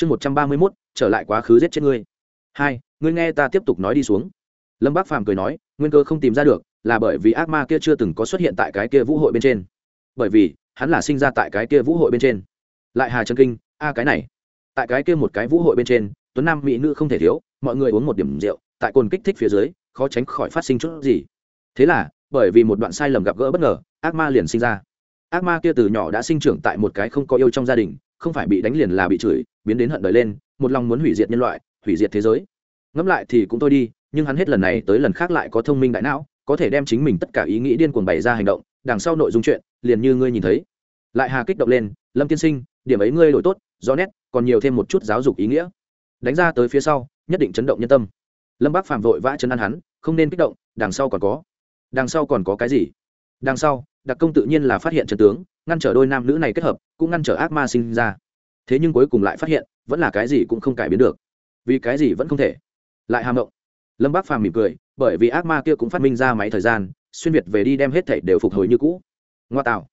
chương một trăm ba mươi mốt, trở lại quá khứ giết chết ngươi. Hai, ngươi nghe ta tiếp tục nói đi xuống. Lâm bác phàm cười nói, nguyên cơ không tìm ra được, là bởi vì ác ma kia chưa từng có xuất hiện tại cái kia vũ hội bên trên. Bởi vì, hắn là sinh ra tại cái kia vũ hội bên trên. Lại hà trần kinh, a cái này. Tại cái kia một cái vũ hội bên trên, tuấn nam mỹ nữ không thể thiếu, mọi người uống một điểm rượu, tại cồn kích thích phía dưới, khó tránh khỏi phát sinh chút gì. Thế là, bởi vì một đoạn sai lầm gặp gỡ bất ngờ, ác ma liền sinh ra. Ác ma kia từ nhỏ đã sinh trưởng tại một cái không có yêu trong gia đình không phải bị đánh liền là bị chửi, biến đến hận đời lên, một lòng muốn hủy diệt nhân loại, hủy diệt thế giới. Ngẫm lại thì cũng thôi đi, nhưng hắn hết lần này tới lần khác lại có thông minh đại não, có thể đem chính mình tất cả ý nghĩ điên cuồng bày ra hành động, đằng sau nội dung chuyện, liền như ngươi nhìn thấy. Lại hà kích động lên, lâm tiên sinh, điểm ấy ngươi đổi tốt, rõ nét, còn nhiều thêm một chút giáo dục ý nghĩa. Đánh ra tới phía sau, nhất định chấn động nhân tâm. Lâm bác phạm vội vã chấn an hắn, không nên kích động, đằng sau còn có. Đằng sau còn có cái gì? Đằng sau, đặc công tự nhiên là phát hiện trần tướng ngăn trở đôi nam nữ này kết hợp, cũng ngăn trở ác ma sinh ra. Thế nhưng cuối cùng lại phát hiện, vẫn là cái gì cũng không cải biến được. Vì cái gì vẫn không thể? Lại hàm động lâm bác phàm mỉm cười, bởi vì ác ma kia cũng phát minh ra máy thời gian, xuyên việt về đi đem hết thảy đều phục hồi như cũ. Ngoa tạo.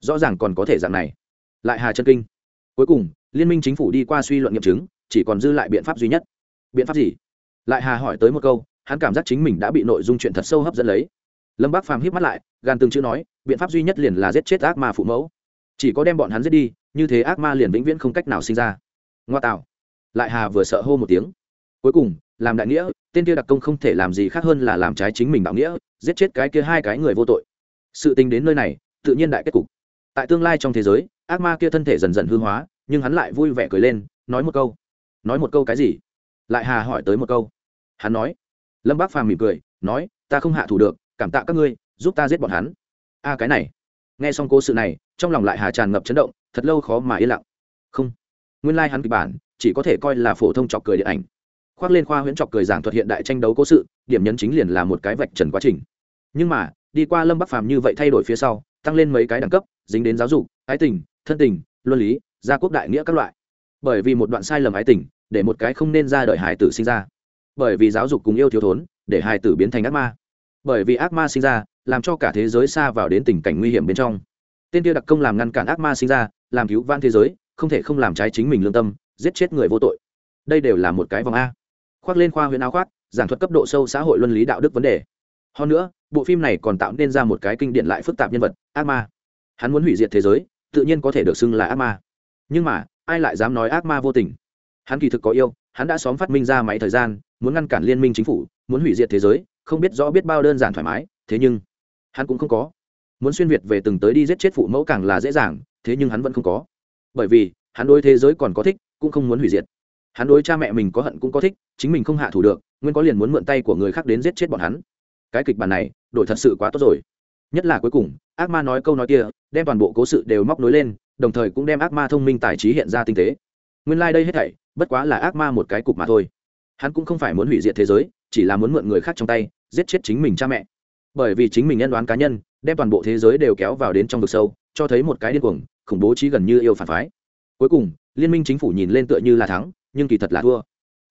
Rõ ràng còn có thể dạng này. Lại hà chân kinh. Cuối cùng, liên minh chính phủ đi qua suy luận nghiệm chứng, chỉ còn dư lại biện pháp duy nhất. Biện pháp gì? Lại hà hỏi tới một câu, hắn cảm giác chính mình đã bị nội dung chuyện thật sâu hấp dẫn lấy lâm bác phàm híp mắt lại, gan từng chữ nói, biện pháp duy nhất liền là giết chết ác ma phụ mẫu. Chỉ có đem bọn hắn giết đi, như thế ác ma liền vĩnh viễn không cách nào sinh ra. Ngoa tạo. Lại hà vừa sợ hô một tiếng. Cuối cùng, làm đại nghĩa, tên kia đặc công không thể làm gì khác hơn là làm trái chính mình đạo nghĩa, giết chết cái kia hai cái người vô tội. Sự tình đến nơi này, tự nhiên đại kết cục. Tại tương lai trong thế giới, ác ma kia thân thể dần dần hư hóa, nhưng hắn lại vui vẻ cười lên, nói một câu. Nói một câu cái gì? Lại hà hỏi tới một câu. Hắn nói. Lâm bác phàm mỉm cười, nói, ta không hạ thủ được cảm tạ các ngươi, giúp ta giết bọn hắn. A, cái này. Nghe xong cố sự này, trong lòng lại hà tràn ngập chấn động, thật lâu khó mà yên lặng. Không. Nguyên lai、like、hắn kịch bản, chỉ có thể coi là phổ thông trọc cười điện ảnh. Khoác lên khoa huyễn trọc cười giảng thuật hiện đại tranh đấu cố sự, điểm nhấn chính liền là một cái vạch trần quá trình. Nhưng mà, đi qua lâm bắc phàm như vậy thay đổi phía sau, tăng lên mấy cái đẳng cấp, dính đến giáo dục, ái tình, thân tình, luân lý, gia quốc đại nghĩa các loại. Bởi vì một đoạn sai lầm ái tình, để một cái không nên ra đợi hải tử sinh ra. Bởi vì giáo dục cùng yêu thiếu thốn, để hải tử biến thành ác ma bởi vì ác ma sinh ra, làm cho cả thế giới xa vào đến tình cảnh nguy hiểm bên trong. Tên kia đặc công làm ngăn cản ác ma sinh ra, làm cứu van thế giới, không thể không làm trái chính mình lương tâm, giết chết người vô tội. Đây đều là một cái vòng a. Khoác lên khoa huyện áo khoác, giảng thuật cấp độ sâu xã hội luân lý đạo đức vấn đề. Hơn nữa, bộ phim này còn tạo nên ra một cái kinh điển lại phức tạp nhân vật, ác ma. Hắn muốn hủy diệt thế giới, tự nhiên có thể được xưng là ác ma. Nhưng mà, ai lại dám nói ác ma vô tình? Hắn kỳ thực có yêu, hắn đã xóm phát minh ra máy thời gian, muốn ngăn cản liên minh chính phủ, muốn hủy diệt thế giới không biết rõ biết bao đơn giản thoải mái, thế nhưng, hắn cũng không có. Muốn xuyên việt về từng tới đi giết chết phụ mẫu càng là dễ dàng, thế nhưng hắn vẫn không có. Bởi vì, hắn đối thế giới còn có thích, cũng không muốn hủy diệt. Hắn đối cha mẹ mình có hận cũng có thích, chính mình không hạ thủ được, nguyên có liền muốn mượn tay của người khác đến giết chết bọn hắn. Cái kịch bản này, đổi thật sự quá tốt rồi. Nhất là cuối cùng, ác ma nói câu nói kia, đem toàn bộ cố sự đều móc nối lên, đồng thời cũng đem ác ma thông minh tài trí hiện ra tinh tế. Nguyên lai、like、đây hết thảy, bất quá là ác ma một cái cục mà thôi hắn cũng không phải muốn hủy diệt thế giới, chỉ là muốn mượn người khác trong tay, giết chết chính mình cha mẹ. Bởi vì chính mình nhân đoán cá nhân, đem toàn bộ thế giới đều kéo vào đến trong vực sâu, cho thấy một cái điên cuồng, khủng bố trí gần như yêu phản phái. Cuối cùng, liên minh chính phủ nhìn lên tựa như là thắng, nhưng kỳ thật là thua.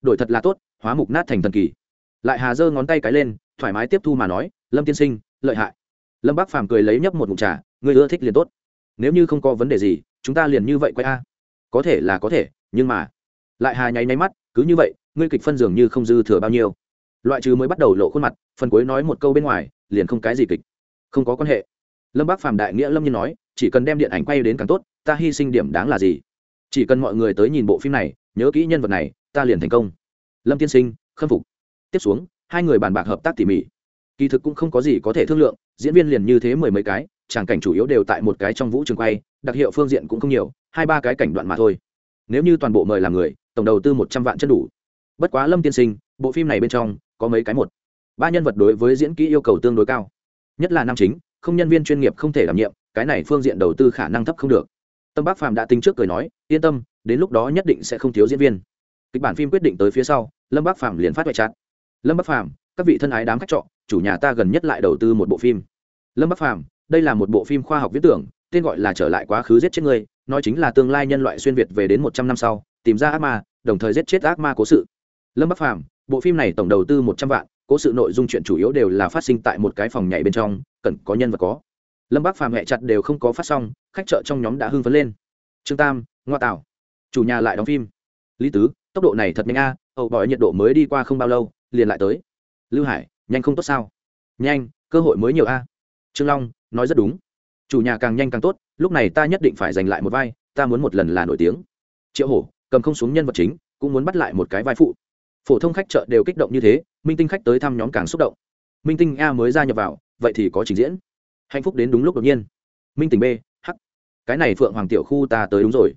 Đổi thật là tốt, hóa mục nát thành thần kỳ. Lại hà giơ ngón tay cái lên, thoải mái tiếp thu mà nói, lâm tiên sinh, lợi hại. Lâm bác phàm cười lấy nhấp một mụn trà người ưa thích liền tốt. Nếu như không có vấn đề gì, chúng ta liền như vậy quay a. Có thể là có thể, nhưng mà lại hà nháy nháy mắt, cứ như vậy ngươi kịch phân dường như không dư thừa bao nhiêu. Loại trừ mới bắt đầu lộ khuôn mặt, phần cuối nói một câu bên ngoài, liền không cái gì kịch. Không có quan hệ. Lâm bác Phạm đại nghĩa lâm nhiên nói, chỉ cần đem điện ảnh quay đến càng tốt, ta hy sinh điểm đáng là gì? Chỉ cần mọi người tới nhìn bộ phim này, nhớ kỹ nhân vật này, ta liền thành công. Lâm tiên sinh, khâm phục. Tiếp xuống, hai người bàn bạc hợp tác tỉ mỉ. Kỳ thực cũng không có gì có thể thương lượng, diễn viên liền như thế mười mấy cái, tràng cảnh chủ yếu đều tại một cái trong vũ trường quay, đặc hiệu phương diện cũng không nhiều, hai ba cái cảnh đoạn mà thôi. Nếu như toàn bộ mời làm người, tổng đầu tư một trăm vạn chân đủ bất quá lâm tiên sinh, bộ phim này bên trong có mấy cái một. Ba nhân vật đối với diễn kỹ yêu cầu tương đối cao. Nhất là nam chính, không nhân viên chuyên nghiệp không thể đảm nhiệm, cái này phương diện đầu tư khả năng thấp không được. Tâm bác phàm đã tính trước cười nói, yên tâm, đến lúc đó nhất định sẽ không thiếu diễn viên. Kịch bản phim quyết định tới phía sau, lâm bác phàm liền phát hoại chặt lâm bác phàm, các vị thân ái đám khách trọ, chủ nhà ta gần nhất lại đầu tư một bộ phim. Lâm bác phàm, đây là một bộ phim khoa học viễn tưởng, tên gọi là trở lại quá khứ giết chết người nói chính là tương lai nhân loại xuyên việt về đến một trăm năm sau, tìm ra ác ma, đồng thời giết chết ác ma cố sự lâm bắc phàm, bộ phim này tổng đầu tư một trăm vạn, cố sự nội dung chuyện chủ yếu đều là phát sinh tại một cái phòng nhảy bên trong, cần có nhân vật có. Lâm bắc phàm hẹ chặt đều không có phát xong, khách chợ trong nhóm đã hưng phấn lên. Trương tam, ngoa tạo chủ nhà lại đóng phim. Lý tứ, tốc độ này thật nhanh a hậu bỏi nhiệt độ mới đi qua không bao lâu, liền lại tới. Lưu hải, nhanh không tốt sao? Nhanh, cơ hội mới nhiều a. Trương long, nói rất đúng. Chủ nhà càng nhanh càng tốt, lúc này ta nhất định phải giành lại một vai, ta muốn một lần là nổi tiếng. Triệu hổ, cầm không xuống nhân vật chính, cũng muốn bắt lại một cái vai phụ phổ thông khách chợ đều kích động như thế, minh tinh khách tới thăm nhóm càng xúc động. Minh tinh a mới ra nhập vào, vậy thì có trình diễn. Hạnh phúc đến đúng lúc đột nhiên. Minh tỉnh b, h. Cái này phượng hoàng tiểu khu ta tới đúng rồi.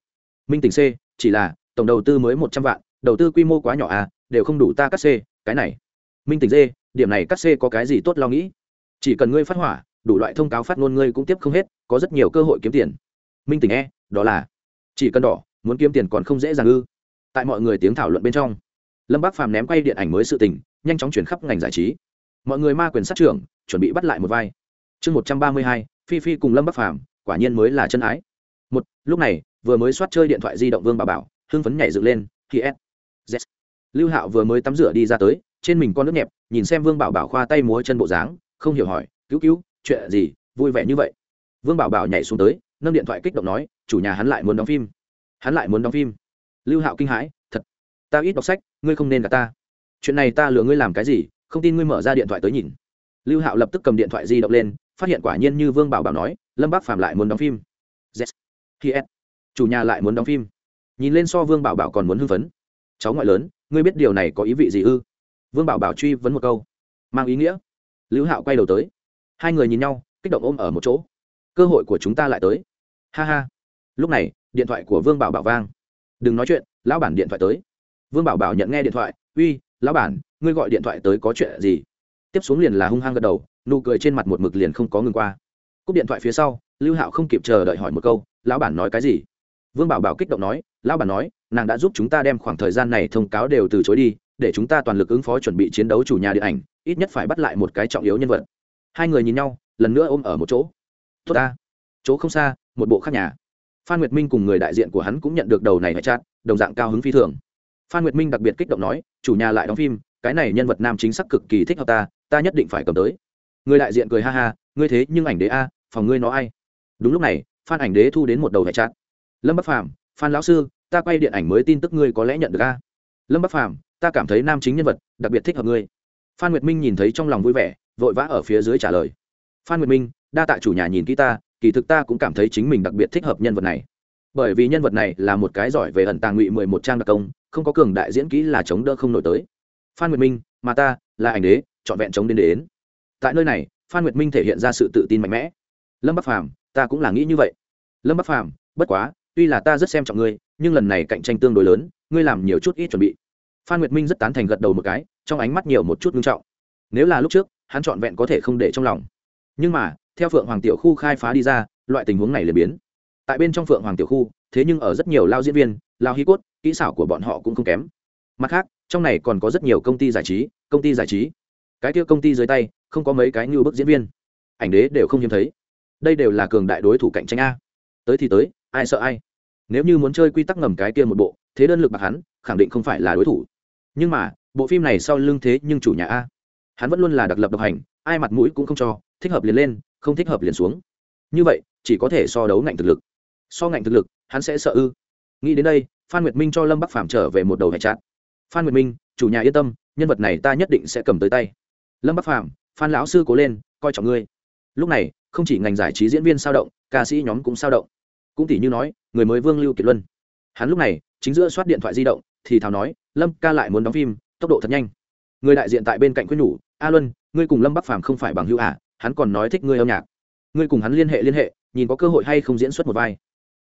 Minh tỉnh c, chỉ là, tổng đầu tư mới một trăm vạn, đầu tư quy mô quá nhỏ a đều không đủ ta cắt c, cái này. Minh tỉnh d, điểm này cắt c có cái gì tốt lo nghĩ? Chỉ cần ngươi phát hỏa, đủ loại thông cáo phát ngôn ngươi cũng tiếp không hết, có rất nhiều cơ hội kiếm tiền. Minh tỉnh e đó là, chỉ cần đỏ, muốn kiếm tiền còn không dễ dàng ư. Tại mọi người tiếng thảo luận bên trong lâm bác phàm ném quay điện ảnh mới sự tình, nhanh chóng chuyển khắp ngành giải trí. Mọi người ma quyền sát trưởng, chuẩn bị bắt lại một vai. Chương một trăm ba mươi hai, phi phi cùng lâm bắc phàm, quả nhiên mới là chân ái. Một, lúc này, vừa mới soát chơi điện thoại di động vương bà bảo, hưng phấn nhảy dựng lên khi s lưu hạo vừa mới tắm rửa đi ra tới, trên mình con nước nhẹp, nhìn xem vương bảo bảo khoa tay múa chân bộ dáng, không hiểu hỏi, cứu cứu, chuyện gì? Vui vẻ như vậy? Vương bảo bảo nhảy xuống tới, nâng điện thoại kích động nói, chủ nhà hắn lại muốn đóng phim. Hắn lại muốn đóng phim. Lưu hạo kinh hãi ta ít đọc sách, ngươi không nên gặp ta. Chuyện này ta lừa ngươi làm cái gì, không tin ngươi mở ra điện thoại tới nhìn. Lưu hạo lập tức cầm điện thoại di động lên, phát hiện quả nhiên như vương bảo bảo nói, lâm bác phạm lại muốn đóng phim. Yes. yes. chủ nhà lại muốn đóng phim. Nhìn lên so vương bảo bảo còn muốn hưng phấn. Cháu ngoại lớn, ngươi biết điều này có ý vị gì ư? Vương bảo bảo truy vấn một câu. Mang ý nghĩa. Lưu hạo quay đầu tới. Hai người nhìn nhau, kích động ôm ở một chỗ. Cơ hội của chúng ta lại tới. Ha ha. Lúc này, điện thoại của vương bảo bảo vang. Đừng nói chuyện, lão bản điện thoại tới vương bảo bảo nhận nghe điện thoại, uy, lão bản, ngươi gọi điện thoại tới có chuyện gì? Tiếp xuống liền là hung hăng gật đầu, nụ cười trên mặt một mực liền không có ngừng qua. Cúp điện thoại phía sau, lưu hạo không kịp chờ đợi hỏi một câu, lão bản nói cái gì? Vương bảo bảo kích động nói, lão bản nói, nàng đã giúp chúng ta đem khoảng thời gian này thông cáo đều từ chối đi, để chúng ta toàn lực ứng phó chuẩn bị chiến đấu chủ nhà điện ảnh, ít nhất phải bắt lại một cái trọng yếu nhân vật. Hai người nhìn nhau, lần nữa ôm ở một chỗ. Tốt ta. Chỗ không xa, một bộ khác nhà. Phan nguyệt minh cùng người đại diện của hắn cũng nhận được đầu này hại chát, đồng dạng cao hứng phi thường phan nguyệt minh đặc biệt kích động nói, chủ nhà lại đóng phim, cái này nhân vật nam chính xác cực kỳ thích hợp ta ta nhất định phải cầm tới. Người đại diện cười ha ha, ngươi thế nhưng ảnh đế a, phòng ngươi nó ai? Đúng lúc này, phan ảnh đế thu đến một đầu hệ chát. Lâm bắc phàm, phan lão sư, ta quay điện ảnh mới tin tức ngươi có lẽ nhận được a. Lâm bắc phàm, ta cảm thấy nam chính nhân vật đặc biệt thích hợp ngươi. Phan nguyệt minh nhìn thấy trong lòng vui vẻ, vội vã ở phía dưới trả lời. Phan nguyệt minh, đa tạ chủ nhà nhìn kỹ ta, kỳ thực ta cũng cảm thấy chính mình đặc biệt thích hợp nhân vật này. Bởi vì nhân vật này là một cái giỏi về ẩn tàng ngụy mười một trang đặc công không có cường đại diễn kỹ là chống đỡ không nổi tới. Phan nguyệt minh, mà ta, là ảnh đế, trọn vẹn chống đến đến. Tại nơi này, phan nguyệt minh thể hiện ra sự tự tin mạnh mẽ. Lâm bắc phàm, ta cũng là nghĩ như vậy. Lâm bắc phàm, bất quá, tuy là ta rất xem trọng ngươi, nhưng lần này cạnh tranh tương đối lớn, ngươi làm nhiều chút ít chuẩn bị. Phan nguyệt minh rất tán thành gật đầu một cái, trong ánh mắt nhiều một chút nghiêm trọng. Nếu là lúc trước, hắn trọn vẹn có thể không để trong lòng. Nhưng mà, theo phượng hoàng tiểu khu khai phá đi ra, loại tình huống này liền biến. Tại bên trong phượng hoàng tiểu khu, thế nhưng ở rất nhiều lao diễn viên lao hí cốt, kỹ xảo của bọn họ cũng không kém. Mặt khác, trong này còn có rất nhiều công ty giải trí, công ty giải trí. Cái kia công ty dưới tay, không có mấy cái như bức diễn viên. Ảnh đế đều không hiếm thấy. Đây đều là cường đại đối thủ cạnh tranh a. Tới thì tới, ai sợ ai. Nếu như muốn chơi quy tắc ngầm cái kia một bộ, thế đơn lực bạc hắn, khẳng định không phải là đối thủ. Nhưng mà, bộ phim này sau lưng thế nhưng chủ nhà a. Hắn vẫn luôn là đặc lập độc hành, ai mặt mũi cũng không cho, thích hợp liền lên, không thích hợp liền xuống. Như vậy, chỉ có thể so đấu ngạnh thực lực. So ngạnh thực lực, hắn sẽ sợ ư. Nghĩ đến đây phan nguyệt minh cho lâm bắc phàm trở về một đầu hệ chát phan nguyệt minh chủ nhà yên tâm nhân vật này ta nhất định sẽ cầm tới tay. Lâm bắc phàm phan lão sư cố lên coi trọng ngươi. Lúc này không chỉ ngành giải trí diễn viên sao động ca sĩ nhóm cũng sao động. Cũng tỷ như nói người mới vương lưu kiệt luân. Hắn lúc này chính giữa soát điện thoại di động thì thào nói lâm ca lại muốn đóng phim tốc độ thật nhanh. Người đại diện tại bên cạnh quyết nhủ a luân ngươi cùng lâm bắc phàm không phải bằng hữu ả à, hắn còn nói thích ngươi âm nhạc. Ngươi cùng hắn liên hệ liên hệ nhìn có cơ hội hay không diễn xuất một vai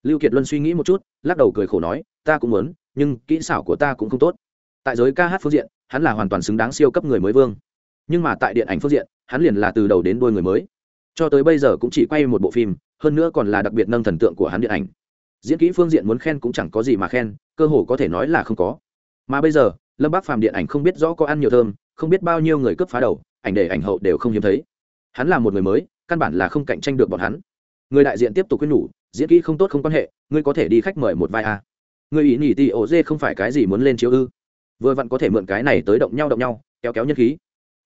lưu kiệt luân suy nghĩ một chút, lắc đầu cười khổ nói, ta cũng muốn, nhưng kỹ xảo của ta cũng không tốt. Tại giới ca hát phương diện, hắn là hoàn toàn xứng đáng siêu cấp người mới vương. Nhưng mà tại điện ảnh phương diện, hắn liền là từ đầu đến đuôi người mới. Cho tới bây giờ cũng chỉ quay một bộ phim, hơn nữa còn là đặc biệt nâng thần tượng của hắn điện ảnh. Diễn kỹ phương diện muốn khen cũng chẳng có gì mà khen, cơ hồ có thể nói là không có. Mà bây giờ, lâm bác phàm điện ảnh không biết rõ có ăn nhiều thơm, không biết bao nhiêu người cướp phá đầu, ảnh để ảnh hậu đều không hiếm thấy. Hắn là một người mới, căn bản là không cạnh tranh được bọn hắn. Người đại diện tiếp tục khuyên nhủ diễn kỹ không tốt không quan hệ, ngươi có thể đi khách mời một vai à. a người ý nhỉ tì ổ dê không phải cái gì muốn lên chiếu ư. Vừa vặn có thể mượn cái này tới động nhau động nhau, kéo kéo nhân khí.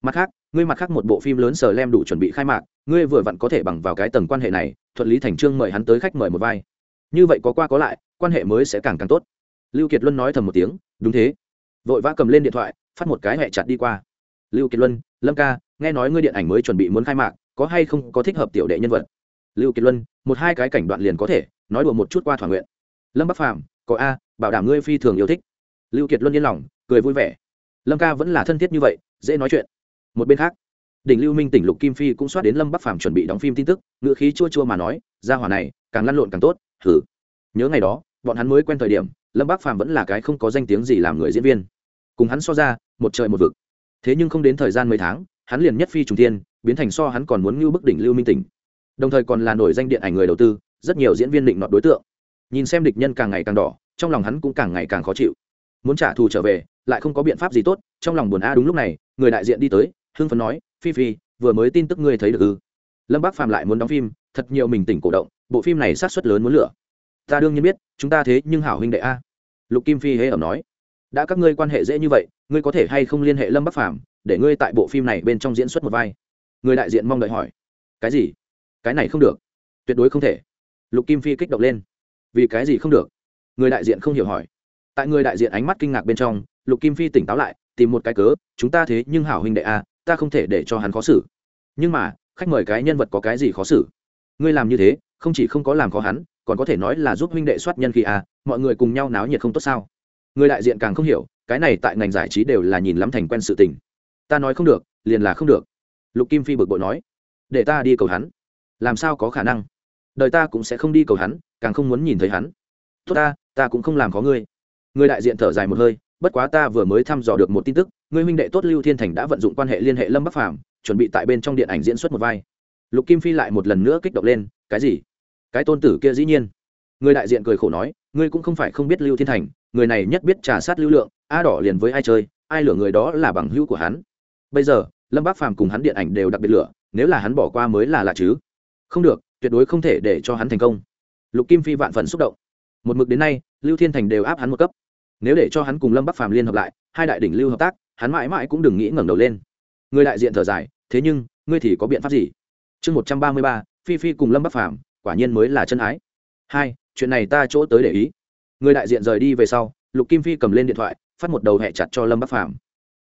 Mặt khác, ngươi mặt khác một bộ phim lớn sờ lem đủ chuẩn bị khai mạc, ngươi vừa vặn có thể bằng vào cái tầng quan hệ này, thuận lý thành trương mời hắn tới khách mời một vai. Như vậy có qua có lại, quan hệ mới sẽ càng càng tốt. Lưu kiệt luân nói thầm một tiếng, đúng thế. Vội vã cầm lên điện thoại, phát một cái hẹ chặt đi qua. Lưu kiệt luân, lâm ca, nghe nói ngươi điện ảnh mới chuẩn bị muốn khai mạc, có hay không có thích hợp tiểu đệ nhân vật? Lưu kiệt luân, một hai cái cảnh đoạn liền có thể, nói đùa một chút qua thỏa nguyện. Lâm bắc phàm, có a, bảo đảm ngươi phi thường yêu thích. Lưu kiệt luân yên lòng, cười vui vẻ. Lâm ca vẫn là thân thiết như vậy, dễ nói chuyện. Một bên khác, đỉnh lưu minh tỉnh lục kim phi cũng soát đến lâm bắc phàm chuẩn bị đóng phim tin tức, ngữ khí chua chua mà nói ra hỏa này, càng lăn lộn càng tốt thử nhớ ngày đó, bọn hắn mới quen thời điểm, lâm bắc phàm vẫn là cái không có danh tiếng gì làm người diễn viên. Cùng hắn so ra, một trời một vực. Thế nhưng không đến thời gian mấy tháng, hắn liền nhất phi trùng tiên biến thành so hắn còn muốn ngưu bức đỉnh lưu minh tỉnh đồng thời còn là nổi danh điện ảnh người đầu tư, rất nhiều diễn viên định nọt đối tượng. Nhìn xem địch nhân càng ngày càng đỏ, trong lòng hắn cũng càng ngày càng khó chịu. Muốn trả thù trở về, lại không có biện pháp gì tốt, trong lòng buồn a đúng lúc này, người đại diện đi tới, hưng phấn nói, phi phi, vừa mới tin tức ngươi thấy được ư? Lâm bác phàm lại muốn đóng phim, thật nhiều mình tỉnh cổ động, bộ phim này sát xuất lớn muốn lửa ta đương nhiên biết, chúng ta thế nhưng hảo huynh đệ a. Lục kim phi hễ ẩm nói, đã các ngươi quan hệ dễ như vậy, ngươi có thể hay không liên hệ lâm bắc phàm, để ngươi tại bộ phim này bên trong diễn xuất một vai? Người đại diện mong đợi hỏi, cái gì? Cái này không được. Tuyệt đối không thể. Lục kim phi kích động lên. Vì cái gì không được? Người đại diện không hiểu hỏi. Tại người đại diện ánh mắt kinh ngạc bên trong, lục kim phi tỉnh táo lại, tìm một cái cớ, chúng ta thế nhưng hảo huynh đệ a ta không thể để cho hắn khó xử. Nhưng mà, khách mời cái nhân vật có cái gì khó xử? Ngươi làm như thế, không chỉ không có làm khó hắn, còn có thể nói là giúp huynh đệ soát nhân khi a mọi người cùng nhau náo nhiệt không tốt sao? Người đại diện càng không hiểu, cái này tại ngành giải trí đều là nhìn lắm thành quen sự tình. Ta nói không được, liền là không được. Lục kim phi bực bội nói. Để ta đi cầu hắn làm sao có khả năng? Đời ta cũng sẽ không đi cầu hắn, càng không muốn nhìn thấy hắn. Tốt ta ta cũng không làm có ngươi. Người đại diện thở dài một hơi, bất quá ta vừa mới thăm dò được một tin tức người huynh đệ tốt lưu thiên thành đã vận dụng quan hệ liên hệ lâm bắc phàm, chuẩn bị tại bên trong điện ảnh diễn xuất một vai. Lục kim phi lại một lần nữa kích động lên, cái gì? Cái tôn tử kia dĩ nhiên. Người đại diện cười khổ nói, ngươi cũng không phải không biết lưu thiên thành, người này nhất biết trả sát lưu lượng, a đỏ liền với ai chơi, ai lửa người đó là bằng hữu của hắn. Bây giờ, lâm bác phàm cùng hắn điện ảnh đều đặc biệt lửa, nếu là hắn bỏ qua mới là lạ chứ không được, tuyệt đối không thể để cho hắn thành công. Lục kim phi vạn phần xúc động. Một mực đến nay, lưu thiên thành đều áp hắn một cấp. Nếu để cho hắn cùng lâm bắc phàm liên hợp lại, hai đại đỉnh lưu hợp tác, hắn mãi mãi cũng đừng nghĩ ngẩng đầu lên. Người đại diện thở dài, thế nhưng, ngươi thì có biện pháp gì? Chương một trăm ba mươi ba, phi phi cùng lâm bắc phàm, quả nhiên mới là chân ái. Hai, chuyện này ta chỗ tới để ý. Người đại diện rời đi về sau, lục kim phi cầm lên điện thoại, phát một đầu hẹ chặt cho lâm bắc phàm.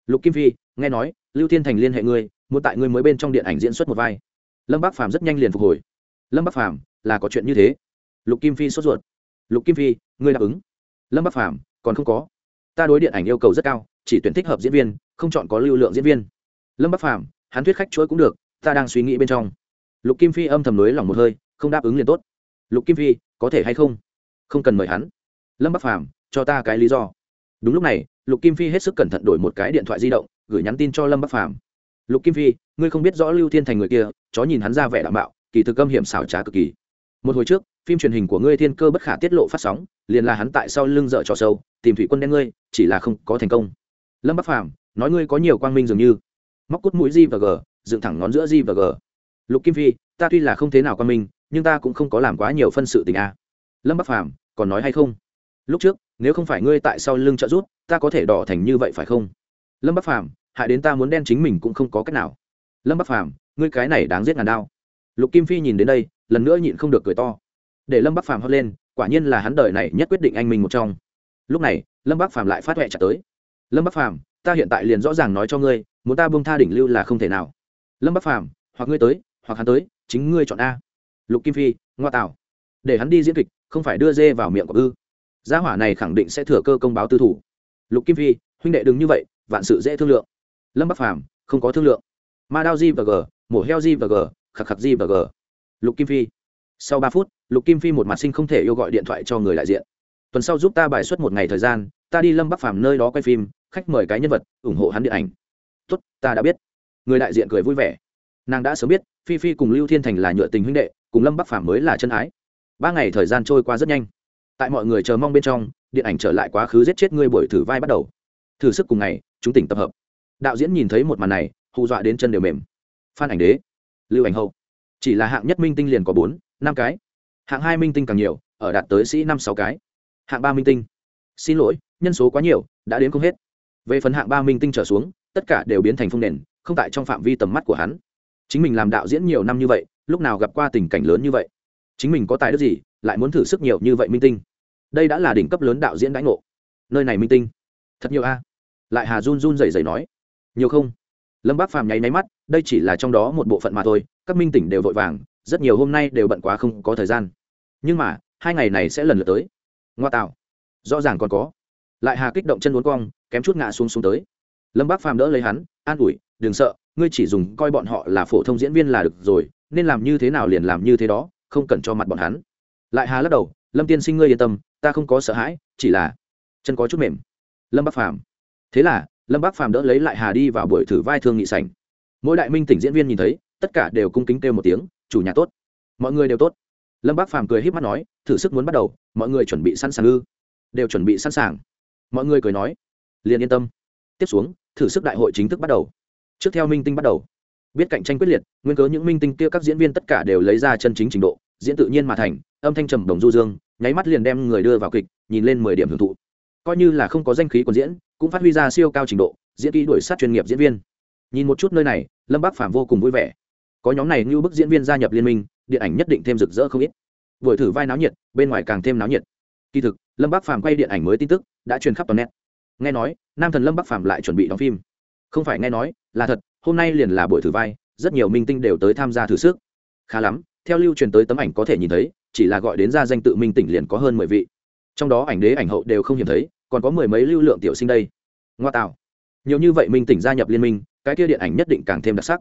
Lục kim phi, nghe nói, lưu thiên thành liên hệ ngươi, muốn tại ngươi mới bên trong điện ảnh diễn xuất một vai lâm bắc phàm rất nhanh liền phục hồi. Lâm bắc phàm, là có chuyện như thế. Lục kim phi sốt ruột. Lục kim phi, ngươi đáp ứng. Lâm bắc phàm, còn không có. Ta đối điện ảnh yêu cầu rất cao, chỉ tuyển thích hợp diễn viên, không chọn có lưu lượng diễn viên. Lâm bắc phàm, hắn thuyết khách chuỗi cũng được, ta đang suy nghĩ bên trong. Lục kim phi âm thầm nới lòng một hơi, không đáp ứng liền tốt. Lục kim phi, có thể hay không? Không cần mời hắn. Lâm bắc phàm, cho ta cái lý do. Đúng lúc này, lục kim phi hết sức cẩn thận đổi một cái điện thoại di động, gửi nhắn tin cho lâm bắc phàm. Lục kim phi ngươi không biết rõ lưu thiên thành người kia, chó nhìn hắn ra vẻ đảm bảo kỳ thực âm hiểm xảo trá cực kỳ. Một hồi trước, phim truyền hình của ngươi thiên cơ bất khả tiết lộ phát sóng, liền là hắn tại sau lưng dợ trò sâu tìm thủy quân đen ngươi, chỉ là không có thành công. Lâm bắc phàm, nói ngươi có nhiều quang minh dường như. Móc cút mũi g và g, dựng thẳng ngón giữa g và g. Lục kim phi, ta tuy là không thế nào quang minh, nhưng ta cũng không có làm quá nhiều phân sự tình a. Lâm bắc phàm, còn nói hay không? Lúc trước, nếu không phải ngươi tại sau lưng trợ rút ta có thể đỏ thành như vậy phải không? Lâm bắc phàm, hại đến ta muốn đen chính mình cũng không có cách nào lâm bắc phàm ngươi cái này đáng giết ngàn đao lục kim phi nhìn đến đây lần nữa nhịn không được cười to để lâm bắc phàm hót lên quả nhiên là hắn đời này nhất quyết định anh mình một trong lúc này lâm bắc phàm lại phát huệ trả tới lâm bắc phàm ta hiện tại liền rõ ràng nói cho ngươi muốn ta bông tha đỉnh lưu là không thể nào lâm bắc phàm hoặc ngươi tới hoặc hắn tới chính ngươi chọn a lục kim phi ngoa tạo để hắn đi diễn kịch không phải đưa dê vào miệng của ư gia hỏa này khẳng định sẽ thừa cơ công báo tư thủ lục kim phi huynh đệ đừng như vậy vạn sự dễ thương lượng lâm bắc phàm không có thương lượng ma đao di và g, mổ heo di và g, khạc khạc di và g. Lục kim phi. Sau ba phút, lục kim phi một mặt sinh không thể yêu gọi điện thoại cho người đại diện. Tuần sau giúp ta bài xuất một ngày thời gian, ta đi lâm bắc phàm nơi đó quay phim, khách mời cái nhân vật, ủng hộ hắn điện ảnh. Tốt, ta đã biết. Người đại diện cười vui vẻ. Nàng đã sớm biết, phi phi cùng lưu thiên thành là nhựa tình huynh đệ, cùng lâm bắc phàm mới là chân ái. Ba ngày thời gian trôi qua rất nhanh. Tại mọi người chờ mong bên trong, điện ảnh trở lại quá khứ giết chết ngươi buổi thử vai bắt đầu. Thử sức cùng ngày, chúng tỉnh tập hợp. Đạo diễn nhìn thấy một màn này hù dọa đến chân đều mềm. Phan ảnh đế, lưu ảnh hậu. Chỉ là hạng nhất minh tinh liền có bốn, năm cái. Hạng hai minh tinh càng nhiều, ở đạt tới sĩ năm, sáu cái. Hạng ba minh tinh. Xin lỗi, nhân số quá nhiều, đã đến không hết. Về phần hạng ba minh tinh trở xuống, tất cả đều biến thành phong nền, không tại trong phạm vi tầm mắt của hắn. Chính mình làm đạo diễn nhiều năm như vậy, lúc nào gặp qua tình cảnh lớn như vậy? Chính mình có tài đức gì, lại muốn thử sức nhiều như vậy minh tinh? Đây đã là đỉnh cấp lớn đạo diễn đãi ngộ. Nơi này minh tinh. Thật nhiều a. Lại hà run run rẩy rẩy nói. Nhiều không? Lâm bác phàm nháy máy mắt, đây chỉ là trong đó một bộ phận mà thôi, các minh tỉnh đều vội vàng, rất nhiều hôm nay đều bận quá không có thời gian. Nhưng mà, hai ngày này sẽ lần lượt tới. Ngoa tạo. Rõ ràng còn có. Lại hà kích động chân uốn cong, kém chút ngã xuống xuống tới. Lâm bác phàm đỡ lấy hắn, an ủi, đừng sợ, ngươi chỉ dùng coi bọn họ là phổ thông diễn viên là được rồi, nên làm như thế nào liền làm như thế đó, không cần cho mặt bọn hắn. Lại hà lắc đầu, lâm tiên sinh ngươi yên tâm, ta không có sợ hãi, chỉ là chân có chút mềm. Lâm bắc phàm, thế là lâm Bác phàm đỡ lấy lại hà đi vào buổi thử vai thương nghị sảnh. Mỗi đại minh tỉnh diễn viên nhìn thấy, tất cả đều cung kính kêu một tiếng, chủ nhà tốt. Mọi người đều tốt. Lâm Bác phàm cười h í p mắt nói, thử sức muốn bắt đầu, mọi người chuẩn bị sẵn sàng ư? Đều chuẩn bị sẵn sàng. Mọi người cười nói, liền yên tâm. Tiếp xuống, thử sức đại hội chính thức bắt đầu. Trước theo minh tinh bắt đầu. Biết cạnh tranh quyết liệt, nguyên cớ những minh tinh kia các diễn viên tất cả đều lấy ra chân chính trình độ, diễn tự nhiên mà thành, âm thanh trầm đồng du dương, nháy mắt liền đem người đưa vào kịch, nhìn lên mười điểm hưởng thụ. Coi như là không có danh khí còn diễn cũng phát huy ra siêu cao trình độ, diễn kỹ đuổi sát chuyên nghiệp diễn viên. Nhìn một chút nơi này, lâm bắc phạm vô cùng vui vẻ. Có nhóm này như bức diễn viên gia nhập liên minh, điện ảnh nhất định thêm rực rỡ không ít. Buổi thử vai náo nhiệt, bên ngoài càng thêm náo nhiệt. Kỳ thực, lâm bắc phàm quay điện ảnh mới tin tức đã truyền khắp toàn net. Nghe nói, nam thần lâm bắc phàm lại chuẩn bị đóng phim. Không phải nghe nói, là thật, hôm nay liền là buổi thử vai, rất nhiều minh tinh đều tới tham gia thử sức. Khá lắm, theo lưu truyền tới tấm ảnh có thể nhìn thấy, chỉ là gọi đến ra danh tự minh tỉnh liền có hơn mười vị. Trong đó ảnh đế ảnh hậu đều không hiếm thấy còn có mười mấy lưu lượng tiểu sinh đây. Ngoa tạo. Nhiều như vậy minh tỉnh gia nhập liên minh, cái kia điện ảnh nhất định càng thêm đặc sắc.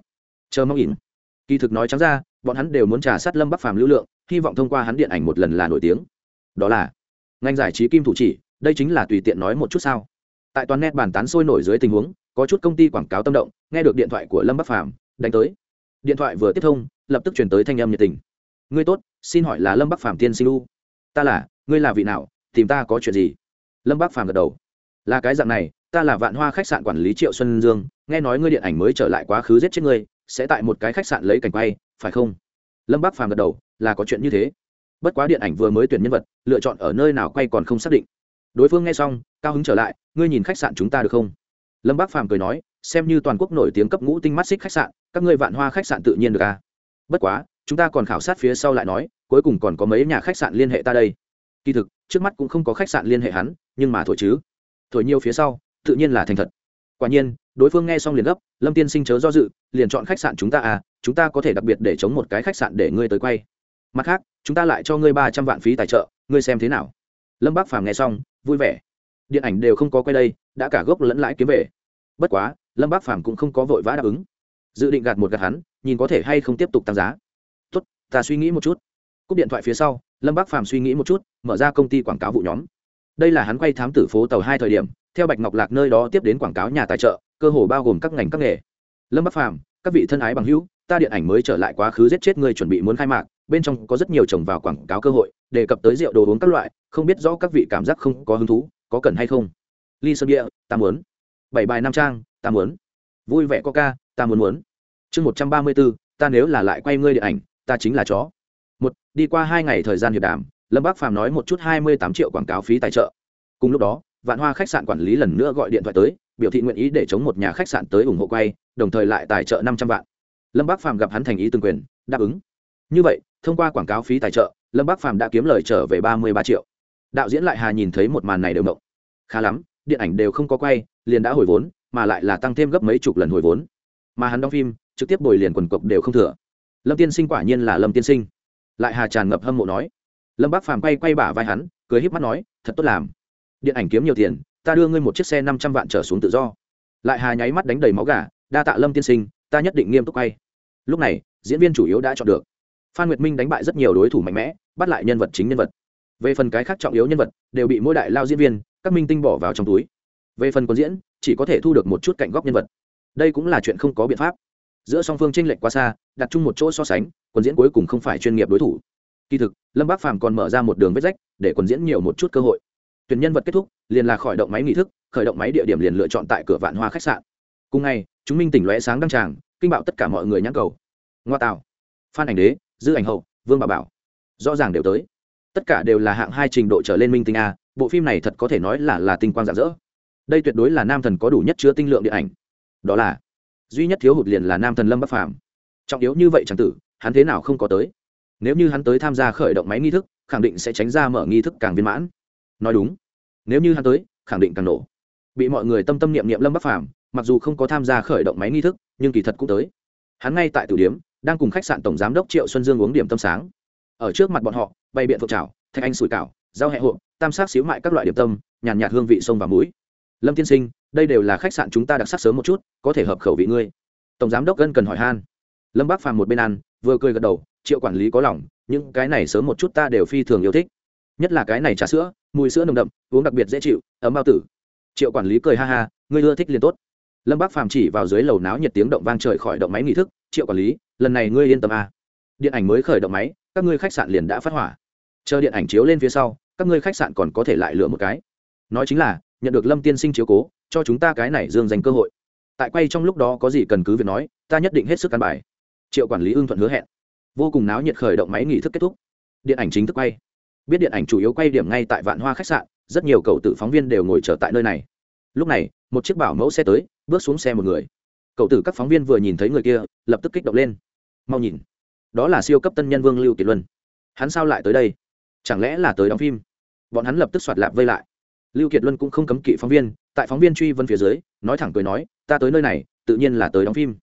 Chờ mong ỉn kỳ thực nói trắng ra, bọn hắn đều muốn trả sát lâm bắc phàm lưu lượng, hy vọng thông qua hắn điện ảnh một lần là nổi tiếng. Đó là, ngành giải trí kim thủ chỉ, đây chính là tùy tiện nói một chút sao. Tại toàn net bàn tán sôi nổi dưới tình huống, có chút công ty quảng cáo tâm động, nghe được điện thoại của lâm bắc phàm, đánh tới. Điện thoại vừa tiếp thông, lập tức chuyển tới thanh âm nhiệt tình. Ngươi tốt, xin hỏi là lâm bắc phàm tiên sinh u? Ta là, ngươi là vị nào, tìm ta có chuyện gì? Lâm bác phàm gật đầu. Là cái dạng này, ta là vạn hoa khách sạn quản lý triệu xuân dương, nghe nói ngươi điện ảnh mới trở lại quá khứ giết chết ngươi, sẽ tại một cái khách sạn lấy cảnh quay, phải không? Lâm bác phàm gật đầu, là có chuyện như thế. Bất quá điện ảnh vừa mới tuyển nhân vật, lựa chọn ở nơi nào quay còn không xác định. Đối phương nghe xong, cao hứng trở lại, ngươi nhìn khách sạn chúng ta được không? Lâm bác phàm cười nói, xem như toàn quốc nổi tiếng cấp ngũ tinh mắt xích khách sạn, các ngươi vạn hoa khách sạn tự nhiên được à? Bất quá, chúng ta còn khảo sát phía sau lại nói, cuối cùng còn có mấy nhà khách sạn liên hệ ta đây. Kỳ thực trước mắt cũng không có khách sạn liên hệ hắn, nhưng mà thổi chứ. Thổi nhiều phía sau, tự nhiên là thành thật. Quả nhiên, đối phương nghe xong liền gấp, lâm tiên sinh chớ do dự, liền chọn khách sạn chúng ta à chúng ta có thể đặc biệt để chống một cái khách sạn để ngươi tới quay. Mặt khác, chúng ta lại cho ngươi ba trăm vạn phí tài trợ, ngươi xem thế nào. Lâm bác phàm nghe xong, vui vẻ. Điện ảnh đều không có quay đây, đã cả gốc lẫn lãi kiếm về. Bất quá, lâm bác phàm cũng không có vội vã đáp ứng. Dự định gạt một gạt hắn, nhìn có thể hay không tiếp tục tăng giá. Tốt, ta suy nghĩ một chút. Cúp điện thoại phía sau lâm bác phàm suy nghĩ một chút, mở ra công ty quảng cáo vụ nhóm. Đây là hắn quay thám tử phố tàu hai thời điểm, theo bạch ngọc lạc nơi đó tiếp đến quảng cáo nhà tài trợ, cơ hồ bao gồm các ngành các nghề. Lâm bắc phàm, các vị thân ái bằng hữu, ta điện ảnh mới trở lại quá khứ giết chết người chuẩn bị muốn khai mạc, bên trong có rất nhiều trồng vào quảng cáo cơ hội, đề cập tới rượu đồ uống các loại, không biết rõ các vị cảm giác không có hứng thú, có cần hay không? Ly sơn địa, ta muốn. Bảy bài năm trang, ta muốn. Vui vẻ có ca ta muốn muốn. Chương một trăm ba mươi bốn ta nếu là lại quay ngươi điện ảnh, ta chính là chó một, đi qua hai ngày thời gian hiệp đàm, lâm bác phàm nói một chút hai mươi tám triệu quảng cáo phí tài trợ. Cùng lúc đó, vạn hoa khách sạn quản lý lần nữa gọi điện thoại tới, biểu thị nguyện ý để chống một nhà khách sạn tới ủng hộ quay, đồng thời lại tài trợ năm trăm vạn. Lâm bác phàm gặp hắn thành ý từng quyền, đáp ứng. Như vậy, thông qua quảng cáo phí tài trợ, lâm bác phàm đã kiếm lời trở về ba mươi ba triệu. Đạo diễn lại hà nhìn thấy một màn này đều mộng khá lắm, điện ảnh đều không có quay, liền đã hồi vốn, mà lại là tăng thêm gấp mấy chục lần hồi vốn. Mà hắn đóng phim, trực tiếp bồi liền quần cộc đều không thừa. Lâm tiên sinh quả nhiên là lâm tiên sinh lại hà tràn ngập hâm mộ nói. Lâm bác phàm quay quay bả vai hắn, cười híp mắt nói, thật tốt làm. Điện ảnh kiếm nhiều tiền, ta đưa ngươi một chiếc xe năm trăm vạn trở xuống tự do. Lại hà nháy mắt đánh đầy máu gà, đa tạ lâm tiên sinh, ta nhất định nghiêm túc quay. Lúc này, diễn viên chủ yếu đã chọn được. Phan nguyệt minh đánh bại rất nhiều đối thủ mạnh mẽ, bắt lại nhân vật chính nhân vật. Về phần cái khác trọng yếu nhân vật, đều bị mỗi đại lao diễn viên, các minh tinh bỏ vào trong túi. Về phần còn diễn, chỉ có thể thu được một chút cạnh góc nhân vật. Đây cũng là chuyện không có biện pháp giữa song phương tranh lệch quá xa, đặt chung một chỗ so sánh quần diễn cuối cùng không phải chuyên nghiệp đối thủ. Kỳ thực, lâm bác phàm còn mở ra một đường vết rách để quần diễn nhiều một chút cơ hội. Tuyển nhân vật kết thúc, liền là khỏi động máy nghị thức, khởi động máy địa điểm liền lựa chọn tại cửa vạn hoa khách sạn. Cùng ngày, chúng minh tỉnh lóe sáng đăng tràng, kinh bạo tất cả mọi người nhãn cầu. Ngoa tạo. Phan ảnh đế, dư ảnh hậu, vương bà bảo. Rõ ràng đều tới. Tất cả đều là hạng hai trình độ trở lên minh tinh a, bộ phim này thật có thể nói là là tinh quang rạng rỡ. Đây tuyệt đối là nam thần có đủ nhất chứa tinh lượng điện ảnh. Đó là duy nhất thiếu hụt liền là nam thần lâm bắc phàm. Trọng yếu như vậy chẳng tử, hắn thế nào không có tới? Nếu như hắn tới tham gia khởi động máy nghi thức, khẳng định sẽ tránh ra mở nghi thức càng viên mãn. Nói đúng. Nếu như hắn tới, khẳng định càng nổ. Bị mọi người tâm tâm niệm niệm lâm bắc phàm, mặc dù không có tham gia khởi động máy nghi thức, nhưng kỳ thật cũng tới. Hắn ngay tại tử điếm đang cùng khách sạn tổng giám đốc triệu xuân dương uống điểm tâm sáng. Ở trước mặt bọn họ, bày biện phượng trào thạch anh sủi cảo, rau hẹ hộp, tam sát xíu mại các loại điểm tâm, nhàn nhạt hương vị sông và mũi lâm tiên sinh đây đều là khách sạn chúng ta đặc sắc sớm một chút, có thể hợp khẩu vị ngươi. Tổng giám đốc gân cần hỏi han. Lâm bác phàm một bên ăn, vừa cười gật đầu, triệu quản lý có lòng, những cái này sớm một chút ta đều phi thường yêu thích. Nhất là cái này trà sữa, mùi sữa nồng đậm, uống đặc biệt dễ chịu, ấm bao tử. Triệu quản lý cười ha ha, ngươi ưa thích liền tốt. Lâm bác phàm chỉ vào dưới lầu náo nhiệt tiếng động vang trời khỏi động máy nghỉ thức, triệu quản lý, lần này ngươi yên tâm à. điện ảnh mới khởi động máy, các ngươi khách sạn liền đã phát hỏa. Chờ điện ảnh chiếu lên phía sau, các ngươi khách sạn còn có thể lại lựa một cái. Nói chính là, nhận được lâm tiên sinh chiếu cố cho chúng ta cái này dương dành cơ hội. Tại quay trong lúc đó có gì cần cứ việc nói, ta nhất định hết sức căn bài. Triệu quản lý ưng thuận hứa hẹn. Vô cùng náo nhiệt khởi động máy nghỉ thức kết thúc. Điện ảnh chính thức quay. Biết điện ảnh chủ yếu quay điểm ngay tại vạn hoa khách sạn, rất nhiều cậu tử phóng viên đều ngồi chờ tại nơi này. Lúc này, một chiếc bảo mẫu xe tới, bước xuống xe một người. Cậu tử các phóng viên vừa nhìn thấy người kia, lập tức kích động lên. Mau nhìn. Đó là siêu cấp tân nhân vương lưu kiệt luân. Hắn sao lại tới đây? Chẳng lẽ là tới đóng phim? Bọn hắn lập tức soạt lạp vây lại. Lưu kiệt luân cũng không cấm kỵ phóng viên tại phóng viên truy vấn phía dưới, nói thẳng cười nói, ta tới nơi này, tự nhiên là tới đóng phim.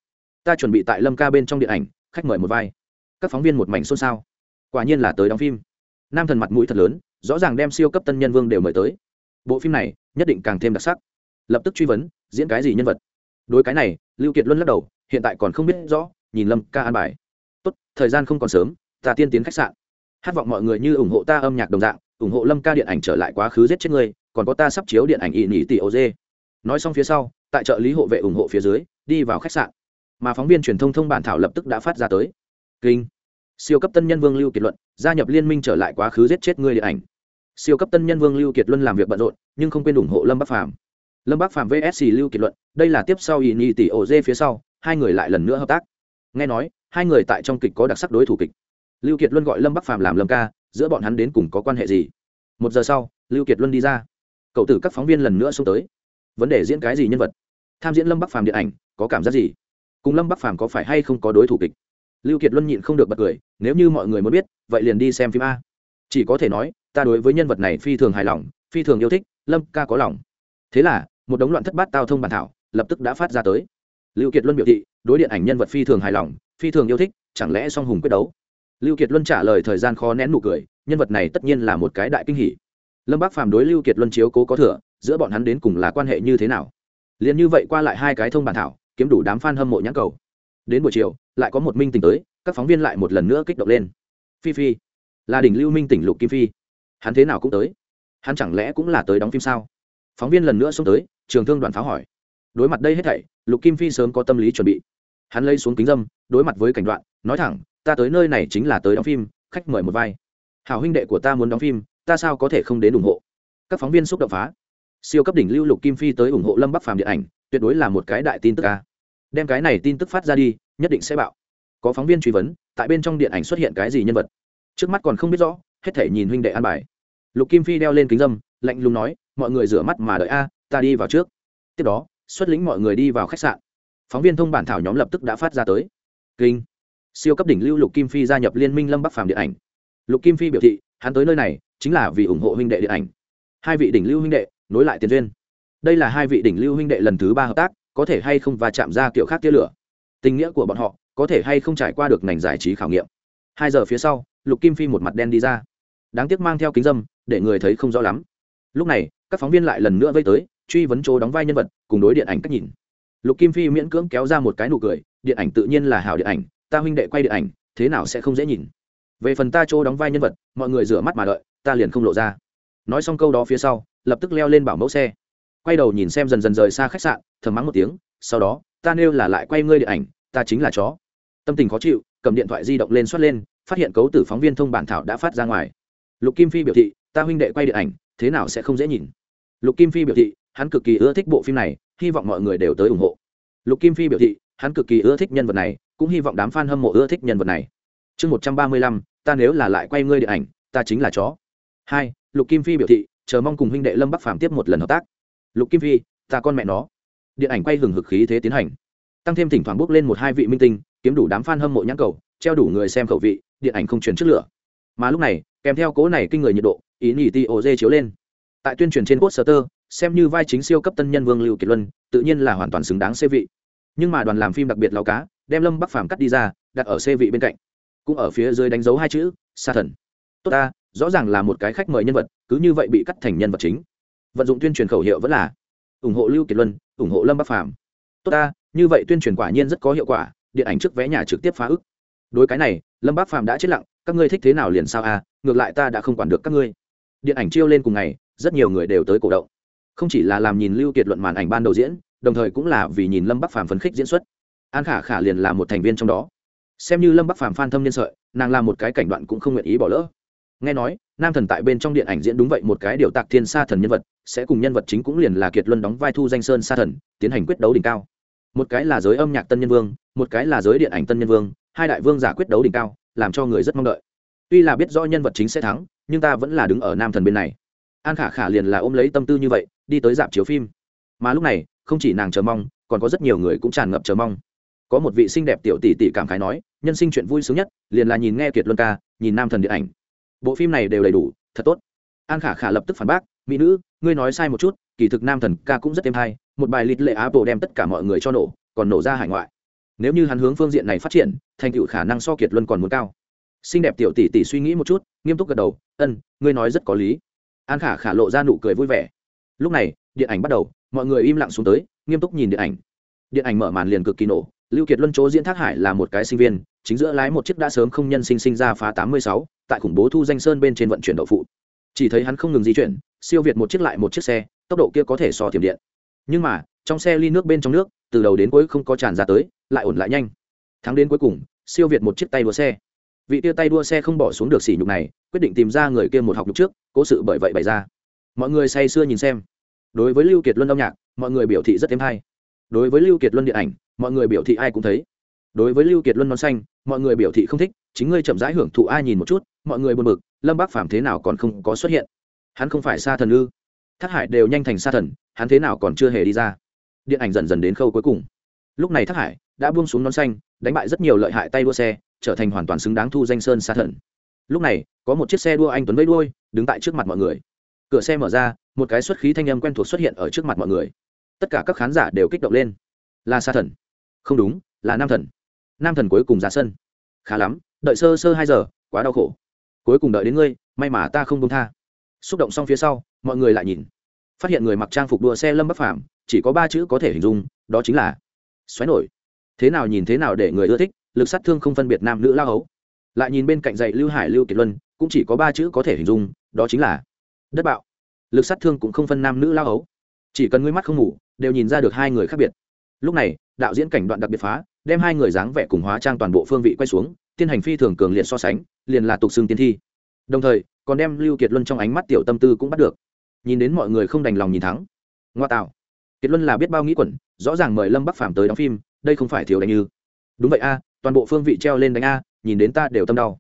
Ta chuẩn bị tại lâm ca bên trong điện ảnh, khách mời một vai. Các phóng viên một mảnh xôn xao. Quả nhiên là tới đóng phim. Nam thần mặt mũi thật lớn, rõ ràng đem siêu cấp tân nhân vương đều mời tới. Bộ phim này, nhất định càng thêm đặc sắc. Lập tức truy vấn, diễn cái gì nhân vật? Đối cái này, lưu kiệt luân lắc đầu, hiện tại còn không biết rõ, nhìn lâm ca an bài. Tốt, thời gian không còn sớm, ta tiên tiến khách sạn. Hát vọng mọi người như ủng hộ ta âm nhạc đồng dạng, ủng hộ lâm ca điện ảnh trở lại quá khứ giết chết người còn có ta sắp chiếu điện ảnh Y nhị tỷ ô dê nói xong phía sau, tại trợ lý hộ vệ ủng hộ phía dưới, đi vào khách sạn. Mà phóng viên truyền thông thông bản thảo lập tức đã phát ra tới. Kinh. Siêu cấp tân nhân vương lưu kiệt luận gia nhập liên minh trở lại quá khứ giết chết người điện ảnh. Siêu cấp tân nhân vương lưu kiệt luân làm việc bận rộn, nhưng không quên ủng hộ lâm bắc phàm. Lâm bắc phàm vsc lưu kiệt luận đây là tiếp sau ỵ nhị tỷ ô dê phía sau, hai người lại lần nữa hợp tác. Nghe nói, hai người tại trong kịch có đặc sắc đối thủ kịch. Lưu kiệt luân gọi lâm bắc phàm làm lâm ca, giữa bọn hắn đến cùng có quan hệ gì? Một giờ sau, lưu kiệt luân đi ra cậu tử các phóng viên lần nữa xông tới. Vấn đề diễn cái gì nhân vật? Tham diễn lâm bắc phàm điện ảnh, có cảm giác gì? Cùng lâm bắc phàm có phải hay không có đối thủ kịch? Lưu kiệt luân nhịn không được bật cười, nếu như mọi người muốn biết, vậy liền đi xem phim a. Chỉ có thể nói, ta đối với nhân vật này phi thường hài lòng, phi thường yêu thích, lâm ca có lòng. Thế là, một đống loạn thất bát tao thông bản thảo, lập tức đã phát ra tới. Lưu kiệt luân biểu thị, đối điện ảnh nhân vật phi thường hài lòng, phi thường yêu thích, chẳng lẽ song hùng quyết đấu? Lưu kiệt luân trả lời thời gian khó nén nụ cười, nhân vật này tất nhiên là một cái đại kinh hỉ lâm bác phàm đối lưu kiệt luân chiếu cố có thừa giữa bọn hắn đến cùng là quan hệ như thế nào liền như vậy qua lại hai cái thông bản thảo kiếm đủ đám fan hâm mộ nhãn cầu đến buổi chiều lại có một minh tỉnh tới các phóng viên lại một lần nữa kích động lên phi phi là đỉnh lưu minh tỉnh lục kim phi hắn thế nào cũng tới hắn chẳng lẽ cũng là tới đóng phim sao phóng viên lần nữa xông tới trường thương đoàn pháo hỏi đối mặt đây hết thảy lục kim phi sớm có tâm lý chuẩn bị hắn lấy xuống kính dâm đối mặt với cảnh đoạn nói thẳng ta tới nơi này chính là tới đóng phim khách mời một vai hảo huynh đệ của ta muốn đóng phim ta sao có thể không đến ủng hộ? Các phóng viên xúc động phá. Siêu cấp đỉnh lưu lục kim phi tới ủng hộ lâm bắc phàm điện ảnh, tuyệt đối là một cái đại tin tức ca đem cái này tin tức phát ra đi, nhất định sẽ bạo. Có phóng viên truy vấn, tại bên trong điện ảnh xuất hiện cái gì nhân vật? Trước mắt còn không biết rõ, hết thể nhìn huynh đệ an bài. Lục kim phi đeo lên kính dâm, lạnh lùng nói, mọi người rửa mắt mà đợi a, ta đi vào trước. Tiếp đó, xuất lĩnh mọi người đi vào khách sạn. Phóng viên thông bản thảo nhóm lập tức đã phát ra tới. Kinh! Siêu cấp đỉnh lưu lục kim phi gia nhập liên minh lâm bắc phàm điện ảnh. Lục kim phi biểu thị, hắn tới nơi này chính là vì ủng hộ huynh đệ điện ảnh. Hai vị đỉnh lưu huynh đệ, nối lại tiền duyên. Đây là hai vị đỉnh lưu huynh đệ lần thứ ba hợp tác, có thể hay không và chạm ra kiểu khác tia lửa. Tình nghĩa của bọn họ, có thể hay không trải qua được ngành giải trí khảo nghiệm. Hai giờ phía sau, lục kim phi một mặt đen đi ra. Đáng tiếc mang theo kính dâm, để người thấy không rõ lắm. Lúc này, các phóng viên lại lần nữa vây tới, truy vấn chỗ đóng vai nhân vật, cùng đối điện ảnh cách nhìn. Lục kim phi miễn cưỡng kéo ra một cái nụ cười, điện ảnh tự nhiên là hảo điện ảnh, ta huynh đệ quay điện ảnh, thế nào sẽ không dễ nhìn. Về phần ta chỗ đóng vai nhân vật, mọi người rửa mắt mà đợi ta liền không lộ ra. Nói xong câu đó phía sau, lập tức leo lên bảo mẫu xe. Quay đầu nhìn xem dần dần rời xa khách sạn, thầm mắng một tiếng, sau đó, ta nêu là lại quay ngươi điện ảnh, ta chính là chó. Tâm tình khó chịu, cầm điện thoại di động lên xoát lên, phát hiện cấu tử phóng viên thông bản thảo đã phát ra ngoài. Lục kim phi biểu thị, ta huynh đệ quay điện ảnh, thế nào sẽ không dễ nhìn. Lục kim phi biểu thị, hắn cực kỳ ưa thích bộ phim này, hy vọng mọi người đều tới ủng hộ. Lục kim phi biểu thị, hắn cực kỳ ưa thích nhân vật này, cũng hy vọng đám f a n hâm mộ ưa thích nhân vật này. Chương một trăm ba mươi lăm, ta nếu là lại quay ngươi điện ảnh, ta chính là chó hai, lục kim phi biểu thị, chờ mong cùng huynh đệ lâm bắc phạm tiếp một lần hợp tác. Lục kim phi, ta con mẹ nó. Điện ảnh quay hừng hực khí thế tiến hành. Tăng thêm thỉnh thoảng bước lên một hai vị minh tinh, kiếm đủ đám f a n hâm mộ nhãn cầu, treo đủ người xem khẩu vị, điện ảnh không truyền trước lửa. Mà lúc này, kèm theo cố này kinh người nhiệt độ, ý nhì ti ô dê chiếu lên. Tại tuyên truyền trên poster, xem như vai chính siêu cấp tân nhân vương lưu kiệt luân, tự nhiên là hoàn toàn xứng đáng xê vị. Nhưng mà đoàn làm phim đặc biệt lao cá, đem lâm bắc phàm cắt đi ra, đặt ở xê vị bên cạnh. Cũng ở phía dưới đánh dấu hai chữ, sa thần. Tốt ta rõ ràng là một cái khách mời nhân vật, cứ như vậy bị cắt thành nhân vật chính. Vận dụng tuyên truyền khẩu hiệu vẫn là, ủng hộ lưu kiệt luân, ủng hộ lâm bắc phàm. Tốt ta, như vậy tuyên truyền quả nhiên rất có hiệu quả, điện ảnh trước vé nhà trực tiếp phá ức. Đối cái này, lâm bắc phàm đã chết lặng, các ngươi thích thế nào liền sao à ngược lại ta đã không quản được các ngươi. Điện ảnh chiêu lên cùng ngày, rất nhiều người đều tới cổ động. Không chỉ là làm nhìn lưu kiệt luận màn ảnh ban đầu diễn, đồng thời cũng là vì nhìn lâm bắc phàm phấn khích diễn xuất. An khả khả liền là một thành viên trong đó. Xem như lâm bắc phàm phan thâm nhân sợi, nàng làm một cái cảnh đoạn cũng không nguyện ý bỏ lỡ nghe nói, nam thần tại bên trong điện ảnh diễn đúng vậy một cái điều tạc thiên sa thần nhân vật, sẽ cùng nhân vật chính cũng liền là kiệt luân đóng vai thu danh sơn sa thần, tiến hành quyết đấu đỉnh cao. Một cái là giới âm nhạc tân nhân vương, một cái là giới điện ảnh tân nhân vương, hai đại vương giả quyết đấu đỉnh cao, làm cho người rất mong đợi. Tuy là biết rõ nhân vật chính sẽ thắng, nhưng ta vẫn là đứng ở nam thần bên này. An khả khả liền là ôm lấy tâm tư như vậy, đi tới dạp chiếu phim. Mà lúc này, không chỉ nàng chờ mong, còn có rất nhiều người cũng tràn ngập chờ mong. Có một vị xinh đẹp tiểu tỷ tỷ cảm khái nói, nhân sinh chuyện vui sướng nhất, liền là nhìn nghe kiệt luân ca, nhìn nam thần điện ảnh bộ phim này đều đầy đủ, thật tốt. An khả khả lập tức phản bác, mỹ nữ, ngươi nói sai một chút, kỳ thực nam thần ca cũng rất êm hay, một bài lịt lệ apple đem tất cả mọi người cho nổ, còn nổ ra hải ngoại. Nếu như hắn hướng phương diện này phát triển, thành tựu khả năng so kiệt luân còn muốn cao. Xinh đẹp tiểu tỷ tỷ suy nghĩ một chút, nghiêm túc gật đầu, ân, ngươi nói rất có lý. An khả khả lộ ra nụ cười vui vẻ. Lúc này, điện ảnh bắt đầu, mọi người im lặng xuống tới, nghiêm túc nhìn điện ảnh. Điện ảnh mở màn liền cực kỳ nổ, lưu kiệt luân chỗ diễn thác hải là một cái sinh viên, chính giữa lái một chiếc đã sớm không nhân sinh sinh ra phá tám mươi sáu tại khủng bố thu danh sơn bên trên vận chuyển đậu phụ. Chỉ thấy hắn không ngừng di chuyển, siêu việt một chiếc lại một chiếc xe, tốc độ kia có thể so thiểm điện. Nhưng mà, trong xe ly nước bên trong nước, từ đầu đến cuối không có tràn ra tới, lại ổn lại nhanh. Thắng đến cuối cùng, siêu việt một chiếc tay đua xe. Vị tia tay đua xe không bỏ xuống được sỉ nhục này, quyết định tìm ra người kia một học nhục trước, cố sự bởi vậy bày ra. Mọi người say sưa nhìn xem. Đối với lưu kiệt luân âm nhạc, mọi người biểu thị rất thêm hay. Đối với lưu kiệt luân điện ảnh, mọi người biểu thị ai cũng thấy đối với lưu kiệt luân non xanh, mọi người biểu thị không thích, chính ngươi chậm rãi hưởng thụ ai nhìn một chút, mọi người buồn bực, lâm bác phàm thế nào còn không có xuất hiện? Hắn không phải sa thần ư? Thác hải đều nhanh thành sa thần, hắn thế nào còn chưa hề đi ra? Điện ảnh dần dần đến khâu cuối cùng. Lúc này thác hải đã buông xuống nón xanh, đánh bại rất nhiều lợi hại tay đua xe, trở thành hoàn toàn xứng đáng thu danh sơn sa thần. Lúc này, có một chiếc xe đua anh tuấn vây đuôi, đứng tại trước mặt mọi người. Cửa xe mở ra, một cái xuất khí thanh âm quen thuộc xuất hiện ở trước mặt mọi người. Tất cả các khán giả đều kích động lên. Là sa thần. Không đúng, là nam thần nam thần cuối cùng ra sân. Khá lắm, đợi sơ sơ hai giờ, quá đau khổ. Cuối cùng đợi đến ngươi, may mà ta không công tha. Xúc động xong phía sau, mọi người lại nhìn. Phát hiện người mặc trang phục đua xe lâm bắc phàm, chỉ có ba chữ có thể hình dung, đó chính là xoáy nổi. Thế nào nhìn thế nào để người ưa thích, lực sát thương không phân biệt nam nữ lao hấu. Lại nhìn bên cạnh dạy lưu hải, lưu kiệt luân, cũng chỉ có ba chữ có thể hình dung, đó chính là đất bạo. Lực sát thương cũng không phân nam nữ lao hấu. Chỉ cần ngươi mắt không ngủ, đều nhìn ra được hai người khác biệt. Lúc này đạo diễn cảnh đoạn đặc biệt phá, đem hai người dáng vẻ cùng hóa trang toàn bộ phương vị quay xuống, tiên hành phi thường cường liệt so sánh, liền là tục xương tiên thi. Đồng thời, còn đem lưu kiệt luân trong ánh mắt tiểu tâm tư cũng bắt được. Nhìn đến mọi người không đành lòng nhìn thắng ngoa tạo. Kiệt luân là biết bao nghĩ quẩn, rõ ràng mời lâm bắc phàm tới đóng phim, đây không phải thiếu đánh như. Đúng vậy a, toàn bộ phương vị treo lên đánh a, nhìn đến ta đều tâm đau.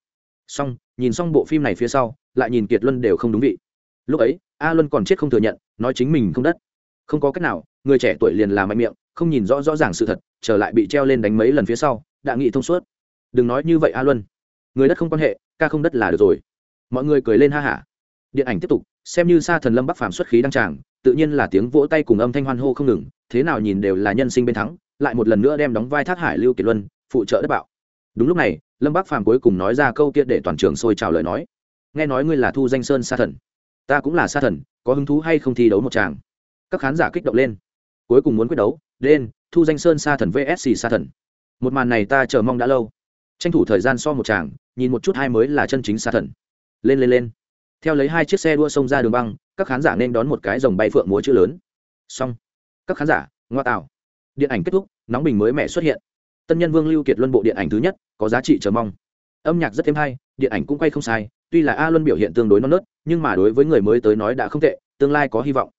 Xong, nhìn xong bộ phim này phía sau, lại nhìn kiệt luân đều không đúng vị. Lúc ấy, a luân còn chết không thừa nhận, nói chính mình không đất. Không có cách nào người trẻ tuổi liền làm mạnh miệng, không nhìn rõ rõ ràng sự thật, trở lại bị treo lên đánh mấy lần phía sau, đã nghị thông suốt. Đừng nói như vậy a luân. Người đất không quan hệ, ca không đất là được rồi. Mọi người cười lên ha hả. Điện ảnh tiếp tục, xem như sa thần lâm bắc phàm xuất khí đăng tràng, tự nhiên là tiếng vỗ tay cùng âm thanh hoan hô không ngừng, thế nào nhìn đều là nhân sinh bên thắng, lại một lần nữa đem đóng vai thác hải, lưu kiệt luân, phụ trợ đất bạo. Đúng lúc này, lâm bắc phàm cuối cùng nói ra câu kia để toàn trường sôi trào lời nói. Nghe nói ngươi là thu danh sơn sa thần. Ta cũng là sa thần, có hứng thú hay không thi đấu một tràng? Các khán giả kích động lên cuối cùng muốn quyết đấu, đen, thu danh sơn sa thần vsc sa thần. Một màn này ta chờ mong đã lâu. Tranh thủ thời gian so một tràng nhìn một chút hai mới là chân chính sa thần. Lên lên lên. Theo lấy hai chiếc xe đua xông ra đường băng, các khán giả nên đón một cái dòng bay phượng múa chữ lớn. Xong. Các khán giả, ngoa tạo. Điện ảnh kết thúc, nóng bình mới mẻ xuất hiện. Tân nhân vương lưu kiệt luân bộ điện ảnh thứ nhất, có giá trị chờ mong. Âm nhạc rất thêm hay, điện ảnh cũng quay không sai, tuy là a luân biểu hiện tương đối non nớt, nhưng mà đối với người mới tới nói đã không tệ, tương lai có hy vọng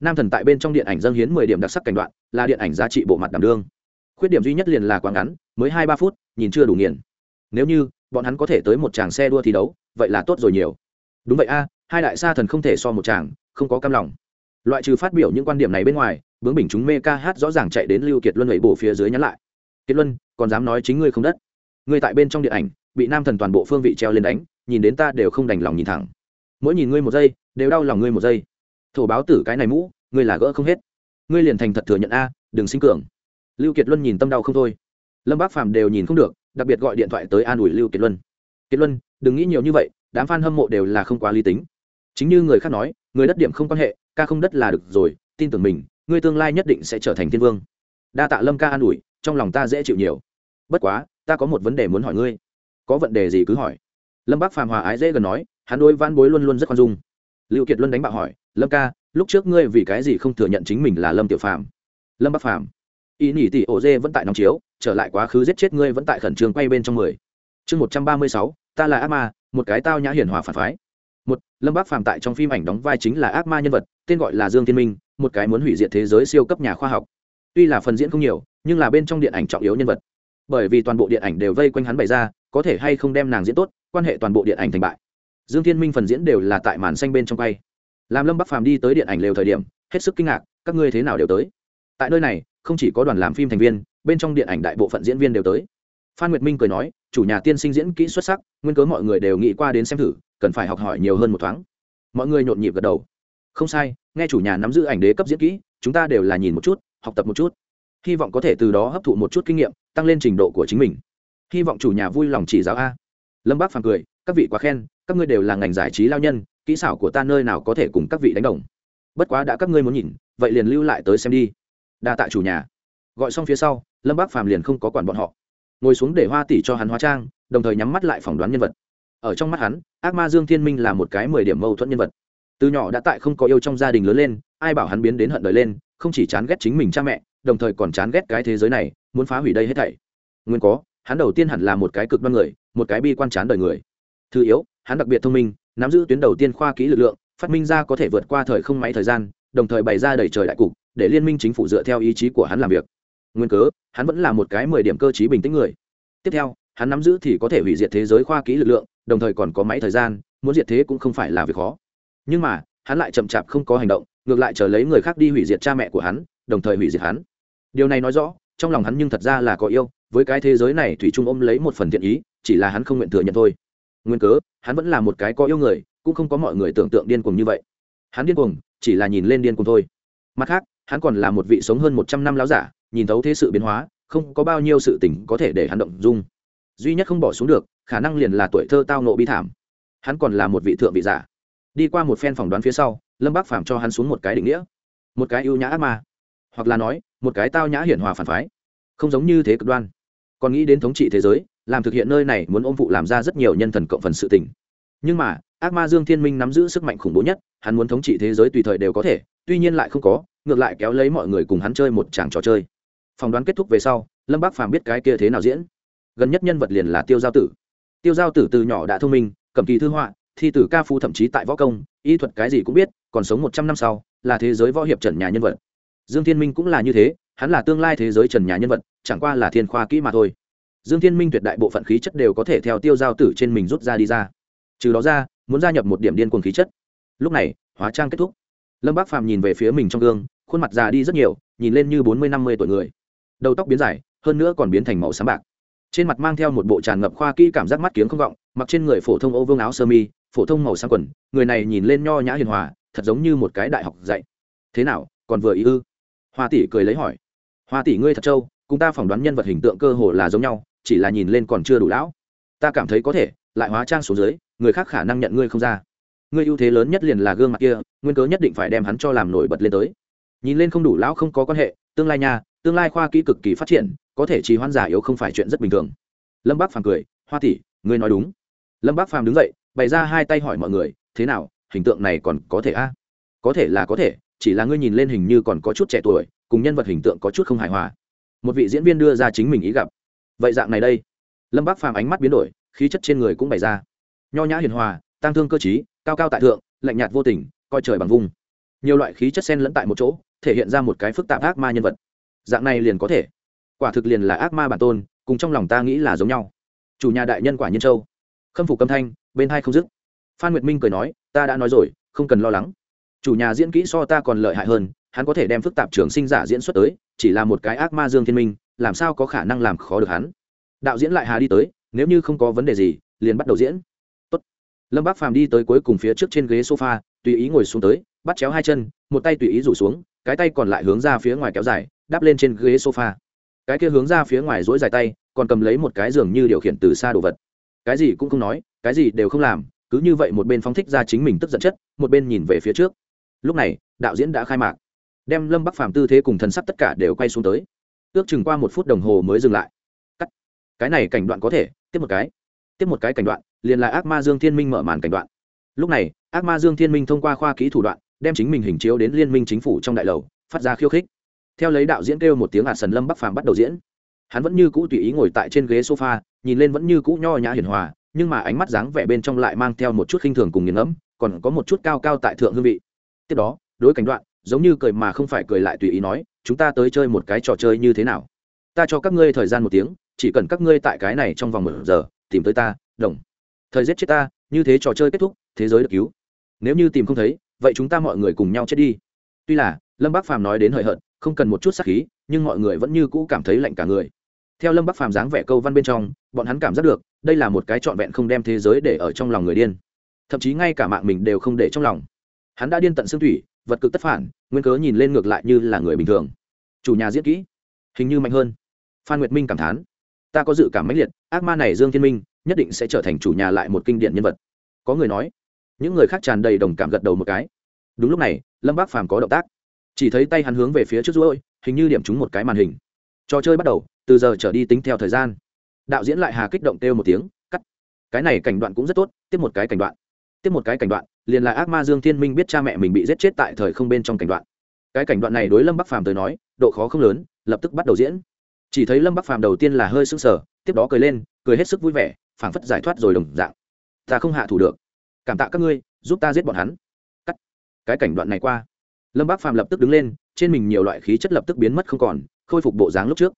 nam thần tại bên trong điện ảnh dâng hiến mười điểm đặc sắc cảnh đoạn là điện ảnh giá trị bộ mặt đảm đương. Khuyết điểm duy nhất liền là quá ngắn mới hai ba phút nhìn chưa đủ nghiền. Nếu như bọn hắn có thể tới một chàng xe đua thi đấu vậy là tốt rồi nhiều. Đúng vậy a hai đại sa thần không thể so một chàng, không có cam lòng. Loại trừ phát biểu những quan điểm này bên ngoài bướng bình chúng mê ca hát rõ ràng chạy đến lưu kiệt luân lẩy bổ phía dưới nhắn lại. Kiệt luân còn dám nói chính ngươi không đất? Ngươi tại bên trong điện ảnh bị nam thần toàn bộ phương vị treo lên đánh nhìn đến ta đều không đành lòng nhìn thẳng. Mỗi nhìn ngươi một giây đều đau lòng ngươi một giây thổ báo tử cái này mũ, ngươi là gỡ không hết. Ngươi liền thành thật thừa nhận a, đừng sinh cường. Lưu kiệt luân nhìn tâm đau không thôi. Lâm bác phàm đều nhìn không được, đặc biệt gọi điện thoại tới an ủi lưu kiệt luân. Kiệt luân, đừng nghĩ nhiều như vậy, đám f a n hâm mộ đều là không quá lý tính. Chính như người khác nói, người đất điểm không quan hệ, ca không đất là được rồi, tin tưởng mình, ngươi tương lai nhất định sẽ trở thành thiên vương. Đa tạ lâm ca an ủi, trong lòng ta dễ chịu nhiều. Bất quá, ta có một vấn đề muốn hỏi ngươi. Có vấn đề gì cứ hỏi. Lâm bác phàm hòa ái dễ gần nói, hắn đối van bối luôn luôn rất khoan dung liệu kiệt luân đánh bạo hỏi, lâm ca, lúc trước ngươi vì cái gì không thừa nhận chính mình là lâm tiểu phàm? Lâm bắc phàm. Ý nhỉ tỷ ổ dê vẫn tại nóng chiếu, trở lại quá khứ giết chết ngươi vẫn tại khẩn trương quay bên trong mười. Chương một trăm ba mươi sáu, ta là ác ma, một cái tao nhã hiển hòa phản phái. Một, lâm bắc phàm tại trong phim ảnh đóng vai chính là ác ma nhân vật, tên gọi là dương thiên minh, một cái muốn hủy diệt thế giới siêu cấp nhà khoa học. Tuy là phần diễn không nhiều, nhưng là bên trong điện ảnh trọng yếu nhân vật. Bởi vì toàn bộ điện ảnh đều vây quanh hắn bày ra, có thể hay không đem nàng diễn tốt, quan hệ toàn bộ điện ảnh thành bại dương thiên minh phần diễn đều là tại màn xanh bên trong quay. Làm lâm bắc phàm đi tới điện ảnh lều thời điểm, hết sức kinh ngạc, các ngươi thế nào đều tới. Tại nơi này, không chỉ có đoàn làm phim thành viên, bên trong điện ảnh đại bộ phận diễn viên đều tới. Phan nguyệt minh cười nói, chủ nhà tiên sinh diễn kỹ xuất sắc, nguyên cớ mọi người đều nghĩ qua đến xem thử, cần phải học hỏi nhiều hơn một thoáng. Mọi người nhộn nhịp gật đầu. Không sai, nghe chủ nhà nắm giữ ảnh đế cấp diễn kỹ, chúng ta đều là nhìn một chút, học tập một chút. Hy vọng có thể từ đó hấp thụ một chút kinh nghiệm, tăng lên trình độ của chính mình. Hy vọng chủ nhà vui lòng chỉ giáo a. Lâm bác phàm cười, các vị quá khen các ngươi đều là ngành giải trí lao nhân, kỹ xảo của ta nơi nào có thể cùng các vị đánh đồng? Bất quá đã các ngươi muốn nhìn, vậy liền lưu lại tới xem đi. Đa tạ chủ nhà. Gọi xong phía sau, lâm bác phàm liền không có quản bọn họ. Ngồi xuống để hoa tỷ cho hắn hóa trang, đồng thời nhắm mắt lại phỏng đoán nhân vật. Ở trong mắt hắn, ác ma dương thiên minh là một cái mười điểm mâu thuẫn nhân vật. Từ nhỏ đã tại không có yêu trong gia đình lớn lên, ai bảo hắn biến đến hận đời lên, không chỉ chán ghét chính mình cha mẹ, đồng thời còn chán ghét cái thế giới này, muốn phá hủy đây hết thảy. Nguyên có, hắn đầu tiên hẳn là một cái cực đoan người, một cái bi quan chán đời người. Thứ yếu hắn đặc biệt thông minh, nắm giữ tuyến đầu tiên khoa kỹ lực lượng, phát minh ra có thể vượt qua thời không máy thời gian, đồng thời bày ra đầy trời đại cục, để liên minh chính phủ dựa theo ý chí của hắn làm việc. Nguyên cớ, hắn vẫn là một cái mười điểm cơ chí bình tĩnh người. Tiếp theo, hắn nắm giữ thì có thể hủy diệt thế giới khoa kỹ lực lượng, đồng thời còn có máy thời gian, muốn diệt thế cũng không phải là việc khó. Nhưng mà, hắn lại chậm chạp không có hành động, ngược lại chờ lấy người khác đi hủy diệt cha mẹ của hắn, đồng thời hủy diệt hắn. Điều này nói rõ, trong lòng hắn nhưng thật ra là có yêu, với cái thế giới này thủy trung ôm lấy một phần thiện ý, chỉ là hắn không nguyện thừa nhận thôi nguyên cớ, hắn vẫn là một cái có yêu người, cũng không có mọi người tưởng tượng điên cuồng như vậy. Hắn điên cuồng, chỉ là nhìn lên điên cuồng thôi. Mặt khác, hắn còn là một vị sống hơn một trăm năm láo giả, nhìn thấu thế sự biến hóa, không có bao nhiêu sự tình có thể để hắn động dung. Duy nhất không bỏ xuống được, khả năng liền là tuổi thơ tao nộ bi thảm. Hắn còn là một vị thượng vị giả. Đi qua một phen phỏng đoán phía sau, lâm bác phàm cho hắn xuống một cái định nghĩa. Một cái ưu nhã ác ma. Hoặc là nói, một cái tao nhã hiển hòa phản phái. Không giống như thế cực đoan. Còn nghĩ đến thống trị thế giới làm thực hiện nơi này muốn ôm phụ làm ra rất nhiều nhân thần cộng phần sự tình. Nhưng mà, ác ma dương thiên minh nắm giữ sức mạnh khủng bố nhất, hắn muốn thống trị thế giới tùy thời đều có thể, tuy nhiên lại không có, ngược lại kéo lấy mọi người cùng hắn chơi một tràng trò chơi. Phỏng đoán kết thúc về sau, lâm bác phàm biết cái kia thế nào diễn. Gần nhất nhân vật liền là tiêu giao tử. Tiêu giao tử từ nhỏ đã thông minh, cầm kỳ thư họa, thi tử ca phu thậm chí tại võ công, y thuật cái gì cũng biết, còn sống một trăm năm sau, là thế giới võ hiệp trần nhà nhân vật. Dương thiên minh cũng là như thế, hắn là tương lai thế giới trần nhà nhân vật, chẳng qua là thiên khoa kỹ mà thôi dương thiên minh tuyệt đại bộ phận khí chất đều có thể theo tiêu giao tử trên mình rút ra đi ra. Trừ đó ra, muốn gia nhập một điểm điên cuồng khí chất. Lúc này, hóa trang kết thúc. Lâm bác phàm nhìn về phía mình trong gương, khuôn mặt già đi rất nhiều, nhìn lên như bốn mươi năm mươi tuổi người. Đầu tóc biến dài, hơn nữa còn biến thành màu sáng bạc. Trên mặt mang theo một bộ tràn ngập khoa kỹ cảm giác mắt kiếng không vọng, mặc trên người phổ thông ô vương áo sơ mi, phổ thông màu sáng quần, người này nhìn lên nho nhã hiền hòa, thật giống như một cái đại học dạy. Thế nào, còn vừa ý ư? Hoa tỷ cười lấy hỏi. Hoa tỷ ngươi thật trâu, cùng ta phỏng đoán nhân vật hình tượng cơ hồ là giống nhau chỉ là nhìn lên còn chưa đủ lão. Ta cảm thấy có thể, lại hóa trang xuống dưới, người khác khả năng nhận ngươi không ra. Ngươi ưu thế lớn nhất liền là gương mặt kia, nguyên cớ nhất định phải đem hắn cho làm nổi bật lên tới. Nhìn lên không đủ lão không có quan hệ, tương lai nha, tương lai khoa kỹ cực kỳ phát triển, có thể trì hoãn giả yếu không phải chuyện rất bình thường. Lâm bác phàm cười, hoa tỷ, ngươi nói đúng. Lâm bác phàm đứng dậy, bày ra hai tay hỏi mọi người, thế nào, hình tượng này còn có thể a? Có thể là có thể, chỉ là ngươi nhìn lên hình như còn có chút trẻ tuổi, cùng nhân vật hình tượng có chút không hài hòa. Một vị diễn viên đưa ra chính mình ý gặp vậy dạng này đây. Lâm bác phàm ánh mắt biến đổi, khí chất trên người cũng bày ra. Nho nhã hiền hòa tăng thương cơ t cao cao tại thượng, lạnh nhạt vô tình, coi trời bằng vung nhiều loại khí chất sen lẫn tại một chỗ, thể hiện ra một cái phức tạp ác ma nhân vật. Dạng này liền có thể. Quả thực liền là ác ma bản tôn, cùng trong lòng ta nghĩ là giống nhau. Chủ nhà đại nhân quả nhân châu khâm phục âm thanh, bên hai không dứt. Phan nguyệt minh cười nói, ta đã nói rồi, không cần lo lắng. Chủ nhà diễn kỹ so ta còn lợi hại hơn, hắn có thể đem phức tạp trường sinh giả diễn xuất tới, chỉ là một cái ác ma dương thiên minh làm sao có khả năng làm khó được hắn? Đạo diễn lại hà đi tới, nếu như không có vấn đề gì, liền bắt đầu diễn. Tốt. lâm bác phàm đi tới cuối cùng phía trước trên ghế sofa, tùy ý ngồi xuống tới, bắt chéo hai chân, một tay tùy ý rủ xuống, cái tay còn lại hướng ra phía ngoài kéo dài đáp lên trên ghế sofa. Cái kia hướng ra phía ngoài dỗi dài tay, còn cầm lấy một cái giường như điều khiển từ xa đồ vật. Cái gì cũng không nói, cái gì đều không làm, cứ như vậy một bên phóng thích ra chính mình tức giận chất, một bên nhìn về phía trước. Lúc này, đạo diễn đã khai mạc. Đem lâm bắc phàm tư thế cùng thần sắc tất cả đều quay xuống tới ước chừng qua một phút đồng hồ mới dừng lại. Cắt. Cái này cảnh đoạn có thể, tiếp một cái. Tiếp một cái cảnh đoạn, liền là ác ma dương thiên minh mở màn cảnh đoạn. Lúc này, ác ma dương thiên minh thông qua khoa kỹ thủ đoạn, đem chính mình hình chiếu đến liên minh chính phủ trong đại lầu, phát ra khiêu khích. Theo lấy đạo diễn kêu một tiếng ạt sần lâm bắc phàm bắt đầu diễn. Hắn vẫn như cũ tùy ý ngồi tại trên ghế sofa, nhìn lên vẫn như cũ nho nhã hiền hòa, nhưng mà ánh mắt dáng vẻ bên trong lại mang theo một chút khinh thường cùng nghiền ngẫm, còn có một chút cao cao tại thượng hương vị. Tiếp đó, đối cảnh đoạn giống như cười mà không phải cười lại tùy ý nói, chúng ta tới chơi một cái trò chơi như thế nào? Ta cho các ngươi thời gian một tiếng, chỉ cần các ngươi tại cái này trong vòng một giờ, tìm tới ta, đồng. Thời giết chết ta, như thế trò chơi kết thúc, thế giới được cứu. Nếu như tìm không thấy, vậy chúng ta mọi người cùng nhau chết đi. Tuy là, lâm bác phàm nói đến hời hợt, không cần một chút sắc khí, nhưng mọi người vẫn như cũ cảm thấy lạnh cả người. Theo lâm bắc phàm dáng vẻ câu văn bên trong, bọn hắn cảm giác được, đây là một cái trọn vẹn không đem thế giới để ở trong lòng người điên. Thậm chí ngay cả mạng mình đều không để trong lòng. Hắn đã điên tận xương thủy vật cực tất phản, nguyên cớ nhìn lên ngược lại như là người bình thường. Chủ nhà diễn kỹ, hình như mạnh hơn. Phan nguyệt minh cảm thán, ta có dự cảm mãnh liệt, ác ma này dương thiên minh nhất định sẽ trở thành chủ nhà lại một kinh điển nhân vật. Có người nói, những người khác tràn đầy đồng cảm gật đầu một cái. Đúng lúc này, lâm bác phàm có động tác. Chỉ thấy tay hắn hướng về phía trước ruôi hình như điểm trúng một cái màn hình. Trò chơi bắt đầu, từ giờ trở đi tính theo thời gian. Đạo diễn lại hà kích động kêu một tiếng, cắt. Cái này cảnh đoạn cũng rất tốt, tiếp một cái cảnh đoạn. Tiếp một cái cảnh đoạn liền là ác ma dương thiên minh biết cha mẹ mình bị giết chết tại thời không bên trong cảnh đoạn. Cái cảnh đoạn này đối lâm bắc phàm tới nói, độ khó không lớn, lập tức bắt đầu diễn. Chỉ thấy lâm bắc phàm đầu tiên là hơi sững sờ, tiếp đó cười lên, cười hết sức vui vẻ, phảng phất giải thoát rồi đồng dạng. Ta không hạ thủ được. Cảm tạ các ngươi, giúp ta giết bọn hắn. Cắt. Cái cảnh đoạn này qua. Lâm bắc phàm lập tức đứng lên, trên mình nhiều loại khí chất lập tức biến mất không còn, khôi phục bộ dáng lúc trước.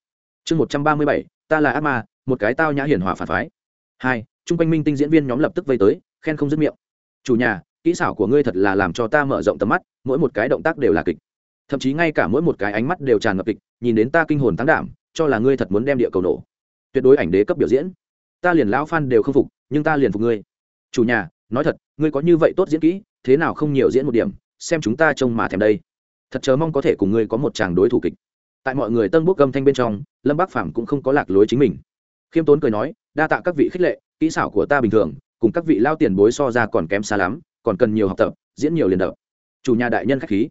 Chương một trăm ba mươi bảy, ta là ác ma, một cái tao nhã hiển hòa phản phái. Hai, chung quanh minh tinh diễn viên nhóm lập tức vây tới, khen không dứt miệng. Chủ nhà kỹ xảo của ngươi thật là làm cho ta mở rộng tầm mắt, mỗi một cái động tác đều là kịch. Thậm chí ngay cả mỗi một cái ánh mắt đều tràn ngập kịch, nhìn đến ta kinh hồn tăng đảm, cho là ngươi thật muốn đem địa cầu nổ. Tuyệt đối ảnh đế cấp biểu diễn. Ta liền lão phan đều không phục, nhưng ta liền phục ngươi. Chủ nhà, nói thật, ngươi có như vậy tốt diễn kỹ, thế nào không nhiều diễn một điểm, xem chúng ta trông mà thèm đây. Thật chờ mong có thể cùng ngươi có một chàng đối thủ kịch. Tại mọi người tân bốc gâm thanh bên trong, lâm bác phàm cũng không có lạc lối chính mình. Khiêm tốn cười nói, đa tạ các vị khích lệ, kỹ xảo của ta bình thường, cùng các vị lao tiền bối so ra còn kém xa lắm còn cần nhiều học tập, diễn nhiều liền đập. Chủ nhà đại nhân khách khí.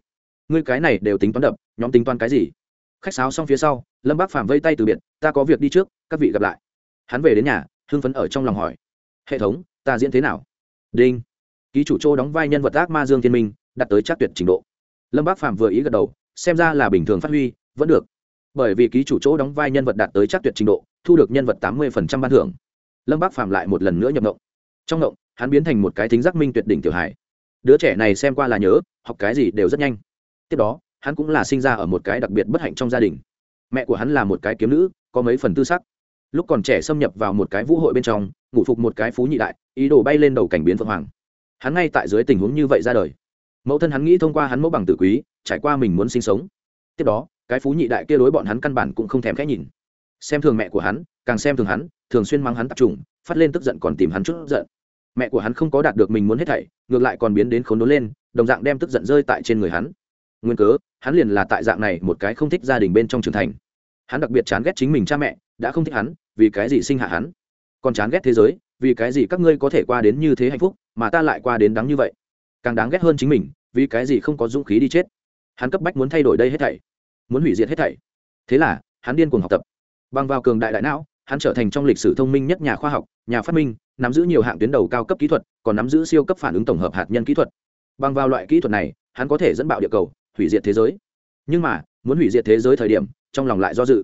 Ngươi cái này đều tính toán đập, nhóm tính toán cái gì? Khách sáo xong phía sau, lâm bác phàm vây tay từ biệt, ta có việc đi trước, các vị gặp lại. Hắn về đến nhà, hưng phấn ở trong lòng hỏi. Hệ thống, ta diễn thế nào? Đinh. Ký chủ châu đóng vai nhân vật ác ma dương thiên minh, đạt tới chắc tuyệt trình độ. Lâm bác phạm vừa ý gật đầu, xem ra là bình thường phát huy, vẫn được. Bởi vì ký chủ chỗ đóng vai nhân vật đạt tới chắc tuyệt trình độ, thu được nhân vật tám mươi ban thưởng. Lâm bác phạm lại một lần nữa nhập ngộng. Trong ngộng hắn biến thành một cái thính giác minh tuyệt đỉnh tiểu hải đứa trẻ này xem qua là nhớ, học cái gì đều rất nhanh. Tiếp đó, hắn cũng là sinh ra ở một cái đặc biệt bất hạnh trong gia đình. Mẹ của hắn là một cái kiếm nữ, có mấy phần tư sắc. Lúc còn trẻ xâm nhập vào một cái vũ hội bên trong, ngủ phục một cái phú nhị đại, ý đồ bay lên đầu cảnh biến phượng hoàng. Hắn ngay tại dưới tình huống như vậy ra đời. Mẫu thân hắn nghĩ thông qua hắn mẫu bằng tử quý, trải qua mình muốn sinh sống. Tiếp đó, cái phú nhị đại kia đối bọn hắn căn bản cũng không thèm khẽ nhìn. Xem thường mẹ của hắn, càng xem thường hắn, thường xuyên mắng hắn tập trung, phát lên tức giận còn tìm hắn chút giận mẹ của hắn không có đạt được mình muốn hết thảy, ngược lại còn biến đến khốn đốn lên, đồng dạng đem tức giận rơi tại trên người hắn. Nguyên cớ, hắn liền là tại dạng này một cái không thích gia đình bên trong trưởng thành. Hắn đặc biệt chán ghét chính mình cha mẹ, đã không thích hắn, vì cái gì sinh hạ hắn? Còn chán ghét thế giới, vì cái gì các ngươi có thể qua đến như thế hạnh phúc, mà ta lại qua đến đáng như vậy? Càng đáng ghét hơn chính mình, vì cái gì không có dũng khí đi chết? Hắn cấp bách muốn thay đổi đây hết thảy, muốn hủy diệt hết thảy. Thế là, hắn điên cuồng học tập. Bằng vào cường đại đại não hắn trở thành trong lịch sử thông minh nhất nhà khoa học, nhà phát minh, nắm giữ nhiều hạng tuyến đầu cao cấp kỹ thuật, còn nắm giữ siêu cấp phản ứng tổng hợp hạt nhân kỹ thuật. Bằng vào loại kỹ thuật này, hắn có thể dẫn bạo địa cầu, hủy diệt thế giới. Nhưng mà, muốn hủy diệt thế giới thời điểm, trong lòng lại do dự.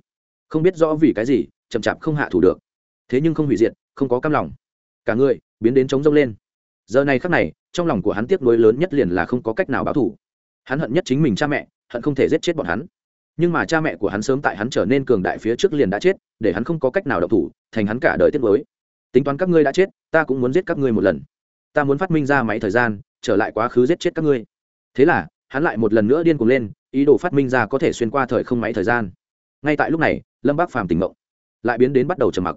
Không biết rõ vì cái gì, chậm chạp không hạ thủ được. Thế nhưng không hủy diệt, không có cam lòng. Cả người, biến đến chống rông lên. Giờ này khắc này, trong lòng của hắn tiếc nuối lớn nhất liền là không có cách nào báo thủ hắn hận nhất chính mình cha mẹ, hận không thể giết chết bọn hắn nhưng mà cha mẹ của hắn sớm tại hắn trở nên cường đại phía trước liền đã chết, để hắn không có cách nào độc thủ, thành hắn cả đời tiết mới tính toán các ngươi đã chết, ta cũng muốn giết các ngươi một lần. Ta muốn phát minh ra máy thời gian, trở lại quá khứ giết chết các ngươi. Thế là, hắn lại một lần nữa điên cuồng lên, ý đồ phát minh ra có thể xuyên qua thời không máy thời gian. Ngay tại lúc này, lâm bác phàm tỉnh mộng lại biến đến bắt đầu trầm mặc.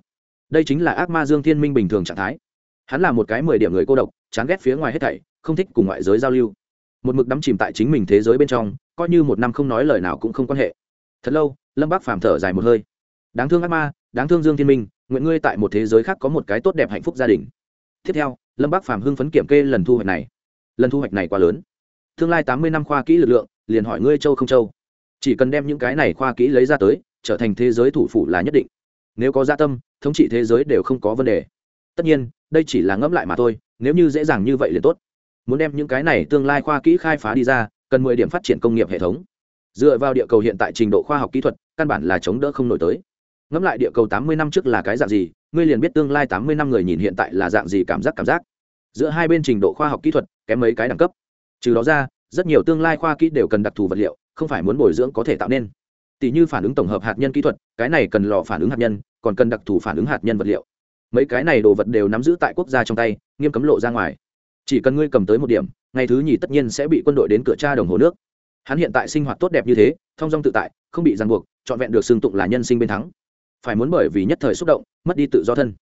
Đây chính là ác ma dương thiên minh bình thường trạng thái. Hắn là một cái mười điểm người cô độc, chán ghét phía ngoài hết thảy, không thích cùng ngoại giới giao lưu một mực đắm chìm tại chính mình thế giới bên trong, coi như một năm không nói lời nào cũng không quan hệ. Thật lâu, lâm bác phàm thở dài một hơi. Đáng thương ác ma, đáng thương dương thiên minh, nguyện ngươi tại một thế giới khác có một cái tốt đẹp hạnh phúc gia đình. Tiếp theo, lâm bác phàm hưng phấn kiểm kê lần thu hoạch này. Lần thu hoạch này quá lớn. Tương lai tám mươi năm khoa kỹ lực lượng, liền hỏi ngươi châu không châu. Chỉ cần đem những cái này khoa kỹ lấy ra tới, trở thành thế giới thủ phủ là nhất định. Nếu có gia tâm, thống trị thế giới đều không có vấn đề. Tất nhiên, đây chỉ là ngẫm lại mà thôi, nếu như dễ dàng như vậy liền tốt muốn đem những cái này tương lai khoa kỹ khai phá đi ra, cần mười điểm phát triển công nghiệp hệ thống. Dựa vào địa cầu hiện tại trình độ khoa học kỹ thuật, căn bản là chống đỡ không nổi tới. Ngẫm lại địa cầu tám mươi năm trước là cái dạng gì, ngươi liền biết tương lai tám mươi năm người nhìn hiện tại là dạng gì cảm giác cảm giác. Giữa hai bên trình độ khoa học kỹ thuật, kém mấy cái đẳng cấp. Trừ đó ra, rất nhiều tương lai khoa kỹ đều cần đặc thù vật liệu, không phải muốn bồi dưỡng có thể tạo nên. Tỷ như phản ứng tổng hợp hạt nhân kỹ thuật, cái này cần lò phản ứng hạt nhân, còn cần đặc thù phản ứng hạt nhân vật liệu. Mấy cái này đồ vật đều nắm giữ tại quốc gia trong tay, nghiêm cấm lộ ra ngoài chỉ cần ngươi cầm tới một điểm, ngày thứ nhì tất nhiên sẽ bị quân đội đến cửa cha đồng hồ nước. Hắn hiện tại sinh hoạt tốt đẹp như thế thong dong tự tại, không bị ràng buộc, trọn vẹn được xưng tụng là nhân sinh bên thắng. Phải muốn bởi vì nhất thời xúc động, mất đi tự do thân.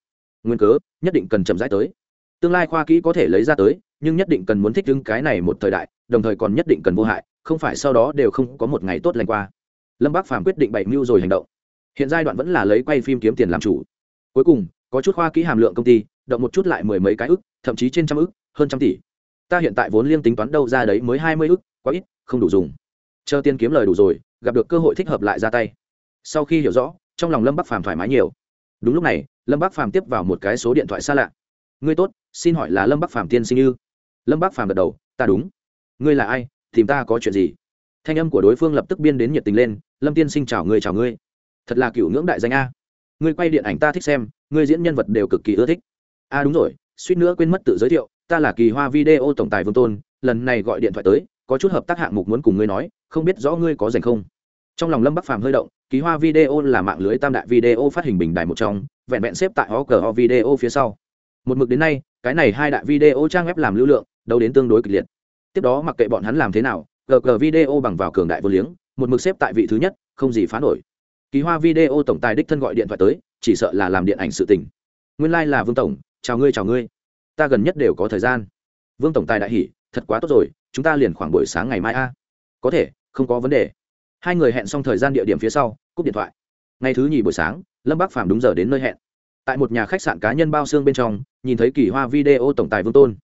Nguyên cớ, nhất định cần chậm rãi tới. Tương lai khoa kỹ có thể lấy ra tới, nhưng nhất định cần muốn thích đứng cái này một thời đại, đồng thời còn nhất định cần vô hại, không phải sau đó đều không có một ngày tốt lành qua. Lâm bác phàm quyết định bảy mưu rồi hành động. Hiện giai đoạn vẫn là lấy quay phim kiếm tiền làm chủ. Cuối cùng, có chút khoa kỹ hàm lượng công ty, động một chút lại mười mấy cái ức, thậm chí trên trăm ức hơn trăm tỷ. Ta hiện tại vốn liêng tính toán đâu ra đấy mới hai mươi ức, quá ít, không đủ dùng. Chờ tiên kiếm lời đủ rồi, gặp được cơ hội thích hợp lại ra tay. Sau khi hiểu rõ, trong lòng lâm bắc phàm thoải mái nhiều. Đúng lúc này, lâm bắc phàm tiếp vào một cái số điện thoại xa lạ. Ngươi tốt, xin hỏi là lâm bắc phàm tiên sinh như lâm bắc phàm gật đầu, ta đúng. Ngươi là ai? Tìm ta có chuyện gì? Thanh âm của đối phương lập tức biên đến nhiệt tình lên, lâm tiên sinh chào ngươi chào ngươi. Thật là cựu ngưỡng đại danh a. Ngươi quay điện ảnh ta thích xem, ngươi diễn nhân vật đều cực kỳ ưa thích. A, đúng rồi, suýt nữa quên mất tự giới thiệu ta là kỳ hoa video tổng tài vương tôn, lần này gọi điện thoại tới, có chút hợp tác hạng mục muốn cùng ngươi nói, không biết rõ ngươi có dành không? Trong lòng lâm bắc phàm hơi động, kỳ hoa video là mạng lưới tam đại video phát hình bình đài một trong, vẹn vẹn xếp tại OGO video phía sau. Một mực đến nay, cái này hai đại video trang web làm lưu lượng đâu đến tương đối kịch liệt. Tiếp đó mặc kệ bọn hắn làm thế nào gg video bằng vào cường đại vô liếng, một mực xếp tại vị thứ nhất, không gì phá nổi. Kỳ hoa video tổng tài đích thân gọi điện thoại tới, chỉ sợ là làm điện ảnh sự tình. Nguyên lai、like、là vương tổng, chào ngươi chào ngươi ta gần nhất đều có thời gian. Vương tổng tài đại hỉ, thật quá tốt rồi, chúng ta liền khoảng buổi sáng ngày mai a. Có thể, không có vấn đề. Hai người hẹn xong thời gian địa điểm phía sau, cúp điện thoại. Ngày thứ nhì buổi sáng, lâm bắc phàm đúng giờ đến nơi hẹn. Tại một nhà khách sạn cá nhân bao xương bên trong, nhìn thấy kỳ hoa video tổng tài vương tôn.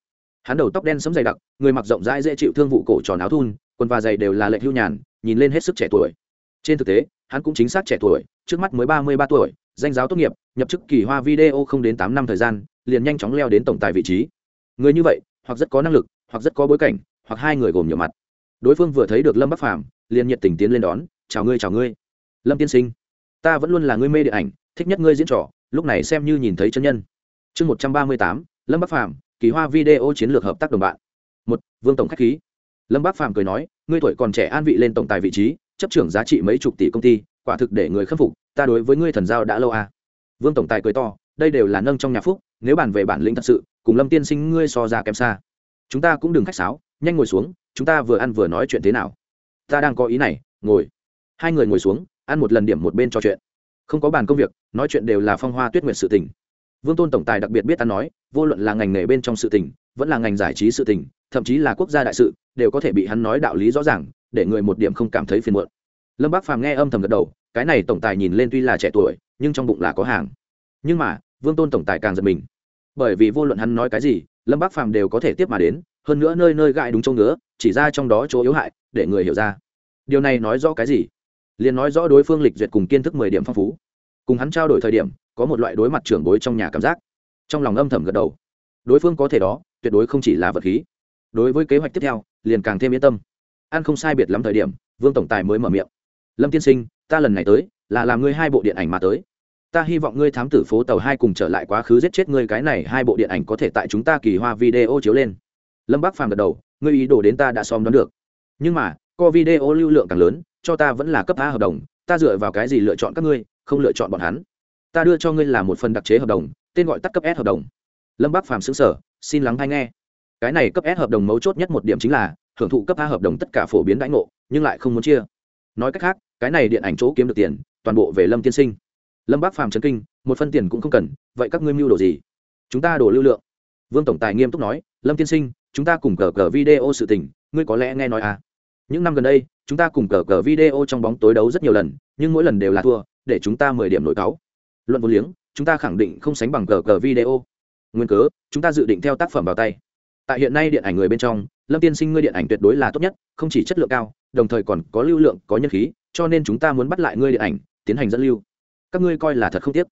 Hắn đầu tóc đen sấm dày đặc, người mặc rộng rãi dễ chịu thương vụ cổ tròn áo thun, quần và giày đều là lệnh hưu nhàn, nhìn lên hết sức trẻ tuổi. Trên thực tế, hắn cũng chính xác trẻ tuổi, trước mắt mới ba mươi ba tuổi, danh giáo tốt nghiệp, nhập chức kỳ hoa video không đến tám năm thời gian liền nhanh chóng leo đến tổng tài vị trí. Người như vậy, hoặc rất có năng lực, hoặc rất có bối cảnh, hoặc hai người gồm nhiều mặt. Đối phương vừa thấy được lâm bắc phàm, liền nhiệt tình tiến lên đón, chào ngươi chào ngươi. Lâm tiên sinh, ta vẫn luôn là ngươi mê điện ảnh, thích nhất ngươi diễn trò, lúc này xem như nhìn thấy chân nhân. Chương một trăm ba mươi tám, lâm bắc phàm, kỳ hoa video chiến lược hợp tác đồng bạn. Một, vương tổng khách khí. Lâm bắc phàm cười nói, ngươi tuổi còn trẻ an vị lên tổng tài vị trí, chấp trưởng giá trị mấy chục tỷ công ty, quả thực để người khâm phục, ta đối với ngươi thần giao đã lâu à. vương tổng tài cười to đây đều là nâng trong nhà phúc, nếu bàn về bản lĩnh thật sự, cùng lâm tiên sinh ngươi so ra kém xa. Chúng ta cũng đừng khách sáo, nhanh ngồi xuống, chúng ta vừa ăn vừa nói chuyện thế nào? Ta đang có ý này, ngồi. Hai người ngồi xuống, ăn một lần điểm một bên trò chuyện. Không có bàn công việc, nói chuyện đều là phong hoa tuyết nguyệt sự tình. Vương tôn tổng tài đặc biệt biết ta nói, vô luận là ngành nghề bên trong sự tình, vẫn là ngành giải trí sự tình, thậm chí là quốc gia đại sự, đều có thể bị hắn nói đạo lý rõ ràng, để người một điểm không cảm thấy phiền muộn. Lâm bác phàm nghe âm thầm gật đầu, cái này tổng tài nhìn lên tuy là trẻ tuổi, nhưng trong bụng là có hàng nhưng mà, vương tôn tổng tài càng giật mình. Bởi vì vô luận hắn nói cái gì, lâm bác phàm đều có thể tiếp mà đến, hơn nữa nơi nơi gại đúng chỗ ngứa, chỉ ra trong đó chỗ yếu hại, để người hiểu ra. Điều này nói rõ cái gì? Liền nói rõ đối phương lịch duyệt cùng kiến thức mười điểm phong phú. Cùng hắn trao đổi thời điểm, có một loại đối mặt trưởng bối trong nhà cảm giác. Trong lòng âm thầm gật đầu. Đối phương có thể đó, tuyệt đối không chỉ là vật khí. Đối với kế hoạch tiếp theo, liền càng thêm yên tâm. Ăn không sai biệt lắm thời điểm, vương tổng tài mới mở miệng. Lâm tiên sinh, ta lần này tới, là làm ngươi hai bộ điện ảnh mà tới ta hy vọng ngươi thám tử phố tàu hai cùng trở lại quá khứ giết chết ngươi cái này hai bộ điện ảnh có thể tại chúng ta kỳ hoa video chiếu lên. Lâm bác phàm gật đầu, ngươi ý đồ đến ta đã xóm đoán được. Nhưng mà, co video lưu lượng càng lớn, cho ta vẫn là cấp a hợp đồng, ta dựa vào cái gì lựa chọn các ngươi, không lựa chọn bọn hắn. Ta đưa cho ngươi là một phần đặc chế hợp đồng, tên gọi tắt cấp s hợp đồng. Lâm bác phàm xứng sở xin lắng hay nghe. Cái này cấp s hợp đồng mấu chốt nhất một điểm chính là, hưởng thụ cấp a hợp đồng tất cả phổ biến đãi ngộ, nhưng lại không muốn chia. Nói cách khác, cái này điện ảnh chỗ kiếm được tiền, toàn bộ về lâm tiên sinh lâm bác phàm trấn kinh, một phân tiền cũng không cần, vậy các ngươi mưu đồ gì? Chúng ta đổ lưu lượng. Vương tổng tài nghiêm túc nói, lâm tiên sinh, chúng ta cùng cờ cờ video sự tình, ngươi có lẽ nghe nói à? Những năm gần đây, chúng ta cùng cờ cờ video trong bóng tối đấu rất nhiều lần, nhưng mỗi lần đều là thua, để chúng ta mười điểm nổi cáu. Luận vô liếng, chúng ta khẳng định không sánh bằng cờ cờ video. Nguyên cớ, chúng ta dự định theo tác phẩm vào tay. Tại hiện nay điện ảnh người bên trong, lâm tiên sinh ngươi điện ảnh tuyệt đối là tốt nhất, không chỉ chất lượng cao, đồng thời còn có lưu lượng, có nhân khí, cho nên chúng ta muốn bắt lại ngươi điện ảnh, tiến hành dẫn lưu các ngươi coi là thật không tiếc.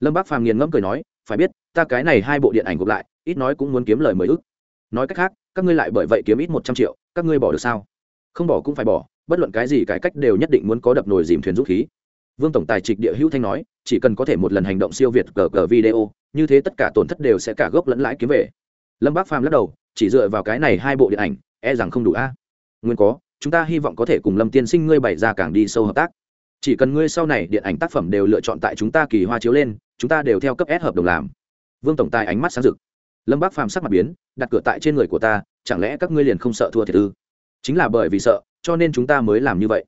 Lâm bác phàm nghiền ngẫm cười nói, phải biết, ta cái này hai bộ điện ảnh gộp lại, ít nói cũng muốn kiếm lời mười ức. Nói cách khác, các ngươi lại bởi vậy kiếm ít một trăm triệu, các ngươi bỏ được sao? Không bỏ cũng phải bỏ, bất luận cái gì cải cách đều nhất định muốn có đập nồi dìm thuyền dũng khí. Vương tổng tài trịch địa hữu thanh nói, chỉ cần có thể một lần hành động siêu việt cờ cờ video, như thế tất cả tổn thất đều sẽ cả gốc lẫn lãi kiếm về. Lâm bác phàm lắc đầu, chỉ dựa vào cái này hai bộ điện ảnh e rằng không đủ a. Nguyên có, chúng ta hy vọng có thể cùng lâm tiên sinh ngươi bày ra càng đi sâu hợp tác chỉ cần ngươi sau này điện ảnh tác phẩm đều lựa chọn tại chúng ta kỳ hoa chiếu lên, chúng ta đều theo cấp s hợp đồng làm. Vương tổng tài ánh mắt sáng rực. Lâm bác phàm sắc mặt biến, đặt cửa tại trên người của ta, chẳng lẽ các ngươi liền không sợ thua thiệt ư? Chính là bởi vì sợ, cho nên chúng ta mới làm như vậy.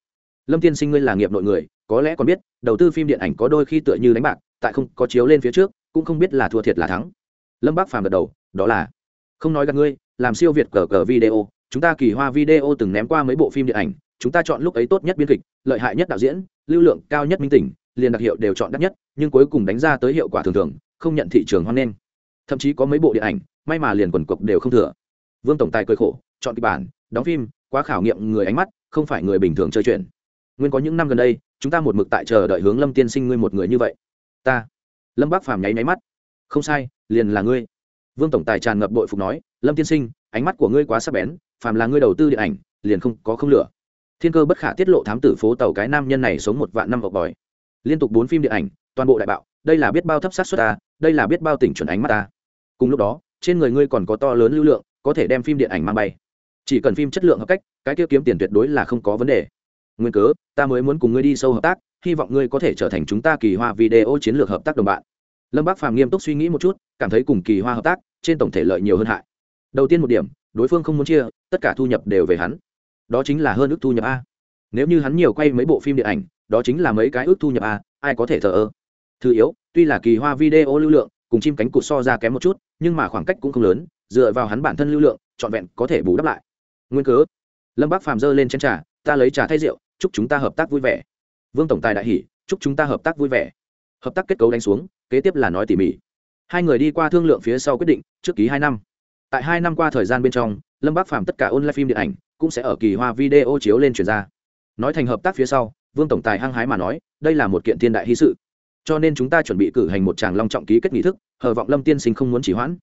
Lâm tiên sinh ngươi là nghiệp nội người, có lẽ còn biết, đầu tư phim điện ảnh có đôi khi tựa như đánh bạc, tại không có chiếu lên phía trước, cũng không biết là thua thiệt là thắng. Lâm bác phàm gật đầu, đó là, không nói gặp ngươi, làm siêu việt cờ cờ video, chúng ta kỳ hoa video từng ném qua mấy bộ phim điện ảnh, chúng ta chọn lúc ấy tốt nhất biên kịch, lợi hại nhất đạo diễn lưu lượng cao nhất minh tỉnh, liền đặc hiệu đều chọn đắt nhất, nhưng cuối cùng đánh ra tới hiệu quả thường thường, không nhận thị trường hoan nghênh thậm chí có mấy bộ điện ảnh, may mà liền quần cục đều không thừa. Vương tổng tài cười khổ, chọn kịch bản, đóng phim, quá khảo nghiệm người ánh mắt, không phải người bình thường chơi chuyện. Nguyên có những năm gần đây, chúng ta một mực tại chờ đợi hướng lâm tiên sinh ngươi một người như vậy. Ta. Lâm bác phàm nháy nháy mắt. Không sai, liền là ngươi. Vương tổng tài tràn ngập bội phục nói, lâm tiên sinh, ánh mắt của ngươi quá sắc bén, phàm là ngươi đầu tư điện ảnh, liền không có không lửa thiên cơ bất khả tiết lộ thám tử phố tàu cái nam nhân này sống một vạn năm vọc bòi. Liên tục bốn phim điện ảnh, toàn bộ đại bạo, đây là biết bao thấp sát xuất ta, đây là biết bao tỉnh chuẩn ánh mắt ta. Cùng lúc đó, trên người ngươi còn có to lớn lưu lượng, có thể đem phim điện ảnh mang bay. Chỉ cần phim chất lượng hợp cách, cái kia kiếm tiền tuyệt đối là không có vấn đề. Nguyên cớ, ta mới muốn cùng ngươi đi sâu hợp tác, hy vọng ngươi có thể trở thành chúng ta kỳ hoa video chiến lược hợp tác đồng bạn. Lâm bác phàm nghiêm túc suy nghĩ một chút, cảm thấy cùng kỳ hoa hợp tác, trên tổng thể lợi nhiều hơn hại. Đầu tiên một điểm, đối phương không muốn chia, tất cả thu nhập đều về hắn đó chính là hơn ước thu nhập a. Nếu như hắn nhiều quay mấy bộ phim điện ảnh, đó chính là mấy cái ước thu nhập a, ai có thể thờ ơ? Thứ yếu, tuy là kỳ hoa video lưu lượng, cùng chim cánh cụt so ra kém một chút, nhưng mà khoảng cách cũng không lớn, dựa vào hắn bản thân lưu lượng, trọn vẹn có thể bù đắp lại. Nguyên cớ, lâm bác phàm dơ lên chén trà, ta lấy trà thay rượu, chúc chúng ta hợp tác vui vẻ. Vương tổng tài đại hỷ chúc chúng ta hợp tác vui vẻ. Hợp tác kết cấu đánh xuống, kế tiếp là nói tỉ mỉ. Hai người đi qua thương lượng phía sau quyết định, trước ký hai năm. Tại hai năm qua thời gian bên trong, lâm bác phàm tất cả online phim điện ảnh cũng sẽ ở kỳ hoa video chiếu lên truyền ra. Nói thành hợp tác phía sau, vương tổng tài hăng hái mà nói, đây là một kiện thiên đại hy sự. Cho nên chúng ta chuẩn bị cử hành một tràng long trọng ký kết nghị thức, hờ vọng lâm tiên sinh không muốn chỉ hoãn.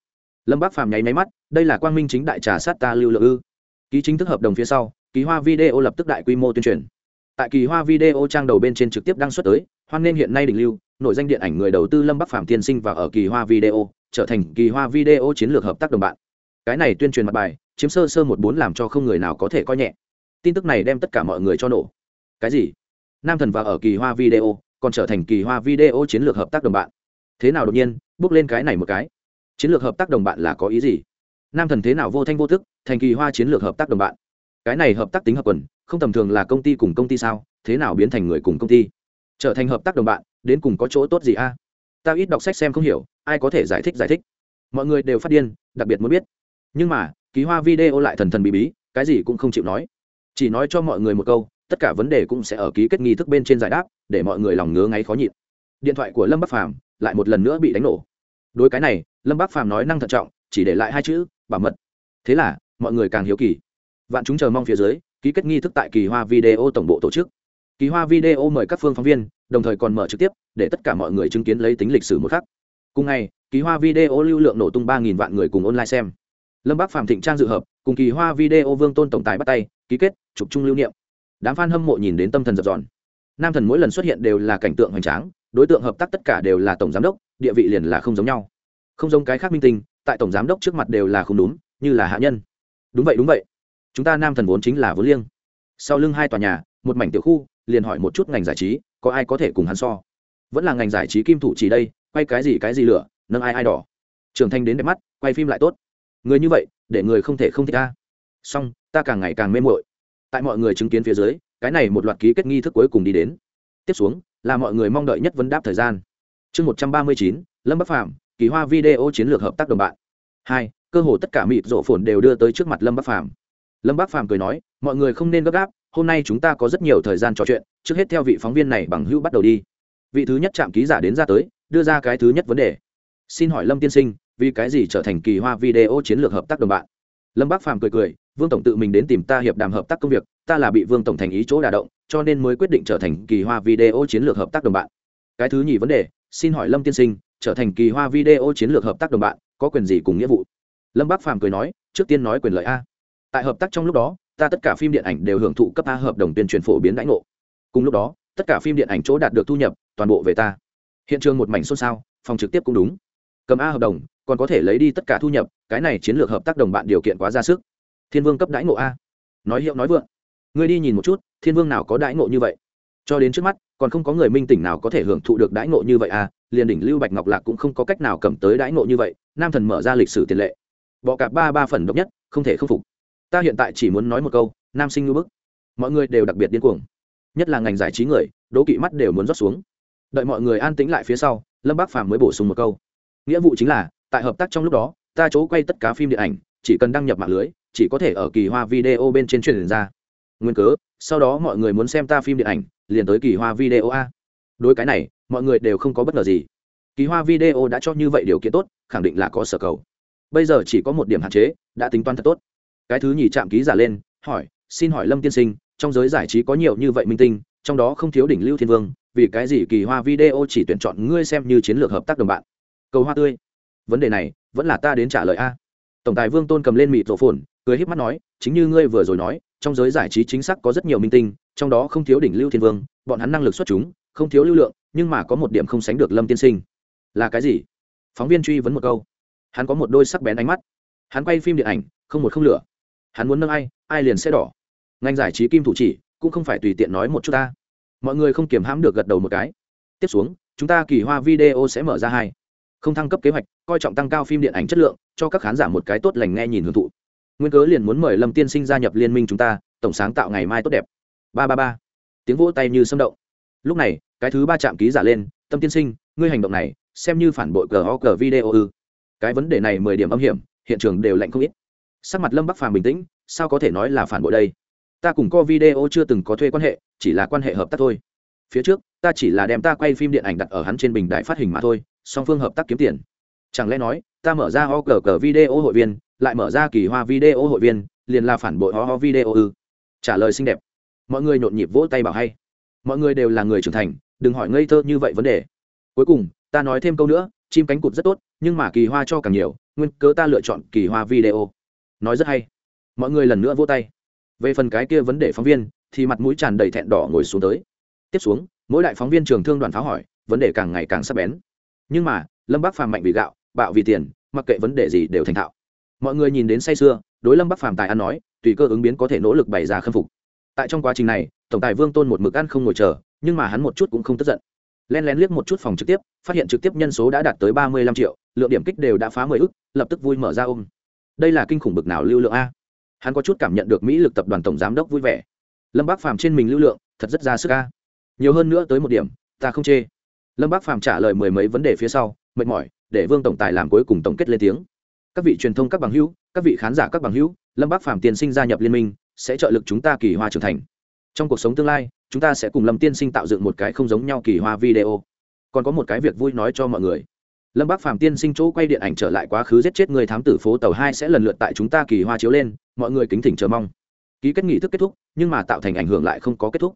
Lâm bác phàm nháy máy mắt, đây là quang minh chính đại trà sát ta lưu lượng ư. Ký chính thức hợp đồng phía sau, kỳ hoa video lập tức đại quy mô tuyên truyền. Tại kỳ hoa video trang đầu bên trên trực tiếp đăng xuất tới, hoan nên hiện nay đỉnh lưu nội danh điện ảnh người đầu tư lâm bắc phạm tiên sinh và ở kỳ hoa video, trở thành kỳ hoa video chiến lược hợp tác đồng bạn. Cái này tuyên truyền mặt bài chiếm sơ sơ một bốn làm cho không người nào có thể coi nhẹ. Tin tức này đem tất cả mọi người cho nổ. Cái gì? Nam thần và ở kỳ hoa video, còn trở thành kỳ hoa video chiến lược hợp tác đồng bạn. Thế nào đột nhiên, bước lên cái này một cái. Chiến lược hợp tác đồng bạn là có ý gì? Nam thần thế nào vô thanh vô thức thành kỳ hoa chiến lược hợp tác đồng bạn? Cái này hợp tác tính hợp quần, không tầm thường là công ty cùng công ty sao? Thế nào biến thành người cùng công ty? Trở thành hợp tác đồng bạn, đến cùng có chỗ tốt gì a? À? ta ít đọc sách xem không hiểu, ai có thể giải thích giải thích. Mọi người đều phát điên, đặc biệt muốn biết. Nhưng mà ký hoa video lại thần thần bí bí, cái gì cũng không chịu nói. Chỉ nói cho mọi người một câu, tất cả vấn đề cũng sẽ ở ký kết nghi thức bên trên giải đáp, để mọi người lòng ngứa ngáy khó nhịn. Điện thoại của lâm bắc phàm lại một lần nữa bị đánh nổ. Đối cái này, lâm bắc phàm nói năng thận trọng, chỉ để lại hai chữ, bảo mật. Thế là, mọi người càng hiếu kỳ. Vạn chúng chờ mong phía dưới, ký kết nghi thức tại kỳ hoa video tổng bộ tổ chức. Kỳ hoa video mời các phương phóng viên, đồng thời còn mở trực tiếp, để tất cả mọi người chứng kiến lấy tính lịch sử một khắc. Cùng ngày, kỳ hoa video lưu lượng nổ tung ba vạn người cùng online xem lâm bác phạm thịnh trang dự hợp, cùng kỳ hoa video vương tôn tổng tài bắt tay, ký kết, chụp chung lưu niệm. Đám f a n hâm mộ nhìn đến tâm thần dập dòn nam thần mỗi lần xuất hiện đều là cảnh tượng hoành tráng, đối tượng hợp tác tất cả đều là tổng giám đốc, địa vị liền là không giống nhau. Không giống cái khác minh tinh, tại tổng giám đốc trước mặt đều là không đúng, như là hạ nhân. Đúng vậy đúng vậy. Chúng ta nam thần vốn chính là vốn liêng. Sau lưng hai tòa nhà, một mảnh tiểu khu, liền hỏi một chút ngành giải trí, có ai có thể cùng hắn so? Vẫn là ngành giải trí kim thủ chỉ đây, quay cái gì cái gì lửa, nâng ai ai đỏ. Trưởng thành đến đẹp mắt, quay phim lại tốt người như vậy, để người không thể không thích ta. Song ta càng ngày càng mê mội tại mọi người chứng kiến phía dưới, cái này một loạt ký kết nghi thức cuối cùng đi đến. Tiếp xuống, là mọi người mong đợi nhất vấn đáp thời gian. Chương một trăm ba mươi chín, lâm bắc phạm kỳ hoa video chiến lược hợp tác đồng bạn. Hai, cơ hồ tất cả mịt rộ phồn đều đưa tới trước mặt lâm bắc Phạm. lâm bắc phạm cười nói, mọi người không nên gấp gáp, hôm nay chúng ta có rất nhiều thời gian trò chuyện, trước hết theo vị phóng viên này bằng hữu bắt đầu đi. Vị thứ nhất chạm ký giả đến ra tới, đưa ra cái thứ nhất vấn đề. Xin hỏi lâm tiên sinh vì cái gì trở thành kỳ hoa video chiến lược hợp tác đồng bạn? Lâm bác phàm cười cười, vương tổng tự mình đến tìm ta hiệp đàm hợp tác công việc, ta là bị vương tổng thành ý chỗ đà động, cho nên mới quyết định trở thành kỳ hoa video chiến lược hợp tác đồng bạn. Cái thứ nhì vấn đề, xin hỏi lâm tiên sinh, trở thành kỳ hoa video chiến lược hợp tác đồng bạn, có quyền gì cùng nghĩa vụ? Lâm bác phàm cười nói, trước tiên nói quyền lợi a. Tại hợp tác trong lúc đó, ta tất cả phim điện ảnh đều hưởng thụ cấp a hợp đồng tuyên truyền phổ biến đãi ngộ. Cùng lúc đó, tất cả phim điện ảnh chỗ đạt được thu nhập, toàn bộ về ta. Hiện trường một mảnh xôn xao, phòng trực tiếp cũng đúng. Cầm a hợp đồng còn có thể lấy đi tất cả thu nhập, cái này chiến lược hợp tác đồng bạn điều kiện quá ra sức. Thiên vương cấp đãi ngộ a. Nói hiệu nói vượng. Ngươi đi nhìn một chút, thiên vương nào có đãi ngộ như vậy? Cho đến trước mắt, còn không có người minh tỉnh nào có thể hưởng thụ được đãi ngộ như vậy a, liền đỉnh lưu bạch ngọc lạc cũng không có cách nào cầm tới đãi ngộ như vậy, nam thần mở ra lịch sử tiền lệ. Bọ cạp ba ba phần độc nhất, không thể khâm phục. Ta hiện tại chỉ muốn nói một câu, nam sinh ngư bức. Mọi người đều đặc biệt điên cuồng. Nhất là ngành giải trí người, đố kỵ mắt đều muốn rót xuống. Đợi mọi người an tĩnh lại phía sau, lâm bác phàm mới bổ sung một câu. Nghĩa vụ chính là tại hợp tác trong lúc đó, ta chỗ quay tất cả phim điện ảnh, chỉ cần đăng nhập mạng lưới, chỉ có thể ở kỳ hoa video bên trên truyền ra. Nguyên cớ, sau đó mọi người muốn xem ta phim điện ảnh, liền tới kỳ hoa video a. Đối cái này, mọi người đều không có bất ngờ gì. Kỳ hoa video đã cho như vậy điều kiện tốt, khẳng định là có sở cầu. Bây giờ chỉ có một điểm hạn chế, đã tính toán thật tốt. Cái thứ nhì chạm ký giả lên, hỏi, xin hỏi lâm tiên sinh, trong giới giải trí có nhiều như vậy minh tinh, trong đó không thiếu đỉnh lưu thiên vương, vì cái gì kỳ hoa video chỉ tuyển chọn ngươi xem như chiến lược hợp tác đồng bạn? Cầu hoa tươi vấn đề này, vẫn là ta đến trả lời a. Tổng tài vương tôn cầm lên mịt rổ phồn, cười h í p mắt nói, chính như ngươi vừa rồi nói, trong giới giải trí chính xác có rất nhiều minh tinh, trong đó không thiếu đỉnh lưu thiên vương, bọn hắn năng lực xuất chúng, không thiếu lưu lượng, nhưng mà có một điểm không sánh được lâm tiên sinh. Là cái gì? Phóng viên truy vấn một câu. Hắn có một đôi sắc bén ánh mắt. Hắn quay phim điện ảnh, không một không lửa. Hắn muốn nâng ai ai liền sẽ đỏ. Ngành giải trí kim thủ chỉ, cũng không phải tùy tiện nói một chút ta. Mọi người không kiềm hãm được gật đầu một cái. Tiếp xuống, chúng ta kỳ hoa video sẽ mở ra hai không thăng cấp kế hoạch, coi trọng tăng cao phim điện ảnh chất lượng, cho các khán giả một cái tốt lành nghe nhìn hưởng thụ. Nguyên cớ liền muốn mời lâm tiên sinh gia nhập liên minh chúng ta, tổng sáng tạo ngày mai tốt đẹp. Ba ba ba. Tiếng vỗ tay như xâm động. Lúc này, cái thứ ba chạm ký giả lên, tâm tiên sinh, ngươi hành động này, xem như phản bội cờ ho cờ video ư. Cái vấn đề này mười điểm âm hiểm, hiện trường đều lạnh không ít. Sắc mặt lâm bắc phàm bình tĩnh, sao có thể nói là phản bội đây? Ta cùng co video chưa từng có thuê quan hệ, chỉ là quan hệ hợp tác thôi. Phía trước, ta chỉ là đem ta quay phim điện ảnh đặt ở hắn trên bình đại phát hình mà thôi song phương hợp tác kiếm tiền. Chẳng lẽ nói, ta mở ra ho cờ cờ video hội viên, lại mở ra kỳ hoa video hội viên, liền là phản bội ho ho video ư? Trả lời xinh đẹp. Mọi người nhộn nhịp vỗ tay bảo hay. Mọi người đều là người trưởng thành, đừng hỏi ngây thơ như vậy vấn đề. Cuối cùng, ta nói thêm câu nữa, chim cánh cụt rất tốt, nhưng mà kỳ hoa cho càng nhiều, nguyên cớ ta lựa chọn kỳ hoa video. Nói rất hay. Mọi người lần nữa vỗ tay. Về phần cái kia vấn đề phóng viên, thì mặt mũi tràn đầy thẹn đỏ ngồi xuống tới. Tiếp xuống, mỗi đại phóng viên trường thương đoàn pháo hỏi, vấn đề càng ngày càng sắp bén nhưng mà, lâm bắc phàm mạnh vì gạo, bạo vì tiền, mặc kệ vấn đề gì đều thành thạo. Mọi người nhìn đến say sưa, đối lâm bắc phàm tài ăn nói, tùy cơ ứng biến có thể nỗ lực bày ra khâm phục. Tại trong quá trình này, tổng tài vương tôn một mực ăn không ngồi chờ, nhưng mà hắn một chút cũng không tức giận. Len lén liếc một chút phòng trực tiếp, phát hiện trực tiếp nhân số đã đạt tới ba mươi lăm triệu, lượng điểm kích đều đã phá mười ức, lập tức vui mở ra ôm. Đây là kinh khủng bực nào lưu lượng a? Hắn có chút cảm nhận được mỹ lực tập đoàn tổng giám đốc vui vẻ. Lâm bác phàm trên mình lưu lượng, thật rất ra sức a. Nhiều hơn nữa tới một điểm, ta không chê lâm bác phàm trả lời mười mấy vấn đề phía sau, mệt mỏi, để vương tổng tài làm cuối cùng tổng kết lên tiếng. Các vị truyền thông các bằng hữu, các vị khán giả các bằng hữu, lâm bác phàm tiên sinh gia nhập liên minh, sẽ trợ lực chúng ta kỳ hoa trưởng thành. Trong cuộc sống tương lai, chúng ta sẽ cùng lâm tiên sinh tạo dựng một cái không giống nhau kỳ hoa video. Còn có một cái việc vui nói cho mọi người. Lâm bác phàm tiên sinh chỗ quay điện ảnh trở lại quá khứ giết chết người thám tử phố tàu hai sẽ lần lượt tại chúng ta kỳ hoa chiếu lên, mọi người kính thỉnh chờ mong. Ký kết nghị thức kết thúc, nhưng mà tạo thành ảnh hưởng lại không có kết thúc.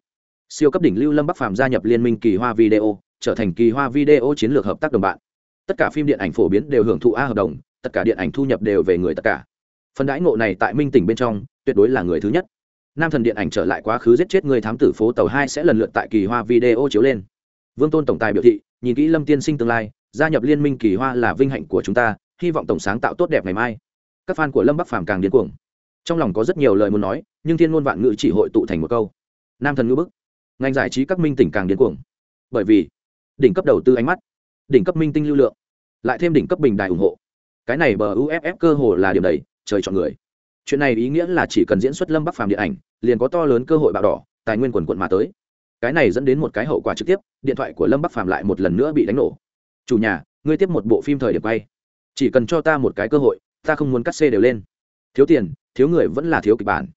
Siêu cấp đỉnh lưu lâm bắc phàm gia nhập liên minh kỳ hoa video trở thành kỳ hoa video chiến lược hợp tác đồng bạn. Tất cả phim điện ảnh phổ biến đều hưởng thụ a hợp đồng, tất cả điện ảnh thu nhập đều về người tất cả. Phần đãi ngộ này tại minh tỉnh bên trong, tuyệt đối là người thứ nhất. Nam thần điện ảnh trở lại quá khứ giết chết người thám tử phố tàu hai sẽ lần lượt tại kỳ hoa video chiếu lên. Vương tôn tổng tài biểu thị, nhìn kỹ lâm tiên sinh tương lai, gia nhập liên minh kỳ hoa là vinh hạnh của chúng ta, hy vọng tổng sáng tạo tốt đẹp ngày mai. Các fan của lâm bắc phàm càng điên cuồng. Trong lòng có rất nhiều lời muốn nói, nhưng thiên ngôn vạn ngữ chỉ hội tụ thành một câu. Nam thần ngữ bức. Ngành giải trí các minh tỉnh càng điên cuồng. Bởi vì đỉnh cấp đầu tư ánh mắt, đỉnh cấp minh tinh lưu lượng, lại thêm đỉnh cấp bình đài ủng hộ. Cái này bờ uff cơ hồ là điểm đầy, trời chọn người. Chuyện này ý nghĩa là chỉ cần diễn xuất lâm bắc phàm điện ảnh, liền có to lớn cơ hội bạo đỏ, tài nguyên quần quận mà tới. Cái này dẫn đến một cái hậu quả trực tiếp, điện thoại của lâm bắc phàm lại một lần nữa bị đánh nổ. Chủ nhà, ngươi tiếp một bộ phim thời điểm quay. Chỉ cần cho ta một cái cơ hội, ta không muốn cắt xê đều lên. Thiếu tiền, thiếu người vẫn là thiếu kịch bản.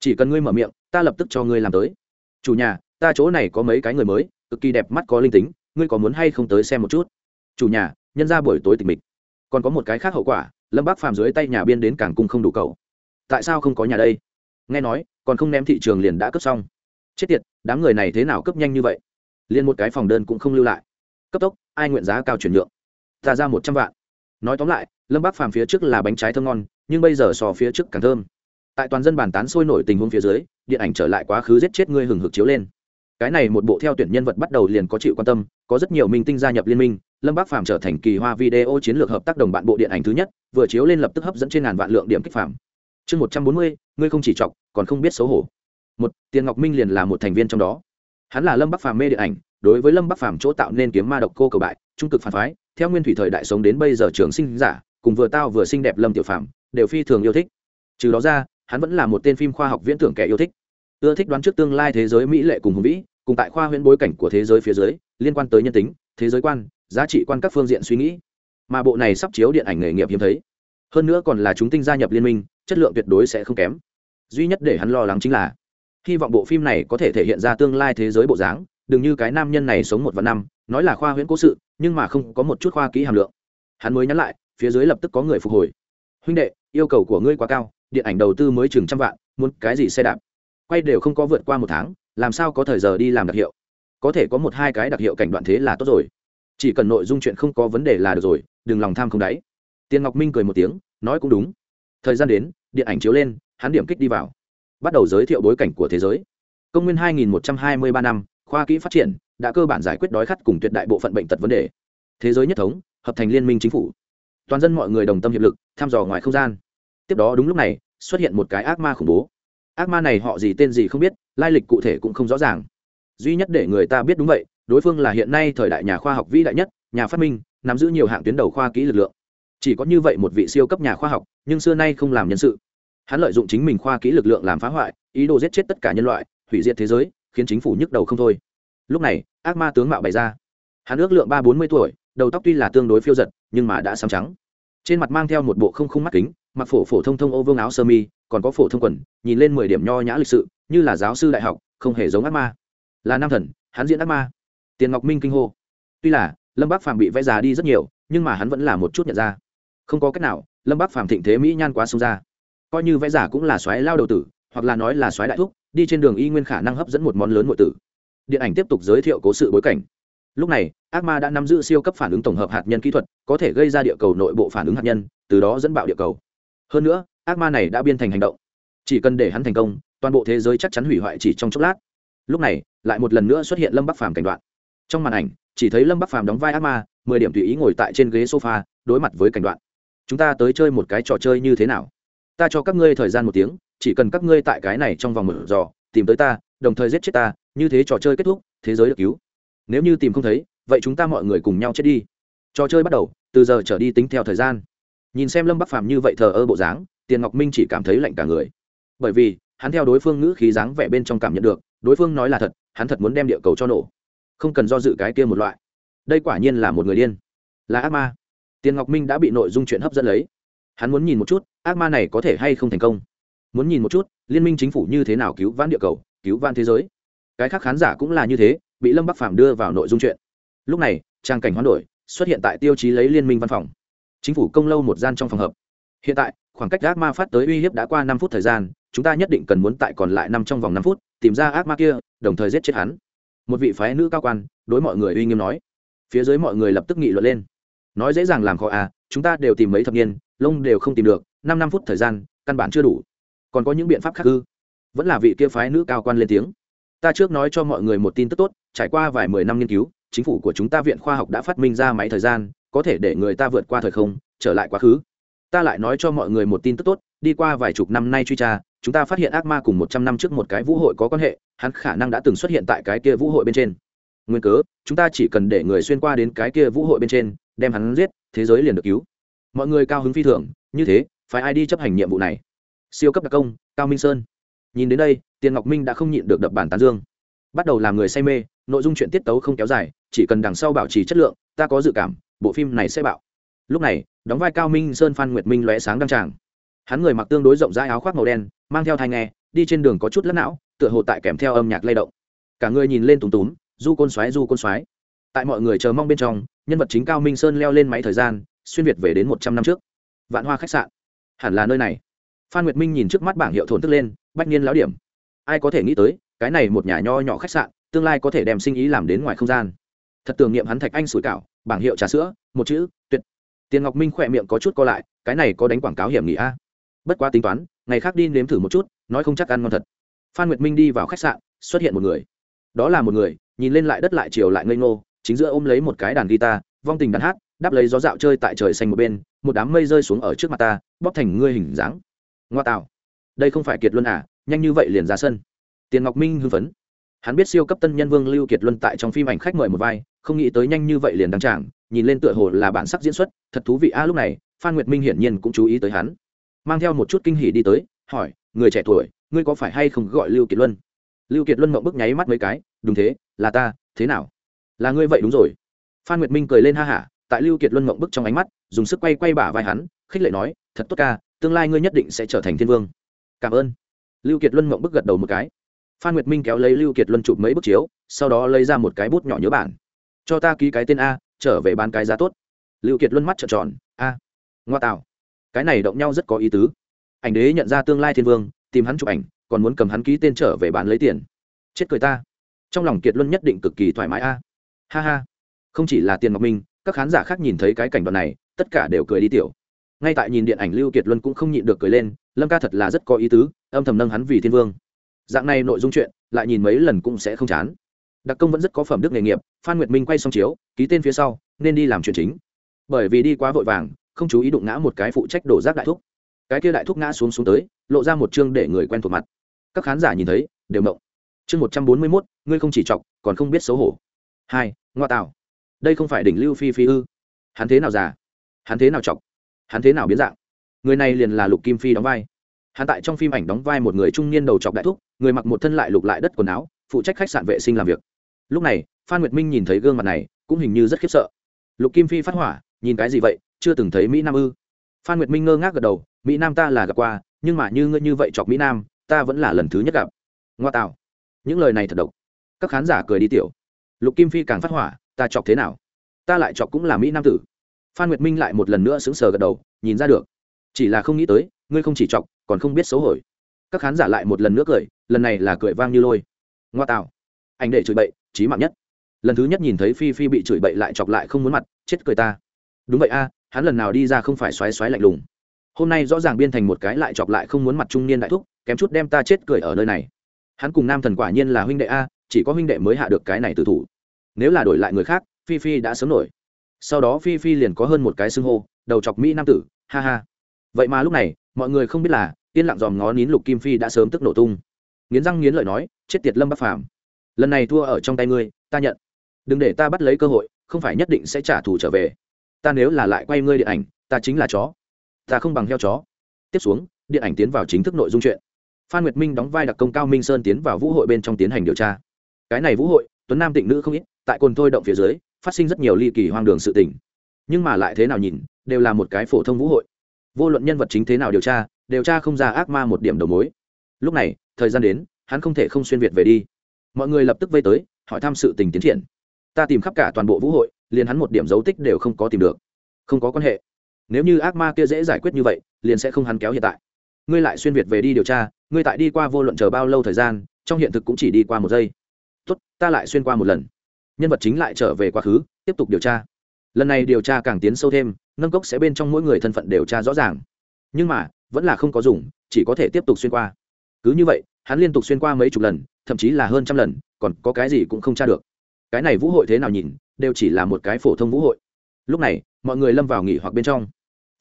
Chỉ cần ngươi mở miệng, ta lập tức cho ngươi làm tới. Chủ nhà, ta chỗ này có mấy cái người mới, cực kỳ đẹp mắt có linh tính ngươi có muốn hay không tới xem một chút? Chủ nhà, nhân ra buổi tối tình mình. còn có một cái khác hậu quả, lâm bác phàm dưới tay nhà biên đến cảng cung không đủ cầu. Tại sao không có nhà đây? Nghe nói, còn không ném thị trường liền đã cấp xong. Chết tiệt, đám người này thế nào cấp nhanh như vậy? Liền một cái phòng đơn cũng không lưu lại. Cấp tốc, ai nguyện giá cao chuyển nhượng? Ta ra một trăm vạn. Nói tóm lại, lâm bác phàm phía trước là bánh trái thơm ngon, nhưng bây giờ so phía trước càng thơm. Tại toàn dân bàn tán sôi nổi tình huống phía dưới, điện ảnh trở lại quá khứ giết chết ngươi hừng hực chiếu lên cái này một bộ theo tuyển nhân vật bắt đầu liền có chịu quan tâm, có rất nhiều minh tinh gia nhập liên minh, lâm bác phàm trở thành kỳ hoa video chiến lược hợp tác đồng bạn bộ điện ảnh thứ nhất, vừa chiếu lên lập tức hấp dẫn trên ngàn vạn lượng điểm kích phàm. Chương một trăm bốn mươi, ngươi không chỉ chọc, còn không biết xấu hổ. Một, tiền ngọc minh liền là một thành viên trong đó. Hắn là lâm bắc phàm mê điện ảnh, đối với lâm bắc phàm chỗ tạo nên kiếm ma độc cô cầu bại, trung cực phản phái, theo nguyên thủy thời đại sống đến bây giờ trường sinh giả, cùng vừa tao vừa xinh đẹp lâm tiểu phàm, đều phi thường yêu thích. Trừ đó ra, hắn vẫn là một tên phim khoa học viễn tưởng kẻ yêu thích. Ưa thích đoán trước tương lai thế giới mỹ lệ cùng hùng vĩ cùng tại khoa huyễn bối cảnh của thế giới phía dưới, liên quan tới nhân tính, thế giới quan, giá trị quan các phương diện suy nghĩ. Mà bộ này sắp chiếu điện ảnh nghề nghiệp hiếm thấy. Hơn nữa còn là chúng tinh gia nhập liên minh, chất lượng tuyệt đối sẽ không kém. Duy nhất để hắn lo lắng chính là, hy vọng bộ phim này có thể thể hiện ra tương lai thế giới bộ dáng, đừng như cái nam nhân này sống một vạn năm, nói là khoa huyễn cố sự, nhưng mà không có một chút khoa kỹ hàm lượng. Hắn mới nhắn lại, phía dưới lập tức có người phục hồi. Huynh đệ, yêu cầu của ngươi quá cao, điện ảnh đầu tư mới chừng trăm vạn, muốn cái gì xe đạp? Quay đều không có vượt qua một tháng, làm sao có thời giờ đi làm đặc hiệu? Có thể có một hai cái đặc hiệu cảnh đoạn thế là tốt rồi. Chỉ cần nội dung chuyện không có vấn đề là được rồi, đừng lòng tham không đáy. Tiền ngọc minh cười một tiếng, nói cũng đúng. Thời gian đến, điện ảnh chiếu lên, hắn điểm kích đi vào. Bắt đầu giới thiệu bối cảnh của thế giới. Công nguyên 2123 năm, khoa kỹ phát triển, đã cơ bản giải quyết đói khát cùng tuyệt đại bộ phận bệnh tật vấn đề. Thế giới nhất thống, hợp thành liên minh chính phủ. Toàn dân mọi người đồng tâm hiệp lực, thăm dò ngoài không gian. Tiếp đó đúng lúc này, xuất hiện một cái ác ma khủng bố ác ma này họ gì tên gì không biết, lai lịch cụ thể cũng không rõ ràng. Duy nhất để người ta biết đúng vậy, đối phương là hiện nay thời đại nhà khoa học vĩ đại nhất, nhà phát minh, nắm giữ nhiều hạng tuyến đầu khoa kỹ lực lượng. Chỉ có như vậy một vị siêu cấp nhà khoa học, nhưng xưa nay không làm nhân sự. Hắn lợi dụng chính mình khoa kỹ lực lượng làm phá hoại, ý đồ giết chết tất cả nhân loại, hủy diệt thế giới, khiến chính phủ nhức đầu không thôi. Lúc này, ác ma tướng mạo bày ra. Hắn ước lượng ba bốn mươi tuổi, đầu tóc tuy là tương đối phiêu giật, nhưng mà đã sáng trắng. Trên mặt mang theo một bộ không khung mắt kính, mặc phổ phổ thông thông ô vương áo sơ mi còn có phổ thông quần, nhìn lên mười điểm nho nhã lịch sự, như là giáo sư đại học, không hề giống ác ma. Là nam thần, hắn diễn ác ma. Tiền ngọc minh kinh hô. Tuy là, lâm bác phàm bị vẽ già đi rất nhiều, nhưng mà hắn vẫn là một chút nhận ra. Không có cách nào, lâm bác phàm thịnh thế mỹ nhan quá sông ra. Coi như vẽ giả cũng là xoáy lao đầu tử, hoặc là nói là xoáy đại thúc, đi trên đường y nguyên khả năng hấp dẫn một món lớn nội tử. Điện ảnh tiếp tục giới thiệu cố sự bối cảnh. Lúc này, ác ma đã nắm giữ siêu cấp phản ứng tổng hợp hạt nhân kỹ thuật, có thể gây ra địa cầu nội bộ phản ứng hạt nhân, từ đó dẫn bạo địa cầu. Hơn nữa ác ma này đã biên thành hành động. Chỉ cần để hắn thành công, toàn bộ thế giới chắc chắn hủy hoại chỉ trong chốc lát. Lúc này, lại một lần nữa xuất hiện lâm bắc phàm cảnh đoạn. Trong màn ảnh, chỉ thấy lâm bắc phàm đóng vai ác ma, mười điểm tùy ý ngồi tại trên ghế sofa, đối mặt với cảnh đoạn. Chúng ta tới chơi một cái trò chơi như thế nào? Ta cho các ngươi thời gian một tiếng, chỉ cần các ngươi tại cái này trong vòng mở giò tìm tới ta, đồng thời giết chết ta, như thế trò chơi kết thúc, thế giới được cứu. Nếu như tìm không thấy, vậy chúng ta mọi người cùng nhau chết đi. Trò chơi bắt đầu, từ giờ trở đi tính theo thời gian. Nhìn xem lâm bắc phàm như vậy thờ ơ bộ dáng tiền ngọc minh chỉ cảm thấy lạnh cả người. Bởi vì, hắn theo đối phương ngữ khí dáng vẻ bên trong cảm nhận được, đối phương nói là thật, hắn thật muốn đem địa cầu cho nổ. Không cần do dự cái kia một loại. Đây quả nhiên là một người điên. Là ác ma. Tiền ngọc minh đã bị nội dung chuyện hấp dẫn lấy. Hắn muốn nhìn một chút, ác ma này có thể hay không thành công. Muốn nhìn một chút, liên minh chính phủ như thế nào cứu vãn địa cầu, cứu vãn thế giới. Cái khác khán giả cũng là như thế, bị lâm bắc phàm đưa vào nội dung chuyện. Lúc này, trang cảnh hoán đổi, xuất hiện tại tiêu chí lấy liên minh văn phòng. Chính phủ công lâu một gian trong phòng hợp hiện tại khoảng cách ác ma phát tới uy hiếp đã qua năm phút thời gian, chúng ta nhất định cần muốn tại còn lại năm trong vòng năm phút, tìm ra ác ma kia, đồng thời giết chết hắn. Một vị phái nữ cao quan, đối mọi người uy nghiêm nói. Phía dưới mọi người lập tức nghị luận lên. Nói dễ dàng làm khó à chúng ta đều tìm mấy thập niên, lông đều không tìm được, năm năm phút thời gian, căn bản chưa đủ. Còn có những biện pháp khác ư? Vẫn là vị kia phái nữ cao quan lên tiếng. Ta trước nói cho mọi người một tin tức tốt, trải qua vài mười năm nghiên cứu, chính phủ của chúng ta viện khoa học đã phát minh ra máy thời gian, có thể để người ta vượt qua thời không, trở lại quá khứ ta lại nói cho mọi người một tin tức tốt, đi qua vài chục năm nay truy tra, chúng ta phát hiện ác ma cùng một trăm năm trước một cái vũ hội có quan hệ, hắn khả năng đã từng xuất hiện tại cái kia vũ hội bên trên. Nguyên cớ, chúng ta chỉ cần để người xuyên qua đến cái kia vũ hội bên trên, đem hắn giết, thế giới liền được cứu. Mọi người cao hứng phi thường, như thế, phải ai đi chấp hành nhiệm vụ này? Siêu cấp đặc công, cao minh sơn. Nhìn đến đây, tiền ngọc minh đã không nhịn được đập bản tán dương. Bắt đầu làm người say mê, nội dung chuyện tiết tấu không kéo dài, chỉ cần đằng sau bảo trì chất lượng, ta có dự cảm, bộ phim này sẽ bạo. Lúc này đóng vai cao minh sơn phan nguyệt minh lóe sáng đăng tràng hắn người mặc tương đối rộng rãi áo khoác màu đen mang theo thai nghe đi trên đường có chút lẫn não tựa hồ tại kèm theo âm nhạc lay động cả người nhìn lên túm túm du côn xoáy du côn xoáy tại mọi người chờ mong bên trong nhân vật chính cao minh sơn leo lên máy thời gian xuyên việt về đến một trăm năm trước vạn hoa khách sạn hẳn là nơi này phan nguyệt minh nhìn trước mắt bảng hiệu thổn tức lên bách niên lão điểm ai có thể nghĩ tới cái này một nhà nho nhỏ khách sạn tương lai có thể đem sinh ý làm đến ngoài không gian thật tưởng niệm hắn thạch anh sủi cảo bảng hiệu trà sữa một chữ tuyệt tiền ngọc minh khỏe miệng có chút co lại, cái này có đánh quảng cáo hiểm nghị a. Bất quá tính toán, ngày khác đi nếm thử một chút, nói không chắc ăn ngon thật. Phan nguyệt minh đi vào khách sạn, xuất hiện một người. Đó là một người, nhìn lên lại đất lại chiều lại ngây ngô, chính giữa ôm lấy một cái đàn guitar, vong tình đàn hát, đáp lấy gió dạo chơi tại trời xanh một bên, một đám mây rơi xuống ở trước mặt ta, bóp thành ngươi hình dáng. Ngoa tạo. Đây không phải kiệt luân à nhanh như vậy liền ra sân. Tiền ngọc minh hưng phấn hắn biết siêu cấp tân nhân vương lưu kiệt luân tại trong phim ảnh khách mời một vai, không nghĩ tới nhanh như vậy liền đăng tràng, nhìn lên tựa hồ là bản sắc diễn xuất, thật thú vị. A, lúc này, phan nguyệt minh hiển nhiên cũng chú ý tới hắn. Mang theo một chút kinh hỉ đi tới, hỏi, người trẻ tuổi, ngươi có phải hay không gọi lưu kiệt luân? Lưu kiệt luân mộng bức nháy mắt mấy cái, đúng thế, là ta, thế nào? Là ngươi vậy đúng rồi. Phan nguyệt minh cười lên ha hả, tại lưu kiệt luân mộng bức trong ánh mắt, dùng sức quay quay bả vai hắn, khích lệ nói, thật tốt ca, tương lai ngươi nhất định sẽ trở thành thiên vương. Cảm ơn. Lưu kiệt luân mộng bức gật đầu một cái phan nguyệt minh kéo lấy lưu kiệt luân chụp mấy bức chiếu, sau đó lấy ra một cái bút nhỏ nhớ bản. Cho ta ký cái tên a, trở về bán cái giá tốt. Lưu kiệt luân mắt trợn tròn, a. Ngoa tạo. Cái này động nhau rất có ý tứ. Ảnh đế nhận ra tương lai thiên vương, tìm hắn chụp ảnh, còn muốn cầm hắn ký tên trở về bán lấy tiền. Chết cười ta. Trong lòng kiệt luân nhất định cực kỳ thoải mái a. Ha ha. Không chỉ là tiền ngọc minh, các khán giả khác nhìn thấy cái cảnh đoạn này, tất cả đều cười đi tiểu. Ngay tại nhìn điện ảnh, lưu kiệt luân cũng không nhịn được cười lên, lâm ca thật là rất có ý tứ, âm thầm nâng hắn vì thiên vương dạng này nội dung chuyện, lại nhìn mấy lần cũng sẽ không chán. Đặc công vẫn rất có phẩm đức nghề nghiệp, phan nguyệt minh quay xong chiếu, ký tên phía sau, nên đi làm chuyện chính. Bởi vì đi quá vội vàng, không chú ý đụng ngã một cái phụ trách đổ rác đại thúc. Cái kia đại thúc ngã xuống xuống tới, lộ ra một chương để người quen thuộc mặt. Các khán giả nhìn thấy, đều mộng chương một trăm bốn mươi mốt, ngươi không chỉ chọc, còn không biết xấu hổ. Hai, ngoa tạo. Đây không phải đỉnh lưu phi phi ư. Hắn thế nào già? Hắn thế nào chọc? Hắn thế nào biến dạng? Người này liền là lục kim phi đóng vai hắn tại trong phim ảnh đóng vai một người trung niên đầu chọc đại thúc, người mặc một thân lại lục lại đất quần áo, phụ trách khách sạn vệ sinh làm việc. Lúc này, phan nguyệt minh nhìn thấy gương mặt này, cũng hình như rất khiếp sợ. Lục kim phi phát hỏa, nhìn cái gì vậy, chưa từng thấy mỹ nam ư? Phan nguyệt minh ngơ ngác gật đầu, mỹ nam ta là gặp qua, nhưng mà như ngươi như vậy chọc mỹ nam, ta vẫn là lần thứ nhất gặp. Ngoa tạo. Những lời này thật độc. Các khán giả cười đi tiểu. Lục kim phi càng phát hỏa, ta chọc thế nào? Ta lại chọc cũng là mỹ nam tử. Phan nguyệt minh lại một lần nữa sững sờ gật đầu, nhìn ra được chỉ là không nghĩ tới, ngươi không chỉ chọc, còn không biết xấu hổ. Các khán giả lại một lần nữa cười, lần này là cười vang như lôi. Ngoa tạo. Anh để chửi bậy trí mạng nhất. Lần thứ nhất nhìn thấy phi phi bị chửi bậy lại chọc lại không muốn mặt, chết cười ta. Đúng vậy a, hắn lần nào đi ra không phải xoáy xoáy lạnh lùng. Hôm nay rõ ràng biên thành một cái lại chọc lại không muốn mặt trung niên đại thúc, kém chút đem ta chết cười ở nơi này. Hắn cùng nam thần quả nhiên là huynh đệ a, chỉ có huynh đệ mới hạ được cái này từ thủ. Nếu là đổi lại người khác, phi phi đã sớm nổi. Sau đó phi phi liền có hơn một cái xưng hô, đầu chọc mỹ nam tử, ha ha vậy mà lúc này, mọi người không biết là, yên lặng dòm ngó nín lục kim phi đã sớm tức nổ tung. Nghiến răng nghiến lợi nói, chết tiệt lâm bắc phàm, lần này thua ở trong tay ngươi, ta nhận. Đừng để ta bắt lấy cơ hội, không phải nhất định sẽ trả thù trở về. Ta nếu là lại quay ngươi điện ảnh, ta chính là chó. Ta không bằng heo chó. Tiếp xuống, điện ảnh tiến vào chính thức nội dung chuyện. Phan nguyệt minh đóng vai đặc công cao minh sơn tiến vào vũ hội bên trong tiến hành điều tra. Cái này vũ hội, tuấn nam tịnh nữ không ít, tại cồn thôi động phía dưới, phát sinh rất nhiều ly kỳ hoang đường sự tình. Nhưng mà lại thế nào nhìn, đều là một cái phổ thông vũ hội vô luận nhân vật chính thế nào điều tra điều tra không ra ác ma một điểm đầu mối. Lúc này, thời gian đến, hắn không thể không xuyên việt về đi. Mọi người lập tức vây tới, hỏi thăm sự tình tiến triển. Ta tìm khắp cả toàn bộ vũ hội, liền hắn một điểm dấu tích đều không có tìm được. Không có quan hệ. Nếu như ác ma kia dễ giải quyết như vậy, liền sẽ không hắn kéo hiện tại. Ngươi lại xuyên việt về đi điều tra, ngươi tại đi qua vô luận chờ bao lâu thời gian, trong hiện thực cũng chỉ đi qua một giây. Tốt, ta lại xuyên qua một lần. Nhân vật chính lại trở về quá khứ, tiếp tục điều tra lần này điều tra càng tiến sâu thêm, nâng cốc sẽ bên trong mỗi người thân phận điều tra rõ ràng. Nhưng mà, vẫn là không có dùng, chỉ có thể tiếp tục xuyên qua. Cứ như vậy, hắn liên tục xuyên qua mấy chục lần, thậm chí là hơn trăm lần, còn có cái gì cũng không tra được. Cái này vũ hội thế nào nhìn, đều chỉ là một cái phổ thông vũ hội. Lúc này, mọi người lâm vào nghỉ hoặc bên trong.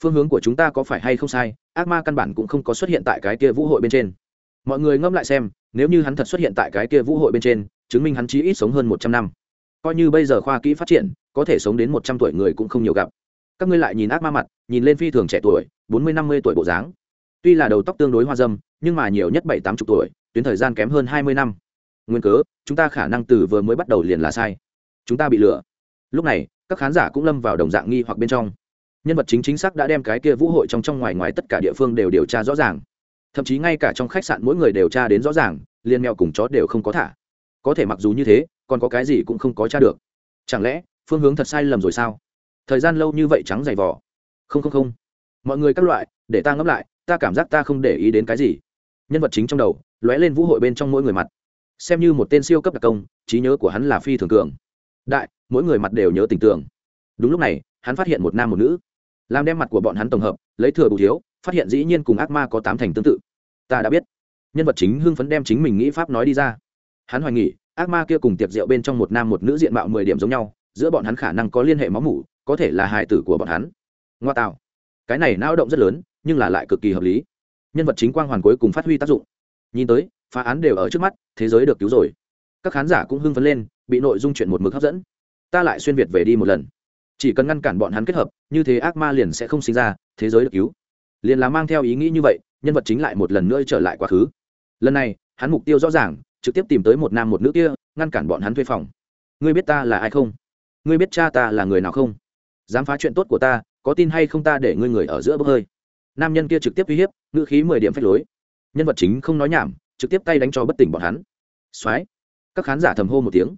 Phương hướng của chúng ta có phải hay không sai, ác ma căn bản cũng không có xuất hiện tại cái kia vũ hội bên trên. Mọi người ngẫm lại xem, nếu như hắn thật xuất hiện tại cái kia vũ hội bên trên, chứng minh hắn chí ít sống hơn một trăm năm coi như bây giờ khoa kỹ phát triển, có thể sống đến một trăm tuổi người cũng không nhiều gặp. Các ngươi lại nhìn ác ma mặt, nhìn lên phi thường trẻ tuổi, bốn mươi năm mươi tuổi bộ dáng. Tuy là đầu tóc tương đối hoa dâm, nhưng mà nhiều nhất bảy tám chục tuổi, tuyến thời gian kém hơn hai mươi năm. Nguyên cớ, chúng ta khả năng từ vừa mới bắt đầu liền là sai. Chúng ta bị lừa. Lúc này, các khán giả cũng lâm vào đồng dạng nghi hoặc bên trong. Nhân vật chính chính xác đã đem cái kia vũ hội trong trong ngoài ngoài tất cả địa phương đều điều tra rõ ràng. Thậm chí ngay cả trong khách sạn mỗi người đều tra đến rõ ràng, liền mèo cùng chó đều không có thả. Có thể mặc dù như thế còn có cái gì cũng không có tra được. Chẳng lẽ, phương hướng thật sai lầm rồi sao? Thời gian lâu như vậy trắng dày vỏ không không không. Mọi người các loại, để ta ngẫm lại, ta cảm giác ta không để ý đến cái gì. Nhân vật chính trong đầu, lóe lên vũ hội bên trong mỗi người mặt. Xem như một tên siêu cấp đặc công, trí nhớ của hắn là phi thường cường. Đại, mỗi người mặt đều nhớ tình tưởng. Đúng lúc này, hắn phát hiện một nam một nữ. Làm đem mặt của bọn hắn tổng hợp, lấy thừa bù thiếu, phát hiện dĩ nhiên cùng ác ma có tám thành tương tự. Ta đã biết. Nhân vật chính hưng phấn đem chính mình nghĩ pháp nói đi ra. Hắn hoài nghỉ ác ma kia cùng tiệc rượu bên trong một nam một nữ diện mạo mười điểm giống nhau, giữa bọn hắn khả năng có liên hệ máu mủ, có thể là hài tử của bọn hắn. Ngoa tạo. Cái này não động rất lớn, nhưng là lại cực kỳ hợp lý. Nhân vật chính quang hoàn cuối cùng phát huy tác dụng. Nhìn tới, phá án đều ở trước mắt, thế giới được cứu rồi. Các khán giả cũng hưng phấn lên, bị nội dung chuyện một mực hấp dẫn. Ta lại xuyên việt về đi một lần. Chỉ cần ngăn cản bọn hắn kết hợp, như thế ác ma liền sẽ không sinh ra, thế giới được cứu. Liền là mang theo ý nghĩ như vậy, nhân vật chính lại một lần nữa trở lại quá khứ. Lần này, hắn mục tiêu rõ ràng trực tiếp tìm tới một nam một nữ kia, ngăn cản bọn hắn thuê phòng. Ngươi biết ta là ai không? Ngươi biết cha ta là người nào không? Dám phá chuyện tốt của ta, có tin hay không ta để ngươi người ở giữa bốc hơi. Nam nhân kia trực tiếp uy hiếp, ngữ khí mười điểm phách lối. Nhân vật chính không nói nhảm, trực tiếp tay đánh cho bất tỉnh bọn hắn. Soái các khán giả thầm hô một tiếng.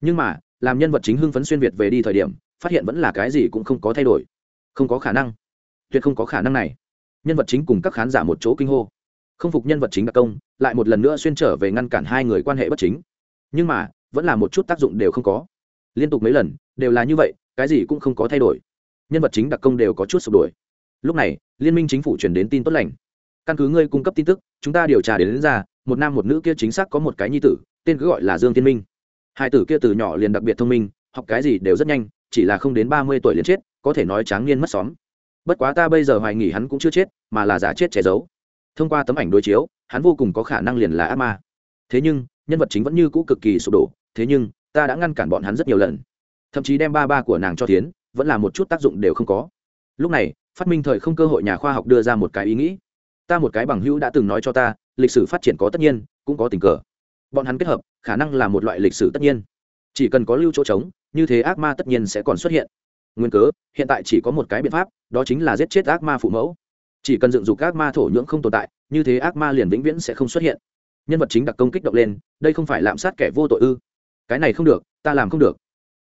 Nhưng mà, làm nhân vật chính hưng phấn xuyên việt về đi thời điểm, phát hiện vẫn là cái gì cũng không có thay đổi. Không có khả năng. Tuyệt không có khả năng này. Nhân vật chính cùng các khán giả một chỗ kinh hô không phục nhân vật chính đặc công lại một lần nữa xuyên trở về ngăn cản hai người quan hệ bất chính. Nhưng mà vẫn là một chút tác dụng đều không có. Liên tục mấy lần đều là như vậy cái gì cũng không có thay đổi. Nhân vật chính đặc công đều có chút sụp đổi lúc này liên minh chính phủ chuyển đến tin tốt lành. Căn cứ ngươi cung cấp tin tức chúng ta điều tra đến, đến ra một nam một nữ kia chính xác có một cái nhi tử tên cứ gọi là dương tiên minh. Hai tử kia từ nhỏ liền đặc biệt thông minh học cái gì đều rất nhanh chỉ là không đến ba mươi tuổi liền chết có thể nói tráng niên mất xóm. Bất quá ta bây giờ hoài nghỉ hắn cũng chưa chết mà là giả chết che giấu thông qua tấm ảnh đối chiếu, hắn vô cùng có khả năng liền là ác ma. Thế nhưng, nhân vật chính vẫn như cũ cực kỳ sụp đổ, thế nhưng, ta đã ngăn cản bọn hắn rất nhiều lần. Thậm chí đem ba ba của nàng cho tiến vẫn là một chút tác dụng đều không có. Lúc này, phát minh thời không cơ hội nhà khoa học đưa ra một cái ý nghĩ. Ta một cái bằng hữu đã từng nói cho ta, lịch sử phát triển có tất nhiên, cũng có tình cờ. Bọn hắn kết hợp, khả năng là một loại lịch sử tất nhiên. Chỉ cần có lưu chỗ trống, như thế ác ma tất nhiên sẽ còn xuất hiện. Nguyên cớ, hiện tại chỉ có một cái biện pháp, đó chính là giết chết ác ma phụ mẫu chỉ cần dựng dục ác ma thổ nhưỡng không tồn tại, như thế ác ma liền vĩnh viễn sẽ không xuất hiện. Nhân vật chính đặc công kích động lên, đây không phải lạm sát kẻ vô tội ư? Cái này không được, ta làm không được.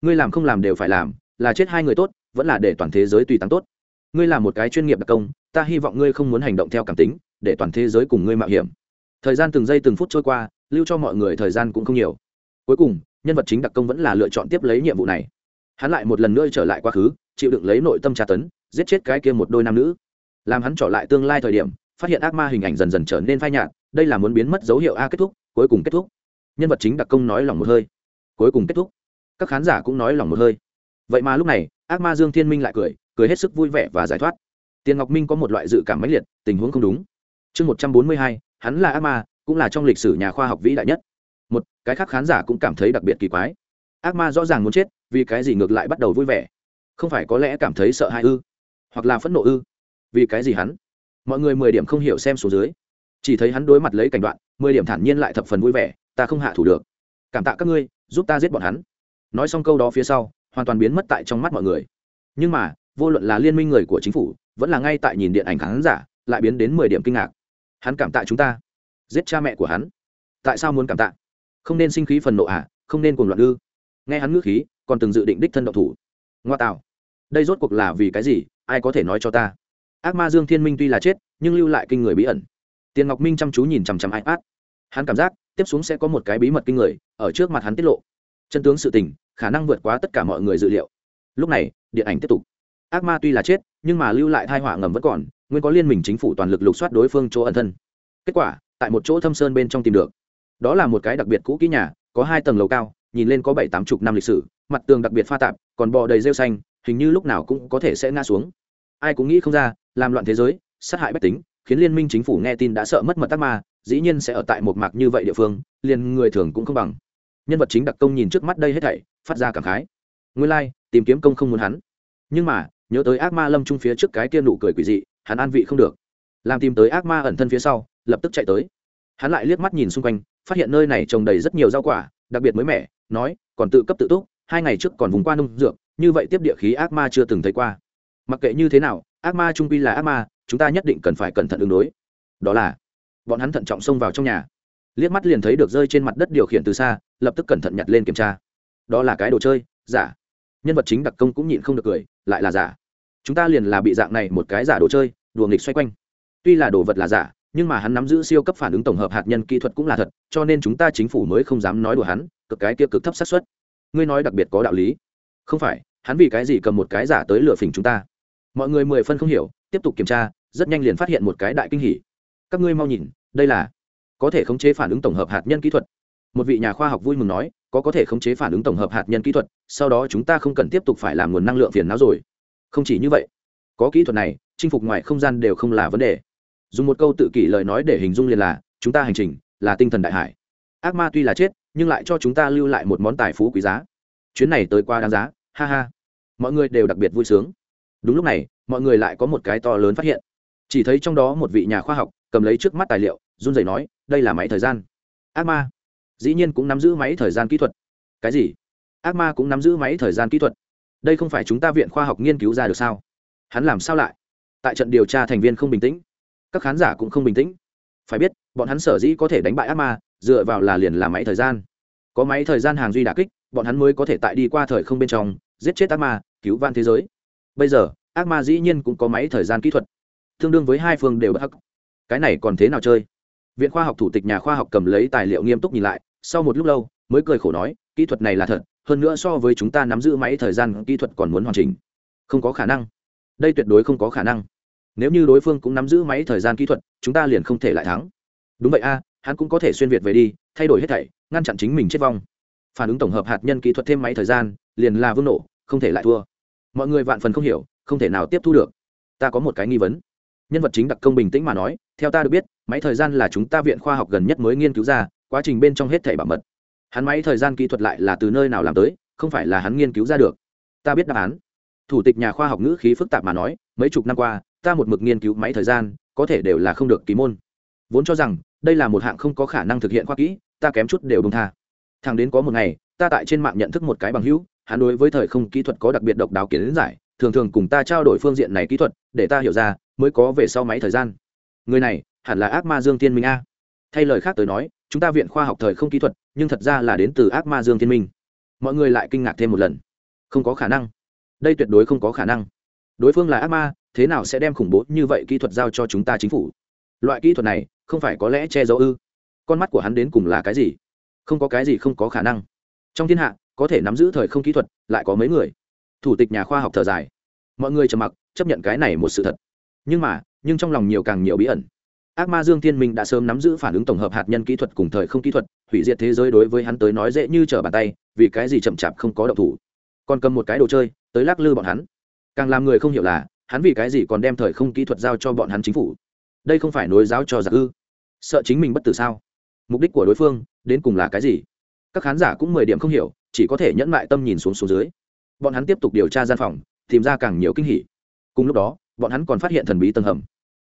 Ngươi làm không làm đều phải làm, là chết hai người tốt, vẫn là để toàn thế giới tùy tăng tốt. Ngươi là một cái chuyên nghiệp đặc công, ta hy vọng ngươi không muốn hành động theo cảm tính, để toàn thế giới cùng ngươi mạo hiểm. Thời gian từng giây từng phút trôi qua, lưu cho mọi người thời gian cũng không nhiều. Cuối cùng, nhân vật chính đặc công vẫn là lựa chọn tiếp lấy nhiệm vụ này. Hắn lại một lần nữa trở lại quá khứ, chịu đựng lấy nội tâm tra tấn, giết chết cái kia một đôi nam nữ làm hắn trở lại tương lai thời điểm, phát hiện ác ma hình ảnh dần dần trở nên phai nhạt, đây là muốn biến mất dấu hiệu a kết thúc, cuối cùng kết thúc. Nhân vật chính đặc công nói lòng một hơi. Cuối cùng kết thúc. Các khán giả cũng nói lòng một hơi. Vậy mà lúc này, ác ma dương thiên minh lại cười cười hết sức vui vẻ và giải thoát. Tiền ngọc minh có một loại dự cảm mãnh liệt, tình huống không đúng. Chương một trăm bốn mươi hai, hắn là ác ma, cũng là trong lịch sử nhà khoa học vĩ đại nhất. Một, cái khác khán giả cũng cảm thấy đặc biệt kỳ quái. Ác ma rõ ràng muốn chết, vì cái gì ngược lại bắt đầu vui vẻ? Không phải có lẽ cảm thấy sợ hãi ư, hoặc là phẫn nộ ư? Vì cái gì hắn? Mọi người mười điểm không hiểu xem số dưới. Chỉ thấy hắn đối mặt lấy cảnh đoạn, mười điểm thản nhiên lại thập phần vui vẻ, ta không hạ thủ được. Cảm tạ các ngươi, giúp ta giết bọn hắn. Nói xong câu đó phía sau, hoàn toàn biến mất tại trong mắt mọi người. Nhưng mà, vô luận là liên minh người của chính phủ, vẫn là ngay tại nhìn điện ảnh khán giả, lại biến đến mười điểm kinh ngạc. Hắn cảm tạ chúng ta. Giết cha mẹ của hắn. Tại sao muốn cảm tạ? Không nên sinh khí phần nộ à không nên cuồng loạn ư. Nghe hắn ngữ khí, còn từng dự định đích thân độc thủ. Ngoa tạo. Đây rốt cuộc là vì cái gì? Ai có thể nói cho ta? Ác ma dương thiên minh tuy là chết, nhưng lưu lại kinh người bí ẩn. Tiền ngọc minh chăm chú nhìn chằm chằm ipad hắn cảm giác, tiếp xuống sẽ có một cái bí mật kinh người, ở trước mặt hắn tiết lộ. Chân tướng sự tình, khả năng vượt quá tất cả mọi người dự liệu. Lúc này, điện ảnh tiếp tục. Ác ma tuy là chết, nhưng mà lưu lại thai họa ngầm vẫn còn, nguyên có liên minh chính phủ toàn lực lục soát đối phương chỗ ẩn thân. Kết quả, tại một chỗ thâm sơn bên trong tìm được. Đó là một cái đặc biệt cũ kỹ nhà, có hai tầng lầu cao, nhìn lên có bảy tám chục năm lịch sử, mặt tường đặc biệt pha tạp, còn bò đầy rêu xanh, hình như lúc nào cũng có thể sẽ ngã xuống. Ai cũng nghĩ không ra làm loạn thế giới sát hại bách tính khiến liên minh chính phủ nghe tin đã sợ mất mật tắc ma dĩ nhiên sẽ ở tại một mạc như vậy địa phương liền người thường cũng không bằng. Nhân vật chính đặc công nhìn trước mắt đây hết thảy phát ra cảm khái. Nguyên lai、like, tìm kiếm công không muốn hắn. Nhưng mà nhớ tới ác ma lâm trung phía trước cái kia nụ cười quỷ dị hắn an vị không được. Làm tìm tới ác ma ẩn thân phía sau lập tức chạy tới. Hắn lại liếc mắt nhìn xung quanh phát hiện nơi này trồng đầy rất nhiều rau quả đặc biệt mới mẻ nói còn tự cấp tự túc hai ngày trước còn vùng qua nông dược như vậy tiếp địa khí ác ma chưa từng thấy qua mặc kệ như thế nào, ác ma trung pi là ác ma, chúng ta nhất định cần phải cẩn thận ứng đối. Đó là, bọn hắn thận trọng xông vào trong nhà. Liếc mắt liền thấy được rơi trên mặt đất điều khiển từ xa, lập tức cẩn thận nhặt lên kiểm tra. Đó là cái đồ chơi, giả. Nhân vật chính đặc công cũng nhịn không được cười, lại là giả. Chúng ta liền là bị dạng này một cái giả đồ chơi, đùa nghịch xoay quanh. Tuy là đồ vật là giả, nhưng mà hắn nắm giữ siêu cấp phản ứng tổng hợp hạt nhân kỹ thuật cũng là thật, cho nên chúng ta chính phủ mới không dám nói đùa hắn, cực cái kia cực thấp xác suất. Ngươi nói đặc biệt có đạo lý. Không phải, hắn vì cái gì cầm một cái giả tới lừa phỉnh chúng ta? Mọi người mười phân không hiểu, tiếp tục kiểm tra, rất nhanh liền phát hiện một cái đại kinh hỉ. Các ngươi mau nhìn, đây là có thể khống chế phản ứng tổng hợp hạt nhân kỹ thuật. Một vị nhà khoa học vui mừng nói, có có thể khống chế phản ứng tổng hợp hạt nhân kỹ thuật, sau đó chúng ta không cần tiếp tục phải làm nguồn năng lượng phiền não rồi. Không chỉ như vậy, có kỹ thuật này, chinh phục ngoài không gian đều không là vấn đề. Dùng một câu tự kỷ lời nói để hình dung liền là, chúng ta hành trình là tinh thần đại hải. Ác ma tuy là chết, nhưng lại cho chúng ta lưu lại một món tài phú quý giá. Chuyến này tới qua đáng giá, ha ha. Mọi người đều đặc biệt vui sướng đúng lúc này, mọi người lại có một cái to lớn phát hiện. Chỉ thấy trong đó một vị nhà khoa học cầm lấy trước mắt tài liệu, run rẩy nói, đây là máy thời gian. Ác ma. Dĩ nhiên cũng nắm giữ máy thời gian kỹ thuật. Cái gì? Ác ma cũng nắm giữ máy thời gian kỹ thuật. Đây không phải chúng ta viện khoa học nghiên cứu ra được sao? Hắn làm sao lại? Tại trận điều tra thành viên không bình tĩnh. Các khán giả cũng không bình tĩnh. Phải biết, bọn hắn sở dĩ có thể đánh bại ác ma, dựa vào là liền là máy thời gian. Có máy thời gian hàng duy đà kích, bọn hắn mới có thể tại đi qua thời không bên trong, giết chết ác ma, cứu van thế giới bây giờ, ác ma dĩ nhiên cũng có máy thời gian kỹ thuật. Tương đương với hai phương đều bất hắc. Cái này còn thế nào chơi? Viện khoa học thủ tịch nhà khoa học cầm lấy tài liệu nghiêm túc nhìn lại, sau một lúc lâu, mới cười khổ nói, kỹ thuật này là thật, hơn nữa so với chúng ta nắm giữ máy thời gian kỹ thuật còn muốn hoàn chỉnh. Không có khả năng. Đây tuyệt đối không có khả năng. Nếu như đối phương cũng nắm giữ máy thời gian kỹ thuật, chúng ta liền không thể lại thắng. Đúng vậy a, hắn cũng có thể xuyên việt về đi, thay đổi hết thảy, ngăn chặn chính mình chết vong. Phản ứng tổng hợp hạt nhân kỹ thuật thêm máy thời gian, liền là vương nổ, không thể lại thua mọi người vạn phần không hiểu, không thể nào tiếp thu được. Ta có một cái nghi vấn. Nhân vật chính đặc công bình tĩnh mà nói, theo ta được biết, máy thời gian là chúng ta viện khoa học gần nhất mới nghiên cứu ra, quá trình bên trong hết thảy bảo mật. Hắn máy thời gian kỹ thuật lại là từ nơi nào làm tới, không phải là hắn nghiên cứu ra được. Ta biết đáp án. Thủ tịch nhà khoa học ngữ khí phức tạp mà nói, mấy chục năm qua, ta một mực nghiên cứu máy thời gian, có thể đều là không được ký môn. Vốn cho rằng, đây là một hạng không có khả năng thực hiện khoa kỹ, ta kém chút đều bông tha. Thằng đến có một ngày, ta tại trên mạng nhận thức một cái bằng hữu hắn đối với thời không kỹ thuật có đặc biệt độc đáo kiến giải, thường thường cùng ta trao đổi phương diện này kỹ thuật, để ta hiểu ra, mới có về sau máy thời gian. Người này, hẳn là ác ma dương tiên minh a. Thay lời khác tới nói, chúng ta viện khoa học thời không kỹ thuật, nhưng thật ra là đến từ ác ma dương tiên minh. Mọi người lại kinh ngạc thêm một lần. Không có khả năng. Đây tuyệt đối không có khả năng. Đối phương là ác ma, thế nào sẽ đem khủng bố như vậy kỹ thuật giao cho chúng ta chính phủ? Loại kỹ thuật này, không phải có lẽ che giấu ư? Con mắt của hắn đến cùng là cái gì? Không có cái gì không có khả năng. Trong thiên hạ có thể nắm giữ thời không kỹ thuật, lại có mấy người. Thủ tịch nhà khoa học thở dài. Mọi người trầm mặc, chấp nhận cái này một sự thật. Nhưng mà, nhưng trong lòng nhiều càng nhiều bí ẩn. Ác ma dương thiên minh đã sớm nắm giữ phản ứng tổng hợp hạt nhân kỹ thuật cùng thời không kỹ thuật, hủy diệt thế giới đối với hắn tới nói dễ như trở bàn tay, vì cái gì chậm chạp không có động thủ. Còn cầm một cái đồ chơi, tới lắc lư bọn hắn. Càng làm người không hiểu là, hắn vì cái gì còn đem thời không kỹ thuật giao cho bọn hắn chính phủ? Đây không phải nối giáo cho giặc ư? Sợ chính mình bất tử sao? Mục đích của đối phương, đến cùng là cái gì? Các khán giả cũng mười điểm không hiểu chỉ có thể nhẫn mại tâm nhìn xuống xuống dưới. Bọn hắn tiếp tục điều tra gian phòng, tìm ra càng nhiều kinh hỉ. Cùng lúc đó, bọn hắn còn phát hiện thần bí tầng hầm.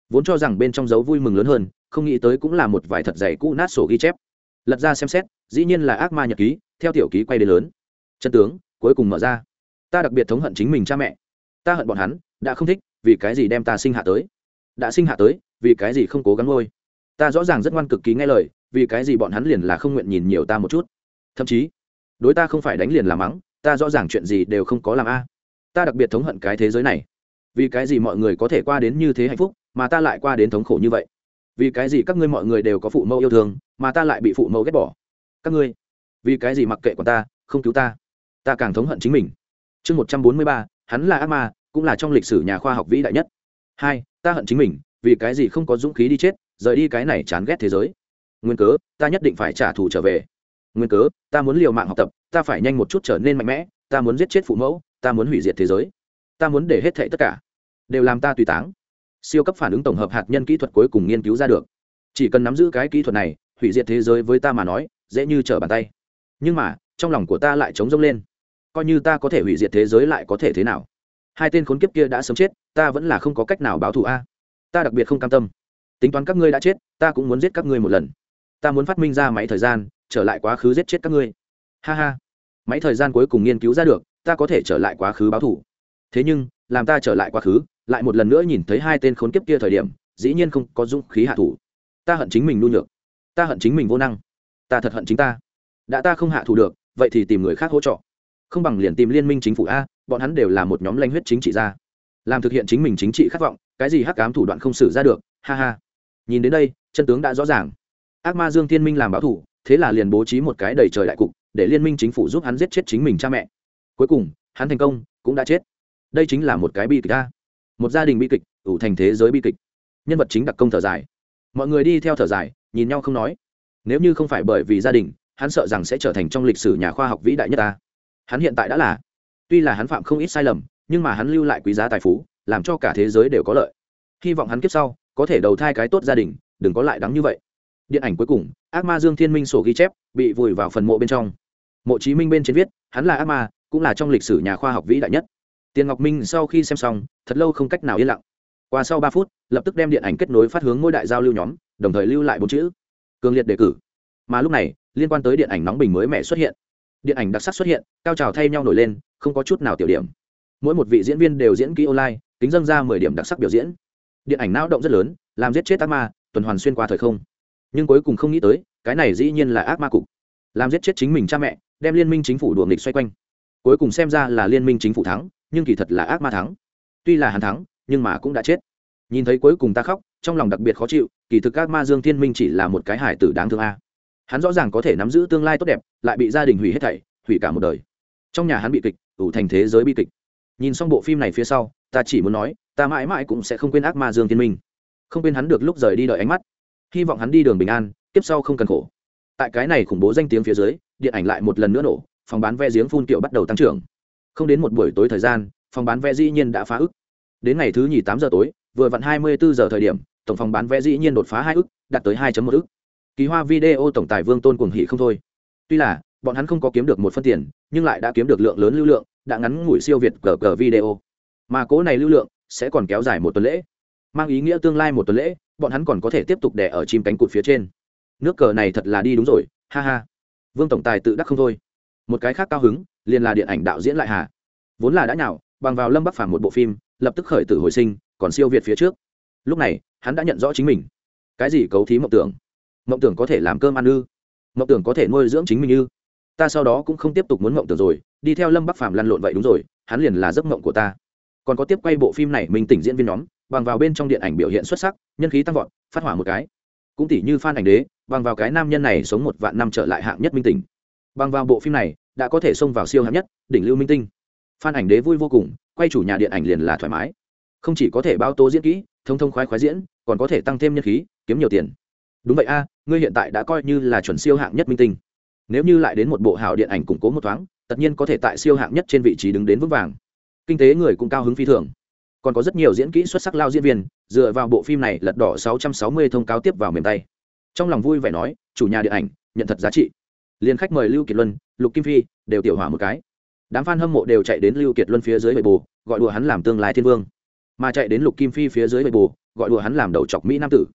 Vốn cho rằng bên trong dấu vui mừng lớn hơn, không nghĩ tới cũng là một vài thật dày cũ nát sổ ghi chép. Lật ra xem xét, dĩ nhiên là ác ma nhật ký, theo tiểu ký quay đến lớn. Chân tướng, cuối cùng mở ra. Ta đặc biệt thống hận chính mình cha mẹ. Ta hận bọn hắn, đã không thích, vì cái gì đem ta sinh hạ tới? Đã sinh hạ tới, vì cái gì không cố gắng ngôi ta rõ ràng rất ngoan cực kỳ nghe lời, vì cái gì bọn hắn liền là không nguyện nhìn nhiều ta một chút. Thậm chí đối ta không phải đánh liền làm mắng, ta rõ ràng chuyện gì đều không có làm a. Ta đặc biệt thống hận cái thế giới này. Vì cái gì mọi người có thể qua đến như thế hạnh phúc, mà ta lại qua đến thống khổ như vậy? Vì cái gì các ngươi mọi người đều có phụ mẫu yêu thương, mà ta lại bị phụ mẫu ghét bỏ? Các ngươi, vì cái gì mặc kệ của ta, không cứu ta? Ta càng thống hận chính mình. Chương một trăm bốn mươi ba, hắn là ác ma, cũng là trong lịch sử nhà khoa học vĩ đại nhất. Hai, ta hận chính mình, vì cái gì không có dũng khí đi chết, rời đi cái này chán ghét thế giới. Nguyên cớ, ta nhất định phải trả thù trở về nguyên cớ, ta muốn liều mạng học tập, ta phải nhanh một chút trở nên mạnh mẽ, ta muốn giết chết phụ mẫu, ta muốn hủy diệt thế giới. Ta muốn để hết thệ tất cả đều làm ta tùy táng. Siêu cấp phản ứng tổng hợp hạt nhân kỹ thuật cuối cùng nghiên cứu ra được. Chỉ cần nắm giữ cái kỹ thuật này, hủy diệt thế giới với ta mà nói, dễ như trở bàn tay. Nhưng mà, trong lòng của ta lại trống rông lên. Coi như ta có thể hủy diệt thế giới lại có thể thế nào? Hai tên khốn kiếp kia đã sớm chết, ta vẫn là không có cách nào báo thù a. Ta đặc biệt không cam tâm. Tính toán các ngươi đã chết, ta cũng muốn giết các ngươi một lần. Ta muốn phát minh ra máy thời gian trở lại quá khứ giết chết các ngươi. Ha ha. Máy thời gian cuối cùng nghiên cứu ra được, ta có thể trở lại quá khứ báo thù. Thế nhưng, làm ta trở lại quá khứ, lại một lần nữa nhìn thấy hai tên khốn kiếp kia thời điểm, dĩ nhiên không có dũng khí hạ thủ. Ta hận chính mình nhu nhược. Ta hận chính mình vô năng. Ta thật hận chính ta. Đã ta không hạ thủ được, vậy thì tìm người khác hỗ trợ. Không bằng liền tìm liên minh chính phủ a, bọn hắn đều là một nhóm lanh huyết chính trị gia. Làm thực hiện chính mình chính trị khát vọng, cái gì hắc cám thủ đoạn không xử ra được, ha ha. Nhìn đến đây, chân tướng đã rõ ràng. Ác ma dương thiên minh làm báo thủ thế là liền bố trí một cái đầy trời đại cục, để liên minh chính phủ giúp hắn giết chết chính mình cha mẹ. Cuối cùng, hắn thành công, cũng đã chết. Đây chính là một cái bi kịch ta một gia đình bi kịch, ủ thành thế giới bi kịch. Nhân vật chính đặc công thở dài. Mọi người đi theo thở dài, nhìn nhau không nói. Nếu như không phải bởi vì gia đình, hắn sợ rằng sẽ trở thành trong lịch sử nhà khoa học vĩ đại nhất ta. Hắn hiện tại đã là. Tuy là hắn phạm không ít sai lầm, nhưng mà hắn lưu lại quý giá tài phú, làm cho cả thế giới đều có lợi. Hy vọng hắn kiếp sau, có thể đầu thai cái tốt gia đình, đừng có lại đắng như vậy điện ảnh cuối cùng, ác ma dương thiên minh sổ ghi chép, bị vùi vào phần mộ bên trong. Mộ chí minh bên trên viết, hắn là ác ma, cũng là trong lịch sử nhà khoa học vĩ đại nhất. Tiền ngọc minh sau khi xem xong, thật lâu không cách nào yên lặng. Qua sau ba phút, lập tức đem điện ảnh kết nối phát hướng ngôi đại giao lưu nhóm, đồng thời lưu lại bốn chữ, cường liệt đề cử. Mà lúc này, liên quan tới điện ảnh nóng bình mới mẻ xuất hiện. Điện ảnh đặc sắc xuất hiện, cao trào thay nhau nổi lên, không có chút nào tiểu điểm. Mỗi một vị diễn viên đều diễn kỹ online tính dâng ra mười điểm đặc sắc biểu diễn. Điện ảnh não động rất lớn, làm giết chết ác ma, tuần hoàn xuyên qua thời không nhưng cuối cùng không nghĩ tới, cái này dĩ nhiên là ác ma cục. Làm giết chết chính mình cha mẹ, đem liên minh chính phủ đùa nghịch xoay quanh. Cuối cùng xem ra là liên minh chính phủ thắng, nhưng kỳ thật là ác ma thắng. Tuy là hắn thắng, nhưng mà cũng đã chết. Nhìn thấy cuối cùng ta khóc, trong lòng đặc biệt khó chịu, kỳ thực ác ma dương thiên minh chỉ là một cái hải tử đáng thương a. Hắn rõ ràng có thể nắm giữ tương lai tốt đẹp, lại bị gia đình hủy hết thảy, hủy cả một đời. Trong nhà hắn bị kịch, ủ thành thế giới bi kịch. Nhìn xong bộ phim này phía sau, ta chỉ muốn nói, ta mãi mãi cũng sẽ không quên ác ma dương thiên minh. Không quên hắn được lúc rời đi đợi ánh mắt hy vọng hắn đi đường bình an tiếp sau không cần khổ. Tại cái này khủng bố danh tiếng phía dưới, điện ảnh lại một lần nữa nổ, phòng bán vé giếng phun kiệu bắt đầu tăng trưởng. Không đến một buổi tối thời gian, phòng bán vé dĩ nhiên đã phá ức. Đến ngày thứ nhì tám giờ tối, vừa vặn hai mươi bốn giờ thời điểm, tổng phòng bán vé dĩ nhiên đột phá hai ức, đạt tới hai một ức. Kỳ hoa video tổng tài vương tôn cuồng hỷ không thôi. Tuy là, bọn hắn không có kiếm được một phân tiền, nhưng lại đã kiếm được lượng lớn lưu lượng, đã ngắn ngủi siêu việt cờ cờ video. Mà cố này lưu lượng sẽ còn kéo dài một tuần lễ, mang ý nghĩa tương lai một tuần lễ bọn hắn còn có thể tiếp tục đẻ ở chim cánh cụt phía trên. Nước cờ này thật là đi đúng rồi, ha ha. Vương tổng tài tự đắc không thôi. Một cái khác cao hứng, liền là điện ảnh đạo diễn lại hà. Vốn là đã nhạo bằng vào lâm bắc phàm một bộ phim, lập tức khởi tử hồi sinh, còn siêu việt phía trước. Lúc này, hắn đã nhận rõ chính mình. Cái gì cấu thí mộng tưởng? Mộng tưởng có thể làm cơm ăn ư? Mộng tưởng có thể nuôi dưỡng chính mình ư? Ta sau đó cũng không tiếp tục muốn mộng tưởng rồi, đi theo lâm bắc phàm lăn lộn vậy đúng rồi, hắn liền là giấc mộng của ta còn có tiếp quay bộ phim này mình tỉnh diễn viên nhóm, bằng vào bên trong điện ảnh biểu hiện xuất sắc, nhân khí tăng vọt, phát hỏa một cái. Cũng tỷ như phan ảnh đế, bằng vào cái nam nhân này sống một vạn năm trở lại hạng nhất minh tỉnh. Bằng vào bộ phim này, đã có thể xông vào siêu hạng nhất, đỉnh lưu minh tinh. Phan ảnh đế vui vô cùng, quay chủ nhà điện ảnh liền là thoải mái. Không chỉ có thể bao tố diễn kỹ, thông thông khoái khoái diễn, còn có thể tăng thêm nhân khí, kiếm nhiều tiền. Đúng vậy a, ngươi hiện tại đã coi như là chuẩn siêu hạng nhất minh tinh. Nếu như lại đến một bộ hảo điện ảnh củng cố một thoáng, tất nhiên có thể tại siêu hạng nhất trên vị trí đứng đến vững vàng kinh tế người cũng cao hứng phi thường. Còn có rất nhiều diễn kỹ xuất sắc lao diễn viên, dựa vào bộ phim này lật đỏ 660 thông cáo tiếp vào mềm tay. Trong lòng vui vẻ nói, chủ nhà điện ảnh, nhận thật giá trị. Liên khách mời lưu kiệt luân, lục kim phi đều tiểu hỏa một cái. Đám fan hâm mộ đều chạy đến lưu kiệt luân phía dưới bệ bù, gọi đùa hắn làm tương lai thiên vương. Mà chạy đến lục kim phi phía dưới bệ bù, gọi đùa hắn làm đầu chọc mỹ nam tử.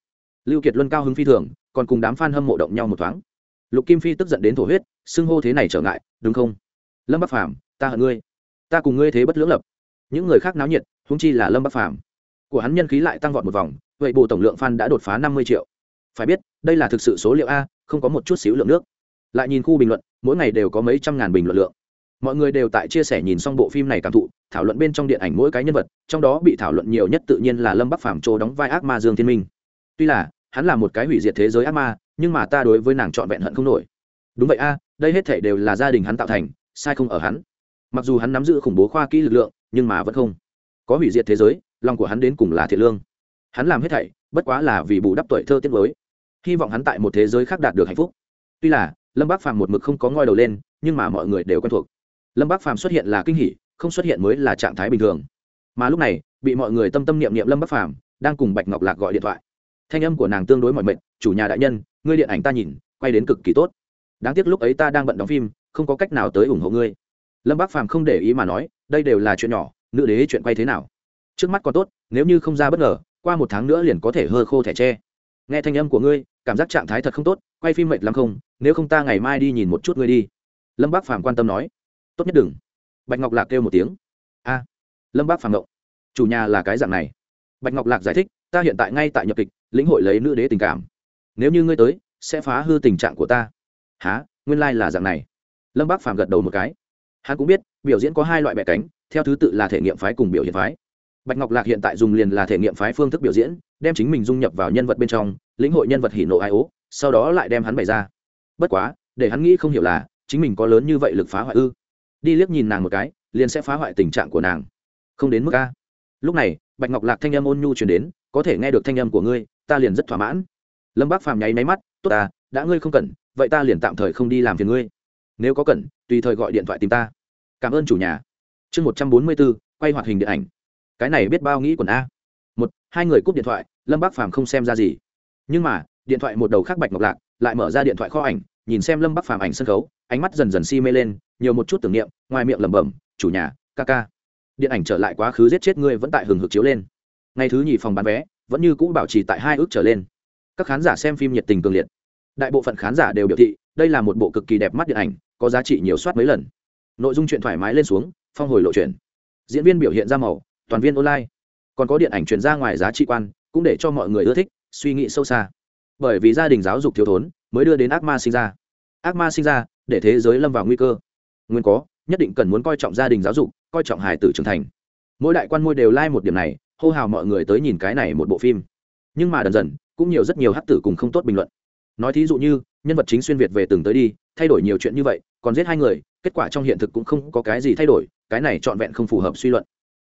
Lưu kiệt luân cao hứng phi thường, còn cùng đám fan hâm mộ động nhau một thoáng. Lục kim phi tức giận đến thổ huyết, xưng hô thế này trở ngại, đúng không? Lâm bắc phàm, ta hận ngươi ta cùng ngươi thế bất lưỡng lập. Những người khác náo nhiệt húng chi là lâm bắc phàm. Của hắn nhân khí lại tăng vọt một vòng, vậy bộ tổng lượng fan đã đột phá năm mươi triệu. Phải biết, đây là thực sự số liệu a, không có một chút xíu lượng nước. Lại nhìn khu bình luận, mỗi ngày đều có mấy trăm ngàn bình luận lượng. Mọi người đều tại chia sẻ nhìn xong bộ phim này cảm thụ, thảo luận bên trong điện ảnh mỗi cái nhân vật, trong đó bị thảo luận nhiều nhất tự nhiên là lâm bắc phàm chỗ đóng vai ác ma dương thiên minh. Tuy là, hắn là một cái hủy diệt thế giới ác ma, nhưng mà ta đối với nàng trọn vẹn hận không nổi. Đúng vậy a, đây hết thể đều là gia đình hắn tạo thành, sai không ở hắn mặc dù hắn nắm giữ khủng bố khoa kỹ lực lượng, nhưng mà vẫn không có hủy diệt thế giới, lòng của hắn đến cùng là thiện lương. Hắn làm hết thảy, bất quá là vì bù đắp tuổi thơ tiết mới. Hy vọng hắn tại một thế giới khác đạt được hạnh phúc. Tuy là, lâm bác phàm một mực không có ngoi đầu lên, nhưng mà mọi người đều quen thuộc. Lâm bác phàm xuất hiện là kinh hỷ không xuất hiện mới là trạng thái bình thường. Mà lúc này, bị mọi người tâm tâm niệm niệm lâm bác phàm đang cùng bạch ngọc lạc gọi điện thoại. Thanh âm của nàng tương đối mọi mệnh chủ nhà đại nhân, ngươi điện ảnh ta nhìn, quay đến cực kỳ tốt. Đáng tiếc lúc ấy ta đang bận đóng phim, không có cách nào tới ủng hộ ngươi lâm bác phàm không để ý mà nói, đây đều là chuyện nhỏ, nữ đế chuyện quay thế nào? Trước mắt còn tốt, nếu như không ra bất ngờ, qua một tháng nữa liền có thể hơ khô thẻ tre. Nghe thanh âm của ngươi, cảm giác trạng thái thật không tốt, quay phim mệt lắm không? Nếu không ta ngày mai đi nhìn một chút ngươi đi. Lâm bác phàm quan tâm nói. Tốt nhất đừng. Bạch ngọc lạc kêu một tiếng. A. Lâm bác phàm ngộng. Chủ nhà là cái dạng này. Bạch ngọc lạc giải thích, ta hiện tại ngay tại nhập kịch, lĩnh hội lấy nữ đế tình cảm. Nếu như ngươi tới, sẽ phá hư tình trạng của ta. Há nguyên lai là dạng này. Lâm bác phàm gật đầu một cái hắn cũng biết, biểu diễn có hai loại bẻ cánh, theo thứ tự là thể nghiệm phái cùng biểu hiện phái. Bạch ngọc lạc hiện tại dùng liền là thể nghiệm phái phương thức biểu diễn, đem chính mình dung nhập vào nhân vật bên trong, lĩnh hội nhân vật hỉ nộ ai ố, sau đó lại đem hắn bày ra. Bất quá, để hắn nghĩ không hiểu là, chính mình có lớn như vậy lực phá hoại ư? Đi liếc nhìn nàng một cái, liền sẽ phá hoại tình trạng của nàng. Không đến mức a. Lúc này, bạch ngọc lạc thanh âm ôn nhu truyền đến, có thể nghe được thanh âm của ngươi, ta liền rất thỏa mãn. Lâm bác phàm nháy máy mắt, tốt ta, đã ngươi không cần, vậy ta liền tạm thời không đi làm phiền ngươi nếu có cần, tùy thời gọi điện thoại tìm ta. Cảm ơn chủ nhà. Chương một trăm bốn mươi bốn quay hoạt hình điện ảnh. Cái này biết bao nghĩ quần a. Một, hai người cúp điện thoại, lâm bác phàm không xem ra gì. Nhưng mà, điện thoại một đầu khác bạch ngọc lạc, lại mở ra điện thoại kho ảnh, nhìn xem lâm bác phàm ảnh sân khấu, ánh mắt dần dần si mê lên, nhiều một chút tưởng niệm, ngoài miệng lẩm bẩm, chủ nhà, ca ca. Điện ảnh trở lại quá khứ giết chết ngươi vẫn tại hừng hực chiếu lên. Ngày thứ nhì phòng bán vé, vẫn như cũ bảo trì tại hai ước trở lên. Các khán giả xem phim nhiệt tình cường liệt. Đại bộ phận khán giả đều biểu thị đây là một bộ cực kỳ đẹp mắt điện ảnh, có giá trị nhiều soát mấy lần. Nội dung chuyện thoải mái lên xuống, phong hồi lộ chuyển diễn viên biểu hiện ra màu, toàn viên online. Còn có điện ảnh truyền ra ngoài giá trị quan, cũng để cho mọi người ưa thích, suy nghĩ sâu xa. Bởi vì gia đình giáo dục thiếu thốn, mới đưa đến ác ma sinh ra. Ác ma sinh ra, để thế giới lâm vào nguy cơ. Nguyên có, nhất định cần muốn coi trọng gia đình giáo dục, coi trọng hài tử trưởng thành. Mỗi đại quan môi đều lai、like、một điểm này, hô hào mọi người tới nhìn cái này một bộ phim. Nhưng mà dần dần, cũng nhiều rất nhiều hát tử cùng không tốt bình luận. Nói thí dụ như nhân vật chính xuyên việt về từng tới đi, thay đổi nhiều chuyện như vậy, còn giết hai người, kết quả trong hiện thực cũng không có cái gì thay đổi, cái này trọn vẹn không phù hợp suy luận.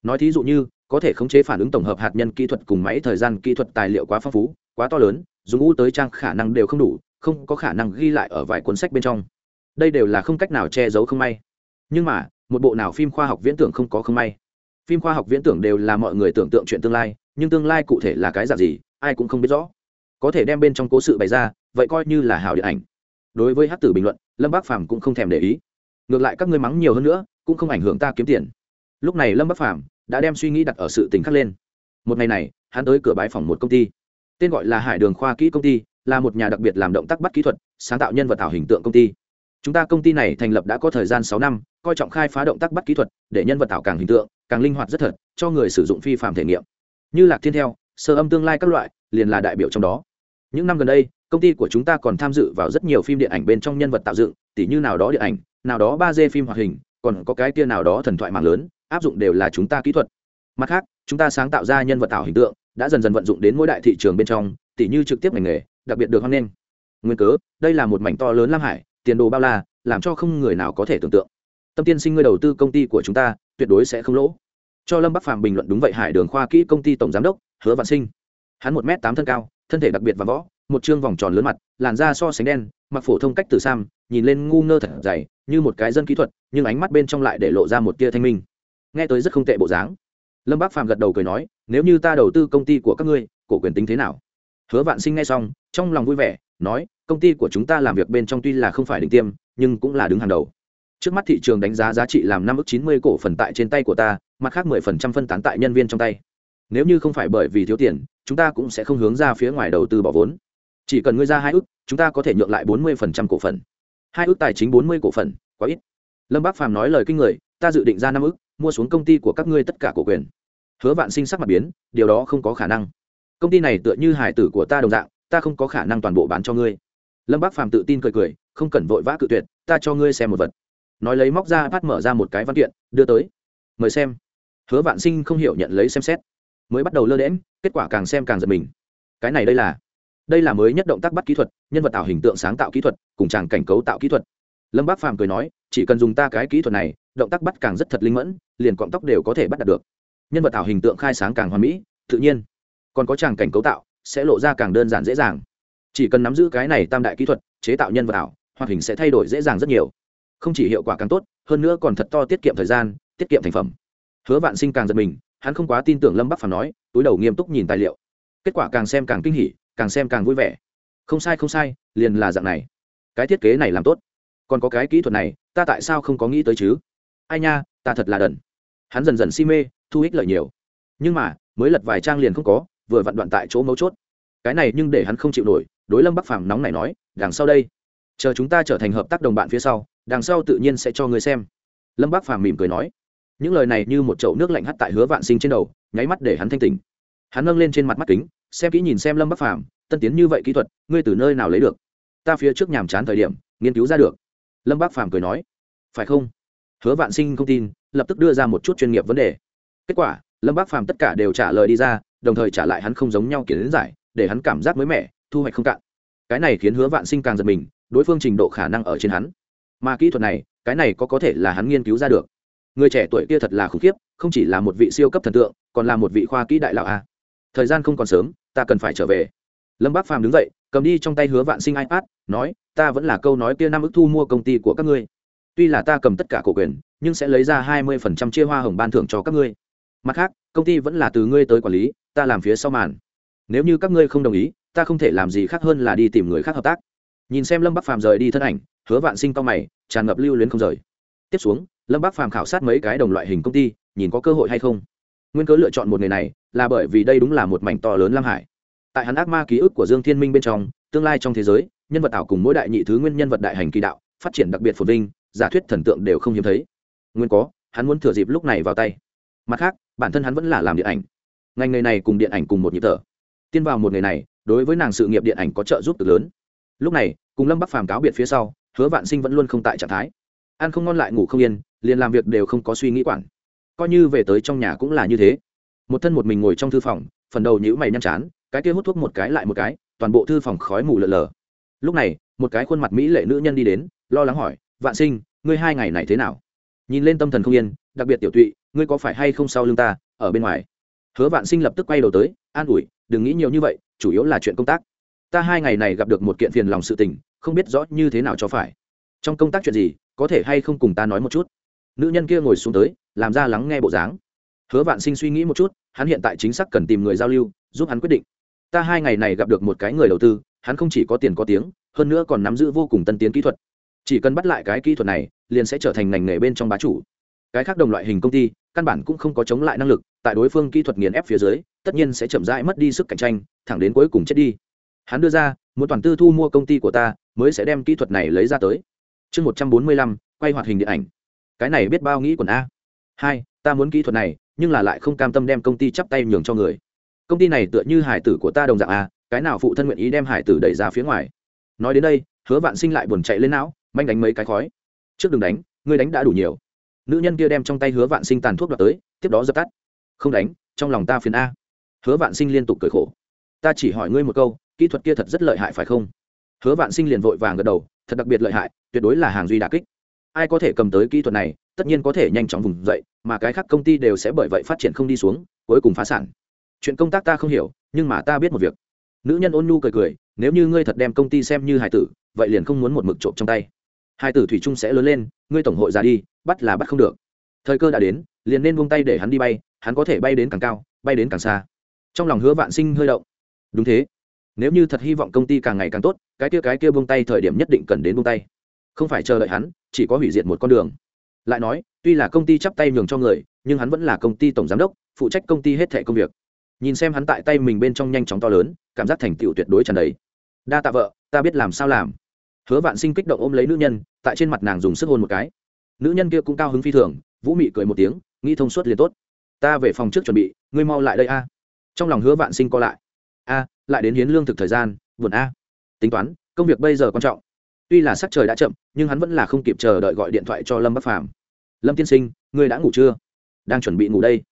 Nói thí dụ như, có thể khống chế phản ứng tổng hợp hạt nhân kỹ thuật cùng máy thời gian kỹ thuật tài liệu quá phong phú, quá to lớn, dùng u tới trang khả năng đều không đủ, không có khả năng ghi lại ở vài cuốn sách bên trong. Đây đều là không cách nào che giấu không may. Nhưng mà, một bộ nào phim khoa học viễn tưởng không có không may. Phim khoa học viễn tưởng đều là mọi người tưởng tượng chuyện tương lai, nhưng tương lai cụ thể là cái dạng gì, ai cũng không biết rõ có thể đem bên trong cố sự bày ra, vậy coi như là hào điện ảnh. Đối với hát tử bình luận, lâm bác phàm cũng không thèm để ý. Ngược lại các ngươi mắng nhiều hơn nữa, cũng không ảnh hưởng ta kiếm tiền. Lúc này lâm bác phàm đã đem suy nghĩ đặt ở sự tình khắc lên. Một ngày này, hắn tới cửa bái phòng một công ty. Tên gọi là hải đường khoa kỹ công ty, là một nhà đặc biệt làm động tác bắt kỹ thuật, sáng tạo nhân vật ảo hình tượng công ty. Chúng ta công ty này thành lập đã có thời gian sáu năm, coi trọng khai phá động tác bắt kỹ thuật, để nhân vật ảo càng hình tượng, càng linh hoạt rất thật, cho người sử dụng phi phạm thể nghiệm. Như lạc thiên theo, sơ âm tương lai các loại, liền là đại biểu trong đó những năm gần đây, công ty của chúng ta còn tham dự vào rất nhiều phim điện ảnh bên trong nhân vật tạo dựng, tỉ như nào đó điện ảnh, nào đó ba d phim hoạt hình, còn có cái kia nào đó thần thoại mạng lớn, áp dụng đều là chúng ta kỹ thuật. Mặt khác, chúng ta sáng tạo ra nhân vật tạo hình tượng, đã dần dần vận dụng đến mỗi đại thị trường bên trong, tỉ như trực tiếp ngành nghề, đặc biệt được hoan nghênh. Nguyên cớ, đây là một mảnh to lớn lam hải, tiền đồ bao la, làm cho không người nào có thể tưởng tượng. Tâm tiên sinh ngươi đầu tư công ty của chúng ta, tuyệt đối sẽ không lỗ. Cho lâm bắc phàm bình luận đúng vậy, hải đường khoa kỹ công ty tổng giám đốc, hứa vạn sinh. Hắn một m tám thân cao thân thể đặc biệt và võ, một chương vòng tròn lớn mặt, làn da so sánh đen, mặc phổ thông cách từ sam, nhìn lên ngu ngơ thật dày, như một cái dân kỹ thuật, nhưng ánh mắt bên trong lại để lộ ra một tia thanh minh. Nghe tới rất không tệ bộ dáng. Lâm bác phàm gật đầu cười nói, nếu như ta đầu tư công ty của các ngươi, cổ quyền tính thế nào? Hứa vạn sinh nghe xong, trong lòng vui vẻ, nói, công ty của chúng ta làm việc bên trong tuy là không phải đỉnh tiêm, nhưng cũng là đứng hàng đầu. Trước mắt thị trường đánh giá giá trị làm năm ước chín mươi cổ phần tại trên tay của ta, mặt khác mười phần trăm phân tán tại nhân viên trong tay. Nếu như không phải bởi vì thiếu tiền chúng ta cũng sẽ không hướng ra phía ngoài đầu tư bỏ vốn. Chỉ cần ngươi ra hai ước, chúng ta có thể nhượng lại bốn mươi phần trăm cổ phần. Hai ước tài chính bốn mươi cổ phần, quá ít. Lâm bác phàm nói lời kinh người, ta dự định ra năm ước, mua xuống công ty của các ngươi tất cả cổ quyền. Hứa vạn sinh sắc mặt biến, điều đó không có khả năng. Công ty này tựa như hải tử của ta đồng dạng, ta không có khả năng toàn bộ bán cho ngươi. Lâm bác phàm tự tin cười cười, không cần vội vã cự tuyệt, ta cho ngươi xem một vật. Nói lấy móc ra, bắt mở ra một cái văn kiện, đưa tới. Mời xem. Hứa vạn sinh không hiểu nhận lấy xem xét mới bắt đầu lơ đễm, kết quả càng xem càng giật mình. Cái này đây là đây là mới nhất động tác bắt kỹ thuật, nhân vật tạo hình tượng sáng tạo kỹ thuật, cùng tràng cảnh cấu tạo kỹ thuật. Lâm bác phàm cười nói, chỉ cần dùng ta cái kỹ thuật này, động tác bắt càng rất thật linh mẫn, liền cọng tóc đều có thể bắt đạt được. Nhân vật ảo hình tượng khai sáng càng hoàn mỹ, tự nhiên. Còn có tràng cảnh cấu tạo, sẽ lộ ra càng đơn giản dễ dàng. Chỉ cần nắm giữ cái này tam đại kỹ thuật, chế tạo nhân vật ảo, hoạt hình sẽ thay đổi dễ dàng rất nhiều. Không chỉ hiệu quả càng tốt, hơn nữa còn thật to tiết kiệm thời gian, tiết kiệm thành phẩm. Hứa vạn sinh càng giật mình hắn không quá tin tưởng lâm bắc phàm nói, túi đầu nghiêm túc nhìn tài liệu. Kết quả càng xem càng kinh hỉ, càng xem càng vui vẻ. Không sai không sai, liền là dạng này. Cái thiết kế này làm tốt. Còn có cái kỹ thuật này, ta tại sao không có nghĩ tới chứ? Ai nha, ta thật là đần. Hắn dần dần si mê, thu ích lợi nhiều. Nhưng mà, mới lật vài trang liền không có, vừa vặn đoạn tại chỗ mấu chốt. Cái này nhưng để hắn không chịu nổi, đối lâm bắc phàm nóng này nói, đằng sau đây, chờ chúng ta trở thành hợp tác đồng bạn phía sau, đằng sau tự nhiên sẽ cho người xem. Lâm bắc phàm mỉm cười nói những lời này như một chậu nước lạnh hắt tại hứa vạn sinh trên đầu, nháy mắt để hắn thanh tỉnh. Hắn nâng lên trên mặt mắt kính, xem kỹ nhìn xem lâm bắc phàm, tân tiến như vậy kỹ thuật, ngươi từ nơi nào lấy được? Ta phía trước nhàm chán thời điểm, nghiên cứu ra được. Lâm bắc phàm cười nói, phải không? Hứa vạn sinh không tin, lập tức đưa ra một chút chuyên nghiệp vấn đề. Kết quả, lâm bắc phàm tất cả đều trả lời đi ra, đồng thời trả lại hắn không giống nhau kiến giải, để hắn cảm giác mới mẻ, thu hoạch không cạn. Cái này khiến hứa vạn sinh càng giật mình, đối phương trình độ khả năng ở trên hắn. Mà kỹ thuật này, cái này có có thể là hắn nghiên cứu ra được người trẻ tuổi kia thật là khủng khiếp, không chỉ là một vị siêu cấp thần tượng, còn là một vị khoa kỹ đại lão a. Thời gian không còn sớm, ta cần phải trở về. Lâm bác phàm đứng dậy, cầm đi trong tay hứa vạn sinh ipad, nói, ta vẫn là câu nói kia năm ức thu mua công ty của các ngươi. Tuy là ta cầm tất cả cổ quyền, nhưng sẽ lấy ra hai mươi phần trăm chia hoa hồng ban thưởng cho các ngươi. Mặt khác, công ty vẫn là từ ngươi tới quản lý, ta làm phía sau màn. Nếu như các ngươi không đồng ý, ta không thể làm gì khác hơn là đi tìm người khác hợp tác. Nhìn xem lâm bắc phàm rời đi thân ảnh, hứa vạn sinh to mày, tràn ngập lưu luyến không rời. Tiếp xuống lâm Bác phàm khảo sát mấy cái đồng loại hình công ty, nhìn có cơ hội hay không. Nguyên cớ lựa chọn một người này là bởi vì đây đúng là một mảnh to lớn lam hải. Tại hắn ác ma ký ức của dương thiên minh bên trong, tương lai trong thế giới, nhân vật ảo cùng mỗi đại nhị thứ nguyên nhân vật đại hành kỳ đạo, phát triển đặc biệt phồn vinh, giả thuyết thần tượng đều không hiếm thấy. Nguyên có, hắn muốn thừa dịp lúc này vào tay. Mặt khác, bản thân hắn vẫn là làm điện ảnh. Ngành nghề này cùng điện ảnh cùng một nhịp thở. Tiên vào một nghề này, đối với nàng sự nghiệp điện ảnh có trợ giúp cực lớn. Lúc này, cùng lâm bắc phàm cáo biệt phía sau, hứa vạn sinh vẫn luôn không tại trạng thái. Ăn không ngon lại ngủ không yên liền làm việc đều không có suy nghĩ quản. Coi như về tới trong nhà cũng là như thế. Một thân một mình ngồi trong thư phòng, phần đầu nhữ mày nhăn chán, cái kia hút thuốc một cái lại một cái, toàn bộ thư phòng khói mù lờ lờ. Lúc này, một cái khuôn mặt mỹ lệ nữ nhân đi đến, lo lắng hỏi, vạn sinh, ngươi hai ngày này thế nào? Nhìn lên tâm thần không yên, đặc biệt tiểu tụy, ngươi có phải hay không sau lưng ta, ở bên ngoài? Hứa vạn sinh lập tức quay đầu tới, an ủi, đừng nghĩ nhiều như vậy, chủ yếu là chuyện công tác. Ta hai ngày này gặp được một kiện phiền lòng sự tình, không biết rõ như thế nào cho phải. Trong công tác chuyện gì, có thể hay không cùng ta nói một chút? Nữ nhân kia ngồi xuống tới, làm ra lắng nghe bộ dáng. Hứa vạn sinh suy nghĩ một chút, hắn hiện tại chính xác cần tìm người giao lưu, giúp hắn quyết định. Ta hai ngày này gặp được một cái người đầu tư, hắn không chỉ có tiền có tiếng, hơn nữa còn nắm giữ vô cùng tân tiến kỹ thuật. Chỉ cần bắt lại cái kỹ thuật này, liền sẽ trở thành ngành nghề bên trong bá chủ. Cái khác đồng loại hình công ty, căn bản cũng không có chống lại năng lực, tại đối phương kỹ thuật nghiền ép phía dưới, tất nhiên sẽ chậm rãi mất đi sức cạnh tranh, thẳng đến cuối cùng chết đi. Hắn đưa ra, muốn toàn tư thu mua công ty của ta, mới sẽ đem kỹ thuật này lấy ra tới. Chương một trăm bốn mươi lăm, quay hoạt hình điện ảnh cái này biết bao nghĩ quần a. Hai, ta muốn kỹ thuật này, nhưng là lại không cam tâm đem công ty chắp tay nhường cho người. Công ty này tựa như hải tử của ta đồng dạng a, cái nào phụ thân nguyện ý đem hải tử đẩy ra phía ngoài. Nói đến đây, hứa vạn sinh lại buồn chạy lên não, manh đánh mấy cái khói. Trước đừng đánh, ngươi đánh đã đủ nhiều. Nữ nhân kia đem trong tay hứa vạn sinh tàn thuốc đoạt tới, tiếp đó dập tắt. Không đánh, trong lòng ta phiền a. Hứa vạn sinh liên tục cười khổ. Ta chỉ hỏi ngươi một câu, kỹ thuật kia thật rất lợi hại phải không? Hứa vạn sinh liền vội vàng gật đầu, thật đặc biệt lợi hại, tuyệt đối là hàng duy đà kích ai có thể cầm tới kỹ thuật này, tất nhiên có thể nhanh chóng vùng dậy, mà cái khác công ty đều sẽ bởi vậy phát triển không đi xuống, cuối cùng phá sản. Chuyện công tác ta không hiểu, nhưng mà ta biết một việc. Nữ nhân ôn nhu cười cười, nếu như ngươi thật đem công ty xem như hải tử, vậy liền không muốn một mực trộm trong tay. Hải tử thủy trung sẽ lớn lên, ngươi tổng hội ra đi, bắt là bắt không được. Thời cơ đã đến, liền nên buông tay để hắn đi bay, hắn có thể bay đến càng cao, bay đến càng xa. Trong lòng hứa vạn sinh hơi động. Đúng thế. Nếu như thật hy vọng công ty càng ngày càng tốt, cái kia cái kia buông tay thời điểm nhất định cần đến buông tay. Không phải chờ đợi hắn chỉ có hủy diệt một con đường. Lại nói, tuy là công ty chắp tay nhường cho người, nhưng hắn vẫn là công ty tổng giám đốc, phụ trách công ty hết thẻ công việc. Nhìn xem hắn tại tay mình bên trong nhanh chóng to lớn, cảm giác thành tựu tuyệt đối tràn đầy. Đa tạ vợ, ta biết làm sao làm. Hứa vạn sinh kích động ôm lấy nữ nhân, tại trên mặt nàng dùng sức hôn một cái. Nữ nhân kia cũng cao hứng phi thường, vũ mị cười một tiếng, nghĩ thông suốt liền tốt. Ta về phòng trước chuẩn bị, ngươi mau lại đây a. Trong lòng hứa vạn sinh co lại. A, lại đến hiến lương thực thời gian, buồn a. Tính toán, công việc bây giờ quan trọng tuy là sắc trời đã chậm, nhưng hắn vẫn là không kịp chờ đợi gọi điện thoại cho lâm bắc phàm. Lâm tiên sinh, ngươi đã ngủ chưa? Đang chuẩn bị ngủ đây.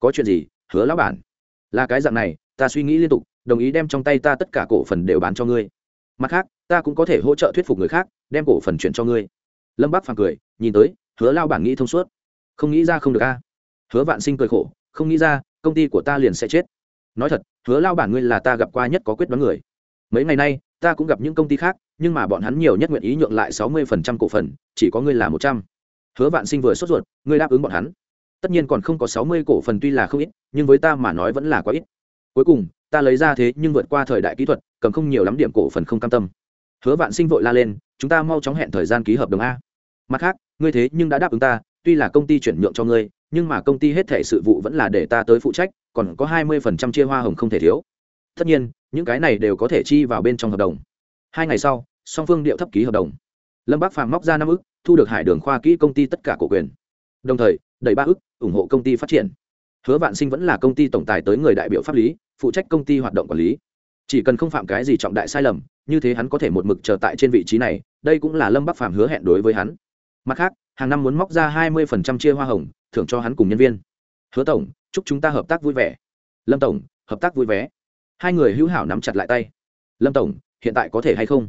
Có chuyện gì? Hứa lão bản. Là cái dạng này, ta suy nghĩ liên tục, đồng ý đem trong tay ta tất cả cổ phần đều bán cho ngươi. Mặt khác, ta cũng có thể hỗ trợ thuyết phục người khác, đem cổ phần chuyển cho ngươi. Lâm bắc phàm cười, nhìn tới, hứa lao bản nghĩ thông suốt. Không nghĩ ra không được a. Hứa vạn sinh cười khổ, không nghĩ ra, công ty của ta liền sẽ chết. Nói thật, hứa lao bản ngươi là ta gặp qua nhất có quyết đoán người mấy ngày nay, ta cũng gặp những công ty khác, nhưng mà bọn hắn nhiều nhất nguyện ý nhượng lại sáu mươi phần trăm cổ phần, chỉ có ngươi là một trăm. Hứa vạn sinh vừa sốt ruột, ngươi đáp ứng bọn hắn. Tất nhiên còn không có sáu mươi cổ phần tuy là không ít, nhưng với ta mà nói vẫn là quá ít. Cuối cùng, ta lấy ra thế nhưng vượt qua thời đại kỹ thuật, cầm không nhiều lắm điểm cổ phần không cam tâm. Hứa vạn sinh vội la lên, chúng ta mau chóng hẹn thời gian ký hợp đồng a. Mặt khác, ngươi thế nhưng đã đáp ứng ta, tuy là công ty chuyển nhượng cho ngươi, nhưng mà công ty hết thể sự vụ vẫn là để ta tới phụ trách, còn có hai mươi phần trăm chia hoa hồng không thể thiếu tất nhiên, những cái này đều có thể chi vào bên trong hợp đồng. Hai ngày sau, song phương điệu thấp ký hợp đồng. Lâm bác phàm móc ra năm ức, thu được hải đường khoa kỹ công ty tất cả cổ quyền. Đồng thời, đẩy ba ức, ủng hộ công ty phát triển. Hứa vạn sinh vẫn là công ty tổng tài tới người đại biểu pháp lý, phụ trách công ty hoạt động quản lý. Chỉ cần không phạm cái gì trọng đại sai lầm, như thế hắn có thể một mực chờ tại trên vị trí này, đây cũng là lâm bắc phàm hứa hẹn đối với hắn. Mặt khác, hàng năm muốn móc ra hai mươi chia hoa hồng, thưởng cho hắn cùng nhân viên. Hứa tổng, chúc chúng ta hợp tác vui vẻ. Lâm tổng, hợp tác vui vẻ hai người hữu hảo nắm chặt lại tay. Lâm tổng, hiện tại có thể hay không?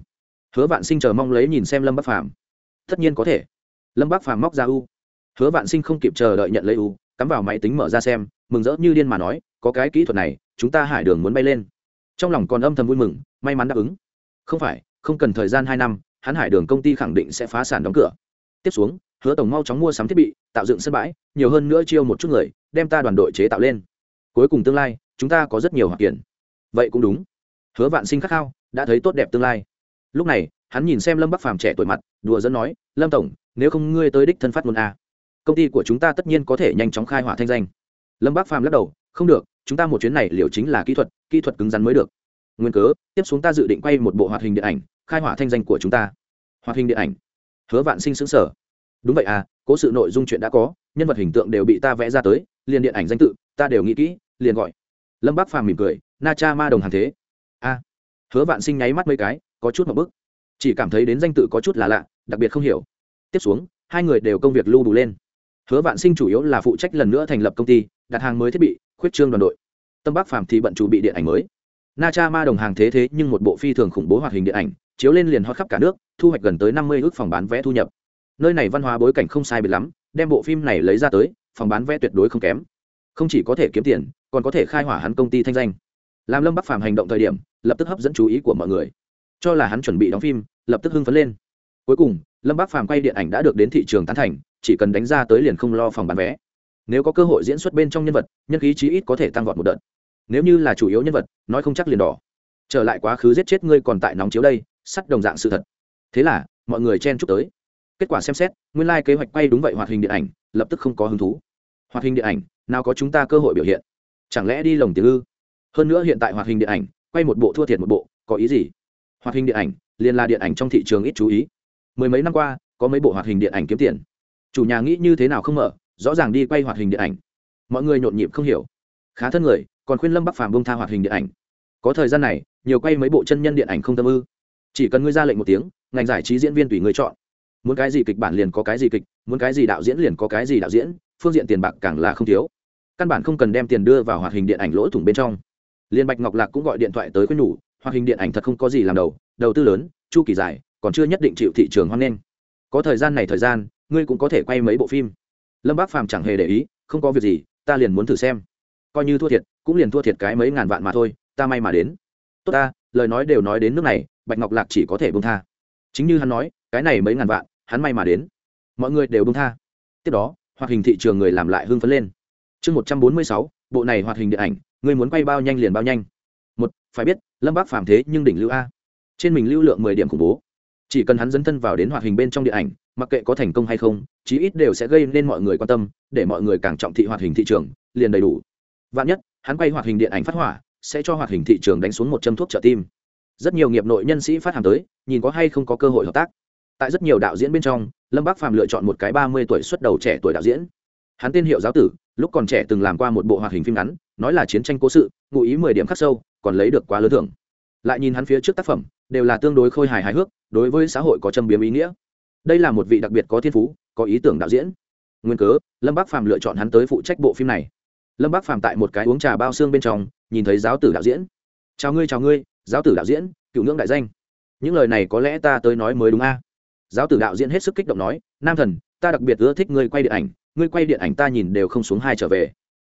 Hứa vạn sinh chờ mong lấy nhìn xem lâm bắc phàm. Tất nhiên có thể. Lâm bắc phàm móc ra u. Hứa vạn sinh không kịp chờ đợi nhận lấy u, cắm vào máy tính mở ra xem, mừng rỡ như điên mà nói, có cái kỹ thuật này, chúng ta hải đường muốn bay lên. Trong lòng còn âm thầm vui mừng, may mắn đáp ứng. Không phải, không cần thời gian hai năm, hắn hải đường công ty khẳng định sẽ phá sản đóng cửa. Tiếp xuống, hứa tổng mau chóng mua sắm thiết bị, tạo dựng sân bãi, nhiều hơn nữa chiêu một chút người, đem ta đoàn đội chế tạo lên. Cuối cùng tương lai, chúng ta có rất nhiều hoạt kiện vậy cũng đúng. Hứa vạn sinh khát khao, đã thấy tốt đẹp tương lai. Lúc này, hắn nhìn xem lâm bắc phàm trẻ tuổi mặt, đùa dẫn nói, lâm tổng, nếu không ngươi tới đích thân phát ngôn a. Công ty của chúng ta tất nhiên có thể nhanh chóng khai hỏa thanh danh. Lâm bắc phàm lắc đầu, không được, chúng ta một chuyến này liệu chính là kỹ thuật kỹ thuật cứng rắn mới được. Nguyên cớ, tiếp xuống ta dự định quay một bộ hoạt hình điện ảnh, khai hỏa thanh danh của chúng ta. Hoạt hình điện ảnh. Hứa vạn sinh xứng sở đúng vậy à cố sự nội dung chuyện đã có, nhân vật hình tượng đều bị ta vẽ ra tới, liền điện ảnh danh tự, ta đều nghĩ kỹ, liền gọi. Lâm bác phàm mỉm cười na cha ma đồng hàng thế. A, hứa vạn sinh nháy mắt mấy cái, có chút một bức. Chỉ cảm thấy đến danh tự có chút là lạ, đặc biệt không hiểu. Tiếp xuống, hai người đều công việc lưu đủ lên. Hứa vạn sinh chủ yếu là phụ trách lần nữa thành lập công ty, đặt hàng mới thiết bị, khuyết trương đoàn đội. Tâm bác Phạm thì bận chủ bị điện ảnh mới. Na cha ma đồng hàng thế thế nhưng một bộ phi thường khủng bố hoạt hình điện ảnh, chiếu lên liền hot khắp cả nước, thu hoạch gần tới năm mươi ước phòng bán vé thu nhập. Nơi này văn hóa bối cảnh không sai biệt lắm, đem bộ phim này lấy ra tới, phòng bán vé tuyệt đối không kém. Không chỉ có thể kiếm tiền, còn có thể khai hỏa hắn công ty thanh danh làm lâm bắc phàm hành động thời điểm, lập tức hấp dẫn chú ý của mọi người. Cho là hắn chuẩn bị đóng phim, lập tức hưng phấn lên. Cuối cùng, lâm bắc phàm quay điện ảnh đã được đến thị trường tán thành, chỉ cần đánh ra tới liền không lo phòng bán vé. Nếu có cơ hội diễn xuất bên trong nhân vật, nhân khí chí ít có thể tăng vọt một đợt. Nếu như là chủ yếu nhân vật, nói không chắc liền đỏ. Trở lại quá khứ giết chết ngươi còn tại nóng chiếu đây, sắt đồng dạng sự thật. Thế là, mọi người chen chúc tới. Kết quả xem xét, nguyên lai、like、kế hoạch quay đúng vậy hoạt hình điện ảnh, lập tức không có hứng thú. Hoạt hình điện ảnh, nào có chúng ta cơ hội biểu hiện? Chẳng lẽ đi lồng tiếng ư? Hơn nữa hiện tại hoạt hình điện ảnh, quay một bộ thua thiệt một bộ, có ý gì? Hoạt hình điện ảnh, liền là điện ảnh trong thị trường ít chú ý. Mười mấy năm qua, có mấy bộ hoạt hình điện ảnh kiếm tiền. Chủ nhà nghĩ như thế nào không mở, rõ ràng đi quay hoạt hình điện ảnh. Mọi người nhộn nhịp không hiểu. Khá thân người, còn khuyên lâm bắc phàm bông tha hoạt hình điện ảnh. Có thời gian này, nhiều quay mấy bộ chân nhân điện ảnh không tâm ư. Chỉ cần ngươi ra lệnh một tiếng, ngành giải trí diễn viên tùy người chọn. Muốn cái gì kịch bản liền có cái gì kịch, muốn cái gì đạo diễn liền có cái gì đạo diễn, phương diện tiền bạc càng là không thiếu. Căn bản không cần đem tiền đưa vào hoạt hình điện ảnh lỗ thủng bên trong liên bạch ngọc lạc cũng gọi điện thoại tới khuyên nhủ hoạt hình điện ảnh thật không có gì làm đầu đầu tư lớn, chu kỳ dài, còn chưa nhất định chịu thị trường hoan nghênh. Có thời gian này thời gian, ngươi cũng có thể quay mấy bộ phim. Lâm bác phàm chẳng hề để ý, không có việc gì, ta liền muốn thử xem. Coi như thua thiệt, cũng liền thua thiệt cái mấy ngàn vạn mà thôi, ta may mà đến. Tốt ta, lời nói đều nói đến nước này, bạch ngọc lạc chỉ có thể bông tha. Chính như hắn nói, cái này mấy ngàn vạn, hắn may mà đến. Mọi người đều bông tha. Tiếp đó hoạt hình thị trường người làm lại hưng phấn lên. Chương một trăm bốn mươi sáu, bộ này hoạt hình điện ảnh Ngươi muốn quay bao nhanh liền bao nhanh. Một, phải biết, lâm bác phàm thế nhưng đỉnh lưu a. Trên mình lưu lượng mười điểm khủng bố. Chỉ cần hắn dấn thân vào đến hoạt hình bên trong điện ảnh, mặc kệ có thành công hay không, chí ít đều sẽ gây nên mọi người quan tâm, để mọi người càng trọng thị hoạt hình thị trường, liền đầy đủ. Vạn nhất, hắn quay hoạt hình điện ảnh phát hỏa, sẽ cho hoạt hình thị trường đánh xuống một châm thuốc trợ tim. Rất nhiều nghiệp nội nhân sĩ phát hàm tới, nhìn có hay không có cơ hội hợp tác. Tại rất nhiều đạo diễn bên trong, lâm bác phàm lựa chọn một cái ba mươi tuổi xuất đầu trẻ tuổi đạo diễn. Hắn tên hiệu giáo tử lúc còn trẻ từng làm qua một bộ hoạt hình phim ngắn, nói là chiến tranh cố sự, ngụ ý mười điểm khắc sâu, còn lấy được quá lớn thưởng. Lại nhìn hắn phía trước tác phẩm, đều là tương đối khôi hài hài hước, đối với xã hội có châm biếm ý nghĩa. Đây là một vị đặc biệt có thiên phú, có ý tưởng đạo diễn. Nguyên cớ, lâm bác phàm lựa chọn hắn tới phụ trách bộ phim này. Lâm bác phàm tại một cái uống trà bao xương bên trong, nhìn thấy giáo tử đạo diễn. Chào ngươi chào ngươi, giáo tử đạo diễn, cựu ngưỡng đại danh. Những lời này có lẽ ta tới nói mới đúng a. Giáo tử đạo diễn hết sức kích động nói, nam thần, ta đặc biệt ưa thích ngươi quay điện ảnh ngươi quay điện ảnh ta nhìn đều không xuống hai trở về.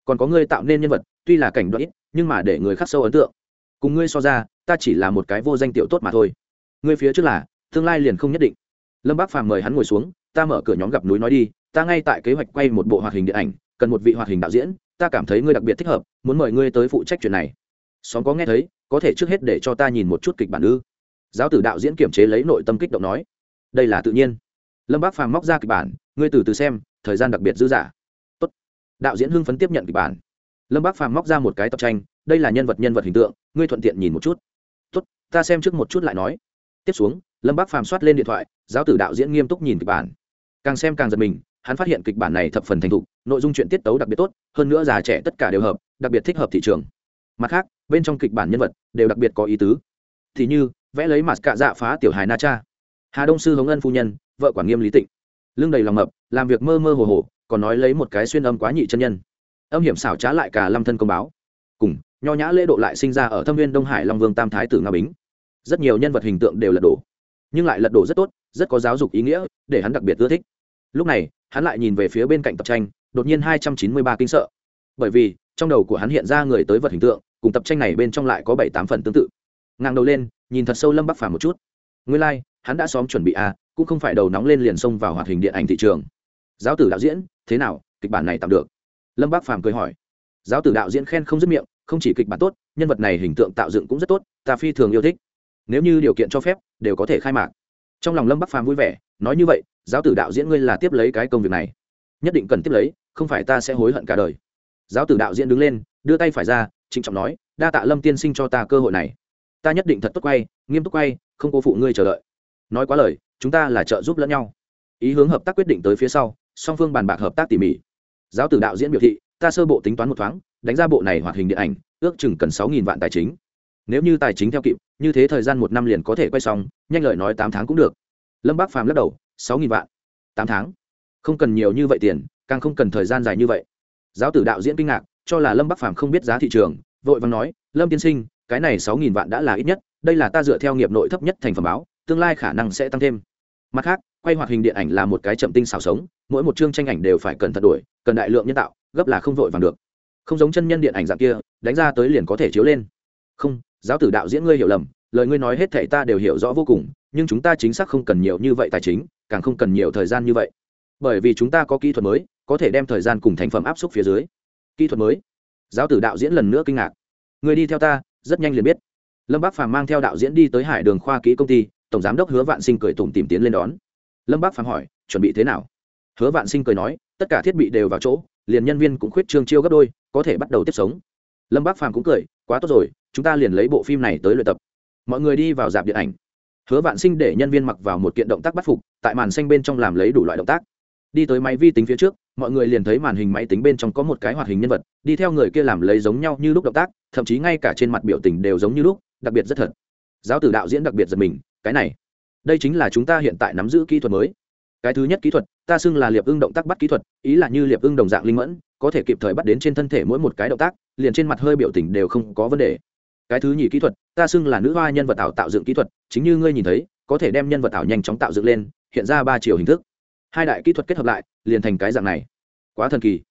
Còn có ngươi tạo nên nhân vật, tuy là cảnh đoạn ít, nhưng mà để người khắc sâu ấn tượng. Cùng ngươi so ra, ta chỉ là một cái vô danh tiểu tốt mà thôi. Ngươi phía trước là, tương lai liền không nhất định. Lâm bác phàm mời hắn ngồi xuống, ta mở cửa nhóm gặp núi nói đi, ta ngay tại kế hoạch quay một bộ hoạt hình điện ảnh, cần một vị hoạt hình đạo diễn, ta cảm thấy ngươi đặc biệt thích hợp, muốn mời ngươi tới phụ trách chuyện này. Xóm có nghe thấy, có thể trước hết để cho ta nhìn một chút kịch bản ư? Giáo tử đạo diễn kiểm chế lấy nội tâm kích động nói. Đây là tự nhiên. Lâm bác phàm móc ra kịch bản, ngươi từ từ xem thời gian đặc biệt dư dả. Tốt. đạo diễn hưng phấn tiếp nhận kịch bản. Lâm bác phàm móc ra một cái tập tranh đây là nhân vật nhân vật hình tượng ngươi thuận tiện nhìn một chút. Tốt, ta xem trước một chút lại nói. Tiếp xuống lâm bác phàm soát lên điện thoại giáo tử đạo diễn nghiêm túc nhìn kịch bản. Càng xem càng giật mình hắn phát hiện kịch bản này thập phần thành thục nội dung chuyện tiết tấu đặc biệt tốt hơn nữa già trẻ tất cả đều hợp đặc biệt thích hợp thị trường. Mặt khác bên trong kịch bản nhân vật đều đặc biệt có ý tứ. Thì như vẽ lấy mặt cạ dạ phá tiểu hài na cha. Hà đông sư hống ân phu nhân vợ quản nghiêm lý tịnh lưng đầy lòng mập làm việc mơ mơ hồ hồ còn nói lấy một cái xuyên âm quá nhị chân nhân. Âm hiểm xảo trá lại cả lâm thân công báo. Cùng nho nhã lễ độ lại sinh ra ở thâm viên đông hải long vương tam thái tử nga bính. Rất nhiều nhân vật hình tượng đều lật đổ. Nhưng lại lật đổ rất tốt rất có giáo dục ý nghĩa để hắn đặc biệt ưa thích. Lúc này hắn lại nhìn về phía bên cạnh tập tranh đột nhiên hai trăm chín mươi ba kinh sợ. Bởi vì trong đầu của hắn hiện ra người tới vật hình tượng cùng tập tranh này bên trong lại có bảy tám phần tương tự. Ngang đầu lên nhìn thật sâu lâm bắc phàm một chút. Nguyên lai、like, hắn đã xóm chuẩn bị à cũng không phải đầu nóng lên liền xông vào hoạt hình điện ảnh thị trường. Giáo tử đạo diễn, thế nào, kịch bản này tạm được? Lâm bắc phàm cười hỏi. Giáo tử đạo diễn khen không dứt miệng, không chỉ kịch bản tốt, nhân vật này hình tượng tạo dựng cũng rất tốt, ta phi thường yêu thích. Nếu như điều kiện cho phép, đều có thể khai mạc. Trong lòng lâm bắc phàm vui vẻ, nói như vậy, giáo tử đạo diễn ngươi là tiếp lấy cái công việc này. Nhất định cần tiếp lấy, không phải ta sẽ hối hận cả đời. Giáo tử đạo diễn đứng lên, đưa tay phải ra, trịnh trọng nói, đa tạ lâm tiên sinh cho ta cơ hội này. Ta nhất định thật tốt quay, nghiêm túc quay, không cố phụ ngươi chờ đợi. Nói quá lời chúng ta là trợ giúp lẫn nhau. Ý hướng hợp tác quyết định tới phía sau, song phương bàn bạc hợp tác tỉ mỉ. Giáo tử đạo diễn biểu thị, ta sơ bộ tính toán một thoáng, đánh ra bộ này hoạt hình điện ảnh, ước chừng cần sáu vạn tài chính. Nếu như tài chính theo kịp, như thế thời gian một năm liền có thể quay xong, nhanh lời nói tám tháng cũng được. Lâm bác phàm lắc đầu, sáu nghìn vạn. Tám tháng? Không cần nhiều như vậy tiền, càng không cần thời gian dài như vậy. Giáo tử đạo diễn kinh ngạc, cho là lâm bắc phàm không biết giá thị trường, vội vàng nói, lâm tiên sinh, cái này sáu nghìn vạn đã là ít nhất, đây là ta dựa theo nghiệp nội thấp nhất thành phẩm báo, tương lai khả năng sẽ tăng thêm mặt khác, quay hoạt hình điện ảnh là một cái chậm tinh xào sống, mỗi một chương tranh ảnh đều phải cần thật đổi cần đại lượng nhân tạo, gấp là không vội vàng được. Không giống chân nhân điện ảnh dạng kia, đánh ra tới liền có thể chiếu lên. Không, giáo tử đạo diễn ngươi hiểu lầm, lời ngươi nói hết thảy ta đều hiểu rõ vô cùng, nhưng chúng ta chính xác không cần nhiều như vậy tài chính, càng không cần nhiều thời gian như vậy. Bởi vì chúng ta có kỹ thuật mới, có thể đem thời gian cùng thành phẩm áp suất phía dưới. Kỹ thuật mới. Giáo tử đạo diễn lần nữa kinh ngạc. Người đi theo ta, rất nhanh liền biết. Lâm bác phàm mang theo đạo diễn đi tới hải đường khoa kỹ công ty tổng giám đốc hứa vạn sinh cười tủm tìm tiến lên đón. Lâm bác phàm hỏi, chuẩn bị thế nào? Hứa vạn sinh cười nói, tất cả thiết bị đều vào chỗ, liền nhân viên cũng khuyết trương chiêu gấp đôi, có thể bắt đầu tiếp sống. Lâm bác phàm cũng cười, quá tốt rồi, chúng ta liền lấy bộ phim này tới luyện tập. Mọi người đi vào dạp điện ảnh. Hứa vạn sinh để nhân viên mặc vào một kiện động tác bắt phục, tại màn xanh bên trong làm lấy đủ loại động tác. Đi tới máy vi tính phía trước, mọi người liền thấy màn hình máy tính bên trong có một cái hoạt hình nhân vật, đi theo người kia làm lấy giống nhau như lúc động tác, thậm chí ngay cả trên mặt biểu tình đều giống như lúc, đặc biệt rất thật. Giáo tử đạo diễn đặc biệt giật mình cái này, đây chính là chúng ta hiện tại nắm giữ kỹ thuật mới. Cái thứ nhất kỹ thuật, ta xưng là liệp ưng động tác bắt kỹ thuật, ý là như liệp ưng đồng dạng linh mẫn, có thể kịp thời bắt đến trên thân thể mỗi một cái động tác, liền trên mặt hơi biểu tình đều không có vấn đề. Cái thứ nhì kỹ thuật, ta xưng là nữ hoa nhân vật ảo tạo dựng kỹ thuật, chính như ngươi nhìn thấy, có thể đem nhân vật ảo nhanh chóng tạo dựng lên, hiện ra ba chiều hình thức. Hai đại kỹ thuật kết hợp lại, liền thành cái dạng này. Quá thần kỳ.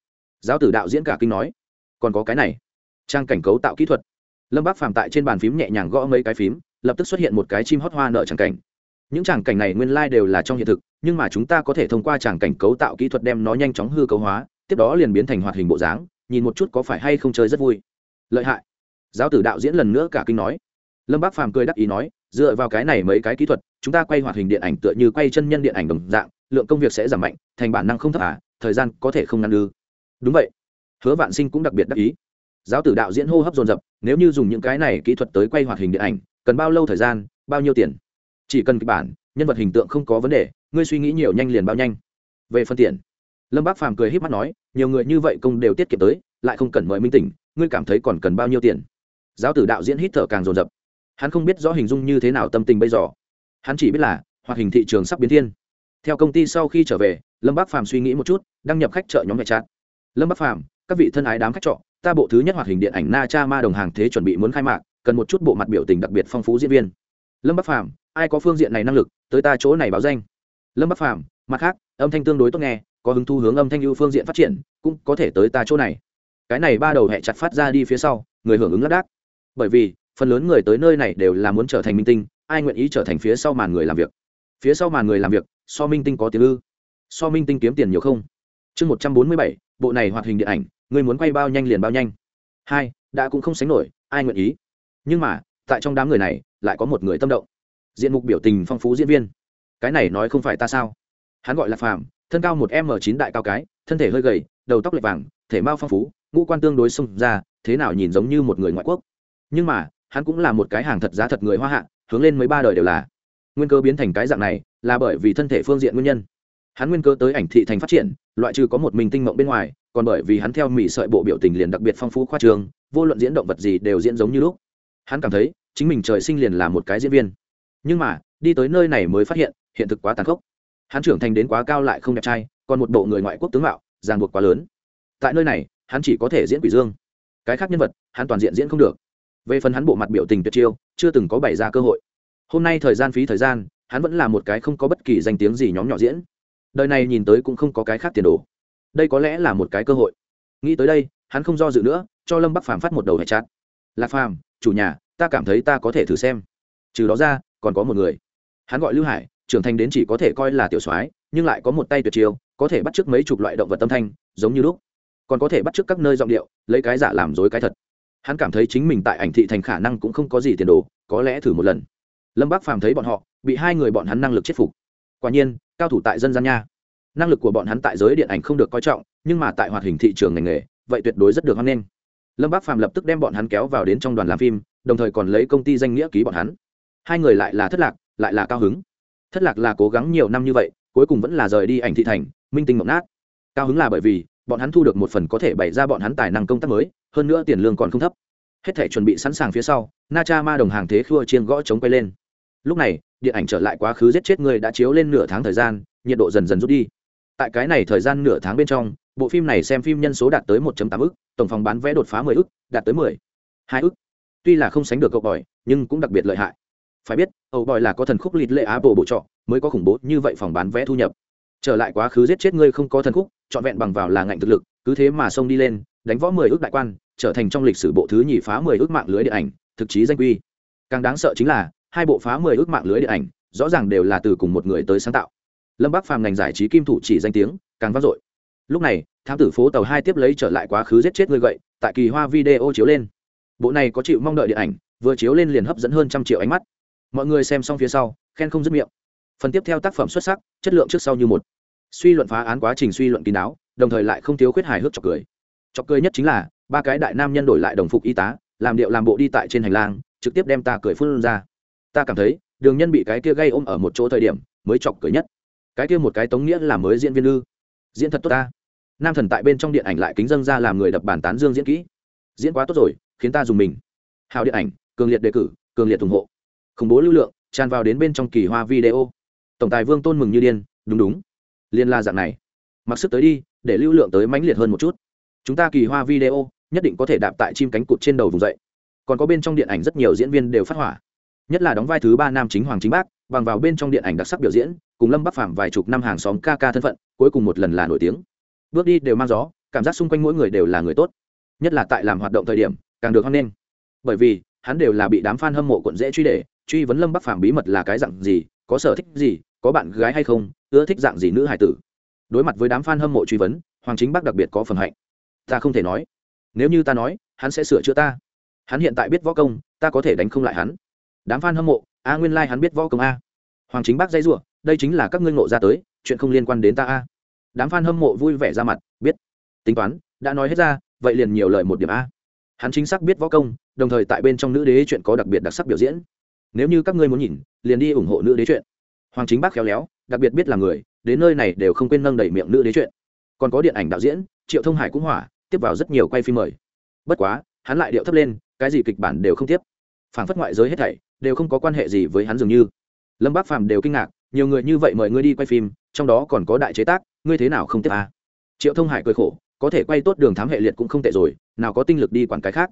Giáo tử đạo diễn cả kinh nói. Còn có cái này. Trang cảnh cấu tạo kỹ thuật. Lâm bác phàm tại trên bàn phím nhẹ nhàng gõ mấy cái phím lập tức xuất hiện một cái chim hót hoa nợ tràng cảnh. Những tràng cảnh này nguyên lai、like、đều là trong hiện thực, nhưng mà chúng ta có thể thông qua tràng cảnh cấu tạo kỹ thuật đem nó nhanh chóng hư cấu hóa, tiếp đó liền biến thành hoạt hình bộ dáng, nhìn một chút có phải hay không chơi rất vui. Lợi hại. Giáo tử đạo diễn lần nữa cả kinh nói. Lâm bác phàm cười đắc ý nói, dựa vào cái này mấy cái kỹ thuật, chúng ta quay hoạt hình điện ảnh tựa như quay chân nhân điện ảnh đồng dạng, lượng công việc sẽ giảm mạnh, thành bản năng không thấp à thời gian có thể không ngăn ư. Đúng vậy. Hứa vạn sinh cũng đặc biệt đắc ý. Giáo tử đạo diễn hô hấp dồn dập, nếu như dùng những cái này kỹ thuật tới quay hoạt hình điện ảnh cần bao lâu thời gian, bao nhiêu tiền? Chỉ cần kịch bản, nhân vật hình tượng không có vấn đề, ngươi suy nghĩ nhiều nhanh liền bao nhanh. Về phân tiền, lâm bác phàm cười h í p mắt nói, nhiều người như vậy công đều tiết kiệm tới, lại không cần mời minh tỉnh, ngươi cảm thấy còn cần bao nhiêu tiền? Giáo tử đạo diễn hít thở càng dồn dập. Hắn không biết rõ hình dung như thế nào tâm tình bây giờ. Hắn chỉ biết là, hoạt hình thị trường sắp biến thiên. Theo công ty sau khi trở về, lâm bác phàm suy nghĩ một chút, đăng nhập khách chợ nhóm mẹ chát lâm bác phàm, các vị thân ái đám khách trọ, ta bộ thứ nhất hoạt hình điện ảnh na cha ma đồng hàng thế chuẩn bị muốn khai mạc cần một chút bộ mặt biểu tình đặc biệt phong phú diễn viên. Lâm bắc phàm, ai có phương diện này năng lực, tới ta chỗ này báo danh. Lâm bắc phàm, mặt khác, âm thanh tương đối tốt nghe, có hứng thu hướng âm thanh ưu phương diện phát triển, cũng có thể tới ta chỗ này. Cái này ba đầu hẹ chặt phát ra đi phía sau, người hưởng ứng lác đác bởi vì, phần lớn người tới nơi này đều là muốn trở thành minh tinh, ai nguyện ý trở thành phía sau màn người làm việc? Phía sau màn người làm việc, so minh tinh có tiền ư? So minh tinh kiếm tiền nhiều không? Chương một trăm bốn mươi bảy, bộ này hoạt hình điện ảnh người muốn quay bao nhanh liền bao nhanh. Hai, đã cũng không sánh nổi, ai nguyện ý? Nhưng mà, tại trong đám người này, lại có một người tâm động. Diện mục biểu tình phong phú diễn viên. Cái này nói không phải ta sao? Hắn gọi là phàm, thân cao một m chín đại cao cái, thân thể hơi gầy, đầu tóc lệch vàng, thể mao phong phú, ngũ quan tương đối xông ra, thế nào nhìn giống như một người ngoại quốc. Nhưng mà, hắn cũng là một cái hàng thật giá thật người hoa hạ, hướng lên mấy ba đời đều là. Nguyên cơ biến thành cái dạng này, là bởi vì thân thể phương diện nguyên nhân. Hắn nguyên cơ tới ảnh thị thành phát triển, loại trừ có một mình tinh mộng bên ngoài, còn bởi vì hắn theo mỹ sợi bộ biểu tình liền đặc biệt phong phú khoa trường, vô luận diễn động vật gì đều diễn giống như lúc hắn cảm thấy, chính mình trời sinh liền là một cái diễn viên. Nhưng mà, đi tới nơi này mới phát hiện hiện thực quá tàn khốc. Hắn trưởng thành đến quá cao lại không đẹp trai, còn một bộ người ngoại quốc tướng mạo, ràng buộc quá lớn. Tại nơi này, hắn chỉ có thể diễn quỷ dương. Cái khác nhân vật, hắn toàn diện diễn không được. Về phần hắn bộ mặt biểu tình tuyệt chiêu, chưa từng có bày ra cơ hội. Hôm nay thời gian phí thời gian, hắn vẫn là một cái không có bất kỳ danh tiếng gì nhóm nhỏ diễn. Đời này nhìn tới cũng không có cái khác tiền đồ. Đây có lẽ là một cái cơ hội. Nghĩ tới đây, hắn không do dự nữa, cho lâm bắc phàm phát một đầu hệ chát lạc phàm chủ nhà, ta cảm thấy ta có thể thử xem. Trừ đó ra, còn có một người. Hắn gọi lưu hải, trưởng thành đến chỉ có thể coi là tiểu soái, nhưng lại có một tay tuyệt chiêu, có thể bắt chước mấy chục loại động vật tâm thanh, giống như lúc. Còn có thể bắt chước các nơi giọng điệu, lấy cái giả làm dối cái thật. Hắn cảm thấy chính mình tại ảnh thị thành khả năng cũng không có gì tiền đồ, có lẽ thử một lần. Lâm bác phàm thấy bọn họ, bị hai người bọn hắn năng lực chết phục. Quả nhiên, cao thủ tại dân gian nha. Năng lực của bọn hắn tại giới điện ảnh không được coi trọng, nhưng mà tại hoạt hình thị trường ngành nghề, vậy tuyệt đối rất được hoan nghênh lâm bác phàm lập tức đem bọn hắn kéo vào đến trong đoàn làm phim đồng thời còn lấy công ty danh nghĩa ký bọn hắn hai người lại là thất lạc lại là cao hứng thất lạc là cố gắng nhiều năm như vậy cuối cùng vẫn là rời đi ảnh thị thành minh tinh mộng nát cao hứng là bởi vì bọn hắn thu được một phần có thể bày ra bọn hắn tài năng công tác mới hơn nữa tiền lương còn không thấp hết thể chuẩn bị sẵn sàng phía sau na cha ma đồng hàng thế khua chiên gõ chống quay lên lúc này điện ảnh trở lại quá khứ giết chết người đã chiếu lên nửa tháng thời gian nhiệt độ dần dần rút đi tại cái này thời gian nửa tháng bên trong bộ phim này xem phim nhân số đạt tới 1.8 ức tổng phòng bán vé đột phá 10 ức, đạt tới 10. hai ức. Tuy là không sánh được cậu bòi, nhưng cũng đặc biệt lợi hại. Phải biết, cậu bòi là có thần khúc lịt lệ á bộ bộ trọ, mới có khủng bố như vậy phòng bán vé thu nhập. Trở lại quá khứ giết chết ngươi không có thần khúc chọn vẹn bằng vào là ngạnh thực lực, cứ thế mà xông đi lên, đánh võ mười ức đại quan, trở thành trong lịch sử bộ thứ nhì phá mười ức mạng lưới điện ảnh, thực chí danh quy. Càng đáng sợ chính là, hai bộ phá mười ức mạng lưới điện ảnh, rõ ràng đều là từ cùng một người tới sáng tạo. Lâm bắc phàm ngành giải trí kim thủ chỉ danh tiếng, càng vang dội. Lúc này thám tử phố tàu hai tiếp lấy trở lại quá khứ giết chết người gậy, tại kỳ hoa video chiếu lên. Bộ này có chịu mong đợi điện ảnh, vừa chiếu lên liền hấp dẫn hơn trăm triệu ánh mắt. Mọi người xem xong phía sau, khen không dứt miệng. Phần tiếp theo tác phẩm xuất sắc, chất lượng trước sau như một. Suy luận phá án quá trình suy luận kín đáo, đồng thời lại không thiếu khuyết hài hước chọc cười. Chọc cười nhất chính là, ba cái đại nam nhân đổi lại đồng phục y tá, làm điệu làm bộ đi tại trên hành lang, trực tiếp đem ta cười phun ra. Ta cảm thấy, đường nhân bị cái kia gây ôm ở một chỗ thời điểm, mới chọc cười nhất. Cái kia một cái tống nghĩa là mới diễn viên ư. Diễn thật tốt ta nam thần tại bên trong điện ảnh lại kính dân ra làm người đập bản tán dương diễn kỹ. Diễn quá tốt rồi, khiến ta dùng mình. Hào điện ảnh, cường liệt đề cử, cường liệt ủng hộ. Khủng bố lưu lượng, tràn vào đến bên trong kỳ hoa video. Tổng tài vương tôn mừng như điên, đúng đúng. Liên la dạng này. Mặc sức tới đi, để lưu lượng tới mãnh liệt hơn một chút. Chúng ta kỳ hoa video, nhất định có thể đạp tại chim cánh cụt trên đầu vùng dậy. Còn có bên trong điện ảnh rất nhiều diễn viên đều phát hỏa. Nhất là đóng vai thứ ba nam chính hoàng chính bác, bằng vào bên trong điện ảnh đặc sắc biểu diễn, cùng lâm bắc phạm vài chục năm hàng xóm ca ca thân phận, cuối cùng một lần là nổi tiếng bước đi đều mang gió cảm giác xung quanh mỗi người đều là người tốt. Nhất là tại làm hoạt động thời điểm càng được hoan nghênh. Bởi vì hắn đều là bị đám f a n hâm mộ quận dễ truy để, truy vấn lâm bắc phạm bí mật là cái dạng gì có sở thích gì có bạn gái hay không ưa thích dạng gì nữ hải tử. Đối mặt với đám f a n hâm mộ truy vấn hoàng chính bắc đặc biệt có phần hạnh. Ta không thể nói. Nếu như ta nói hắn sẽ sửa chữa ta. Hắn hiện tại biết võ công ta có thể đánh không lại hắn. Đám f a n hâm mộ a nguyên lai、like、hắn biết võ công a. Hoàng chính bắc dây r u ộ đây chính là các ngươi ngộ ra tới chuyện không liên quan đến ta a đám f a n hâm mộ vui vẻ ra mặt, biết. Tính toán, đã nói hết ra, vậy liền nhiều lời một điểm a. Hắn chính xác biết võ công, đồng thời tại bên trong nữ đế chuyện có đặc biệt đặc sắc biểu diễn. Nếu như các ngươi muốn nhìn, liền đi ủng hộ nữ đế chuyện. Hoàng chính bác khéo léo, đặc biệt biết là người, đến nơi này đều không quên nâng đẩy miệng nữ đế chuyện. Còn có điện ảnh đạo diễn, triệu thông hải cũng hỏa, tiếp vào rất nhiều quay phim mời. Bất quá, hắn lại điệu thấp lên, cái gì kịch bản đều không tiếp. Phản phất ngoại giới hết thảy, đều không có quan hệ gì với hắn dường như. Lâm bác phàm đều kinh ngạc, nhiều người như vậy mời ngươi đi quay phim, trong đó còn có đại chế tác ngươi thế nào không tiếp à? triệu thông hải cười khổ, có thể quay tốt đường thám hệ liệt cũng không tệ rồi, nào có tinh lực đi quản cái khác.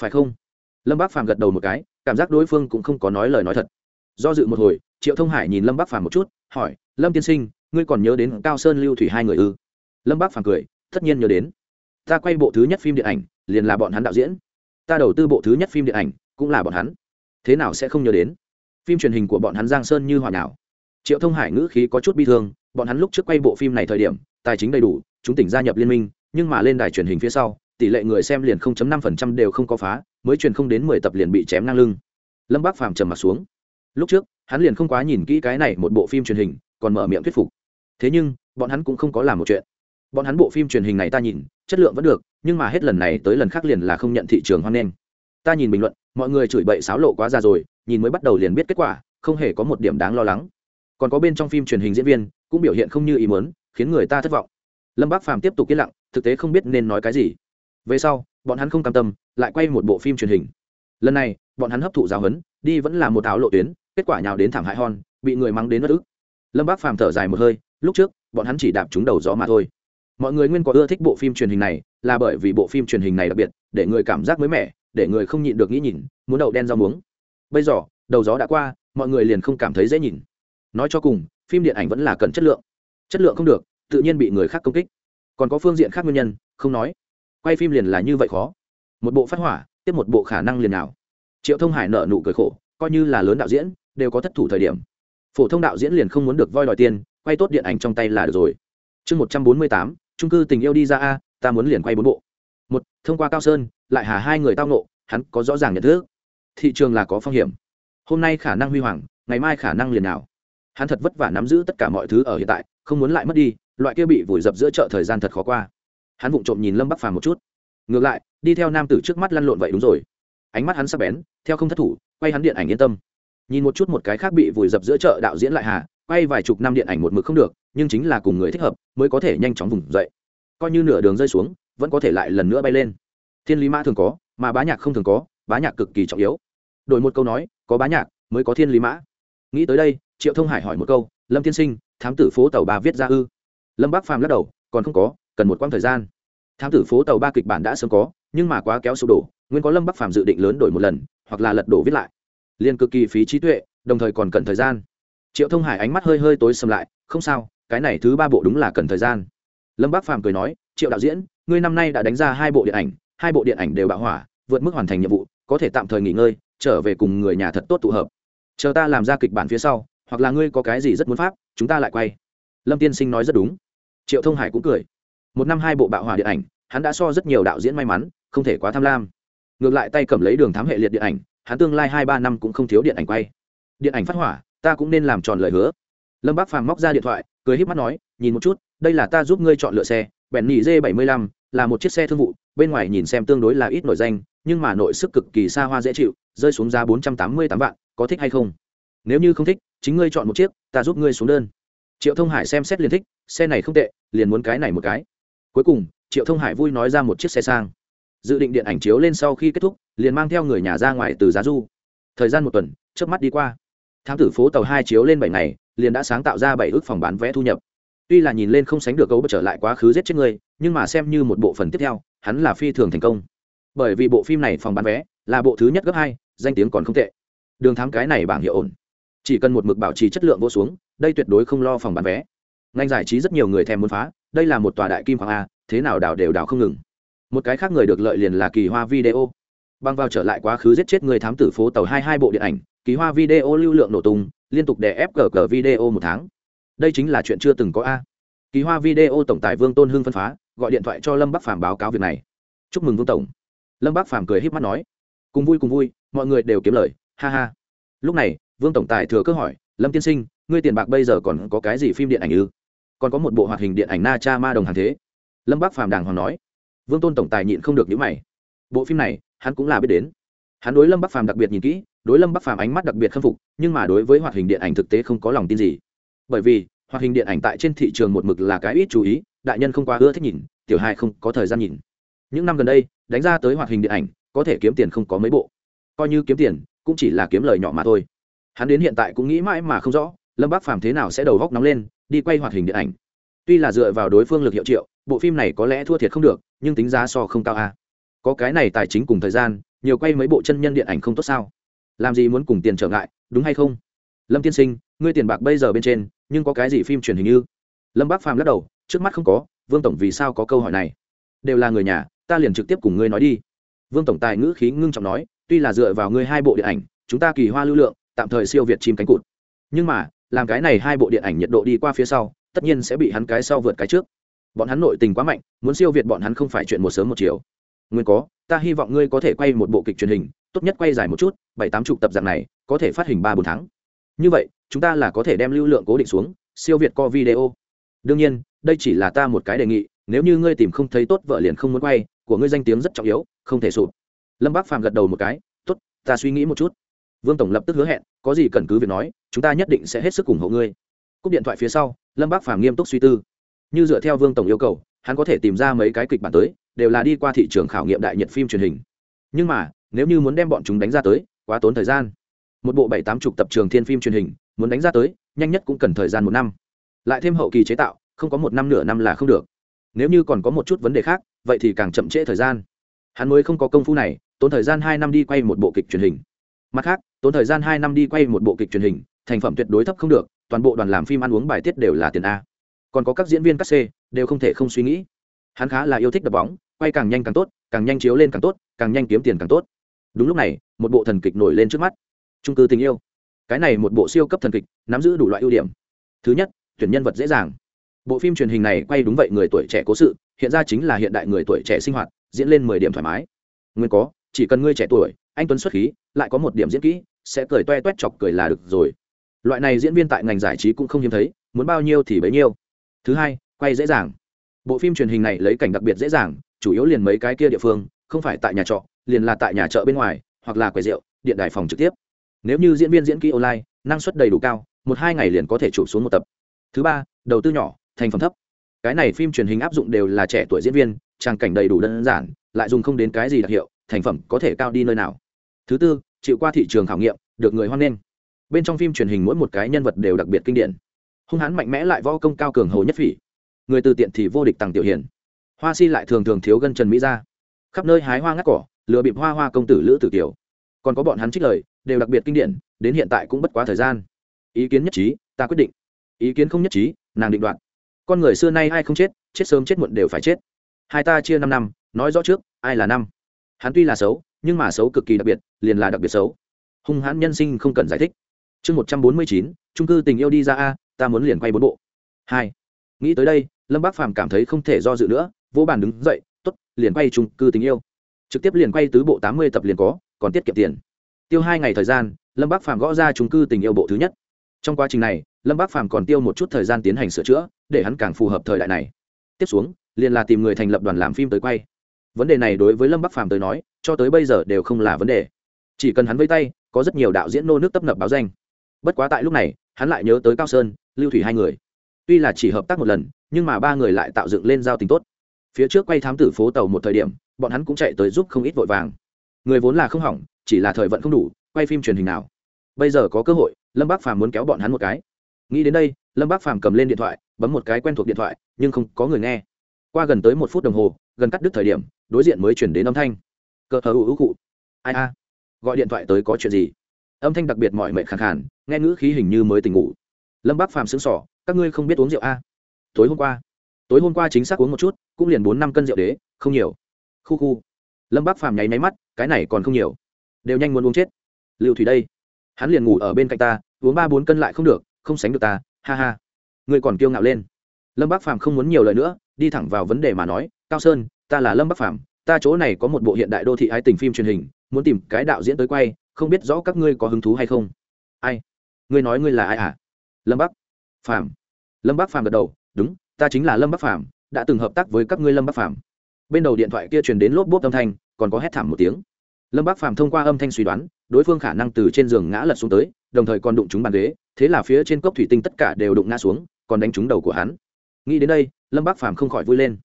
Phải không? Lâm bác phàm gật đầu một cái, cảm giác đối phương cũng không có nói lời nói thật. Do dự một hồi, triệu thông hải nhìn lâm bác phàm một chút, hỏi, lâm tiên sinh, ngươi còn nhớ đến cao sơn lưu thủy hai người ư? Lâm bác phàm cười, tất nhiên nhớ đến. Ta quay bộ thứ nhất phim điện ảnh, liền là bọn hắn đạo diễn. Ta đầu tư bộ thứ nhất phim điện ảnh, cũng là bọn hắn. Thế nào sẽ không nhớ đến? Phim truyền hình của bọn hắn giang sơn như hòa nào triệu thông hải ngữ khí có chút bi thương bọn hắn lúc trước quay bộ phim này thời điểm, tài chính đầy đủ, chúng tỉnh gia nhập liên minh, nhưng mà lên đài truyền hình phía sau, tỷ lệ người xem liền 0.5% đều không có phá, mới truyền không đến mười tập liền bị chém ngang lưng. Lâm bác phàm trầm mặt xuống. Lúc trước, hắn liền không quá nhìn kỹ cái này một bộ phim truyền hình, còn mở miệng thuyết phục. Thế nhưng, bọn hắn cũng không có làm một chuyện. Bọn hắn bộ phim truyền hình này ta nhìn, chất lượng vẫn được, nhưng mà hết lần này tới lần khác liền là không nhận thị trường hoan nghênh. Ta nhìn bình luận, mọi người chửi bậy xáo lộ quá ra rồi, nhìn mới bắt đầu liền biết kết quả, không hề có một điểm đáng lo lắng còn có bên trong phim truyền hình diễn viên cũng biểu hiện không như ý muốn, khiến người ta thất vọng. Lâm bác phàm tiếp tục yên lặng, thực tế không biết nên nói cái gì. Về sau, bọn hắn không cam tâm, lại quay một bộ phim truyền hình. Lần này, bọn hắn hấp thụ giáo huấn, đi vẫn là một áo lộ tuyến, kết quả nhào đến thảm hại hon, bị người mắng đến mất ức. Lâm bác phàm thở dài một hơi, lúc trước, bọn hắn chỉ đạp trúng đầu gió mà thôi. Mọi người nguyên có ưa thích bộ phim truyền hình này, là bởi vì bộ phim truyền hình này đặc biệt, để người cảm giác mới mẻ, để người không nhịn được nghĩ nhìn, muốn đậu đen rau muống. Bây giờ, đầu gió đã qua, mọi người liền không cảm thấy dễ nhìn nói cho cùng, phim điện ảnh vẫn là cần chất lượng. Chất lượng không được, tự nhiên bị người khác công kích. Còn có phương diện khác nguyên nhân, không nói. Quay phim liền là như vậy khó. Một bộ phát hỏa, tiếp một bộ khả năng liền nào. Triệu thông hải nợ nụ cười khổ, coi như là lớn đạo diễn, đều có thất thủ thời điểm. Phổ thông đạo diễn liền không muốn được voi đòi tiền, quay tốt điện ảnh trong tay là được rồi. Chương một trăm bốn mươi tám trung cư tình yêu đi ra a, ta muốn liền quay bốn bộ. Một, thông qua cao sơn, lại hà hai người tao nộ hắn có rõ ràng nhận thức. Thị trường là có phong hiểm. Hôm nay khả năng huy hoàng, ngày mai khả năng liền nào hắn thật vất vả nắm giữ tất cả mọi thứ ở hiện tại, không muốn lại mất đi, loại kia bị vùi dập giữa chợ thời gian thật khó qua. Hắn vụng trộm nhìn lâm bắc phàm một chút. Ngược lại, đi theo nam tử trước mắt lăn lộn vậy đúng rồi. Ánh mắt hắn sắp bén, theo không thất thủ, quay hắn điện ảnh yên tâm. Nhìn một chút một cái khác bị vùi dập giữa chợ đạo diễn lại hà, quay vài chục năm điện ảnh một mực không được, nhưng chính là cùng người thích hợp, mới có thể nhanh chóng vùng dậy. Coi như nửa đường rơi xuống, vẫn có thể lại lần nữa bay lên. Thiên lý mã thường có, mà bá nhạc không thường có, bá nhạc cực kỳ trọng yếu. Đổi một câu nói, có bá nhạc, mới có thiên lý mã. Nghĩ tới đây triệu thông hải hỏi một câu, lâm tiên sinh, thám tử phố tàu ba viết ra ư? Lâm bắc phàm lắc đầu, còn không có, cần một quãng thời gian. Thám tử phố tàu ba kịch bản đã sớm có, nhưng mà quá kéo sụp đổ, nguyên có lâm bắc phàm dự định lớn đổi một lần, hoặc là lật đổ viết lại. Liên cực kỳ phí trí tuệ, đồng thời còn cần thời gian. Triệu thông hải ánh mắt hơi hơi tối sầm lại, không sao, cái này thứ ba bộ đúng là cần thời gian. Lâm bắc phàm cười nói, triệu đạo diễn, ngươi năm nay đã đánh ra hai bộ điện ảnh, hai bộ điện ảnh đều bạo hỏa, vượt mức hoàn thành nhiệm vụ, có thể tạm thời nghỉ ngơi, trở về cùng người nhà thật tốt tụ hợp. Chờ ta làm ra kịch bản phía sau hoặc là ngươi có cái gì rất muốn pháp, chúng ta lại quay. Lâm tiên sinh nói rất đúng. Triệu thông hải cũng cười. Một năm hai bộ bạo hỏa điện ảnh, hắn đã so rất nhiều đạo diễn may mắn, không thể quá tham lam. Ngược lại tay cầm lấy đường thám hệ liệt điện ảnh, hắn tương lai hai ba năm cũng không thiếu điện ảnh quay. Điện ảnh phát hỏa, ta cũng nên làm tròn lời hứa. Lâm bác phàm móc ra điện thoại, cười h í p mắt nói, nhìn một chút, đây là ta giúp ngươi chọn lựa xe bèn nỉ G bảy mươi lăm là một chiếc xe thương vụ, bên ngoài nhìn xem tương đối là ít nổi danh, nhưng mà nội sức cực kỳ xa hoa dễ chịu, rơi xuống giá bốn trăm tám mươi tám vạn, có thích hay không? Nếu như không thích chính ngươi chọn một chiếc, ta giúp ngươi xuống đơn. Triệu thông hải xem xét liền thích, xe này không tệ, liền muốn cái này một cái. Cuối cùng, triệu thông hải vui nói ra một chiếc xe sang. Dự định điện ảnh chiếu lên sau khi kết thúc, liền mang theo người nhà ra ngoài từ giá du. Thời gian một tuần trước mắt đi qua. Thám tử phố tàu hai chiếu lên bảy ngày, liền đã sáng tạo ra bảy ước phòng bán vé thu nhập. Tuy là nhìn lên không sánh được gấu bật trở lại quá khứ giết chết người, nhưng mà xem như một bộ phần tiếp theo, hắn là phi thường thành công. Bởi vì bộ phim này phòng bán vé là bộ thứ nhất gấp hai, danh tiếng còn không tệ. Đường thám cái này bảng hiệu ổn chỉ cần một mực bảo trì chất lượng vô xuống, đây tuyệt đối không lo phòng bán vé. Ngành giải trí rất nhiều người thèm muốn phá, đây là một tòa đại kim hoàng a, thế nào đào đều đào không ngừng. Một cái khác người được lợi liền là kỳ hoa video. Băng vào trở lại quá khứ giết chết người thám tử phố tàu hai hai bộ điện ảnh, kỳ hoa video lưu lượng nổ tung, liên tục đè ép cờ cờ video một tháng. Đây chính là chuyện chưa từng có a. Kỳ hoa video tổng tài vương tôn hưng phân phá, gọi điện thoại cho lâm bắc phàm báo cáo việc này. Chúc mừng vương tổng. Lâm bắc phàm cười h í p mắt nói. Cùng vui cùng vui, mọi người đều kiếm lời. Ha ha. Lúc này vương tổng tài thừa cơ hỏi, lâm tiên sinh, ngươi tiền bạc bây giờ còn có cái gì phim điện ảnh ư? Còn có một bộ hoạt hình điện ảnh na cha ma đồng hàng thế. Lâm bắc phàm đàng hoàng nói. Vương tôn tổng tài nhịn không được những mày. Bộ phim này, hắn cũng là biết đến. Hắn đối lâm bắc phàm đặc biệt nhìn kỹ, đối lâm bắc phàm ánh mắt đặc biệt khâm phục, nhưng mà đối với hoạt hình điện ảnh thực tế không có lòng tin gì. Bởi vì, hoạt hình điện ảnh tại trên thị trường một mực là cái ít chú ý, đại nhân không quá ưa thích nhìn, tiểu hai không có thời gian nhìn. Những năm gần đây, đánh ra tới hoạt hình điện ảnh, có thể kiếm tiền không có mấy bộ. Coi như kiếm tiền, cũng chỉ là kiếm lời nhỏ mà thôi hắn đến hiện tại cũng nghĩ mãi mà không rõ, lâm bác phàm thế nào sẽ đầu góc nóng lên, đi quay hoạt hình điện ảnh. Tuy là dựa vào đối phương lực hiệu triệu, bộ phim này có lẽ thua thiệt không được, nhưng tính giá so không cao a có cái này tài chính cùng thời gian, nhiều quay mấy bộ chân nhân điện ảnh không tốt sao? Làm gì muốn cùng tiền trở ngại, đúng hay không? Lâm tiên sinh, ngươi tiền bạc bây giờ bên trên, nhưng có cái gì phim truyền hình như? Lâm bác phàm lắc đầu, trước mắt không có, vương tổng vì sao có câu hỏi này? Đều là người nhà, ta liền trực tiếp cùng ngươi nói đi. Vương tổng tài ngữ khí ngưng trọng nói, tuy là dựa vào ngươi hai bộ điện ảnh, chúng ta kỳ hoa lưu lượng tạm thời siêu việt chim cánh cụt. Nhưng mà, làm cái này hai bộ điện ảnh nhiệt độ đi qua phía sau, tất nhiên sẽ bị hắn cái sau vượt cái trước. Bọn hắn nội tình quá mạnh, muốn siêu việt bọn hắn không phải chuyện một sớm một chiều. Nguyên có, ta hy vọng ngươi có thể quay một bộ kịch truyền hình, tốt nhất quay dài một chút, bảy tám chục tập dạng này, có thể phát hình ba bốn tháng. Như vậy, chúng ta là có thể đem lưu lượng cố định xuống, siêu việt co video. Đương nhiên, đây chỉ là ta một cái đề nghị, nếu như ngươi tìm không thấy tốt vợ liền không muốn quay, của ngươi danh tiếng rất trọng yếu, không thể sụp. Lâm bác phàm gật đầu một cái, tốt, ta suy nghĩ một chút vương tổng lập tức hứa hẹn, có gì cần cứ việc nói, chúng ta nhất định sẽ hết sức ủng hộ ngươi. Cúp điện thoại phía sau, lâm bác phàm nghiêm túc suy tư. Như dựa theo vương tổng yêu cầu, hắn có thể tìm ra mấy cái kịch bản tới, đều là đi qua thị trường khảo nghiệm đại nhật phim truyền hình. Nhưng mà, nếu như muốn đem bọn chúng đánh ra tới, quá tốn thời gian. Một bộ bảy tám chục tập trường thiên phim truyền hình, muốn đánh ra tới, nhanh nhất cũng cần thời gian một năm. Lại thêm hậu kỳ chế tạo, không có một năm nửa năm là không được. Nếu như còn có một chút vấn đề khác, vậy thì càng chậm trễ thời gian. Hắn mới không có công phu này, tốn thời gian hai năm đi quay một bộ kịch truyền hình. Mặt khác tốn thời gian hai năm đi quay một bộ kịch truyền hình, thành phẩm tuyệt đối thấp không được, toàn bộ đoàn làm phim ăn uống bài tiết đều là tiền a. Còn có các diễn viên các c đều không thể không suy nghĩ. Hắn khá là yêu thích đập bóng, quay càng nhanh càng tốt, càng nhanh chiếu lên càng tốt, càng nhanh kiếm tiền càng tốt. Đúng lúc này, một bộ thần kịch nổi lên trước mắt. Trung cư tình yêu. Cái này một bộ siêu cấp thần kịch, nắm giữ đủ loại ưu điểm. Thứ nhất, tuyển nhân vật dễ dàng. Bộ phim truyền hình này quay đúng vậy người tuổi trẻ cố sự, hiện ra chính là hiện đại người tuổi trẻ sinh hoạt, diễn lên mười điểm thoải mái. Nguyên có, chỉ cần ngươi trẻ tuổi, anh tuấn xuất khí, lại có một điểm diễn kỹ sẽ cười toe toét chọc cười là được rồi. Loại này diễn viên tại ngành giải trí cũng không hiếm thấy, muốn bao nhiêu thì bấy nhiêu. Thứ hai, quay dễ dàng. Bộ phim truyền hình này lấy cảnh đặc biệt dễ dàng, chủ yếu liền mấy cái kia địa phương, không phải tại nhà trọ, liền là tại nhà chợ bên ngoài, hoặc là quầy rượu, điện đài phòng trực tiếp. Nếu như diễn viên diễn kỹ online, năng suất đầy đủ cao, một hai ngày liền có thể chụp xuống một tập. Thứ ba, đầu tư nhỏ, thành phẩm thấp. Cái này phim truyền hình áp dụng đều là trẻ tuổi diễn viên, trang cảnh đầy đủ đơn giản, lại dùng không đến cái gì đặc hiệu, thành phẩm có thể cao đi nơi nào. Thứ tư chịu qua thị trường khảo nghiệm, được người hoan nghênh. Bên trong phim truyền hình mỗi một cái nhân vật đều đặc biệt kinh điển. Hung hãn mạnh mẽ lại võ công cao cường hầu nhất phỉ. Người từ tiện thì vô địch tàng tiểu hiển. hoa si lại thường thường thiếu gân trần mỹ ra khắp nơi hái hoa ngắt cỏ, lừa bịp hoa hoa công tử lữ tử kiều. Còn có bọn hắn trích lời, đều đặc biệt kinh điển, đến hiện tại cũng bất quá thời gian. Ý kiến nhất trí, ta quyết định. Ý kiến không nhất trí, nàng định đoạt. Con người xưa nay ai không chết chết sớm chết muộn đều phải chết. Hai ta chia năm năm, nói rõ trước, ai là năm. Hắn tuy là xấu nhưng mà xấu cực kỳ đặc biệt, liền là đặc biệt xấu. Hung hãn nhân sinh không cần giải thích. Chương một trăm bốn mươi chín trung cư tình yêu đi ra a, ta muốn liền quay bốn bộ. Hai, nghĩ tới đây, lâm bác phàm cảm thấy không thể do dự nữa, vỗ bàn đứng dậy t ố t liền quay trung cư tình yêu. Trực tiếp liền quay tứ bộ tám mươi tập liền có, còn tiết kiệm tiền. Tiêu hai ngày thời gian, lâm bác phàm gõ ra trung cư tình yêu bộ thứ nhất. Trong quá trình này, lâm bác phàm còn tiêu một chút thời gian tiến hành sửa chữa, để hắn càng phù hợp thời đại này. Tiếp xuống, liền là tìm người thành lập đoàn làm phim tới quay. Vấn đề này đối với lâm bắc phàm tới nói cho tới bây giờ đều không là vấn đề. Chỉ cần hắn vây tay, có rất nhiều đạo diễn nô nước tấp nập báo danh. Bất quá tại lúc này, hắn lại nhớ tới cao sơn, lưu thủy hai người. Tuy là chỉ hợp tác một lần, nhưng mà ba người lại tạo dựng lên giao tình tốt. Phía trước quay thám tử phố tàu một thời điểm, bọn hắn cũng chạy tới giúp không ít vội vàng. Người vốn là không hỏng, chỉ là thời vận không đủ, quay phim truyền hình nào. Bây giờ có cơ hội, lâm bác phàm muốn kéo bọn hắn một cái. Nghĩ đến đây, lâm bác phàm cầm lên điện thoại, bấm một cái quen thuộc điện thoại, nhưng không có người nghe. Qua gần tới một phút đồng hồ, gần cắt đứt thời điểm, đối diện mới chuyển đến âm thanh cờ hờ ưu cụ. Ai a? Gọi điện thoại tới có chuyện gì? Âm thanh đặc biệt mọi mệnh khẳng khản nghe ngữ khí hình như mới tỉnh ngủ. Lâm bác phàm xứng sỏ các ngươi không biết uống rượu a? Tối hôm qua, tối hôm qua chính xác uống một chút, cũng liền bốn năm cân rượu đế, không nhiều. Khu khu. Lâm bác phàm nháy máy mắt, cái này còn không nhiều. Đều nhanh muốn uống chết. Liệu thủy đây. Hắn liền ngủ ở bên cạnh ta, uống ba bốn cân lại không được, không sánh được ta, ha ha. Ngươi còn kiêu ngạo lên. Lâm bác phàm không muốn nhiều lời nữa, đi thẳng vào vấn đề mà nói, cao sơn, ta là lâm bắc phàm ta chỗ này có một bộ hiện đại đô thị ái tình phim truyền hình, muốn tìm cái đạo diễn tới quay, không biết rõ các ngươi có hứng thú hay không? Ai? Ngươi nói ngươi là ai à? Lâm bắc phàm. Lâm bắc phàm gật đầu, đúng, ta chính là lâm bắc phàm, đã từng hợp tác với các ngươi lâm bắc phàm. Bên đầu điện thoại kia truyền đến lốp bốp âm thanh, còn có hét thảm một tiếng. Lâm bắc phàm thông qua âm thanh suy đoán, đối phương khả năng từ trên giường ngã lật xuống tới, đồng thời còn đụng trúng bàn ghế, thế là phía trên cốc thủy tinh tất cả đều đụng ngã xuống, còn đánh trúng đầu của hắn. Nghĩ đến đây, lâm bắc phàm không khỏi vui lên.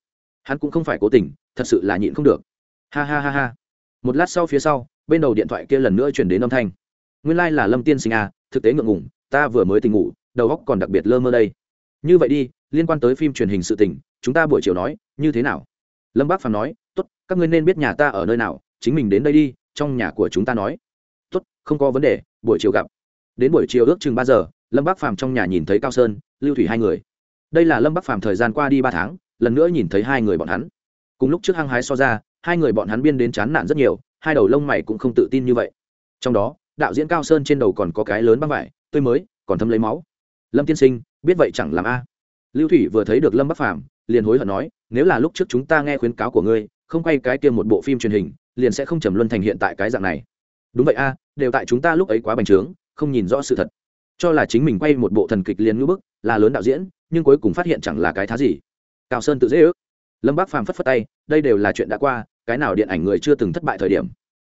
Hắn cũng không phải cố tình thật sự là nhịn không được. Ha ha ha ha. Một lát sau phía sau, bên đầu điện thoại kia lần nữa chuyển đến âm thanh. Nguyên lai、like、là lâm tiên sinh à thực tế ngượng ngủng ta vừa mới tỉnh ngủ, đầu óc còn đặc biệt lơ mơ đây. Như vậy đi, liên quan tới phim truyền hình sự tình, chúng ta buổi chiều nói, như thế nào? Lâm bác phàm nói t ố t các ngươi nên biết nhà ta ở nơi nào, chính mình đến đây đi, trong nhà của chúng ta nói. T ố t không có vấn đề, buổi chiều gặp. Đến buổi chiều ước chừng ba giờ, lâm bác phàm trong nhà nhìn thấy cao sơn, lưu thủy hai người. Đây là lâm bác phàm thời gian qua đi ba tháng, lần nữa nhìn thấy hai người bọn hắn cùng lúc trước hăng hái so ra, hai người bọn hắn biên đến chán nản rất nhiều, hai đầu lông mày cũng không tự tin như vậy. Trong đó, đạo diễn cao sơn trên đầu còn có cái lớn băng vải, tươi mới, còn thấm lấy máu. Lâm tiên sinh, biết vậy chẳng làm a. Lưu thủy vừa thấy được lâm bắc phàm, liền hối hận nói, nếu là lúc trước chúng ta nghe khuyến cáo của ngươi, không quay cái tiêm một bộ phim truyền hình, liền sẽ không trầm luân thành hiện tại cái dạng này. Đúng vậy a, đều tại chúng ta lúc ấy quá bành trướng, không nhìn rõ sự thật. Cho là chính mình quay một bộ thần kịch liền ngữ bức, là lớn đạo diễn, nhưng cuối cùng phát hiện chẳng là cái thá gì. Cao sơn tự dễ ước. Lâm bác phàm phất phất tay đây đều là chuyện đã qua, cái nào điện ảnh người chưa từng thất bại thời điểm.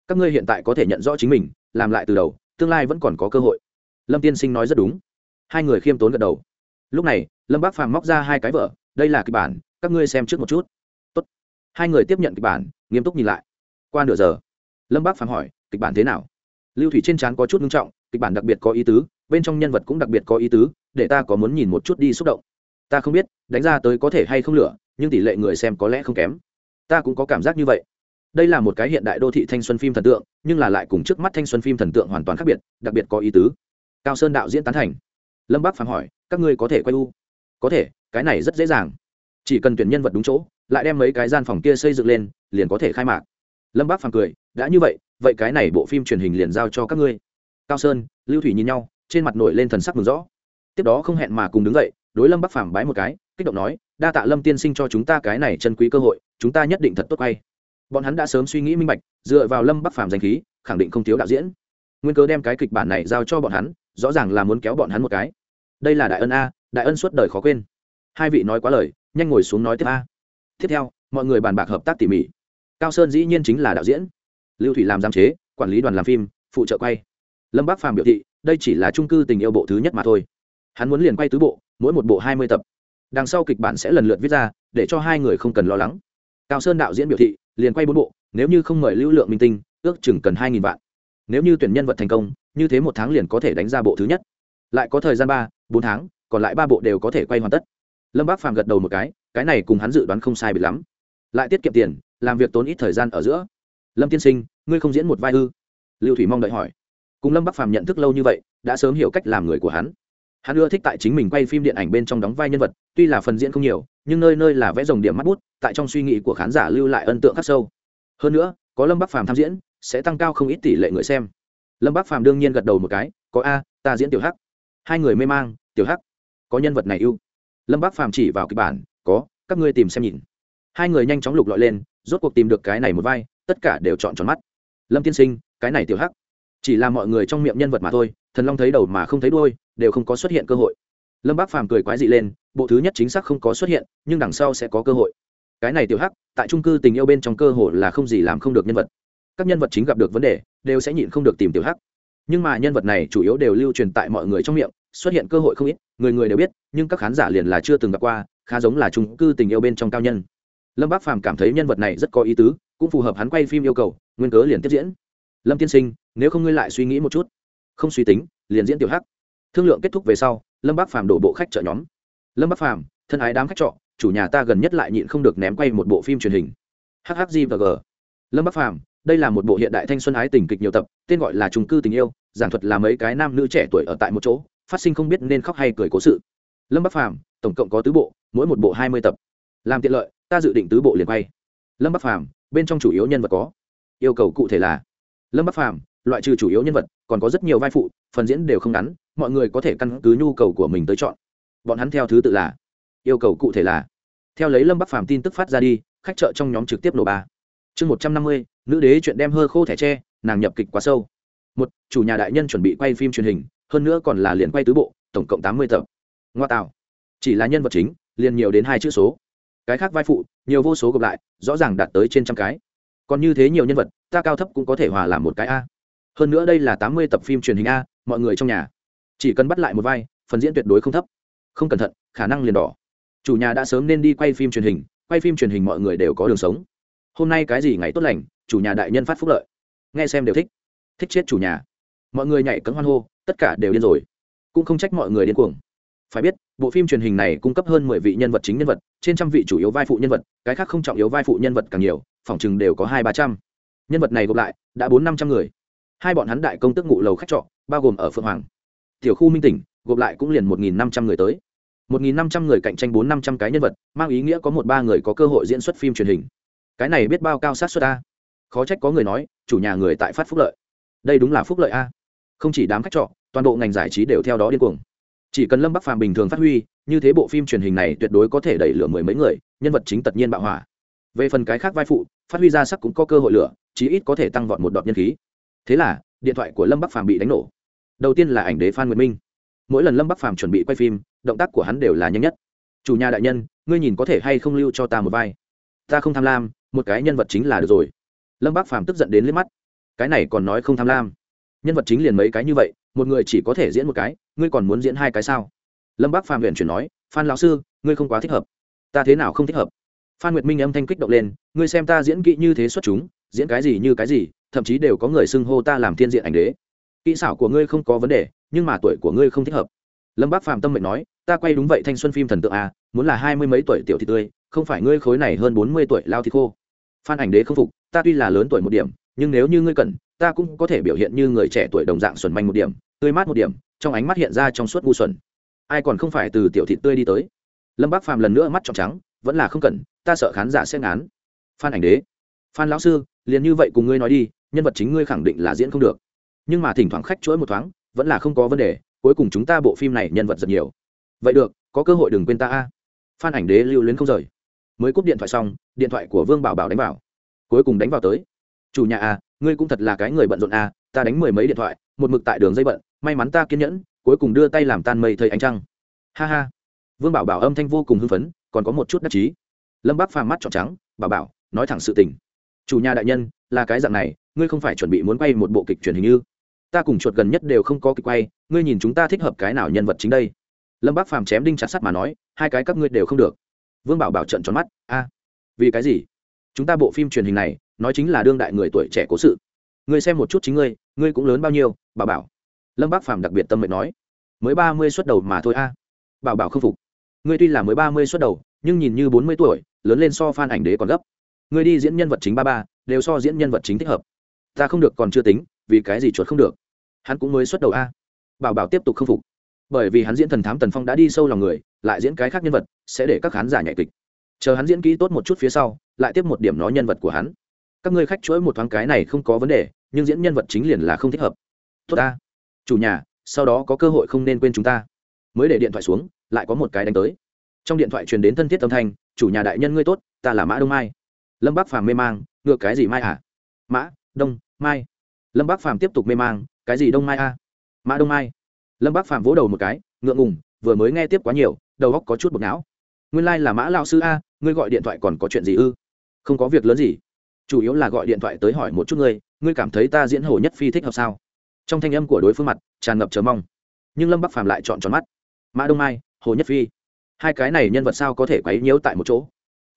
Các ngươi hiện tại có thể nhận rõ chính mình, làm lại từ đầu, tương lai vẫn còn có cơ hội. Lâm tiên sinh nói rất đúng. Hai người khiêm tốn gật đầu. Lúc này, lâm bác phàm móc ra hai cái vở, đây là kịch bản, các ngươi xem trước một chút. Tốt. hai người tiếp nhận kịch bản, nghiêm túc nhìn lại. Qua nửa giờ, lâm bác phàm hỏi, kịch bản thế nào? Lưu thủy trên trán có chút nghiêm trọng, kịch bản đặc biệt có ý tứ, bên trong nhân vật cũng đặc biệt có ý tứ, để ta có muốn nhìn một chút đi xúc động. Ta không biết, đánh ra tới có thể hay không lửa, nhưng tỷ lệ người xem có lẽ không kém ta cũng có cảm giác như vậy. Đây là một cái hiện đại đô thị thanh xuân phim thần tượng, nhưng là lại cùng trước mắt thanh xuân phim thần tượng hoàn toàn khác biệt, đặc biệt có ý tứ. Cao sơn đạo diễn tán thành. Lâm bác phàm hỏi, các ngươi có thể quay u? Có thể, cái này rất dễ dàng. Chỉ cần tuyển nhân vật đúng chỗ, lại đem mấy cái gian phòng kia xây dựng lên, liền có thể khai mạc. Lâm bác phàm cười, đã như vậy vậy cái này bộ phim truyền hình liền giao cho các ngươi. Cao sơn, lưu thủy nhìn nhau, trên mặt nổi lên thần sắc mừng rõ tiếp đó không hẹn mà cùng đứng dậy, đối lâm bắc phàm bái một cái kích động nói, đa tạ lâm tiên sinh cho chúng ta cái này chân quý cơ hội, chúng ta nhất định thật tốt quay. Bọn hắn đã sớm suy nghĩ minh bạch, dựa vào lâm bắc phàm danh khí, khẳng định không thiếu đạo diễn. Nguyên cớ đem cái kịch bản này giao cho bọn hắn, rõ ràng là muốn kéo bọn hắn một cái. Đây là đại ân a, đại ân suốt đời khó quên. Hai vị nói quá lời, nhanh ngồi xuống nói tiếp a. Tiếp theo, mọi người bàn bạc hợp tác tỉ mỉ. Cao sơn dĩ nhiên chính là đạo diễn. Lưu thủy làm giám chế, quản lý đoàn làm phim, phụ trợ quay. Lâm bắc phàm biểu thị, đây chỉ là trung cư tình yêu bộ thứ nhất mà thôi. Hắn muốn liền quay tứ bộ, mỗi một bộ hai mươi tập đằng sau kịch bản sẽ lần lượt viết ra, để cho hai người không cần lo lắng. Cao sơn đạo diễn biểu thị, liền quay bốn bộ, nếu như không mời lưu lượng minh tinh, ước chừng cần hai nghìn vạn. Nếu như tuyển nhân vật thành công, như thế một tháng liền có thể đánh ra bộ thứ nhất. Lại có thời gian ba, bốn tháng, còn lại ba bộ đều có thể quay hoàn tất. Lâm bác phàm gật đầu một cái cái này cùng hắn dự đoán không sai bị lắm. Lại tiết kiệm tiền, làm việc tốn ít thời gian ở giữa. Lâm tiên sinh, ngươi không diễn một vai ư? Lưu thủy mong đợi hỏi. Cùng lâm bắc phàm nhận thức lâu như vậy, đã sớm hiểu cách làm người của hắn hắn ưa thích tại chính mình quay phim điện ảnh bên trong đóng vai nhân vật, tuy là phần diễn không nhiều, nhưng nơi nơi là vẽ dòng điểm mắt bút, tại trong suy nghĩ của khán giả lưu lại ấn tượng khắc sâu. Hơn nữa, có lâm bắc phàm tham diễn, sẽ tăng cao không ít tỷ lệ người xem. Lâm bắc phàm đương nhiên gật đầu một cái, có a, ta diễn tiểu hắc. Hai người mê mang, tiểu hắc, có nhân vật này ưu. Lâm bắc phàm chỉ vào kịch bản, có, các ngươi tìm xem nhìn. Hai người nhanh chóng lục lọi lên, rốt cuộc tìm được cái này một vai, tất cả đều chọn tròn mắt. Lâm tiên sinh, cái này tiểu hắc. Chỉ là mọi người trong miệng nhân vật mà thôi, thần long thấy đầu mà không thấy đôi đều không có xuất hiện cơ hội. Lâm bác phàm cười quái dị lên, bộ thứ nhất chính xác không có xuất hiện, nhưng đằng sau sẽ có cơ hội. Cái này tiểu hắc, tại trung cư tình yêu bên trong cơ hội là không gì làm không được nhân vật. Các nhân vật chính gặp được vấn đề, đều sẽ nhịn không được tìm tiểu hắc. Nhưng mà nhân vật này chủ yếu đều lưu truyền tại mọi người trong miệng, xuất hiện cơ hội không ít, người người đều biết, nhưng các khán giả liền là chưa từng gặp qua, khá giống là trung cư tình yêu bên trong cao nhân. Lâm bác phàm cảm thấy nhân vật này rất có ý tứ, cũng phù hợp hắn quay phim yêu cầu, nguyên cớ liền tiếp diễn. Lâm tiên sinh, nếu không ngươi lại suy nghĩ một chút. Không suy tính, liền diễn tiểu hắc thương lượng kết thúc về sau, lâm bác phàm đổ bộ khách chợ nhóm. Lâm bác phàm, thân ái đám khách trọ, chủ nhà ta gần nhất lại nhịn không được ném quay một bộ phim truyền hình. Hhg và g lâm bác phàm, đây là một bộ hiện đại thanh xuân ái tình kịch nhiều tập, tên gọi là trung cư tình yêu, giảng thuật là mấy cái nam nữ trẻ tuổi ở tại một chỗ, phát sinh không biết nên khóc hay cười cố sự. Lâm bắc phàm, tổng cộng có tứ bộ, mỗi một bộ hai mươi tập. Làm tiện lợi, ta dự định tứ bộ liền quay. Lâm bắc phàm, bên trong chủ yếu nhân vật có. Yêu cầu cụ thể là, lâm bắc phàm, loại trừ chủ yếu nhân vật, còn có rất nhiều vai phụ, phần diễn đều không ngắn mọi người có thể căn cứ nhu cầu của mình tới chọn. Bọn hắn theo thứ tự là, yêu cầu cụ thể là, theo lấy lâm bắc phàm tin tức phát ra đi, khách chợ trong nhóm trực tiếp nổ ba. Chương một trăm năm mươi, nữ đế chuyện đem hơ khô thẻ tre, nàng nhập kịch quá sâu. Một, chủ nhà đại nhân chuẩn bị quay phim truyền hình, hơn nữa còn là liền quay tứ bộ, tổng cộng tám mươi tập. Ngoa tạo. Chỉ là nhân vật chính, liền nhiều đến hai chữ số. Cái khác vai phụ, nhiều vô số gộp lại, rõ ràng đạt tới trên trăm cái. Còn như thế nhiều nhân vật, ta cao thấp cũng có thể hòa làm một cái a. Hơn nữa đây là tám mươi tập phim truyền hình a, mọi người trong nhà chỉ cần bắt lại một vai, phần diễn tuyệt đối không thấp. Không cẩn thận, khả năng liền đỏ. Chủ nhà đã sớm nên đi quay phim truyền hình, quay phim truyền hình mọi người đều có đường sống. Hôm nay cái gì ngày tốt lành, chủ nhà đại nhân phát phúc lợi. Nghe xem đều thích. Thích chết chủ nhà. Mọi người nhảy cấm hoan hô, tất cả đều điên rồi. Cũng không trách mọi người điên cuồng. Phải biết, bộ phim truyền hình này cung cấp hơn mười vị nhân vật chính nhân vật, trên trăm vị chủ yếu vai phụ nhân vật, cái khác không trọng yếu vai phụ nhân vật càng nhiều, phòng chừng đều có hai ba trăm. Nhân vật này gộp lại, đã bốn năm trăm người. Hai bọn hắn đại công tức ngụ lầu khách trọ, bao gồm ở phượng hoàng tiểu khu minh tỉnh, gộp lại cũng liền một nghìn năm trăm người tới. một nghìn năm trăm người cạnh tranh bốn năm trăm cái nhân vật, mang ý nghĩa có một ba người có cơ hội diễn xuất phim truyền hình. Cái này biết bao cao sát xuất a? Khó trách có người nói, chủ nhà người tại phát phúc lợi. Đây đúng là phúc lợi a. Không chỉ đám khách trọ, toàn bộ ngành giải trí đều theo đó điên cuồng. Chỉ cần lâm bắc phàm bình thường phát huy, như thế bộ phim truyền hình này tuyệt đối có thể đẩy lửa mười mấy người, nhân vật chính tất nhiên bạo hỏa. Về phần cái khác vai phụ, phát huy ra sắc cũng có cơ hội lửa, chí ít có thể tăng vọt một đọt nhân khí. Thế là, điện thoại của lâm bắc phàm bị đánh nổ đầu tiên là ảnh đế phan nguyệt minh. Mỗi lần lâm bắc phàm chuẩn bị quay phim, động tác của hắn đều là nhanh nhất. Chủ nhà đại nhân, ngươi nhìn có thể hay không lưu cho ta một vai? Ta không tham lam, một cái nhân vật chính là được rồi. Lâm bắc phàm tức giận đến liếc mắt. Cái này còn nói không tham lam. Nhân vật chính liền mấy cái như vậy, một người chỉ có thể diễn một cái, ngươi còn muốn diễn hai cái sao? Lâm bác phàm huyện chuyển nói, phan lão sư, ngươi không quá thích hợp. Ta thế nào không thích hợp? Phan nguyệt minh âm thanh kích động lên, ngươi xem ta diễn kỹ như thế xuất chúng, diễn cái gì như cái gì, thậm chí đều có người xưng hô ta làm thiên diện ảnh đế kỹ xảo của ngươi không có vấn đề, nhưng mà tuổi của ngươi không thích hợp. Lâm bác phàm tâm mệnh nói, ta quay đúng vậy thanh xuân phim thần tượng à muốn là hai mươi mấy tuổi tiểu thị tươi, không phải ngươi khối này hơn bốn mươi tuổi lao thì khô. Phan ảnh đế không phục, ta tuy là lớn tuổi một điểm, nhưng nếu như ngươi cần, ta cũng có thể biểu hiện như người trẻ tuổi đồng dạng xuẩn manh một điểm, tươi mát một điểm, trong ánh mắt hiện ra trong suốt ngu xuẩn. Ai còn không phải từ tiểu thị tươi đi tới? Lâm bác phàm lần nữa mắt trọc trắng, vẫn là không cần, ta sợ khán giả sẽ ngán. Phan ảnh đế. Phan lão sư, liền như vậy cùng ngươi nói đi, nhân vật chính ngươi khẳng định là diễn không được nhưng mà thỉnh thoảng khách chuỗi một thoáng, vẫn là không có vấn đề, cuối cùng chúng ta bộ phim này nhân vật rất nhiều. Vậy được, có cơ hội đừng quên ta a. Phan ảnh đế lưu luyến không rời. Mới cúp điện thoại xong, điện thoại của vương bảo bảo đánh vào. Cuối cùng đánh vào tới. Chủ nhà a, ngươi cũng thật là cái người bận rộn a, ta đánh mười mấy điện thoại, một mực tại đường dây bận, may mắn ta kiên nhẫn, cuối cùng đưa tay làm tan mây thầy ánh trăng. Ha ha. Vương bảo bảo âm thanh vô cùng hưng phấn, còn có một chút đắc chí. Lâm bác phàm mắt trọn trắng, bảo bảo, nói thẳng sự tình. Chủ nhà đại nhân, là cái dạng này, ngươi không phải chuẩn bị muốn quay một bộ kịch truyền hình như ta cùng chuột gần nhất đều không có kịch quay, ngươi nhìn chúng ta thích hợp cái nào nhân vật chính đây? Lâm bác phàm chém đinh chặt sắt mà nói, hai cái các ngươi đều không được. Vương bảo bảo trận tròn mắt, a, vì cái gì? Chúng ta bộ phim truyền hình này, nói chính là đương đại người tuổi trẻ cố sự. Ngươi xem một chút chính ngươi ngươi cũng lớn bao nhiêu, bảo bảo. Lâm bác phàm đặc biệt tâm mệnh nói, mới ba mươi xuất đầu mà thôi, a. Bảo bảo không phục. Ngươi tuy là mới ba mươi xuất đầu, nhưng nhìn như bốn mươi tuổi, lớn lên so phan ảnh đế còn gấp. Ngươi đi diễn nhân vật chính ba ba, đều so diễn nhân vật chính thích hợp. Ta không được còn chưa tính vì cái gì chuột không được? Hắn cũng mới xuất đầu a. Bảo bảo tiếp tục không phục. Bởi vì hắn diễn thần thám tần phong đã đi sâu lòng người, lại diễn cái khác nhân vật, sẽ để các khán giả nhạy kịch. Chờ hắn diễn kỹ tốt một chút phía sau, lại tiếp một điểm nói nhân vật của hắn. Các ngươi khách chuỗi một thoáng cái này không có vấn đề, nhưng diễn nhân vật chính liền là không thích hợp. Tốt ta. Chủ nhà, sau đó có cơ hội không nên quên chúng ta. Mới để điện thoại xuống, lại có một cái đánh tới. Trong điện thoại truyền đến thân thiết âm thanh, chủ nhà đại nhân ngươi tốt, ta là mã đông mai. Lâm bắc phàm mê mang ngược cái gì mai à mã, đông, mai lâm bác phàm tiếp tục mê mang, cái gì đông mai a? Mã đông mai. Lâm bác phàm vỗ đầu một cái, ngượng ngùng, vừa mới nghe tiếp quá nhiều, đầu óc có chút bực não. Nguyên lai、like、là mã lao sư a, ngươi gọi điện thoại còn có chuyện gì ư? Không có việc lớn gì. Chủ yếu là gọi điện thoại tới hỏi một chút ngươi ngươi cảm thấy ta diễn hồ nhất phi thích hợp sao? Trong thanh âm của đối phương mặt, tràn ngập chờ mong. Nhưng lâm bắc phàm lại chọn tròn mắt. Mã đông mai, hồ nhất phi. Hai cái này nhân vật sao có thể quấy nhiễu tại một chỗ?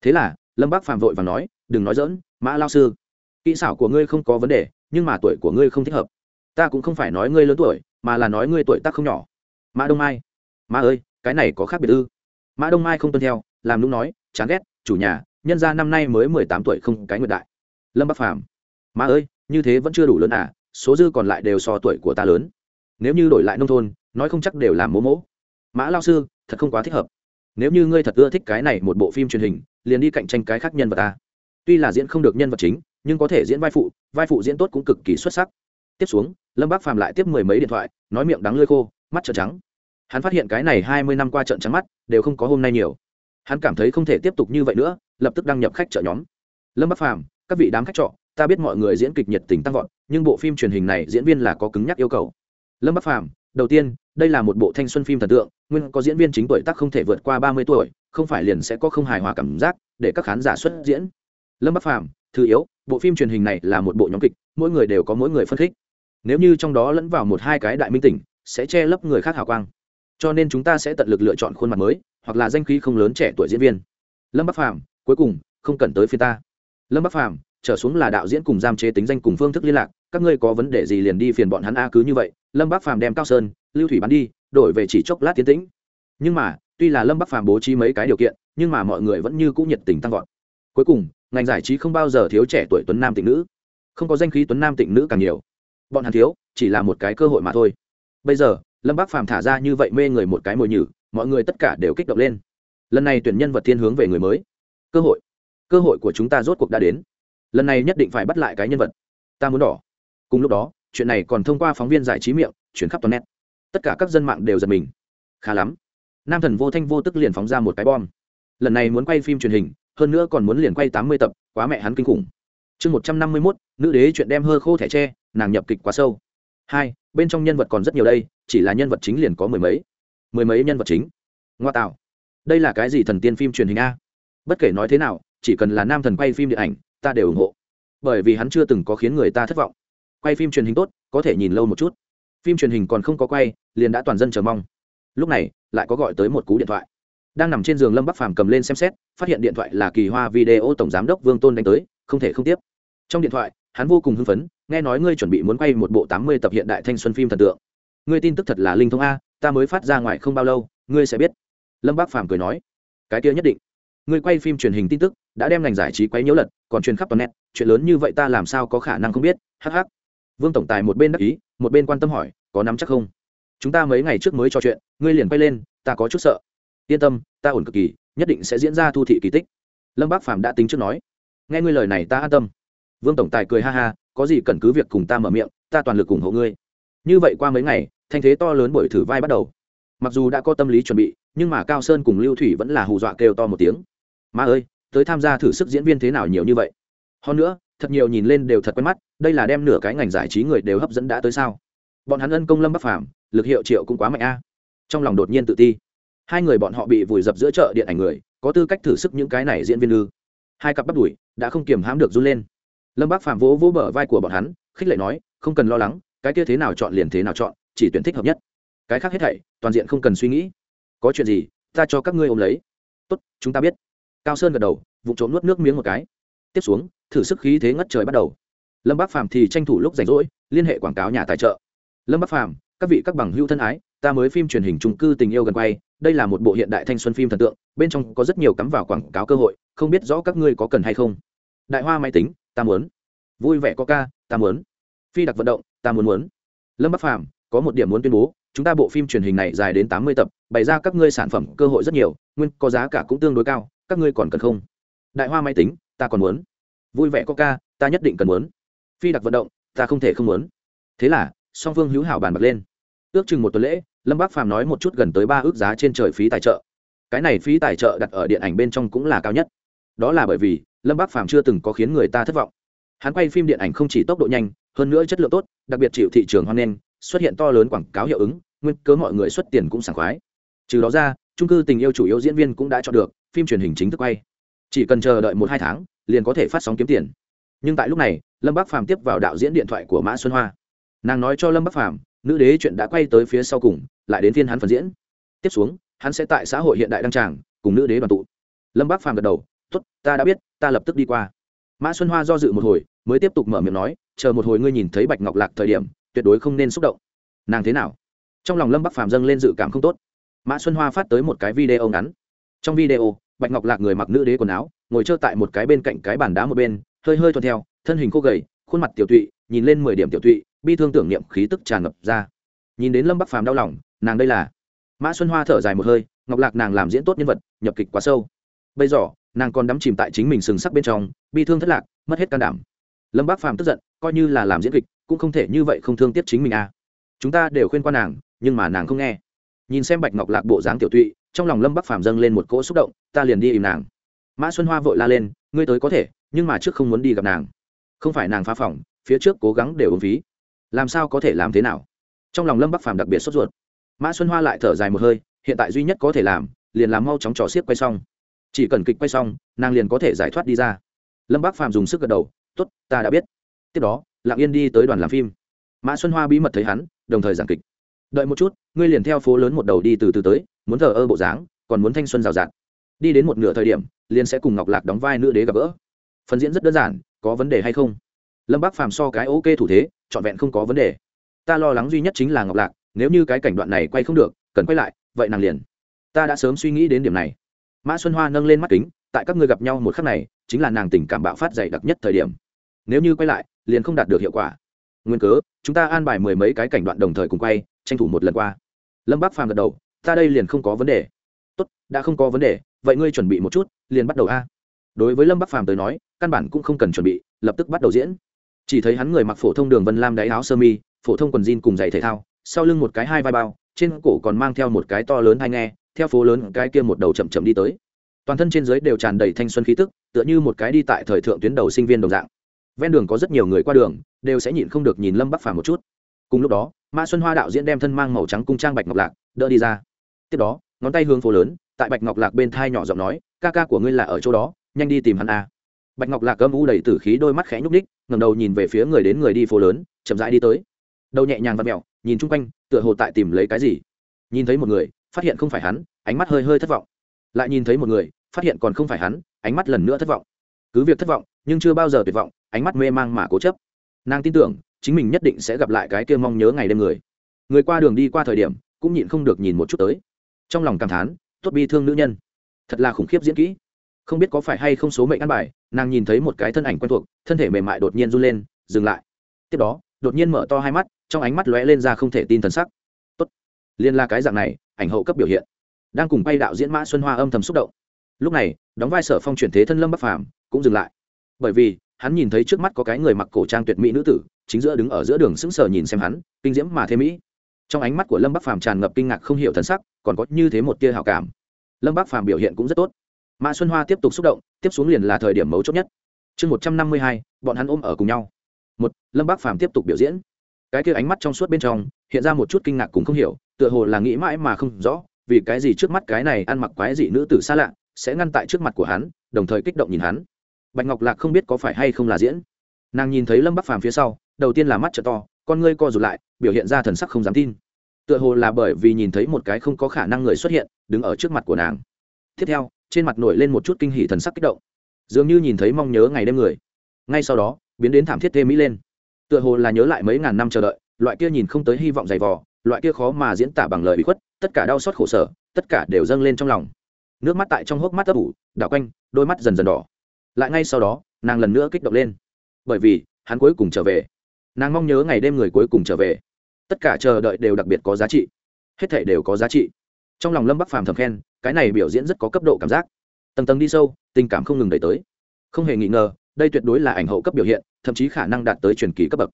Thế là, lâm bắc phàm vội và nói, đừng nói dỡn mã lao sư. Kỹ xảo của ngươi không có vấn đề nhưng mà tuổi của ngươi không thích hợp. Ta cũng không phải nói ngươi lớn tuổi, mà là nói ngươi tuổi tác không nhỏ. Mã đông mai. Mã ơi, cái này có khác biệt ư? Mã đông mai không tuân theo, làm lúc nói, chán ghét, chủ nhà, nhân ra năm nay mới mười tám tuổi không cái nguyệt đại. Lâm bắc phàm. Mã ơi, như thế vẫn chưa đủ lớn à số dư còn lại đều so tuổi của ta lớn. Nếu như đổi lại nông thôn, nói không chắc đều làm mố mỗ. Mã lao sư, thật không quá thích hợp. Nếu như ngươi thật ưa thích cái này một bộ phim truyền hình, liền đi cạnh tranh cái khác nhân vật ta. Tuy là diễn không được nhân vật chính nhưng có thể diễn vai phụ vai phụ diễn tốt cũng cực kỳ xuất sắc. Tiếp xuống, lâm bác phàm lại tiếp mười mấy điện thoại, nói miệng đắng lơi khô, mắt trợn trắng. Hắn phát hiện cái này hai mươi năm qua trận trắng mắt, đều không có hôm nay nhiều. Hắn cảm thấy không thể tiếp tục như vậy nữa, lập tức đăng nhập khách chợ nhóm. Lâm bắc phàm, các vị đám khách trọ, ta biết mọi người diễn kịch nhiệt tình tăng vọt, nhưng bộ phim truyền hình này diễn viên là có cứng nhắc yêu cầu. Lâm bắc phàm, đầu tiên, đây là một bộ thanh xuân phim thần tượng, nguyên có diễn viên chính tuổi tác không thể vượt qua ba mươi tuổi, không phải liền sẽ có không hài hòa cảm giác để các khán giả xuất diễn. Lâm bắc phàm thứ yếu, bộ phim truyền hình này là một bộ nhóm kịch, mỗi người đều có mỗi người phân khích. Nếu như trong đó lẫn vào một hai cái đại minh tỉnh, sẽ che lấp người khác hào quang. Cho nên chúng ta sẽ tận lực lựa chọn khuôn mặt mới, hoặc là danh khí không lớn trẻ tuổi diễn viên. Lâm bắc phàm, cuối cùng, không cần tới phía ta. Lâm bắc phàm, trở xuống là đạo diễn cùng giam chế tính danh cùng phương thức liên lạc, các ngươi có vấn đề gì liền đi phiền bọn hắn a cứ như vậy. Lâm bắc phàm đem cao sơn, lưu thủy bắn đi, đổi về chỉ chốc lát tiến tĩnh. Nhưng mà, tuy là lâm bắc phàm bố trí mấy cái điều kiện, nhưng mà mọi người vẫn như cũng nhiệt tình tăng vọt. Cuối cùng ngành giải trí không bao giờ thiếu trẻ tuổi tuấn nam tịnh nữ. Không có danh khí tuấn nam tịnh nữ càng nhiều. Bọn hắn thiếu, chỉ là một cái cơ hội mà thôi. Bây giờ, lâm bác phàm thả ra như vậy mê người một cái mồi nhử, mọi người tất cả đều kích động lên. Lần này tuyển nhân vật thiên hướng về người mới. Cơ hội. Cơ hội của chúng ta rốt cuộc đã đến. Lần này nhất định phải bắt lại cái nhân vật. Ta muốn đỏ. Cùng lúc đó, chuyện này còn thông qua phóng viên giải trí miệng, chuyển khắp toàn net. Tất cả các dân mạng đều giật mình. Khá lắm. Nam thần vô thanh vô tức liền phóng ra một cái bom. Lần này muốn quay phim truyền hình hơn nữa còn muốn liền quay tám mươi tập, quá mẹ hắn kinh khủng. Chương một trăm năm mươi mốt, nữ đế chuyện đem hơ khô thẻ tre, nàng nhập kịch quá sâu. Hai, bên trong nhân vật còn rất nhiều đây, chỉ là nhân vật chính liền có mười mấy. Mười mấy nhân vật chính. Ngoa tạo. Đây là cái gì thần tiên phim truyền hình a? Bất kể nói thế nào, chỉ cần là nam thần quay phim điện ảnh, ta đều ủng hộ. Bởi vì hắn chưa từng có khiến người ta thất vọng. Quay phim truyền hình tốt, có thể nhìn lâu một chút. Phim truyền hình còn không có quay, liền đã toàn dân chờ mong. Lúc này, lại có gọi tới một cú điện thoại đang nằm trên giường lâm bắc phàm cầm lên xem xét phát hiện điện thoại là kỳ hoa video tổng giám đốc vương tôn đánh tới không thể không tiếp trong điện thoại hắn vô cùng hưng phấn nghe nói ngươi chuẩn bị muốn quay một bộ tám mươi tập hiện đại thanh xuân phim thần tượng ngươi tin tức thật là linh thông a ta mới phát ra ngoài không bao lâu ngươi sẽ biết lâm bắc phàm cười nói cái kia nhất định ngươi quay phim truyền hình tin tức đã đem ngành giải trí quấy nhiễu lật còn truyền khắp toàn net chuyện lớn như vậy ta làm sao có khả năng không biết hh vương tổng tài một bên đắc ý một bên quan tâm hỏi có nắm chắc không chúng ta mấy ngày trước mới trò chuyện ngươi liền quay lên ta có chút sợ yên tâm, ta ổn cực kỳ, nhất định sẽ diễn ra thu thị kỳ tích. Lâm bác phàm đã tính trước nói. Nghe ngươi lời này ta an tâm. Vương tổng tài cười ha ha, có gì cần cứ việc cùng ta mở miệng, ta toàn lực ủng hộ ngươi. Như vậy qua mấy ngày, thanh thế to lớn bởi thử vai bắt đầu. Mặc dù đã có tâm lý chuẩn bị, nhưng mà cao sơn cùng lưu thủy vẫn là hù dọa kêu to một tiếng. Ma ơi, tới tham gia thử sức diễn viên thế nào nhiều như vậy? Hơn nữa, thật nhiều nhìn lên đều thật quen mắt, đây là đem nửa cái ngành giải trí người đều hấp dẫn đã tới sao? Bọn hắn ân công lâm bắc phàm, lực hiệu triệu cũng quá mạnh a. Trong lòng đột nhiên tự ti hai người bọn họ bị vùi dập giữa chợ điện ảnh người, có tư cách thử sức những cái này diễn viên ư. Hai cặp bắt đuổi đã không kiềm hãm được run lên. Lâm bác phạm vỗ vỗ bờ vai của bọn hắn, khích lệ nói, không cần lo lắng, cái kia thế nào chọn liền thế nào chọn, chỉ tuyển thích hợp nhất. Cái khác hết thảy, toàn diện không cần suy nghĩ. Có chuyện gì, ta cho các ngươi ôm lấy. Tốt, chúng ta biết. Cao sơn gật đầu vụ trộm nuốt nước miếng một cái. Tiếp xuống, thử sức khí thế ngất trời bắt đầu. Lâm bác phạm thì tranh thủ lúc rảnh rỗi, liên hệ quảng cáo nhà tài trợ. Lâm bác phạm các vị các bằng hữu thân ái, ta mới phim truyền hình trung cư tình yêu gần quay đây là một bộ hiện đại thanh xuân phim thần tượng, bên trong có rất nhiều cắm vào quảng cáo cơ hội, không biết rõ các ngươi có cần hay không. Đại hoa máy tính, ta muốn. Vui vẻ có ca, ta muốn. Phi đặc vận động, ta muốn muốn. Lâm bắc phàm, có một điểm muốn tuyên bố, chúng ta bộ phim truyền hình này dài đến tám mươi tập, bày ra các ngươi sản phẩm cơ hội rất nhiều, nguyên có giá cả cũng tương đối cao, các ngươi còn cần không? Đại hoa máy tính, ta còn muốn. Vui vẻ có ca, ta nhất định cần muốn. Phi đặc vận động, ta không thể không muốn. Thế là, song phương hữu hảo bàn bật lên. Ước chừng một tuần lễ lâm bác phàm nói một chút gần tới ba ước giá trên trời phí tài trợ. Cái này phí tài trợ đặt ở điện ảnh bên trong cũng là cao nhất. Đó là bởi vì, lâm bác phàm chưa từng có khiến người ta thất vọng. Hắn quay phim điện ảnh không chỉ tốc độ nhanh, hơn nữa chất lượng tốt, đặc biệt chịu thị trường hoan nghênh, xuất hiện to lớn quảng cáo hiệu ứng, nguyên cớ mọi người xuất tiền cũng sảng khoái. Trừ đó ra trung cư tình yêu chủ yếu diễn viên cũng đã chọn được, phim truyền hình chính thức quay. Chỉ cần chờ đợi một hai tháng, liền có thể phát sóng kiếm tiền. Nhưng tại lúc này, lâm Bác phàm tiếp vào đạo diễn điện thoại của mã xuân hoa. Nàng nói cho lâm Bác phàm nữ đế chuyện đã quay tới phía sau cùng, lại đến phiên hắn phần diễn. Tiếp xuống, hắn sẽ tại xã hội hiện đại đăng tràng, cùng nữ đế đoàn tụ. Lâm bắc phàm gật đầu t ố t ta đã biết, ta lập tức đi qua. Mã xuân hoa do dự một hồi, mới tiếp tục mở miệng nói, chờ một hồi ngươi nhìn thấy bạch ngọc lạc thời điểm, tuyệt đối không nên xúc động. Nàng thế nào? Trong lòng lâm bắc phàm dâng lên dự cảm không tốt. Mã xuân hoa phát tới một cái video ngắn. Trong video, bạch ngọc lạc người mặc nữ đế quần áo, ngồi trơ tại một cái bên cạnh cái bàn đá một bên, hơi hơi thuận theo, thân hình khô gầy, khuôn mặt tiểu tụy, nhìn lên mười điểm tiểu tụy bi thương tưởng niệm khí tức tràn ngập ra. Nhìn đến lâm bắc phàm đau lòng, nàng đây là. Mã xuân hoa thở dài một hơi, ngọc lạc nàng làm diễn tốt nhân vật, nhập kịch quá sâu. Bây giờ, nàng còn đắm chìm tại chính mình sừng sắc bên trong, bi thương thất lạc, mất hết can đảm. Lâm bác phàm tức giận, coi như là làm diễn kịch, cũng không thể như vậy không thương tiếc chính mình à chúng ta đều khuyên qua nàng, nhưng mà nàng không nghe. Nhìn xem bạch ngọc lạc bộ dáng tiểu tụy, trong lòng lâm bắc phàm dâng lên một cỗ xúc động, ta liền đi im nàng. Mã xuân hoa vội la lên, ngươi tới có thể, nhưng mà trước không muốn đi gặp nàng. Không phải nàng phá phòng, phía trước cố gắng để ứng phí làm sao có thể làm thế nào? Trong lòng lâm bắc phàm đặc biệt sốt ruột. Mã xuân hoa lại thở dài một hơi, hiện tại duy nhất có thể làm, liền làm mau chóng trò xiết quay xong. Chỉ cần kịch quay xong, nàng liền có thể giải thoát đi ra. Lâm bắc phàm dùng sức gật đầu t ố t ta đã biết. Tiếp đó, lặng yên đi tới đoàn làm phim. Mã xuân hoa bí mật thấy hắn, đồng thời giảng kịch. Đợi một chút, ngươi liền theo phố lớn một đầu đi từ từ tới, muốn thờ ơ bộ dáng, còn muốn thanh xuân rào rạt. Đi đến một nửa thời điểm, liền sẽ cùng ngọc lạc đóng vai nữ đế gặp gỡ. Phần diễn rất đơn giản, có vấn đề hay không? Lâm bắc phàm so cái ok thủ thế trọn vẹn không có vấn đề. Ta lo lắng duy nhất chính là ngọc lạc, nếu như cái cảnh đoạn này quay không được, cần quay lại, vậy nàng liền. Ta đã sớm suy nghĩ đến điểm này. Mã xuân hoa nâng lên mắt kính, tại các người gặp nhau một khắc này, chính là nàng tình cảm bạo phát dày đặc nhất thời điểm. Nếu như quay lại, liền không đạt được hiệu quả. Nguyên cớ, chúng ta an bài mười mấy cái cảnh đoạn đồng thời cùng quay, tranh thủ một lần qua. Lâm bác phàm gật đầu, ta đây liền không có vấn đề. Tốt, đã không có vấn đề, vậy ngươi chuẩn bị một chút, liền bắt đầu a. Đối với lâm bắc phàm tới nói, căn bản cũng không cần chuẩn bị, lập tức bắt đầu diễn chỉ thấy hắn người mặc phổ thông đường vân lam đáy áo sơ mi, phổ thông quần jean cùng giày thể thao, sau lưng một cái hai vai bao, trên cổ còn mang theo một cái to lớn hay nghe, theo phố lớn cái kia một đầu chậm chậm đi tới. Toàn thân trên dưới đều tràn đầy thanh xuân khí tức, tựa như một cái đi tại thời thượng tuyến đầu sinh viên đồng dạng. Ven đường có rất nhiều người qua đường, đều sẽ nhịn không được nhìn lâm bắc phàm một chút. Cùng lúc đó mã xuân hoa đạo diễn đem thân mang màu trắng cung trang bạch ngọc lạc, đỡ đi ra. Tiếp đó, ngón tay hướng phố lớn, tại bạch ngọc lạc bên thai nhỏ giọng nói, ca ca của ngươi là ở chỗ đó, nhanh đi tìm hắn a bạch ngọc lạc âm u đầy tử khí, đôi mắt khẽ nhúc ních ngầm đầu nhìn về phía người đến người đi phố lớn, chậm rãi đi tới. Đầu nhẹ nhàng và mẹo nhìn chung quanh, tựa hồ tại tìm lấy cái gì. Nhìn thấy một người, phát hiện không phải hắn, ánh mắt hơi hơi thất vọng. Lại nhìn thấy một người, phát hiện còn không phải hắn, ánh mắt lần nữa thất vọng. Cứ việc thất vọng, nhưng chưa bao giờ tuyệt vọng, ánh mắt mê mang mà cố chấp. Nàng tin tưởng, chính mình nhất định sẽ gặp lại cái kia mong nhớ ngày đêm người. Người qua đường đi qua thời điểm, cũng nhịn không được nhìn một chút tới. Trong lòng cảm thán, tốt bi thương nữ nhân. Thật là khủng khiếp diễn kỹ không biết có phải hay không số mệnh ăn bài, nàng nhìn thấy một cái thân ảnh quen thuộc, thân thể mềm mại đột nhiên run lên, dừng lại. Tiếp đó, đột nhiên mở to hai mắt, trong ánh mắt lóe lên ra không thể tin thần sắc. Tốt. Liên la cái dạng này, ảnh hậu cấp biểu hiện. Đang cùng bay đạo diễn mã xuân hoa âm thầm xúc động. Lúc này, đóng vai sở phong chuyển thế thân lâm bắc phàm cũng dừng lại. Bởi vì, hắn nhìn thấy trước mắt có cái người mặc cổ trang tuyệt mỹ nữ tử, chính giữa đứng ở giữa đường sững sờ nhìn xem hắn, kinh diễm mà thế mỹ. Trong ánh mắt của lâm bắc phàm tràn ngập kinh ngạc không hiểu thần sắc, còn có như thế một tia hào cảm. Lâm bắc phàm biểu hiện cũng rất tốt mã xuân hoa tiếp tục xúc động, tiếp xuống liền là thời điểm mấu chốt nhất. Chương một trăm năm mươi hai, bọn hắn ôm ở cùng nhau. Một, lâm Bác phàm tiếp tục biểu diễn. Cái kia ánh mắt trong suốt bên trong, hiện ra một chút kinh ngạc cũng không hiểu, tựa hồ là nghĩ mãi mà không rõ, vì cái gì trước mắt cái này ăn mặc quái dị nữ tử xa lạ, sẽ ngăn tại trước mặt của hắn, đồng thời kích động nhìn hắn. Bạch ngọc lạc không biết có phải hay không là diễn. Nàng nhìn thấy lâm bắc phàm phía sau, đầu tiên là mắt trợ to, con ngươi co rụt lại, biểu hiện ra thần sắc không dám tin. Tựa hồ là bởi vì nhìn thấy một cái không có khả năng người xuất hiện, đứng ở trước mặt của nàng. Tiếp theo trên mặt nổi lên một chút kinh hỉ thần sắc kích động. Dường như nhìn thấy mong nhớ ngày đêm người. Ngay sau đó, biến đến thảm thiết thêm mỹ lên. Tựa hồ là nhớ lại mấy ngàn năm chờ đợi, loại kia nhìn không tới hy vọng dày vò, loại kia khó mà diễn tả bằng lời bị khuất, tất cả đau xót khổ sở, tất cả đều dâng lên trong lòng. Nước mắt tại trong hốc mắt ấp ủ, đảo quanh, đôi mắt dần dần đỏ. Lại ngay sau đó, nàng lần nữa kích động lên. Bởi vì, hắn cuối cùng trở về. Nàng mong nhớ ngày đêm người cuối cùng trở về. Tất cả chờ đợi đều đặc biệt có giá trị. Hết thể đều có giá trị. Trong lòng lâm bắc phàm thầm khen cái này biểu diễn rất có cấp độ cảm giác. Tầng tầng đi sâu, tình cảm không ngừng đẩy tới. Không hề nghi ngờ, đây tuyệt đối là ảnh hậu cấp biểu hiện, thậm chí khả năng đạt tới truyền kỳ cấp bậc.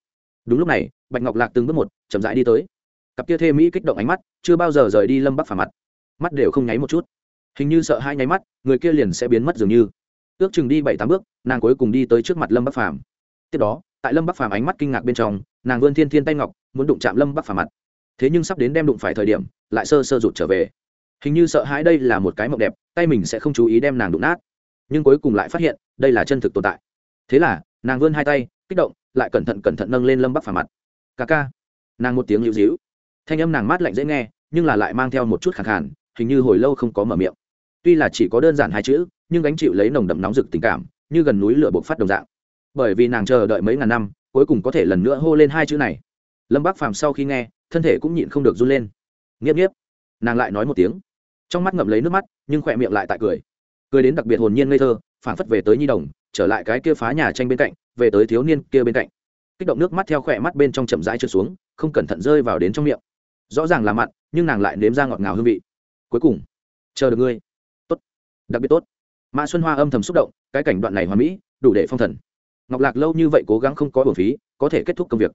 Đúng lúc này, bạch ngọc lạc từng bước một, chậm rãi đi tới. Cặp kia thê mỹ kích động ánh mắt, chưa bao giờ rời đi lâm bắc phàm mặt. Mắt đều không nháy một chút. Hình như sợ hai nháy mắt, người kia liền sẽ biến mất dường như. Ước chừng đi bảy tám bước, nàng cuối cùng đi tới trước mặt lâm bắc phàm. Tiếp đó, tại lâm bắc phàm ánh mắt kinh ngạc bên trong, nàng vươn thiên thiên tay ngọc, muốn đụng chạm lâm bắc phàm mặt. Thế nhưng sắp đến đem đụng phải thời điểm, lại sơ sơ rụt trở về hình như sợ hãi đây là một cái mộng đẹp, tay mình sẽ không chú ý đem nàng đụng nát. Nhưng cuối cùng lại phát hiện, đây là chân thực tồn tại. Thế là, nàng vươn hai tay, kích động, lại cẩn thận cẩn thận nâng lên lâm bắc phà mặt. Ca ca. Nàng một tiếng lưu dĩu. Thanh âm nàng mát lạnh dễ nghe, nhưng là lại mang theo một chút khẳng khàn, hình như hồi lâu không có mở miệng. Tuy là chỉ có đơn giản hai chữ, nhưng gánh chịu lấy nồng đậm nóng rực tình cảm, như gần núi lửa bộc phát đồng dạng. Bởi vì nàng chờ đợi mấy ngàn năm, cuối cùng có thể lần nữa hô lên hai chữ này. Lâm bác phàm sau khi nghe, thân thể cũng nhịn không được run lên. Nghiếp nghiếp. Nàng lại nói một tiếng trong mắt ngậm lấy nước mắt, nhưng khỏe miệng lại tại cười. Cười đến đặc biệt hồn nhiên ngây thơ phản phất về tới nhi đồng, trở lại cái kia phá nhà tranh bên cạnh, về tới thiếu niên kia bên cạnh. Kích động nước mắt theo khỏe mắt bên trong chậm rãi trượt xuống, không cẩn thận rơi vào đến trong miệng. Rõ ràng là mặn, nhưng nàng lại nếm ra ngọt ngào hương vị. Cuối cùng, chờ được ngươi. Tốt. Đặc biệt tốt. Mã xuân hoa âm thầm xúc động, cái cảnh đoạn này hoa mỹ, đủ để phong thần. Ngọc lạc lâu như vậy cố gắng không có bổn phí, có thể kết thúc công việc.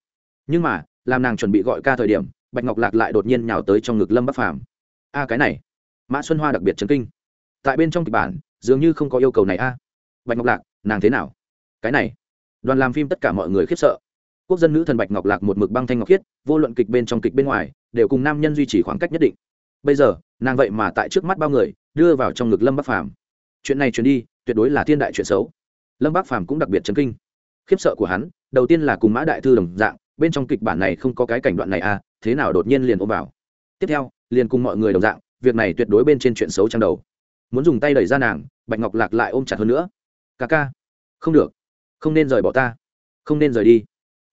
Nhưng mà, làm nàng chuẩn bị gọi ca thời điểm, bạch ngọc lạc lại đột nhiên nhào tới trong ngực lâm bắc phàm. A, cái này mã xuân hoa đặc biệt chấn kinh tại bên trong kịch bản dường như không có yêu cầu này a bạch ngọc lạc nàng thế nào cái này đoàn làm phim tất cả mọi người khiếp sợ quốc dân nữ thần bạch ngọc lạc một mực băng thanh ngọc khiết vô luận kịch bên trong kịch bên ngoài đều cùng nam nhân duy trì khoảng cách nhất định bây giờ nàng vậy mà tại trước mắt bao người đưa vào trong ngực lâm bắc phàm chuyện này truyền đi tuyệt đối là thiên đại chuyện xấu lâm bắc phàm cũng đặc biệt chấn kinh khiếp sợ của hắn đầu tiên là cùng mã đại thư đồng dạng bên trong kịch bản này không có cái cảnh đoạn này à thế nào đột nhiên liền ôm vào tiếp theo liền cùng mọi người đồng dạng việc này tuyệt đối bên trên chuyện xấu trang đầu. Muốn dùng tay đẩy ra nàng, bạch ngọc lạc lại ôm chặt hơn nữa. Ca ca, không được, không nên rời bỏ ta, không nên rời đi.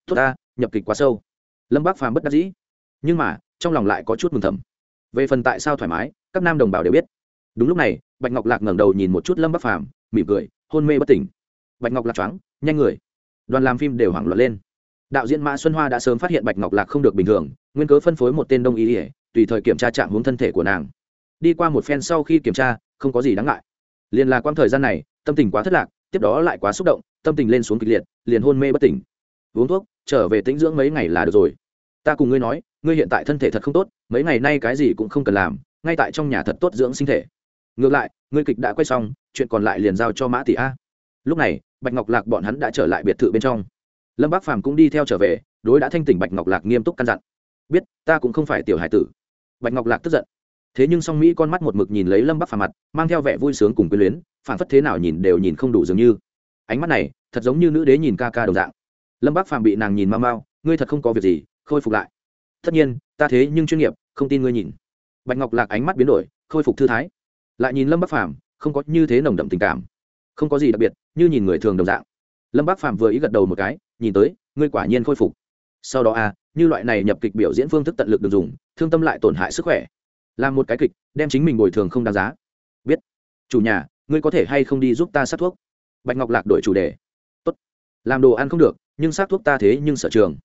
Tốt ta, nhập kịch quá sâu. Lâm bác phàm bất đắc dĩ. Nhưng mà, trong lòng lại có chút mừng thầm. Về phần tại sao thoải mái, các nam đồng bào đều biết. Đúng lúc này, bạch ngọc lạc ngẩng đầu nhìn một chút lâm bắc phàm, mỉm cười, hôn mê bất tỉnh. Bạch ngọc lạc choáng, nhanh người. Đoàn làm phim đều hoảng loạn lên. Đạo diễn mã xuân hoa đã sớm phát hiện bạch ngọc lạc không được bình thường, nguyên cớ phân phối một tên đông y ỉa tùy thời kiểm tra trạng hướng thân thể của nàng đi qua một phen sau khi kiểm tra, không có gì đáng ngại. Liền là quãng thời gian này, tâm tình quá thất lạc, tiếp đó lại quá xúc động, tâm tình lên xuống kịch liệt, liền hôn mê bất tỉnh. Uống thuốc, trở về tĩnh dưỡng mấy ngày là được rồi. Ta cùng ngươi nói, ngươi hiện tại thân thể thật không tốt, mấy ngày nay cái gì cũng không cần làm, ngay tại trong nhà thật tốt dưỡng sinh thể. Ngược lại, ngươi kịch đã quay xong, chuyện còn lại liền giao cho mã tỷ a. Lúc này, bạch ngọc lạc bọn hắn đã trở lại biệt thự bên trong. Lâm bác phàm cũng đi theo trở về, đối đã thanh tỉnh bạch ngọc lạc nghiêm túc căn dặn. Biết, ta cũng không phải tiểu hải tử. Bạch ngọc lạc tức giận thế nhưng song mỹ con mắt một mực nhìn lấy lâm bắc phàm mặt mang theo vẻ vui sướng cùng quyến luyến phản phất thế nào nhìn đều nhìn không đủ dường như. Ánh mắt này thật giống như nữ đế nhìn ca ca đồng dạng. Lâm bắc phàm bị nàng nhìn mau mau ngươi thật không có việc gì khôi phục lại. Tất nhiên ta thế nhưng chuyên nghiệp không tin ngươi nhìn. Bạch ngọc lạc ánh mắt biến đổi khôi phục thư thái. Lại nhìn lâm bắc phàm không có như thế nồng đậm tình cảm. Không có gì đặc biệt như nhìn người thường đồng dạng. Lâm bắc phàm vừa ý gật đầu một cái nhìn tới ngươi quả nhiên khôi phục. Sau đó a à, như loại này nhập kịch biểu diễn phương thức tận lực được dùng thương tâm lại tổn hại sức khỏe làm một cái kịch, đem chính mình bồi thường không đáng giá. Biết. Chủ nhà, ngươi có thể hay không đi giúp ta sát thuốc? Bạch ngọc lạc đổi chủ đề. Tốt. Làm đồ ăn không được, nhưng sát thuốc ta thế nhưng sở trường.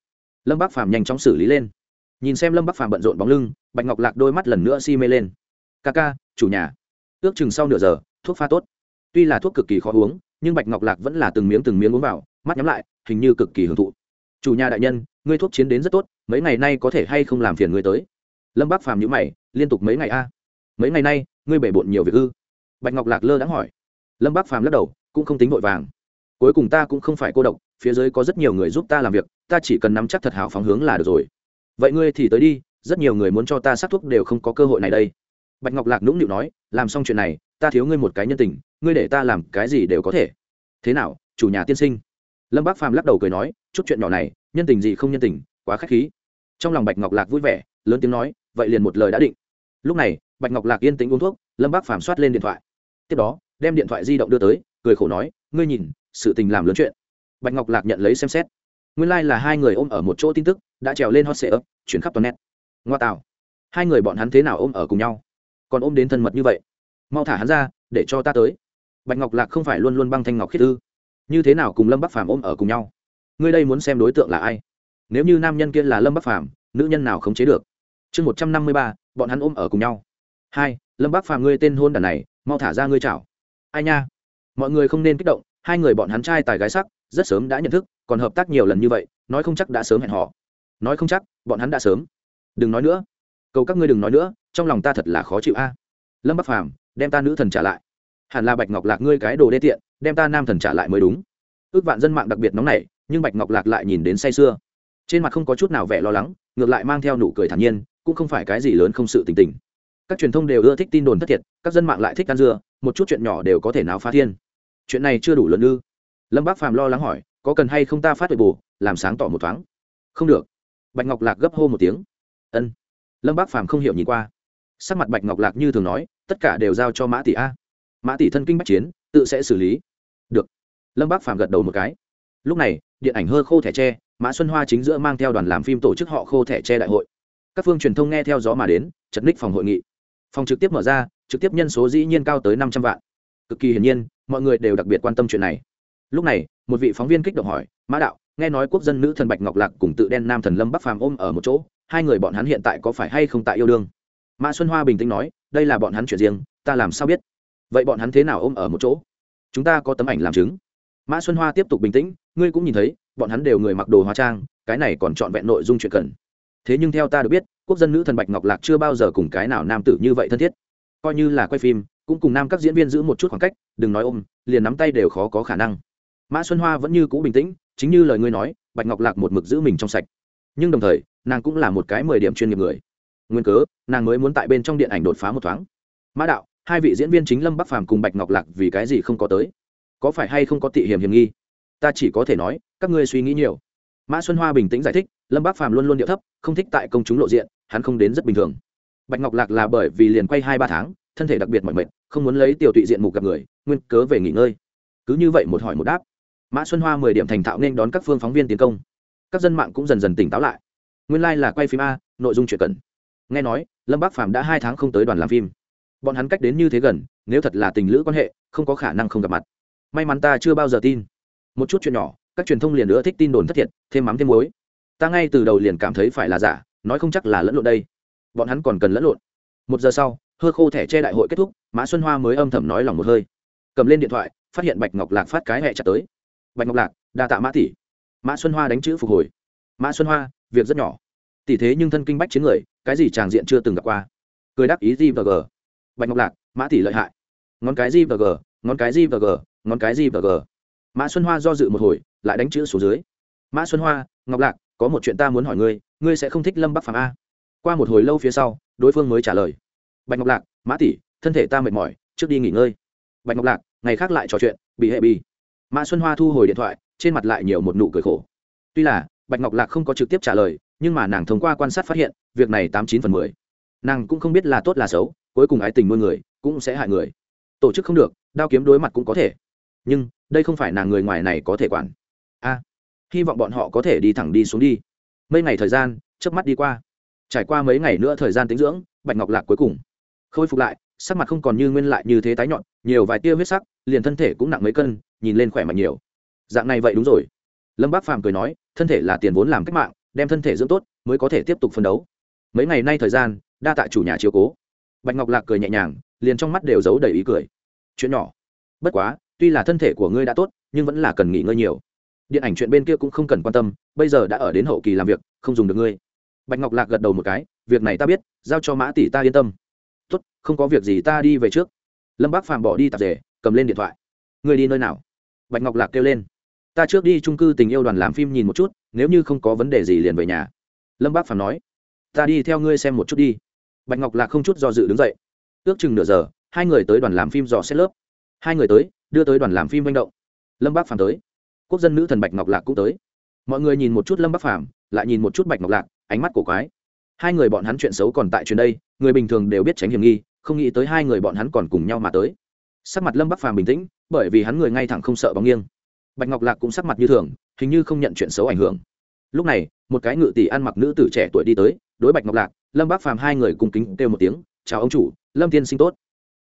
Lâm bắc phàm nhanh chóng xử lý lên. Nhìn xem lâm bắc phàm bận rộn bóng lưng, bạch ngọc lạc đôi mắt lần nữa si mê lên. Ca ca, chủ nhà. Ước chừng sau nửa giờ, thuốc pha tốt. Tuy là thuốc cực kỳ khó uống, nhưng bạch ngọc lạc vẫn là từng miếng từng miếng uống vào, mắt nhắm lại, hình như cực kỳ hưởng thụ. Chủ nhà đại nhân, ngươi thuốc chiến đến rất tốt, mấy ngày nay có thể hay không làm phiền ngươi tới? Lâm bác phàm nhữ mày liên tục mấy ngày a. Mấy ngày nay, ngươi bể bộn nhiều việc ư? Bạch ngọc lạc lơ đãng hỏi. Lâm bác phàm lắc đầu, cũng không tính vội vàng. Cuối cùng ta cũng không phải cô độc, phía dưới có rất nhiều người giúp ta làm việc, ta chỉ cần nắm chắc thật hào phóng hướng là được rồi. Vậy ngươi thì tới đi, rất nhiều người muốn cho ta sát thuốc đều không có cơ hội này đây. Bạch ngọc lạc nũng nịu nói, làm xong chuyện này, ta thiếu ngươi một cái nhân tình, ngươi để ta làm cái gì đều có thể. Thế nào, chủ nhà tiên sinh? Lâm bác phàm lắc đầu cười nói, chút chuyện nhỏ này, nhân tình gì không nhân tình, quá k h á c h khí. Trong lòng bạch ngọc lạc vui vẻ, lớn tiếng nói, vậy liền một lời đã định lúc này, bạch ngọc lạc yên tĩnh uống thuốc, lâm bác phàm soát lên điện thoại. Tiếp đó, đem điện thoại di động đưa tới, cười khổ nói, ngươi nhìn, sự tình làm lớn chuyện. Bạch ngọc lạc nhận lấy xem xét. Nguyên lai、like、là hai người ôm ở một chỗ tin tức, đã trèo lên hot sệ ấp chuyển khắp toàn net. Ngoa tạo. Hai người bọn hắn thế nào ôm ở cùng nhau? Còn ôm đến thân mật như vậy. Mau thả hắn ra, để cho ta tới. Bạch ngọc lạc không phải luôn luôn băng thanh ngọc khiết ư? Như thế nào cùng lâm bắc phàm ôm ở cùng nhau? Ngươi đây muốn xem đối tượng là ai? Nếu như nam nhân kia là lâm bắc phàm, nữ nhân nào khống chế được? Chương một trăm năm mươi ba bọn hắn ôm ở cùng nhau. Hai, lâm bắc phàm ngươi tên hôn đàn này, mau thả ra ngươi chảo. Ai nha? Mọi người không nên kích động, hai người bọn hắn trai tài gái sắc, rất sớm đã nhận thức, còn hợp tác nhiều lần như vậy, nói không chắc đã sớm hẹn họ nói không chắc, bọn hắn đã sớm. Đừng nói nữa. Cầu các ngươi đừng nói nữa, trong lòng ta thật là khó chịu a. Lâm bắc phàm, đem ta nữ thần trả lại. Hẳn là bạch ngọc lạc ngươi cái đồ đê tiện, đem ta nam thần trả lại mới đúng. Ước vạn dân mạng đặc biệt nóng nảy, nhưng bạch ngọc lạc lại nhìn đến say sưa. Trên mặt không có chút nào vẻ lo lắng, ngược lại mang theo nụ cười thản nhiên cũng không phải cái gì lớn không sự tình tình. Các truyền thông đều ưa thích tin đồn thất thiệt, các dân mạng lại thích ăn dưa, một chút chuyện nhỏ đều có thể náo phá thiên. Chuyện này chưa đủ lớn ư? Lâm bác phàm lo lắng hỏi, có cần hay không ta phát huệ bù, làm sáng tỏ một thoáng? Không được. Bạch ngọc lạc gấp hô một tiếng. Ân. Lâm bác phàm không hiểu nhìn qua. Sắc mặt bạch ngọc lạc như thường nói, tất cả đều giao cho mã tỷ a. Mã tỷ thân kinh bách chiến, tự sẽ xử lý. Được. Lâm bác phàm gật đầu một cái. Lúc này, điện ảnh hơ khô thẻ tre, mã xuân hoa chính giữa mang theo đoàn làm phim tổ chức họ khô thẻ tre đại hội các phương truyền thông nghe theo gió mà đến, chật ních phòng hội nghị. Phòng trực tiếp mở ra, trực tiếp nhân số dĩ nhiên cao tới năm trăm vạn. Cực kỳ hiển nhiên, mọi người đều đặc biệt quan tâm chuyện này. Lúc này, một vị phóng viên kích động hỏi, mã đạo, nghe nói quốc dân nữ thần bạch ngọc lạc cùng tự đen nam thần lâm bắc phàm ôm ở một chỗ, hai người bọn hắn hiện tại có phải hay không tại yêu đương? Mã xuân hoa bình tĩnh nói, đây là bọn hắn chuyện riêng, ta làm sao biết? Vậy bọn hắn thế nào ôm ở một chỗ? Chúng ta có tấm ảnh làm chứng. Mã xuân hoa tiếp tục bình tĩnh, ngươi cũng nhìn thấy, bọn hắn đều người mặc đồ hóa trang, cái này còn trọn vẹn nội dung chuyện cần thế nhưng theo ta được biết, quốc dân nữ thần bạch ngọc lạc chưa bao giờ cùng cái nào nam tử như vậy thân thiết. Coi như là quay phim, cũng cùng nam các diễn viên giữ một chút khoảng cách, đừng nói ôm, liền nắm tay đều khó có khả năng. Mã xuân hoa vẫn như cũ bình tĩnh, chính như lời ngươi nói, bạch ngọc lạc một mực giữ mình trong sạch. Nhưng đồng thời, nàng cũng là một cái mười điểm chuyên nghiệp người. Nguyên cớ, nàng mới muốn tại bên trong điện ảnh đột phá một thoáng. Mã đạo, hai vị diễn viên chính lâm bắc phàm cùng bạch ngọc lạc vì cái gì không có tới? Có phải hay không có tị hiểm hiểm nghi? Ta chỉ có thể nói, các ngươi suy nghĩ nhiều mã xuân hoa bình tĩnh giải thích, lâm Bác phàm luôn luôn điệu thấp, không thích tại công chúng lộ diện, hắn không đến rất bình thường. Bạch ngọc lạc là bởi vì liền quay hai ba tháng, thân thể đặc biệt mỏi mệt, không muốn lấy tiểu tụy diện mục gặp người, nguyên cớ về nghỉ ngơi. Cứ như vậy một hỏi một đáp. Mã xuân hoa mười điểm thành thạo nên đón các phương phóng viên tiến công. Các dân mạng cũng dần dần tỉnh táo lại. Nguyên lai、like、là quay phim a, nội dung chuyện cần. Nghe nói, lâm bác phàm đã hai tháng không tới đoàn làm phim. Bọn hắn cách đến như thế gần, nếu thật là tình lữ quan hệ, không có khả năng không gặp mặt. May mắn ta chưa bao giờ tin. Một chút chuyện nhỏ các truyền thông liền nữa thích tin đồn thất thiệt, thêm mắm thêm muối. Ta ngay từ đầu liền cảm thấy phải là giả, nói không chắc là lẫn lộn đây. Bọn hắn còn cần lẫn lộn. Một giờ sau, hơ khô thẻ che đại hội kết thúc, mã xuân hoa mới âm thầm nói lòng một hơi. Cầm lên điện thoại, phát hiện bạch ngọc lạc phát cái hẹ chặt tới. Bạch ngọc lạc, đa tạ mã tỷ. Mã xuân hoa đánh chữ phục hồi. Mã xuân hoa, việc rất nhỏ. Tỷ thế nhưng thân kinh bách chiến người, cái gì tràng diện chưa từng gặp qua. Cười đáp ý gì và g. Bạch ngọc lạc, mã tỷ lợi hại. Ngón cái gì và g, ngón cái gì và g, ngón cái gì và g. Mã xuân hoa do dự một hồi lại đánh chữ số dưới. Mã xuân hoa, ngọc lạc, có một chuyện ta muốn hỏi ngươi ngươi sẽ không thích lâm bắc phàm a. Qua một hồi lâu phía sau, đối phương mới trả lời. Bạch ngọc lạc, mã tỷ, thân thể ta mệt mỏi, trước đi nghỉ ngơi. Bạch ngọc lạc, ngày khác lại trò chuyện, bị hệ bi mã xuân hoa thu hồi điện thoại, trên mặt lại nhiều một nụ cười khổ. Tuy là, bạch ngọc lạc không có trực tiếp trả lời, nhưng mà nàng thông qua quan sát phát hiện, việc này tám chín phần mười. Nàng cũng không biết là tốt là xấu, cuối cùng ái tình nuôi người, cũng sẽ hại người. Tổ chức không được, đao kiếm đối mặt cũng có thể. Nhưng, đây không phải nàng người ngoài này có thể quản a, hy vọng bọn họ có thể đi thẳng đi xuống đi. Mấy ngày thời gian trước mắt đi qua. Trải qua mấy ngày nữa thời gian tính dưỡng, bạch ngọc lạc cuối cùng khôi phục lại, sắc mặt không còn như nguyên lại như thế tái nhọn nhiều vài tia huyết sắc, liền thân thể cũng nặng mấy cân, nhìn lên khỏe mạnh nhiều. Dạng này vậy đúng rồi. Lâm bác phàm cười nói, thân thể là tiền vốn làm cách mạng, đem thân thể dưỡng tốt, mới có thể tiếp tục phân đấu. Mấy ngày nay thời gian, đa tạ chủ nhà chiếu cố. Bạch ngọc lạc cười nhẹ nhàng, liền trong mắt đều giấu đầy ý cười. Chuyện nhỏ. Bất quá, tuy là thân thể của ngươi đã tốt, nhưng vẫn là cần nghỉ ngơi nhiều điện ảnh chuyện bên kia cũng không cần quan tâm, bây giờ đã ở đến hậu kỳ làm việc, không dùng được ngươi. Bạch ngọc lạc gật đầu một cái, việc này ta biết, giao cho mã tỷ ta yên tâm. Tốt, không có việc gì ta đi về trước. Lâm bác phàm bỏ đi tạp rể cầm lên điện thoại. Ngươi đi nơi nào? Bạch ngọc lạc kêu lên. Ta trước đi trung cư tình yêu đoàn làm phim nhìn một chút, nếu như không có vấn đề gì liền về nhà. Lâm bác phàm nói. Ta đi theo ngươi xem một chút đi. Bạch ngọc lạc không chút do dự đứng dậy. Ước chừng nửa giờ, hai người tới đoàn làm phim dò xét lớp. Hai người tới, đưa tới đoàn làm phim manh động. Lâm bác phàm tới quốc dân nữ thần bạch ngọc lạc cũng tới. Mọi người nhìn một chút lâm bắc phàm, lại nhìn một chút bạch ngọc lạc, ánh mắt cổ quái. Hai người bọn hắn chuyện xấu còn tại chuyện đây, người bình thường đều biết tránh hiểm nghi, không nghĩ tới hai người bọn hắn còn cùng nhau mà tới. Sắc mặt lâm bắc phàm bình tĩnh, bởi vì hắn người ngay thẳng không sợ bóng nghiêng. Bạch ngọc lạc cũng sắc mặt như thường, hình như không nhận chuyện xấu ảnh hưởng. Lúc này, một cái ngự tỷ ăn mặc nữ tử trẻ tuổi đi tới, đối bạch ngọc lạc, lâm bắc phàm hai người cùng kính kêu một tiếng, chào ông chủ, lâm tiên sinh tốt.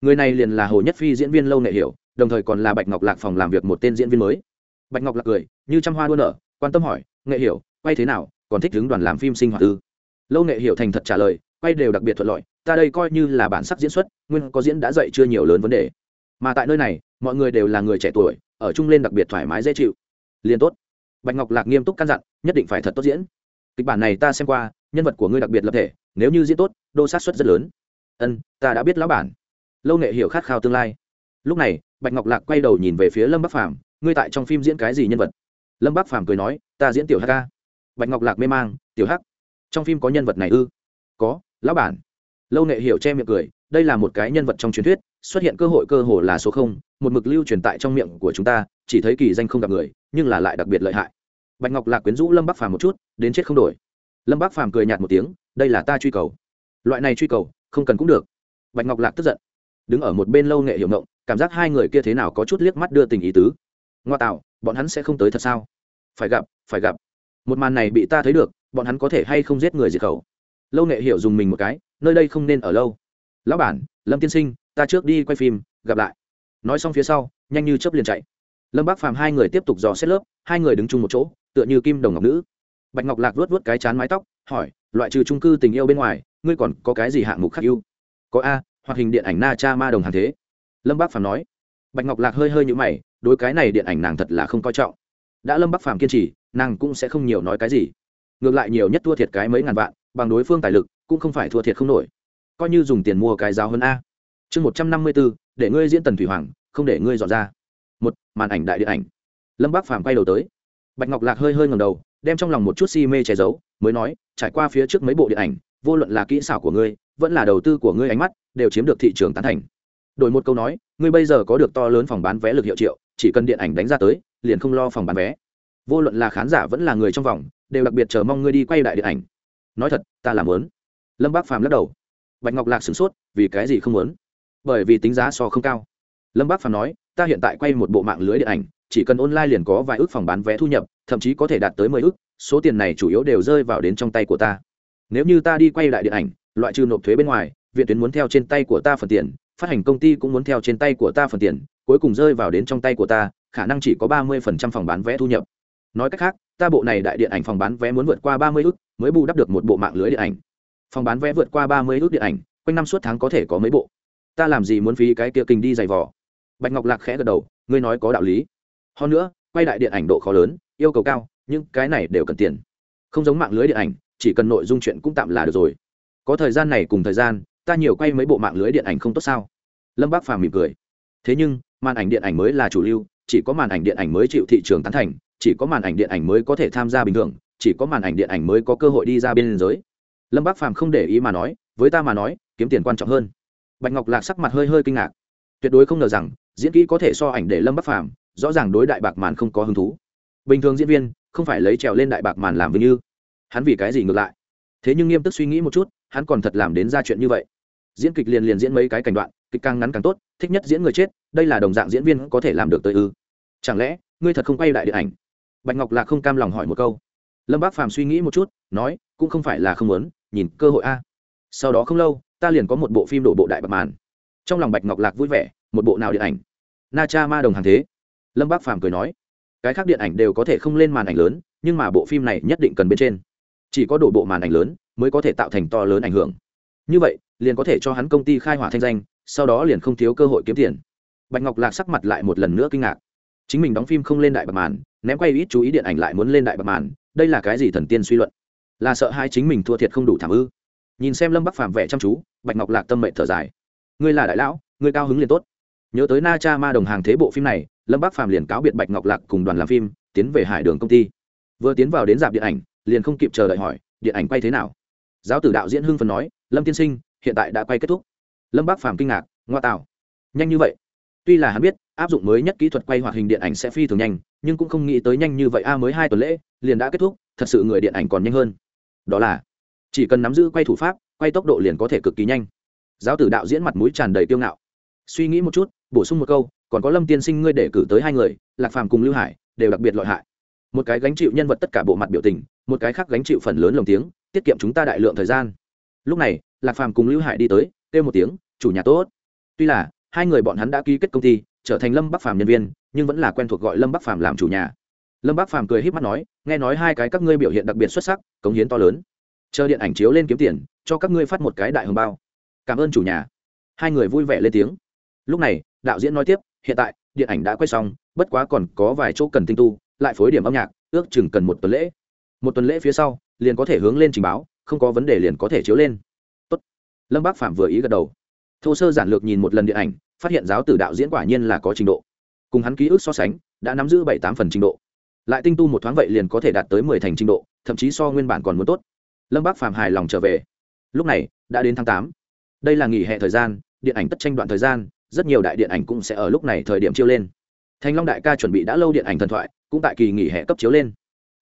Người này liền là hồ nhất phi diễn viên lâu nghệ hiểu, đồng thời còn là bạch ngọc lạc phòng làm việc một tên diễn viên mới bạch ngọc lạc cười, như trăm hoa đua nở, quan tâm hỏi, nghệ hiểu, quay thế nào? Còn thích đứng đoàn làm phim sinh hoạt ư? Lâu nghệ hiểu thành thật trả lời, quay đều đặc biệt thuận lợi, ta đây coi như là bản sắc diễn xuất, nguyên có diễn đã dạy chưa nhiều lớn vấn đề. Mà tại nơi này, mọi người đều là người trẻ tuổi, ở chung lên đặc biệt thoải mái dễ chịu. Liền tốt. Bạch ngọc lạc nghiêm túc căn dặn, nhất định phải thật tốt diễn. Kịch bản này ta xem qua, nhân vật của ngươi đặc biệt lập thể, nếu như diễn tốt, đô sát xuất rất lớn. Ân, ta đã biết lão bản. Lâu nghệ hiểu khát khao tương lai. Lúc này, bạch ngọc lạc quay đầu nhìn về phía lâm bắc phàm ngươi tại trong phim diễn cái gì nhân vật? Lâm Bác phàm cười nói, ta diễn tiểu hk bạch ngọc lạc mê mang, tiểu hắc. Trong phim có nhân vật này ư? Có, lão bản. Lâu nghệ hiểu che miệng cười, đây là một cái nhân vật trong truyền thuyết, xuất hiện cơ hội cơ hồ là số không, một mực lưu truyền tại trong miệng của chúng ta, chỉ thấy kỳ danh không gặp người, nhưng là lại đặc biệt lợi hại. Bạch ngọc lạc quyến rũ lâm bắc phàm một chút, đến chết không đổi. Lâm bắc phàm cười nhạt một tiếng, đây là ta truy cầu. Loại này truy cầu, không cần cũng được. Bạch ngọc lạc tức giận. Đứng ở một bên lâu nghệ hiểu ngộng, cảm giác hai người kia thế nào có chút liếc mắt đưa tình ý tứ ngoa tạo, bọn hắn sẽ không tới thật sao? Phải gặp phải gặp. Một màn này bị ta thấy được, bọn hắn có thể hay không giết người diệt khẩu? Lâu nghệ hiểu dùng mình một cái, nơi đây không nên ở lâu. Lão bản, lâm tiên sinh, ta trước đi quay phim, gặp lại. Nói xong phía sau, nhanh như chớp liền chạy. Lâm bác phàm hai người tiếp tục dò xét lớp, hai người đứng chung một chỗ, tựa như kim đồng ngọc nữ. Bạch ngọc lạc vuốt vuốt cái chán mái tóc, hỏi, loại trừ trung cư tình yêu bên ngoài, ngươi còn có cái gì hạng mục khác yêu có a, hoạt hình điện ảnh na cha ma đồng hàng thế. Lâm bác phàm nói. Bạch ngọc lạc hơi hơi nhũ mày đối cái này điện ảnh nàng thật là không coi trọng. Đã lâm bắc phàm kiên trì, nàng cũng sẽ không nhiều nói cái gì. Ngược lại nhiều nhất thua thiệt cái mấy ngàn vạn, bằng đối phương tài lực, cũng không phải thua thiệt không nổi. Coi như dùng tiền mua cái giáo hơn a. Chương một trăm năm mươi b ố để ngươi diễn tần thủy hoàng, không để ngươi dọn ra. Một, màn ảnh đại điện ảnh. Lâm bắc phàm quay đầu tới. Bạch ngọc lạc hơi hơi ngầm đầu, đem trong lòng một chút si mê che giấu, mới nói, trải qua phía trước mấy bộ điện ảnh, vô luận là kỹ xảo của ngươi, vẫn là đầu tư của ngươi ánh mắt, đều chiếm được thị trường tán thành đổi một câu nói, ngươi bây giờ có được to lớn phòng bán vé lực hiệu triệu, chỉ cần điện ảnh đánh ra tới, liền không lo phòng bán vé. Vô luận là khán giả vẫn là người trong vòng, đều đặc biệt chờ mong ngươi đi quay đại điện ảnh. Nói thật, ta làm muốn. Lâm bác phàm lắc đầu. Bạch ngọc lạc sửng sốt, vì cái gì không muốn? Bởi vì tính giá so không cao. Lâm bác phàm nói, ta hiện tại quay một bộ mạng lưới điện ảnh, chỉ cần online liền có vài ước phòng bán vé thu nhập, thậm chí có thể đạt tới mười ước, số tiền này chủ yếu đều rơi vào đến trong tay của ta. Nếu như ta đi quay lại điện ảnh, loại trừ nộp thuế bên ngoài, viện tuyến muốn theo trên tay của ta phần tiền phát hành công ty cũng muốn theo trên tay của ta phần tiền, cuối cùng rơi vào đến trong tay của ta, khả năng chỉ có ba mươi phần trăm phòng bán vé thu nhập. Nói cách khác, ta bộ này đại điện ảnh phòng bán vé muốn vượt qua ba mươi ước mới bù đắp được một bộ mạng lưới điện ảnh. Phòng bán vé vượt qua ba mươi ước điện ảnh, quanh năm suốt tháng có thể có mấy bộ. Ta làm gì muốn phí cái kia kinh đi giày vò? Bạch ngọc lạc khẽ gật đầu, ngươi nói có đạo lý. Hơn nữa, quay đại điện ảnh độ khó lớn, yêu cầu cao, nhưng cái này đều cần tiền. Không giống mạng lưới điện ảnh, chỉ cần nội dung chuyện cũng tạm là được rồi. Có thời gian này cùng thời gian, ta nhiều quay mấy bộ mạng lưới điện ảnh không tốt sao? Lâm bác phàm mỉm cười. Thế nhưng, màn ảnh điện ảnh mới là chủ lưu, chỉ có màn ảnh điện ảnh mới chịu thị trường tán thành, chỉ có màn ảnh điện ảnh mới có thể tham gia bình thường, chỉ có màn ảnh điện ảnh mới có cơ hội đi ra bên giới. Lâm bác phàm không để ý mà nói, với ta mà nói, kiếm tiền quan trọng hơn. Bạch ngọc lạc sắc mặt hơi hơi kinh ngạc. Tuyệt đối không ngờ rằng, diễn kỹ có thể so ảnh để lâm bắc phàm, rõ ràng đối đại bạc màn không có hứng thú. Bình thường diễn viên, không phải lấy trèo lên đại bạc màn làm vinh như hắn vì cái gì ngược lại? Thế nhưng nghiêm túc suy nghĩ một chút, hắn còn thật làm đến ra chuyện như vậy diễn kịch liền liền diễn mấy cái cảnh đoạn, kịch càng ngắn càng tốt, thích nhất diễn người chết, đây là đồng dạng diễn viên có thể làm được tới ư. Chẳng lẽ, ngươi thật không quay lại điện ảnh? Bạch ngọc lạc không cam lòng hỏi một câu. Lâm bác phàm suy nghĩ một chút, nói, cũng không phải là không muốn, nhìn cơ hội a. Sau đó không lâu, ta liền có một bộ phim đổ bộ đại bạc màn. Trong lòng bạch ngọc lạc vui vẻ, một bộ nào điện ảnh? Na cha ma đồng hàng thế. Lâm bác phàm cười nói, cái khác điện ảnh đều có thể không lên màn ảnh lớn, nhưng mà bộ phim này nhất định cần bên trên. Chỉ có đổ bộ màn ảnh lớn mới có thể tạo thành to lớn ảnh hưởng. Như vậy liền có thể cho hắn công ty khai hỏa thanh danh, sau đó liền không thiếu cơ hội kiếm tiền. Bạch ngọc lạc sắc mặt lại một lần nữa kinh ngạc. Chính mình đóng phim không lên đại bạc màn, ném quay ít chú ý điện ảnh lại muốn lên đại bạc màn, đây là cái gì thần tiên suy luận? Là sợ hai chính mình thua thiệt không đủ thảm ư? Nhìn xem lâm bắc phàm vẻ chăm chú, bạch ngọc lạc tâm mệnh thở dài. Ngươi là đại lão, ngươi cao hứng liền tốt. Nhớ tới na cha ma đồng hàng thế bộ phim này, lâm bắc phàm liền cáo biệt bạch ngọc lạc cùng đoàn làm phim, tiến về hải đường công ty. Vừa tiến vào đến dạp điện ảnh, liền không kịp chờ đợi hỏi, điện ảnh quay thế nào? Giáo tử đạo diễn hưng phần nói, lâm tiên sinh hiện tại đã quay kết thúc. Lâm bác phàm kinh ngạc, ngoa tạo. Nhanh như vậy? Tuy là hắn biết, áp dụng mới nhất kỹ thuật quay hoạt hình điện ảnh sẽ phi thường nhanh, nhưng cũng không nghĩ tới nhanh như vậy, a, mới hai tuần lễ, liền đã kết thúc, thật sự người điện ảnh còn nhanh hơn. Đó là, chỉ cần nắm giữ quay thủ pháp, quay tốc độ liền có thể cực kỳ nhanh. Giáo tử đạo diễn mặt mũi tràn đầy kiêu ngạo. Suy nghĩ một chút, bổ sung một câu, còn có lâm tiên sinh ngươi để cử tới hai người, lạc phàm cùng lưu hải, đều đặc biệt lợi hại. Một cái gánh chịu nhân vật tất cả bộ mặt biểu tình, một cái khác gánh chịu phần lớn lồng tiếng, tiết kiệm chúng ta đại lượng thời gian lúc này, lạc phàm cùng lưu hải đi tới, kêu một tiếng, chủ nhà tốt. Tuy là, hai người bọn hắn đã ký kết công ty, trở thành lâm bắc phàm nhân viên, nhưng vẫn là quen thuộc gọi lâm bắc phàm làm chủ nhà. Lâm bắc phàm cười h í p mắt nói, nghe nói hai cái các ngươi biểu hiện đặc biệt xuất sắc, cống hiến to lớn. Chờ điện ảnh chiếu lên kiếm tiền, cho các ngươi phát một cái đại hồng bao. Cảm ơn chủ nhà. Hai người vui vẻ lên tiếng. Lúc này, đạo diễn nói tiếp, hiện tại, điện ảnh đã quay xong, bất quá còn có vài chỗ cần tinh tu, lại phối điểm âm nhạc, ước chừng cần một tuần lễ. Một tuần lễ phía sau, liền có thể hướng lên trình báo không có vấn đề liền có thể chiếu lên. Tốt. lâm bác phạm vừa ý gật đầu. Thô sơ giản lược nhìn một lần điện ảnh, phát hiện giáo tử đạo diễn quả nhiên là có trình độ. Cùng hắn ký ức so sánh, đã nắm giữ bảy tám phần trình độ. Lại tinh tu một thoáng vậy liền có thể đạt tới mười thành trình độ, thậm chí so nguyên bản còn muốn tốt. Lâm bác phạm hài lòng trở về. Lúc này, đã đến tháng tám. Đây là nghỉ hè thời gian, điện ảnh tất tranh đoạn thời gian, rất nhiều đại điện ảnh cũng sẽ ở lúc này thời điểm chiếu lên. Thanh long đại ca chuẩn bị đã lâu điện ảnh thần thoại, cũng tại kỳ nghỉ hè cấp chiếu lên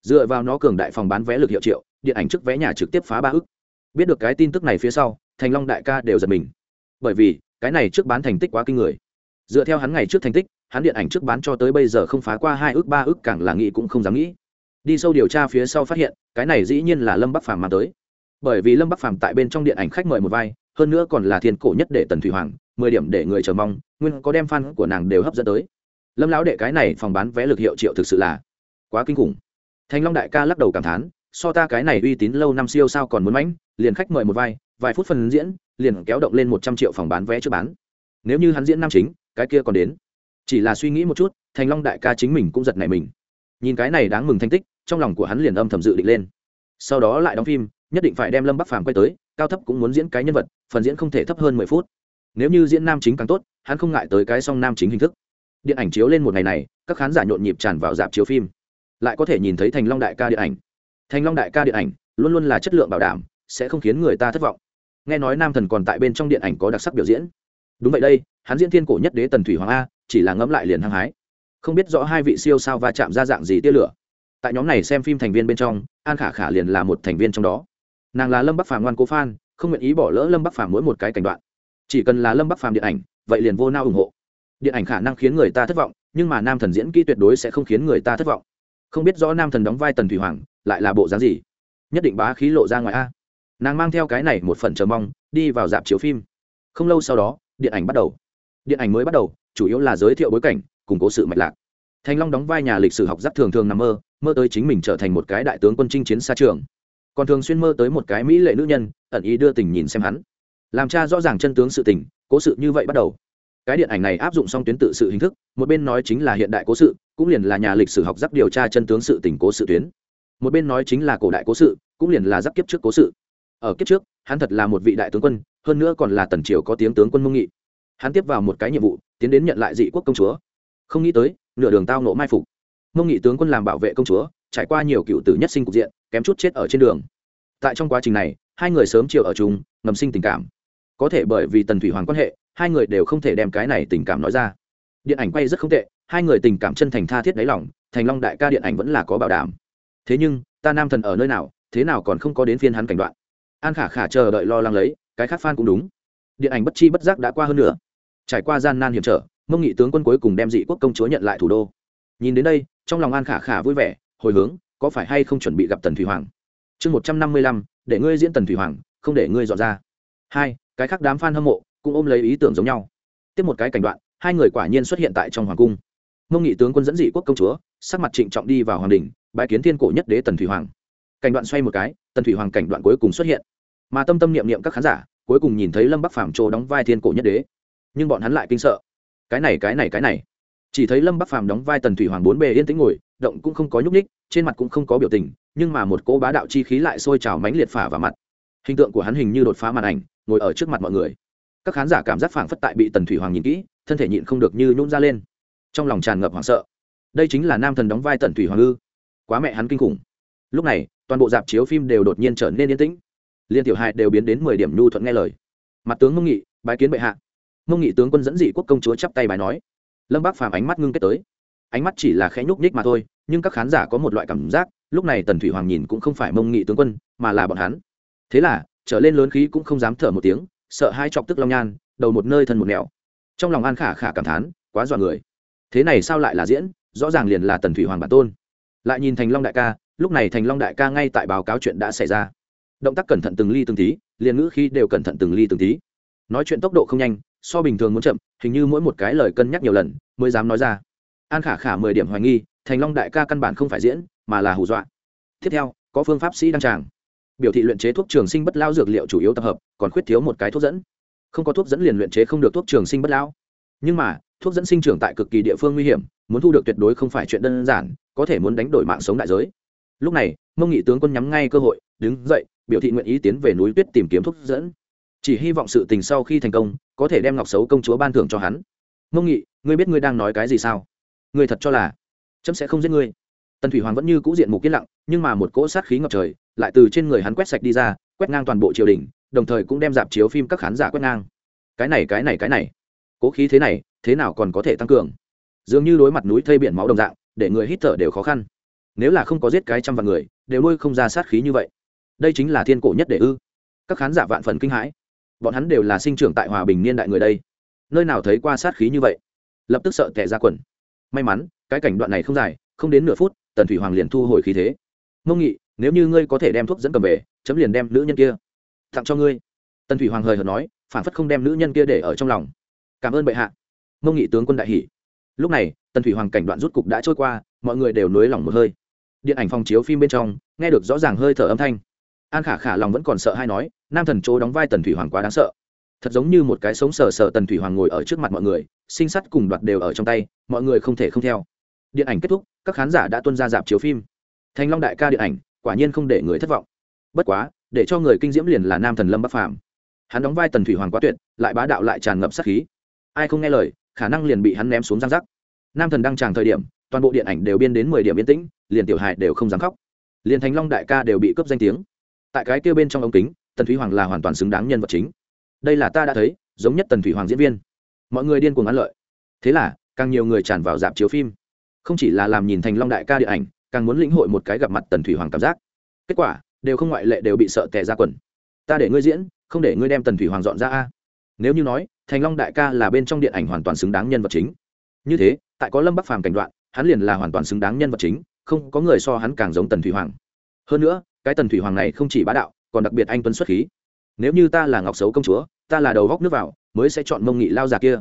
dựa vào nó cường đại phòng bán vé lực hiệu triệu, điện ảnh trước vé nhà trực tiếp phá ba ức. Biết được cái tin tức này phía sau, thành long đại ca đều giật mình. Bởi vì, cái này trước bán thành tích quá kinh người. Dựa theo hắn ngày trước thành tích, hắn điện ảnh trước bán cho tới bây giờ không phá qua hai ước ba ước càng là nghĩ cũng không dám nghĩ. Đi sâu điều tra phía sau phát hiện, cái này dĩ nhiên là lâm bắc phàm mang tới. Bởi vì lâm bắc phàm tại bên trong điện ảnh khách mời một vai, hơn nữa còn là thiên cổ nhất để tần thủy hoàng, mười điểm để người chờ mong, nguyên có đem fan của nàng đều hấp dẫn tới. Lâm lão đệ cái này phòng bán vé lực hiệu triệu thực sự là quá kinh khủng thanh long đại ca lắc đầu cảm thán, so ta cái này uy tín lâu năm siêu sao còn muốn mãnh, liền khách mời một vai, vài phút phần diễn, liền kéo động lên một trăm triệu phòng bán vé chưa bán. Nếu như hắn diễn nam chính, cái kia còn đến. Chỉ là suy nghĩ một chút thành long đại ca chính mình cũng giật nảy mình. Nhìn cái này đáng mừng thành tích, trong lòng của hắn liền âm thầm dự định lên. Sau đó lại đóng phim, nhất định phải đem lâm bắc phàm quay tới, cao thấp cũng muốn diễn cái nhân vật, phần diễn không thể thấp hơn mười phút. Nếu như diễn nam chính càng tốt, hắn không ngại tới cái song nam chính hình thức. Điện ảnh chiếu lên một ngày này, các khán giả nhộn nhịp tràn vào dạp chiếu phim lại có thể nhìn thấy thành long đại ca điện ảnh. Thành long đại ca điện ảnh luôn luôn là chất lượng bảo đảm, sẽ không khiến người ta thất vọng. Nghe nói nam thần còn tại bên trong điện ảnh có đặc sắc biểu diễn. Đúng vậy đây, hắn diễn thiên cổ nhất đế tần thủy hoàng a, chỉ là ngẫm lại liền hăng hái. Không biết rõ hai vị siêu sao va chạm ra dạng gì tia lửa. Tại nhóm này xem phim thành viên bên trong, an khả khả liền là một thành viên trong đó. Nàng là lâm bắc phàm ngoan cố phan không nguyện ý bỏ lỡ lâm bắc phàm mỗi một cái cảnh đoạn. Chỉ cần là lâm bắc phàm điện ảnh, vậy liền vô nao ủng hộ. Điện ảnh khả năng khiến người ta thất vọng, nhưng mà nam thần diễn kỹ tuyệt đối sẽ không khiến người ta thất vọng không biết rõ nam thần đóng vai tần thủy hoàng lại là bộ dáng gì nhất định bá khí lộ ra ngoài a nàng mang theo cái này một phần chờ mong đi vào dạp chiếu phim không lâu sau đó điện ảnh bắt đầu điện ảnh mới bắt đầu chủ yếu là giới thiệu bối cảnh củng cố sự mạch lạc thành long đóng vai nhà lịch sử học giáp thường thường nằm mơ mơ tới chính mình trở thành một cái đại tướng quân chinh chiến xa trường còn thường xuyên mơ tới một cái mỹ lệ nữ nhân ẩn ý đưa tình nhìn xem hắn làm cha rõ ràng chân tướng sự tình cố sự như vậy bắt đầu cái điện ảnh này áp dụng song tuyến tự sự hình thức, một bên nói chính là hiện đại cố sự, cũng liền là nhà lịch sử học giáp điều tra chân tướng sự tình cố sự tuyến. Một bên nói chính là cổ đại cố sự, cũng liền là giáp kiếp trước cố sự. Ở kiếp trước, hắn thật là một vị đại tướng quân, hơn nữa còn là tần triều có tiếng tướng quân mông nghị. Hắn tiếp vào một cái nhiệm vụ, tiến đến nhận lại dị quốc công chúa. Không nghĩ tới, nửa đường tao nộ mai phục. Mông nghị tướng quân làm bảo vệ công chúa, trải qua nhiều cựu tử nhất sinh cục diện, kém chút chết ở trên đường. Tại trong quá trình này, hai người sớm chiều ở chung, ngầm sinh tình cảm. Có thể bởi vì tần thủy hoàng quan hệ hai người đều không thể đem cái này tình cảm nói ra. Điện ảnh quay rất không tệ, hai người tình cảm chân thành tha thiết đáy lòng, thành long đại ca điện ảnh vẫn là có bảo đảm. Thế nhưng, ta nam thần ở nơi nào, thế nào còn không có đến phiên hắn cảnh đoạn. An khả khả chờ đợi lo lắng lấy, cái khác fan cũng đúng. Điện ảnh bất chi bất giác đã qua hơn nữa trải qua gian nan hiểm trở, mông nghị tướng quân cuối cùng đem dị quốc công chúa nhận lại thủ đô. Nhìn đến đây, trong lòng an khả khả vui vẻ, hồi hướng, có phải hay không chuẩn bị gặp tần thủy hoàng? Chương một trăm năm mươi lăm, để ngươi diễn tần thủy hoàng, không để ngươi dọn ra. Hai, cái khác đám f a n hâm mộ cũng ôm lấy ý tưởng giống nhau. Tiếp một cái cảnh đoạn, hai người quả nhiên xuất hiện tại trong hoàng cung. Mông nghị tướng quân dẫn dị quốc công chúa, sắc mặt trịnh trọng đi vào hoàng đình bãi kiến thiên cổ nhất đế tần thủy hoàng. Cảnh đoạn xoay một cái, tần thủy hoàng cảnh đoạn cuối cùng xuất hiện. Mà tâm tâm niệm niệm các khán giả, cuối cùng nhìn thấy lâm bắc phàm trô đóng vai thiên cổ nhất đế. Nhưng bọn hắn lại kinh sợ. Cái này cái này cái này. Chỉ thấy lâm bắc phàm đóng vai tần thủy hoàng bốn bề yên tĩnh ngồi, động cũng không có nhúc ních trên mặt cũng không có biểu tình, nhưng mà một cỗ bá đạo chi khí lại sôi trào mánh liệt phả vào mặt. Hình tượng của hắn hình như đột phá màn ảnh, ngồi ở trước mặt mọi người các khán giả cảm giác phảng phất tại bị tần thủy hoàng nhìn kỹ, thân thể nhịn không được như nhún ra lên. Trong lòng tràn ngập hoảng sợ. Đây chính là nam thần đóng vai tần thủy hoàng ư? Quá mẹ hắn kinh khủng. Lúc này, toàn bộ dạp chiếu phim đều đột nhiên trở nên yên tĩnh. Liên tiểu hại đều biến đến mười điểm nhu thuận nghe lời. Mặt tướng mông nghị, bái kiến bệ hạ. Mông nghị tướng quân dẫn dị quốc công chúa chắp tay bài nói. Lâm bác phàm ánh mắt ngưng kết tới. Ánh mắt chỉ là khẽ nhúc nhích mà thôi, nhưng các khán giả có một loại cảm giác, lúc này tần thủy hoàng nhìn cũng không phải mông nghị tướng quân, mà là bọn hắn. Thế là, trở lên lớn khí cũng không dám thở một tiếng sợ hai chọc tức long nhan, đầu một nơi thân một nẻo. Trong lòng an khả khả cảm thán, quá dọa người. Thế này sao lại là diễn? Rõ ràng liền là tần thủy hoàng bản tôn. Lại nhìn thành long đại ca, lúc này thành long đại ca ngay tại báo cáo chuyện đã xảy ra. Động tác cẩn thận từng ly từng tí, liền ngữ khi đều cẩn thận từng ly từng tí. Nói chuyện tốc độ không nhanh, so bình thường muốn chậm, hình như mỗi một cái lời cân nhắc nhiều lần mới dám nói ra. An khả khả mười điểm hoài nghi, thành long đại ca căn bản không phải diễn, mà là hù dọa. Tiếp theo, có phương pháp sĩ đăng tràng biểu thị luyện chế thuốc trường sinh bất lao dược liệu chủ yếu tập hợp, còn khuyết thiếu một cái thuốc dẫn. Không có thuốc dẫn liền luyện chế không được thuốc trường sinh bất lao nhưng mà, thuốc dẫn sinh trưởng tại cực kỳ địa phương nguy hiểm, muốn thu được tuyệt đối không phải chuyện đơn giản, có thể muốn đánh đổi mạng sống đại giới. Lúc này, mông nghị tướng quân nhắm ngay cơ hội, đứng dậy, biểu thị nguyện ý tiến về núi tuyết tìm kiếm thuốc dẫn. Chỉ hy vọng sự tình sau khi thành công, có thể đem ngọc xấu công chúa ban thưởng cho hắn. Mông nghị, ngươi biết ngươi đang nói cái gì sao? Ngươi thật cho là, chấm sẽ không giết ngươi. Tần thủy hoàng vẫn như cũ diện mục yên lặng, nhưng mà một cỗ sát khí ngập trời lại từ trên người hắn quét sạch đi ra, quét ngang toàn bộ triều đình, đồng thời cũng đem dạp chiếu phim các khán giả quét ngang. Cái này cái này cái này. Cố khí thế này, thế nào còn có thể tăng cường? Dường như đối mặt núi thây biển máu đồng dạng, để người hít thở đều khó khăn. Nếu là không có giết cái trăm vạn người, đều nuôi không ra sát khí như vậy. Đây chính là thiên cổ nhất để ư? Các khán giả vạn phần kinh hãi. Bọn hắn đều là sinh trưởng tại hòa bình niên đại người đây. Nơi nào thấy qua sát khí như vậy? Lập tức sợ tệ ra quần. May mắn, cái cảnh đoạn này không dài, không đến nửa phút, tần thủy hoàng liền thu hồi khí thế. Mông nghị nếu như ngươi có thể đem thuốc dẫn cầm về, chấm liền đem nữ nhân kia tặng cho ngươi. Tần thủy hoàng hời hợt nói, phản phất không đem nữ nhân kia để ở trong lòng. Cảm ơn bệ hạ. Mông nghị tướng quân đại hỷ lúc này, tần thủy hoàng cảnh đoạn rút cục đã trôi qua, mọi người đều nới lỏng một hơi. Điện ảnh phòng chiếu phim bên trong, nghe được rõ ràng hơi thở âm thanh. An khả khả lòng vẫn còn sợ hay nói, nam thần chỗ đóng vai tần thủy hoàng quá đáng sợ. Thật giống như một cái sống sờ sờ tần thủy hoàng ngồi ở trước mặt mọi người, sinh sắt cùng đoạt đều ở trong tay, mọi người không thể không theo. Điện ảnh kết thúc, các khán giả đã tuân ra dạp chiếu phim. Thành long đại ca điện ảnh quả nhiên không để người thất vọng. Bất quá, để cho người kinh diễm liền là nam thần lâm bắc phàm. Hắn đóng vai tần thủy hoàng quá tuyệt, lại bá đạo lại tràn ngập sát khí. Ai không nghe lời, khả năng liền bị hắn ném xuống giang rắc nam thần đăng tràng thời điểm, toàn bộ điện ảnh đều biên đến mười điểm yên tĩnh, liền tiểu hài đều không dám khóc. Liền thành long đại ca đều bị cướp danh tiếng. Tại cái kia bên trong ống kính, tần thủy hoàng là hoàn toàn xứng đáng nhân vật chính. Đây là ta đã thấy, giống nhất tần thủy hoàng diễn viên. Mọi người điên cuồng ăn lợi. Thế là, càng nhiều người tràn vào dạp chiếu phim. Không chỉ là làm nhìn thành long đại ca điện ảnh càng muốn lĩnh hội một cái gặp mặt tần thủy hoàng cảm giác. Kết quả, đều không ngoại lệ đều bị sợ tè ra quần. Ta để ngươi diễn, không để ngươi đem tần thủy hoàng dọn ra a. Nếu như nói, thành long đại ca là bên trong điện ảnh hoàn toàn xứng đáng nhân vật chính. Như thế, tại có lâm bắc phàm cảnh đoạn, hắn liền là hoàn toàn xứng đáng nhân vật chính, không có người so hắn càng giống tần thủy hoàng. Hơn nữa, cái tần thủy hoàng này không chỉ bá đạo, còn đặc biệt anh tuấn xuất khí. Nếu như ta là ngọc xấu công chúa, ta là đầu góc nước vào, mới sẽ chọn mông nghị lao già kia.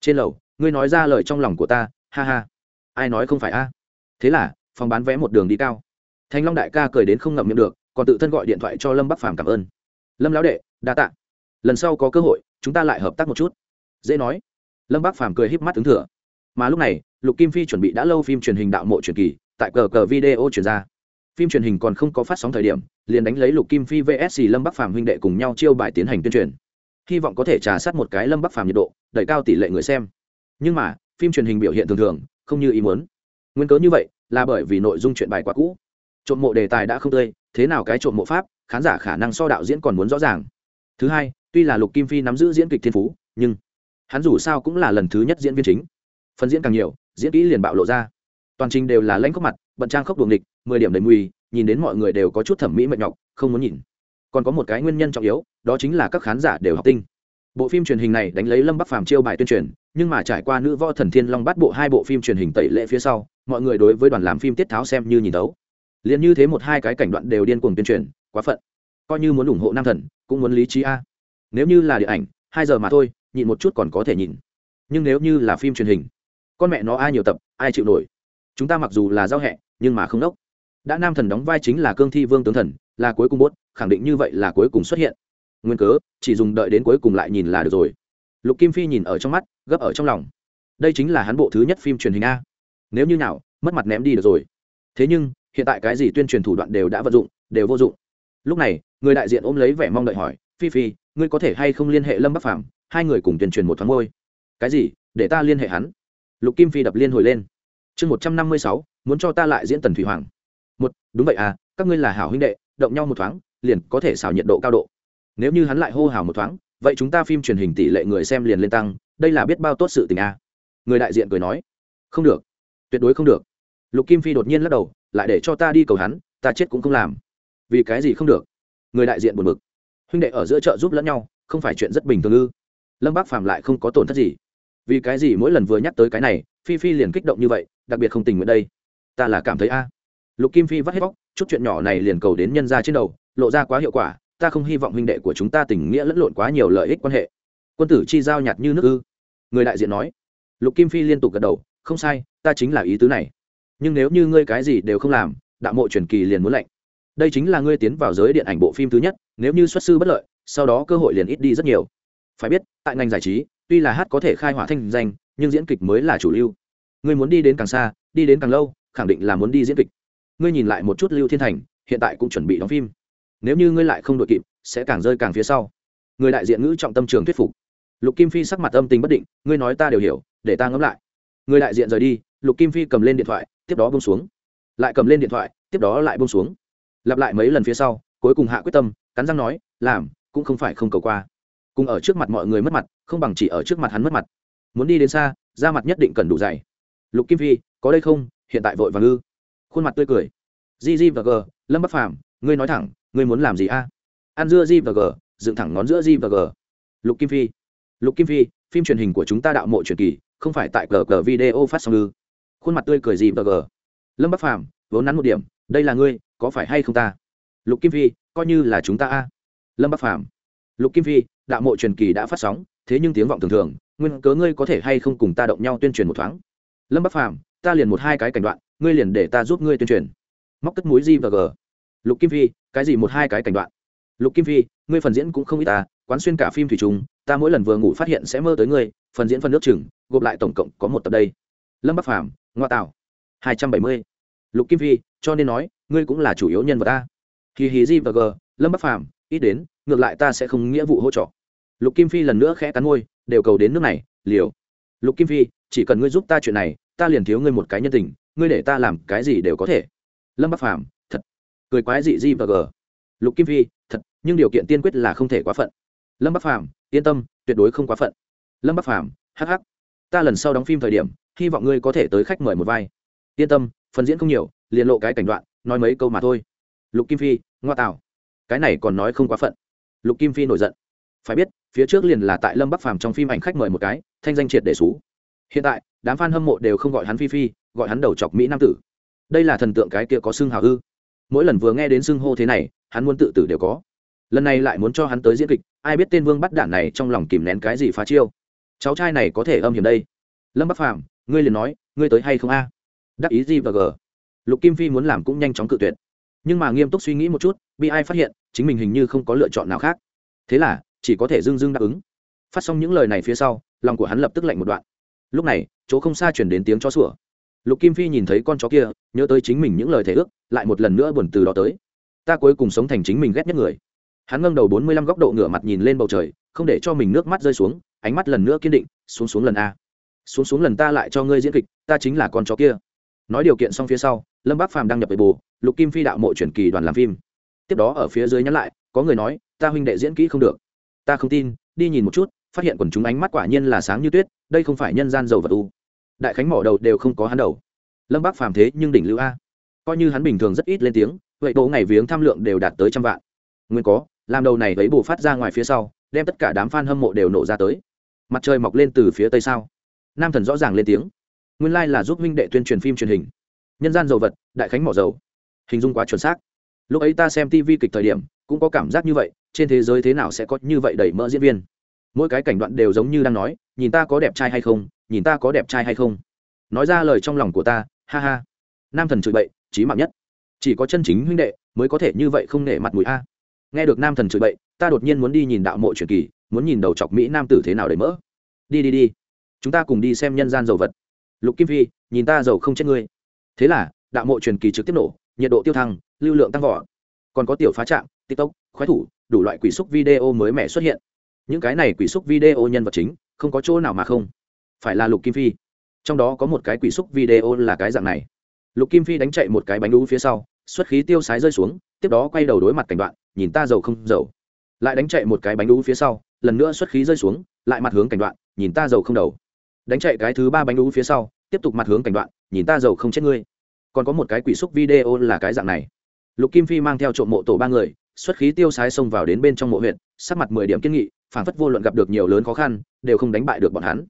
Trên lầu, ngươi nói ra lời trong lòng của ta, ha ha. Ai nói không phải a? Thế là phòng bán vé một đường đi cao. Thanh long đại ca cười đến không ngậm miệng được, còn tự thân gọi điện thoại cho lâm bắc phàm cảm ơn. Lâm lão đệ, đa tạ. Lần sau có cơ hội, chúng ta lại hợp tác một chút. Dễ nói. Lâm bắc phàm cười híp mắt ứng thừa. Mà lúc này, lục kim phi chuẩn bị đã lâu phim truyền hình đạo mộ truyền kỳ, tại cờ cờ video truyền ra. Phim truyền hình còn không có phát sóng thời điểm, liền đánh lấy lục kim phi vsc lâm bắc phàm huynh đệ cùng nhau chiêu bài tiến hành tuyên truyền. Hy vọng có thể trà sát một cái lâm bắc phàm nhiệt độ, đẩy cao tỷ lệ người xem. Nhưng mà, phim truyền hình biểu hiện thường thường, không như ý muốn. Nguyên cớ như vậy là bởi vì nội dung chuyện bài quá cũ. Trộm mộ đề tài đã không tươi, thế nào cái trộm mộ pháp, khán giả khả năng so đạo diễn còn muốn rõ ràng. Thứ hai, tuy là lục kim phi nắm giữ diễn kịch thiên phú, nhưng hắn dù sao cũng là lần thứ nhất diễn viên chính. Phần diễn càng nhiều, diễn kỹ liền bạo lộ ra. Toàn trình đều là lãnh khóc mặt bận trang khóc đuồng địch mười điểm đầy mùi, nhìn đến mọi người đều có chút thẩm mỹ mệt nhọc, không muốn nhìn. Còn có một cái nguyên nhân trọng yếu, đó chính là các khán giả đều học tinh. Bộ phim truyền hình này đánh lấy lâm bắc phàm chiêu bài tuyên truyền, nhưng mà trải qua nữ võ thần thiên long bắt bộ hai bộ phim truyền hình tẩy lệ phía sau mọi người đối với đoàn làm phim tiết tháo xem như nhìn đấu liền như thế một hai cái cảnh đoạn đều điên cuồng tuyên truyền, quá phận. Coi như muốn ủng hộ nam thần, cũng muốn lý trí a. Nếu như là điện ảnh, hai giờ mà thôi, nhịn một chút còn có thể nhìn. Nhưng nếu như là phim truyền hình, con mẹ nó ai nhiều tập, ai chịu nổi. Chúng ta mặc dù là giao hẹ, nhưng mà không đốc. Đã nam thần đóng vai chính là cương thi vương tướng thần, là cuối cùng bốt, khẳng định như vậy là cuối cùng xuất hiện. Nguyên cớ, chỉ dùng đợi đến cuối cùng lại nhìn là được rồi. Lục kim phi nhìn ở trong mắt, gấp ở trong lòng. Đây chính là hắn bộ thứ nhất phim truyền hình a nếu như nào, mất mặt ném đi được rồi. Thế nhưng, hiện tại cái gì tuyên truyền thủ đoạn đều đã vận dụng, đều vô dụng. Lúc này, người đại diện ôm lấy vẻ mong đợi hỏi, phi phi, ngươi có thể hay không liên hệ lâm bắc phàm? Hai người cùng tuyên truyền một thoáng môi cái gì? Để ta liên hệ hắn. Lục kim phi đập liên hồi lên. Chương một trăm năm mươi sáu, muốn cho ta lại diễn tần thủy hoàng. Một, đúng vậy à các ngươi là hảo huynh đệ, động nhau một thoáng, liền có thể xào nhiệt độ cao độ. Nếu như hắn lại hô hào một thoáng, vậy chúng ta phim truyền hình tỷ lệ người xem liền lên tăng, đây là biết bao tốt sự tình à. người đại diện cười nói. Không được tuyệt đối không được. Lục kim phi đột nhiên lắc đầu, lại để cho ta đi cầu hắn, ta chết cũng không làm. Vì cái gì không được? Người đại diện buồn bực. Huynh đệ ở giữa chợ giúp lẫn nhau, không phải chuyện rất bình thường ư? Lâm bác phàm lại không có tổn thất gì. Vì cái gì mỗi lần vừa nhắc tới cái này, phi phi liền kích động như vậy, đặc biệt không tình nguyện đây. Ta là cảm thấy a. Lục kim phi vắt hết bóc, chút chuyện nhỏ này liền cầu đến nhân ra trên đầu, lộ ra quá hiệu quả, ta không hy vọng huynh đệ của chúng ta tình nghĩa lẫn lộn quá nhiều lợi ích quan hệ. Quân tử chi giao nhạt như nước ư? Người đại diện nói. Lục kim phi liên tục gật đầu không sai, ta chính là ý tứ này. Nhưng nếu như ngươi cái gì đều không làm, đạo mộ truyền kỳ liền muốn lệnh. Đây chính là ngươi tiến vào giới điện ảnh bộ phim thứ nhất, nếu như xuất sư bất lợi, sau đó cơ hội liền ít đi rất nhiều. Phải biết, tại ngành giải trí, tuy là hát có thể khai hỏa thanh danh, nhưng diễn kịch mới là chủ lưu. Ngươi muốn đi đến càng xa, đi đến càng lâu, khẳng định là muốn đi diễn kịch. Ngươi nhìn lại một chút lưu thiên thành, hiện tại cũng chuẩn bị đóng phim. Nếu như ngươi lại không đội kịp, sẽ càng rơi càng phía sau. Người đại diện ngữ trọng tâm trường thuyết phục. Lục kim phi sắc mặt âm tình bất định, ngươi nói ta đều hiểu, để ta ngẫm lại người đại diện rời đi, lục kim phi cầm lên điện thoại, tiếp đó bông xuống. Lại cầm lên điện thoại, tiếp đó lại bông xuống. Lặp lại mấy lần phía sau, cuối cùng hạ quyết tâm, cắn răng nói, làm, cũng không phải không cầu qua. Cùng ở trước mặt mọi người mất mặt, không bằng chỉ ở trước mặt hắn mất mặt. Muốn đi đến xa, ra mặt nhất định cần đủ dày. Lục kim phi, có đây không? Hiện tại vội và ngư khuôn mặt tươi cười. Gg và g, lâm bắc phàm, ngươi nói thẳng, ngươi muốn làm gì a? Ăn dưa di và g, dựng thẳng ngón giữa di và g. Lục kim phi, lục kim phi phim truyền hình của chúng ta đạo mộ truyền kỳ không phải tại cờ cờ video phát sóng ư. Khuôn mặt tươi cười gì bờ gờ. Lâm bắc phàm vốn nắn một điểm đây là ngươi có phải hay không ta? Lục kim Vi, coi như là chúng ta a. Lâm bắc phàm lục kim Vi, đạo mộ truyền kỳ đã phát sóng thế nhưng tiếng vọng thường thường nguyên cớ ngươi có thể hay không cùng ta động nhau tuyên truyền một thoáng? Lâm bắc phàm ta liền một hai cái cảnh đoạn ngươi liền để ta giúp ngươi tuyên truyền. Móc cất múi gì và g lục kim Vi, cái gì một hai cái cảnh đoạn? Lục kim Vi, ngươi phần diễn cũng không ít ta quán xuyên cả phim thủy trùng ta mỗi lần vừa ngủ phát hiện sẽ mơ tới ngươi phần diễn phần nước chừng gộp lại tổng cộng có một tập đây. Lâm bắc phàm ngoa tạo hai trăm bảy mươi. Lục kim Vi, cho nên nói ngươi cũng là chủ yếu nhân vật ta Kỳ hì Di và g lâm bắc phàm ít đến ngược lại ta sẽ không nghĩa vụ hỗ trợ. Lục kim phi lần nữa khẽ cắn môi đều cầu đến nước này liều. Lục kim phi chỉ cần ngươi giúp ta chuyện này ta liền thiếu ngươi một cái nhân tình ngươi để ta làm cái gì đều có thể. Lâm bắc phàm thật. Cười quái dị Di và g. Lục kim phi thật nhưng điều kiện tiên quyết là không thể quá phận lâm bắc phàm yên tâm tuyệt đối không quá phận. Lâm bắc phàm hh ta lần sau đóng phim thời điểm hy vọng ngươi có thể tới khách mời một vai. Yên tâm phần diễn không nhiều liền lộ cái cảnh đoạn nói mấy câu mà thôi. Lục kim phi ngoa tạo. Cái này còn nói không quá phận. Lục kim phi nổi giận. Phải biết phía trước liền là tại lâm bắc phàm trong phim ảnh khách mời một cái thanh danh triệt để xú. Hiện tại đám f a n hâm mộ đều không gọi hắn phi phi gọi hắn đầu chọc mỹ nam tử. Đây là thần tượng cái kia có xưng hào hư, mỗi lần vừa nghe đến xưng hô thế này hắn muốn tự tử đều có lần này lại muốn cho hắn tới diễn kịch, ai biết tên vương bắt đản này trong lòng kìm nén cái gì phá chiêu. Cháu trai này có thể âm hiểm đây. Lâm bắc phàm, ngươi liền nói, ngươi tới hay không a? Đắc ý gì và g. Lục kim phi muốn làm cũng nhanh chóng cự tuyệt. Nhưng mà nghiêm túc suy nghĩ một chút, bị ai phát hiện, chính mình hình như không có lựa chọn nào khác. Thế là, chỉ có thể dưng dưng đáp ứng. Phát xong những lời này phía sau, lòng của hắn lập tức lạnh một đoạn. Lúc này, chỗ không xa chuyển đến tiếng chó sủa. Lục kim phi nhìn thấy con chó kia, nhớ tới chính mình những lời thể ước, lại một lần nữa buồn từ đó tới. Ta cuối cùng sống thành chính mình ghét nhất người hắn ngâm đầu bốn mươi lăm góc độ ngửa mặt nhìn lên bầu trời, không để cho mình nước mắt rơi xuống, ánh mắt lần nữa kiên định, xuống xuống lần a. Xuống xuống lần ta lại cho ngươi diễn kịch, ta chính là con chó kia. Nói điều kiện xong phía sau, lâm bác phàm đăng nhập về bù lục kim phi đạo mộ chuyển kỳ đoàn làm phim. Tiếp đó ở phía dưới nhắn lại, có người nói, ta huynh đệ diễn kỹ không được. Ta không tin, đi nhìn một chút, phát hiện quần chúng ánh mắt quả nhiên là sáng như tuyết, đây không phải nhân gian giàu vật u. Đại khánh mỏ đầu đều không có hắn đầu. Lâm bác phàm thế nhưng đỉnh lưu a. Coi như hắn bình thường rất ít lên tiếng, vậy bộ ngày viếng tham lượng đều đạt tới trăm vạn. Nguyên có làm đầu này thấy bù phát ra ngoài phía sau, đem tất cả đám f a n hâm mộ đều nổ ra tới. Mặt trời mọc lên từ phía tây sao? Nam thần rõ ràng lên tiếng. Nguyên lai、like、là giúp huynh đệ tuyên truyền phim truyền hình. Nhân gian dầu vật, đại khánh mỏ dầu. Hình dung quá chuẩn xác. Lúc ấy ta xem tv kịch thời điểm, cũng có cảm giác như vậy, trên thế giới thế nào sẽ có như vậy đẩy mỡ diễn viên? Mỗi cái cảnh đoạn đều giống như đang nói, nhìn ta có đẹp trai hay không, nhìn ta có đẹp trai hay không. Nói ra lời trong lòng của ta, ha ha. Nam thần chửi bậy trí mạng nhất. Chỉ có chân chính huynh đệ mới có thể như vậy không nể mặt mũi a nghe được nam thần chửi bậy, ta đột nhiên muốn đi nhìn đạo mộ truyền kỳ, muốn nhìn đầu chọc mỹ nam tử thế nào để mỡ. Đi đi đi. Chúng ta cùng đi xem nhân gian dầu vật. Lục kim phi, nhìn ta giàu không chết ngươi. Thế là, đạo mộ truyền kỳ trực tiếp nổ, nhiệt độ tiêu thăng, lưu lượng tăng vỏ còn có tiểu phá trạm, tiktok, khoái thủ, đủ loại quỷ xúc video mới mẻ xuất hiện. Những cái này quỷ xúc video nhân vật chính, không có chỗ nào mà không. Phải là lục kim phi. Trong đó có một cái quỷ xúc video là cái dạng này. Lục kim phi đánh chạy một cái bánh đu phía sau, xuất khí tiêu sái rơi xuống, tiếp đó quay đầu đối mặt cảnh đoạn nhìn ta giàu không giàu. Lại đánh chạy một cái bánh đu phía sau, lần nữa xuất khí rơi xuống, lại mặt hướng cảnh đoạn, nhìn ta giàu không đầu. Đánh chạy cái thứ ba bánh đu phía sau, tiếp tục mặt hướng cảnh đoạn, nhìn ta giàu không chết ngươi. Còn có một cái quỷ xúc video là cái dạng này. Lục kim phi mang theo trộm mộ tổ ba người, xuất khí tiêu sái xông vào đến bên trong mộ huyện sắc mặt mười điểm kiên nghị phản phất vô luận gặp được nhiều lớn khó khăn, đều không đánh bại được bọn hắn.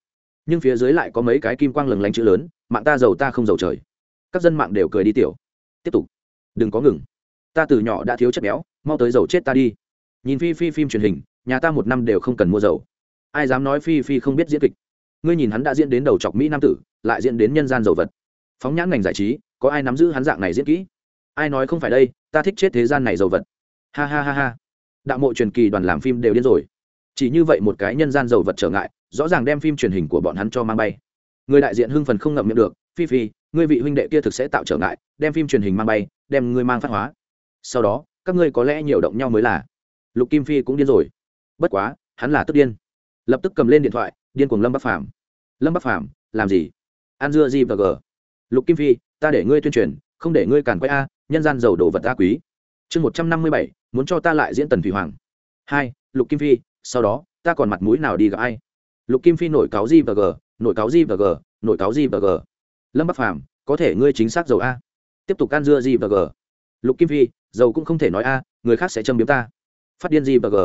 Nhưng phía dưới lại có mấy cái kim quang lừng lánh chữ lớn, mạng ta giàu ta không giàu trời. Các dân mạng đều cười đi tiểu. Tiếp tục. Đừng có ngừng ta từ nhỏ đã thiếu chất béo, mau tới dầu chết ta đi. Nhìn phi phi phim truyền hình, nhà ta một năm đều không cần mua dầu. Ai dám nói phi phi không biết diễn kịch? Ngươi nhìn hắn đã diễn đến đầu chọc mỹ nam tử, lại diễn đến nhân gian dầu vật. Phóng nhãn ngành giải trí, có ai nắm giữ hắn dạng này diễn kỹ? Ai nói không phải đây, ta thích chết thế gian này dầu vật. Ha ha ha ha. Đạo mộ truyền kỳ đoàn làm phim đều điên rồi. Chỉ như vậy một cái nhân gian dầu vật trở ngại, rõ ràng đem phim truyền hình của bọn hắn cho mang bay. Người đại diện hưng phần không ngậm miệng được, phi phi, ngươi vị huynh đệ kia thực sẽ tạo trở ngại, đem phim truyền hình mang bay, đem ngươi mang phát hóa sau đó, các ngươi có lẽ nhiều động nhau mới là. Lục kim phi cũng điên rồi. Bất quá, hắn là tức điên. Lập tức cầm lên điện thoại, điên cùng lâm bắc phàm. Lâm bắc phàm, làm gì? An dưa gì và g. Lục kim phi, ta để ngươi tuyên truyền, không để ngươi càn quay a, nhân gian giàu đồ vật a quý. Chương một trăm năm mươi bảy, muốn cho ta lại diễn tần thủy hoàng. Hai, lục kim phi, sau đó, ta còn mặt mũi nào đi gặp ai? Lục kim phi nổi cáo gì và g, nổi cáo gì và g, nổi cáo gì và g. Lâm bắc phàm, có thể ngươi chính xác giàu a. Tiếp tục can dưa gì và g. Lục kim phi dầu cũng không thể nói a, người khác sẽ châm biếm ta. Phát điên gì bờ g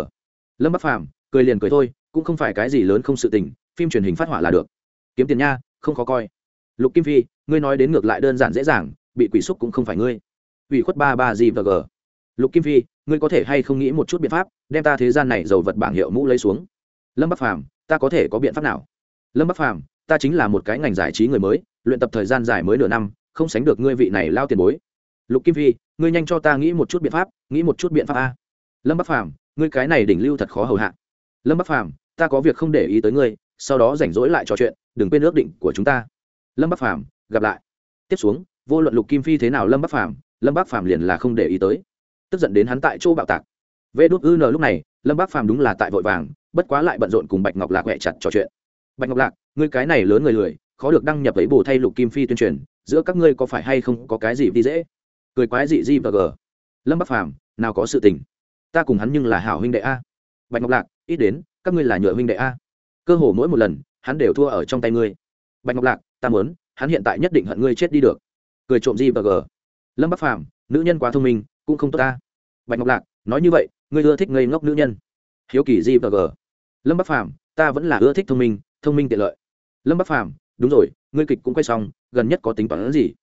lâm bắc phàm cười liền cười thôi, cũng không phải cái gì lớn không sự tình, phim truyền hình phát hỏa là được. Kiếm tiền nha, không khó coi. Lục kim phi, ngươi nói đến ngược lại đơn giản dễ dàng, bị quỷ xúc cũng không phải ngươi. Ủy khuất ba ba gì và g lục kim phi, ngươi có thể hay không nghĩ một chút biện pháp, đem ta thế gian này dầu vật bảng hiệu mũ lấy xuống? Lâm bắc phàm, ta có thể có biện pháp nào? Lâm bắc phàm, ta chính là một cái ngành giải trí người mới, luyện tập thời gian dài mới nửa năm, không sánh được ngươi vị này lao tiền bối. Lục kim phi ngươi nhanh cho ta nghĩ một chút biện pháp, nghĩ một chút biện pháp a. Lâm bắc phàm, ngươi cái này đỉnh lưu thật khó hầu hạ. Lâm bắc phàm, ta có việc không để ý tới ngươi, sau đó rảnh rỗi lại trò chuyện, đừng quên ước định của chúng ta. Lâm bắc phàm, gặp lại. Tiếp xuống, vô luận lục kim phi thế nào lâm bắc phàm, lâm bắc phàm liền là không để ý tới. Tức giận đến hắn tại chỗ bạo tạc. Vê đốt ư n lúc này, lâm bắc phàm đúng là tại vội vàng, bất quá lại bận rộn cùng bạch ngọc lạc hẹ chặt trò chuyện. Bạch ngọc lạc, ngươi cái này lớn người lười, khó được đăng nhập ấy bồ thay lục kim phi tuyên truyền, giữa các ngươi có phải hay không có cái gì đi dễ? Cười quái dị di và g lâm bắc phàm, nào có sự tình. Ta cùng hắn nhưng là hảo huynh đệ a. Bạch ngọc lạc, ít đến, các ngươi là nhựa huynh đệ a. Cơ hồ mỗi một lần, hắn đều thua ở trong tay ngươi. Bạch ngọc lạc, ta muốn, hắn hiện tại nhất định hận ngươi chết đi được. Cười trộm di và g lâm bắc phàm, nữ nhân quá thông minh, cũng không tốt ta. Bạch ngọc lạc, nói như vậy, ngươi ưa thích ngây ngốc nữ nhân. Hiếu kỳ di và g lâm bắc phàm, ta vẫn là ưa thích thông minh thông minh tiện lợi. Lâm bắc phàm, đúng rồi, ngươi kịch cũng quay xong, gần nhất có tính toán gì?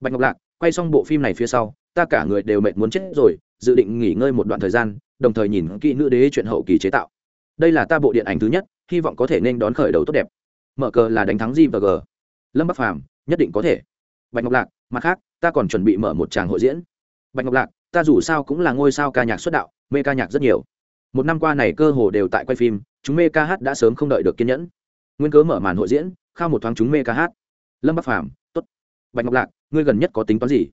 Bạch ngọc lạc quay xong bộ phim này phía sau, ta cả người đều mệt muốn chết rồi, dự định nghỉ ngơi một đoạn thời gian, đồng thời nhìn kỹ nữ đế chuyện hậu kỳ chế tạo. Đây là ta bộ điện ảnh thứ nhất, hy vọng có thể nên đón khởi đầu tốt đẹp. Mở cờ là đánh thắng g và g. Lâm bắc phàm, nhất định có thể. Bạch ngọc lạc, mặt khác, ta còn chuẩn bị mở một tràng hội diễn. Bạch ngọc lạc, ta dù sao cũng là ngôi sao ca nhạc xuất đạo, mê ca nhạc rất nhiều. Một năm qua này cơ hồ đều tại quay phim, chúng mê ca hát đã sớm không đợi được kiên nhẫn. Nguyên cớ mở màn hội diễn, khao một thoáng chúng mê ca hát. Lâm bắc phàm t ố t bạch ngọc lạc ngươi gần nhất có tính toán gì?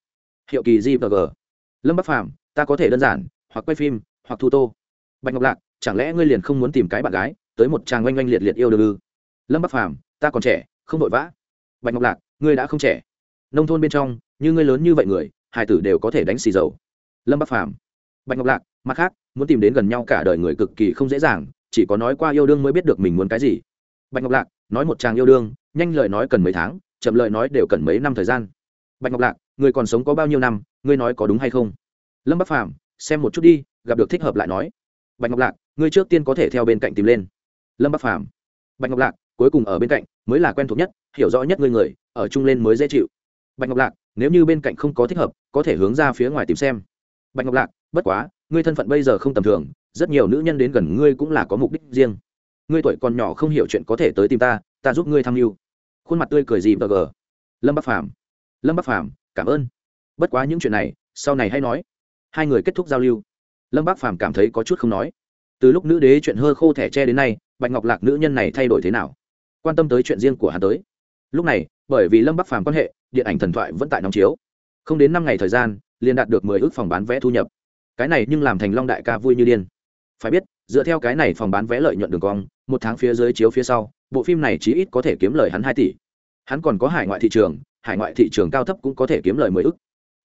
Hiệu kỳ g g. Lâm bắc phàm, ta có thể đơn giản, hoặc quay phim, hoặc thu tô. Bạch ngọc lạc, chẳng lẽ ngươi liền không muốn tìm cái bạn gái, tới một chàng oanh oanh liệt liệt yêu đương ư? Lâm bắc phàm, ta còn trẻ, không vội vã. Bạch ngọc lạc, ngươi đã không trẻ. Nông thôn bên trong, như ngươi lớn như vậy người hải tử đều có thể đánh xì dầu. Lâm bắc phàm, bạch ngọc lạc, mặt khác, muốn tìm đến gần nhau cả đời người cực kỳ không dễ dàng, chỉ có nói qua yêu đương mới biết được mình muốn cái gì. Bạch ngọc lạc, nói một chàng yêu đương, nhanh lời nói cần mấy tháng, chậm lời nói đều cần mấy năm thời gian bạch ngọc lạc người còn sống có bao nhiêu năm, ngươi nói có đúng hay không? Lâm bắc phàm, xem một chút đi, gặp được thích hợp lại nói. Bạch ngọc lạc, ngươi trước tiên có thể theo bên cạnh tìm lên. Lâm bắc phàm. Bạch ngọc lạc, cuối cùng ở bên cạnh, mới là quen thuộc nhất, hiểu rõ nhất ngươi người, ở chung lên mới dễ chịu. Bạch ngọc lạc, nếu như bên cạnh không có thích hợp, có thể hướng ra phía ngoài tìm xem. Bạch ngọc lạc, bất quá, ngươi thân phận bây giờ không tầm thường, rất nhiều nữ nhân đến gần ngươi cũng là có mục đích riêng. Ngươi tuổi còn nhỏ không hiểu chuyện có thể tới tìm ta ta giúp ngươi tham mưu. Khuôn mặt tươi cười gì bờ gờ. Lâm bắc phàm lâm bắc phàm, cảm ơn. Bất quá những chuyện này, sau này hay nói. Hai người kết thúc giao lưu. Lâm bắc phàm cảm thấy có chút không nói. Từ lúc nữ đế chuyện hơ khô thẻ tre đến nay, bạch ngọc lạc nữ nhân này thay đổi thế nào? Quan tâm tới chuyện riêng của hắn tới. Lúc này, bởi vì lâm bắc phàm quan hệ, điện ảnh thần thoại vẫn tại nóng chiếu. Không đến năm ngày thời gian, liền đạt được mười ước phòng bán vé thu nhập. Cái này nhưng làm thành long đại ca vui như điên. Phải biết, dựa theo cái này phòng bán vé lợi nhuận đường cong, một tháng phía dưới chiếu phía sau, bộ phim này chí ít có thể kiếm lời hắn hai tỷ. Hắn còn có hải ngoại thị trường hải ngoại thị trường cao thấp cũng có thể kiếm lời mười ức.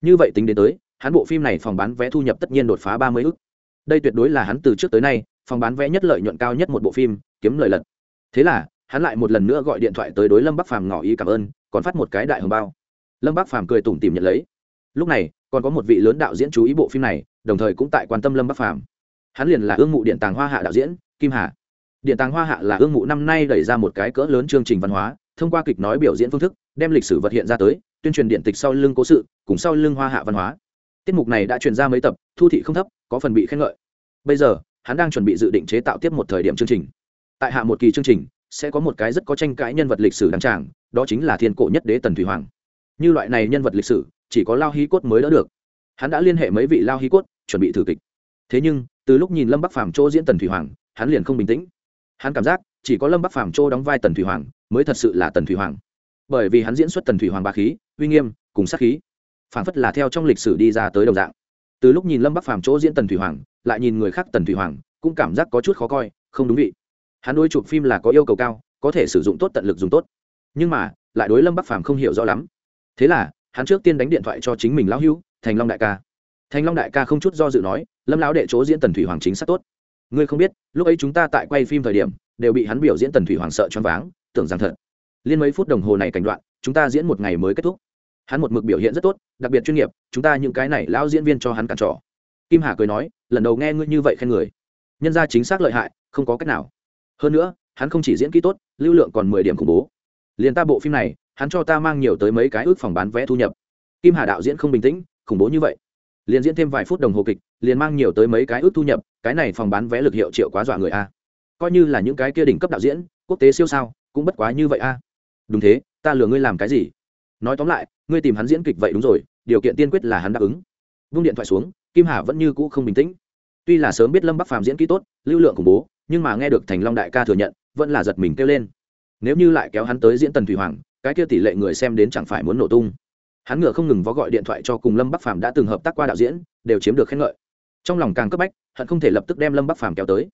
Như vậy tính đến tới, hắn bộ phim này phòng bán vé thu nhập tất nhiên đột phá ba mươi ức. Đây tuyệt đối là hắn từ trước tới nay, phòng bán vé nhất lợi nhuận cao nhất một bộ phim, kiếm lời lật. Thế là, hắn lại một lần nữa gọi điện thoại tới đối lâm bắc phàm ngỏ ý cảm ơn, còn phát một cái đại hồng bao. Lâm bắc phàm cười tủm tìm nhận lấy. Lúc này, còn có một vị lớn đạo diễn chú ý bộ phim này, đồng thời cũng tại quan tâm lâm bắc phàm. Hắn liền là ương mụ điện tàng hoa hạ đạo diễn, kim hà. Điện tàng hoa hạ là ương mụ năm nay đẩy ra một cái cỡ lớn chương trình văn hóa thông qua kịch nói biểu diễn phương thức, đem lịch sử vật hiện ra tới, tuyên truyền điện tịch sau lưng cố sự, cùng sau lưng hoa hạ văn hóa. Tiết mục này đã truyền ra mấy tập, thu thị không thấp, có phần bị khen ngợi. Bây giờ, hắn đang chuẩn bị dự định chế tạo tiếp một thời điểm chương trình. Tại hạ một kỳ chương trình, sẽ có một cái rất có tranh cãi nhân vật lịch sử đăng tràng, đó chính là thiên cổ nhất đế tần thủy hoàng. Như loại này nhân vật lịch sử, chỉ có lao hí cốt mới đỡ được. Hắn đã liên hệ mấy vị lao hí cốt, chuẩn bị thử kịch. Thế nhưng, từ lúc nhìn lâm bắc phàm chỗ diễn tần thủy hoàng, hắn liền không bình tĩnh. Hắn cảm giác chỉ có lâm bắc phàm châu đóng vai tần thủy hoàng mới thật sự là tần thủy hoàng. Bởi vì hắn diễn xuất tần thủy hoàng ba khí, uy nghiêm, cùng sát khí phản phất là theo trong lịch sử đi ra tới đồng dạng. Từ lúc nhìn lâm bắc phàm chỗ diễn tần thủy hoàng, lại nhìn người khác tần thủy hoàng, cũng cảm giác có chút khó coi, không đúng vị. Hắn đôi chụp phim là có yêu cầu cao, có thể sử dụng tốt tận lực dùng tốt. Nhưng mà, lại đối lâm bắc phàm không hiểu rõ lắm. Thế là, hắn trước tiên đánh điện thoại cho chính mình lão hữu, thành long đại ca. Thành long đại ca không chút do dự nói, lâm lão đệ chỗ diễn tần thủy hoàng chính xác tốt. Ngươi không biết, lúc ấy chúng ta tại quay phim thời điểm đều bị hắn biểu diễn tần thủy hoàng sợ choáng váng, tưởng rằng thật. Liên mấy phút đồng hồ này cảnh đoạn, chúng ta diễn một ngày mới kết thúc. Hắn một mực biểu hiện rất tốt, đặc biệt chuyên nghiệp, chúng ta những cái này lão diễn viên cho hắn cản trỏ kim hà cười nói, lần đầu nghe ngươi như vậy khen người. Nhân ra chính xác lợi hại, không có cách nào. Hơn nữa, hắn không chỉ diễn kỹ tốt, lưu lượng còn mười điểm khủng bố. Liền ta bộ phim này, hắn cho ta mang nhiều tới mấy cái ước phòng bán vé thu nhập. Kim hà đạo diễn không bình tĩnh, khủng bố như vậy. Liền diễn thêm vài phút đồng hồ kịch, liền mang nhiều tới mấy cái ước thu nhập, cái này phòng bán vé lực hiệu triệu quá dọa người a coi như là những cái kia đỉnh cấp đạo diễn, quốc tế siêu sao, cũng bất quá như vậy a. Đúng thế, ta lừa ngươi làm cái gì? Nói tóm lại, ngươi tìm hắn diễn kịch vậy đúng rồi, điều kiện tiên quyết là hắn đáp ứng. Vung điện thoại xuống, kim hà vẫn như cũ không bình tĩnh. Tuy là sớm biết lâm bắc phàm diễn kỹ tốt, lưu lượng khủng bố, nhưng mà nghe được thành long đại ca thừa nhận, vẫn là giật mình kêu lên. Nếu như lại kéo hắn tới diễn tần thủy hoàng, cái kia tỷ lệ người xem đến chẳng phải muốn nổ tung. Hắn ngựa không ngừng vó gọi điện thoại cho cùng lâm bắc phàm đã từng hợp tác qua đạo diễn, đều chiếm được khen ngợi. Trong lòng càng cấp bách, hận không thể lập tức đem lâm bắc phàm kéo tới.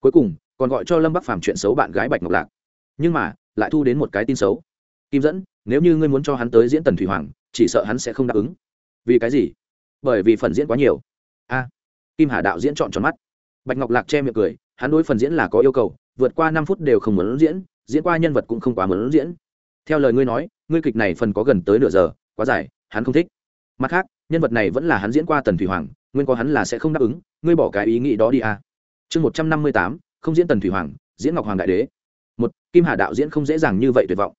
Cuối cùng còn gọi cho lâm bắc phàm chuyện xấu bạn gái bạch ngọc lạc nhưng mà lại thu đến một cái tin xấu kim dẫn nếu như ngươi muốn cho hắn tới diễn tần thủy hoàng chỉ sợ hắn sẽ không đáp ứng vì cái gì bởi vì phần diễn quá nhiều a à, kim hà đạo diễn chọn tròn mắt bạch ngọc lạc che miệng cười hắn đối phần diễn là có yêu cầu vượt qua năm phút đều không muốn diễn diễn qua nhân vật cũng không quá muốn diễn theo lời ngươi nói ngươi kịch này phần có gần tới nửa giờ quá dài hắn không thích mặt khác nhân vật này vẫn là hắn diễn qua tần thủy hoàng nguyên có hắn là sẽ không đáp ứng ngươi bỏ cái ý nghĩ đó đi a chương một trăm năm mươi tám không diễn tần thủy hoàng, diễn ngọc hoàng đại đế. Một, kim hà đạo diễn không dễ dàng như vậy tuyệt vọng.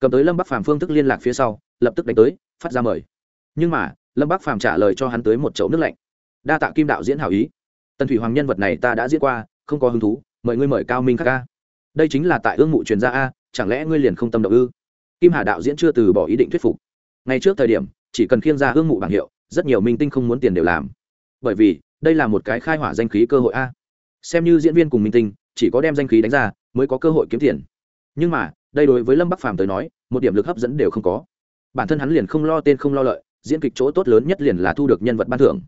Cầm tới lâm bắc phàm phương thức liên lạc phía sau, lập tức đánh tới, phát ra mời. Nhưng mà, lâm bắc phàm trả lời cho hắn tới một chậu nước lạnh. Đa tạ kim đạo diễn hảo ý. Tần thủy hoàng nhân vật này ta đã diễn qua, không có hứng thú, mời ngươi mời cao minh khắc ca đây chính là tại ương mụ truyền gia a, chẳng lẽ ngươi liền không tâm động ư? Kim hà đạo diễn chưa từ bỏ ý định thuyết phục. Ngay trước thời điểm, chỉ cần khiêng ra ương mụ bảng hiệu, rất nhiều minh tinh không muốn tiền đều làm. Bởi vì, đây là một cái khai hỏa danh khí cơ hội a xem như diễn viên cùng minh tinh, chỉ có đem danh khí đánh ra mới có cơ hội kiếm tiền. Nhưng mà, đây đối với lâm bắc phàm tới nói, một điểm lực hấp dẫn đều không có. Bản thân hắn liền không lo tên không lo lợi, diễn kịch chỗ tốt lớn nhất liền là thu được nhân vật ban thưởng.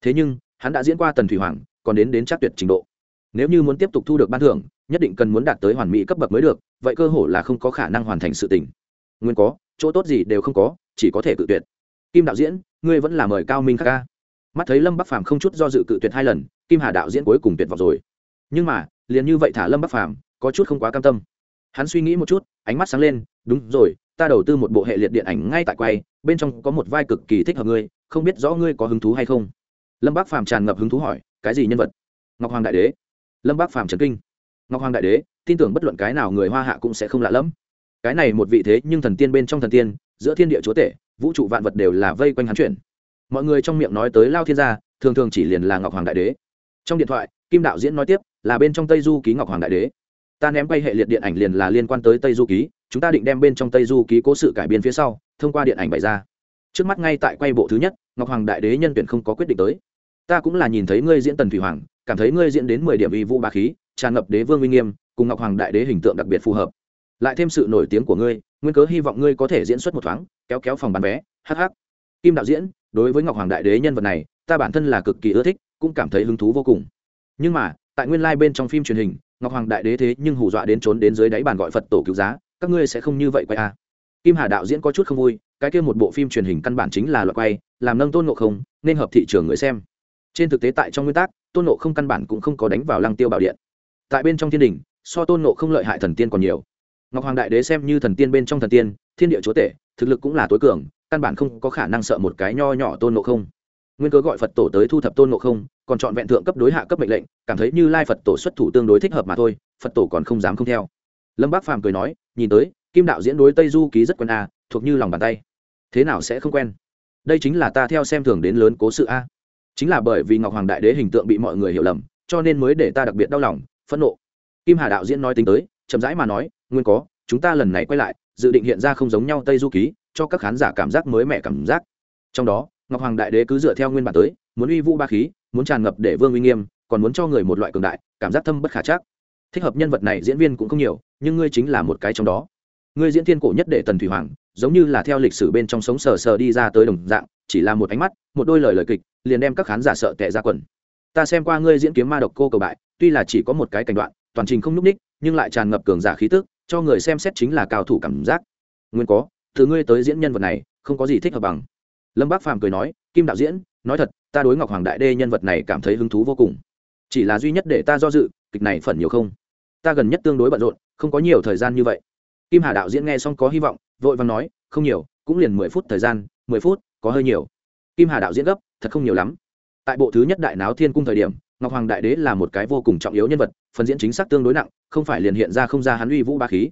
Thế nhưng, hắn đã diễn qua tần thủy hoàng, còn đến đến chắc tuyệt trình độ. Nếu như muốn tiếp tục thu được ban thưởng, nhất định cần muốn đạt tới hoàn mỹ cấp bậc mới được, vậy cơ hội là không có khả năng hoàn thành sự tình. Nguyên có, chỗ tốt gì đều không có, chỉ có thể cự tuyệt. Kim đạo diễn, ngươi vẫn là mời cao minh khắc ca. Mắt thấy lâm bắc phàm không chút do dự cự tuyệt hai lần kim hà đạo diễn cuối cùng tuyệt vọng rồi. Nhưng mà, liền như vậy thả lâm bắc phàm, có chút không quá cam tâm. Hắn suy nghĩ một chút, ánh mắt sáng lên, đúng rồi, ta đầu tư một bộ hệ liệt điện ảnh ngay tại quay, bên trong có một vai cực kỳ thích hợp ngươi, không biết rõ ngươi có hứng thú hay không? Lâm bác phàm tràn ngập hứng thú hỏi, cái gì nhân vật? Ngọc hoàng đại đế. Lâm bác phàm trần kinh. Ngọc hoàng đại đế, tin tưởng bất luận cái nào người hoa hạ cũng sẽ không lạ lẫm. Cái này một vị thế nhưng thần tiên bên trong thần tiên, giữa thiên địa chúa tể, vũ trụ vạn vật đều là vây quanh hắn chuyển mọi người trong miệng nói tới lao thiên gia, thường thường chỉ liền là ngọc hoàng đại đế trong điện thoại, kim đạo diễn nói tiếp, là bên trong tây du ký ngọc hoàng đại đế. Ta ném quay hệ liệt điện ảnh liền là liên quan tới tây du ký, chúng ta định đem bên trong tây du ký cố sự cải biên phía sau, thông qua điện ảnh bày ra. Trước mắt ngay tại quay bộ thứ nhất, ngọc hoàng đại đế nhân tuyển không có quyết định tới. Ta cũng là nhìn thấy ngươi diễn tần thủy hoàng, cảm thấy ngươi diễn đến mười điểm uy vũ ba khí, tràn ngập đế vương uy nghiêm, cùng ngọc hoàng đại đế hình tượng đặc biệt phù hợp. Lại thêm sự nổi tiếng của ngươi, nguyên cớ hy vọng ngươi có thể diễn xuất một thoáng, kéo kéo phòng bán vé hh kim đạo diễn, đối với ngọc hoàng đại đế nhân vật này, ta bản thân là cực kỳ ưa thích cũng cảm thấy hứng thú vô cùng. Nhưng mà, tại nguyên lai、like、bên trong phim truyền hình, ngọc hoàng đại đế thế nhưng hù dọa đến trốn đến dưới đáy bàn gọi phật tổ cứu giá, các ngươi sẽ không như vậy quay à. kim hà đạo diễn có chút không vui, cái kia một bộ phim truyền hình căn bản chính là loại quay, làm nâng tôn nộ không, nên hợp thị trường người xem. Trên thực tế tại trong nguyên tắc, tôn nộ không căn bản cũng không có đánh vào lăng tiêu bảo điện. Tại bên trong thiên đình, so tôn nộ không lợi hại thần tiên còn nhiều. Ngọc hoàng đại đế xem như thần tiên bên trong thần tiên, thiên địa chúa tể, thực lực cũng là tối cường, căn bản không có khả năng sợ một cái nho nhỏ tôn nộ không. Nguyên cớ gọi phật tổ tới thu thập tôn nộ không còn chọn vẹn thượng cấp đối hạ cấp mệnh lệnh, cảm thấy như lai phật tổ xuất thủ tương đối thích hợp mà thôi, phật tổ còn không dám không theo. Lâm bác phàm cười nói, nhìn tới, kim đạo diễn đối tây du ký rất quen a, thuộc như lòng bàn tay. Thế nào sẽ không quen? Đây chính là ta theo xem thường đến lớn cố sự a. Chính là bởi vì ngọc hoàng đại đế hình tượng bị mọi người hiểu lầm, cho nên mới để ta đặc biệt đau lòng, phẫn nộ. Kim hà đạo diễn nói tính tới, chậm rãi mà nói, nguyên có, chúng ta lần này quay lại, dự định hiện ra không giống nhau tây du ký, cho các khán giả cảm giác mới mẻ cảm giác. Trong đó ngọc hoàng đại đế cứ dựa theo nguyên bản tới, muốn uy vũ ba khí, muốn tràn ngập để vương uy nghiêm, còn muốn cho người một loại cường đại, cảm giác thâm bất khả chắc. Thích hợp nhân vật này diễn viên cũng không nhiều, nhưng ngươi chính là một cái trong đó. Ngươi diễn thiên cổ nhất để tần thủy hoàng, giống như là theo lịch sử bên trong sống sờ sờ đi ra tới đồng dạng, chỉ là một ánh mắt, một đôi lời lời kịch, liền đem các khán giả sợ tệ ra quần. Ta xem qua ngươi diễn kiếm ma độc cô cầu bại, tuy là chỉ có một cái cảnh đoạn, toàn trình không n ú c ních, nhưng lại tràn ngập cường giả khí tức, cho người xem xét chính là cao thủ cảm giác. Nguyên có, từ ngươi tới diễn nhân vật này, không có gì thích hợp bằng lâm bác phàm cười nói, kim đạo diễn, nói thật, ta đối ngọc hoàng đại đê nhân vật này cảm thấy hứng thú vô cùng. Chỉ là duy nhất để ta do dự, kịch này phần nhiều không. Ta gần nhất tương đối bận rộn, không có nhiều thời gian như vậy. Kim hà đạo diễn nghe xong có hy vọng, vội vàng nói, không nhiều, cũng liền mười phút thời gian, mười phút, có hơi nhiều. Kim hà đạo diễn gấp, thật không nhiều lắm. Tại bộ thứ nhất đại náo thiên cung thời điểm, ngọc hoàng đại đế là một cái vô cùng trọng yếu nhân vật, phần diễn chính xác tương đối nặng, không phải liền hiện ra không ra hắn uy vũ ba khí.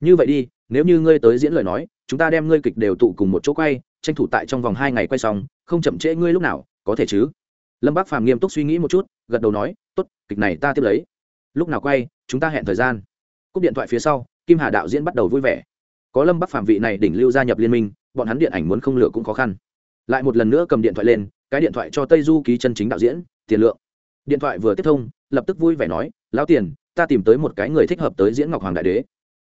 Như vậy đi, nếu như ngươi tới diễn lời nói, chúng ta đem ngươi kịch đều tụ cùng một chỗ quay tranh thủ tại trong vòng hai ngày quay xong, không chậm trễ ngươi lúc nào, có thể chứ? Lâm bác phàm nghiêm túc suy nghĩ một chút, gật đầu nói t ố t kịch này ta tiếp lấy. Lúc nào quay, chúng ta hẹn thời gian. Cúp điện thoại phía sau, kim hà đạo diễn bắt đầu vui vẻ. Có lâm bắc phạm vị này đỉnh lưu gia nhập liên minh, bọn hắn điện ảnh muốn không lựa cũng khó khăn. Lại một lần nữa cầm điện thoại lên, cái điện thoại cho tây du ký chân chính đạo diễn, tiền lượng. Điện thoại vừa tiếp thông, lập tức vui vẻ nói, lão tiền, ta tìm tới một cái người thích hợp tới diễn ngọc hoàng đại đế.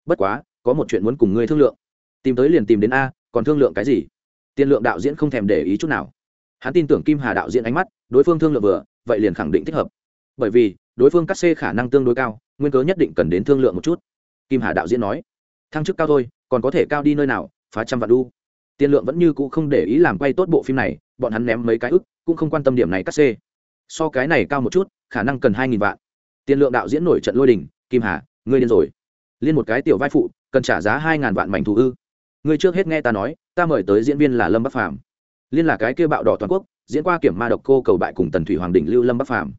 Bất quá, có một chuyện muốn cùng ngươi thương lượng. Tìm tới liền tìm đến a, còn thương lượng cái gì? Tiền lượng đạo diễn không thèm để ý chút nào. Hắn tin tưởng kim hà đạo diễn ánh mắt, đối phương thương lượng vừa, vậy liền khẳng định thích hợp. Bởi vì, đối phương cắt xê khả năng tương đối cao, nguyên cớ nhất định cần đến thương lượng một chút. Kim hà đạo diễn nói, thăng chức cao thôi, còn có thể cao đi nơi nào, phá trăm vạn đu tiền lượng vẫn như cũ không để ý làm quay tốt bộ phim này, bọn hắn ném mấy cái ức, cũng không quan tâm điểm này cắt xê. So cái này cao một chút, khả năng cần hai nghìn vạn. Tiền lượng đạo diễn nổi trận lôi đình, kim hà, ngươi điên rồi. Liên một cái tiểu vai phụ, cần trả giá hai ngàn vạn mảnh thù ư ngươi trước hết nghe ta nói, ta mời tới diễn viên là lâm bắc phàm. Liên là cái kia bạo đỏ toàn quốc, diễn qua kiểm ma độc cô cầu bại cùng tần thủy hoàng đỉnh lưu lâm bắc phàm.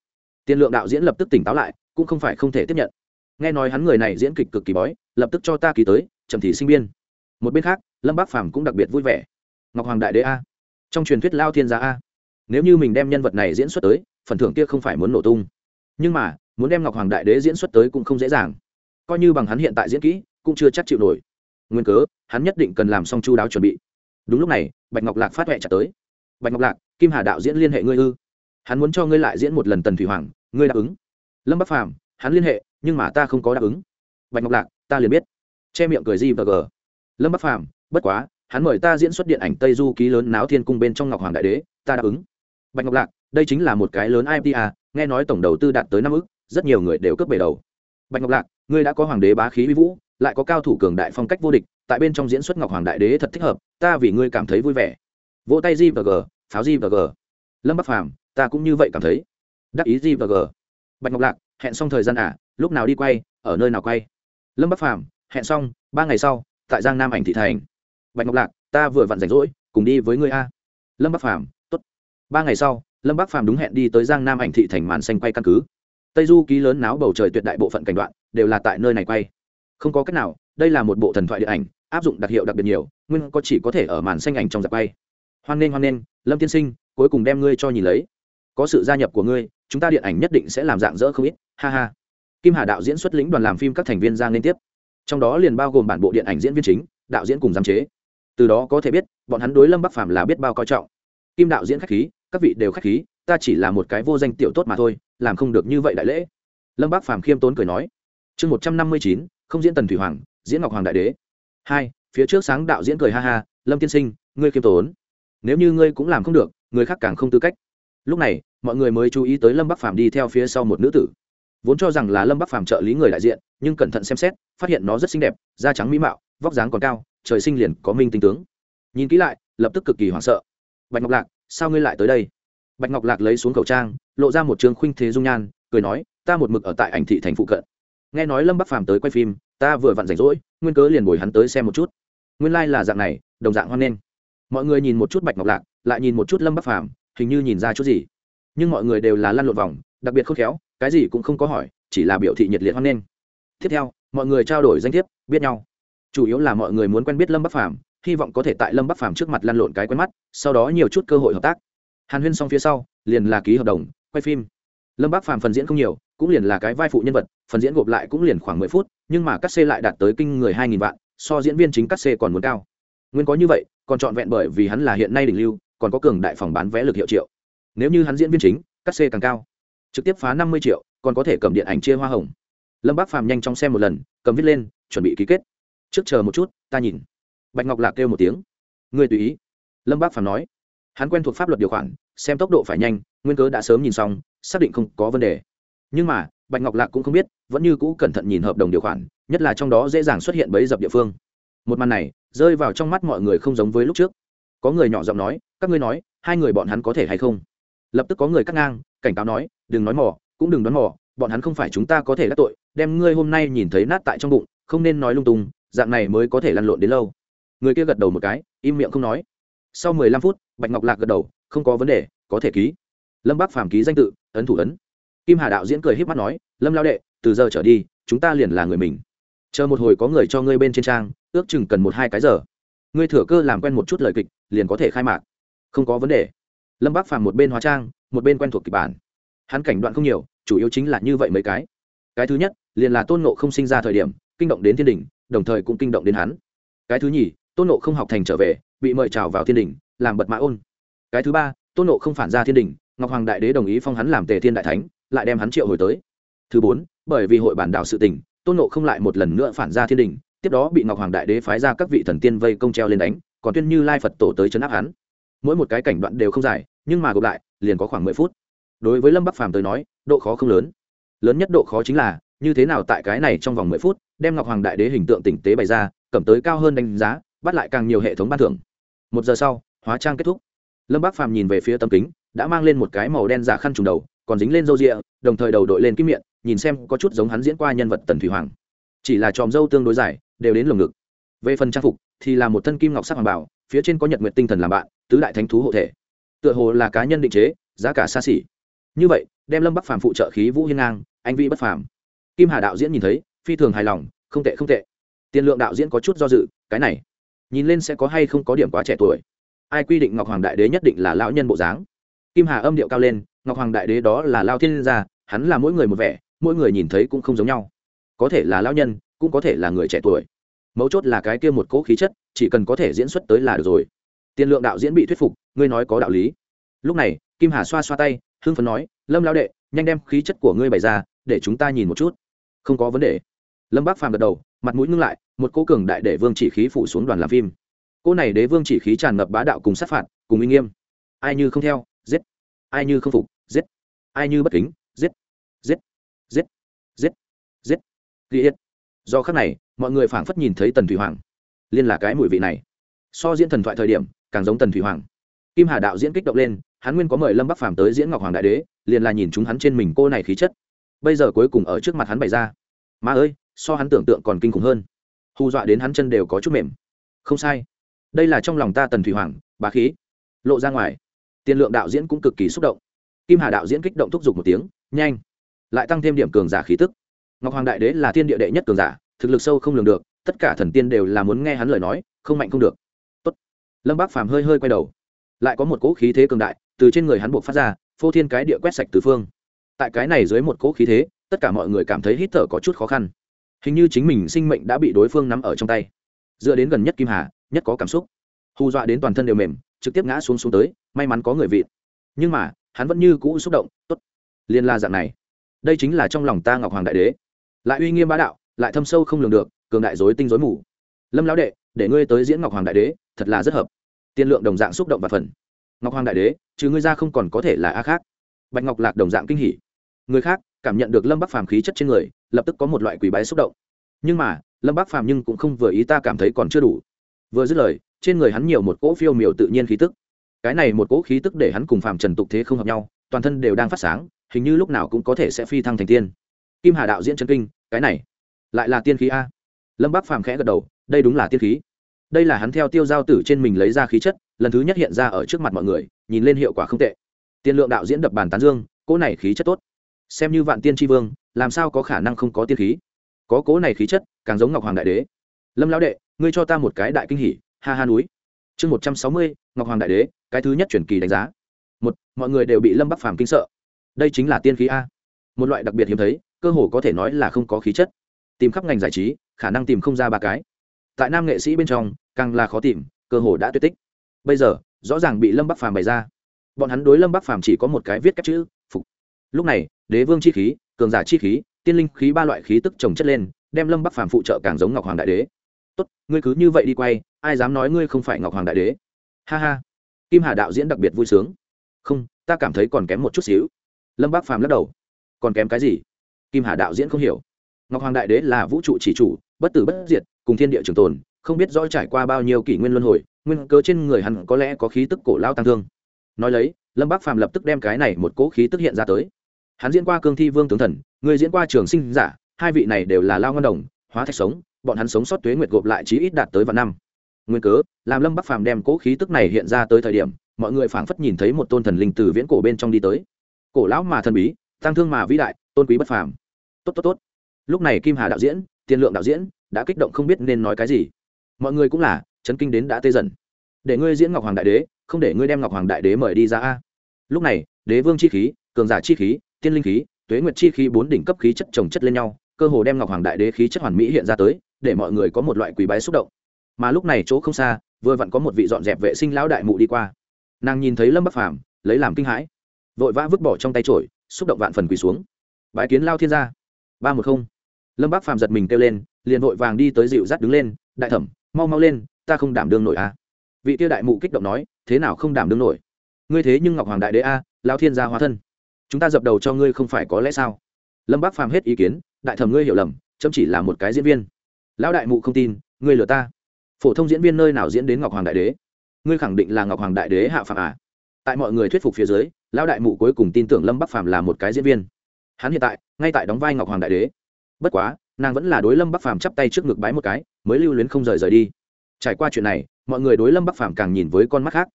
Tiền lượng đạo diễn lập tức tỉnh táo lại, cũng không phải không thể tiếp nhận. Nghe nói hắn người này diễn kịch cực kỳ bói, lập tức cho ta ký tới trầm thì sinh viên một bên khác, lâm bắc phàm cũng đặc biệt vui vẻ. Ngọc hoàng đại đế a. Trong truyền thuyết lao thiên gia a. Nếu như mình đem nhân vật này diễn xuất tới, phần thưởng kia không phải muốn nổ tung. Nhưng mà, muốn đem ngọc hoàng đại đế diễn xuất tới cũng không dễ dàng. Coi như bằng hắn hiện tại diễn kỹ, cũng chưa chắc chịu nổi nguyên cớ, hắn nhất định cần làm xong chu đáo chuẩn bị. Đúng lúc này, bạch ngọc lạc phát huệ trả tới. Bạch ngọc lạc, kim hà đạo diễn liên hệ ngươi ư? Hắn muốn cho ngươi lại diễn một lần tần thủy hoàng, ngươi đáp ứng. Lâm bắc phàm, hắn liên hệ, nhưng mà ta không có đáp ứng. Bạch ngọc lạc, ta liền biết. Che miệng cười gì và gờ. Lâm bắc phàm, bất quá, hắn mời ta diễn xuất điện ảnh tây du ký lớn náo thiên cung bên trong ngọc hoàng đại đế, ta đáp ứng. Bạch ngọc lạc, đây chính là một cái lớn ipta à, nghe nói tổng đầu tư đạt tới năm ức, rất nhiều người đều cướp bể đầu. Bạch ngọc lạc, ngươi đã có hoàng đế bá khí uy vũ lại có cao thủ cường đại phong cách vô địch, tại bên trong diễn xuất ngọc hoàng đại đế thật thích hợp, ta vì ngươi cảm thấy vui vẻ. Vỗ tay di và g, pháo di và g. Lâm bắc phàm, ta cũng như vậy cảm thấy. Đắc ý di và g. Bạch ngọc lạc, hẹn xong thời gian à lúc nào đi quay, ở nơi nào quay? Lâm bắc phàm, hẹn xong, ba ngày sau, tại giang nam ảnh thị thành. Bạch ngọc lạc, ta vừa vặn rảnh rỗi, cùng đi với ngươi a. Lâm bắc phàm t ố t ba ngày sau, lâm bắc phàm đúng hẹn đi tới giang nam ảnh thị thành màn xanh quay căn cứ. Tây du ký lớn náo bầu trời tuyệt đại bộ phận cảnh đoạn, đều là tại nơi này quay không có cách nào, đây là một bộ thần thoại điện ảnh, áp dụng đặc hiệu đặc biệt nhiều, nguyên có chỉ có thể ở màn xanh ảnh trong dạp bay. Hoan nghênh hoan nghênh, lâm tiên sinh, cuối cùng đem ngươi cho nhìn lấy. Có sự gia nhập của ngươi, chúng ta điện ảnh nhất định sẽ làm dạng dỡ không ít, ha ha. Kim hà đạo diễn xuất lĩnh đoàn làm phim các thành viên ra liên tiếp. Trong đó liền bao gồm bản bộ điện ảnh diễn viên chính, đạo diễn cùng giám chế. Từ đó có thể biết, bọn hắn đối lâm bắc phàm là biết bao coi trọng. Kim đạo diễn khách khí, các vị đều khách khí, ta chỉ là một cái vô danh tiểu tốt mà thôi, làm không được như vậy đại lễ. Lâm bắc phàm khiêm tốn cười nói. Chương một trăm năm mươi chín không diễn tần thủy hoàng, diễn ngọc hoàng đại đế. Hai, phía trước sáng đạo diễn cười ha ha, lâm tiên sinh, ngươi khiêm tốn. Nếu như ngươi cũng làm không được, người khác càng không tư cách. Lúc này, mọi người mới chú ý tới lâm bắc phàm đi theo phía sau một nữ tử. Vốn cho rằng là lâm bắc phàm trợ lý người đại diện, nhưng cẩn thận xem xét, phát hiện nó rất xinh đẹp, da trắng mỹ mạo, vóc dáng còn cao, trời sinh liền có minh tinh tướng. Nhìn kỹ lại, lập tức cực kỳ hoảng sợ. Bạch ngọc lạc, sao ngươi lại tới đây? Bạch ngọc lạc lấy xuống khẩu trang, lộ ra một trường khuynh thế dung nhan, cười nói, ta một mực ở tại ảnh thị thành phụ cận nghe nói lâm bắc phàm tới quay phim, ta vừa vặn rảnh rỗi, nguyên cớ liền bồi hắn tới xem một chút. Nguyên lai、like、là dạng này, đồng dạng hoan nghênh. Mọi người nhìn một chút bạch ngọc lạc, lại nhìn một chút lâm bắc phàm, hình như nhìn ra chút gì. Nhưng mọi người đều là lăn lộn vòng, đặc biệt khôn khéo, cái gì cũng không có hỏi, chỉ là biểu thị nhiệt liệt hoan nghênh. Tiếp theo, mọi người trao đổi danh thiếp, biết nhau. Chủ yếu là mọi người muốn quen biết lâm bắc phàm, hy vọng có thể tại lâm bắc phàm trước mặt lăn lộn cái quen mắt, sau đó nhiều chút cơ hội hợp tác. Hàn huyên xong phía sau, liền là ký hợp đồng, quay phim. Lâm bắc phàm phần diễn không nhiều cũng liền là cái vai phụ nhân vật, phần diễn gộp lại cũng liền khoảng mười phút, nhưng mà cắt xê lại đạt tới kinh người hai nghìn vạn, so diễn viên chính cắt xê còn muốn cao. Nguyên có như vậy, còn trọn vẹn bởi vì hắn là hiện nay đỉnh lưu, còn có cường đại phòng bán vé lực hiệu triệu. Nếu như hắn diễn viên chính, cắt xê càng cao. Trực tiếp phá năm mươi triệu, còn có thể cầm điện ảnh chia hoa hồng. Lâm bác phàm nhanh chóng xem một lần, cầm viết lên, chuẩn bị ký kết. Trước chờ một chút, ta nhìn. Bạch ngọc lạc kêu một tiếng. Người tùy ý. Lâm bác phàm nói. Hắn quen thuộc pháp luật điều khoản, xem tốc độ phải nhanh, nguyên cớ đã sớm nhìn xong, xác định không có vấn đề nhưng mà, bạch ngọc lạc cũng không biết, vẫn như cũ cẩn thận nhìn hợp đồng điều khoản, nhất là trong đó dễ dàng xuất hiện bấy dập địa phương. Một màn này, rơi vào trong mắt mọi người không giống với lúc trước. Có người nhỏ giọng nói, các ngươi nói, hai người bọn hắn có thể hay không? Lập tức có người cắt ngang, cảnh cáo nói, đừng nói mỏ cũng đừng đoán mỏ bọn hắn không phải chúng ta có thể đắc tội, đem ngươi hôm nay nhìn thấy nát tại trong bụng, không nên nói lung tung, dạng này mới có thể lăn lộn đến lâu. Người kia gật đầu một cái, im miệng không nói. Sau mười lăm phút, bạch ngọc lạc gật đầu, không có vấn đề, có thể ký. Lâm bác phàm ký danh tự, ấn thủ ấn kim hà đạo diễn cười híp mắt nói, lâm lao đệ, từ giờ trở đi, chúng ta liền là người mình. Chờ một hồi có người cho ngươi bên trên trang, ước chừng cần một hai cái giờ. Ngươi thừa cơ làm quen một chút lời kịch, liền có thể khai mạc. Không có vấn đề. Lâm bác phàm một bên hóa trang, một bên quen thuộc kịch bản. Hắn cảnh đoạn không nhiều, chủ yếu chính là như vậy mấy cái. Cái thứ nhất, liền là tôn nộ không sinh ra thời điểm, kinh động đến thiên đình, đồng thời cũng kinh động đến hắn. Cái thứ nhì, tôn nộ không học thành trở về, bị mời trào vào thiên đình, làm bật mã ôn. Cái thứ ba, tôn nộ không phản ra thiên đình, ngọc hoàng đại đế đồng ý phong hắn làm tề thiên đại thánh lại đem hắn triệu hồi tới. Thứ bốn, bởi vì hội bản đảo sự tình, tôn nộ không lại một lần nữa phản ra thiên đình, tiếp đó bị ngọc hoàng đại đế phái ra các vị thần tiên vây công treo lên đánh, còn tuyên như lai phật tổ tới chấn áp hắn. Mỗi một cái cảnh đoạn đều không dài, nhưng mà gộp lại, liền có khoảng mười phút. Đối với lâm bắc phàm tới nói, độ khó không lớn. Lớn nhất độ khó chính là, như thế nào tại cái này trong vòng mười phút, đem ngọc hoàng đại đế hình tượng tỉnh tế bày ra, cầm tới cao hơn đánh giá, bắt lại càng nhiều hệ thống ban thưởng. Một giờ sau, hóa trang kết thúc. Lâm bắc phàm nhìn về phía tấm kính, đã mang lên một cái màu đen giả khăn trùng đầu còn dính lên râu rịa, đồng thời đầu đội lên kim miệng nhìn xem có chút giống hắn diễn qua nhân vật tần thủy hoàng. Chỉ là tròm râu tương đối dài, đều đến lồng ngực. Về phần trang phục, thì là một thân kim ngọc sắc hoàng bảo, phía trên có nhật nguyện tinh thần làm bạn, tứ đại thánh thú hộ thể. Tựa hồ là cá nhân định chế, giá cả xa xỉ. Như vậy, đem lâm bắc phàm phụ trợ khí vũ hiên ngang, anh vi bất phàm. Kim hà đạo diễn nhìn thấy, phi thường hài lòng, không tệ không tệ. Tiền lượng đạo diễn có chút do dự, cái này, nhìn lên sẽ có hay không có điểm quá trẻ tuổi. Ai quy định ngọc hoàng đại đế nhất định là lão nhân bộ dáng. Kim hà âm điệu cao lên ngọc hoàng đại đế đó là lao thiên gia, hắn là mỗi người một vẻ, mỗi người nhìn thấy cũng không giống nhau. Có thể là lão nhân, cũng có thể là người trẻ tuổi. Mấu chốt là cái kia một cỗ khí chất, chỉ cần có thể diễn xuất tới là được rồi. Tiền lượng đạo diễn bị thuyết phục, ngươi nói có đạo lý. Lúc này, kim hà xoa xoa tay, hưng phấn nói, lâm lao đệ, nhanh đem khí chất của ngươi bày ra, để chúng ta nhìn một chút. Không có vấn đề. Lâm bác phàm gật đầu, mặt mũi ngưng lại, một cỗ cường đại để vương chỉ khí phủ xuống đoàn làm phim. Cỗ này đế vương chỉ khí tràn ngập bá đạo cùng sát phạt, cùng uy nghiêm. Ai như không theo, giết. Ai như không phục ai như bất kính, giết giết giết giết giết, ghi hết. Do khắc này, mọi người phảng phất nhìn thấy tần thủy hoàng. Liên là cái mùi vị này. So diễn thần thoại thời điểm, càng giống tần thủy hoàng. Kim hà đạo diễn kích động lên, hắn nguyên có mời lâm bắc phàm tới diễn ngọc hoàng đại đế, liền là nhìn chúng hắn trên mình cô này khí chất. Bây giờ cuối cùng ở trước mặt hắn bày ra. Mà ơi, so hắn tưởng tượng còn kinh khủng hơn. Hù dọa đến hắn chân đều có chút mềm. Không sai. Đây là trong lòng ta tần thủy hoàng, bá khí. Lộ ra ngoài. Tiền lượng đạo diễn cũng cực kỳ xúc động kim hà đạo diễn kích động thúc giục một tiếng, nhanh, lại tăng thêm điểm cường giả khí tức. Ngọc hoàng đại đế là thiên địa đệ nhất cường giả, thực lực sâu không lường được, tất cả thần tiên đều là muốn nghe hắn lời nói, không mạnh không được. Tốt. lâm bác phàm hơi hơi quay đầu. Lại có một cỗ khí thế cường đại từ trên người hắn buộc phát ra, phô thiên cái địa quét sạch từ phương. Tại cái này dưới một cỗ khí thế, tất cả mọi người cảm thấy hít thở có chút khó khăn. Hình như chính mình sinh mệnh đã bị đối phương nắm ở trong tay. Dựa đến gần nhất kim hà, nhất có cảm xúc. Hù dọa đến toàn thân đều mềm, trực tiếp ngã xuống xuống tới, may mắn có người vịt nhưng mà hắn vẫn như cũ xúc động, tốt liên la dạng này. Đây chính là trong lòng ta ngọc hoàng đại đế. Lại uy nghiêm bá đạo, lại thâm sâu không lường được, cường đại dối tinh dối mù. Lâm lão đệ, để ngươi tới diễn ngọc hoàng đại đế, thật là rất hợp. Tiên lượng đồng dạng xúc động và phần. Ngọc hoàng đại đế chứ ngươi ra không còn có thể là a khác. Bạch ngọc lạc đồng dạng kinh hỉ. Người khác, cảm nhận được lâm bắc phàm khí chất trên người, lập tức có một loại quý bái xúc động. Nhưng mà, lâm bắc phàm nhưng cũng không vừa ý ta cảm thấy còn chưa đủ. Vừa dứt lời, trên người hắn nhiều một cỗ phiêu miểu tự nhiên khí tức cái này một cỗ khí tức để hắn cùng phàm trần tục thế không hợp nhau toàn thân đều đang phát sáng hình như lúc nào cũng có thể sẽ phi thăng thành tiên. Kim hà đạo diễn chân kinh cái này lại là tiên khí a. Lâm bắc phàm khẽ gật đầu đây đúng là tiên khí. Đây là hắn theo tiêu giao tử trên mình lấy ra khí chất lần thứ nhất hiện ra ở trước mặt mọi người nhìn lên hiệu quả không tệ. Tiên lượng đạo diễn đập bàn tán dương cỗ này khí chất tốt. Xem như vạn tiên tri vương làm sao có khả năng không có tiên khí? Có cỗ này khí chất càng giống ngọc hoàng đại đế. Lâm lão đệ ngươi cho ta một cái đại kinh hỉ, ha ha núi. Chương một trăm sáu mươi ngọc hoàng đại đế, cái thứ nhất chuyển kỳ đánh giá. Một, mọi người đều bị lâm bắc phàm kinh sợ. Đây chính là tiên khí a. Một loại đặc biệt hiếm thấy, cơ hồ có thể nói là không có khí chất. Tìm khắp ngành giải trí, khả năng tìm không ra ba cái. Tại nam nghệ sĩ bên trong, càng là khó tìm, cơ hồ đã tuyệt tích. Bây giờ, rõ ràng bị lâm bắc phàm bày ra. Bọn hắn đối lâm bắc phàm chỉ có một cái viết các chữ, phục. Lúc này, đế vương chi khí, cường giả chi khí, tiên linh khí ba loại khí tức trồng chất lên, đem lâm bắc phàm phụ trợ càng giống ngọc hoàng đại đế. Tốt, ngươi cứ như vậy đi quay, ai dám nói ngươi không phải ngọc hoàng đại đế? Ha ha. Kim hà đạo diễn đặc biệt vui sướng. Không, ta cảm thấy còn kém một chút xíu. Lâm bác phàm lắc đầu. Còn kém cái gì? Kim hà đạo diễn không hiểu. Ngọc hoàng đại đế là vũ trụ chỉ chủ, bất tử bất diệt, cùng thiên địa trường tồn, không biết rõ trải qua bao nhiêu kỷ nguyên luân hồi, nguyên cớ trên người hắn có lẽ có khí tức cổ lao tăng thương. Nói lấy, lâm bác phàm lập tức đem cái này một cỗ khí tức hiện ra tới. Hắn diễn qua cương thi vương tướng thần, người diễn qua trường sinh giả, hai vị này đều là lao ngân đồng, hóa thạch sống, bọn hắn sống sót tuế nguyệt gộp lại chí ít đạt tới vạn năm nguyên cớ, làm lâm bắc phàm đem cỗ khí tức này hiện ra tới thời điểm, mọi người phảng phất nhìn thấy một tôn thần linh từ viễn cổ bên trong đi tới. Cổ lão mà thần bí, tăng thương mà vĩ đại, tôn quý bất phàm. Tốt tốt tốt. Lúc này kim hà đạo diễn, tiên lượng đạo diễn đã kích động không biết nên nói cái gì. Mọi người cũng là chấn kinh đến đã tê dần. Để ngươi diễn ngọc hoàng đại đế, không để ngươi đem ngọc hoàng đại đế mời đi ra a. Lúc này, đế vương chi khí, cường giả chi khí, tiên linh khí, tuế nguyệt chi khí bốn đỉnh cấp khí chất trồng chất lên nhau, cơ hồ đem ngọc hoàng đại đế khí chất hoàn mỹ hiện ra tới, để mọi người có một loại quý bái xúc động mà lúc này chỗ không xa vừa vặn có một vị dọn dẹp vệ sinh lão đại mụ đi qua. Nàng nhìn thấy lâm bắc phàm lấy làm kinh hãi. Vội vã vứt bỏ trong tay trổi xúc động vạn phần quỳ xuống. Bái kiến lao thiên gia. Ba một không. Lâm bắc phàm giật mình kêu lên liền vội vàng đi tới dịu dắt đứng lên đại thẩm mau mau lên ta không đảm đương nổi a. À. vị tiêu đại mụ kích động nói thế nào không đảm đương nổi? Ngươi thế nhưng ngọc hoàng đại đế a à, lao thiên gia hóa thân. Chúng ta dập đầu cho ngươi không phải có lẽ sao? Lâm bắc phàm hết ý kiến đại thẩm ngươi hiểu lầm chấm chỉ là một cái diễn viên. Lão đại mụ không tin ngươi lừa ta phổ thông diễn viên nơi nào diễn đến ngọc hoàng đại đế? Ngươi khẳng định là ngọc hoàng đại đế hạ phạm à? Tại mọi người thuyết phục phía dưới, lão đại mụ cuối cùng tin tưởng lâm bắc phàm là một cái diễn viên. Hắn hiện tại, ngay tại đóng vai ngọc hoàng đại đế. Bất quá, nàng vẫn là đối lâm bắc phàm chắp tay trước ngực bái một cái, mới lưu luyến không rời rời đi. Trải qua chuyện này, mọi người đối lâm bắc phàm càng nhìn với con mắt khác.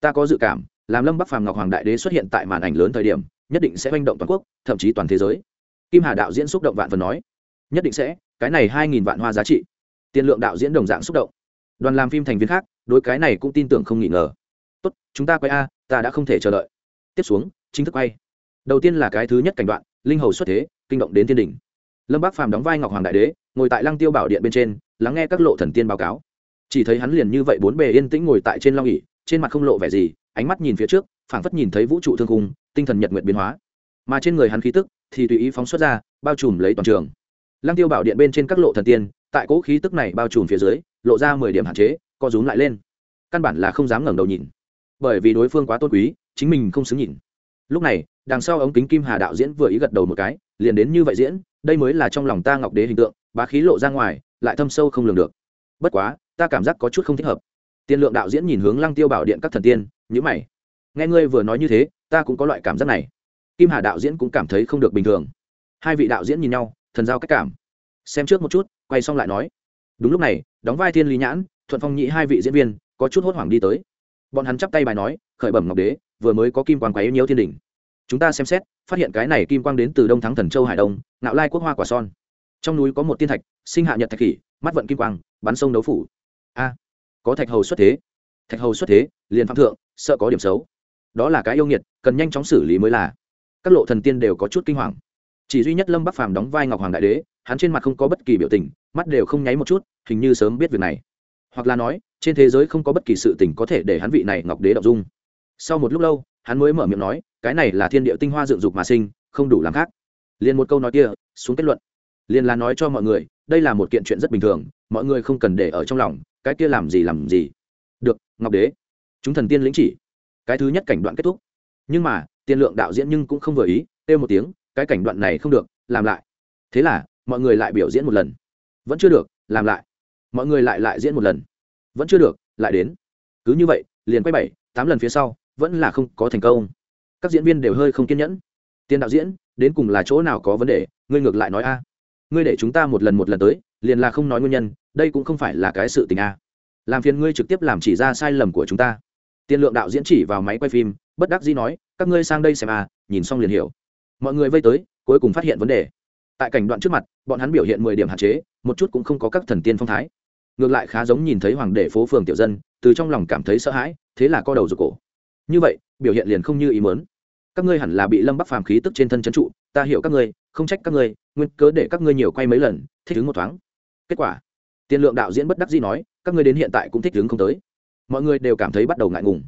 Ta có dự cảm, làm lâm bắc phàm ngọc hoàng đại đế xuất hiện tại màn ảnh lớn thời điểm, nhất định sẽ manh động toàn quốc, thậm chí toàn thế giới. Kim hà đạo diễn xúc động vạn phần nói. Nhất định sẽ, cái này hai nghìn vạn hoa giá trị. Tiền lượng đạo diễn đồng dạng xúc động đoàn làm phim thành viên khác, đối cái này cũng tin tưởng không nghi ngờ. Tốt, chúng ta quay a, ta đã không thể chờ đợi. Tiếp xuống, chính thức quay. Đầu tiên là cái thứ nhất cảnh đoạn, linh hầu xuất thế, kinh động đến thiên đình lâm bác phàm đóng vai ngọc hoàng đại đế, ngồi tại lăng tiêu bảo điện bên trên, lắng nghe các lộ thần tiên báo cáo. Chỉ thấy hắn liền như vậy bốn bề yên tĩnh ngồi tại trên long nghỉ trên mặt không lộ vẻ gì, ánh mắt nhìn phía trước, phảng phất nhìn thấy vũ trụ thương cung tinh thần nhật nguyện biến hóa. Mà trên người hắn khí tức thì tùy ý phóng xuất ra, bao trùm lấy toàn trường. Lăng tiêu bảo điện bên trên các lộ thần tiên, tại cỗ khí tức này bao trùm phía dưới lộ ra mười điểm hạn chế, co rúm lại lên. Căn bản là không dám ngẩng đầu nhìn. Bởi vì đối phương quá tôn quý, chính mình không xứng nhìn. Lúc này, đằng sau ống kính kim hà đạo diễn vừa ý gật đầu một cái, liền đến như vậy diễn, đây mới là trong lòng ta ngọc đế hình tượng, bá khí lộ ra ngoài, lại thâm sâu không lường được. Bất quá, ta cảm giác có chút không thích hợp. Tiên lượng đạo diễn nhìn hướng lăng tiêu bảo điện các thần tiên nhữ mày. Nghe ngươi vừa nói như thế, ta cũng có loại cảm giác này. Kim hà đạo diễn cũng cảm thấy không được bình thường. Hai vị đạo diễn nhìn nhau, thần giao cách cảm. Xem trước một chút, quay xong lại nói. Đúng lúc này đóng vai thiên lý nhãn, thuận phong nhị hai vị diễn viên, có chút hốt hoảng đi tới. Bọn hắn chắp tay bài nói, khởi bẩm ngọc đế, vừa mới có kim quan quấy nhiễu thiên đình chúng ta xem xét, phát hiện cái này kim quang đến từ đông thắng thần châu hải đông, ngạo lai quốc hoa quả son. Trong núi có một tiên thạch, sinh hạ nhật thạch kỷ mắt vận kim quang, bắn sông đấu phủ. A, có thạch hầu xuất thế. Thạch hầu xuất thế, liền phạm thượng, sợ có điểm xấu. Đó là cái yêu nghiệt, cần nhanh chóng xử lý mới là. Các lộ thần tiên đều có chút kinh hoàng chỉ duy nhất lâm bắc phàm đóng vai ngọc hoàng đại đế, hắn trên mặt không có bất kỳ biểu tình, mắt đều không nháy một chút, hình như sớm biết việc này. Hoặc là nói, trên thế giới không có bất kỳ sự tình có thể để hắn vị này ngọc đế đọc dung. Sau một lúc lâu, hắn mới mở miệng nói, cái này là thiên địa tinh hoa dựng dục mà sinh, không đủ làm khác. Liền một câu nói kia, xuống kết luận. Liền là nói cho mọi người, đây là một kiện chuyện rất bình thường, mọi người không cần để ở trong lòng, cái kia làm gì làm gì. Được, ngọc đế. Chúng thần tiên lĩnh chỉ. Cái thứ nhất cảnh đoạn kết thúc. Nhưng mà, tiên lượng đạo diễn nhưng cũng không vừa ý têu một tiếng cái cảnh đoạn này không được, làm lại. Thế là, mọi người lại biểu diễn một lần. Vẫn chưa được, làm lại. Mọi người lại lại diễn một lần. Vẫn chưa được, lại đến. Cứ như vậy, liền quay bảy, tám lần phía sau, vẫn là không có thành công. Các diễn viên đều hơi không kiên nhẫn. Tiền đạo diễn, đến cùng là chỗ nào có vấn đề, ngươi ngược lại nói a. Ngươi để chúng ta một lần một lần tới, liền là không nói nguyên nhân, đây cũng không phải là cái sự tình a. Làm phiền ngươi trực tiếp làm chỉ ra sai lầm của chúng ta. Tiền lượng đạo diễn chỉ vào máy quay phim, bất đắc dĩ nói, các ngươi sang đây xem a, nhìn xong liền hiểu mọi người vây tới, cuối cùng phát hiện vấn đề. Tại cảnh đoạn trước mặt, bọn hắn biểu hiện mười điểm hạn chế, một chút cũng không có các thần tiên phong thái. Ngược lại khá giống nhìn thấy hoàng đệ phố phường tiểu dân, từ trong lòng cảm thấy sợ hãi, thế là co đầu rụt cổ. Như vậy, biểu hiện liền không như ý mớn các ngươi hẳn là bị lâm bắc phàm khí tức trên thân trấn trụ, ta hiểu các ngươi, không trách các ngươi, nguyên cớ để các ngươi nhiều quay mấy lần, thích ứng một thoáng. Kết quả tiền lượng đạo diễn bất đắc dĩ nói, các ngươi đến hiện tại cũng thích ứng không tới. Mọi người đều cảm thấy bắt đầu ngại ngùng.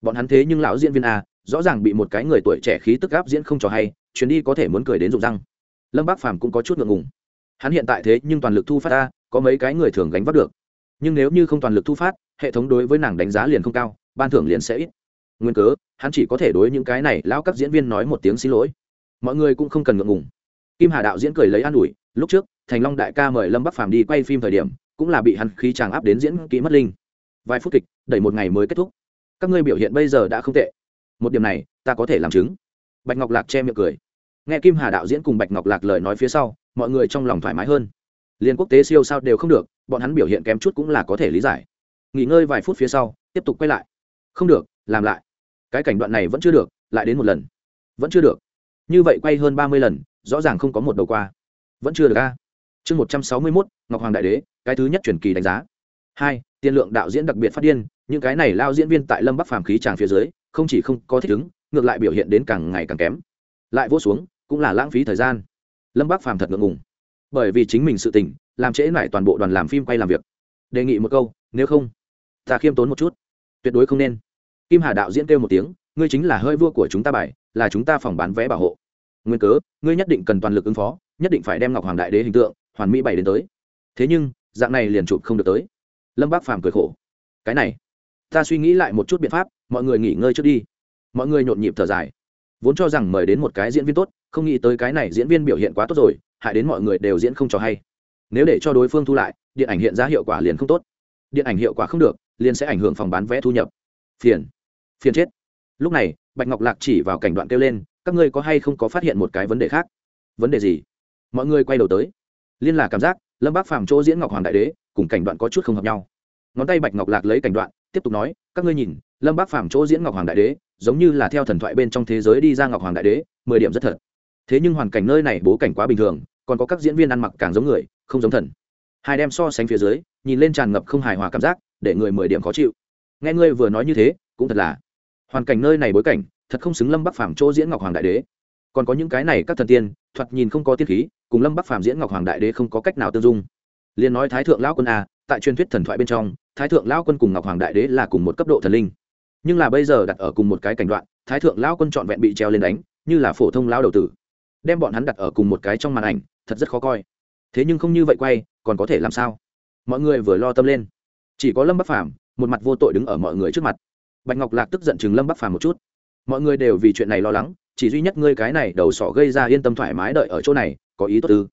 Bọn hắn thế nhưng lão diễn viên a, rõ ràng bị một cái người tuổi trẻ khí tức gáp diễn không cho hay chuyến đi có thể muốn cười đến rụng răng. Lâm bác phàm cũng có chút ngượng ngùng. Hắn hiện tại thế nhưng toàn lực thu phát ra có mấy cái người thường gánh vác được. Nhưng nếu như không toàn lực thu phát, hệ thống đối với nàng đánh giá liền không cao, ban thưởng liền sẽ ít. Nguyên cớ, hắn chỉ có thể đối những cái này lão các diễn viên nói một tiếng xin lỗi. Mọi người cũng không cần ngượng ngùng. Kim hà đạo diễn cười lấy an ủi, lúc trước, thành long đại ca mời lâm bắc phàm đi quay phim thời điểm, cũng là bị hắn khí tràng áp đến diễn kỹ mất linh. Vài phút kịch, đẩy một ngày mới kết thúc. Các ngươi biểu hiện bây giờ đã không tệ. Một điểm này, ta có thể làm chứng. Bạch ngọc lạc che miệng cười nghe kim hà đạo diễn cùng bạch ngọc lạc lời nói phía sau, mọi người trong lòng thoải mái hơn. Liên quốc tế siêu sao đều không được, bọn hắn biểu hiện kém chút cũng là có thể lý giải. Nghỉ ngơi vài phút phía sau, tiếp tục quay lại. Không được, làm lại. Cái cảnh đoạn này vẫn chưa được, lại đến một lần. Vẫn chưa được. Như vậy quay hơn ba mươi lần, rõ ràng không có một đầu qua. Vẫn chưa được a. Chương một trăm sáu mươi mốt, ngọc hoàng đại đế, cái thứ nhất truyền kỳ đánh giá. Hai, tiên lượng đạo diễn đặc biệt phát điên, những cái này lao diễn viên tại lâm bắc phàm khí tràng phía dưới, không chỉ không có thích ứng, ngược lại biểu hiện đến càng ngày càng kém. Lại vô xuống cũng là lãng phí thời gian. Lâm bác phàm thật ngượng ngùng. Bởi vì chính mình sự tình, làm trễ lại toàn bộ đoàn làm phim quay làm việc. Đề nghị một câu, nếu không, ta khiêm tốn một chút. Tuyệt đối không nên. Kim hà đạo diễn kêu một tiếng, ngươi chính là hơi vua của chúng ta bài, là chúng ta phòng bán vé bảo hộ. Nguyên cớ, ngươi nhất định cần toàn lực ứng phó, nhất định phải đem ngọc hoàng đại đế hình tượng, hoàn mỹ bày đến tới. Thế nhưng, dạng này liền chụp không được tới. Lâm bác phàm cười khổ. Cái này, ta suy nghĩ lại một chút biện pháp, mọi người nghỉ ngơi trước đi. Mọi người nhộn nhịp thở dài vốn cho rằng mời đến một cái diễn viên tốt, không nghĩ tới cái này diễn viên biểu hiện quá tốt rồi, hại đến mọi người đều diễn không cho hay. Nếu để cho đối phương thu lại, điện ảnh hiện ra hiệu quả liền không tốt. Điện ảnh hiệu quả không được, liền sẽ ảnh hưởng phòng bán vé thu nhập. Phiền. Phiền chết. Lúc này, bạch ngọc lạc chỉ vào cảnh đoạn kêu lên, các ngươi có hay không có phát hiện một cái vấn đề khác? Vấn đề gì? Mọi người quay đầu tới. Liên là cảm giác, lâm bác phàm chỗ diễn ngọc hoàng đại đế, cùng cảnh đoạn có chút không hợp nhau. Ngón tay bạch ngọc lạc lấy cảnh đoạn, tiếp tục nói, các ngươi nhìn lâm bác phàm chỗ diễn ngọc hoàng đại đế, giống như là theo thần thoại bên trong thế giới đi ra ngọc hoàng đại đế, mười điểm rất thật. Thế nhưng hoàn cảnh nơi này bố cảnh quá bình thường, còn có các diễn viên ăn mặc càng giống người, không giống thần. Hai đem so sánh phía dưới, nhìn lên tràn ngập không hài hòa cảm giác, để người mười điểm khó chịu. Nghe ngươi vừa nói như thế, cũng thật là. Hoàn cảnh nơi này bối cảnh, thật không xứng lâm bắc phàm chỗ diễn ngọc hoàng đại đế. Còn có những cái này các thần tiên, thoạt nhìn không có tiên khí, cùng lâm bắc phàm diễn ngọc hoàng đại đế không có cách nào tương dung. Liền nói thái thượng lão quân a tại truyền thuyết thần thoại bên trong, thái thượng lão quân cùng ngọc hoàng đại đế là cùng một cấp độ thần linh nhưng là bây giờ đặt ở cùng một cái cảnh đoạn, thái thượng lão quân trọn vẹn bị treo lên đánh, như là phổ thông lão đầu tử. Đem bọn hắn đặt ở cùng một cái trong màn ảnh, thật rất khó coi. Thế nhưng không như vậy quay, còn có thể làm sao? Mọi người vừa lo tâm lên. Chỉ có lâm bắc phàm, một mặt vô tội đứng ở mọi người trước mặt. Bạch ngọc lạc tức giận chừng lâm bắc phàm một chút. Mọi người đều vì chuyện này lo lắng, chỉ duy nhất ngươi cái này đầu sỏ gây ra yên tâm thoải mái đợi ở chỗ này, có ý tốt tư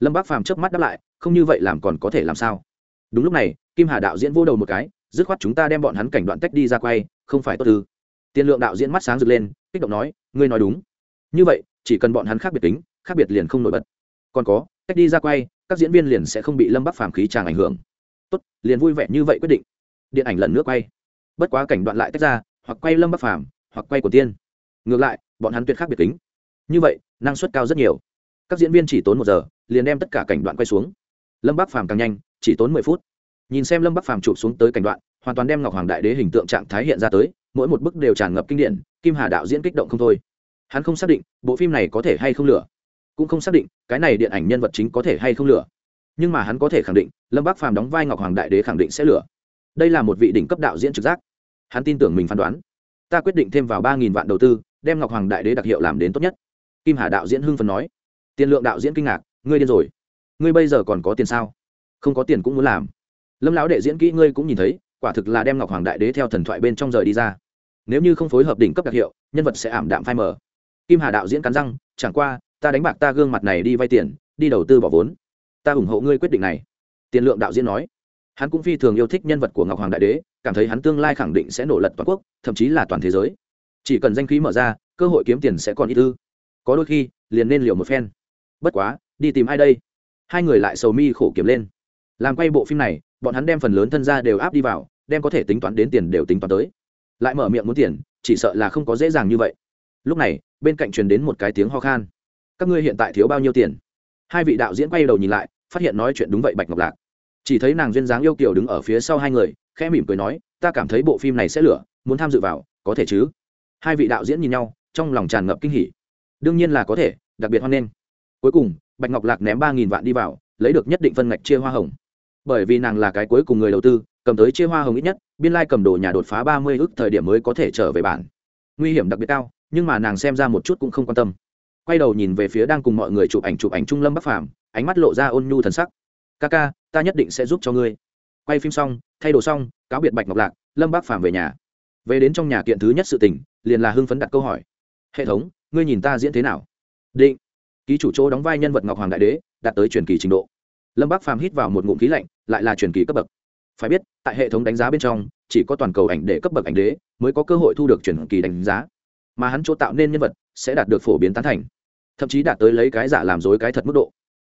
lâm bắc phàm chớp mắt đáp lại, không như vậy làm còn có thể làm sao? Đúng lúc này, kim hà đạo diễn vô đầu một cái dứt khoát chúng ta đem bọn hắn cảnh đoạn tách đi ra quay, không phải tốt ư? Tiên lượng đạo diễn mắt sáng rực lên, kích động nói, ngươi nói đúng. Như vậy, chỉ cần bọn hắn khác biệt tính, khác biệt liền không nổi bật. Còn có cách đi ra quay, các diễn viên liền sẽ không bị lâm bắc phàm khí tràng ảnh hưởng. Tốt, liền vui vẻ như vậy quyết định. Điện ảnh lần nữa quay. Bất quá cảnh đoạn lại tách ra, hoặc quay lâm bắc phàm, hoặc quay của tiên. Ngược lại, bọn hắn tuyệt khác biệt tính. như vậy, năng suất cao rất nhiều. Các diễn viên chỉ tốn một giờ, liền đem tất cả cảnh đoạn quay xuống. Lâm bắc phàm càng nhanh, chỉ tốn mười phút nhìn xem lâm bắc phàm chụp xuống tới cảnh đoạn, hoàn toàn đem ngọc hoàng đại đế hình tượng trạng thái hiện ra tới, mỗi một bức đều tràn ngập kinh điển, kim hà đạo diễn kích động không thôi. Hắn không xác định bộ phim này có thể hay không lửa cũng không xác định cái này điện ảnh nhân vật chính có thể hay không lửa nhưng mà hắn có thể khẳng định, lâm bắc phàm đóng vai ngọc hoàng đại đế khẳng định sẽ lửa đây là một vị đỉnh cấp đạo diễn trực giác. Hắn tin tưởng mình phán đoán. Ta quyết định thêm vào ba nghìn vạn đầu tư, đem ngọc hoàng đại đế đặc hiệu làm đến tốt nhất. Kim hà đạo diễn hưng phần nói. Tiền lượng đạo diễn kinh ngạc, ngươi điên rồi. Ngươi bây giờ còn có tiền sao? Không có tiền cũng muốn làm lâm lão đệ diễn kỹ ngươi cũng nhìn thấy, quả thực là đem ngọc hoàng đại đế theo thần thoại bên trong rời đi ra. Nếu như không phối hợp đỉnh cấp đặc hiệu, nhân vật sẽ ảm đạm phai mờ. Kim hà đạo diễn cắn răng, chẳng qua, ta đánh bạc ta gương mặt này đi vay tiền, đi đầu tư bỏ vốn. Ta ủng hộ ngươi quyết định này. Tiền lượng đạo diễn nói. Hắn cũng phi thường yêu thích nhân vật của ngọc hoàng đại đế, cảm thấy hắn tương lai khẳng định sẽ nổ lật toàn quốc, thậm chí là toàn thế giới. Chỉ cần danh khí mở ra, cơ hội kiếm tiền sẽ còn ít ư. Có đôi khi, liền nên liều một phen. Bất quá, đi tìm ai đây? Hai người lại sầu mi khổ kiếm lên. Làm quay bộ phim này bọn hắn đem phần lớn thân gia đều áp đi vào, đem có thể tính toán đến tiền đều tính toán tới. Lại mở miệng muốn tiền, chỉ sợ là không có dễ dàng như vậy. Lúc này, bên cạnh truyền đến một cái tiếng ho khan. Các ngươi hiện tại thiếu bao nhiêu tiền? Hai vị đạo diễn quay đầu nhìn lại, phát hiện nói chuyện đúng vậy bạch ngọc lạc. Chỉ thấy nàng duyên dáng yêu kiều đứng ở phía sau hai người, khẽ mỉm cười nói, ta cảm thấy bộ phim này sẽ lửa, muốn tham dự vào, có thể chứ? Hai vị đạo diễn nhìn nhau, trong lòng tràn ngập kinh hỉ. Đương nhiên là có thể, đặc biệt hoan nghênh. Cuối cùng, bạch ngọc lạc ném ba nghìn vạn đi vào, lấy được nhất định phân ngạch chia hoa hồng bởi vì nàng là cái cuối cùng người đầu tư, cầm tới chia hoa hồng ít nhất, biên lai cầm đồ nhà đột phá ba mươi ước thời điểm mới có thể trở về bản. Nguy hiểm đặc biệt cao, nhưng mà nàng xem ra một chút cũng không quan tâm. Quay đầu nhìn về phía đang cùng mọi người chụp ảnh chụp ảnh trung lâm bắc phàm, ánh mắt lộ ra ôn nhu thần sắc. Ca ca, ta nhất định sẽ giúp cho ngươi. Quay phim xong, thay đồ xong, cáo biệt bạch ngọc lạc, lâm bắc phàm về nhà. Về đến trong nhà kiện thứ nhất sự tình, liền là hưng phấn đặt câu hỏi. Hệ thống, ngươi nhìn ta diễn thế nào? Định. Ký chủ chỗ đóng vai nhân vật ngọc hoàng đại đế, đạt tới truyền kỳ trình độ. Lâm bắc phàm hít vào một ngụm khí lạnh lại là truyền kỳ cấp bậc. Phải biết, tại hệ thống đánh giá bên trong, chỉ có toàn cầu ảnh để cấp bậc ảnh đế mới có cơ hội thu được truyền kỳ đánh giá. Mà hắn chỗ tạo nên nhân vật sẽ đạt được phổ biến tán thành, thậm chí đạt tới lấy cái giả làm dối cái thật mức độ.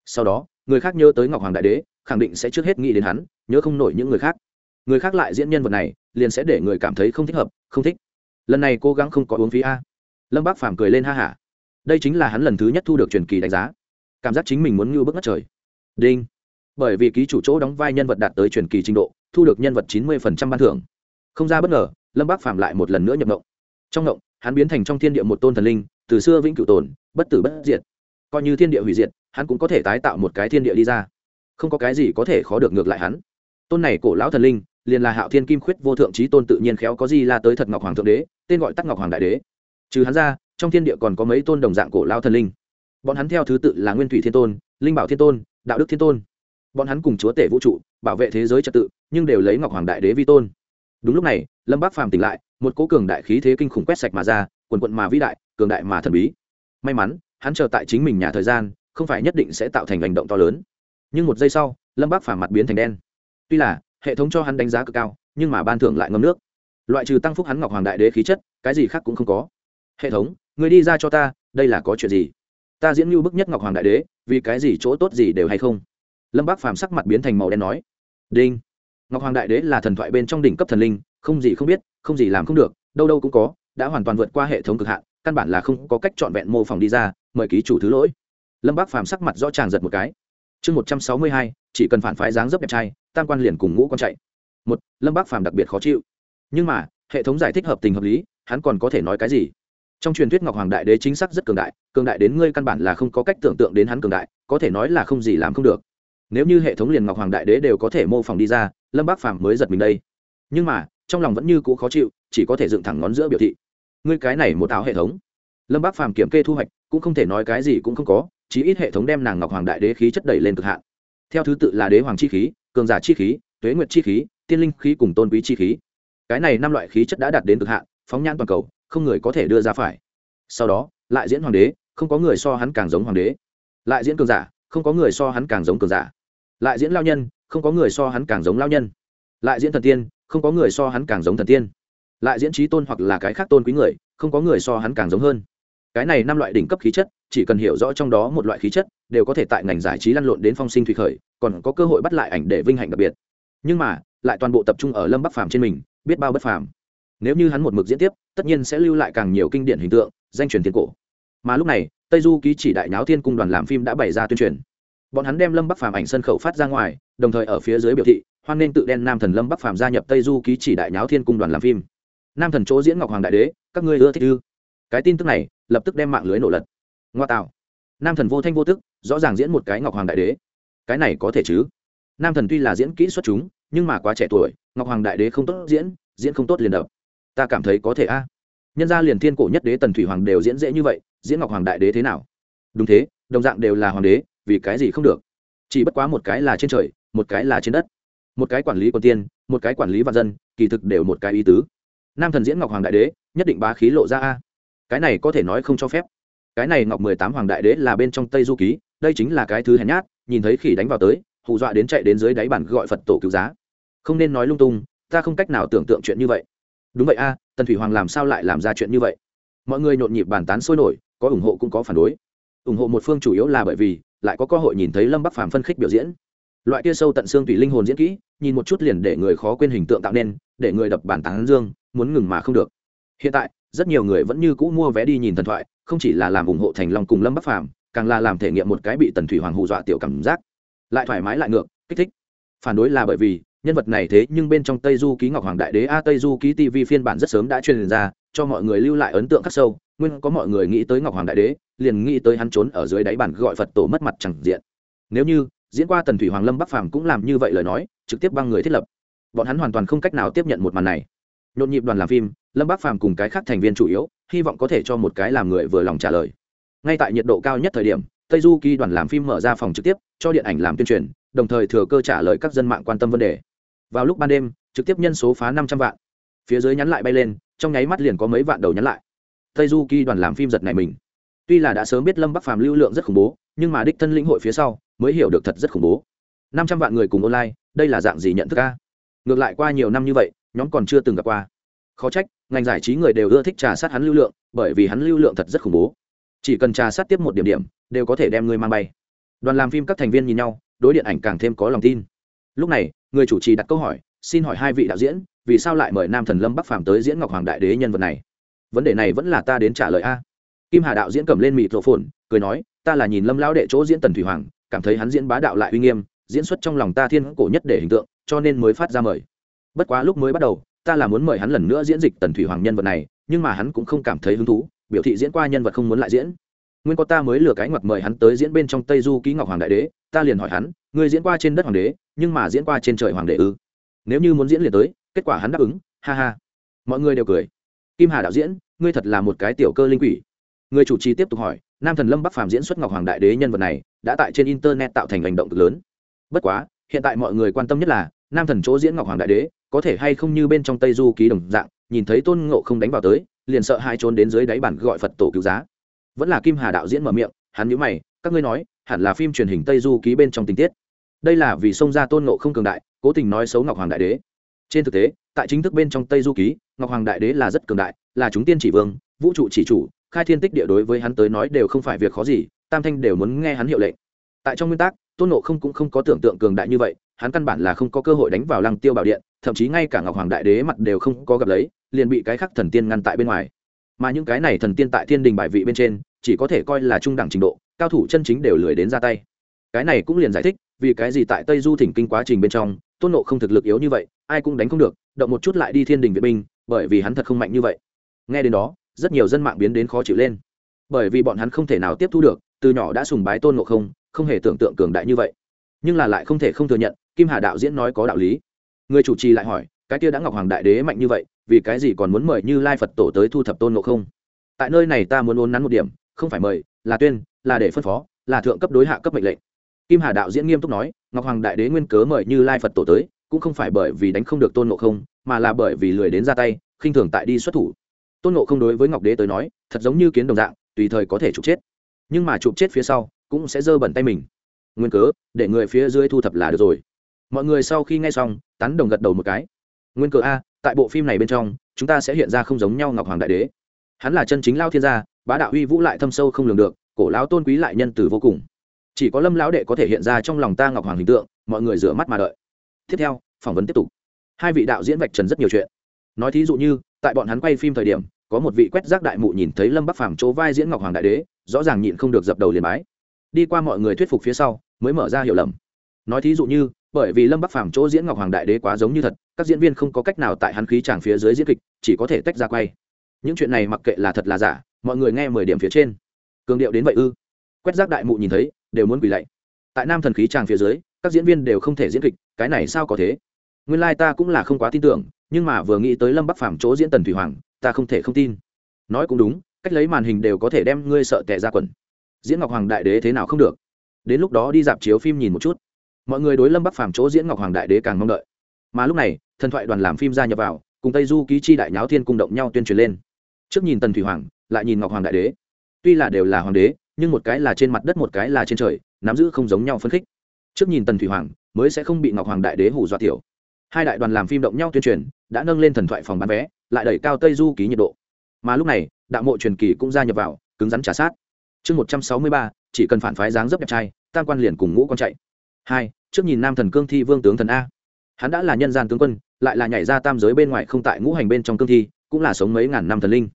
Sau đó, người khác nhớ tới ngọc hoàng đại đế, khẳng định sẽ trước hết nghĩ đến hắn, nhớ không nổi những người khác. Người khác lại diễn nhân vật này, liền sẽ để người cảm thấy không thích hợp, không thích. Lần này cố gắng không có uống phí a. Lâm bác phàm cười lên ha hả. Đây chính là hắn lần thứ nhất thu được truyền kỳ đánh giá. Cảm giác chính mình muốn ngưu bức ngất trời. Đinh bởi vì ký chủ chỗ đóng vai nhân vật đạt tới truyền kỳ trình độ, thu được nhân vật chín mươi ban thưởng. Không ra bất ngờ, lâm bác phàm lại một lần nữa nhập mộng trong mộng hắn biến thành trong thiên địa một tôn thần linh, từ xưa vĩnh cửu tồn, bất tử bất diệt. Coi như thiên địa hủy diệt, hắn cũng có thể tái tạo một cái thiên địa đi ra. Không có cái gì có thể khó được ngược lại hắn. Tôn này cổ lão thần linh, liền là hạo thiên kim khuyết vô thượng trí tôn tự nhiên khéo có gì la tới thật ngọc hoàng thượng đế, tên gọi tắc ngọc hoàng đại đế. Trừ hắn ra, trong thiên địa còn có mấy tôn đồng dạng cổ lão thần linh. Bọn hắn theo thứ tự là nguyên thủy thiên tôn, linh bảo thiên tôn, đạo đức thiên tôn bọn hắn cùng chúa tể vũ trụ, bảo vệ thế giới trật tự, nhưng đều lấy ngọc hoàng đại đế vi tôn. Đúng lúc này, lâm bác phàm tỉnh lại, một cố cường đại khí thế kinh khủng quét sạch mà ra, quần quận mà vĩ đại, cường đại mà thần bí. May mắn, hắn chờ tại chính mình nhà thời gian, không phải nhất định sẽ tạo thành hành động to lớn. Nhưng một giây sau, lâm bác phàm mặt biến thành đen. Tuy là, hệ thống cho hắn đánh giá cực cao, nhưng mà ban thưởng lại ngâm nước. Loại trừ tăng phúc hắn ngọc hoàng đại đế khí chất, cái gì khác cũng không có. Hệ thống, người đi ra cho ta, đây là có chuyện gì? Ta diễn như bức nhất ngọc hoàng đại đế, vì cái gì chỗ tốt gì đều hay không? Lâm bác phàm sắc mặt biến thành màu đen nói, đinh, ngọc hoàng đại đế là thần thoại bên trong đỉnh cấp thần linh, không gì không biết, không gì làm không được, đâu đâu cũng có, đã hoàn toàn vượt qua hệ thống cực hạn, căn bản là không có cách trọn vẹn mô phỏng đi ra, mời ký chủ thứ lỗi. Lâm bác phàm sắc mặt rõ ràng giật một cái. Chương một trăm sáu mươi hai, chỉ cần phản phái dáng dấp đẹp trai, tam quan liền cùng ngũ con chạy. Một, lâm bác phàm đặc biệt khó chịu. Nhưng mà, hệ thống giải thích hợp tình hợp lý, hắn còn có thể nói cái gì? Trong truyền thuyết ngọc hoàng đại đế chính xác rất cường đại cường đại đến ngươi căn bản là không có cách tưởng tượng đến hắn cường đại, có thể nói là không gì làm không được nếu như hệ thống liền ngọc hoàng đại đế đều có thể mô phỏng đi ra, lâm bác phàm mới giật mình đây. Nhưng mà, trong lòng vẫn như cũ khó chịu, chỉ có thể dựng thẳng ngón giữa biểu thị. Ngươi cái này một áo hệ thống. Lâm bác phàm kiểm kê thu hoạch, cũng không thể nói cái gì cũng không có, chí ít hệ thống đem nàng ngọc hoàng đại đế khí chất đẩy lên cực hạn. Theo thứ tự là đế hoàng chi khí, cường giả chi khí, tuế nguyệt chi khí, tiên linh khí cùng tôn quý chi khí. Cái này năm loại khí chất đã đạt đến cực hạn, phóng nhãn toàn cầu, không người có thể đưa ra phải. Sau đó, lại diễn hoàng đế, không có người so hắn càng giống hoàng đế. Lại diễn cường giả, không có người so hắn càng giống cường giả lại diễn lao nhân, không có người so hắn càng giống lao nhân. Lại diễn thần tiên, không có người so hắn càng giống thần tiên. Lại diễn trí tôn hoặc là cái khác tôn quý người, không có người so hắn càng giống hơn. Cái này năm loại đỉnh cấp khí chất, chỉ cần hiểu rõ trong đó một loại khí chất, đều có thể tại ngành giải trí lăn lộn đến phong sinh thủy khởi, còn có cơ hội bắt lại ảnh để vinh hạnh đặc biệt. Nhưng mà, lại toàn bộ tập trung ở lâm bắc phàm trên mình, biết bao bất phàm. Nếu như hắn một mực diễn tiếp, tất nhiên sẽ lưu lại càng nhiều kinh điển hình tượng, danh truyền thiên cổ. Mà lúc này, tây du ký chỉ đại nháo thiên cung đoàn làm phim đã bày ra tuyên truyền bọn hắn đem lâm bắc phàm ảnh sân khẩu phát ra ngoài, đồng thời ở phía dưới biểu thị, hoan nên tự đen nam thần lâm bắc phàm gia nhập tây du ký chỉ đại nháo thiên cung đoàn làm phim. Nam thần chỗ diễn ngọc hoàng đại đế, các ngươi ưa thích ư? Cái tin tức này, lập tức đem mạng lưới nổ lật. Ngoa tạo. Nam thần vô thanh vô tức, rõ ràng diễn một cái ngọc hoàng đại đế. Cái này có thể chứ? Nam thần tuy là diễn kỹ xuất chúng, nhưng mà quá trẻ tuổi, ngọc hoàng đại đế không tốt diễn diễn không tốt liền đập. Ta cảm thấy có thể a. Nhân gia liền thiên cổ nhất đế tần thủy hoàng đều diễn dễ như vậy, diễn ngọc hoàng đại đế thế nào? Đúng thế, đồng dạng đều là hoàng đế vì cái gì không được? Chỉ bất quá một cái là trên trời, một cái là trên đất. Một cái quản lý quần tiên, một cái quản lý vạn dân, kỳ thực đều một cái ý tứ. Nam thần diễn ngọc hoàng đại đế, nhất định bá khí lộ ra a. Cái này có thể nói không cho phép. Cái này ngọc mười tám hoàng đại đế là bên trong tây du ký, đây chính là cái thứ hèn nhát, nhìn thấy khỉ đánh vào tới, hù dọa đến chạy đến dưới đáy bản gọi phật tổ cứu giá. Không nên nói lung tung, ta không cách nào tưởng tượng chuyện như vậy. Đúng vậy a, tần thủy hoàng làm sao lại làm ra chuyện như vậy? Mọi người nhộn nhịp bàn tán sôi nổi, có ủng hộ cũng có phản đối. Ủng hộ một phương chủ yếu là bởi vì lại có cơ hội nhìn thấy lâm bắc phàm phân khích biểu diễn. Loại kia sâu tận xương tùy linh hồn diễn kỹ, nhìn một chút liền để người khó quên hình tượng tạo nên, để người đập bản tán dương, muốn ngừng mà không được. Hiện tại, rất nhiều người vẫn như cũ mua vé đi nhìn thần thoại, không chỉ là làm ủng hộ thành long cùng lâm bắc phàm, càng là làm thể nghiệm một cái bị tần thủy hoàng hù dọa tiểu cảm giác. Lại thoải mái lại ngược, kích thích. Phản đối là bởi vì, nhân vật này thế nhưng bên trong tây du ký ngọc hoàng đại đế a tây du ký tv phiên bản rất sớm đã truyền ra, cho mọi người lưu lại ấn tượng khắc sâu nguyên có mọi người nghĩ tới ngọc hoàng đại đế, liền nghĩ tới hắn trốn ở dưới đáy bản gọi phật tổ mất mặt chẳng diện. Nếu như, diễn qua tần thủy hoàng lâm bắc phàm cũng làm như vậy lời nói, trực tiếp băng người thiết lập. Bọn hắn hoàn toàn không cách nào tiếp nhận một màn này. Nhộn nhịp đoàn làm phim, lâm bắc phàm cùng cái khác thành viên chủ yếu, hy vọng có thể cho một cái làm người vừa lòng trả lời. Ngay tại nhiệt độ cao nhất thời điểm, tây du kỳ đoàn làm phim mở ra phòng trực tiếp, cho điện ảnh làm tuyên truyền, đồng thời thừa cơ trả lời các dân mạng quan tâm vấn đề. Vào lúc ban đêm, trực tiếp nhân số phá năm trăm vạn. Phía dưới nhắn lại bay lên, trong nháy mắt liền có mấy vạn đầu nhắn lại tây du kỳ đoàn làm phim giật này mình. Tuy là đã sớm biết lâm bắc phàm lưu lượng rất khủng bố, nhưng mà đích thân lĩnh hội phía sau, mới hiểu được thật rất khủng bố. Năm trăm vạn người cùng online, đây là dạng gì nhận thức ca ngược lại qua nhiều năm như vậy, nhóm còn chưa từng gặp qua. Khó trách, ngành giải trí người đều ưa thích trà sát hắn lưu lượng, bởi vì hắn lưu lượng thật rất khủng bố. Chỉ cần trà sát tiếp một điểm điểm, đều có thể đem người mang bay. Đoàn làm phim các thành viên nhìn nhau, đối điện ảnh càng thêm có lòng tin. Lúc này, người chủ trì đặt câu hỏi, xin hỏi hai vị đạo diễn, vì sao lại mời nam thần lâm bắc phàm tới diễn ngọc hoàng đại đế nhân vật này? Vấn đề này vẫn là ta đến trả lời a. Kim hà đạo diễn cầm lên mịt rộ phồn cười nói, ta là nhìn lâm lão đệ chỗ diễn tần thủy hoàng, cảm thấy hắn diễn bá đạo lại uy nghiêm, diễn xuất trong lòng ta thiên cổ nhất để hình tượng, cho nên mới phát ra mời. Bất quá lúc mới bắt đầu, ta là muốn mời hắn lần nữa diễn dịch tần thủy hoàng nhân vật này, nhưng mà hắn cũng không cảm thấy hứng thú, biểu thị diễn qua nhân vật không muốn lại diễn. Nguyên có ta mới lừa cái ngoặc mời hắn tới diễn bên trong tây du ký ngọc hoàng đại đế, ta liền hỏi hắn người diễn qua trên đất hoàng đế, nhưng mà diễn qua trên trời hoàng đế ư? Nếu như muốn diễn liền tới, kết quả hắn đáp ứng, ha ha. Mọi người đều cười kim hà đạo diễn, ngươi thật là một cái tiểu cơ linh quỷ. Người chủ trì tiếp tục hỏi, nam thần lâm bắc phàm diễn xuất ngọc hoàng đại đế nhân vật này, đã tại trên internet tạo thành hành động cực lớn. Bất quá, hiện tại mọi người quan tâm nhất là, nam thần chỗ diễn ngọc hoàng đại đế, có thể hay không như bên trong tây du ký đồng dạng, nhìn thấy tôn ngộ không đánh vào tới, liền sợ hai trốn đến dưới đáy bản gọi phật tổ cứu giá. Vẫn là kim hà đạo diễn mở miệng, hắn nhữ mày, các ngươi nói, hẳn là phim truyền hình tây du ký bên trong tình tiết. Đây là vì xông ra tôn ngộ không cường đại, cố tình nói xấu ngọc hoàng đại đế trên thực tế, tại chính thức bên trong tây du ký, ngọc hoàng đại đế là rất cường đại, là chúng tiên chỉ vương, vũ trụ chỉ chủ, khai thiên tích địa đối với hắn tới nói đều không phải việc khó gì, tam thanh đều muốn nghe hắn hiệu lệnh. Tại trong nguyên tắc, tôn nộ không cũng không có tưởng tượng cường đại như vậy, hắn căn bản là không có cơ hội đánh vào lăng tiêu bảo điện, thậm chí ngay cả ngọc hoàng đại đế mặt đều không có gặp lấy, liền bị cái khắc thần tiên ngăn tại bên ngoài. Mà những cái này thần tiên tại thiên đình bài vị bên trên, chỉ có thể coi là trung đẳng trình độ, cao thủ chân chính đều lười đến ra tay. Cái này cũng liền giải thích vì cái gì tại tây du thỉnh kinh quá trình bên trong tôn nộ không thực lực yếu như vậy, ai cũng đánh không được, động một chút lại đi thiên đình vệ binh, bởi vì hắn thật không mạnh như vậy. Nghe đến đó, rất nhiều dân mạng biến đến khó chịu lên. Bởi vì bọn hắn không thể nào tiếp thu được, từ nhỏ đã sùng bái tôn nộ không không hề tưởng tượng cường đại như vậy. Nhưng là lại không thể không thừa nhận, kim hà đạo diễn nói có đạo lý. Người chủ trì lại hỏi, cái kia đã ngọc hoàng đại đế mạnh như vậy, vì cái gì còn muốn mời như lai phật tổ tới thu thập tôn nộ không? Tại nơi này ta muốn ôn nắn một điểm, không phải mời, là tuyên, là để phân phó, là thượng cấp đối hạ cấp mệnh lệnh kim hà đạo diễn nghiêm túc nói, ngọc hoàng đại đế nguyên cớ mời như lai phật tổ tới, cũng không phải bởi vì đánh không được tôn ngộ không, mà là bởi vì lười đến ra tay, khinh thường tại đi xuất thủ. Tôn ngộ không đối với ngọc đế tới nói, thật giống như kiến đồng dạng, tùy thời có thể chụp chết. Nhưng mà chụp chết phía sau, cũng sẽ dơ bẩn tay mình. Nguyên cớ, để người phía dưới thu thập là được rồi. Mọi người sau khi nghe xong, tán đồng gật đầu một cái. Nguyên cớ a, tại bộ phim này bên trong, chúng ta sẽ hiện ra không giống nhau ngọc hoàng đại đế. Hắn là chân chính lao thiên gia, bá đạo uy vũ lại thâm sâu không lường được, cổ lão tôn quý lại nhân từ vô cùng chỉ có lâm lão đệ có thể hiện ra trong lòng ta ngọc hoàng hình tượng, mọi người rửa mắt mà đợi. Tiếp theo, phỏng vấn tiếp tục. Hai vị đạo diễn vạch trần rất nhiều chuyện. Nói thí dụ như, tại bọn hắn quay phim thời điểm, có một vị quét rác đại mụ nhìn thấy lâm bắc phàm chỗ vai diễn ngọc hoàng đại đế, rõ ràng nhịn không được dập đầu liền bái. Đi qua mọi người thuyết phục phía sau, mới mở ra hiểu lầm. Nói thí dụ như, bởi vì lâm bắc phàm chỗ diễn ngọc hoàng đại đế quá giống như thật, các diễn viên không có cách nào tại hắn khí tràng phía dưới diễn kịch, chỉ có thể tách ra quay. Những chuyện này mặc kệ là thật là giả, mọi người nghe mười điểm phía trên. Cường điệu đến vậy ư? Quét rác đại mụ nhìn thấy đều muốn quỳ lạy. Tại nam thần khí tràng phía dưới, các diễn viên đều không thể diễn kịch, cái này sao có thế? Nguyên lai、like、ta cũng là không quá tin tưởng, nhưng mà vừa nghĩ tới lâm bắc phàm chỗ diễn tần thủy hoàng, ta không thể không tin. Nói cũng đúng, cách lấy màn hình đều có thể đem ngươi sợ tệ ra quần. Diễn ngọc hoàng đại đế thế nào không được? Đến lúc đó đi dạp chiếu phim nhìn một chút. Mọi người đối lâm bắc phàm chỗ diễn ngọc hoàng đại đế càng mong đợi. Mà lúc này, thần thoại đoàn làm phim ra nhập vào, cùng tây du ký chi đại nháo thiên cung động nhau tuyên truyền lên. Trước nhìn tần thủy hoàng, lại nhìn ngọc hoàng đại đế. Tuy là đều là hoàng đế nhưng một cái là trên mặt đất một cái là trên trời, nắm giữ không giống nhau phân khích. Trước nhìn tần thủy hoàng, mới sẽ không bị ngọc hoàng đại đế hủ dọa tiểu. Hai đại đoàn làm phim động nhau tuyên truyền, đã nâng lên thần thoại phòng bán vé, lại đẩy cao tây du ký nhiệt độ. Mà lúc này, đạo mộ truyền kỳ cũng gia nhập vào, cứng rắn trả sát. Chương một trăm sáu mươi ba, chỉ cần phản phái dáng dấp đẹp trai, tam quan liền cùng ngũ con chạy. Hai, trước nhìn nam thần cương thi vương tướng thần a. Hắn đã là nhân gian tướng quân, lại là nhảy ra tam giới bên ngoài không tại ngũ hành bên trong cương thi, cũng là sống mấy ngàn năm thần linh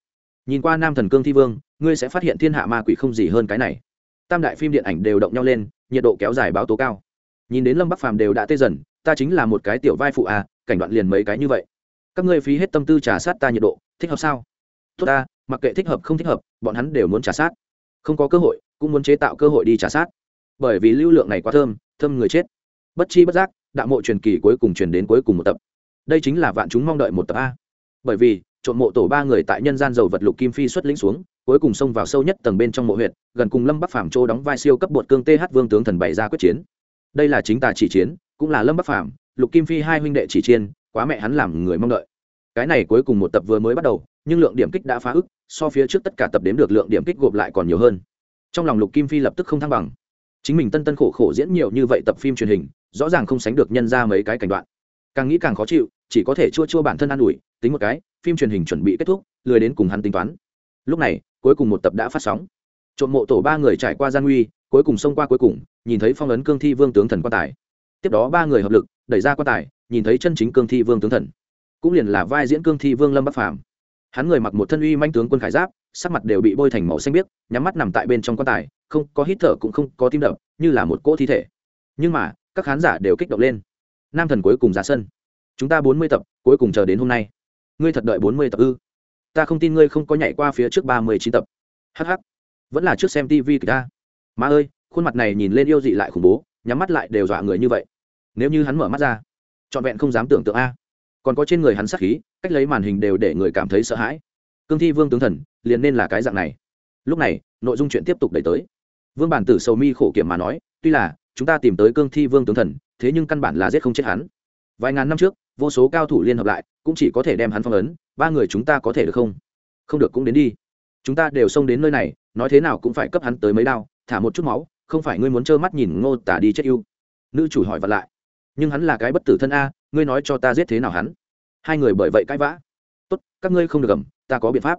nhìn qua nam thần cương thi vương, ngươi sẽ phát hiện thiên hạ ma quỷ không gì hơn cái này. Tam đại phim điện ảnh đều động nhau lên, nhiệt độ kéo dài báo tố cao. Nhìn đến lâm bắc phàm đều đã tê dần, ta chính là một cái tiểu vai phụ à cảnh đoạn liền mấy cái như vậy. Các ngươi phí hết tâm tư trả sát ta nhiệt độ, thích hợp sao? Tốt ta, mặc kệ thích hợp không thích hợp, bọn hắn đều muốn trả sát. Không có cơ hội, cũng muốn chế tạo cơ hội đi trả sát. Bởi vì lưu lượng này quá thơm thơm người chết. Bất chi bất giác, đạo mộ truyền kỳ cuối cùng truyền đến cuối cùng một tập. Đây chính là vạn chúng mong đợi một tập a. Bởi vì trộm mộ tổ ba người tại nhân gian dầu vật lục kim phi xuất lĩnh xuống, cuối cùng xông vào sâu nhất tầng bên trong mộ huyệt, gần cùng lâm bắc phàm châu đóng vai siêu cấp bột cương th vương tướng thần bày ra quyết chiến. Đây là chính tà chỉ chiến, cũng là lâm bắc phàm, lục kim phi hai huynh đệ chỉ chiên quá mẹ hắn làm người mong đợi. Cái này cuối cùng một tập vừa mới bắt đầu, nhưng lượng điểm kích đã phá ức, so phía trước tất cả tập đếm được lượng điểm kích gộp lại còn nhiều hơn. Trong lòng lục kim phi lập tức không thăng bằng. Chính mình tân tân khổ khổ diễn nhiều như vậy tập phim truyền hình, rõ ràng không sánh được nhân ra mấy cái cảnh đoạn càng nghĩ càng khó chịu, chỉ có thể chua chua bản thân an ủi, tính một cái, phim truyền hình chuẩn bị kết thúc, lười đến cùng hắn tính toán. Lúc này, cuối cùng một tập đã phát sóng. Trộm mộ tổ ba người trải qua gian nguy, cuối cùng xông qua cuối cùng, nhìn thấy phong ấn cương thi vương tướng thần quan tài. Tiếp đó ba người hợp lực, đẩy ra quan tài, nhìn thấy chân chính cương thi vương tướng thần. Cũng liền là vai diễn cương thi vương lâm bắc phàm. Hắn người mặc một thân uy manh tướng quân khải giáp, sắc mặt đều bị bôi thành màu xanh biếc, nhắm mắt nằm tại bên trong quan tài, không có hít thở cũng không có tim đập, như là một cỗ thi thể. Nhưng mà, các khán giả đều kích động lên nam thần cuối cùng ra sân. Chúng ta bốn mươi tập, cuối cùng chờ đến hôm nay. Ngươi thật đợi bốn mươi tập ư? Ta không tin ngươi không có nhảy qua phía trước ba mươi chín tập. Hh vẫn là trước xem tv kìa ta. Má ơi, khuôn mặt này nhìn lên yêu dị lại khủng bố, nhắm mắt lại đều dọa người như vậy. Nếu như hắn mở mắt ra, trọn vẹn không dám tưởng tượng a. Còn có trên người hắn sắc khí, cách lấy màn hình đều để người cảm thấy sợ hãi. Cương thi vương tướng thần, liền nên là cái dạng này. Lúc này, nội dung chuyện tiếp tục đẩy tới. Vương bản tử sầu mi khổ kiểm mà nói, tuy là, chúng ta tìm tới cương thi vương tướng thần thế nhưng căn bản là giết không chết hắn. Vài ngàn năm trước, vô số cao thủ liên hợp lại, cũng chỉ có thể đem hắn phong ấn, ba người chúng ta có thể được không? Không được cũng đến đi. Chúng ta đều xông đến nơi này, nói thế nào cũng phải cấp hắn tới mấy đao, thả một chút máu, không phải ngươi muốn trơ mắt nhìn ngô tả đi chết yêu nữ chủ hỏi vật lại. Nhưng hắn là cái bất tử thân a, ngươi nói cho ta giết thế nào hắn? Hai người bởi vậy cãi vã. Tốt, các ngươi không được gầm, ta có biện pháp.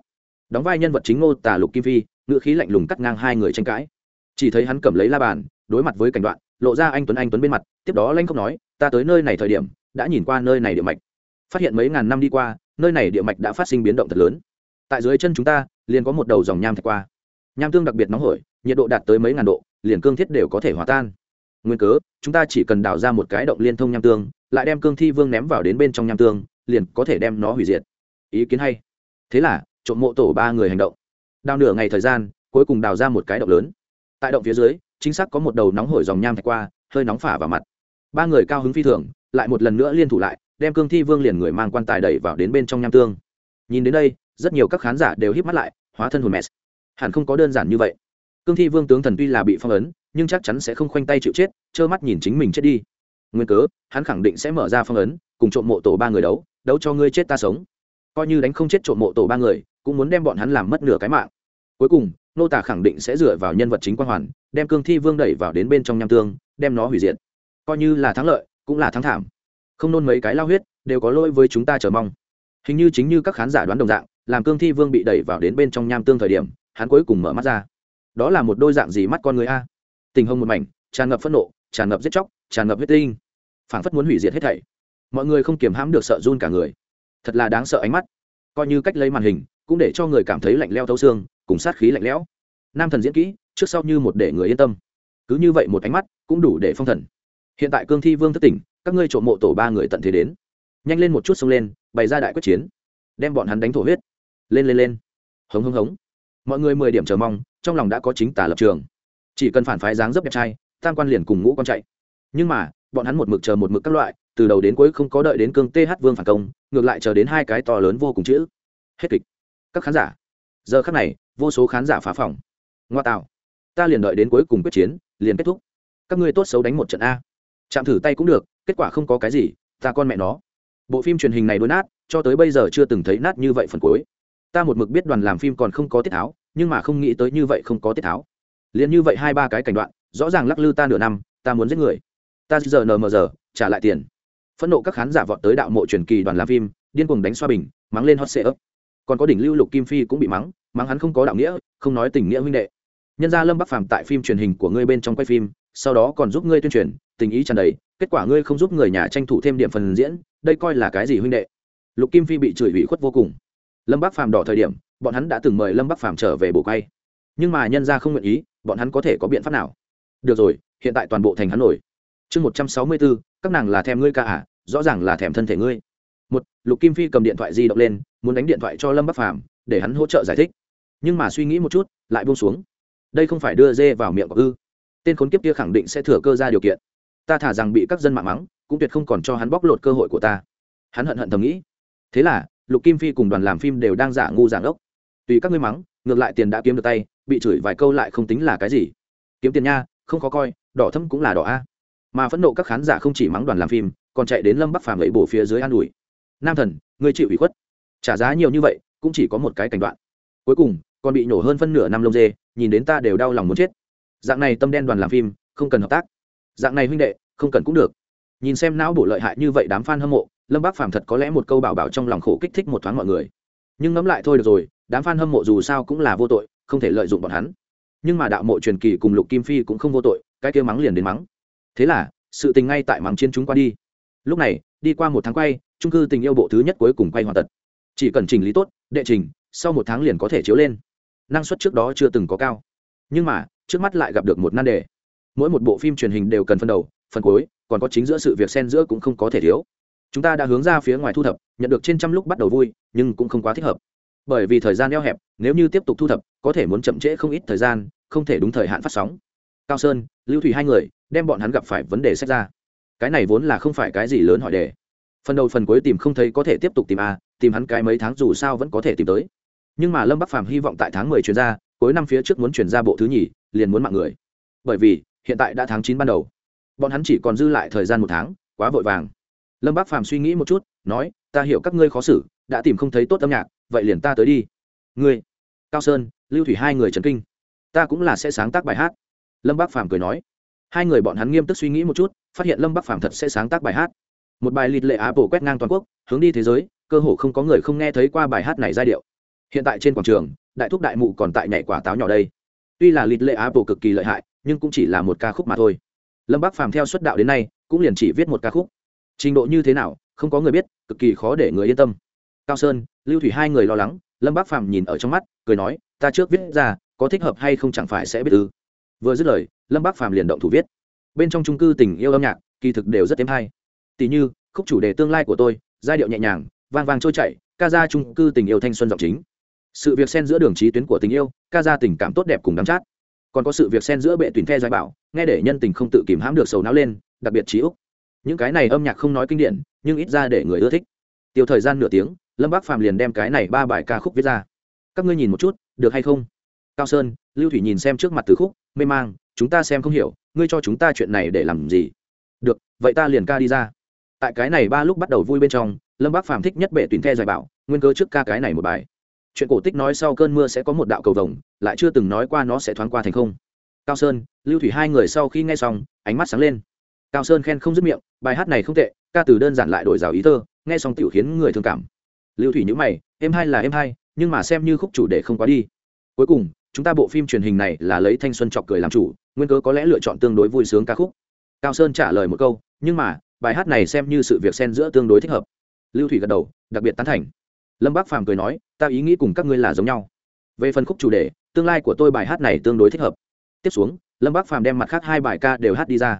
Đóng vai nhân vật chính ngô tả lục kim phi, ngữ khí lạnh lùng cắt ngang hai người tranh cãi. Chỉ thấy hắn cầm lấy la bàn, đối mặt với cảnh đoạn lộ ra anh tuấn anh tuấn bên mặt, tiếp đó lanh không nói, ta tới nơi này thời điểm, đã nhìn qua nơi này địa mạch. Phát hiện mấy ngàn năm đi qua, nơi này địa mạch đã phát sinh biến động thật lớn. Tại dưới chân chúng ta, liền có một đầu dòng nham thạch qua. Nham tương đặc biệt nóng hổi, nhiệt độ đạt tới mấy ngàn độ, liền cương thiết đều có thể hòa tan. Nguyên cớ, chúng ta chỉ cần đào ra một cái động liên thông nham tương, lại đem cương thi vương ném vào đến bên trong nham tương, liền có thể đem nó hủy diệt. Ý kiến hay. Thế là, trộm mộ tổ ba người hành động. Đào nửa ngày thời gian, cuối cùng đào ra một cái động lớn. Tại động phía dưới chính xác có một đầu nóng hổi dòng nham thạch qua, hơi nóng phả vào mặt. Ba người cao hứng phi thường, lại một lần nữa liên thủ lại, đem cương thi vương liền người mang quan tài đẩy vào đến bên trong nham tương. Nhìn đến đây, rất nhiều các khán giả đều hít mắt lại, hóa thân hồn mẹ. Hẳn không có đơn giản như vậy. Cương thi vương tướng thần tuy là bị phong ấn, nhưng chắc chắn sẽ không khoanh tay chịu chết, trơ mắt nhìn chính mình chết đi. Nguyên cớ, hắn khẳng định sẽ mở ra phong ấn, cùng trộm mộ tổ ba người đấu đấu cho ngươi chết ta sống. Coi như đánh không chết trộm mộ tổ ba người, cũng muốn đem bọn hắn làm mất nửa cái mạng. Cuối cùng nô tả khẳng định sẽ dựa vào nhân vật chính quan hoàn, đem cương thi vương đẩy vào đến bên trong nham tương, đem nó hủy diệt. Coi như là thắng lợi, cũng là thắng thảm. Không nôn mấy cái lao huyết, đều có lỗi với chúng ta chờ mong. Hình như chính như các khán giả đoán đồng dạng, làm cương thi vương bị đẩy vào đến bên trong nham tương thời điểm, hắn cuối cùng mở mắt ra. Đó là một đôi dạng gì mắt con người a? Tình hông một mảnh, tràn ngập phẫn nộ, tràn ngập giết chóc, tràn ngập huyết tinh. Phảng phất muốn hủy diệt hết thảy. Mọi người không kiềm hãm được sợ run cả người. Thật là đáng sợ ánh mắt. Coi như cách lấy màn hình, cũng để cho người cảm thấy lạnh leo thấu xương cùng sát khí lạnh lẽo. Nam thần diễn kỹ, trước sau như một để người yên tâm. Cứ như vậy một ánh mắt, cũng đủ để phong thần. Hiện tại cương thi vương thất tỉnh, các ngươi trộm mộ tổ ba người tận thế đến. Nhanh lên một chút xông lên, bày ra đại quyết chiến. Đem bọn hắn đánh thổ huyết. Lên lên lên. Hống hống hống. Mọi người mười điểm chờ mong, trong lòng đã có chính tả lập trường. Chỉ cần phản phái dáng dấp đẹp trai, tam quan liền cùng ngũ con chạy. Nhưng mà, bọn hắn một mực chờ một mực các loại, từ đầu đến cuối không có đợi đến cương th vương phản công, ngược lại chờ đến hai cái to lớn vô cùng chữ. Hết kịch. Các khán giả giờ khắc này, vô số khán giả phá phòng. Ngoa tạo. Ta liền đợi đến cuối cùng quyết chiến, liền kết thúc. Các ngươi tốt xấu đánh một trận a. Chạm thử tay cũng được, kết quả không có cái gì, ta con mẹ nó. Bộ phim truyền hình này đôi nát, cho tới bây giờ chưa từng thấy nát như vậy phần cuối. Ta một mực biết đoàn làm phim còn không có tiết tháo, nhưng mà không nghĩ tới như vậy không có tiết tháo. Liền như vậy hai ba cái cảnh đoạn, rõ ràng lắc lư ta nửa năm, ta muốn giết người. Ta giờ nờ mờ giờ, trả lại tiền. Phẫn nộ các khán giả vọt tới đạo mộ truyền kỳ đoàn làm phim, điên cuồng đánh xoa bình, mắng lên hot sệ ấp còn có đỉnh lưu lục kim phi cũng bị mắng mắng hắn không có đạo nghĩa, không nói tình nghĩa huynh đệ. Nhân gia lâm bắc phàm tại phim truyền hình của ngươi bên trong quay phim, sau đó còn giúp ngươi tuyên truyền, tình ý tràn đầy, kết quả ngươi không giúp người nhà tranh thủ thêm điểm phần diễn, đây coi là cái gì huynh đệ? Lục kim phi bị chửi ủy khuất vô cùng. Lâm bắc phàm đỏ thời điểm, bọn hắn đã từng mời lâm bắc phàm trở về bổ quay. Nhưng mà nhân gia không nguyện ý, bọn hắn có thể có biện pháp nào? Được rồi, hiện tại toàn bộ thành hắn nổi. Chương một trăm sáu mươi bốn, các nàng là thèm ngươi ca à rõ ràng là thèm thân thể ngươi một, lục kim phi cầm điện thoại di động lên, muốn đánh điện thoại cho lâm bắc phàm, để hắn hỗ trợ giải thích. Nhưng mà suy nghĩ một chút, lại buông xuống. Đây không phải đưa dê vào miệng của ư. Tên khốn kiếp kia khẳng định sẽ thừa cơ ra điều kiện. Ta thả rằng bị các dân mạng mắng, cũng tuyệt không còn cho hắn bóc lột cơ hội của ta. Hắn hận hận thầm nghĩ. Thế là, lục kim phi cùng đoàn làm phim đều đang giả ngu giảng ốc tùy các ngươi mắng, ngược lại tiền đã kiếm được tay, bị chửi vài câu lại không tính là cái gì. Kiếm tiền nha, không khó coi, đỏ thâm cũng là đỏ a. Mà phẫn nộ các khán giả không chỉ mắng đoàn làm phim, còn chạy đến lâm bắc phàm lấy bổ phía dưới an ủi nam thần người chịu ủy khuất. Trả giá nhiều như vậy, cũng chỉ có một cái cảnh đoạn. Cuối cùng, còn bị nổ hơn phân nửa năm lông dê, nhìn đến ta đều đau lòng muốn chết. Dạng này tâm đen đoàn làm phim, không cần hợp tác. Dạng này huynh đệ, không cần cũng được. Nhìn xem não bộ lợi hại như vậy đám f a n hâm mộ, lâm bác phàm thật có lẽ một câu bảo bảo trong lòng khổ kích thích một thoáng mọi người. Nhưng ngẫm lại thôi được rồi, đám f a n hâm mộ dù sao cũng là vô tội, không thể lợi dụng bọn hắn. Nhưng mà đạo mộ truyền kỳ cùng lục kim phi cũng không vô tội, cái kia mắng liền đến mắng. Thế là, sự tình ngay tại mắng chiến chúng qua đi. Lúc này đi qua một tháng quay trung cư tình yêu bộ thứ nhất cuối cùng quay hoàn tật chỉ cần chỉnh lý tốt, đệ trình, sau một tháng liền có thể chiếu lên. Năng suất trước đó chưa từng có cao. Nhưng mà, trước mắt lại gặp được một nan đề. Mỗi một bộ phim truyền hình đều cần phân đầu, phần cuối, còn có chính giữa sự việc xen giữa cũng không có thể thiếu. Chúng ta đã hướng ra phía ngoài thu thập, nhận được trên trăm lúc bắt đầu vui, nhưng cũng không quá thích hợp. Bởi vì thời gian eo hẹp, nếu như tiếp tục thu thập, có thể muốn chậm trễ không ít thời gian, không thể đúng thời hạn phát sóng. Cao sơn, lưu thủy hai người, đem bọn hắn gặp phải vấn đề xét ra cái này vốn là không phải cái gì lớn hỏi đề. Phần đầu phần cuối tìm không thấy có thể tiếp tục tìm a, tìm hắn cái mấy tháng dù sao vẫn có thể tìm tới. Nhưng mà lâm bắc phàm hy vọng tại tháng mười chuyển ra, cuối năm phía trước muốn chuyển ra bộ thứ nhì, liền muốn mạng người. Bởi vì, hiện tại đã tháng chín ban đầu. Bọn hắn chỉ còn dư lại thời gian một tháng, quá vội vàng. Lâm bắc phàm suy nghĩ một chút, nói, ta hiểu các ngươi khó xử, đã tìm không thấy tốt âm nhạc, vậy liền ta tới đi. Ngươi, cao sơn, lưu thủy hai người trần kinh. Ta cũng là sẽ sáng tác bài hát. Lâm bắc phàm cười nói hai người bọn hắn nghiêm túc suy nghĩ một chút, phát hiện lâm bắc phàm thật sẽ sáng tác bài hát. Một bài lịt lệ apple quét ngang toàn quốc, hướng đi thế giới, cơ hồ không có người không nghe thấy qua bài hát này giai điệu. Hiện tại trên quảng trường, đại thúc đại mụ còn tại nhảy quả táo nhỏ đây. Tuy là lịt lệ apple cực kỳ lợi hại, nhưng cũng chỉ là một ca khúc mà thôi. Lâm bắc phàm theo xuất đạo đến nay, cũng liền chỉ viết một ca khúc. Trình độ như thế nào, không có người biết, cực kỳ khó để người yên tâm. Cao sơn, lưu thủy hai người lo lắng, lâm bắc phàm nhìn ở trong mắt, cười nói, ta trước viết ra, có thích hợp hay không chẳng phải sẽ biết ư? Vừa dứt lời lâm Bác phàm liền động thủ viết. Bên trong trung cư tình yêu âm nhạc, kỳ thực đều rất êm hay. Tỷ như, khúc chủ đề tương lai của tôi, giai điệu nhẹ nhàng, vang vang trôi chảy, ca ra trung cư tình yêu thanh xuân giọng chính. Sự việc xen giữa đường trí tuyến của tình yêu, ca ra tình cảm tốt đẹp cùng đắm chát. Còn có sự việc xen giữa bệ tuyển the giai bảo, nghe để nhân tình không tự kìm hãm được sầu não lên, đặc biệt trí úc. Những cái này âm nhạc không nói kinh điển, nhưng ít ra để người ưa thích. Tiêu thời gian nửa tiếng, lâm bác phàm liền đem cái này ba bài ca khúc viết ra. Các ngươi nhìn một chút, được hay không? Cao sơn, lưu thủy nhìn xem trước mặt từ khúc, mê mang chúng ta xem không hiểu, ngươi cho chúng ta chuyện này để làm gì? Được, vậy ta liền ca đi ra. Tại cái này ba lúc bắt đầu vui bên trong, lâm bác phàm thích nhất bệ tuyến the giải bảo, nguyên cơ trước ca cái này một bài. Chuyện cổ tích nói sau cơn mưa sẽ có một đạo cầu vồng, lại chưa từng nói qua nó sẽ thoáng qua thành không. Cao sơn, lưu thủy hai người sau khi nghe xong, ánh mắt sáng lên. Cao sơn khen không dứt miệng, bài hát này không tệ, ca từ đơn giản lại đổi rào ý thơ, nghe xong tiểu khiến người thương cảm. Lưu thủy nhữ mày, em hai là em hai, nhưng mà xem như khúc chủ đề không quá đi. Cuối cùng chúng ta bộ phim truyền hình này là lấy thanh xuân chọc cười làm chủ, nguyên cớ có lẽ lựa chọn tương đối vui sướng ca khúc. Cao sơn trả lời một câu, nhưng mà, bài hát này xem như sự việc xen giữa tương đối thích hợp. Lưu thủy gật đầu, đặc biệt tán thành. Lâm bác phàm cười nói, ta ý nghĩ cùng các ngươi là giống nhau. Về phần khúc chủ đề, tương lai của tôi bài hát này tương đối thích hợp. Tiếp xuống, lâm bác phàm đem mặt khác hai bài ca đều hát đi ra.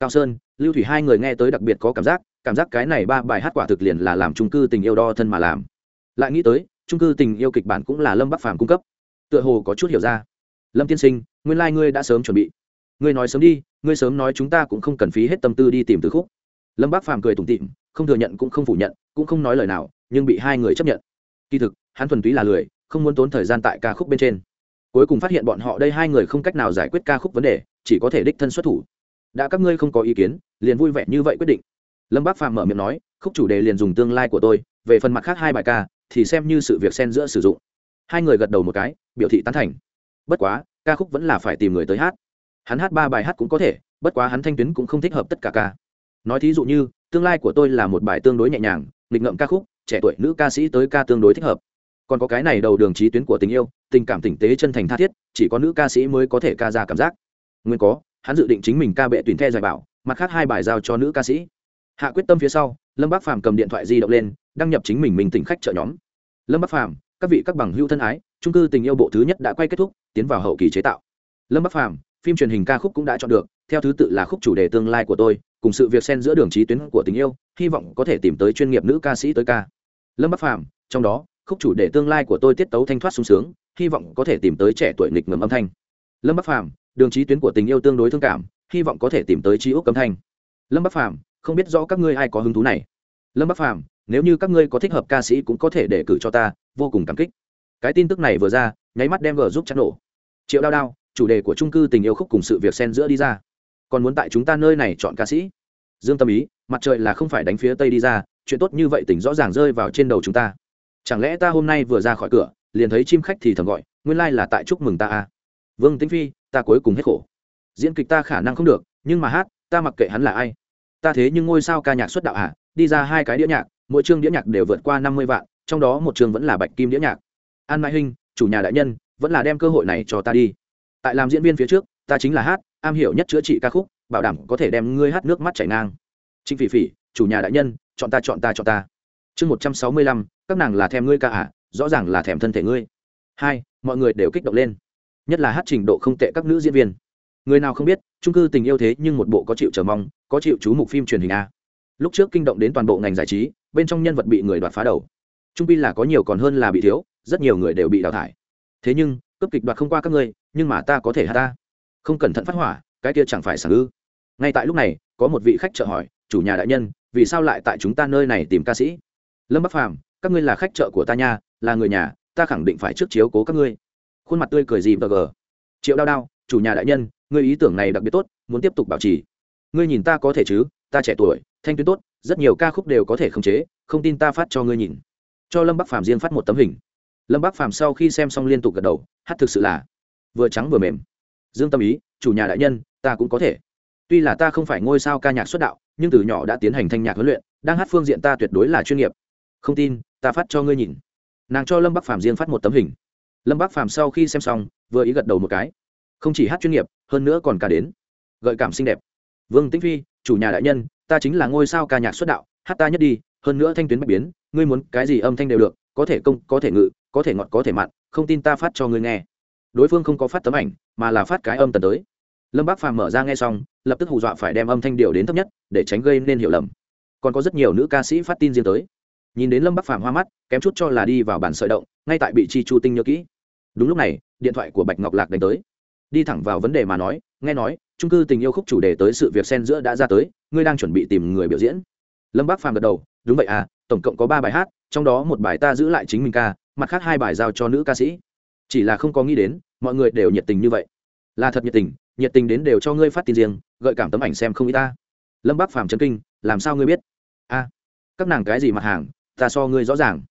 Cao sơn, lưu thủy hai người nghe tới đặc biệt có cảm giác cảm giác cái này ba bài hát quả thực liền là làm trung cư tình yêu đo thân mà làm. Lại nghĩ tới trung cư tình yêu kịch bản cũng là lâm bắc phàm cung cấp tựa hồ có chút hiểu ra. Lâm tiên sinh, nguyên lai、like、ngươi đã sớm chuẩn bị. Ngươi nói sớm đi, ngươi sớm nói chúng ta cũng không cần phí hết tâm tư đi tìm từ khúc. Lâm bác phàm cười tủm tịm không thừa nhận cũng không phủ nhận, cũng không nói lời nào, nhưng bị hai người chấp nhận. Kỳ thực, hắn thuần túy là lười, không muốn tốn thời gian tại ca khúc bên trên. Cuối cùng phát hiện bọn họ đây hai người không cách nào giải quyết ca khúc vấn đề, chỉ có thể đích thân xuất thủ. Đã các ngươi không có ý kiến, liền vui vẻ như vậy quyết định. Lâm bác phàm mở miệng nói, khúc chủ đề liền dùng tương lai của tôi, về phần mặt khác hai bài ca, thì xem như sự việc xen giữa sử dụng hai người gật đầu một cái, biểu thị tán thành. Bất quá, ca khúc vẫn là phải tìm người tới hát. Hắn hát ba bài hát cũng có thể, bất quá hắn thanh tuyến cũng không thích hợp tất cả ca. Nói thí dụ như, tương lai của tôi là một bài tương đối nhẹ nhàng, nghịch ngợm ca khúc, trẻ tuổi nữ ca sĩ tới ca tương đối thích hợp. Còn có cái này đầu đường trí tuyến của tình yêu, tình cảm tỉnh tế chân thành tha thiết, chỉ có nữ ca sĩ mới có thể ca ra cảm giác. Nguyên có, hắn dự định chính mình ca bệ tuyển the giải bảo, mặt khác hai bài giao cho nữ ca sĩ. Hạ quyết tâm phía sau, lâm bác phàm cầm điện thoại di động lên, đăng nhập chính mình mình tỉnh khách chợ nhóm. Lâm bác phàm các vị các bằng hữu thân ái trung cư tình yêu bộ thứ nhất đã quay kết thúc, tiến vào hậu kỳ chế tạo. Lâm bắc phàm, phim truyền hình ca khúc cũng đã chọn được, theo thứ tự là khúc chủ đề tương lai của tôi, cùng sự việc xen giữa đường trí tuyến của tình yêu, hy vọng có thể tìm tới chuyên nghiệp nữ ca sĩ tới ca. Lâm bắc phàm, trong đó, khúc chủ đề tương lai của tôi tiết tấu thanh thoát sung sướng, hy vọng có thể tìm tới trẻ tuổi nghịch ngầm âm thanh. Lâm bắc phàm, đường trí tuyến của tình yêu tương đối thương cảm, hy vọng có thể tìm tới trí ốc âm thanh. Lâm bắc phàm, không biết rõ các ngươi ai có hứng thú này lâm bắc phàm, nếu như các ngươi có thích hợp ca sĩ cũng có thể để cử cho ta, vô cùng cảm kích. Cái tin tức này vừa ra, nháy mắt đem vờ giúp chắc nổ. Triệu đao đao, chủ đề của trung cư tình yêu khúc cùng sự việc xen giữa đi ra. Còn muốn tại chúng ta nơi này chọn ca sĩ? Dương tâm ý, mặt trời là không phải đánh phía tây đi ra, chuyện tốt như vậy tỉnh rõ ràng rơi vào trên đầu chúng ta. Chẳng lẽ ta hôm nay vừa ra khỏi cửa, liền thấy chim khách thì thầm gọi, nguyên lai、like、là tại chúc mừng ta à? Vương tĩnh phi, ta cuối cùng hết khổ. Diễn kịch ta khả năng không được, nhưng mà hát, ta mặc kệ hắn là ai. Ta thế nhưng ngôi sao ca nhạc xuất đạo à? Đi ra hai cái đĩa nhạc, mỗi chương đĩa nhạc đều vượt qua năm mươi vạn, trong đó một chương vẫn là bạch kim đĩa nhạc. An mai hinh, chủ nhà đại nhân, vẫn là đem cơ hội này cho ta đi. Tại làm diễn viên phía trước, ta chính là hát, am hiểu nhất chữa trị ca khúc, bảo đảm có thể đem ngươi hát nước mắt chảy ngang. Trịnh phỉ phỉ, chủ nhà đại nhân, chọn ta chọn ta chọn ta. Chương một trăm sáu mươi lăm, các nàng là thèm ngươi ca à rõ ràng là thèm thân thể ngươi. Hai, mọi người đều kích động lên. Nhất là hát trình độ không tệ các nữ diễn viên. Người nào không biết trung cư tình yêu thế nhưng một bộ có chịu chờ mong, có chịu chú mục phim truyền hình a lúc trước kinh động đến toàn bộ ngành giải trí, bên trong nhân vật bị người đoạt phá đầu. Trung pi là có nhiều còn hơn là bị thiếu, rất nhiều người đều bị đào thải. Thế nhưng cấp kịch đoạt không qua các ngươi, nhưng mà ta có thể hạ ta. Không cẩn thận phát hỏa, cái kia chẳng phải sảng ư. Ngay tại lúc này, có một vị khách chợ hỏi, chủ nhà đại nhân, vì sao lại tại chúng ta nơi này tìm ca sĩ? Lâm bắc phàm, các ngươi là khách chợ của ta nha, là người nhà, ta khẳng định phải trước chiếu cố các ngươi. Khuôn mặt tươi cười gì bờ gờ. Triệu đao đao, chủ nhà đại nhân, ngươi ý tưởng này đặc biệt tốt, muốn tiếp tục bảo trì. Ngươi nhìn ta có thể chứ, ta trẻ tuổi thanh tuyến tốt, rất nhiều ca khúc đều có thể khống chế, không tin ta phát cho ngươi nhìn. Cho lâm bắc phàm riêng phát một tấm hình. Lâm bắc phàm sau khi xem xong liên tục gật đầu, hát thực sự là vừa trắng vừa mềm. Dương tâm ý, chủ nhà đại nhân, ta cũng có thể. Tuy là ta không phải ngôi sao ca nhạc xuất đạo, nhưng từ nhỏ đã tiến hành thanh nhạc huấn luyện, đang hát phương diện ta tuyệt đối là chuyên nghiệp. Không tin, ta phát cho ngươi nhìn. Nàng cho lâm bắc phàm riêng phát một tấm hình. Lâm bắc phàm sau khi xem xong, vừa ý gật đầu một cái. Không chỉ hát chuyên nghiệp, hơn nữa còn cả đến gợi cảm xinh đẹp. Vương tĩnh phi, chủ nhà đại nhân ta chính là ngôi sao ca nhạc xuất đạo, hát ta nhất đi, hơn nữa thanh tuyến bạch biến, ngươi muốn cái gì âm thanh đều được, có thể công, có thể ngự, có thể ngọt, có thể mặn, không tin ta phát cho ngươi nghe. Đối phương không có phát tấm ảnh, mà là phát cái âm tần tới. Lâm bác phàm mở ra nghe xong, lập tức hù dọa phải đem âm thanh điều đến thấp nhất, để tránh gây nên hiểu lầm. Còn có rất nhiều nữ ca sĩ phát tin riêng tới. Nhìn đến lâm bắc phàm hoa mắt, kém chút cho là đi vào bản sợi động, ngay tại bị chi chu tinh nhớ kỹ. Đúng lúc này, điện thoại của bạch ngọc lạc đánh tới. Đi thẳng vào vấn đề mà nói, nghe nói trung cư tình yêu khúc chủ đề tới sự việc xen giữa đã ra tới ngươi đang chuẩn bị tìm người biểu diễn. Lâm Bác phàm gật đầu, đúng vậy à tổng cộng có ba bài hát, trong đó một bài ta giữ lại chính mình ca, mặt khác hai bài giao cho nữ ca sĩ. Chỉ là không có nghĩ đến, mọi người đều nhiệt tình như vậy. Là thật nhiệt tình nhiệt tình đến đều cho ngươi phát tin riêng, gợi cảm tấm ảnh xem không ý ta. Lâm bác phàm chấn kinh, làm sao ngươi biết? A các nàng cái gì mặt hàng, ta so ngươi rõ ràng.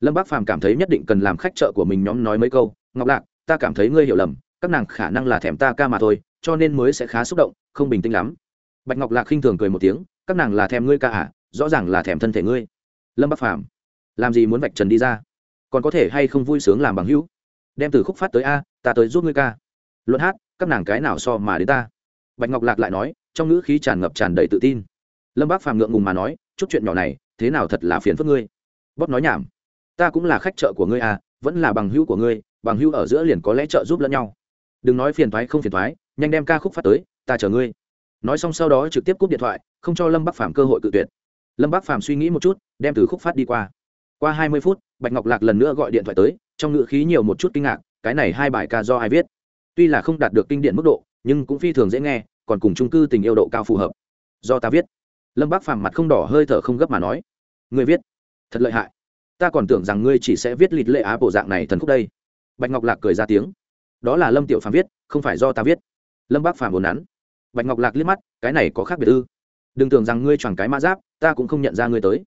Lâm bác phàm cảm thấy nhất định cần làm khách chợ của mình nhóm nói mấy câu, ngọc lạc, ta cảm thấy ngươi hiểu lầm, các nàng khả năng là thèm ta ca mà thôi, cho nên mới sẽ khá xúc động, không bình tĩnh lắm bạch ngọc lạc khinh thường cười một tiếng, các nàng là thèm ngươi ca à? Rõ ràng là thèm thân thể ngươi. Lâm bắc phàm, làm gì muốn vạch trần đi ra? Còn có thể hay không vui sướng làm bằng hữu? Đem từ khúc phát tới a, ta tới giúp ngươi ca. Luận hát, các nàng cái nào so mà đến ta? Bạch ngọc lạc lại nói, trong ngữ khí tràn ngập tràn đầy tự tin. Lâm bác phàm ngượng ngùng mà nói, chút chuyện nhỏ này, thế nào thật là phiền phức ngươi? Bóp nói nhảm. Ta cũng là khách trợ của ngươi à vẫn là bằng hữu của ngươi, bằng hữu ở giữa liền có lẽ trợ giúp lẫn nhau. Đừng nói phiền thoái không phiền thoái nhanh đem ca khúc phát tới, ta chờ ngươi nói xong sau đó trực tiếp cúp điện thoại, không cho lâm bắc phàm cơ hội cự tuyệt. Lâm bắc phàm suy nghĩ một chút, đem từ khúc phát đi qua. Qua hai mươi phút, bạch ngọc lạc lần nữa gọi điện thoại tới, trong ngữ khí nhiều một chút kinh ngạc, cái này hai bài ca do ai viết? Tuy là không đạt được kinh điển mức độ, nhưng cũng phi thường dễ nghe, còn cùng trung cư tình yêu độ cao phù hợp. Do ta viết. Lâm bác phàm mặt không đỏ hơi thở không gấp mà nói. Người viết. Thật lợi hại. Ta còn tưởng rằng ngươi chỉ sẽ viết lịt lệ á bộ dạng này thần khúc đây. Bạch ngọc lạc cười ra tiếng. Đó là lâm tiểu phàm viết, không phải do ta viết. Lâm bác phàm buồn nắn bạch ngọc lạc liếc mắt, cái này có khác biệt ư? Đừng tưởng rằng ngươi choàng cái mã giáp, ta cũng không nhận ra ngươi tới.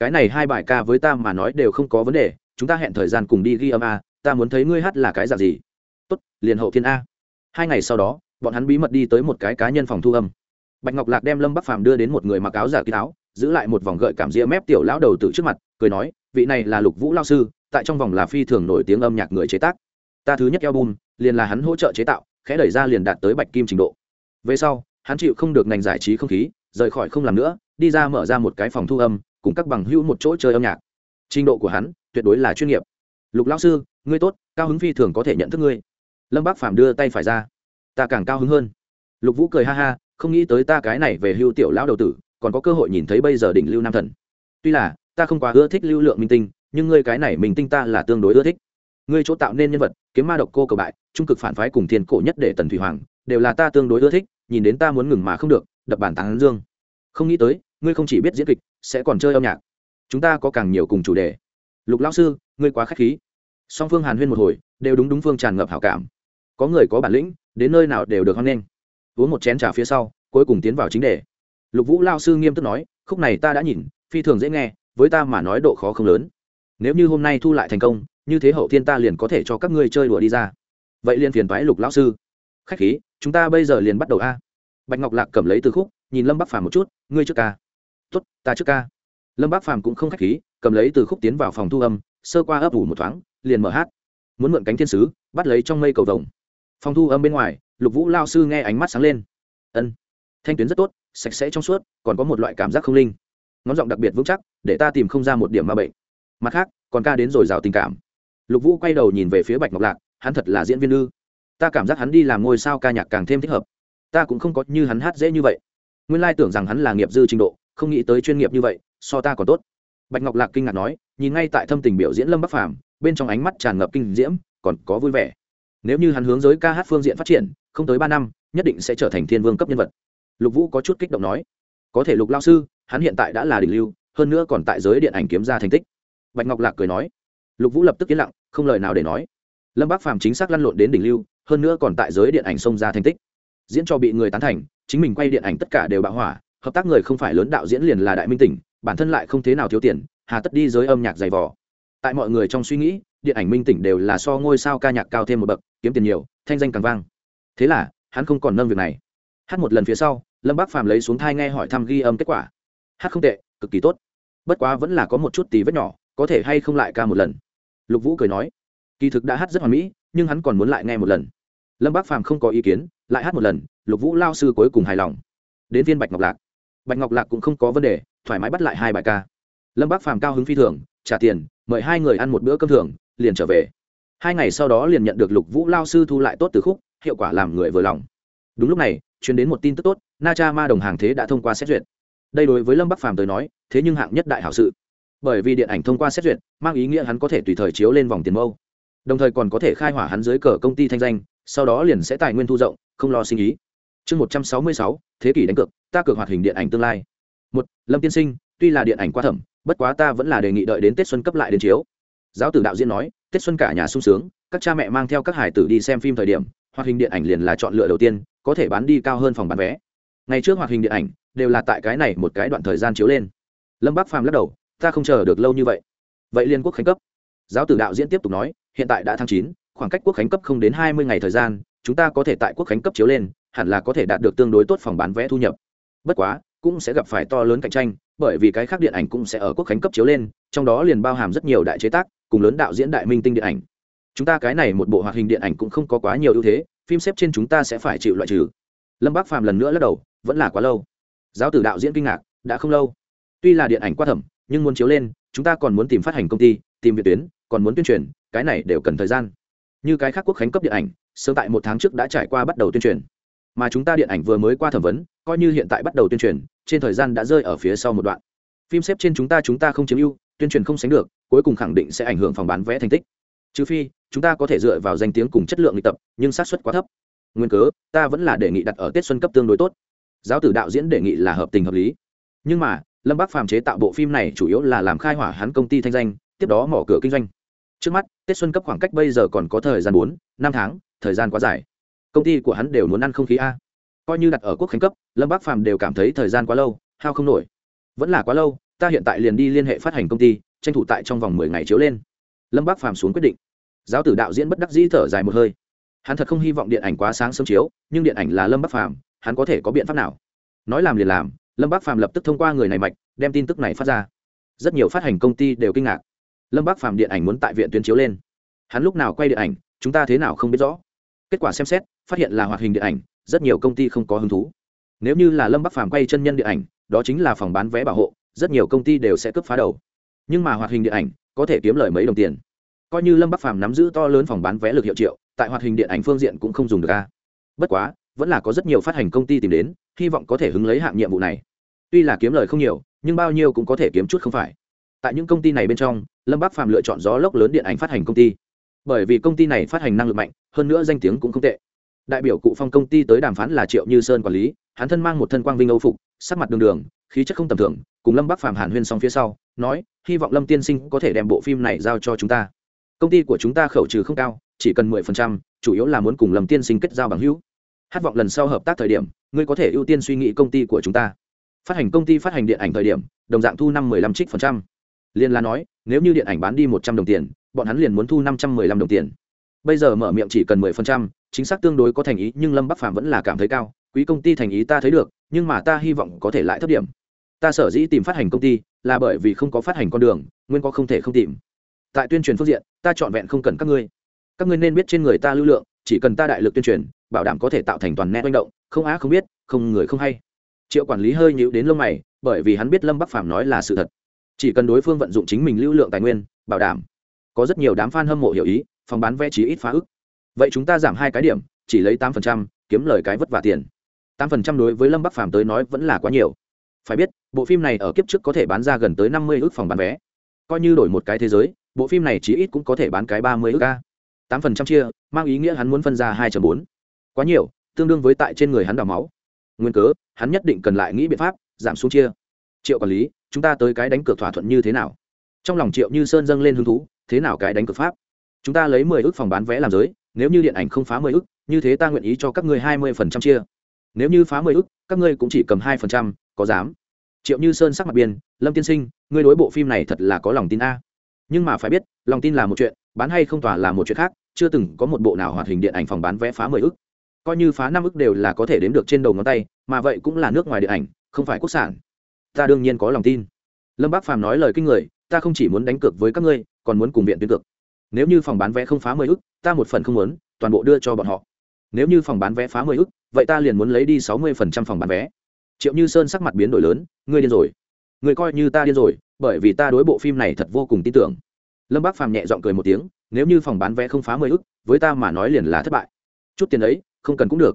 Cái này hai bài ca với ta mà nói đều không có vấn đề, chúng ta hẹn thời gian cùng đi ghi âm a, ta muốn thấy ngươi hát là cái dạng gì? Tốt, liền hậu thiên a. Hai ngày sau đó, bọn hắn bí mật đi tới một cái cá nhân phòng thu âm. Bạch ngọc lạc đem lâm bắc phàm đưa đến một người mặc áo giả ký áo, giữ lại một vòng gợi cảm ria mép tiểu lão đầu tự trước mặt, cười nói, vị này là lục vũ lao sư, tại trong vòng là phi thường nổi tiếng âm nhạc người chế tác. Ta thứ nhất album, liền là hắn hỗ trợ chế tạo, khẽ đẩy ra liền đạt tới bạch kim trình độ về sau, hắn chịu không được ngành giải trí không khí, rời khỏi không làm nữa, đi ra mở ra một cái phòng thu âm, cùng các bằng hữu một chỗ chơi âm nhạc. Trình độ của hắn tuyệt đối là chuyên nghiệp. Lục lão sư, ngươi tốt, cao hứng phi thường có thể nhận thức ngươi. Lâm bác phàm đưa tay phải ra. Ta càng cao hứng hơn. Lục vũ cười ha ha, không nghĩ tới ta cái này về hưu tiểu lão đầu tử, còn có cơ hội nhìn thấy bây giờ đỉnh lưu nam thần. Tuy là, ta không quá ưa thích lưu lượng minh tinh, nhưng ngươi cái này mình tinh ta là tương đối ưa thích. Ngươi chỗ tạo nên nhân vật, kiếm ma độc cô cầu bại, trung cực phản phái cùng thiên cổ nhất để tần thủy hoàng, đều là ta tương đối ưa thích nhìn đến ta muốn ngừng mà không được, đập bản tán dương. Không nghĩ tới, ngươi không chỉ biết diễn kịch, sẽ còn chơi âm nhạc. Chúng ta có càng nhiều cùng chủ đề. Lục lão sư, ngươi quá k h á c h khí. Song phương hàn huyên một hồi, đều đúng đúng phương tràn ngập hảo cảm. Có người có bản lĩnh, đến nơi nào đều được hoan nghênh. Uống một chén trà phía sau, cuối cùng tiến vào chính đề. Lục vũ lao sư nghiêm túc nói, khúc này ta đã nhìn, phi thường dễ nghe, với ta mà nói độ khó không lớn. Nếu như hôm nay thu lại thành công, như thế hậu thiên ta liền có thể cho các ngươi chơi đùa đi ra. Vậy liền phiền thoái lục lão sư khách khí, chúng ta bây giờ liền bắt đầu a. Bạch ngọc lạc cầm lấy từ khúc, nhìn lâm bắc phàm một chút, ngươi trước ca. Tuất ta trước ca. Lâm bắc phàm cũng không khách khí, cầm lấy từ khúc tiến vào phòng thu âm, sơ qua ấp ủ một thoáng, liền mở hát. Muốn mượn cánh thiên sứ, bắt lấy trong mây cầu vồng. Phòng thu âm bên ngoài, lục vũ lao sư nghe ánh mắt sáng lên. Ân, thanh tuyến rất tốt, sạch sẽ trong suốt, còn có một loại cảm giác không linh. Ngón giọng đặc biệt vững chắc, để ta tìm không ra một điểm ma bệnh. Mặt khác, còn ca đến rồi o tình cảm. Lục vũ quay đầu nhìn về phía bạch ngọc lạc, hắn thật là diễn viên ư ta cảm giác hắn đi làm ngôi sao ca nhạc càng thêm thích hợp. Ta cũng không có như hắn hát dễ như vậy. Nguyên lai tưởng rằng hắn là nghiệp dư trình độ, không nghĩ tới chuyên nghiệp như vậy, so ta còn tốt. Bạch ngọc lạc kinh ngạc nói, nhìn ngay tại thâm tình biểu diễn lâm bắc phàm, bên trong ánh mắt tràn ngập kinh diễm, còn có vui vẻ. Nếu như hắn hướng giới ca hát phương diện phát triển, không tới ba năm, nhất định sẽ trở thành thiên vương cấp nhân vật. Lục vũ có chút kích động nói, có thể lục lao sư, hắn hiện tại đã là đỉnh lưu, hơn nữa còn tại giới điện ảnh kiếm ra thành tích. Bạch ngọc lạc cười nói, lục vũ lập tức yên lặng, không lời nào để nói. Lâm bác phàm chính xác lăn lộn đến đỉnh lưu hơn nữa còn tại giới điện ảnh xông ra thành tích. Diễn cho bị người tán thành, chính mình quay điện ảnh tất cả đều bạo hỏa, hợp tác người không phải lớn đạo diễn liền là đại minh tỉnh, bản thân lại không thế nào thiếu tiền, hà tất đi giới âm nhạc dày vò. Tại mọi người trong suy nghĩ, điện ảnh minh tỉnh đều là so ngôi sao ca nhạc cao thêm một bậc, kiếm tiền nhiều, thanh danh càng vang. Thế là, hắn không còn nâng việc này. Hát một lần phía sau, lâm bác phàm lấy xuống thai nghe hỏi thăm ghi âm kết quả. Hát không tệ, cực kỳ tốt. Bất quá vẫn là có một chút tí vết nhỏ, có thể hay không lại ca một lần. Lục vũ cười nói, kỳ thực đã hát rất hoàn mỹ, nhưng hắn còn muốn lại nghe một lần lâm bác phàm không có ý kiến, lại hát một lần, lục vũ lao sư cuối cùng hài lòng. Đến viên bạch ngọc lạc. Bạch ngọc lạc cũng không có vấn đề, thoải mái bắt lại hai bài ca. Lâm bác phàm cao hứng phi thường, trả tiền, mời hai người ăn một bữa cơm thường, liền trở về. Hai ngày sau đó liền nhận được lục vũ lao sư thu lại tốt từ khúc, hiệu quả làm người vừa lòng. Đúng lúc này, truyền đến một tin tức tốt, na cha ma đồng hàng thế đã thông qua xét duyệt. Đây đối với lâm bắc phàm tới nói, thế nhưng hạng nhất đại hảo sự. Bởi vì điện ảnh thông qua xét duyệt, mang ý nghĩa hắn có thể tùy thời chiếu lên vòng tiền mâu. Đồng thời còn có thể khai hỏa hắn dưới cờ công ty thanh danh sau đó liền sẽ tài nguyên thu rộng, không lo sinh ý. Chương một trăm sáu mươi sáu, thế kỷ đánh cược, ta cược hoạt hình điện ảnh tương lai. Một, lâm tiên sinh, tuy là điện ảnh qua thẩm, bất quá ta vẫn là đề nghị đợi đến tết xuân cấp lại đến chiếu. Giáo tử đạo diễn nói, tết xuân cả nhà sung sướng, các cha mẹ mang theo các hải tử đi xem phim thời điểm, hoạt hình điện ảnh liền là chọn lựa đầu tiên, có thể bán đi cao hơn phòng bán vé. Ngày trước hoạt hình điện ảnh đều là tại cái này một cái đoạn thời gian chiếu lên. Lâm bác phàm lắc đầu, ta không chờ được lâu như vậy. Vậy liên quốc khánh cấp. Giáo tử đạo diễn tiếp tục nói, hiện tại đã tháng chín khoảng cách quốc khánh cấp không đến hai mươi ngày thời gian, chúng ta có thể tại quốc khánh cấp chiếu lên, hẳn là có thể đạt được tương đối tốt phòng bán vé thu nhập. Bất quá, cũng sẽ gặp phải to lớn cạnh tranh, bởi vì cái khác điện ảnh cũng sẽ ở quốc khánh cấp chiếu lên, trong đó liền bao hàm rất nhiều đại chế tác, cùng lớn đạo diễn đại minh tinh điện ảnh. Chúng ta cái này một bộ hoạt hình điện ảnh cũng không có quá nhiều ưu thế, phim xếp trên chúng ta sẽ phải chịu loại trừ. Lâm bác phàm lần nữa lắc đầu, vẫn là quá lâu. Giáo tử đạo diễn kinh ngạc, đã không lâu. Tuy là điện ảnh qua thẩm, nhưng muốn chiếu lên, chúng ta còn muốn tìm phát hành công ty, tìm việc tuyến, còn muốn tuyên truyền, cái này đều cần thời gian như cái khác quốc khánh cấp điện ảnh, sớm tại một tháng trước đã trải qua bắt đầu tuyên truyền. Mà chúng ta điện ảnh vừa mới qua thẩm vấn, coi như hiện tại bắt đầu tuyên truyền, trên thời gian đã rơi ở phía sau một đoạn. Phim xếp trên chúng ta chúng ta không chiếm ưu, tuyên truyền không sánh được, cuối cùng khẳng định sẽ ảnh hưởng phòng bán vé thành tích. Trừ phi, chúng ta có thể dựa vào danh tiếng cùng chất lượng luyện tập, nhưng sát xuất quá thấp. Nguyên cớ, ta vẫn là đề nghị đặt ở tết xuân cấp tương đối tốt. Giáo tử đạo diễn đề nghị là hợp tình hợp lý. Nhưng mà, lâm bác phàm chế tạo bộ phim này chủ yếu là làm khai hỏa hắn công ty thanh danh, tiếp đó mở cửa kinh doanh trước mắt, tết xuân cấp khoảng cách bây giờ còn có thời gian bốn, năm tháng, thời gian quá dài. Công ty của hắn đều muốn ăn không khí a. Coi như đặt ở quốc khánh cấp, lâm bác phàm đều cảm thấy thời gian quá lâu, hao không nổi. Vẫn là quá lâu, ta hiện tại liền đi liên hệ phát hành công ty, tranh thủ tại trong vòng mười ngày chiếu lên. Lâm bác phàm xuống quyết định. Giáo tử đạo diễn bất đắc dĩ thở dài một hơi. Hắn thật không hy vọng điện ảnh quá sáng sớm chiếu, nhưng điện ảnh là lâm bắc phàm, hắn có thể có biện pháp nào? Nói làm liền làm, lâm bắc phàm lập tức thông qua người này mạch, đem tin tức này phát ra. Rất nhiều phát hành công ty đều kinh ngạc lâm Bác phàm điện ảnh muốn tại viện tuyến chiếu lên. Hắn lúc nào quay điện ảnh, chúng ta thế nào không biết rõ. Kết quả xem xét, phát hiện là hoạt hình điện ảnh, rất nhiều công ty không có hứng thú. Nếu như là lâm bắc phàm quay chân nhân điện ảnh, đó chính là phòng bán vé bảo hộ, rất nhiều công ty đều sẽ cướp phá đầu. Nhưng mà hoạt hình điện ảnh, có thể kiếm lời mấy đồng tiền. Coi như lâm bắc phàm nắm giữ to lớn phòng bán vé lực hiệu triệu, tại hoạt hình điện ảnh phương diện cũng không dùng được ca bất quá, vẫn là có rất nhiều phát hành công ty tìm đến, hy vọng có thể hứng lấy hạng nhiệm vụ này. Tuy là kiếm lời không nhiều, nhưng bao nhiêu cũng có thể kiếm chút không phải. Tại những công ty này bên trong lâm Bác Phạm lựa chọn gió lốc lớn điện ảnh phát hành công ty bởi vì công ty này phát hành năng lực mạnh hơn nữa danh tiếng cũng không tệ đại biểu cụ phong công ty tới đàm phán là triệu như sơn quản lý hắn thân mang một thân quang vinh âu phục sắc mặt đường đường khí chất không tầm thường cùng lâm bắc phàm hàn huyên xong phía sau nói hy vọng lâm tiên sinh có thể đem bộ phim này giao cho chúng ta công ty của chúng ta khẩu trừ không cao chỉ cần mười phần trăm chủ yếu là muốn cùng lâm tiên sinh kết giao bằng hữu hát vọng lần sau hợp tác thời điểm ngươi có thể ưu tiên suy nghĩ công ty của chúng ta phát hành công ty phát hành điện ảnh thời điểm đồng dạng thu năm mười lăm trích phần trăm liên là nói, nếu như điện ảnh bán đi một trăm đồng tiền, bọn hắn liền muốn thu năm trăm mười lăm đồng tiền. Bây giờ mở miệng chỉ cần mười phần trăm, chính xác tương đối có thành ý, nhưng lâm bắc phạm vẫn là cảm thấy cao. Quý công ty thành ý ta thấy được, nhưng mà ta hy vọng có thể lại thấp điểm. Ta sở dĩ tìm phát hành công ty là bởi vì không có phát hành con đường, nguyên có không thể không tìm. Tại tuyên truyền phương diện, ta trọn vẹn không cần các ngươi. Các ngươi nên biết trên người ta lưu lượng, chỉ cần ta đại lực tuyên truyền, bảo đảm có thể tạo thành toàn nét manh động, không á không biết, không người không hay. Triệu quản lý hơi nhịu đến lông mày, bởi vì hắn biết lâm bắc phàm nói là sự thật chỉ cần đối phương vận dụng chính mình lưu lượng tài nguyên, bảo đảm có rất nhiều đám f a n hâm mộ hiểu ý, phòng bán vé chí ít phá ức. Vậy chúng ta giảm hai cái điểm, chỉ lấy tám phần trăm, kiếm lời cái vất vả tiền. tám phần trăm đối với lâm bắc phàm tới nói vẫn là quá nhiều. Phải biết, bộ phim này ở kiếp trước có thể bán ra gần tới năm mươi ước phòng bán vé. Coi như đổi một cái thế giới, bộ phim này chí ít cũng có thể bán cái ba mươi ước ca. tám phần trăm chia, mang ý nghĩa hắn muốn phân ra hai bốn. Quá nhiều, tương đương với tại trên người hắn đào máu. Nguyên cớ, hắn nhất định cần lại nghĩ biện pháp giảm xuống chia. Triệu quản lý chúng ta tới cái đánh cược thỏa thuận như thế nào? Trong lòng triệu như sơn dâng lên hứng thú thế nào cái đánh cược pháp? Chúng ta lấy mười ước phòng bán vé làm giới nếu như điện ảnh không phá mười ước như thế ta nguyện ý cho các ngươi hai mươi phần trăm chia. Nếu như phá mười ước các ngươi cũng chỉ cầm hai phần trăm có dám? Triệu như sơn sắc mặt biên lâm tiên sinh ngươi đối bộ phim này thật là có lòng tin a. Nhưng mà phải biết lòng tin là một chuyện bán hay không tỏa là một chuyện khác chưa từng có một bộ nào hoạt hình điện ảnh phòng bán vé phá mười ước, coi như phá năm ước đều là có thể đếm được trên đầu ngón tay mà vậy cũng là nước ngoài điện ảnh không phải quốc sản ta đương nhiên có lòng tin. Lâm bác phàm nói lời kinh người, ta không chỉ muốn đánh cược với các ngươi, còn muốn cùng viện tuyến cược. Nếu như phòng bán vé không phá mười ức, ta một phần không muốn, toàn bộ đưa cho bọn họ. Nếu như phòng bán vé phá mười ức, vậy ta liền muốn lấy đi sáu mươi phần trăm phòng bán vé. Triệu như sơn sắc mặt biến đổi lớn, ngươi điên rồi. Người coi như ta điên rồi, bởi vì ta đối bộ phim này thật vô cùng tin tưởng. Lâm bác phàm nhẹ g i ọ n g cười một tiếng, nếu như phòng bán vé không phá mười ức, với ta mà nói liền là thất bại. Chút tiền ấy, không cần cũng được.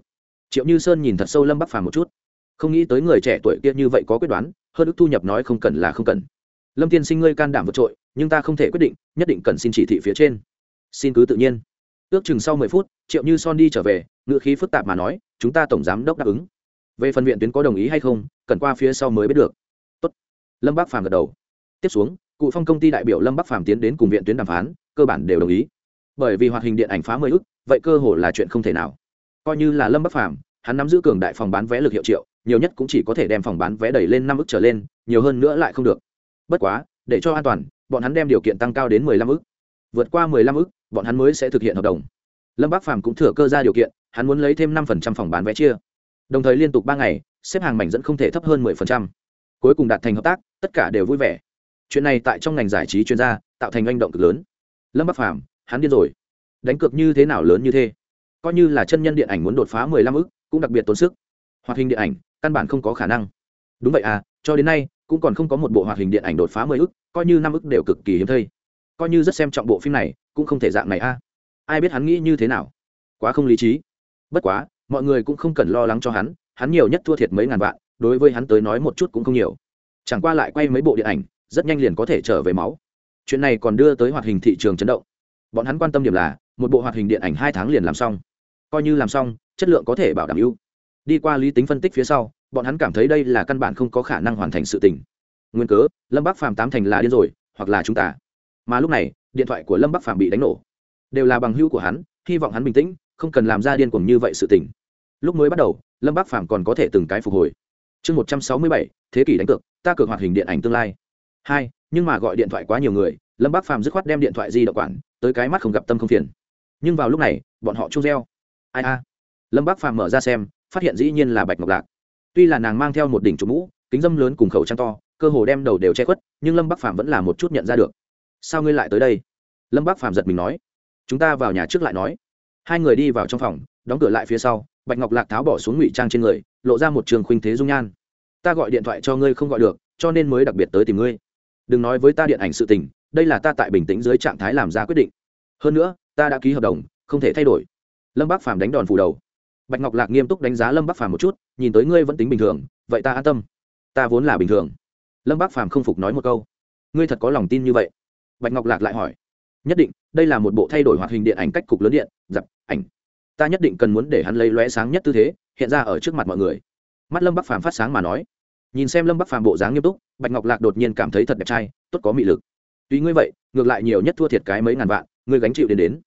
Triệu như sơn nhìn thật sâu lâm bác phàm một chút không nghĩ tới người trẻ tuổi kia như vậy có quyết đoán hơn ức thu nhập nói không cần là không cần. Lâm tiên sinh ngươi can đảm vượt trội, nhưng ta không thể quyết định, nhất định cần xin chỉ thị phía trên. Xin cứ tự nhiên. Ước chừng sau mười phút, triệu như son đi trở về, ngựa khí phức tạp mà nói, chúng ta tổng giám đốc đáp ứng. Về phần viện tuyến có đồng ý hay không, cần qua phía sau mới biết được. Tốt. lâm bác phàm gật đầu. Tiếp xuống, cụ phong công ty đại biểu lâm bắc phàm tiến đến cùng viện tuyến đàm phán, cơ bản đều đồng ý. Bởi vì hoạt hình điện ảnh phá mười ức, vậy cơ hồ là chuyện không thể nào. Coi như là lâm bắc phàm, hắn nắm giữ cường đại phòng bán vé lực hiệu triệu nhiều nhất cũng chỉ có thể đem phòng bán vé đẩy lên năm ức trở lên, nhiều hơn nữa lại không được. Bất quá, để cho an toàn, bọn hắn đem điều kiện tăng cao đến mười lăm ức. Vượt qua mười lăm ức, bọn hắn mới sẽ thực hiện hợp đồng. Lâm Bác phàm cũng thừa cơ ra điều kiện, hắn muốn lấy thêm năm phần trăm phòng bán vé chia. Đồng thời liên tục ba ngày, xếp hàng mảnh dẫn không thể thấp hơn mười phần trăm. Cuối cùng đạt thành hợp tác, tất cả đều vui vẻ. Chuyện này tại trong ngành giải trí chuyên gia, tạo thành manh động cực lớn. Lâm bắc phàm, hắn điên rồi. Đánh cược như thế nào lớn như thế? Coi như là chân nhân điện ảnh muốn đột phá mười lăm ức, cũng đặc biệt tốn sức hoạt hình điện ảnh căn bản không có khả năng. Đúng vậy à cho đến nay, cũng còn không có một bộ hoạt hình điện ảnh đột phá mười ức, coi như năm ức đều cực kỳ hiếm thây coi như rất xem trọng bộ phim này, cũng không thể dạng này a. Ai biết hắn nghĩ như thế nào? Quá không lý trí. Bất quá, mọi người cũng không cần lo lắng cho hắn hắn nhiều nhất thua thiệt mấy ngàn vạn, đối với hắn tới nói một chút cũng không nhiều. Chẳng qua lại quay mấy bộ điện ảnh, rất nhanh liền có thể trở về máu. Chuyện này còn đưa tới hoạt hình thị trường chấn động. Bọn hắn quan tâm điểm là, một bộ hoạt hình điện ảnh hai tháng liền làm xong. Coi như làm xong, chất lượng có thể bảo đảm ưu đi qua lý tính phân tích phía sau, bọn hắn cảm thấy đây là căn bản không có khả năng hoàn thành sự tình. Nguyên cớ, lâm bắc phàm tám thành là điên rồi, hoặc là chúng ta. Mà lúc này, điện thoại của lâm bắc phàm bị đánh nổ. Đều là bằng hữu của hắn, hy vọng hắn bình tĩnh, không cần làm ra điên cuồng như vậy sự tình. Lúc mới bắt đầu, lâm bắc phàm còn có thể từng cái phục hồi. Chương một trăm sáu mươi bảy, thế kỷ đánh cược, ta cược hoạt hình điện ảnh tương lai. Hai, nhưng mà gọi điện thoại quá nhiều người, lâm bắc phàm dứt khoát đem điện thoại di động quản, tới cái mắt không gặp tâm không phiền. Nhưng vào lúc này, bọn họ chung reo. Ai a? Lâm bắc phàm mở ra xem phát hiện dĩ nhiên là bạch ngọc lạc. Tuy là nàng mang theo một đỉnh trụ mũ, kính dâm lớn cùng khẩu trang to, cơ hồ đem đầu đều che khuất, nhưng lâm bắc phàm vẫn là một chút nhận ra được. Sao ngươi lại tới đây? Lâm bắc phàm giật mình nói. Chúng ta vào nhà trước lại nói. Hai người đi vào trong phòng, đóng cửa lại phía sau, bạch ngọc lạc tháo bỏ xuống ngụy trang trên người, lộ ra một trường khuynh thế dung nhan. Ta gọi điện thoại cho ngươi không gọi được, cho nên mới đặc biệt tới tìm ngươi. Đừng nói với ta điện ảnh sự tình, đây là ta tại bình tĩnh dưới trạng thái làm ra quyết định. Hơn nữa, ta đã ký hợp đồng, không thể thay đổi. Lâm bác phàm đánh đòn phủ đầu bạch ngọc lạc nghiêm túc đánh giá lâm Bắc phàm một chút, nhìn tới ngươi vẫn tính bình thường, vậy ta an tâm. Ta vốn là bình thường. Lâm Bắc phàm không phục nói một câu. Ngươi thật có lòng tin như vậy? Bạch ngọc lạc lại hỏi. Nhất định, đây là một bộ thay đổi hoạt hình điện ảnh cách cục lớn điện dập ảnh. Ta nhất định cần muốn để hắn lấy lóe sáng nhất tư thế, hiện ra ở trước mặt mọi người. Mắt lâm bắc phàm phát sáng mà nói. Nhìn xem lâm bắc phàm bộ dáng nghiêm túc, bạch ngọc lạc đột nhiên cảm thấy thật đẹp trai, tốt có mị lực. Tuy ngươi vậy, ngược lại nhiều nhất thua thiệt cái mấy ngàn vạn, ngươi gánh chịu đến đến.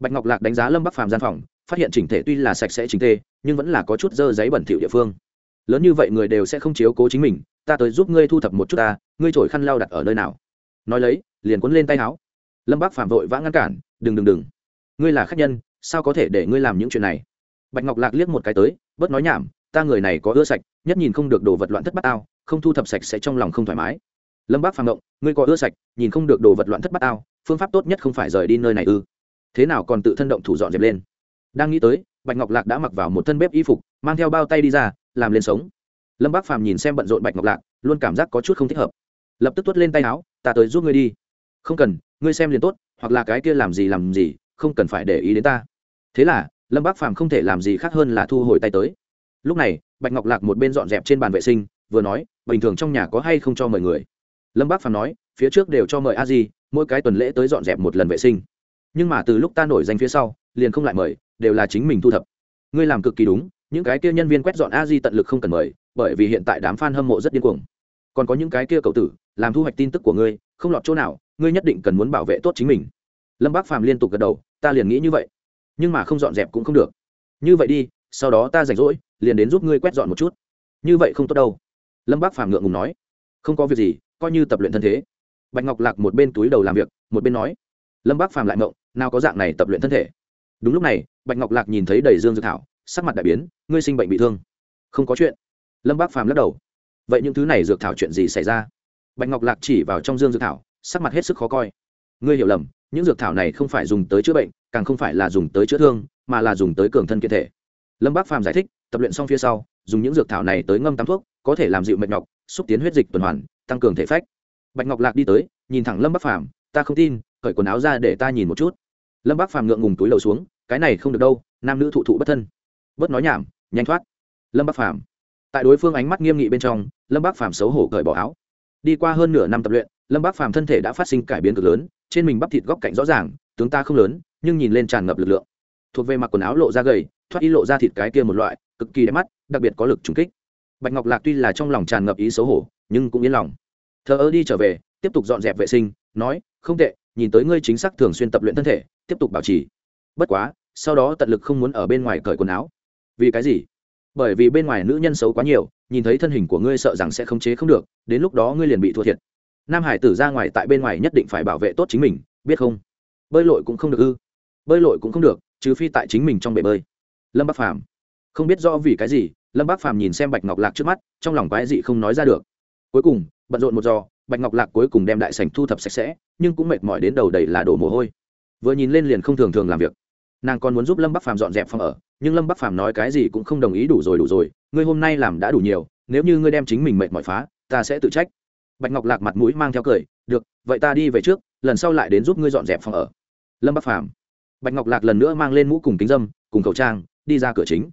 Bạch ngọc lạc đánh giá lâm bắc phàm gian phòng phát hiện chỉnh thể tuy là sạch sẽ chính tê nhưng vẫn là có chút dơ giấy bẩn thỉu địa phương. Lớn như vậy người đều sẽ không chiếu cố chính mình, ta tới giúp ngươi thu thập một chút ta, ngươi trổi khăn lau đặt ở nơi nào. Nói lấy, liền cuốn lên tay áo. Lâm bác phạm vội vã ngăn cản, đừng đừng đừng. Ngươi là khách nhân, sao có thể để ngươi làm những chuyện này? Bạch ngọc lạc liếc một cái tới, bớt nói nhảm, ta người này có ưa sạch, nhất nhìn không được đồ vật loạn thất bát ao, không thu thập sạch sẽ trong lòng không thoải mái. Lâm bác phạm động, ngươi có ưa sạch, nhìn không được đồ vật loạn thất bát ao, phương pháp tốt nhất không phải rời đi nơi này ư? Thế nào còn tự thân động thủ dọn dẹp lên? Đang nghĩ tới, bạch ngọc lạc đã mặc vào một thân bếp y phục, mang theo bao tay đi ra, làm lên sống. Lâm bác phàm nhìn xem bận rộn bạch ngọc lạc, luôn cảm giác có chút không thích hợp. Lập tức tuốt lên tay áo, ta tới giúp ngươi đi. Không cần, ngươi xem liền tốt, hoặc là cái kia làm gì làm gì, không cần phải để ý đến ta. Thế là, lâm bác phàm không thể làm gì khác hơn là thu hồi tay tới. Lúc này, bạch ngọc lạc một bên dọn dẹp trên bàn vệ sinh, vừa nói, bình thường trong nhà có hay không cho mời người? Lâm bác phàm nói, phía trước đều cho mời a di, mỗi cái tuần lễ tới dọn dẹp một lần vệ sinh. Nhưng mà từ lúc ta nổi danh phía sau, liền không lại mời đều là chính mình thu thập. Ngươi làm cực kỳ đúng, những cái kia nhân viên quét dọn a di tận lực không cần mời, bởi vì hiện tại đám f a n hâm mộ rất điên cuồng. Còn có những cái kia cậu tử, làm thu hoạch tin tức của ngươi, không lọt chỗ nào, ngươi nhất định cần muốn bảo vệ tốt chính mình. Lâm bác phàm liên tục gật đầu, ta liền nghĩ như vậy. Nhưng mà không dọn dẹp cũng không được. Như vậy đi, sau đó ta rảnh rỗi, liền đến giúp ngươi quét dọn một chút. Như vậy không tốt đâu. Lâm bác phàm ngượng ngùng nói. Không có việc gì, coi như tập luyện thân thế. Bạch ngọc lạc một bên túi đầu làm việc, một bên nói. Lâm bác phàm lại mộng nào có dạng này tập luyện thân thể đúng lúc này, bạch ngọc lạc nhìn thấy đầy dương dược thảo, sắc mặt đại biến, ngươi sinh bệnh bị thương. Không có chuyện. Lâm bác phàm lắc đầu. Vậy những thứ này dược thảo chuyện gì xảy ra? Bạch ngọc lạc chỉ vào trong dương dược thảo, sắc mặt hết sức khó coi. Ngươi hiểu lầm, những dược thảo này không phải dùng tới chữa bệnh, càng không phải là dùng tới chữa thương, mà là dùng tới cường thân kiện thể. Lâm bác phàm giải thích, tập luyện xong phía sau, dùng những dược thảo này tới ngâm tắm thuốc, có thể làm dịu mệt nhọc, xúc tiến huyết dịch tuần hoàn, tăng cường thể phách. Bạch ngọc lạc đi tới, nhìn thẳng lâm bác phàm, ta không tin, cởi quần áo ra để ta nhìn một chút. Lâm bác phàm ngượng ngùng túi lầu xuống cái này không được đâu, nam nữ thụ thụ bất thân. Bớt nói nhảm, nhanh thoát. Lâm bác phàm. Tại đối phương ánh mắt nghiêm nghị bên trong, lâm bác phàm xấu hổ cởi bỏ áo. Đi qua hơn nửa năm tập luyện, lâm bác phàm thân thể đã phát sinh cải biến cực lớn, trên mình bắp thịt góc cạnh rõ ràng, tướng ta không lớn, nhưng nhìn lên tràn ngập lực lượng. Thuộc về mặc quần áo lộ ra gầy, thoát ý lộ ra thịt cái kia một loại, cực kỳ đẹp mắt, đặc biệt có lực trùng kích. Bạch ngọc lạc tuy là trong lòng tràn ngập ý xấu hổ, nhưng cũng yên lòng. Thờ ơ đi trở về, tiếp tục dọn dẹp vệ sinh, nói, không tệ, nhìn tới ngươi chính xác thường xuyên tập luyện thân thể, tiếp tục bảo trì bất quá, sau đó tận lực không muốn ở bên ngoài cởi quần áo. Vì cái gì? Bởi vì bên ngoài nữ nhân xấu quá nhiều, nhìn thấy thân hình của ngươi sợ rằng sẽ không chế không được, đến lúc đó ngươi liền bị thua thiệt. Nam hải tử ra ngoài tại bên ngoài nhất định phải bảo vệ tốt chính mình, biết không? Bơi lội cũng không được ư? Bơi lội cũng không được, trừ phi tại chính mình trong bể bơi. Lâm bắc phàm. Không biết rõ vì cái gì, lâm bắc phàm nhìn xem bạch ngọc lạc trước mắt, trong lòng quái dị không nói ra được. Cuối cùng, bận rộn một giò, bạch ngọc lạc cuối cùng đem đại sành thu thập sạch sẽ, nhưng cũng mệt mỏi đến đầu đầy là đổ mồ hôi. Vừa nhìn lên liền không thường thường làm việc nàng còn muốn giúp lâm bắc phàm dọn dẹp phòng ở nhưng lâm bắc phàm nói cái gì cũng không đồng ý đủ rồi đủ rồi ngươi hôm nay làm đã đủ nhiều nếu như ngươi đem chính mình mệt mỏi phá ta sẽ tự trách bạch ngọc lạc mặt mũi mang theo cười được vậy ta đi về trước lần sau lại đến giúp ngươi dọn dẹp phòng ở lâm bắc phàm bạch ngọc lạc lần nữa mang lên mũ cùng kính dâm cùng khẩu trang đi ra cửa chính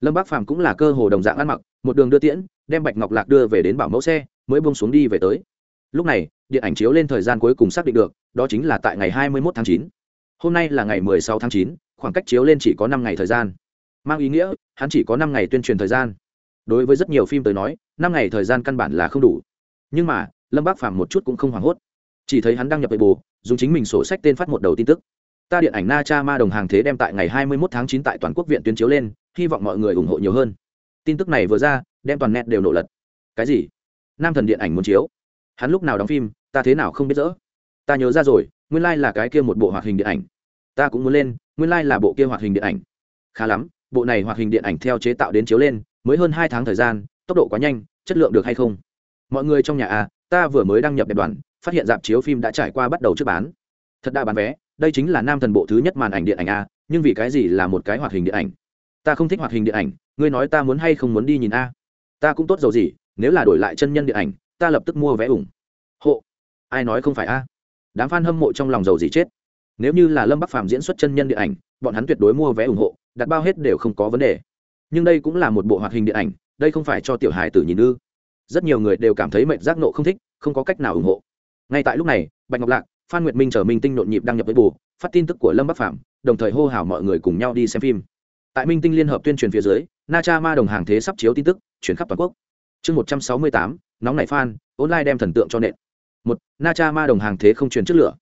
lâm bắc phàm cũng là cơ hồ đồng dạng ăn mặc một đường đưa tiễn đem bạch ngọc lạc đưa về đến bảo mẫu xe mới bông xuống đi về tới lúc này điện ảnh chiếu lên thời gian cuối cùng xác định được đó chính là tại ngày hai mươi một tháng chín hôm nay là ngày mười sáu tháng chín khoảng cách chiếu lên chỉ có năm ngày thời gian. Mang ý nghĩa, hắn chỉ có năm ngày tuyên truyền thời gian. Đối với rất nhiều phim tới nói, năm ngày thời gian căn bản là không đủ. Nhưng mà, lâm bác phàm một chút cũng không hoảng hốt. Chỉ thấy hắn đăng nhập về bù dùng chính mình sổ sách tên phát một đầu tin tức. Ta điện ảnh na cha ma đồng hàng thế đem tại ngày 21 tháng 9 tại toàn quốc viện tuyên chiếu lên, hy vọng mọi người ủng hộ nhiều hơn. Tin tức này vừa ra, đem toàn net đều nổ lật. Cái gì? Nam thần điện ảnh muốn chiếu. Hắn lúc nào đóng phim, ta thế nào không biết rõ? ta nhớ ra rồi, nguyên lai là cái kia một bộ hoạt hình điện ảnh. Ta cũng muốn lên nguyên lai、like、là bộ kia hoạt hình điện ảnh. Khá lắm, bộ này hoạt hình điện ảnh theo chế tạo đến chiếu lên, mới hơn hai tháng thời gian, tốc độ quá nhanh, chất lượng được hay không? Mọi người trong nhà a ta vừa mới đăng nhập đẹp đoàn, phát hiện dạp chiếu phim đã trải qua bắt đầu trước bán. Thật đã bán vé, đây chính là nam thần bộ thứ nhất màn ảnh điện ảnh a nhưng vì cái gì là một cái hoạt hình điện ảnh? Ta không thích hoạt hình điện ảnh, ngươi nói ta muốn hay không muốn đi nhìn a? Ta cũng tốt dầu gì, nếu là đổi lại chân nhân điện ảnh, ta lập tức mua vé ủng. Hộ. Ai nói không phải a? Đám f a n hâm mộ trong lòng dầu gì chết nếu như là lâm bắc phàm diễn xuất chân nhân điện ảnh, bọn hắn tuyệt đối mua vé ủng hộ, đặt bao hết đều không có vấn đề. Nhưng đây cũng là một bộ hoạt hình điện ảnh, đây không phải cho tiểu hài tử nhìn ư. Rất nhiều người đều cảm thấy mệnh giác nộ không thích, không có cách nào ủng hộ. Ngay tại lúc này, bạch ngọc lạc, phan nguyệt minh chờ minh tinh nhộn nhịp đăng nhập với bù phát tin tức của lâm bắc phạm đồng thời hô hào mọi người cùng nhau đi xem phim. Tại minh tinh liên hợp tuyên truyền phía dưới, na cha ma đồng hàng thế sắp chiếu tin tức, chuyển khắp toàn quốc. Chương một trăm sáu mươi tám, nóng này phan, online đem thần tượng cho nện. Một, na cha ma đồng hàng thế không truyền trước lửa.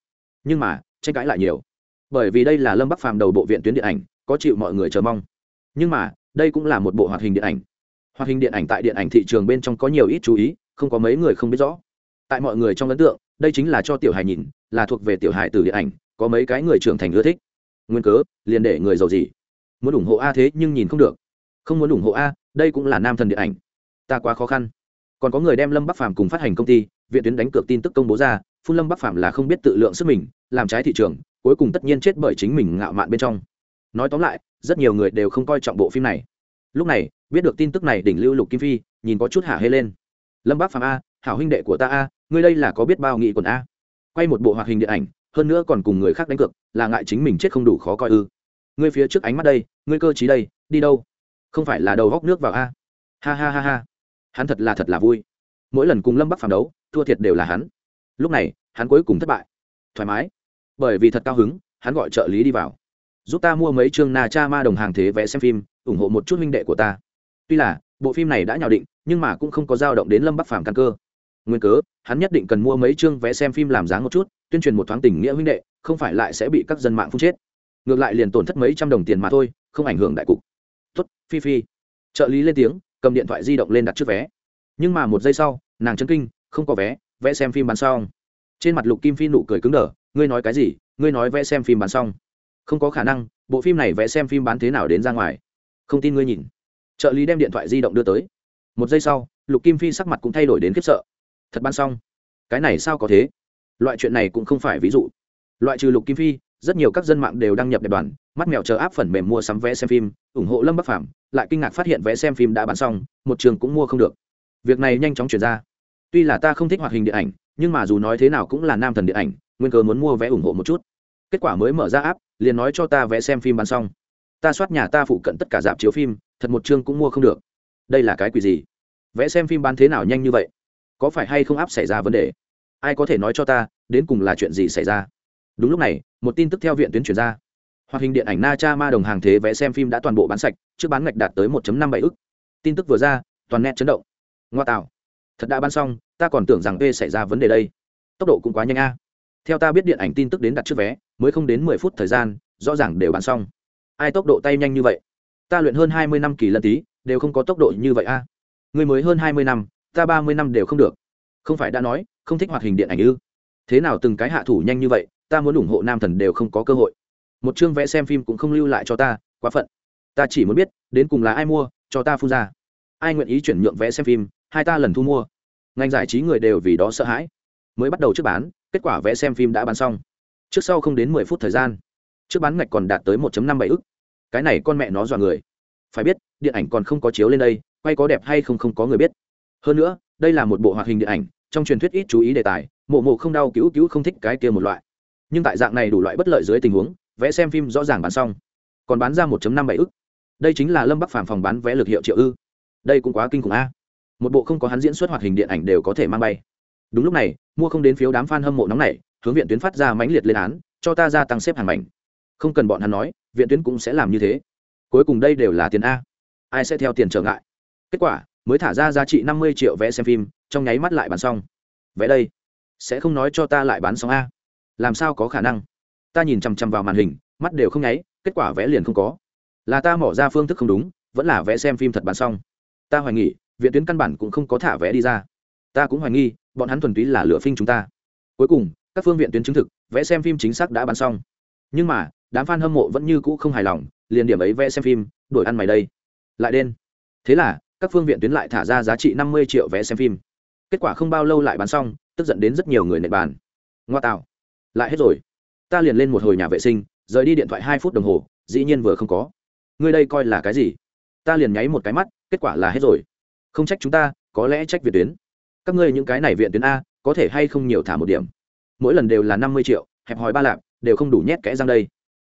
Nhưng mà tranh cãi lại nhiều. Bởi vì đây là lâm bắc phàm đầu bộ viện tuyến điện ảnh, có chịu mọi người chờ mong. Nhưng mà, đây cũng là một bộ hoạt hình điện ảnh. Hoạt hình điện ảnh tại điện ảnh thị trường bên trong có nhiều ít chú ý, không có mấy người không biết rõ. Tại mọi người trong ấn tượng, đây chính là cho tiểu hài nhìn, là thuộc về tiểu hài từ điện ảnh, có mấy cái người trưởng thành ưa thích. Nguyên cớ, liền để người giàu gì. Muốn ủng hộ a thế nhưng nhìn không được. Không muốn ủng hộ a, đây cũng là nam thần điện ảnh. Ta quá khó khăn. Còn có người đem lâm bắc phàm cùng phát hành công ty, viện tuyến đánh cược tin tức công bố ra phun lâm bắc Phạm là không biết tự lượng sức mình, làm trái thị trường, cuối cùng tất nhiên chết bởi chính mình ngạo mạn bên trong. Nói tóm lại, rất nhiều người đều không coi trọng bộ phim này. Lúc này, biết được tin tức này đỉnh lưu lục kim phi, nhìn có chút hả hê lên. Lâm bác Phạm a, hảo huynh đệ của ta a, ngươi đây là có biết bao nghị quần a. Quay một bộ hoạt hình điện ảnh, hơn nữa còn cùng người khác đánh cược, là ngại chính mình chết không đủ khó coi ư. Ngươi phía trước ánh mắt đây, ngươi cơ t đây, đi đâu? Không phải là đầu góc nước vào a. Ha ha ha ha. Hắn thật là thật là vui. Mỗi lần cùng lâm bắc phản đấu, thua thiệt đều là hắn lúc này, hắn cuối cùng thất bại. Thoải mái. Bởi vì thật cao hứng, hắn gọi trợ lý đi vào. Giúp ta mua mấy chương na cha ma đồng hàng thế vẽ xem phim, ủng hộ một chút minh đệ của ta. Tuy là, bộ phim này đã nhào định, nhưng mà cũng không có dao động đến lâm bắc phàm căn cơ. Nguyên cớ, hắn nhất định cần mua mấy chương vé xem phim làm dáng một chút, tuyên truyền một thoáng tình nghĩa huynh đệ, không phải lại sẽ bị các dân mạng phun chết. Ngược lại liền tổn thất mấy trăm đồng tiền mà thôi, không ảnh hưởng đại cục. Tuất phi phi. Trợ lý lên tiếng, cầm điện thoại di động lên đặt trước vé. Nhưng mà một giây sau, nàng chân kinh, không có vé vẽ xem phim bán xong. Trên mặt lục kim phi nụ cười cứng đờ, ngươi nói cái gì? Ngươi nói vẽ xem phim bán xong. Không có khả năng, bộ phim này vẽ xem phim bán thế nào đến ra ngoài? Không tin ngươi nhìn. Trợ lý đem điện thoại di động đưa tới. Một giây sau, lục kim phi sắc mặt cũng thay đổi đến khiếp sợ. Thật bán xong? Cái này sao có thế? Loại chuyện này cũng không phải ví dụ. Loại trừ lục kim phi, rất nhiều các dân mạng đều đăng nhập đẹp đoàn, mắt mèo chờ áp phần mềm mua sắm vé xem phim, ủng hộ lâm bắc phạm lại kinh ngạc phát hiện vé xem phim đã bán xong, một trường cũng mua không được. Việc này nhanh chóng chuyển ra tuy là ta không thích hoạt hình điện ảnh, nhưng mà dù nói thế nào cũng là nam thần điện ảnh, nguyên cớ muốn mua vé ủng hộ một chút. Kết quả mới mở ra áp liền nói cho ta vé xem phim bán xong. Ta soát nhà ta phụ cận tất cả dạp chiếu phim, thật một chương cũng mua không được. Đây là cái quỷ gì? Vẽ xem phim bán thế nào nhanh như vậy? Có phải hay không áp xảy ra vấn đề? Ai có thể nói cho ta, đến cùng là chuyện gì xảy ra? Đúng lúc này, một tin tức theo viện tuyến chuyển ra. Hoạt hình điện ảnh na cha ma đồng hàng thế vẽ xem phim đã toàn bộ bán sạch, trước bán ngạch đạt tới 1 năm bảy ức. Tin tức vừa ra, toàn net chấn động. Ngoa tạo thật đã bán xong, ta còn tưởng rằng ê xảy ra vấn đề đây. Tốc độ cũng quá nhanh a. Theo ta biết điện ảnh tin tức đến đặt trước vé, mới không đến mười phút thời gian, rõ ràng đều bán xong. Ai tốc độ tay nhanh như vậy? Ta luyện hơn hai mươi năm kỳ lân tí, đều không có tốc độ như vậy a. À? người mới hơn hai mươi năm, ta ba mươi năm đều không được. Không phải đã nói, không thích hoạt hình điện ảnh ư? Thế nào từng cái hạ thủ nhanh như vậy, ta muốn ủng hộ nam thần đều không có cơ hội. Một chương vẽ xem phim cũng không lưu lại cho ta, quá phận. Ta chỉ muốn biết, đến cùng là ai mua, cho ta phun ra. Ai nguyện ý chuyển nhượng vẽ xem phim hai ta lần thu mua. Ngành giải trí người đều vì đó sợ hãi. Mới bắt đầu trước bán, kết quả vẽ xem phim đã bán xong. Trước sau không đến mười phút thời gian, trước bán ngạch còn đạt tới một năm bảy ức. Cái này con mẹ nó dọa người. Phải biết, điện ảnh còn không có chiếu lên đây, quay có đẹp hay không không có người biết. Hơn nữa, đây là một bộ hoạt hình điện ảnh, trong truyền thuyết ít chú ý đề tài, mộ mộ không đau cứu cứu không thích cái kia một loại. Nhưng tại dạng này đủ loại bất lợi dưới tình huống, vẽ xem phim rõ ràng bán xong. Còn bán ra một năm bảy ức. Đây chính là lâm bắc phàm phòng bán vé lực hiệu triệu ư. Đây cũng quá kinh khủng a một bộ không có hắn diễn xuất hoạt hình điện ảnh đều có thể mang bay. Đúng lúc này, mua không đến phiếu đám f a n hâm mộ nóng này, hướng viện tuyến phát ra mãnh liệt lên án, cho ta gia tăng xếp hàng mảnh. Không cần bọn hắn nói, viện tuyến cũng sẽ làm như thế. Cuối cùng đây đều là tiền a. Ai sẽ theo tiền trở ngại? Kết quả, mới thả ra giá trị năm mươi triệu vé xem phim, trong nháy mắt lại bán xong. Vé đây, sẽ không nói cho ta lại bán xong a. Làm sao có khả năng? Ta nhìn chằm chằm vào màn hình, mắt đều không nháy, kết quả vé liền không có. Là ta mỏ ra phương thức không đúng, vẫn là vé xem phim thật bán xong. Ta hoài nghỉ viện tuyến căn bản cũng không có thả vé đi ra. Ta cũng hoài nghi, bọn hắn thuần túy là lựa phim chúng ta. Cuối cùng, các phương viện tuyến chứng thực vẽ xem phim chính xác đã bán xong. Nhưng mà, đám f a n hâm mộ vẫn như cũ không hài lòng, liền điểm ấy vẽ xem phim, đổi ăn mày đây. Lại đen. Thế là, các phương viện tuyến lại thả ra giá trị năm mươi triệu vé xem phim. Kết quả không bao lâu lại bán xong, tức dẫn đến rất nhiều người nệ bàn. Ngoa tạo. Lại hết rồi. Ta liền lên một hồi nhà vệ sinh, rời đi điện thoại hai phút đồng hồ, dĩ nhiên vừa không có. Ngươi đây coi là cái gì? Ta liền nháy một cái mắt, kết quả là hết rồi không trách chúng ta, có lẽ trách viện tuyến. Các ngươi những cái này viện tuyến a, có thể hay không nhiều thả một điểm. Mỗi lần đều là năm mươi triệu, hẹp hòi ba lạp, đều không đủ nhét kẽ răng đây.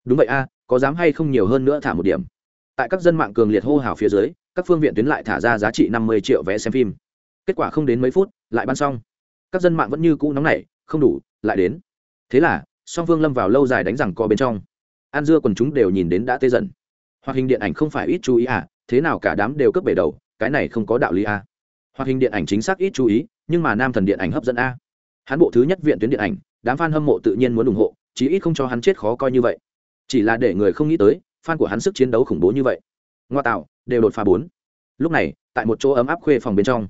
Đúng vậy a, có dám hay không nhiều hơn nữa thả một điểm. Tại các dân mạng cường liệt hô hào phía dưới, các phương viện tuyến lại thả ra giá trị năm mươi triệu vé xem phim. Kết quả không đến mấy phút, lại bán xong. Các dân mạng vẫn như cũ nóng nảy, không đủ, lại đến. Thế là, song phương lâm vào lâu dài đánh rằng co bên trong. An dưa quần chúng đều nhìn đến đã tê dần. Hoạt hình điện ảnh không phải ít chú ý à thế nào cả đám đều cướp bể đầu cái này không có đạo lý a. Hoạt hình điện ảnh chính xác ít chú ý, nhưng mà nam thần điện ảnh hấp dẫn a. Hắn bộ thứ nhất viện tuyến điện ảnh, đám f a n hâm mộ tự nhiên muốn ủng hộ, chí ít không cho hắn chết khó coi như vậy. Chỉ là để người không nghĩ tới f a n của hắn sức chiến đấu khủng bố như vậy. Ngoa tạo, đều đột phá bốn. Lúc này, tại một chỗ ấm áp khuê phòng bên trong,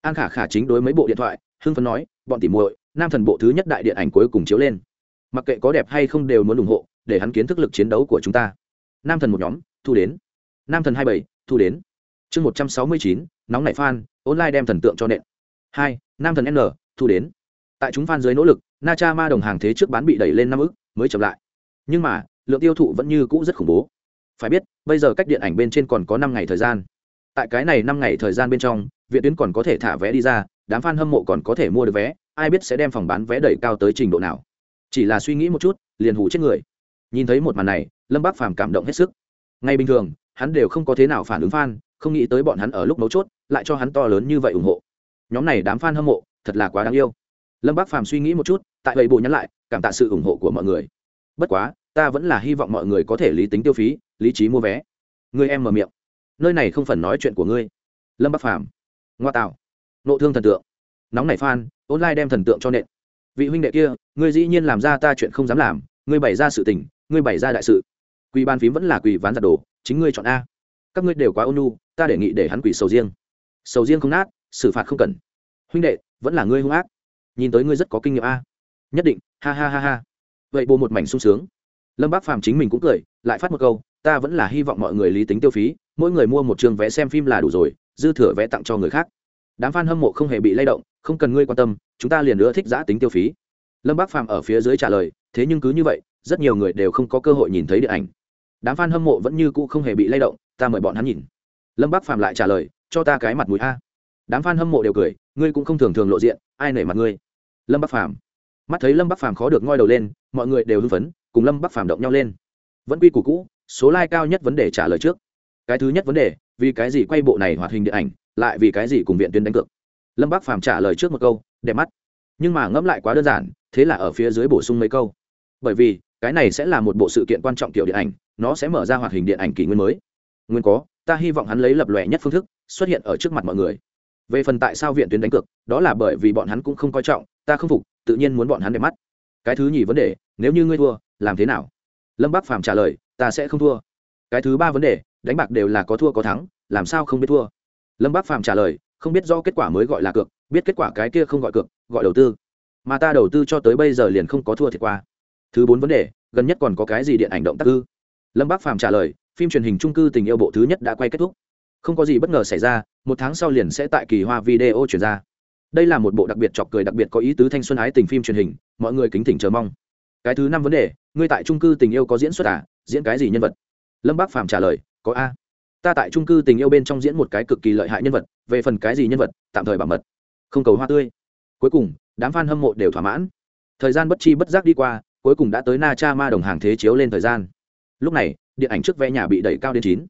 an khả khả chính đối mấy bộ điện thoại, hưng phấn nói, bọn tỉ muội, nam thần bộ thứ nhất đại điện ảnh cuối cùng chiếu lên. Mặc kệ có đẹp hay không đều muốn ủng hộ, để hắn kiến thức lực chiến đấu của chúng ta. Nam thần một nhóm, thu đến. Nam thần hai bảy, thu đến chương một trăm sáu mươi chín, nóng nảy fan, online đem thần tượng cho nện. Hai, nam thần n, thu đến. Tại chúng fan dưới nỗ lực, na cha ma đồng hàng thế trước bán bị đẩy lên năm ức, mới chậm lại. Nhưng mà, lượng tiêu thụ vẫn như cũ rất khủng bố. Phải biết, bây giờ cách điện ảnh bên trên còn có năm ngày thời gian. Tại cái này năm ngày thời gian bên trong viện tuyến còn có thể thả vé đi ra, đám fan hâm mộ còn có thể mua được vé, ai biết sẽ đem phòng bán vé đẩy cao tới trình độ nào. Chỉ là suy nghĩ một chút, liền hủ chết người. Nhìn thấy một màn này, lâm bác phàm cảm động hết sức. Ngay bình thường, hắn đều không có thế nào phản ứng fan không nghĩ tới bọn hắn ở lúc mấu chốt, lại cho hắn to lớn như vậy ủng hộ. Nhóm này đám fan hâm mộ, thật là quá đáng yêu. Lâm bác phàm suy nghĩ một chút, tại vậy bộ nhắn lại, cảm tạ sự ủng hộ của mọi người. Bất quá, ta vẫn là hy vọng mọi người có thể lý tính tiêu phí, lý trí mua vé. Người em mở miệng. Nơi này không phần nói chuyện của ngươi. Lâm bắc phàm. Ngoa tạo. Nộ thương thần tượng. Nóng này phan online đem thần tượng cho nện. Vị huynh đệ kia, ngươi dĩ nhiên làm ra ta chuyện không dám làm, ngươi bày ra sự tình, ngươi bày ra đại sự. Quỳ ban phím vẫn là quỳ ván giặt đồ, chính ngươi chọn a các ngươi đều quá ôn nhu, ta đề nghị để hắn quỷ sầu riêng. Sầu riêng không nát, xử phạt không cần. Huynh đệ, vẫn là ngươi hung ác. Nhìn tới ngươi rất có kinh nghiệm a. Nhất định, ha ha ha ha. Vậy bộ một mảnh sung sướng. Lâm bác phàm chính mình cũng cười, lại phát một câu, ta vẫn là hy vọng mọi người lý tính tiêu phí, mỗi người mua một trường vé xem phim là đủ rồi, dư thừa vé tặng cho người khác. Đám f a n hâm mộ không hề bị lay động, không cần ngươi quan tâm, chúng ta liền nữa thích giã tính tiêu phí. Lâm bác phàm ở phía dưới trả lời, thế nhưng cứ như vậy, rất nhiều người đều không có cơ hội nhìn thấy điện ảnh đám f a n hâm mộ vẫn như cũ không hề bị lay động, ta mời bọn hắn nhìn. Lâm bác Phạm lại trả lời, cho ta cái mặt mũi a. Đám f a n hâm mộ đều cười, ngươi cũng không thường thường lộ diện, ai nể mặt ngươi? Lâm bắc phàm. Mắt thấy lâm bắc phàm khó được ngoi đầu lên, mọi người đều hưng phấn, cùng lâm bắc phàm động nhau lên. Vẫn quy củ cũ, số like cao nhất vấn đề trả lời trước. Cái thứ nhất vấn đề, vì cái gì quay bộ này hoạt hình điện ảnh, lại vì cái gì cùng viện tuyến đánh cược? Lâm bắc phàm trả lời trước một câu, đẹp mắt. Nhưng mà ngẫm lại quá đơn giản, thế là ở phía dưới bổ sung mấy câu. Bởi vì cái này sẽ là một bộ sự kiện quan trọng kiểu điện ảnh, nó sẽ mở ra hoạt hình điện ảnh kỷ nguyên mới. Nguyên có, ta hy vọng hắn lấy lập lòe nhất phương thức, xuất hiện ở trước mặt mọi người. Về phần tại sao viện tuyến đánh cược, đó là bởi vì bọn hắn cũng không coi trọng, ta không phục, tự nhiên muốn bọn hắn đẹp mắt. Cái thứ nhì vấn đề, nếu như ngươi thua, làm thế nào? Lâm bắc phàm trả lời, ta sẽ không thua. Cái thứ ba vấn đề, đánh bạc đều là có thua có thắng, làm sao không biết thua? Lâm bắc phàm trả lời, không biết do kết quả mới gọi là cược, biết kết quả cái kia không gọi cược, gọi đầu tư. Mà ta đầu tư cho tới bây giờ liền không có thua thiệt qua thứ bốn vấn đề, gần nhất còn có cái gì điện ảnh động tác ư? Lâm bác phàm trả lời, phim truyền hình trung cư tình yêu bộ thứ nhất đã quay kết thúc. Không có gì bất ngờ xảy ra, một tháng sau liền sẽ tại kỳ hoa video chuyển ra. Đây là một bộ đặc biệt chọc cười đặc biệt có ý tứ thanh xuân ái tình phim truyền hình, mọi người kính thỉnh chờ mong. Cái thứ năm vấn đề, ngươi tại trung cư tình yêu có diễn xuất à? Diễn cái gì nhân vật? Lâm bác phạm trả lời, có a. Ta tại trung cư tình yêu bên trong diễn một cái cực kỳ lợi hại nhân vật, về phần cái gì nhân vật, tạm thời bảo mật. Không cầu hoa tươi. Cuối cùng, đám f a n hâm mộ đều thỏa mãn. Thời gian bất chi bất giác đi qua cuối cùng đã tới na cha ma đồng hàng thế chiếu lên thời gian. Lúc này, điện ảnh trước vẽ nhà bị đẩy cao đến chín.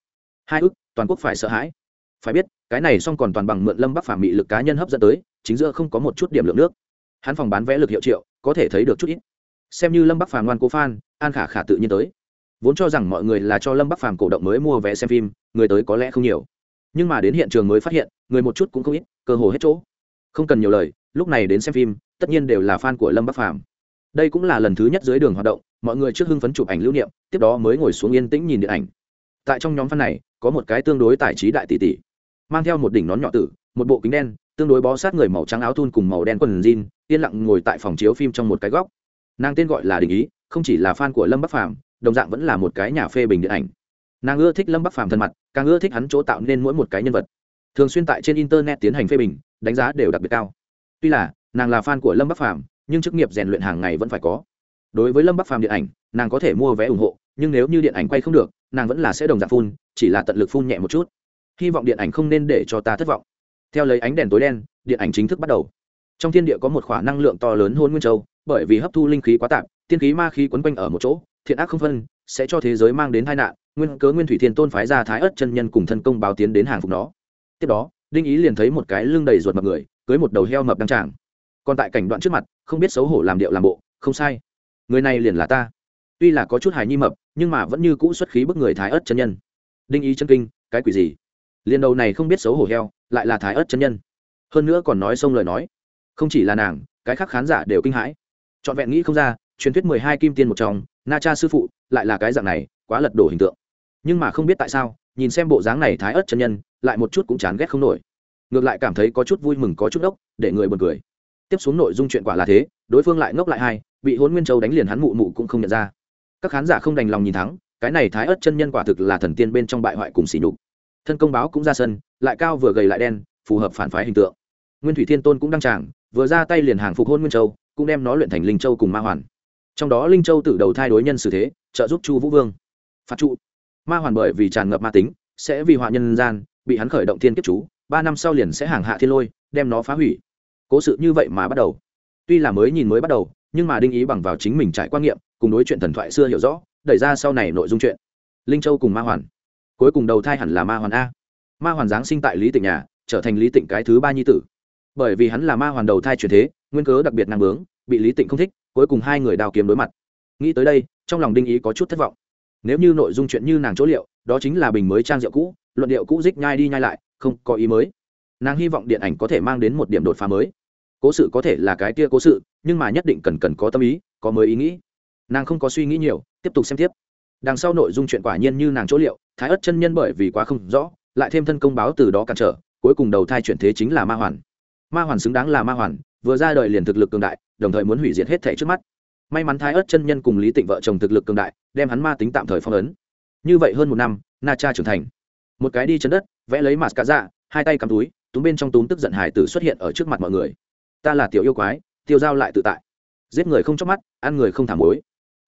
Hai ức toàn quốc phải sợ hãi. Phải biết, cái này xong còn toàn bằng mượn lâm bắc phàm bị lực cá nhân hấp dẫn tới, chính giữa không có một chút điểm lượng nước. Hắn phòng bán vẽ lực hiệu triệu, có thể thấy được chút ít. Xem như lâm bắc phàm ngoan cố phan an khả khả tự nhiên tới. Vốn cho rằng mọi người là cho lâm bắc phàm cổ động mới mua vé xem phim, người tới có lẽ không nhiều. Nhưng mà đến hiện trường mới phát hiện, người một chút cũng không ít, cơ hồ hết chỗ. Không cần nhiều lời, lúc này đến xem phim, tất nhiên đều là fan của lâm bắc phàm đây cũng là lần thứ nhất dưới đường hoạt động, mọi người trước hưng phấn chụp ảnh lưu niệm, tiếp đó mới ngồi xuống yên tĩnh nhìn điện ảnh. Tại trong nhóm fan này, có một cái tương đối tài trí đại tỷ tỷ, mang theo một đỉnh nón nhỏ tử, một bộ kính đen, tương đối bó sát người màu trắng áo thun cùng màu đen quần jean, yên lặng ngồi tại phòng chiếu phim trong một cái góc. Nàng tên gọi là đình ý, không chỉ là fan của lâm bắc phàm, đồng dạng vẫn là một cái nhà phê bình điện ảnh. Nàng ưa thích lâm bắc phàm thân mặt, càng ưa thích hắn chỗ tạo nên mỗi một cái nhân vật. Thường xuyên tại trên internet tiến hành phê bình, đánh giá đều đặc biệt cao. Tuy là, nàng là fan của lâm bắc phàm nhưng chức nghiệp rèn luyện hàng ngày vẫn phải có. Đối với lâm bắc phàm điện ảnh, nàng có thể mua vé ủng hộ, nhưng nếu như điện ảnh quay không được, nàng vẫn là sẽ đồng dạng phun chỉ là tận lực phun nhẹ một chút. Hy vọng điện ảnh không nên để cho ta thất vọng. Theo lấy ánh đèn tối đen, điện ảnh chính thức bắt đầu. Trong thiên địa có một khoả năng lượng to lớn hôn nguyên châu, bởi vì hấp thu linh khí quá tạp, tiên khí ma khí quấn quanh ở một chỗ, thiện ác không phân, sẽ cho thế giới mang đến tai nạn, nguyên cớ nguyên thủy thiên tôn phái ra thái ất chân nhân cùng thân công báo tiến đến hàng phục nó. Tiếp đó, đinh ý liền thấy một cái lưng đầy ruột mập người, cưới một đầu heo mập đăng tràng còn tại cảnh đoạn trước mặt, không biết xấu hổ làm điệu làm bộ, không sai. Người này liền là ta. Tuy là có chút hài nhi mập, nhưng mà vẫn như cũ xuất khí bức người thái ớt chân nhân. Đinh ý chân kinh, cái quỷ gì? Liền đầu này không biết xấu hổ heo, lại là thái ớt chân nhân. Hơn nữa còn nói xông lời nói. Không chỉ là nàng, cái khác khán giả đều kinh hãi. Trọn vẹn nghĩ không ra, truyền thuyết mười hai kim tiên một trong, na cha sư phụ, lại là cái dạng này, quá lật đổ hình tượng. Nhưng mà không biết tại sao, nhìn xem bộ dáng này thái ớt chân nhân, lại một chút cũng chán ghét không nổi. Ngược lại cảm thấy có chút vui mừng, có chút ốc, để người buồn cười tiếp xuống nội dung chuyện quả là thế, đối phương lại ngốc lại hai, bị hôn nguyên châu đánh liền hắn mụ mụ cũng không nhận ra. Các khán giả không đành lòng nhìn thắng, cái này thái ớt chân nhân quả thực là thần tiên bên trong bại hoại cùng xỉ nhục. Thân công báo cũng ra sân, lại cao vừa gầy lại đen, phù hợp phản phái hình tượng. Nguyên thủy thiên tôn cũng đăng tràng, vừa ra tay liền hàng phục hôn nguyên châu, cũng đem nó luyện thành linh châu cùng ma hoàn. Trong đó linh châu tự đầu thai đối nhân xử thế, trợ giúp chu vũ vương. Phạt trụ. Ma hoàn bởi vì tràn ngập ma tính, sẽ vì họa nhân gian, bị hắn khởi động thiên kiếp chú, ba năm sau liền sẽ hàng hạ thiên lôi, đem nó phá hủy cố sự như vậy mà bắt đầu. Tuy là mới nhìn mới bắt đầu, nhưng mà đinh ý bằng vào chính mình trải quan nghiệm, cùng đối chuyện thần thoại xưa hiểu rõ, đẩy ra sau này nội dung chuyện. Linh châu cùng ma hoàn. Cuối cùng đầu thai hẳn là ma hoàn a. Ma hoàn giáng sinh tại lý tịnh nhà, trở thành lý tịnh cái thứ ba nhi tử. Bởi vì hắn là ma hoàn đầu thai truyền thế, nguyên cớ đặc biệt năng bướng, bị lý tịnh không thích, cuối cùng hai người đào kiếm đối mặt. Nghĩ tới đây, trong lòng đinh ý có chút thất vọng. Nếu như nội dung chuyện như nàng chỗ liệu, đó chính là bình mới trang rượu cũ, luận điệu cũ dích nhai đi nhai lại, không có ý mới. Nàng hy vọng điện ảnh có thể mang đến một điểm đột phá mới cố sự có thể là cái kia cố sự, nhưng mà nhất định cần cần có tâm ý, có mới ý nghĩ. Nàng không có suy nghĩ nhiều, tiếp tục xem tiếp. Đằng sau nội dung chuyện quả nhiên như nàng chỗ liệu, thái ất chân nhân bởi vì quá không rõ, lại thêm thân công báo từ đó cản trở, cuối cùng đầu thai chuyển thế chính là ma hoàn. Ma hoàn xứng đáng là ma hoàn, vừa ra đời liền thực lực cường đại, đồng thời muốn hủy diệt hết thể trước mắt. May mắn thái ớt chân nhân cùng lý tịnh vợ chồng thực lực cường đại, đem hắn ma tính tạm thời phong ấn. Như vậy hơn một năm, na cha trưởng thành. Một cái đi chân đất, vẽ lấy mạt cá dạ hai tay cắm túi, túm bên trong túm tức giận hải tử xuất hiện ở trước mặt mọi người ta là tiểu yêu quái, tiêu dao lại tự tại. Giết người không chóc mắt, ăn người không thảm bối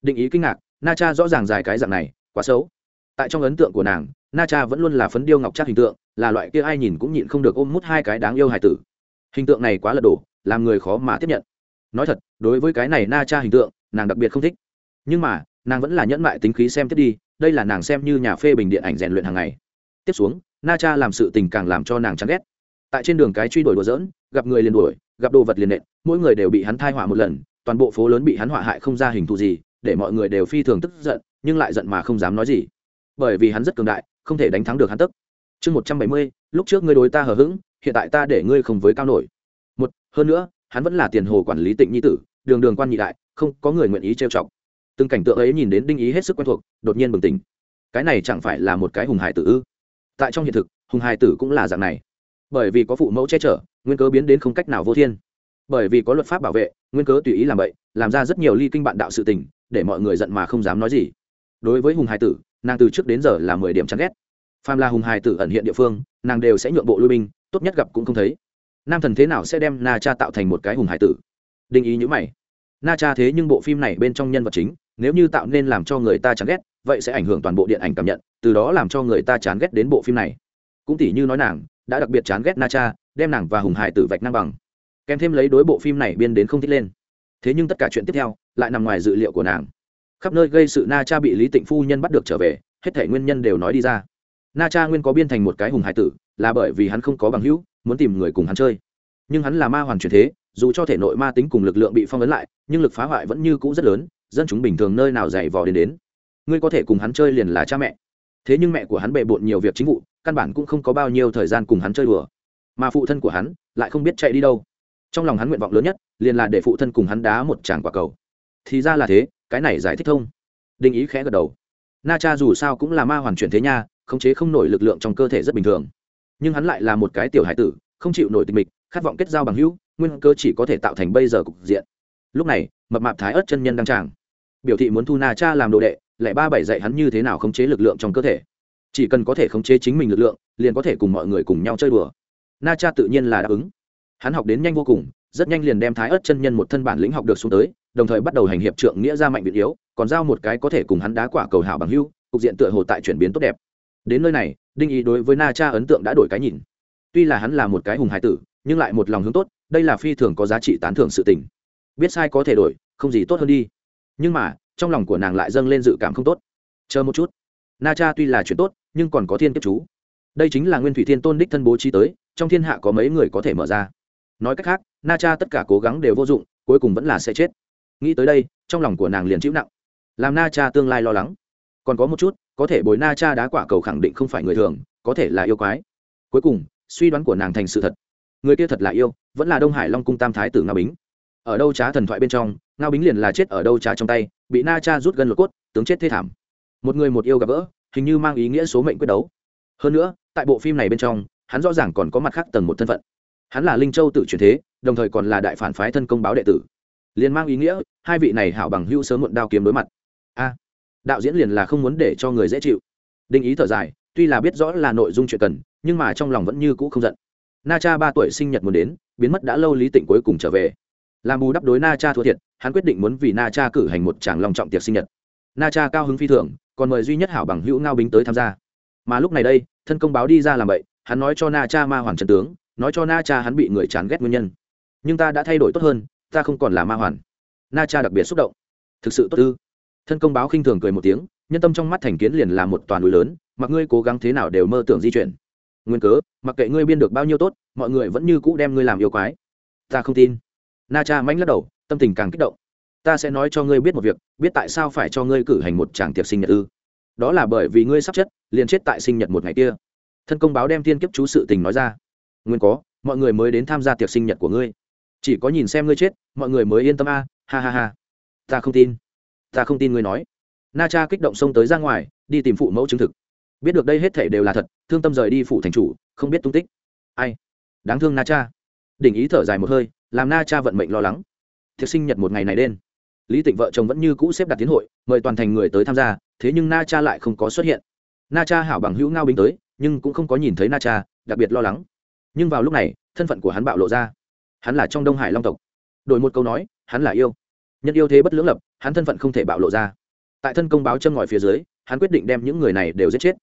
định ý kinh ngạc, na cha rõ ràng dài cái dạng này, quá xấu. Tại trong ấn tượng của nàng, na cha vẫn luôn là phấn điêu ngọc trác hình tượng, là loại kia ai nhìn cũng nhịn không được ôm mút hai cái đáng yêu hài tử. Hình tượng này quá lật đổ, làm người khó mà tiếp nhận. Nói thật, đối với cái này na cha hình tượng, nàng đặc biệt không thích. Nhưng mà, nàng vẫn là nhẫn mại tính khí xem tiếp đi, đây là nàng xem như nhà phê bình điện ảnh rèn luyện hàng ngày. Tiếp xuống, na cha làm sự tình càng làm cho nàng chán ghét. Tại trên đường cái truy đuổi đùa dỡn gặp người liền đuổi gặp đồ vật liền nện, mỗi người đều bị hắn thai họa một lần, toàn bộ phố lớn bị hắn họa hại không ra hình thù gì, để mọi người đều phi thường tức giận, nhưng lại giận mà không dám nói gì. Bởi vì hắn rất cường đại, không thể đánh thắng được hắn tức. Chương một trăm bảy mươi, lúc trước ngươi đối ta hờ hững, hiện tại ta để ngươi không với cao nổi. Một, hơn nữa, hắn vẫn là tiền hồ quản lý tịnh nhi tử, đường đường quan nhị đại, không có người nguyện ý trêu chọc. Từng cảnh tượng ấy nhìn đến đinh ý hết sức quen thuộc, đột nhiên bừng tỉnh. Cái này chẳng phải là một cái hùng hải tử ư? Tại trong hiện thực, hùng hải tử cũng là dạng này. Bởi vì có phụ mẫu che chở nguyên cớ biến đến không cách nào vô thiên. Bởi vì có luật pháp bảo vệ, nguyên cớ tùy ý làm vậy làm ra rất nhiều ly kinh bạn đạo sự tình, để mọi người giận mà không dám nói gì. Đối với hùng hải tử, nàng từ trước đến giờ là mười điểm chán ghét. Phàm là hùng hải tử ẩn hiện địa phương, nàng đều sẽ nhượng bộ lui binh, tốt nhất gặp cũng không thấy. Nam thần thế nào sẽ đem na cha tạo thành một cái hùng hải tử? Đinh ý nhữ mày. Na cha thế nhưng bộ phim này bên trong nhân vật chính, nếu như tạo nên làm cho người ta chán ghét, vậy sẽ ảnh hưởng toàn bộ điện ảnh cảm nhận, từ đó làm cho người ta chán ghét đến bộ phim này. Cũng tỉ như nói nàng, đã đặc biệt chán ghét na cha đem nàng và hùng hải tử vạch năng bằng. Kèm thêm lấy đối bộ phim này biên đến không thích lên. Thế nhưng tất cả chuyện tiếp theo lại nằm ngoài dự liệu của nàng. Khắp nơi gây sự na cha bị lý tịnh phu nhân bắt được trở về, hết thể nguyên nhân đều nói đi ra. Na cha nguyên có biên thành một cái hùng hải tử, là bởi vì hắn không có bằng hữu, muốn tìm người cùng hắn chơi. Nhưng hắn là ma hoàn truyền thế, dù cho thể nội ma tính cùng lực lượng bị phong ấn lại, nhưng lực phá hoại vẫn như cũ rất lớn, dân chúng bình thường nơi nào dày vò đến đến. Ngươi có thể cùng hắn chơi liền là cha mẹ. Thế nhưng mẹ của hắn bề bộn nhiều việc chính vụ, căn bản cũng không có bao nhiêu thời gian cùng hắn chơi đùa mà phụ thân của hắn lại không biết chạy đi đâu. Trong lòng hắn nguyện vọng lớn nhất liền là để phụ thân cùng hắn đá một tràng quả cầu. Thì ra là thế, cái này giải thích thông. Đinh ý khẽ gật đầu. Na cha dù sao cũng là ma hoàn chuyển thế nha, khống chế không nổi lực lượng trong cơ thể rất bình thường. Nhưng hắn lại là một cái tiểu hải tử, không chịu nổi tình mịch, khát vọng kết giao bằng hữu, nguyên cơ chỉ có thể tạo thành bây giờ cục diện. Lúc này, mập mạp thái ớt chân nhân đăng tràng. Biểu thị muốn thu na cha làm đồ đệ, lại ba bảy dạy hắn như thế nào khống chế lực lượng trong cơ thể. Chỉ cần có thể khống chế chính mình lực lượng, liền có thể cùng mọi người cùng nhau chơi đùa na cha tự nhiên là đáp ứng. Hắn học đến nhanh vô cùng, rất nhanh liền đem thái ớt chân nhân một thân bản lĩnh học được xuống tới, đồng thời bắt đầu hành hiệp trượng nghĩa ra mạnh viện yếu, còn giao một cái có thể cùng hắn đá quả cầu hảo bằng hưu cục diện tựa hồ tại chuyển biến tốt đẹp. Đến nơi này, đinh ý đối với na cha ấn tượng đã đổi cái nhìn. Tuy là hắn là một cái hùng hải tử, nhưng lại một lòng hướng tốt, đây là phi thường có giá trị tán thưởng sự tình. Biết sai có thể đổi, không gì tốt hơn đi. Nhưng mà, trong lòng của nàng lại dâng lên dự cảm không tốt. Chờ một chút. Na cha tuy là chuyện tốt, nhưng còn có thiên kiếp chú đây chính là nguyên thủy thiên tôn đích thân bố trí tới, trong thiên hạ có mấy người có thể mở ra. Nói cách khác, na cha tất cả cố gắng đều vô dụng, cuối cùng vẫn là sẽ chết. Nghĩ tới đây, trong lòng của nàng liền chịu nặng, làm na cha tương lai lo lắng. Còn có một chút, có thể bồi na cha đá quả cầu khẳng định không phải người thường, có thể là yêu quái. Cuối cùng, suy đoán của nàng thành sự thật. Người kia thật là yêu, vẫn là đông hải long cung tam thái tử ngao bính. Ở đâu trá thần thoại bên trong, ngao bính liền là chết ở đâu trá trong tay, bị na cha rút gân lột cốt, tướng chết thê thảm. Một người một yêu gặp gỡ, hình như mang ý nghĩa số mệnh quyết đấu. Hơn nữa tại bộ phim này bên trong, hắn rõ ràng còn có mặt khác tầng một thân phận. Hắn là linh châu tự truyền thế, đồng thời còn là đại phản phái thân công báo đệ tử. Liền mang ý nghĩa, hai vị này hảo bằng hữu sớm muộn đao kiếm đối mặt. A, đạo diễn liền là không muốn để cho người dễ chịu. Đinh ý thở dài, tuy là biết rõ là nội dung chuyện cần, nhưng mà trong lòng vẫn như cũ không giận. Na cha ba tuổi sinh nhật muốn đến, biến mất đã lâu lý tịnh cuối cùng trở về. Làm bù đắp đối na cha thua thiệt, hắn quyết định muốn vì na cha cử hành một tràng lòng trọng tiệc sinh nhật. Na cha cao hứng phi thường, còn mời duy nhất hảo bằng hữu ngao bính tới tham gia mà lúc này đây, thân công báo đi ra làm vậy hắn nói cho na cha ma hoàn trần tướng, nói cho na cha hắn bị người chán ghét nguyên nhân. Nhưng ta đã thay đổi tốt hơn, ta không còn là ma hoàn. Na cha đặc biệt xúc động. Thực sự tốt ư? Thân công báo khinh thường cười một tiếng, nhân tâm trong mắt thành kiến liền là một toàn núi lớn, mặc ngươi cố gắng thế nào đều mơ tưởng di chuyển. Nguyên cớ, mặc kệ ngươi biên được bao nhiêu tốt, mọi người vẫn như cũ đem ngươi làm yêu quái. Ta không tin. Na cha mãnh lắc đầu, tâm tình càng kích động. Ta sẽ nói cho ngươi biết một việc, biết tại sao phải cho ngươi cử hành một tràng tiệc sinh nhật ư? Đó là bởi vì ngươi sắp chết, liền chết tại sinh nhật một ngày kia. Thân công báo đem thiên kiếp chú sự tình nói ra. Nguyên có, mọi người mới đến tham gia tiệc sinh nhật của ngươi. Chỉ có nhìn xem ngươi chết, mọi người mới yên tâm a, ha ha ha. Ta không tin. Ta không tin ngươi nói. Na cha kích động xông tới ra ngoài, đi tìm phụ mẫu chứng thực. Biết được đây hết thể đều là thật, thương tâm rời đi phụ thành chủ, không biết tung tích. Ai? Đáng thương na cha. Đỉnh ý thở dài một hơi, làm na cha vận mệnh lo lắng. Thiệt sinh nhật một ngày này đen lý tịnh vợ chồng vẫn như cũ xếp đặt tiến hội, mời toàn thành người tới tham gia thế nhưng na cha lại không có xuất hiện. Na cha hảo bằng hữu ngao binh tới, nhưng cũng không có nhìn thấy na cha, đặc biệt lo lắng. Nhưng vào lúc này, thân phận của hắn bạo lộ ra. Hắn là trong đông hải long tộc. Đổi một câu nói, hắn là yêu. Nhân yêu thế bất lưỡng lập, hắn thân phận không thể bạo lộ ra. Tại thân công báo châm ngòi phía dưới, hắn quyết định đem những người này đều giết chết.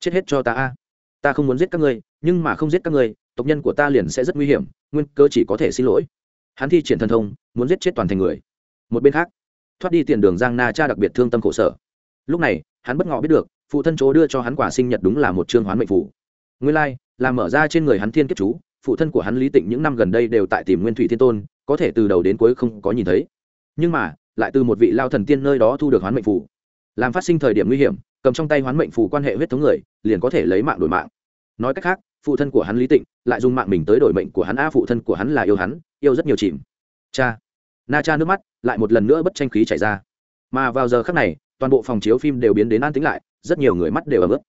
Chết hết cho ta a. Ta không muốn giết các ngươi, nhưng mà không giết các ngươi, tộc nhân của ta liền sẽ rất nguy hiểm, nguyên cơ chỉ có thể xin lỗi. Hắn thi triển thần thông, muốn giết chết toàn thành người. Một bên khác, thoát đi tiền đường giang na cha đặc biệt thương tâm khổ sở lúc này hắn bất ngờ biết được phụ thân chỗ đưa cho hắn quả sinh nhật đúng là một trương hoán mệnh phủ. Nguyên lai、like, là mở ra trên người hắn thiên kiếp chú phụ thân của hắn lý tịnh những năm gần đây đều tại tìm nguyên thủy thiên tôn có thể từ đầu đến cuối không có nhìn thấy. Nhưng mà lại từ một vị lao thần tiên nơi đó thu được hoán mệnh phủ. Làm phát sinh thời điểm nguy hiểm cầm trong tay hoán mệnh phủ quan hệ huyết thống người liền có thể lấy mạng đổi mạng. Nói cách khác phụ thân của hắn lý tịnh lại dùng mạng mình tới đổi mệnh của hắn a phụ thân của hắn là yêu hắn yêu rất nhiều chìm. Cha. Na cha nước mắt lại một lần nữa bất tranh khí chảy ra. Mà vào giờ khác này toàn bộ phòng chiếu phim đều biến đến an tĩnh lại, rất nhiều người mắt đều ấm ức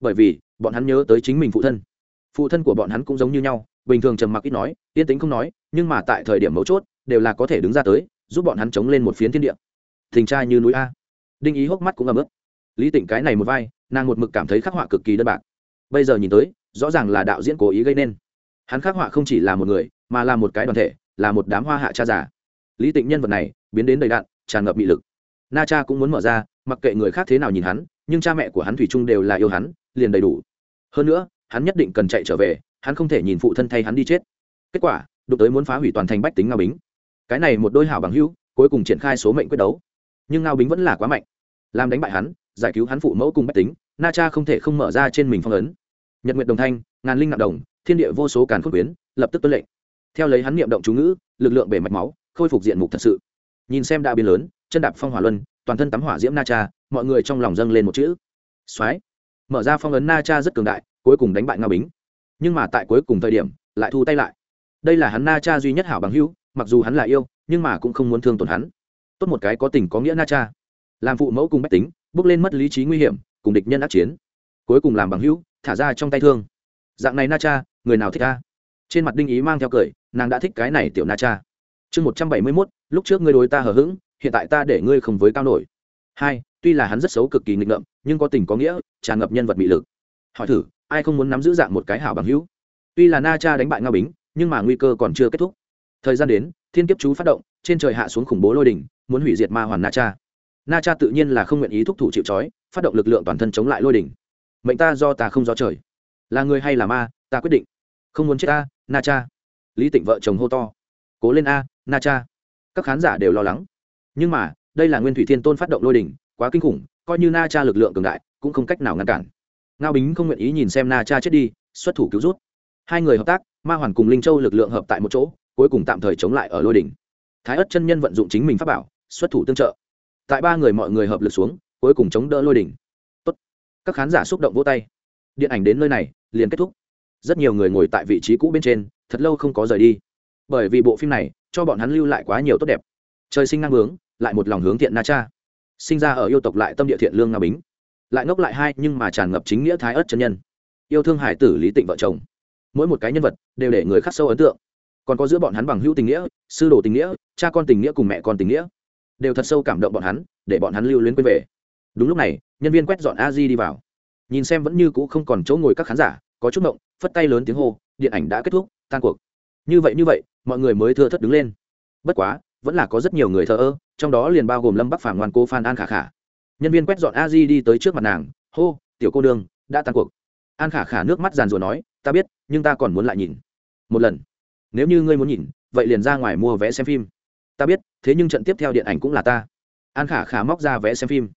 bởi vì, bọn hắn nhớ tới chính mình phụ thân. Phụ thân của bọn hắn cũng giống như nhau, bình thường trầm mặc ít nói, yên tĩnh không nói, nhưng mà tại thời điểm mấu chốt, đều là có thể đứng ra tới, giúp bọn hắn chống lên một phiến thiên địa. Thình trai như núi a. Đinh ý hốc mắt cũng ấm ức lý tịnh cái này một vai, nàng một mực cảm thấy khắc họa cực kỳ đơn bạc. Bây giờ nhìn tới, rõ ràng là đạo diễn cố ý gây nên. Hắn khắc họa không chỉ là một người, mà là một cái đoàn thể, là một đám hoa hạ cha giả lý tịnh nhân vật này, biến đến đầy đạn tràn ngập mị lực. Na cha cũng muốn mở ra mặc kệ người khác thế nào nhìn hắn nhưng cha mẹ của hắn thủy chung đều là yêu hắn liền đầy đủ. Hơn nữa hắn nhất định cần chạy trở về hắn không thể nhìn phụ thân thay hắn đi chết. Kết quả đụng tới muốn phá hủy toàn thành bách tính ngao bính. Cái này một đôi hảo bằng hữu cuối cùng triển khai số mệnh quyết đấu. Nhưng ngao bính vẫn là quá mạnh. Làm đánh bại hắn giải cứu hắn phụ mẫu cùng bách tính na cha không thể không mở ra trên mình phong ấn. Nhật nguyệt đồng thanh ngàn linh nặng đồng thiên địa vô số càn khôn biến, lập tức tuân lệnh. Theo lấy hắn niệm động chú ngữ lực lượng bể mạch máu khôi phục diện mục thật sự. Nhìn xem đã biến lớn chân đạp phong hỏa luân toàn thân tắm hỏa diễm na cha, mọi người trong lòng dâng lên một chữ. Soái mở ra phong ấn na cha rất cường đại, cuối cùng đánh bại ngao bính. Nhưng mà tại cuối cùng thời điểm, lại thu tay lại. Đây là hắn na cha duy nhất hảo bằng hữu, mặc dù hắn là yêu, nhưng mà cũng không muốn thương tổn hắn. Tốt một cái có tình có nghĩa na cha. Làm phụ mẫu cùng bách tính, bước lên mất lý trí nguy hiểm, cùng địch nhân ác chiến. Cuối cùng làm bằng hữu, thả ra trong tay thương. Dạng này na cha, người nào thích ta trên mặt đinh ý mang theo cười, nàng đã thích cái này tiểu na cha. Chương một trăm bảy mươi mốt, lúc trước ngươi đối ta hờ hững hiện tại ta để ngươi không với cao nổi. Hai, tuy là hắn rất xấu cực kỳ nghịch ngợm, nhưng có tình có nghĩa, tràn ngập nhân vật bị lực. Hỏi thử, ai không muốn nắm giữ dạng một cái hảo bằng hữu? Tuy là na cha đánh bại nga bính, nhưng mà nguy cơ còn chưa kết thúc. Thời gian đến, thiên kiếp chú phát động, trên trời hạ xuống khủng bố lôi đỉnh, muốn hủy diệt ma hoàn na cha. Na cha tự nhiên là không nguyện ý thúc thủ chịu trói, phát động lực lượng toàn thân chống lại lôi đỉnh. Mệnh ta do ta không do trời. Là người hay là ma, ta quyết định. Không muốn chết ta, na cha. Lý tịnh vợ chồng hô to. Cố lên a, na cha. Các khán giả đều lo lắng nhưng mà, đây là nguyên thủy thiên tôn phát động lôi đỉnh, quá kinh khủng, coi như na cha lực lượng cường đại, cũng không cách nào ngăn cản. Ngao bính không nguyện ý nhìn xem na cha chết đi, xuất thủ cứu rút. Hai người hợp tác, ma hoàn cùng linh châu lực lượng hợp tại một chỗ, cuối cùng tạm thời chống lại ở lôi đỉnh. Thái ất chân nhân vận dụng chính mình pháp bảo, xuất thủ tương trợ. Tại ba người mọi người hợp lực xuống, cuối cùng chống đỡ lôi đỉnh. Tốt. các khán giả xúc động vỗ tay. Điện ảnh đến nơi này, liền kết thúc. Rất nhiều người ngồi tại vị trí cũ bên trên, thật lâu không có rời đi. Bởi vì bộ phim này, cho bọn hắn lưu lại quá nhiều tốt đẹp. Trời sinh năng hướng lại một lòng hướng thiện na cha. Sinh ra ở yêu tộc lại tâm địa thiện lương nga bính. Lại ngốc lại hai nhưng mà tràn ngập chính nghĩa thái ớt chân nhân. Yêu thương hải tử lý tịnh vợ chồng. Mỗi một cái nhân vật đều để người khắc sâu ấn tượng. Còn có giữa bọn hắn bằng hữu tình nghĩa, sư đồ tình nghĩa, cha con tình nghĩa cùng mẹ con tình nghĩa, đều thật sâu cảm động bọn hắn, để bọn hắn lưu luyến quên về. Đúng lúc này, nhân viên quét dọn a di đi vào. Nhìn xem vẫn như cũ không còn chỗ ngồi các khán giả, có chút động phất tay lớn tiếng hô, điện ảnh đã kết thúc, tan cuộc. Như vậy như vậy, mọi người mới thưa thất đứng lên. Bất quá, vẫn là có rất nhiều người thờ ơ trong đó liền bao gồm lâm bắc phàm ngoan cô phan an khả khả. Nhân viên quét dọn a di đi tới trước mặt nàng, hô, tiểu cô đương đã tan cuộc. An khả khả nước mắt giàn rùa nói, ta biết, nhưng ta còn muốn lại nhìn. Một lần. Nếu như ngươi muốn nhìn, vậy liền ra ngoài mua vé xem phim. Ta biết, thế nhưng trận tiếp theo điện ảnh cũng là ta. An khả khả móc ra vé xem phim.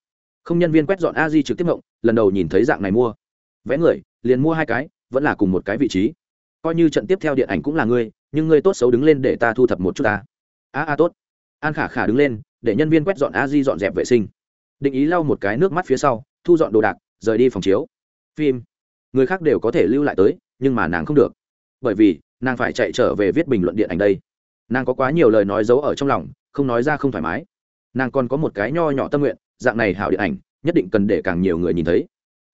Không nhân viên quét dọn a di trực tiếp ngộng, lần đầu nhìn thấy dạng này mua. Vé người, liền mua hai cái, vẫn là cùng một cái vị trí. Coi như trận tiếp theo điện ảnh cũng là ngươi, nhưng ngươi tốt xấu đứng lên để ta thu thập một chút ta. A a, tốt. An khả khả đứng lên để nhân viên quét dọn a di dọn dẹp vệ sinh. Định ý lau một cái nước mắt phía sau, thu dọn đồ đạc, rời đi phòng chiếu. Phim. Người khác đều có thể lưu lại tới, nhưng mà nàng không được. Bởi vì, nàng phải chạy trở về viết bình luận điện ảnh đây. Nàng có quá nhiều lời nói giấu ở trong lòng, không nói ra không thoải mái. Nàng còn có một cái nho nhỏ tâm nguyện, dạng này hảo điện ảnh, nhất định cần để càng nhiều người nhìn thấy.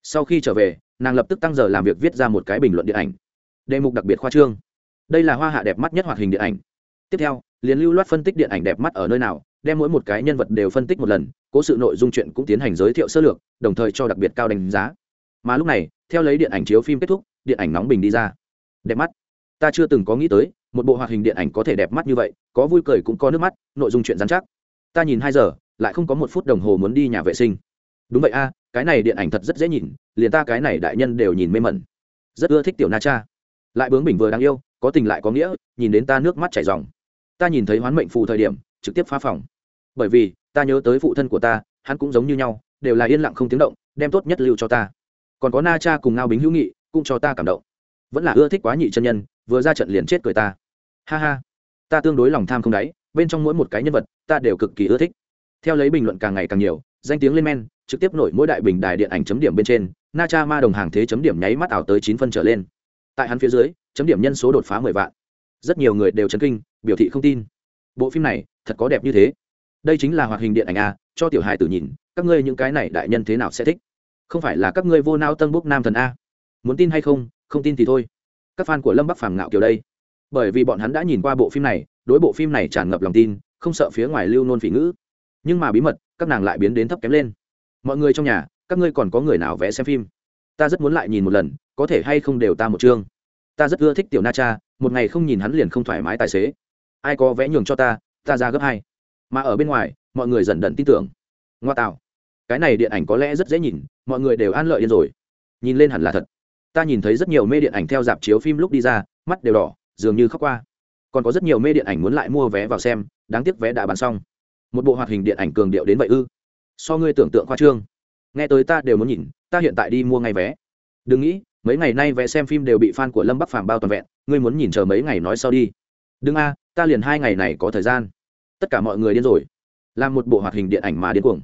Sau khi trở về, nàng lập tức tăng giờ làm việc viết ra một cái bình luận điện ảnh. Đề mục đặc biệt khoa trương. Đây là hoa hạ đẹp mắt nhất hoạt hình điện ảnh. Tiếp theo, liền lưu loát phân tích điện ảnh đẹp mắt ở nơi nào đem mỗi một cái nhân vật đều phân tích một lần, cố sự nội dung chuyện cũng tiến hành giới thiệu sơ lược, đồng thời cho đặc biệt cao đánh giá. Mà lúc này, theo lấy điện ảnh chiếu phim kết thúc, điện ảnh nóng bình đi ra. Đẹp mắt. Ta chưa từng có nghĩ tới, một bộ hoạt hình điện ảnh có thể đẹp mắt như vậy, có vui cười cũng có nước mắt, nội dung chuyện dán chắc. Ta nhìn hai giờ, lại không có một phút đồng hồ muốn đi nhà vệ sinh. Đúng vậy a, cái này điện ảnh thật rất dễ nhìn, liền ta cái này đại nhân đều nhìn mê mẩn. Rất ưa thích tiểu na cha. Lại bướng bình vừa đáng yêu, có tình lại có nghĩa, nhìn đến ta nước mắt chảy ròng. Ta nhìn thấy hoán mệnh phù thời điểm, trực tiếp phá phòng bởi vì ta nhớ tới phụ thân của ta, hắn cũng giống như nhau, đều là yên lặng không tiếng động, đem tốt nhất lưu cho ta. Còn có na cha cùng ngao bính hữu nghị, cũng cho ta cảm động. Vẫn là ưa thích quá nhị chân nhân, vừa ra trận liền chết cười ta. Ha ha, ta tương đối lòng tham không đáy, bên trong mỗi một cái nhân vật, ta đều cực kỳ ưa thích. Theo lấy bình luận càng ngày càng nhiều, danh tiếng lên men, trực tiếp nổi mỗi đại bình đài điện ảnh chấm điểm bên trên, na cha ma đồng hàng thế chấm điểm nháy mắt ảo tới chín phân trở lên. Tại hắn phía dưới, chấm điểm nhân số đột phá mười vạn. Rất nhiều người đều chấn kinh, biểu thị không tin. Bộ phim này, thật có đẹp như thế đây chính là hoạt hình điện ảnh a, cho tiểu hài tử nhìn, các ngươi những cái này đại nhân thế nào sẽ thích? Không phải là các ngươi vô nao tân bốc nam thần a? Muốn tin hay không không tin thì thôi. Các fan của lâm bắc phàm ngạo kiểu đây. Bởi vì bọn hắn đã nhìn qua bộ phim này, đối bộ phim này tràn ngập lòng tin, không sợ phía ngoài lưu nôn phỉ ngữ. Nhưng mà bí mật, các nàng lại biến đến thấp kém lên. Mọi người trong nhà, các ngươi còn có người nào vẽ xem phim? Ta rất muốn lại nhìn một lần, có thể hay không đều ta một chương. Ta rất ưa thích tiểu na cha, một ngày không nhìn hắn liền không thoải mái tài xế. Ai có vẽ nhường cho ta ta ra gấp hai mà ở bên ngoài, mọi người dần đần tin tưởng. Ngoa tạo. Cái này điện ảnh có lẽ rất dễ nhìn, mọi người đều an lợi điên rồi. Nhìn lên hẳn là thật. Ta nhìn thấy rất nhiều mê điện ảnh theo dạp chiếu phim lúc đi ra, mắt đều đỏ, dường như khóc qua. Còn có rất nhiều mê điện ảnh muốn lại mua vé vào xem, đáng tiếc vé đã bán xong. Một bộ hoạt hình điện ảnh cường điệu đến vậy ư? So ngươi tưởng tượng khoa trương. Nghe tới ta đều muốn nhìn, ta hiện tại đi mua ngay vé. Đừng nghĩ, mấy ngày nay vé xem phim đều bị fan của lâm bắc phàm bao toàn vẹn, ngươi muốn nhìn chờ mấy ngày nói sau đi. Đừng a, ta liền hai ngày này có thời gian tất cả mọi người điên rồi. Làm một bộ hoạt hình điện ảnh mà điên cuồng.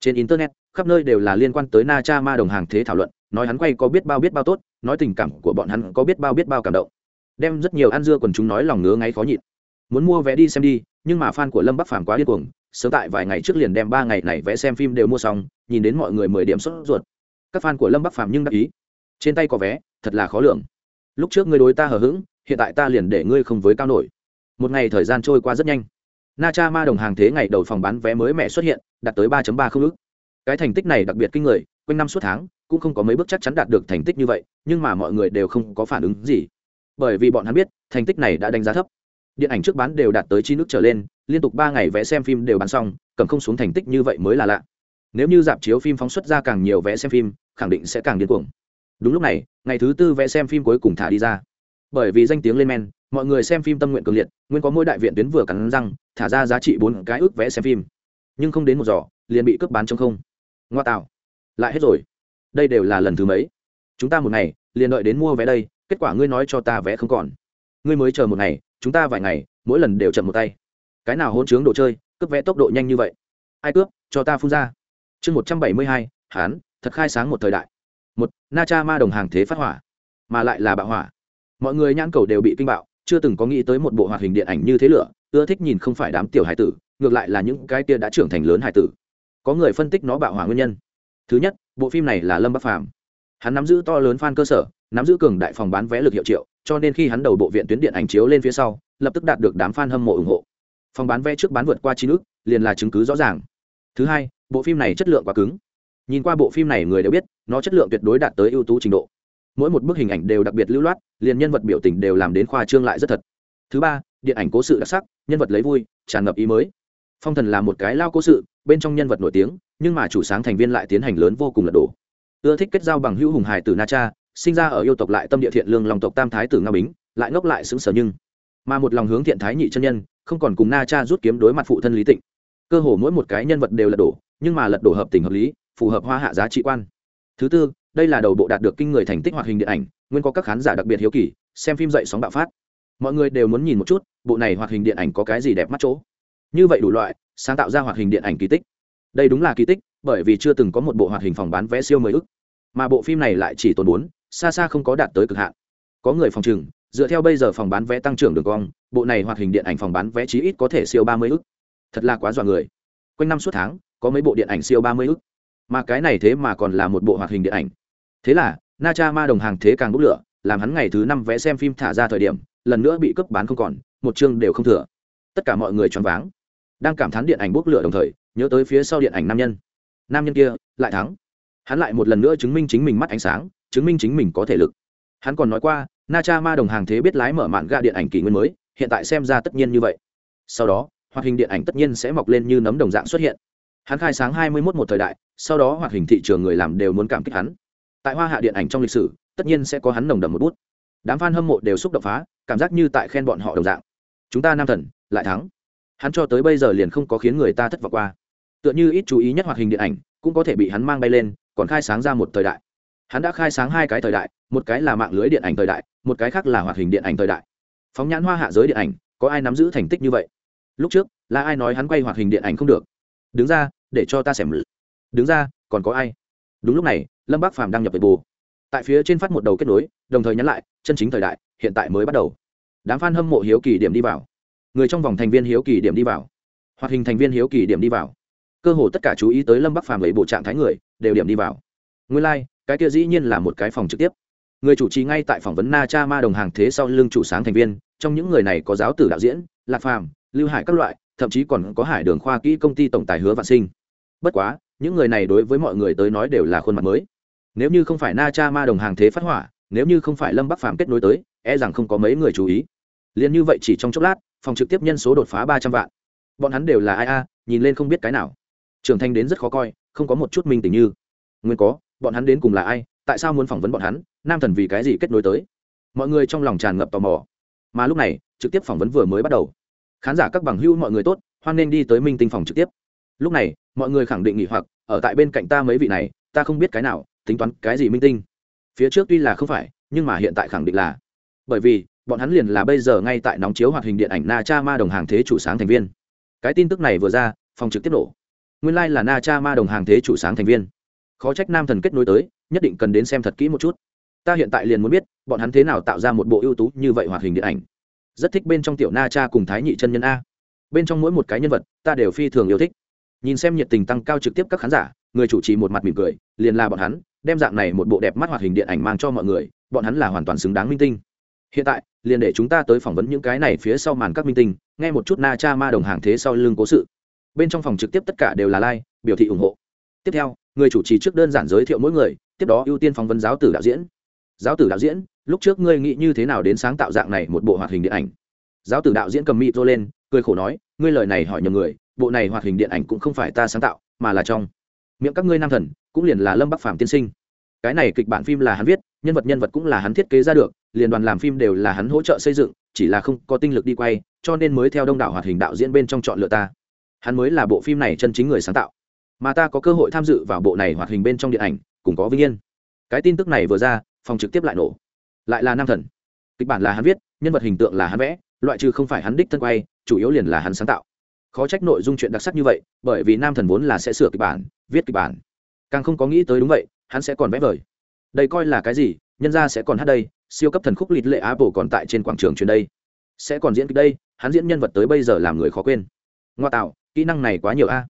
Trên internet, khắp nơi đều là liên quan tới na cha ma đồng hàng thế thảo luận, nói hắn quay có biết bao biết bao tốt, nói tình cảm của bọn hắn có biết bao biết bao cảm động. Đem rất nhiều ăn dưa quần chúng nói lòng ngứa ngáy khó nhịn. Muốn mua vé đi xem đi, nhưng mà fan của lâm bắc phàm quá điên cuồng, sớm tại vài ngày trước liền đem ba ngày này vé xem phim đều mua xong, nhìn đến mọi người mười điểm sốt ruột. Các fan của lâm bắc phàm nhưng đắc ý. Trên tay có vé, thật là khó lường. Lúc trước ngươi đối ta hờ hững, hiện tại ta liền để ngươi không với cao nổi. Một ngày thời gian trôi qua rất nhanh na cha ma đồng hàng thế ngày đầu phòng bán vé mới mẹ xuất hiện, đạt tới ba ba không ước cái thành tích này đặc biệt kinh người, quanh năm suốt tháng, cũng không có mấy bước chắc chắn đạt được thành tích như vậy, nhưng mà mọi người đều không có phản ứng gì. Bởi vì bọn hắn biết, thành tích này đã đánh giá thấp. Điện ảnh trước bán đều đạt tới chi nước trở lên, liên tục ba ngày vẽ xem phim đều bán xong, cầm không xuống thành tích như vậy mới là lạ. Nếu như dạp chiếu phim phóng xuất ra càng nhiều vẽ xem phim, khẳng định sẽ càng điên cuồng. Đúng lúc này, ngày thứ tư vẽ xem phim cuối cùng thả đi ra. Bởi vì danh tiếng lên men mọi người xem phim tâm nguyện cường liệt, nguyên có mỗi đại viện tuyến vừa cắn răng, thả ra giá trị bốn cái ước vẽ xem phim. Nhưng không đến một giỏ liền bị cướp bán trong không. Ngoa tạo. Lại hết rồi. Đây đều là lần thứ mấy. Chúng ta một ngày, liền đợi đến mua vé đây, kết quả ngươi nói cho ta vé không còn. Ngươi mới chờ một ngày, chúng ta vài ngày, mỗi lần đều chậm một tay. Cái nào hôn chướng đồ chơi, cướp vé tốc độ nhanh như vậy? Ai cướp? Cho ta phun ra. Chương một trăm bảy mươi hai, hán, thật khai sáng một thời đại. Một, na cha ma đồng hàng thế phát hỏa. Mà lại là bạo hỏa. Mọi người nhãn cầu đều bị kinh bạo chưa từng có nghĩ tới một bộ hoạt hình điện ảnh như thế lửa, ưa thích nhìn không phải đám tiểu hải tử, ngược lại là những cái kia đã trưởng thành lớn hải tử. Có người phân tích nó bạo hỏa nguyên nhân. Thứ nhất, bộ phim này là lâm bắc phàm. Hắn nắm giữ to lớn f a n cơ sở, nắm giữ cường đại phòng bán vé lực hiệu triệu, cho nên khi hắn đầu bộ viện tuyến điện ảnh chiếu lên phía sau, lập tức đạt được đám f a n hâm mộ ủng hộ. Phòng bán vé trước bán vượt qua chín ước, liền là chứng cứ rõ ràng. Thứ hai, bộ phim này chất lượng quá cứng. Nhìn qua bộ phim này người đều biết, nó chất lượng tuyệt đối đạt tới ưu tú trình độ mỗi một bức hình ảnh đều đặc biệt lưu loát, liền nhân vật biểu tình đều làm đến khoa trương lại rất thật. Thứ ba, điện ảnh cố sự đặc sắc, nhân vật lấy vui, tràn ngập ý mới. Phong thần là một cái lao cố sự, bên trong nhân vật nổi tiếng, nhưng mà chủ sáng thành viên lại tiến hành lớn vô cùng lật đổ. Ưa thích kết giao bằng hữu hùng hải từ na cha, sinh ra ở yêu tộc lại tâm địa thiện lương lòng tộc tam thái tử nga bính, lại ngốc lại xứng sở nhưng mà một lòng hướng thiện thái nhị chân nhân, không còn cùng na cha rút kiếm đối mặt phụ thân lý tịnh. Cơ hồ mỗi một cái nhân vật đều lật đổ, nhưng mà lật đổ hợp tình hợp lý, phù hợp hoa hạ giá trị quan. Thứ tư đây là đầu bộ đạt được kinh người thành tích hoạt hình điện ảnh, nguyên có các khán giả đặc biệt hiếu kỳ, xem phim dậy sóng bạo phát. Mọi người đều muốn nhìn một chút, bộ này hoạt hình điện ảnh có cái gì đẹp mắt chỗ. Như vậy đủ loại, sáng tạo ra hoạt hình điện ảnh kỳ tích. Đây đúng là kỳ tích, bởi vì chưa từng có một bộ hoạt hình phòng bán vé siêu mười ức. Mà bộ phim này lại chỉ tồn bốn, xa xa không có đạt tới cực hạn. Có người phòng trừng, dựa theo bây giờ phòng bán vé tăng trưởng đường cong, bộ này hoạt hình điện ảnh phòng bán vé chí ít có thể siêu ba mươi ức. Thật là quá dọa người. Quanh năm suốt tháng, có mấy bộ điện ảnh siêu ba mươi ức. Mà cái này thế mà còn là một bộ hoạt hình điện ảnh thế là na cha ma đồng hàng thế càng bốc lửa, làm hắn ngày thứ năm vé xem phim thả ra thời điểm, lần nữa bị cướp bán không còn, một chương đều không thừa. Tất cả mọi người choáng váng, đang cảm thán điện ảnh bốc lửa đồng thời, nhớ tới phía sau điện ảnh nam nhân. Nam nhân kia, lại thắng. Hắn lại một lần nữa chứng minh chính mình mắt ánh sáng, chứng minh chính mình có thể lực. Hắn còn nói qua na cha ma đồng hàng thế biết lái mở mạn ga điện ảnh kỷ nguyên mới, hiện tại xem ra tất nhiên như vậy. Sau đó, hoạt hình điện ảnh tất nhiên sẽ mọc lên như nấm đồng dạng xuất hiện. Hắn khai sáng hai mươi 21 một thời đại, sau đó hoạt hình thị trường người làm đều muốn cảm kích hắn tại hoa hạ điện ảnh trong lịch sử, tất nhiên sẽ có hắn nồng đầm một bút. Đám f a n hâm mộ đều xúc động phá, cảm giác như tại khen bọn họ đồng dạng. Chúng ta nam thần, lại thắng. Hắn cho tới bây giờ liền không có khiến người ta thất vọng qua. Tựa như ít chú ý nhất hoạt hình điện ảnh, cũng có thể bị hắn mang bay lên, còn khai sáng ra một thời đại. Hắn đã khai sáng hai cái thời đại, một cái là mạng lưới điện ảnh thời đại, một cái khác là hoạt hình điện ảnh thời đại. Phóng nhãn hoa hạ giới điện ảnh, có ai nắm giữ thành tích như vậy? Lúc trước, là ai nói hắn quay hoạt hình điện ảnh không được? Đứng ra, để cho ta xem đứng ra, còn có ai? Đúng lúc này lâm bác phàm đăng nhập về bù. Tại phía trên phát một đầu kết nối đồng thời nhắn lại chân chính thời đại hiện tại mới bắt đầu. Đám f a n hâm mộ hiếu kỳ điểm đi vào. Người trong vòng thành viên hiếu kỳ điểm đi vào. Hoạt hình thành viên hiếu kỳ điểm đi vào. Cơ hồ tất cả chú ý tới lâm bắc phàm lấy bộ trạng thái người đều điểm đi vào. Nguyên lai、like, cái kia dĩ nhiên là một cái phòng trực tiếp. Người chủ trì ngay tại phỏng vấn na cha ma đồng hàng thế sau lưng chủ sáng thành viên trong những người này có giáo tử đạo diễn lạc phàm lưu hải các loại thậm chí còn có hải đường khoa kỹ công ty tổng tài hứa vạn sinh. Bất quá những người này đối với mọi người tới nói đều là khuôn mặt mới nếu như không phải na cha ma đồng hàng thế phát hỏa, nếu như không phải lâm bắc phàm kết nối tới e rằng không có mấy người chú ý. Liền như vậy chỉ trong chốc lát, phòng trực tiếp nhân số đột phá ba trăm vạn. Bọn hắn đều là ai a, nhìn lên không biết cái nào. Trưởng thành đến rất khó coi, không có một chút minh tình như. Nguyên có, bọn hắn đến cùng là ai, tại sao muốn phỏng vấn bọn hắn, nam thần vì cái gì kết nối tới? Mọi người trong lòng tràn ngập tò mò. Mà lúc này, trực tiếp phỏng vấn vừa mới bắt đầu. Khán giả các bằng hữu mọi người tốt, hoan nên đi tới minh tinh phòng trực tiếp. Lúc này, mọi người khẳng định nghỉ hoặc, ở tại bên cạnh ta mấy vị này, ta không biết cái nào tính toán cái gì minh tinh. Phía trước tuy là không phải, nhưng mà hiện tại khẳng định là. Bởi vì, bọn hắn liền là bây giờ ngay tại nóng chiếu hoạt hình điện ảnh na cha ma đồng hàng thế chủ sáng thành viên. Cái tin tức này vừa ra, phòng trực tiếp nổ. Nguyên lai、like、là na cha ma đồng hàng thế chủ sáng thành viên. Khó trách nam thần kết nối tới, nhất định cần đến xem thật kỹ một chút. Ta hiện tại liền muốn biết, bọn hắn thế nào tạo ra một bộ ưu tú như vậy hoạt hình điện ảnh. Rất thích bên trong tiểu na cha cùng thái nhị chân nhân a. Bên trong mỗi một cái nhân vật, ta đều phi thường yêu thích. Nhìn xem nhiệt tình tăng cao trực tiếp các khán giả, người chủ trì một mặt mỉm cười, liền là bọn hắn đem dạng này một bộ đẹp mắt hoạt hình điện ảnh mang cho mọi người, bọn hắn là hoàn toàn xứng đáng minh tinh. Hiện tại, liền để chúng ta tới phỏng vấn những cái này phía sau màn các minh tinh, nghe một chút na cha ma đồng hàng thế sau lưng cố sự. Bên trong phòng trực tiếp tất cả đều là like, biểu thị ủng hộ. Tiếp theo, người chủ trì trước đơn giản giới thiệu mỗi người, tiếp đó ưu tiên phỏng vấn giáo tử đạo diễn. Giáo tử đạo diễn, lúc trước ngươi nghĩ như thế nào đến sáng tạo dạng này một bộ hoạt hình điện ảnh? Giáo tử đạo diễn cầm mịt rô lên, cười khổ nói, ngươi lời này hỏi nhầm người, bộ này hoạt hình điện ảnh cũng không phải ta sáng tạo, mà là trong miệng các ngươi nam thần cũng liền là lâm bắc phàm tiên sinh cái này kịch bản phim là hắn viết nhân vật nhân vật cũng là hắn thiết kế ra được liền đoàn làm phim đều là hắn hỗ trợ xây dựng chỉ là không có tinh lực đi quay cho nên mới theo đông đảo hoạt hình đạo diễn bên trong chọn lựa ta hắn mới là bộ phim này chân chính người sáng tạo mà ta có cơ hội tham dự vào bộ này hoạt hình bên trong điện ảnh cũng có vinh yên cái tin tức này vừa ra phòng trực tiếp lại nổ lại là nam thần kịch bản là hắn viết nhân vật hình tượng là hắn vẽ loại trừ không phải hắn đích thân quay chủ yếu liền là hắn sáng tạo khó trách nội dung chuyện đặc sắc như vậy bởi vì nam thần vốn là sẽ sửa kịch bản viết kịch bản. Càng không có nghĩ tới đúng vậy, hắn sẽ còn vẽ vời. Đây coi là cái gì? Nhân ra sẽ còn hát đây, siêu cấp thần khúc lịt lệ apple còn tại trên quảng trường truyền đây. Sẽ còn diễn kịch đây, hắn diễn nhân vật tới bây giờ làm người khó quên. Ngoa tạo, kỹ năng này quá nhiều a.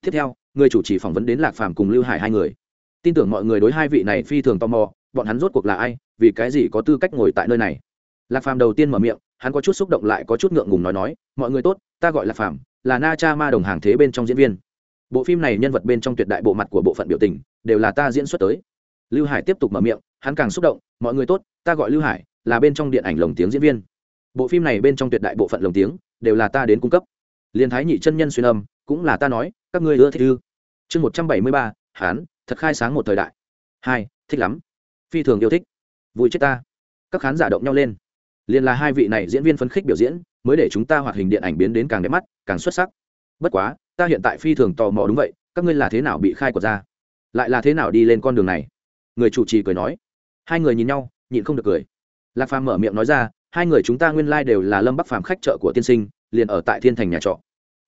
Tiếp theo, người chủ trì phỏng vấn đến lạc phàm cùng lưu hải hai người. Tin tưởng mọi người đối hai vị này phi thường tò mò, bọn hắn rốt cuộc là ai, vì cái gì có tư cách ngồi tại nơi này? Lạc phàm đầu tiên mở miệng, hắn có chút xúc động lại có chút ngượng ngùng nói nói, mọi người tốt, ta gọi là phàm, là na cha ma đồng hàng thế bên trong diễn viên bộ phim này nhân vật bên trong tuyệt đại bộ mặt của bộ phận biểu tình đều là ta diễn xuất tới. Lưu hải tiếp tục mở miệng, hắn càng xúc động, mọi người tốt, ta gọi lưu hải, là bên trong điện ảnh lồng tiếng diễn viên. Bộ phim này bên trong tuyệt đại bộ phận lồng tiếng đều là ta đến cung cấp. Liên thái nhị chân nhân xuyên âm cũng là ta nói, các ngươi ưa thích ư. Chương một trăm bảy mươi ba, hán, thật khai sáng một thời đại. Hai, thích lắm. Phi thường yêu thích. Vui chết ta. Các khán giả động nhau lên. Liền là hai vị này diễn viên phấn khích biểu diễn, mới để chúng ta hoạt hình điện ảnh biến đến càng đẹp mắt, càng xuất sắc. Bất quá ta hiện tại phi thường tò mò đúng vậy, các ngươi là thế nào bị khai quật ra? Lại là thế nào đi lên con đường này? Người chủ trì cười nói. Hai người nhìn nhau, nhịn không được cười. Lạc phàm mở miệng nói ra, hai người chúng ta nguyên lai、like、đều là lâm bắc phàm khách chợ của tiên sinh, liền ở tại thiên thành nhà trọ.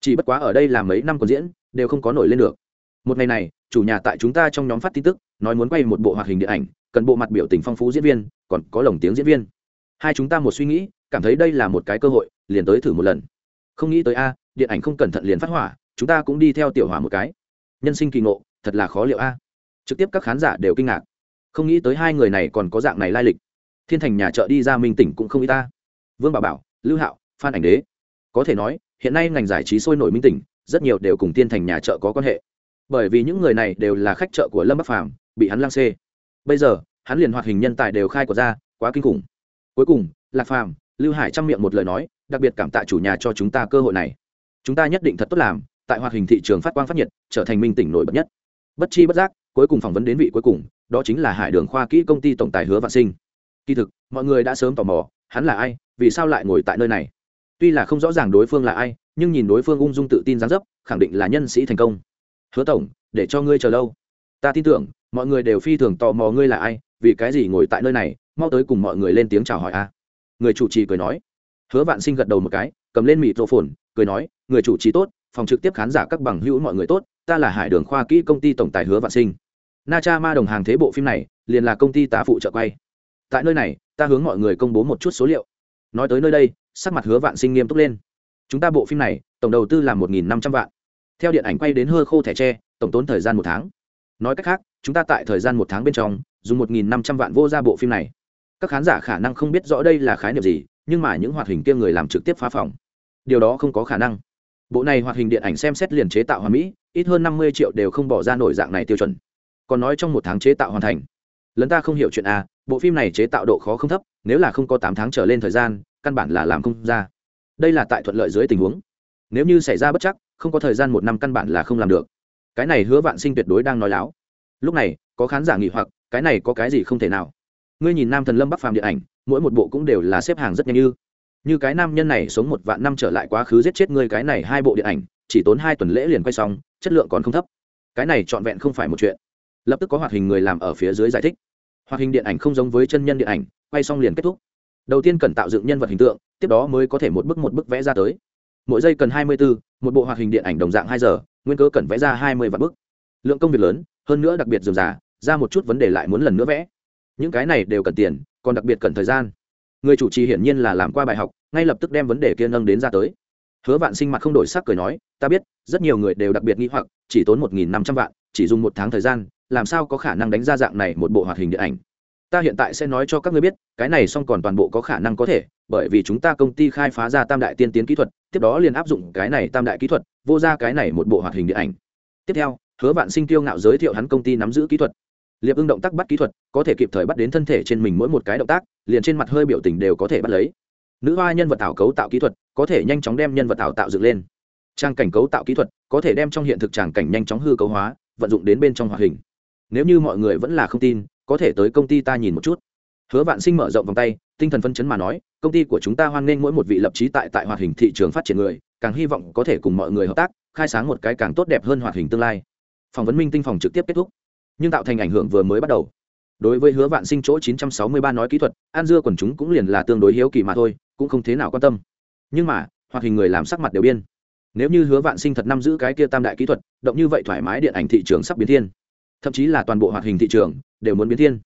Chỉ bất quá ở đây làm mấy năm còn diễn, đều không có nổi lên được. Một ngày này, chủ nhà tại chúng ta trong nhóm phát tin tức, nói muốn quay một bộ hoạt hình điện ảnh, cần bộ mặt biểu tình phong phú diễn viên, còn có lồng tiếng diễn viên. Hai chúng ta một suy nghĩ, cảm thấy đây là một cái cơ hội, liền tới thử một lần. Không nghĩ tới a, điện ảnh không cẩn thận liền phát hỏa chúng ta cũng đi theo tiểu hỏa một cái. Nhân sinh kỳ ngộ, thật là khó liệu a. Trực tiếp các khán giả đều kinh ngạc. Không nghĩ tới hai người này còn có dạng này lai lịch. Thiên thành nhà chợ đi ra minh tỉnh cũng không y ta. Vương bảo bảo, lưu hạo, phan ảnh đế. Có thể nói, hiện nay ngành giải trí sôi nổi minh tỉnh, rất nhiều đều cùng thiên thành nhà chợ có quan hệ. Bởi vì những người này đều là khách chợ của lâm bắc phàm, bị hắn lang xê. Bây giờ, hắn liền hoạt hình nhân tài đều khai của ra, quá kinh khủng. Cuối cùng, lạc phàm, lưu hải trong miệng một lời nói, đặc biệt cảm tạ chủ nhà cho chúng ta cơ hội này. Chúng ta nhất định thật tốt làm tại hoạt hình thị trường phát quang phát nhiệt, trở thành minh tỉnh nổi bật nhất. Bất chi bất giác, cuối cùng phỏng vấn đến vị cuối cùng, đó chính là hải đường khoa kỹ công ty tổng tài hứa vạn sinh. Kỳ thực, mọi người đã sớm tò mò, hắn là ai, vì sao lại ngồi tại nơi này? Tuy là không rõ ràng đối phương là ai, nhưng nhìn đối phương ung dung tự tin gián dấp, khẳng định là nhân sĩ thành công. Hứa tổng, để cho ngươi chờ lâu. Ta tin tưởng, mọi người đều phi thường tò mò ngươi là ai, vì cái gì ngồi tại nơi này, mau tới cùng mọi người lên tiếng chào hỏi a. Người chủ trì cười nói. Hứa vạn sinh gật đầu một cái, cầm lên mịt rộ phồn cười nói, người chủ trì tốt phòng trực tiếp khán giả các bằng hữu mọi người tốt, ta là hải đường khoa kỹ công ty tổng tài hứa vạn sinh. Na cha ma đồng hàng thế bộ phim này, liền là công ty tá phụ trợ quay. Tại nơi này, ta hướng mọi người công bố một chút số liệu. Nói tới nơi đây, sắc mặt hứa vạn sinh nghiêm túc lên. Chúng ta bộ phim này, tổng đầu tư là một năm trăm vạn. Theo điện ảnh quay đến hơ khô thẻ tre, tổng tốn thời gian một tháng. Nói cách khác, chúng ta tại thời gian một tháng bên trong, dùng một năm trăm vạn vô ra bộ phim này. Các khán giả khả năng không biết rõ đây là khái niệm gì, nhưng mà những hoạt hình kia người làm trực tiếp phá phòng. Điều đó không có khả năng bộ này hoạt hình điện ảnh xem xét liền chế tạo hoàn mỹ, ít hơn năm mươi triệu đều không bỏ ra nổi dạng này tiêu chuẩn. Còn nói trong một tháng chế tạo hoàn thành. Lần ta không hiểu chuyện a bộ phim này chế tạo độ khó không thấp, nếu là không có tám tháng trở lên thời gian, căn bản là làm không ra. Đây là tại thuận lợi dưới tình huống. Nếu như xảy ra bất chắc, không có thời gian một năm căn bản là không làm được. Cái này hứa vạn sinh tuyệt đối đang nói láo. Lúc này, có khán giả nghỉ hoặc, cái này có cái gì không thể nào. Ngươi nhìn nam thần lâm bắc phàm điện ảnh, mỗi một bộ cũng đều là xếp hàng rất nhanh như như cái nam nhân này sống một vạn năm trở lại quá khứ giết chết ngươi cái này hai bộ điện ảnh, chỉ tốn hai tuần lễ liền quay xong, chất lượng còn không thấp. Cái này trọn vẹn không phải một chuyện. Lập tức có hoạt hình người làm ở phía dưới giải thích. Hoạt hình điện ảnh không giống với chân nhân điện ảnh, quay xong liền kết thúc. Đầu tiên cần tạo dựng nhân vật hình tượng, tiếp đó mới có thể một bức một bức vẽ ra tới. Mỗi giây cần hai mươi bốn một bộ hoạt hình điện ảnh đồng dạng hai giờ, nguyên cớ cần vẽ ra hai mươi vạn bức. Lượng công việc lớn, hơn nữa đặc biệt dườm già, ra một chút vấn đề lại muốn lần nữa vẽ. Những cái này đều cần tiền, còn đặc biệt cần thời gian người chủ trì hiển nhiên là làm qua bài học, ngay lập tức đem vấn đề kia nâng đến ra tới. Hứa vạn sinh mặt không đổi sắc cười nói, ta biết, rất nhiều người đều đặc biệt nghĩ hoặc, chỉ tốn một nghìn năm trăm vạn, chỉ dùng một tháng thời gian, làm sao có khả năng đánh ra dạng này một bộ hoạt hình điện ảnh? Ta hiện tại sẽ nói cho các ngươi biết, cái này xong còn toàn bộ có khả năng có thể, bởi vì chúng ta công ty khai phá ra tam đại tiên tiến kỹ thuật, tiếp đó liền áp dụng cái này tam đại kỹ thuật, vô ra cái này một bộ hoạt hình điện ảnh. Tiếp theo, hứa vạn sinh tiêu ngạo giới thiệu hắn công ty nắm giữ kỹ thuật liệp ưng động tác bắt kỹ thuật, có thể kịp thời bắt đến thân thể trên mình mỗi một cái động tác, liền trên mặt hơi biểu tình đều có thể bắt lấy. Nữ hoa nhân vật tạo cấu tạo kỹ thuật, có thể nhanh chóng đem nhân vật tạo tạo dựng lên. Trang cảnh cấu tạo kỹ thuật, có thể đem trong hiện thực tràng cảnh nhanh chóng hư cấu hóa, vận dụng đến bên trong hoạt hình. Nếu như mọi người vẫn là không tin, có thể tới công ty ta nhìn một chút. Hứa vạn sinh mở rộng vòng tay, tinh thần phân chấn mà nói, công ty của chúng ta hoan nghênh mỗi một vị lập trí tại tại hoạt hình thị trường phát triển người, càng hy vọng có thể cùng mọi người hợp tác, khai sáng một cái càng tốt đẹp hơn hoạt hình tương lai. Phỏng vấn minh tinh phòng trực tiếp kết thúc nhưng tạo thành ảnh hưởng vừa mới bắt đầu. Đối với hứa vạn sinh chỗ 963 nói kỹ thuật, an dưa quần chúng cũng liền là tương đối hiếu kỳ mà thôi, cũng không thế nào quan tâm. Nhưng mà, hoạt hình người làm sắc mặt đều biên. Nếu như hứa vạn sinh thật năm giữ cái kia tam đại kỹ thuật, động như vậy thoải mái điện ảnh thị trường sắp biến thiên. Thậm chí là toàn bộ hoạt hình thị trường đều muốn biến thiên.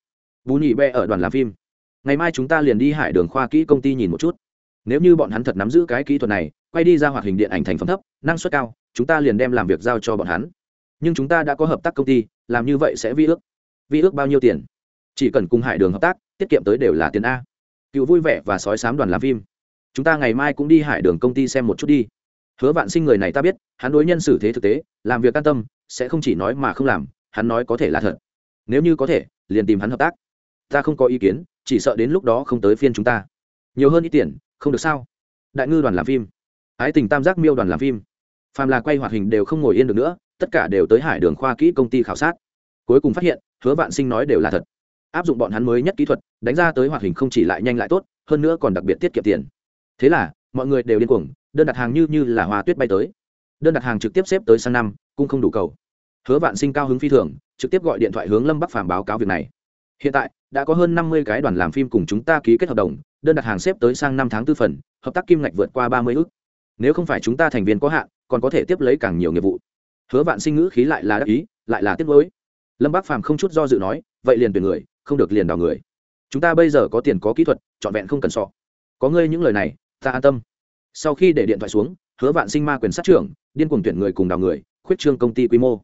Bú nhị be ở đoàn làm phim. Ngày mai chúng ta liền đi hải đường khoa kỹ công ty nhìn một chút. Nếu như bọn hắn thật nắm giữ cái kỹ thuật này, quay đi ra hoạt hình điện ảnh thành phẩm thấp, năng suất cao, chúng ta liền đem làm việc giao cho bọn hắn nhưng chúng ta đã có hợp tác công ty, làm như vậy sẽ vi ước. Vi ước bao nhiêu tiền? Chỉ cần cùng hải đường hợp tác, tiết kiệm tới đều là tiền a. Cựu vui vẻ và sói sám đoàn làm phim. Chúng ta ngày mai cũng đi hải đường công ty xem một chút đi. Hứa vạn sinh người này ta biết, hắn đối nhân xử thế thực tế, làm việc an tâm, sẽ không chỉ nói mà không làm, hắn nói có thể là thật. Nếu như có thể, liền tìm hắn hợp tác. Ta không có ý kiến, chỉ sợ đến lúc đó không tới phiên chúng ta. Nhiều hơn ít tiền, không được sao? Đại ngư đoàn làm phim. Ái tình tam giác miêu đoàn làm phim. Phàm là quay hoạt hình đều không ngồi yên được nữa tất cả đều tới hải đường khoa kỹ công ty khảo sát. Cuối cùng phát hiện, hứa vạn sinh nói đều là thật. Áp dụng bọn hắn mới nhất kỹ thuật, đánh ra tới hoạt hình không chỉ lại nhanh lại tốt, hơn nữa còn đặc biệt tiết kiệm tiền. Thế là, mọi người đều điên cuồng, đơn đặt hàng như như là hoa tuyết bay tới. Đơn đặt hàng trực tiếp xếp tới sang năm, cũng không đủ cầu. Hứa vạn sinh cao hứng phi thường, trực tiếp gọi điện thoại hướng lâm bắc phàm báo cáo việc này. Hiện tại, đã có hơn năm mươi cái đoàn làm phim cùng chúng ta ký kết hợp đồng, đơn đặt hàng xếp tới sang năm tháng tư phần, hợp tác kim ngạch vượt qua ba mươi ước. Nếu không phải chúng ta thành viên có hạn, còn có thể tiếp lấy càng nhiều nghiệp vụ hứa vạn sinh ngữ khí lại là đắc ý, lại là tiếc nuối. Lâm bác phàm không chút do dự nói, vậy liền tuyển người, không được liền đào người. Chúng ta bây giờ có tiền có kỹ thuật, trọn vẹn không cần sọ. Có ngươi những lời này, ta an tâm. Sau khi để điện thoại xuống, hứa vạn sinh ma quyền sát trưởng, điên cuồng tuyển người cùng đào người, khuyết trương công ty quy mô.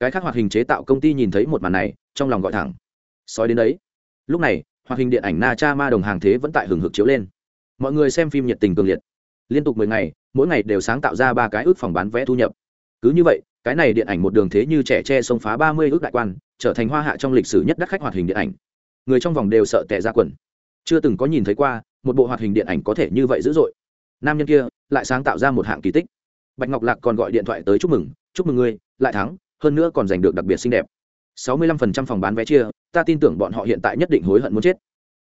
Cái khác hoạt hình chế tạo công ty nhìn thấy một màn này, trong lòng gọi thẳng. Sói đến đấy. Lúc này, hoạt hình điện ảnh na cha ma đồng hàng thế vẫn tại hừng hực chiếu lên. Mọi người xem phim nhiệt tình cường liệt. Liên tục mười ngày, mỗi ngày đều sáng tạo ra ba cái ước phòng bán vé thu nhập. Cứ như vậy cái này điện ảnh một đường thế như trẻ tre xông phá ba mươi ước đại quan, trở thành hoa hạ trong lịch sử nhất đắt khách hoạt hình điện ảnh. Người trong vòng đều sợ tệ ra quần. Chưa từng có nhìn thấy qua, một bộ hoạt hình điện ảnh có thể như vậy dữ dội. Nam nhân kia lại sáng tạo ra một hạng kỳ tích. Bạch ngọc lạc còn gọi điện thoại tới chúc mừng chúc mừng ngươi, lại thắng, hơn nữa còn giành được đặc biệt xinh đẹp. sáu mươi lăm phần trăm phòng bán vé chia, ta tin tưởng bọn họ hiện tại nhất định hối hận muốn chết.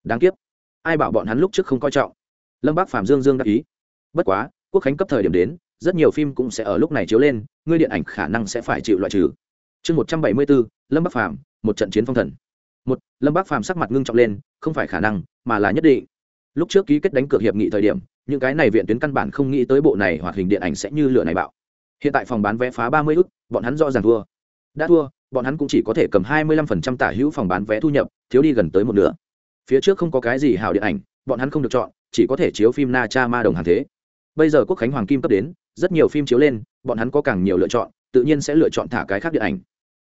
Đáng tiếc, ai bảo bọn hắn lúc trước không coi trọng. Lâm bác phạm dương dương đắc ý. Bất quá, quốc khánh cấp thời điểm đến rất nhiều phim cũng sẽ ở lúc này chiếu lên, ngươi điện ảnh khả năng sẽ phải chịu loại trừ. Chương một trăm bảy mươi bốn lâm bắc phàm, một trận chiến phong thần. Một, lâm bắc phàm sắc mặt ngưng trọng lên, không phải khả năng, mà là nhất định. Lúc trước ký kết đánh cược hiệp nghị thời điểm, những cái này viện tuyến căn bản không nghĩ tới bộ này hoạt hình điện ảnh sẽ như lửa này bạo. Hiện tại phòng bán vé phá ba mươi ức, bọn hắn rõ ràng thua. Đã thua, bọn hắn cũng chỉ có thể cầm hai mươi lăm phần trăm tả hữu phòng bán vé thu nhập, thiếu đi gần tới một nửa. Phía trước không có cái gì hào điện ảnh, bọn hắn không được chọn, chỉ có thể chiếu phim na cha ma đồng hàng thế. Bây giờ quốc khánh hoàng kim cấp đến rất nhiều phim chiếu lên, bọn hắn có càng nhiều lựa chọn, tự nhiên sẽ lựa chọn thả cái khác điện ảnh.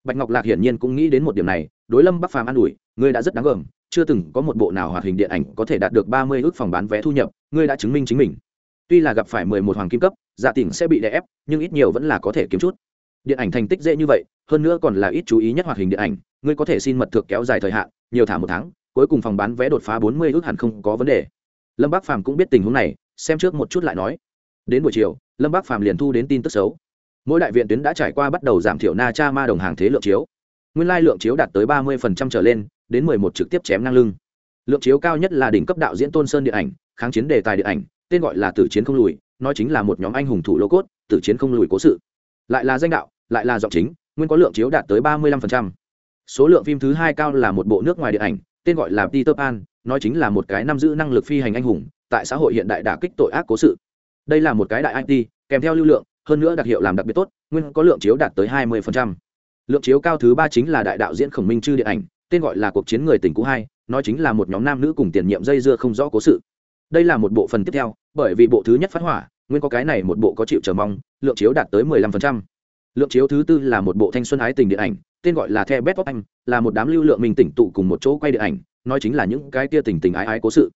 Bạch ngọc lạc hiển nhiên cũng nghĩ đến một điểm này, đối lâm bắc phàm an ủi, ngươi đã rất đáng gờm, chưa từng có một bộ nào hoạt hình điện ảnh có thể đạt được ba mươi ước phòng bán vé thu nhập, ngươi đã chứng minh chính mình. Tuy là gặp phải mười một hoàng kim cấp giả tỉnh sẽ bị đè ép, nhưng ít nhiều vẫn là có thể kiếm chút. Điện ảnh thành tích dễ như vậy, hơn nữa còn là ít chú ý nhất hoạt hình điện ảnh, ngươi có thể xin mật thực kéo dài thời hạn, nhiều thả một tháng, cuối cùng phòng bán vé đột phá bốn mươi ước hẳn không có vấn đề. Lâm bắc phàm cũng biết tình huống này, xem trước một chút lại nói. Đến buổi chiều lâm bắc phàm liền thu đến tin tức xấu. mỗi đại viện tuyến đã trải qua bắt đầu giảm thiểu na cha ma đồng hàng thế lượng chiếu. nguyên lai lượng chiếu đạt tới ba mươi trở lên, đến mười một trực tiếp chém ngang lưng. lượng chiếu cao nhất là đỉnh cấp đạo diễn tôn sơn điện ảnh, kháng chiến đề tài điện ảnh, tên gọi là tử chiến không lùi, nói chính là một nhóm anh hùng thủ lô cốt, tử chiến không lùi cố sự. lại là danh đạo, lại là giọng chính, nguyên có lượng chiếu đạt tới ba mươi 35%. số lượng phim thứ hai cao là một bộ nước ngoài điện ảnh, tên gọi là peter pan, nói chính là một cái nam giữ năng lực phi hành anh hùng, tại xã hội hiện đại đả kích tội ác cố sự đây là một cái đại it kèm theo lưu lượng, hơn nữa đặc hiệu làm đặc biệt tốt, nguyên có lượng chiếu đạt tới hai 20%. lượng chiếu cao thứ ba chính là đại đạo diễn khổng minh chư điện ảnh, tên gọi là cuộc chiến người tỉnh cũ hai, nói chính là một nhóm nam nữ cùng tiền nhiệm dây dưa không rõ cố sự đây là một bộ phần tiếp theo, bởi vì bộ thứ nhất phát hỏa, nguyên có cái này một bộ có chịu chờ mong, lượng chiếu đạt tới 15%. lượng chiếu thứ tư là một bộ thanh xuân ái tình điện ảnh, tên gọi là the best of anh là một đám lưu lượng mình tỉnh tụ cùng một chỗ quay điện ảnh, nói chính là những cái kia tình tình ái ái cố sự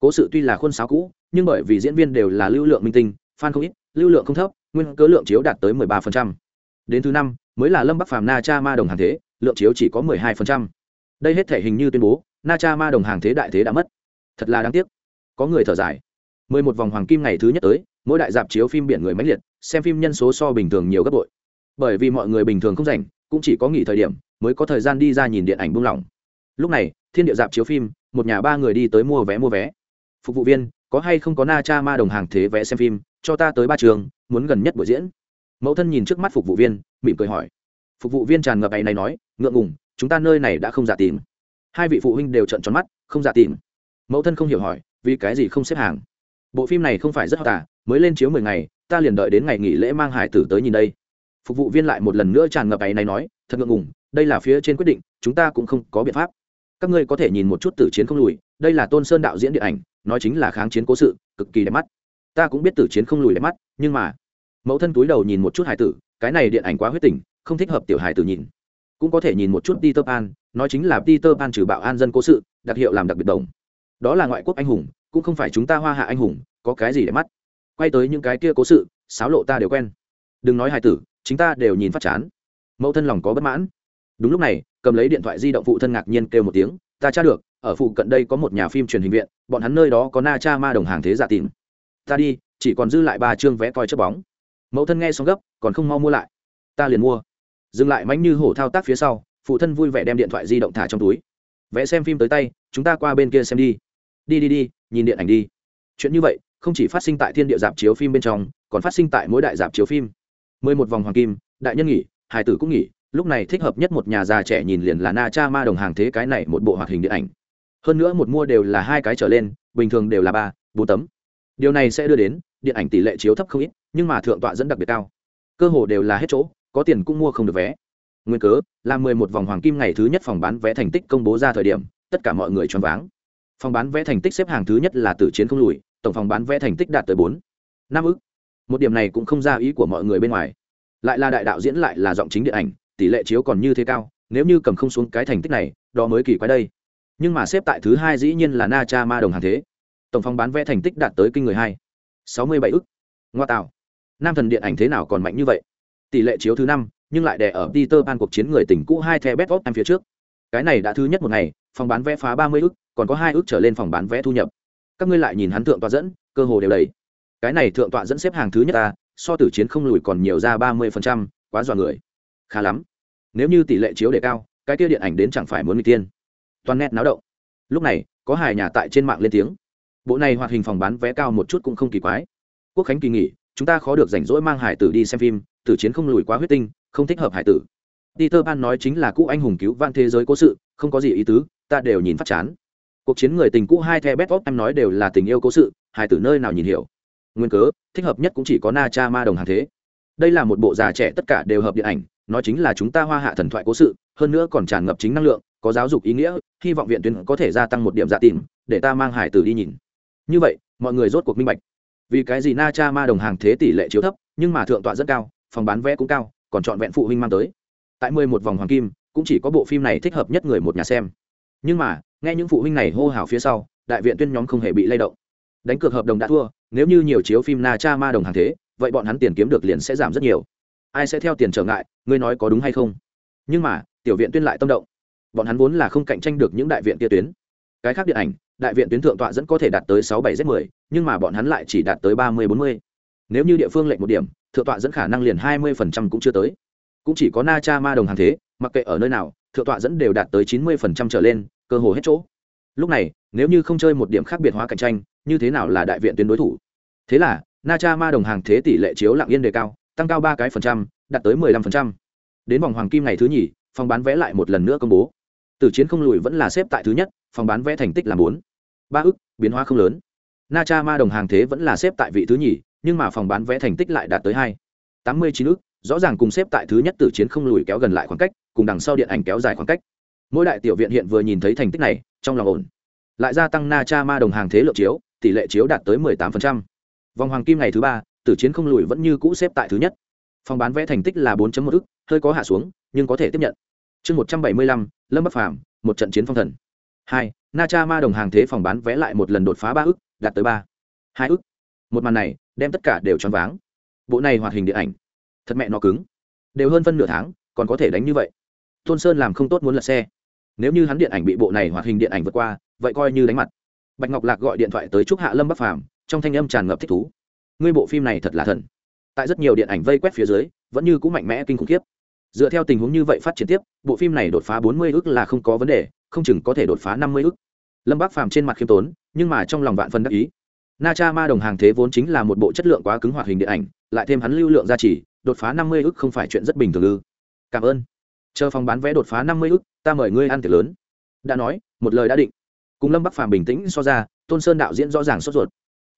cố sự tuy là khuôn sáo cũ, nhưng bởi vì diễn viên đều là lưu lượng minh tinh, fan không ít, lưu lượng không thấp, nguyên cớ lượng chiếu đạt tới 13%. đến thứ năm, mới là lâm bắc phàm na cha ma đồng hàng thế, lượng chiếu chỉ có 12%. đây hết thể hình như tuyên bố, na cha ma đồng hàng thế đại thế đã mất. Thật là đáng tiếc. Có người thở dài. mười một vòng hoàng kim ngày thứ nhất tới, mỗi đại dạp chiếu phim biển người máy liệt, xem phim nhân số so bình thường nhiều gấp bội. Bởi vì mọi người bình thường không rảnh, cũng chỉ có nghỉ thời điểm, mới có thời gian đi ra nhìn điện ảnh buông lỏng. Lúc này, thiên địa dạp chiếu phim, một nhà ba người đi tới mua vé mua vé phục vụ viên, có hay không có na cha ma đồng hàng thế vẽ xem phim, cho ta tới ba trường, muốn gần nhất buổi diễn. Mẫu thân nhìn trước mắt phục vụ viên, mỉm cười hỏi. Phục vụ viên tràn ngập ấy này nói, ngượng ngùng, chúng ta nơi này đã không giả tìm. Hai vị phụ huynh đều trận tròn mắt, không giả tìm. Mẫu thân không hiểu hỏi, vì cái gì không xếp hàng? Bộ phim này không phải rất hot à mới lên chiếu mười ngày, ta liền đợi đến ngày nghỉ lễ mang hải tử tới nhìn đây. Phục vụ viên lại một lần nữa tràn ngập ấy này nói, thật ngượng ngùng, đây là phía trên quyết định, chúng ta cũng không có biện pháp. Các ngươi có thể nhìn một chút tử chiến không lùi, đây là tôn sơn đạo diễn điện ảnh nói chính là kháng chiến cố sự, cực kỳ đẹp mắt. Ta cũng biết tử chiến không lùi đẹp mắt, nhưng mà, mẫu thân túi đầu nhìn một chút hải tử, cái này điện ảnh quá huyết tình, không thích hợp tiểu hải tử nhìn. Cũng có thể nhìn một chút peter pan, nói chính là peter pan trừ bạo an dân cố sự, đặc hiệu làm đặc biệt đồng. Đó là ngoại quốc anh hùng, cũng không phải chúng ta hoa hạ anh hùng, có cái gì để mắt. Quay tới những cái kia cố sự sáo lộ ta đều quen. Đừng nói hài tử chúng ta đều nhìn phát chán. Mẫu thân lòng có bất mãn. Đúng lúc này, cầm lấy điện thoại di động phụ thân ngạc nhiên kêu một tiếng, ta tra được ở phụ cận đây có một nhà phim truyền hình viện, bọn hắn nơi đó có na cha ma đồng hàng thế giả tìm ta đi, chỉ còn dư lại ba chương vé coi chấp bóng. Mẫu thân nghe xong gấp, còn không mau mua lại. Ta liền mua. Dừng lại mánh như hổ thao tác phía sau, phụ thân vui vẻ đem điện thoại di động thả trong túi. Vẽ xem phim tới tay, chúng ta qua bên kia xem đi. Đi đi đi, nhìn điện ảnh đi. Chuyện như vậy, không chỉ phát sinh tại thiên địa dạp chiếu phim bên trong, còn phát sinh tại mỗi đại dạp chiếu phim. Mười một vòng hoàng kim, đại nhân nghỉ hải tử cũng nghỉ, lúc này thích hợp nhất một nhà già trẻ nhìn liền là na cha ma đồng hàng thế cái này một bộ hoạt hình điện ảnh hơn nữa một mua đều là hai cái trở lên, bình thường đều là ba, bốn tấm. Điều này sẽ đưa đến, điện ảnh tỷ lệ chiếu thấp không ít, nhưng mà thượng tọa dẫn đặc biệt cao. Cơ hồ đều là hết chỗ, có tiền cũng mua không được vé. Nguyên cớ, là mười một vòng hoàng kim ngày thứ nhất phòng bán vé thành tích công bố ra thời điểm, tất cả mọi người choáng váng. Phòng bán vé thành tích xếp hàng thứ nhất là tử chiến không lùi, tổng phòng bán vé thành tích đạt tới bốn, năm ức. Một điểm này cũng không ra ý của mọi người bên ngoài. Lại là đại đạo diễn lại là giọng chính điện ảnh, tỷ lệ chiếu còn như thế cao, nếu như cầm không xuống cái thành tích này, đó mới kỳ quái đây nhưng mà xếp tại thứ hai dĩ nhiên là na cha ma đồng hàng thế. Tổng phòng bán vé thành tích đạt tới kinh người hai. Sáu mươi bảy ức. Ngoa tạo. Nam thần điện ảnh thế nào còn mạnh như vậy? Tỷ lệ chiếu thứ năm, nhưng lại đè ở peter pan cuộc chiến người tỉnh cũ hai the best of em phía trước. Cái này đã thứ nhất một ngày, phòng bán vé phá ba mươi ức, còn có hai ức trở lên phòng bán vé thu nhập. Các ngươi lại nhìn hắn thượng tọa dẫn, cơ hồ đều đầy. Cái này thượng tọa dẫn xếp hàng thứ nhất ta, so tử chiến không lùi còn nhiều ra ba mươi phần trăm, quá dọa người. Khá lắm. Nếu như tỷ lệ chiếu đề cao, cái kia điện ảnh đến chẳng phải muốn người tiên toàn nét náo động. Lúc này, có hài nhà tại trên mạng lên tiếng. Bộ này hoạt hình phòng bán vé cao một chút cũng không kỳ quái. Quốc khánh kỳ nghỉ, chúng ta khó được rảnh rỗi mang hải tử đi xem phim, tử chiến không lùi quá huyết tinh, không thích hợp hải tử. Peter pan nói chính là cũ anh hùng cứu van thế giới cố sự, không có gì ý tứ, ta đều nhìn phát chán. Cuộc chiến người tình cũ hai the best of em nói đều là tình yêu cố sự, hải tử nơi nào nhìn hiểu. Nguyên cớ, thích hợp nhất cũng chỉ có na cha ma đồng hàng thế. Đây là một bộ già trẻ tất cả đều hợp điện ảnh, nói chính là chúng ta hoa hạ thần thoại cố sự, hơn nữa còn tràn ngập chính năng lượng, có giáo dục ý nghĩa hy vọng viện tuyến có thể gia tăng một điểm dạ tìm, để ta mang hải tử đi nhìn. Như vậy, mọi người rốt cuộc minh bạch. Vì cái gì na cha ma đồng hàng thế tỷ lệ chiếu thấp, nhưng mà thượng tọa rất cao, phòng bán vé cũng cao, còn chọn vẹn phụ huynh mang tới. Tại mười một vòng hoàng kim, cũng chỉ có bộ phim này thích hợp nhất người một nhà xem. Nhưng mà, nghe những phụ huynh này hô hào phía sau, đại viện tuyên nhóm không hề bị lay động. Đánh cược hợp đồng đã thua, nếu như nhiều chiếu phim na cha ma đồng hàng thế, vậy bọn hắn tiền kiếm được liền sẽ giảm rất nhiều. Ai sẽ theo tiền trở ngại, ngươi nói có đúng hay không? Nhưng mà, tiểu viện tuyên lại tâm động bọn hắn vốn là không cạnh tranh được những đại viện kia tuyến. Cái khác điện ảnh, đại viện tuyến thượng tọa dẫn có thể đạt tới sáu bảy z mười, nhưng mà bọn hắn lại chỉ đạt tới ba mươi bốn mươi. Nếu như địa phương lệnh một điểm, thượng tọa dẫn khả năng liền hai mươi phần trăm cũng chưa tới. Cũng chỉ có na cha ma đồng hàng thế, mặc kệ ở nơi nào, thượng tọa dẫn đều đạt tới chín mươi phần trăm trở lên, cơ hồ hết chỗ. Lúc này, nếu như không chơi một điểm khác biệt hóa cạnh tranh, như thế nào là đại viện tuyến đối thủ? Thế là, na cha ma đồng hàng thế tỷ lệ chiếu lặng yên đề cao, tăng cao ba cái phần trăm, đạt tới mười lăm phần trăm. Đến vòng hoàng kim ngày thứ nhì, phòng bán vé lại một lần nữa công bố từ chiến không lùi vẫn là xếp tại thứ nhất, phòng bán vé thành tích là bốn. Ba ức, biến hóa không lớn. Na cha ma đồng hàng thế vẫn là xếp tại vị thứ nhì, nhưng mà phòng bán vé thành tích lại đạt tới hai. Tám mươi chín ức, rõ ràng cùng xếp tại thứ nhất Tử chiến không lùi kéo gần lại khoảng cách, cùng đằng sau điện ảnh kéo dài khoảng cách. Mỗi đại tiểu viện hiện vừa nhìn thấy thành tích này, trong lòng ổn. Lại gia tăng na cha ma đồng hàng thế lượng chiếu, tỷ lệ chiếu đạt tới 18%. vòng hoàng kim ngày thứ ba, tử chiến không lùi vẫn như cũ xếp tại thứ nhất. Phòng bán vé thành tích là 4.1 ức, hơi có hạ xuống, nhưng có thể tiếp nhận chương 175, lâm bắc phàm một trận chiến phong thần. Hai na cha ma đồng hàng thế phòng bán vé lại một lần đột phá ba ức đạt tới ba hai ức. Một màn này đem tất cả đều choáng váng. Bộ này hoạt hình điện ảnh thật mẹ nó cứng. Đều hơn phân nửa tháng còn có thể đánh như vậy. Tôn sơn làm không tốt muốn lật xe. Nếu như hắn điện ảnh bị bộ này hoạt hình điện ảnh vượt qua vậy coi như đánh mặt. Bạch ngọc lạc gọi điện thoại tới chúc hạ lâm bắc phàm trong thanh âm tràn ngập thích thú. Ngươi bộ phim này thật là thần. Tại rất nhiều điện ảnh vây quét phía dưới vẫn như cũng mạnh mẽ kinh khủng khiếp dựa theo tình huống như vậy phát triển tiếp, bộ phim này đột phá bốn mươi ước là không có vấn đề, không chừng có thể đột phá năm mươi ước lâm bác phàm trên mặt khiêm tốn, nhưng mà trong lòng vạn phân đắc ý. Na cha ma đồng hàng thế vốn chính là một bộ chất lượng quá cứng hoạt hình điện ảnh, lại thêm hắn lưu lượng gia trì, đột phá năm mươi ước không phải chuyện rất bình thường ư. Cảm ơn. Chờ phòng bán vé đột phá năm mươi ước ta mời ngươi ăn tiệc lớn. Đã nói, một lời đã định. Cùng lâm bắc phàm bình tĩnh so ra, tôn sơn đạo diễn rõ ràng sốt ruột.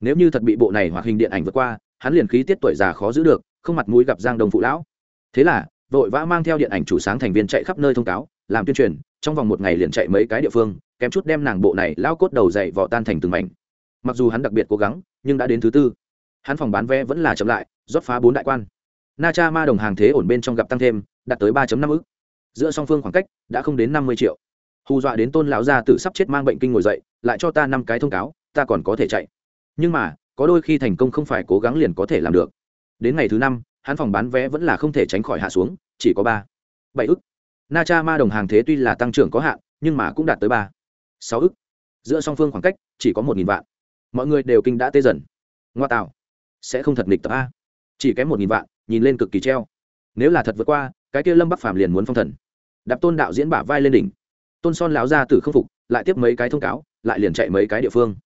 Nếu như thật bị bộ này hoạt hình điện ảnh vượt qua, hắn liền khí tiết tuổi già khó giữ được, không mặt mũi gặp giang đồng phụ lão. Thế là vội vã mang theo điện ảnh chủ sáng thành viên chạy khắp nơi thông cáo, làm tuyên truyền, trong vòng một ngày liền chạy mấy cái địa phương, kém chút đem nàng bộ này lao cốt đầu dậy vỏ tan thành từng mảnh. Mặc dù hắn đặc biệt cố gắng, nhưng đã đến thứ tư. Hắn phòng bán vé vẫn là chậm lại, rót phá bốn đại quan. Na cha ma đồng hàng thế ổn bên trong gặp tăng thêm, đạt tới ba năm ức. Giữa song phương khoảng cách đã không đến năm mươi triệu. Hù dọa đến tôn lão gia tự sắp chết mang bệnh kinh ngồi dậy, lại cho ta năm cái thông cáo, ta còn có thể chạy. Nhưng mà, có đôi khi thành công không phải cố gắng liền có thể làm được. Đến ngày thứ năm hắn phòng bán vé vẫn là không thể tránh khỏi hạ xuống, chỉ có ba, bảy ức. Na cha ma đồng hàng thế tuy là tăng trưởng có hạn, nhưng mà cũng đạt tới ba, sáu ức. Giữa song phương khoảng cách chỉ có một nghìn vạn. Mọi người đều kinh đã tê dần. Ngoa tạo. Sẽ không thật nghịch tập a. Chỉ kém một nghìn vạn, nhìn lên cực kỳ treo. Nếu là thật vượt qua, cái kia lâm bắc phàm liền muốn phong thần. Đạp tôn đạo diễn bả vai lên đỉnh. Tôn son lão ra từ không phục, lại tiếp mấy cái thông cáo, lại liền chạy mấy cái địa phương.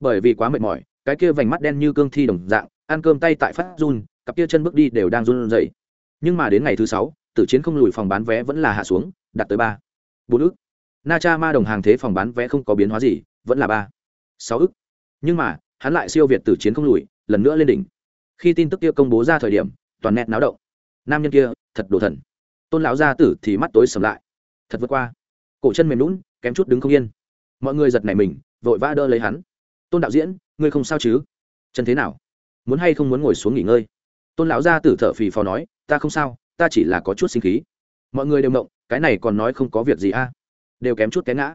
Bởi vì quá mệt mỏi, cái kia vành mắt đen như cương thi đồng dạng, ăn cơm tay tại phát run cặp kia chân bước đi đều đang run rẩy. Nhưng mà đến ngày thứ sáu, tử chiến không lùi phòng bán vé vẫn là hạ xuống, đạt tới ba. Bốn ức. Na cha ma đồng hàng thế phòng bán vé không có biến hóa gì, vẫn là ba. Sáu ức. Nhưng mà, hắn lại siêu việt tử chiến không lùi, lần nữa lên đỉnh. Khi tin tức kia công bố ra thời điểm, toàn nét náo động. Nam nhân kia, thật đồ thần. Tôn lão gia tử thì mắt tối sầm lại. Thật vượt qua. Cổ chân mềm lún kém chút đứng không yên. Mọi người giật nảy mình, vội vã đỡ lấy hắn. Tôn đạo diễn, ngươi không sao chứ? Chân thế nào? Muốn hay không muốn ngồi xuống nghỉ ngơi? Tôn lão gia tử thở phì phò nói, ta không sao, ta chỉ là có chút sinh khí. Mọi người đều mộng cái này còn nói không có việc gì a. Đều kém chút cái ngã.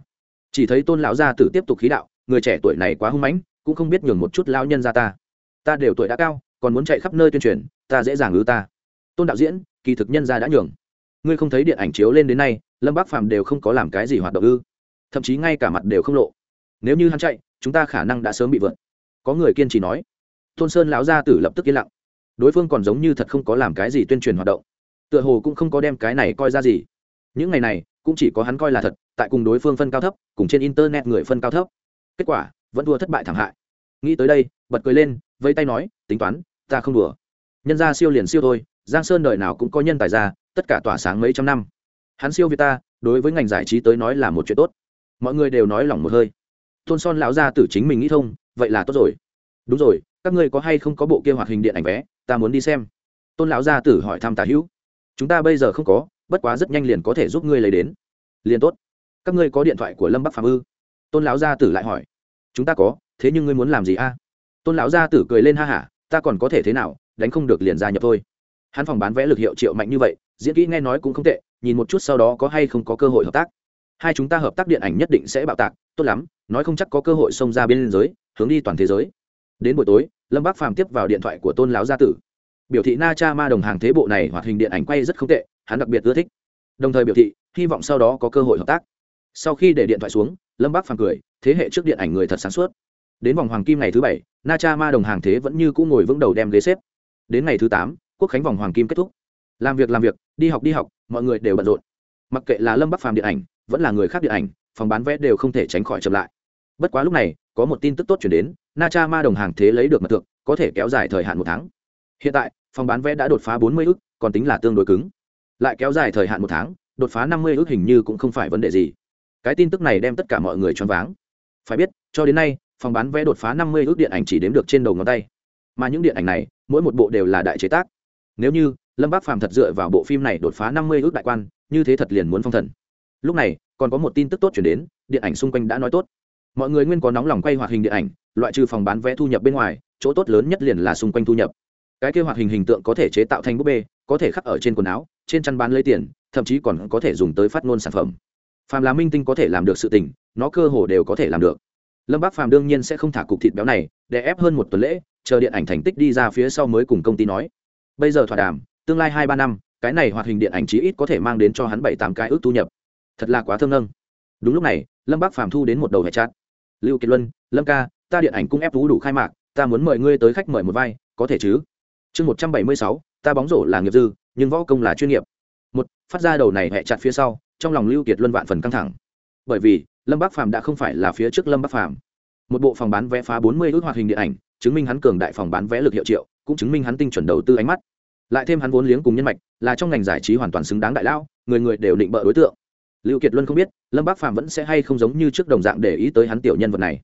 Chỉ thấy tôn lão gia tử tiếp tục khí đạo, người trẻ tuổi này quá hung mãnh, cũng không biết nhường một chút lão nhân ra ta. Ta đều tuổi đã cao, còn muốn chạy khắp nơi tuyên truyền, ta dễ dàng ư ta. Tôn đạo diễn, kỳ thực nhân gia đã nhường. Ngươi không thấy điện ảnh chiếu lên đến nay, lâm bác phàm đều không có làm cái gì hoạt động ư. Thậm chí ngay cả mặt đều không lộ. Nếu như hắn chạy, chúng ta khả năng đã sớm bị vượt. Có người kiên trì nói. Tôn sơn lão gia tử lập tức yên lặng đối phương còn giống như thật không có làm cái gì tuyên truyền hoạt động. Tựa hồ cũng không có đem cái này coi ra gì. Những ngày này, cũng chỉ có hắn coi là thật, tại cùng đối phương phân cao thấp, cùng trên internet người phân cao thấp. Kết quả, vẫn thua thất bại thảm hại. Nghĩ tới đây, bật cười lên vây tay nói, tính toán, ta không đùa. Nhân ra siêu liền siêu thôi, giang sơn đời nào cũng có nhân tài ra, tất cả tỏa sáng mấy trăm năm. Hắn siêu việt ta, đối với ngành giải trí tới nói là một chuyện tốt. Mọi người đều nói lòng một hơi. Thôn son lão gia tử chính mình nghĩ thông, vậy là tốt rồi. Đúng rồi, các ngươi có hay không có bộ kia hoạt hình điện ảnh vé? Ta muốn đi xem. Tôn lão gia tử hỏi thăm tà hữu. Chúng ta bây giờ không có, bất quá rất nhanh liền có thể giúp ngươi lấy đến. Liền tốt. Các ngươi có điện thoại của lâm bắc phạm ư? Tôn lão gia tử lại hỏi. Chúng ta có, thế nhưng ngươi muốn làm gì a? Tôn lão gia tử cười lên ha hả, ta còn có thể thế nào, đánh không được liền gia nhập thôi. Hắn phòng bán vẽ lực hiệu triệu mạnh như vậy, diễn kỹ nghe nói cũng không tệ, nhìn một chút sau đó có hay không có cơ hội hợp tác. Hai chúng ta hợp tác điện ảnh nhất định sẽ bạo tạc, tốt lắm, nói không chắc có cơ hội xông ra biên giới, hướng đi toàn thế giới đến buổi tối, lâm bác phàm tiếp vào điện thoại của tôn lão gia tử. Biểu thị na cha ma đồng hàng thế bộ này hoạt hình điện ảnh quay rất không tệ, hắn đặc biệt ưa thích. Đồng thời biểu thị, hy vọng sau đó có cơ hội hợp tác. Sau khi để điện thoại xuống, lâm bác phàm cười, thế hệ trước điện ảnh người thật sáng suốt. Đến vòng hoàng kim ngày thứ bảy, na cha ma đồng hàng thế vẫn như cũng ngồi vững đầu đem ghế xếp. Đến ngày thứ tám, quốc khánh vòng hoàng kim kết thúc. Làm việc làm việc, đi học đi học, mọi người đều bận rộn. Mặc kệ là lâm bắc phàm điện ảnh, vẫn là người khác điện ảnh, phòng bán vé đều không thể tránh khỏi chậm lại. Bất quá lúc này, có một tin tức tốt chuyển đến na cha ma đồng hàng thế lấy được mật thượng, có thể kéo dài thời hạn một tháng. Hiện tại, phòng bán vé đã đột phá bốn mươi ước còn tính là tương đối cứng. Lại kéo dài thời hạn một tháng, đột phá năm mươi ước hình như cũng không phải vấn đề gì. Cái tin tức này đem tất cả mọi người choáng váng. Phải biết, cho đến nay, phòng bán vé đột phá năm mươi ước điện ảnh chỉ đếm được trên đầu ngón tay. Mà những điện ảnh này, mỗi một bộ đều là đại chế tác. Nếu như, lâm bác phàm thật dựa vào bộ phim này đột phá năm mươi ước đại quan, như thế thật liền muốn phong thần. Lúc này, còn có một tin tức tốt chuyển đến, điện ảnh xung quanh đã nói tốt. Mọi người nguyên có nóng lòng quay hoạt hình điện ảnh loại trừ phòng bán vé thu nhập bên ngoài, chỗ tốt lớn nhất liền là xung quanh thu nhập. Cái kế hoạch hình hình tượng có thể chế tạo thành búp bê, có thể khắc ở trên quần áo, trên chăn bán lấy tiền, thậm chí còn có thể dùng tới phát ngôn sản phẩm. Phàm là minh tinh có thể làm được sự tình, nó cơ hồ đều có thể làm được. Lâm bác phàm đương nhiên sẽ không thả cục thịt béo này, để ép hơn một tuần lễ, chờ điện ảnh thành tích đi ra phía sau mới cùng công ty nói. Bây giờ thỏa đàm, tương lai hai ba năm, cái này hoạt hình điện ảnh chí ít có thể mang đến cho hắn bảy tám cái ước thu nhập. Thật là quá thương nâng. Đúng lúc này, lâm bác phàm thu đến một đầu hệ chát. lưu kiệt luân, lâm ca ta điện ảnh cung ép thú đủ khai mạc, ta muốn mời ngươi tới khách mời một vai, có thể chứ? Chương một trăm bảy mươi sáu, ta bóng rổ là nghiệp dư, nhưng võ công là chuyên nghiệp. Một, phát ra đầu này hẹ chặt phía sau, trong lòng lưu kiệt luân vạn phần căng thẳng. Bởi vì, lâm bắc phàm đã không phải là phía trước lâm bắc phàm. Một bộ phòng bán vé phá bốn mươi ước hoạt hình điện ảnh, chứng minh hắn cường đại phòng bán vé lực hiệu triệu, cũng chứng minh hắn tinh chuẩn đầu tư ánh mắt. Lại thêm hắn vốn liếng cùng nhân mạch, là trong ngành giải trí hoàn toàn xứng đáng đại lao, người người đều định bợ đối tượng. Lưu kiệt luân không biết, lâm bắc phàm vẫn sẽ hay không giống như trước đồng dạng để ý tới hắn tiểu nhân vật này.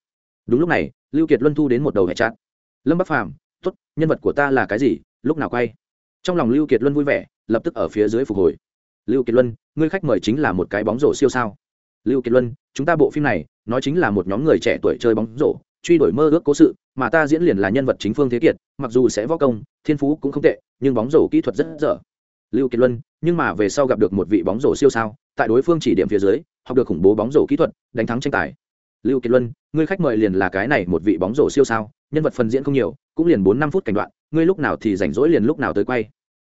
Đúng lúc này lưu kiệt luân thu đến một đầu hệ chát lâm bắc phàm, tốt, nhân vật của ta là cái gì? Lúc nào quay? Trong lòng lưu kiệt luân vui vẻ, lập tức ở phía dưới phục hồi. Lưu kiệt luân, ngươi khách mời chính là một cái bóng rổ siêu sao? Lưu kiệt luân, chúng ta bộ phim này, nói chính là một nhóm người trẻ tuổi chơi bóng rổ, truy đuổi mơ ước cố sự, mà ta diễn liền là nhân vật chính phương thế kiệt, mặc dù sẽ võ công, thiên phú cũng không tệ, nhưng bóng rổ kỹ thuật rất dở. Lưu kiệt luân, nhưng mà về sau gặp được một vị bóng rổ siêu sao, tại đối phương chỉ điểm phía dưới, học được khủng bố bóng rổ kỹ thuật, đánh thắng tranh tài lưu kiệt luân, ngươi khách mời liền là cái này một vị bóng rổ siêu sao, nhân vật phần diễn không nhiều, cũng liền bốn năm phút cảnh đoạn, ngươi lúc nào thì rảnh rỗi liền lúc nào tới quay.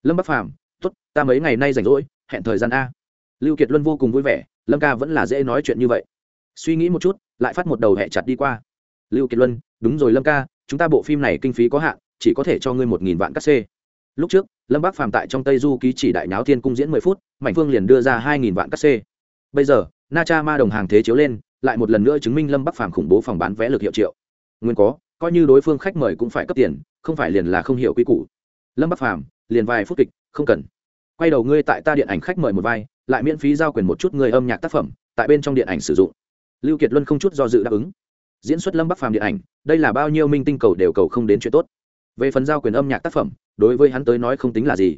Lâm bắc phàm, tốt, ta mấy ngày nay rảnh rỗi, hẹn thời gian a. Lưu kiệt luân vô cùng vui vẻ, lâm ca vẫn là dễ nói chuyện như vậy. Suy nghĩ một chút, lại phát một đầu hẹ chặt đi qua. Lưu kiệt luân, đúng rồi lâm ca, chúng ta bộ phim này kinh phí có hạn, chỉ có thể cho ngươi một nghìn vạn cắt xê. Lúc trước, lâm bắc phàm tại trong tây du ký chỉ đại náo thiên cung diễn mười phút, mạnh phương liền đưa ra hai nghìn vạn cắt xê. Bây giờ, na cha ma đồng hàng thế chiếu lên lại một lần nữa chứng minh lâm bắc phàm khủng bố phòng bán vé lực hiệu triệu. Nguyên có, coi như đối phương khách mời cũng phải cấp tiền, không phải liền là không hiểu quy củ. Lâm bắc phàm, liền vài phút kịch, không cần. Quay đầu ngươi tại ta điện ảnh khách mời một vai, lại miễn phí giao quyền một chút người âm nhạc tác phẩm, tại bên trong điện ảnh sử dụng. Lưu kiệt luân không chút do dự đáp ứng. Diễn xuất lâm bắc phàm điện ảnh, đây là bao nhiêu minh tinh cầu đều cầu không đến chuyện tốt. Về phần giao quyền âm nhạc tác phẩm, đối với hắn tới nói không tính là gì.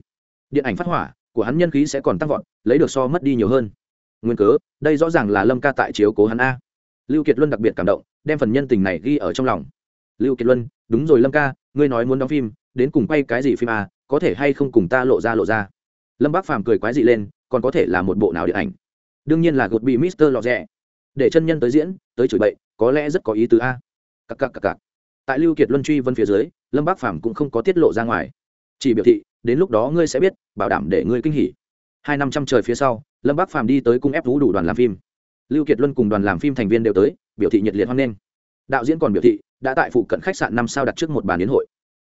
Điện ảnh phát hỏa của hắn nhân khí sẽ còn tăng vọt, lấy được so mất đi nhiều hơn nguyên cớ, đây rõ ràng là lâm ca tại chiếu cố hắn a. Lưu kiệt luân đặc biệt cảm động, đem phần nhân tình này ghi ở trong lòng. Lưu kiệt luân, đúng rồi lâm ca, ngươi nói muốn đóng phim, đến cùng quay cái gì phim a, có thể hay không cùng ta lộ ra lộ ra? Lâm bác phàm cười quái dị lên, còn có thể là một bộ nào điện ảnh? Đương nhiên là gột bị mister lọt rẻ để chân nhân tới diễn, tới chửi bậy, có lẽ rất có ý tứ a. Cặp cặp cặp cặp tại lưu kiệt luân truy vân phía dưới, lâm bác phàm cũng không có tiết lộ ra ngoài. Chỉ biểu thị, đến lúc đó ngươi sẽ biết, bảo đảm để ngươi kinh hỉ. Hai năm trăm trời phía sau lâm bác phàm đi tới cung ép vũ đủ đoàn làm phim lưu kiệt luân cùng đoàn làm phim thành viên đều tới biểu thị nhiệt liệt hoan nghênh đạo diễn còn biểu thị đã tại phụ cận khách sạn năm sao đặt trước một bàn đến hội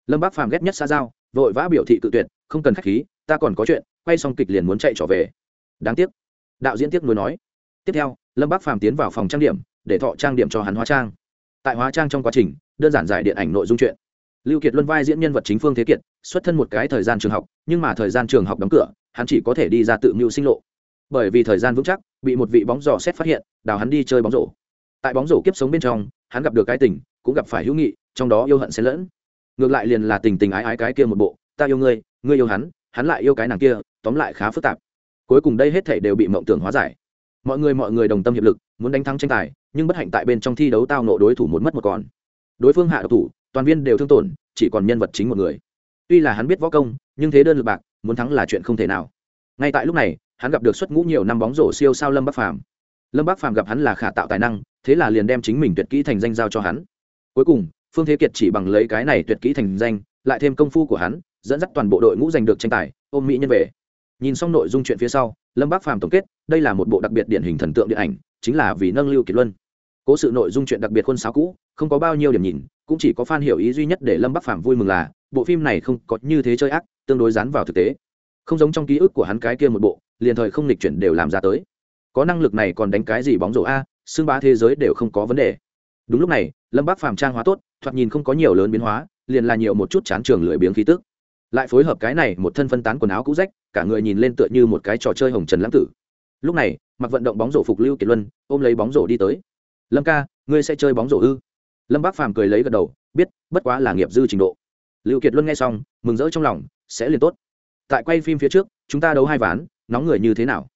lâm bác phàm ghét nhất xa giao vội vã biểu thị cự tuyệt không cần khách khí ta còn có chuyện quay xong kịch liền muốn chạy trở về đáng tiếc đạo diễn tiếc nuối nói tiếp theo lâm bác phàm tiến vào phòng trang điểm để thọ trang điểm cho hắn hóa trang tại hóa trang trong quá trình đơn giản giải điện ảnh nội dung chuyện lưu kiệt luân vai diễn nhân vật chính phương thế kiệt xuất thân một cái thời gian trường học nhưng mà thời gian trường học đóng cửa hắn chỉ có thể đi ra tự mưu sinh lộ bởi vì thời gian vững chắc, bị một vị bóng rổ xét phát hiện, đào hắn đi chơi bóng rổ. Tại bóng rổ kiếp sống bên trong, hắn gặp được cái tình, cũng gặp phải hữu nghị, trong đó yêu hận xen lẫn. Ngược lại liền là tình tình ái ái cái kia một bộ, ta yêu ngươi ngươi yêu hắn hắn lại yêu cái nàng kia, tóm lại khá phức tạp. Cuối cùng đây hết thể đều bị mộng tưởng hóa giải. Mọi người mọi người đồng tâm hiệp lực, muốn đánh thắng tranh tài, nhưng bất hạnh tại bên trong thi đấu tao nộ đối thủ một mất một còn. Đối phương hạ độc thủ, toàn viên đều thương tổn, chỉ còn nhân vật chính một người. Tuy là hắn biết võ công, nhưng thế đơn lực bạc, muốn thắng là chuyện không thể nào. Ngay tại lúc này hắn gặp được xuất ngũ nhiều năm bóng rổ siêu sao lâm bắc phàm. Lâm bắc phàm gặp hắn là khả tạo tài năng, thế là liền đem chính mình tuyệt kỹ thành danh giao cho hắn. Cuối cùng, phương thế kiệt chỉ bằng lấy cái này tuyệt kỹ thành danh, lại thêm công phu của hắn, dẫn dắt toàn bộ đội ngũ giành được tranh tài, ôm mỹ nhân về. Nhìn xong nội dung chuyện phía sau, lâm bắc phàm tổng kết, đây là một bộ đặc biệt điển hình thần tượng điện ảnh, chính là vì nâng lưu kiệt luân. Cố sự nội dung chuyện đặc biệt khuôn sáo cũ, không có bao nhiêu điểm nhìn, cũng chỉ có f a n hiểu ý duy nhất để lâm bắc phàm vui mừng là, bộ phim này không có như thế chơi ác, tương đối dán vào thực tế. Không giống trong ký ức của hắn cái kia một bộ liền thời không lịch chuyển đều làm ra tới. Có năng lực này còn đánh cái gì bóng rổ a? Xương bá thế giới đều không có vấn đề. Đúng lúc này, lâm bác phàm trang hóa tốt, thoạt nhìn không có nhiều lớn biến hóa, liền là nhiều một chút chán trường lười biếng khí tức. Lại phối hợp cái này, một thân phân tán quần áo cũ rách, cả người nhìn lên tựa như một cái trò chơi hồng trần lãng tử. Lúc này, mặc vận động bóng rổ phục lưu kiệt luân, ôm lấy bóng rổ đi tới. Lâm ca, ngươi sẽ chơi bóng rổ ư? Lâm bác phàm cười lấy gật đầu, biết, bất quá là nghiệp dư trình độ. Lưu kiệt luân nghe xong, mừng rỡ trong lòng, sẽ liền tốt. Tại quay phim phía trước, chúng ta đấu hai ván nóng người như thế nào?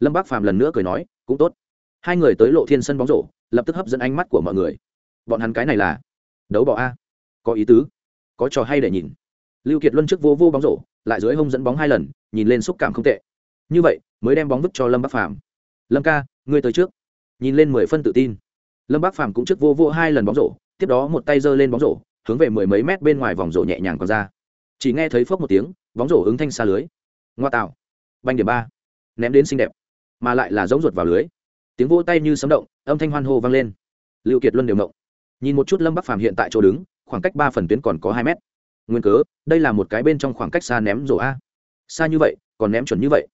Lâm bác phàm lần nữa cười nói, cũng tốt. Hai người tới lộ thiên sân bóng rổ, lập tức hấp dẫn ánh mắt của mọi người. Bọn hắn cái này là đấu bỏ a. Có ý tứ, có trò hay để nhìn. Lưu kiệt luân trước vô vô bóng rổ, lại dưới hông dẫn bóng hai lần, nhìn lên xúc cảm không tệ. Như vậy, mới đem bóng vứt cho lâm bắc phàm. Lâm ca, ngươi tới trước. Nhìn lên mười phân tự tin. Lâm bắc phàm cũng trước vô vô hai lần bóng rổ, tiếp đó một tay giơ lên bóng rổ, hướng về mười mấy mét bên ngoài vòng rổ nhẹ nhàng còn ra. Chỉ nghe thấy phốc một tiếng, bóng rổ ứng thanh xa lưới. Ngoa tạo banh điểm ba, ném đến xinh đẹp, mà lại là giống ruột vào lưới. Tiếng vỗ tay như sấm động, âm thanh hoan hô vang lên. Lưu kiệt luân đều động. Nhìn một chút lâm bắc phàm hiện tại chỗ đứng, khoảng cách ba phần tuyến còn có hai mét. Nguyên cớ, đây là một cái bên trong khoảng cách xa ném rổ a. Xa như vậy, còn ném chuẩn như vậy.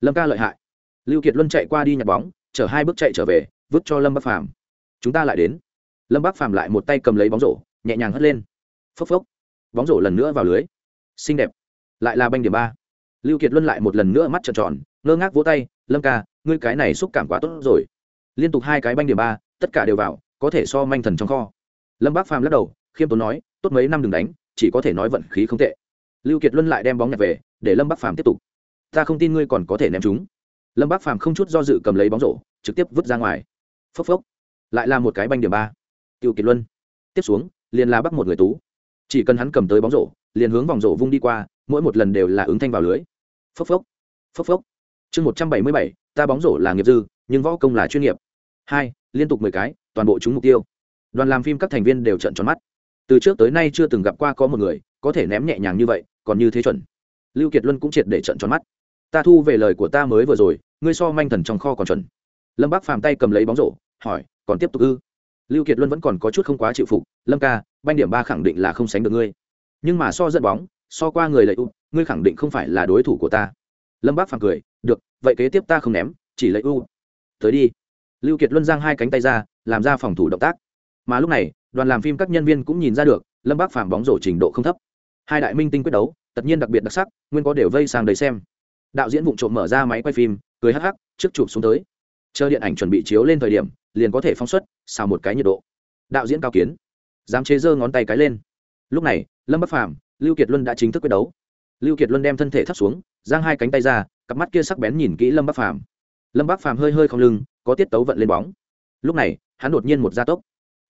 Lâm ca lợi hại. Lưu kiệt luân chạy qua đi nhặt bóng, chở hai bước chạy trở về, vứt cho lâm bắc phàm. Chúng ta lại đến. Lâm bắc phàm lại một tay cầm lấy bóng rổ, nhẹ nhàng hất lên. Phốc phốc. Bóng rổ lần nữa vào lưới. Xinh đẹp. Lại là banh điểm ba lưu kiệt luân lại một lần nữa mắt trợn tròn, ngơ ngác vỗ tay, lâm ca, ngươi cái này xúc cảm quá tốt rồi. Liên tục hai cái banh điểm ba, tất cả đều vào, có thể so manh thần trong kho. Lâm bác phàm lắc đầu, khiêm tốn nói, tốt mấy năm đừng đánh, chỉ có thể nói vận khí không tệ. Lưu kiệt luân lại đem bóng nhặt về, để lâm bác phàm tiếp tục. Ta không tin ngươi còn có thể ném chúng. Lâm bác phàm không chút do dự cầm lấy bóng rổ, trực tiếp vứt ra ngoài. Phốc phốc. Lại là một cái banh điểm ba. Tiêu kiệt luân. Tiếp xuống, liền là bắt một người tú. Chỉ cần hắn cầm tới bóng rổ, liền hướng vòng rổ vung đi qua, mỗi một lần đều là ứng thanh vào lưới phốc phốc. Phốc phốc. Chương một trăm bảy mươi bảy, ta bóng rổ là nghiệp dư, nhưng võ công là chuyên nghiệp. Hai, liên tục mười cái, toàn bộ chúng mục tiêu. Đoàn làm phim các thành viên đều trận tròn mắt. Từ trước tới nay chưa từng gặp qua có một người có thể ném nhẹ nhàng như vậy, còn như thế chuẩn. Lưu kiệt luân cũng triệt để trận tròn mắt. Ta thu về lời của ta mới vừa rồi, ngươi so manh thần trong kho còn chuẩn. Lâm bác phàm tay cầm lấy bóng rổ, hỏi, còn tiếp tục ư? Lưu kiệt luân vẫn còn có chút không quá chịu phục. Lâm ca, banh điểm ba khẳng định là không sánh được ngươi. Nhưng mà so dẫn bóng, so qua người lợi u ngươi khẳng định không phải là đối thủ của ta. Lâm bác phàm cười, được, vậy kế tiếp ta không ném, chỉ lấy u tới đi. Lưu kiệt luân giang hai cánh tay ra, làm ra phòng thủ động tác. Mà lúc này, đoàn làm phim các nhân viên cũng nhìn ra được, lâm bác phàm bóng rổ trình độ không thấp. Hai đại minh tinh quyết đấu, tất nhiên đặc biệt đặc sắc, nguyên có đều vây sang đấy xem. Đạo diễn vụng trộm mở ra máy quay phim, cười hắc hắc, trước chụp xuống tới. Chờ điện ảnh chuẩn bị chiếu lên thời điểm, liền có thể phóng xuất, xào một cái nhiệt độ. Đạo diễn cao kiến, dám chế giơ ngón tay cái lên. Lúc này, lâm bắc phàm, lưu kiệt luân đã chính thức quyết đấu lưu kiệt luân đem thân thể thấp xuống, giang hai cánh tay ra, cặp mắt kia sắc bén nhìn kỹ lâm bắc phàm. Lâm bắc phàm hơi hơi không lưng, có tiết tấu vận lên bóng. Lúc này, hắn đột nhiên một gia tốc.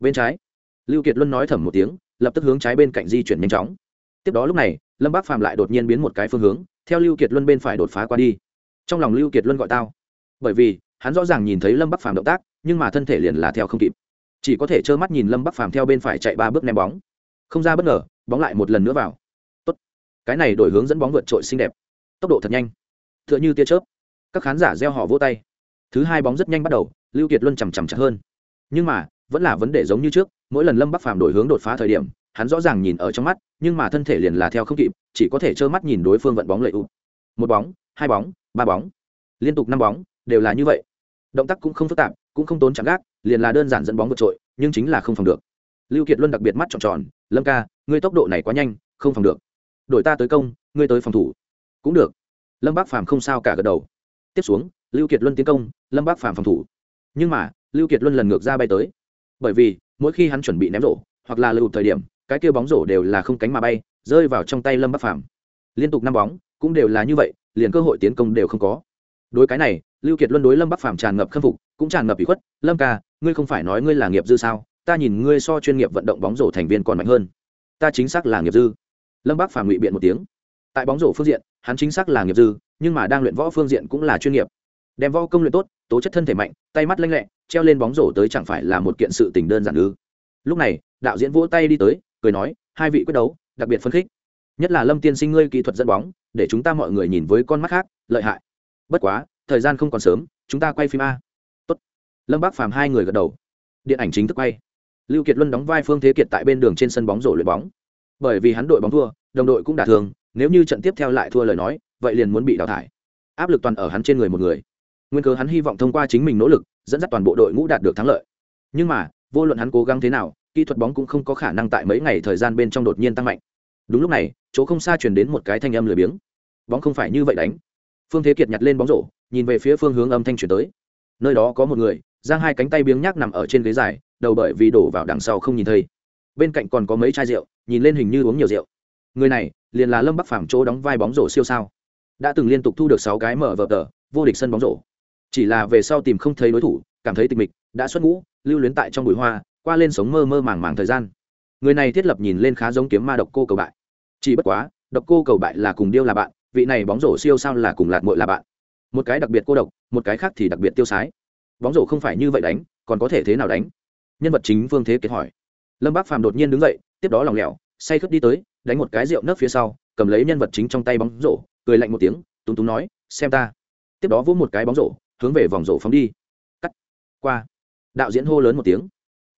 Bên trái, lưu kiệt luân nói thầm một tiếng, lập tức hướng trái bên cạnh di chuyển nhanh chóng. Tiếp đó lúc này, lâm bắc phàm lại đột nhiên biến một cái phương hướng, theo lưu kiệt luân bên phải đột phá qua đi. Trong lòng lưu kiệt luân gọi tao. Bởi vì, hắn rõ ràng nhìn thấy lâm bắc phàm động tác, nhưng mà thân thể liền là theo không kịp. Chỉ có thể trơ mắt nhìn lâm bắc phàm theo bên phải chạy ba bước ném bóng. Không ra bất ngờ, bóng lại một lần nữa vào cái này đổi hướng dẫn bóng vượt trội xinh đẹp. Tốc độ thật nhanh. T h ư ợ n h ư tia chớp. Các khán giả gieo họ vỗ tay. Thứ hai bóng rất nhanh bắt đầu, lưu kiệt luân chằm chằm chặt hơn. Nhưng mà, vẫn là vấn đề giống như trước, mỗi lần lâm bắc phàm đổi hướng đột phá thời điểm, hắn rõ ràng nhìn ở trong mắt, nhưng mà thân thể liền là theo không kịp, chỉ có thể trơ mắt nhìn đối phương vận bóng lệ u một bóng, hai bóng, ba bóng. Liên tục năm bóng, đều là như vậy. Động tác cũng không phức tạp, cũng không tốn chạm gác, liền là đơn giản dẫn bóng vượt trội, nhưng chính là không phòng được. Lưu kiệt luân đặc biệt mắt tròn tròn, lâm ca, ngươi tốc độ này quá nhanh, không phòng được đổi ta tới công, ngươi tới phòng thủ. Cũng được. Lâm bác phàm không sao cả gật đầu. Tiếp xuống, lưu kiệt luân tiến công, lâm bác phàm phòng thủ. Nhưng mà, lưu kiệt luân lần ngược ra bay tới. Bởi vì, mỗi khi hắn chuẩn bị ném rổ, hoặc là lưu thời điểm, cái kia bóng rổ đều là không cánh mà bay, rơi vào trong tay lâm bác phàm. Liên tục năm bóng, cũng đều là như vậy, liền cơ hội tiến công đều không có. Đối cái này, lưu kiệt luân đối lâm bắc phàm tràn ngập khâm phục, cũng tràn ngập ủy khuất. Lâm ca, ngươi không phải nói ngươi là nghiệp dư sao? Ta nhìn ngươi so chuyên nghiệp vận động bóng rổ thành viên còn mạnh hơn. Ta chính xác là nghiệp dư lâm Bác phàm ngụy biện một tiếng tại bóng rổ phương diện hắn chính xác là nghiệp dư nhưng mà đang luyện võ phương diện cũng là chuyên nghiệp đem võ công luyện tốt tố chất thân thể mạnh tay mắt lanh lẹ treo lên bóng rổ tới chẳng phải là một kiện sự tình đơn giản ư lúc này đạo diễn vỗ tay đi tới cười nói hai vị quyết đấu đặc biệt phân khích nhất là lâm tiên sinh ngươi kỹ thuật dẫn bóng để chúng ta mọi người nhìn với con mắt khác lợi hại bất quá thời gian không còn sớm chúng ta quay phim a Tốt. lâm bác phàm hai người gật đầu điện ảnh chính thức quay lưu kiệt luân đóng vai phương thế kiệt tại bên đường trên sân bóng rổ luyện bóng bởi vì hắn đội bóng thua, đồng đội cũng đả thường nếu như trận tiếp theo lại thua lời nói, vậy liền muốn bị đào thải. Áp lực toàn ở hắn trên người một người. Nguyên cớ hắn hy vọng thông qua chính mình nỗ lực, dẫn dắt toàn bộ đội ngũ đạt được thắng lợi. Nhưng mà, vô luận hắn cố gắng thế nào, kỹ thuật bóng cũng không có khả năng tại mấy ngày thời gian bên trong đột nhiên tăng mạnh. Đúng lúc này, chỗ không xa truyền đến một cái thanh âm lười biếng. Bóng không phải như vậy đánh. Phương thế kiệt nhặt lên bóng rổ, nhìn về phía phương hướng âm thanh chuyển tới. Nơi đó có một người, giang hai cánh tay biếng nhác nằm ở trên ghế dài, đầu bởi vì đổ vào đằng sau không nhìn thấy bên cạnh còn có mấy chai rượu, nhìn lên hình như uống nhiều rượu. Người này, liền là lâm bắc phàm chỗ đóng vai bóng rổ siêu sao. Đã từng liên tục thu được sáu cái mở vở tờ, vô địch sân bóng rổ. Chỉ là về sau tìm không thấy đối thủ, cảm thấy tịch mịch, đã xuất ngũ, lưu luyến tại trong bụi hoa, qua lên sống mơ mơ màng màng thời gian. Người này thiết lập nhìn lên khá giống kiếm ma độc cô cầu bại. Chỉ bất quá, độc cô cầu bại là cùng điêu là bạn, vị này bóng rổ siêu sao là cùng lạt mội là bạn. Một cái đặc biệt cô độc, một cái khác thì đặc biệt tiêu sái. Bóng rổ không phải như vậy đánh, còn có thể thế nào đánh? Nhân vật chính vương thế kiệt hỏi lâm bác phàm đột nhiên đứng dậy, tiếp đó lòng lẻo, say khướt đi tới, đánh một cái rượu nấc phía sau, cầm lấy nhân vật chính trong tay bóng rổ, cười lạnh một tiếng túng túng nói, xem ta. Tiếp đó vỗ một cái bóng rổ, hướng về vòng rổ phóng đi. Cắt. Qua. Đạo diễn hô lớn một tiếng.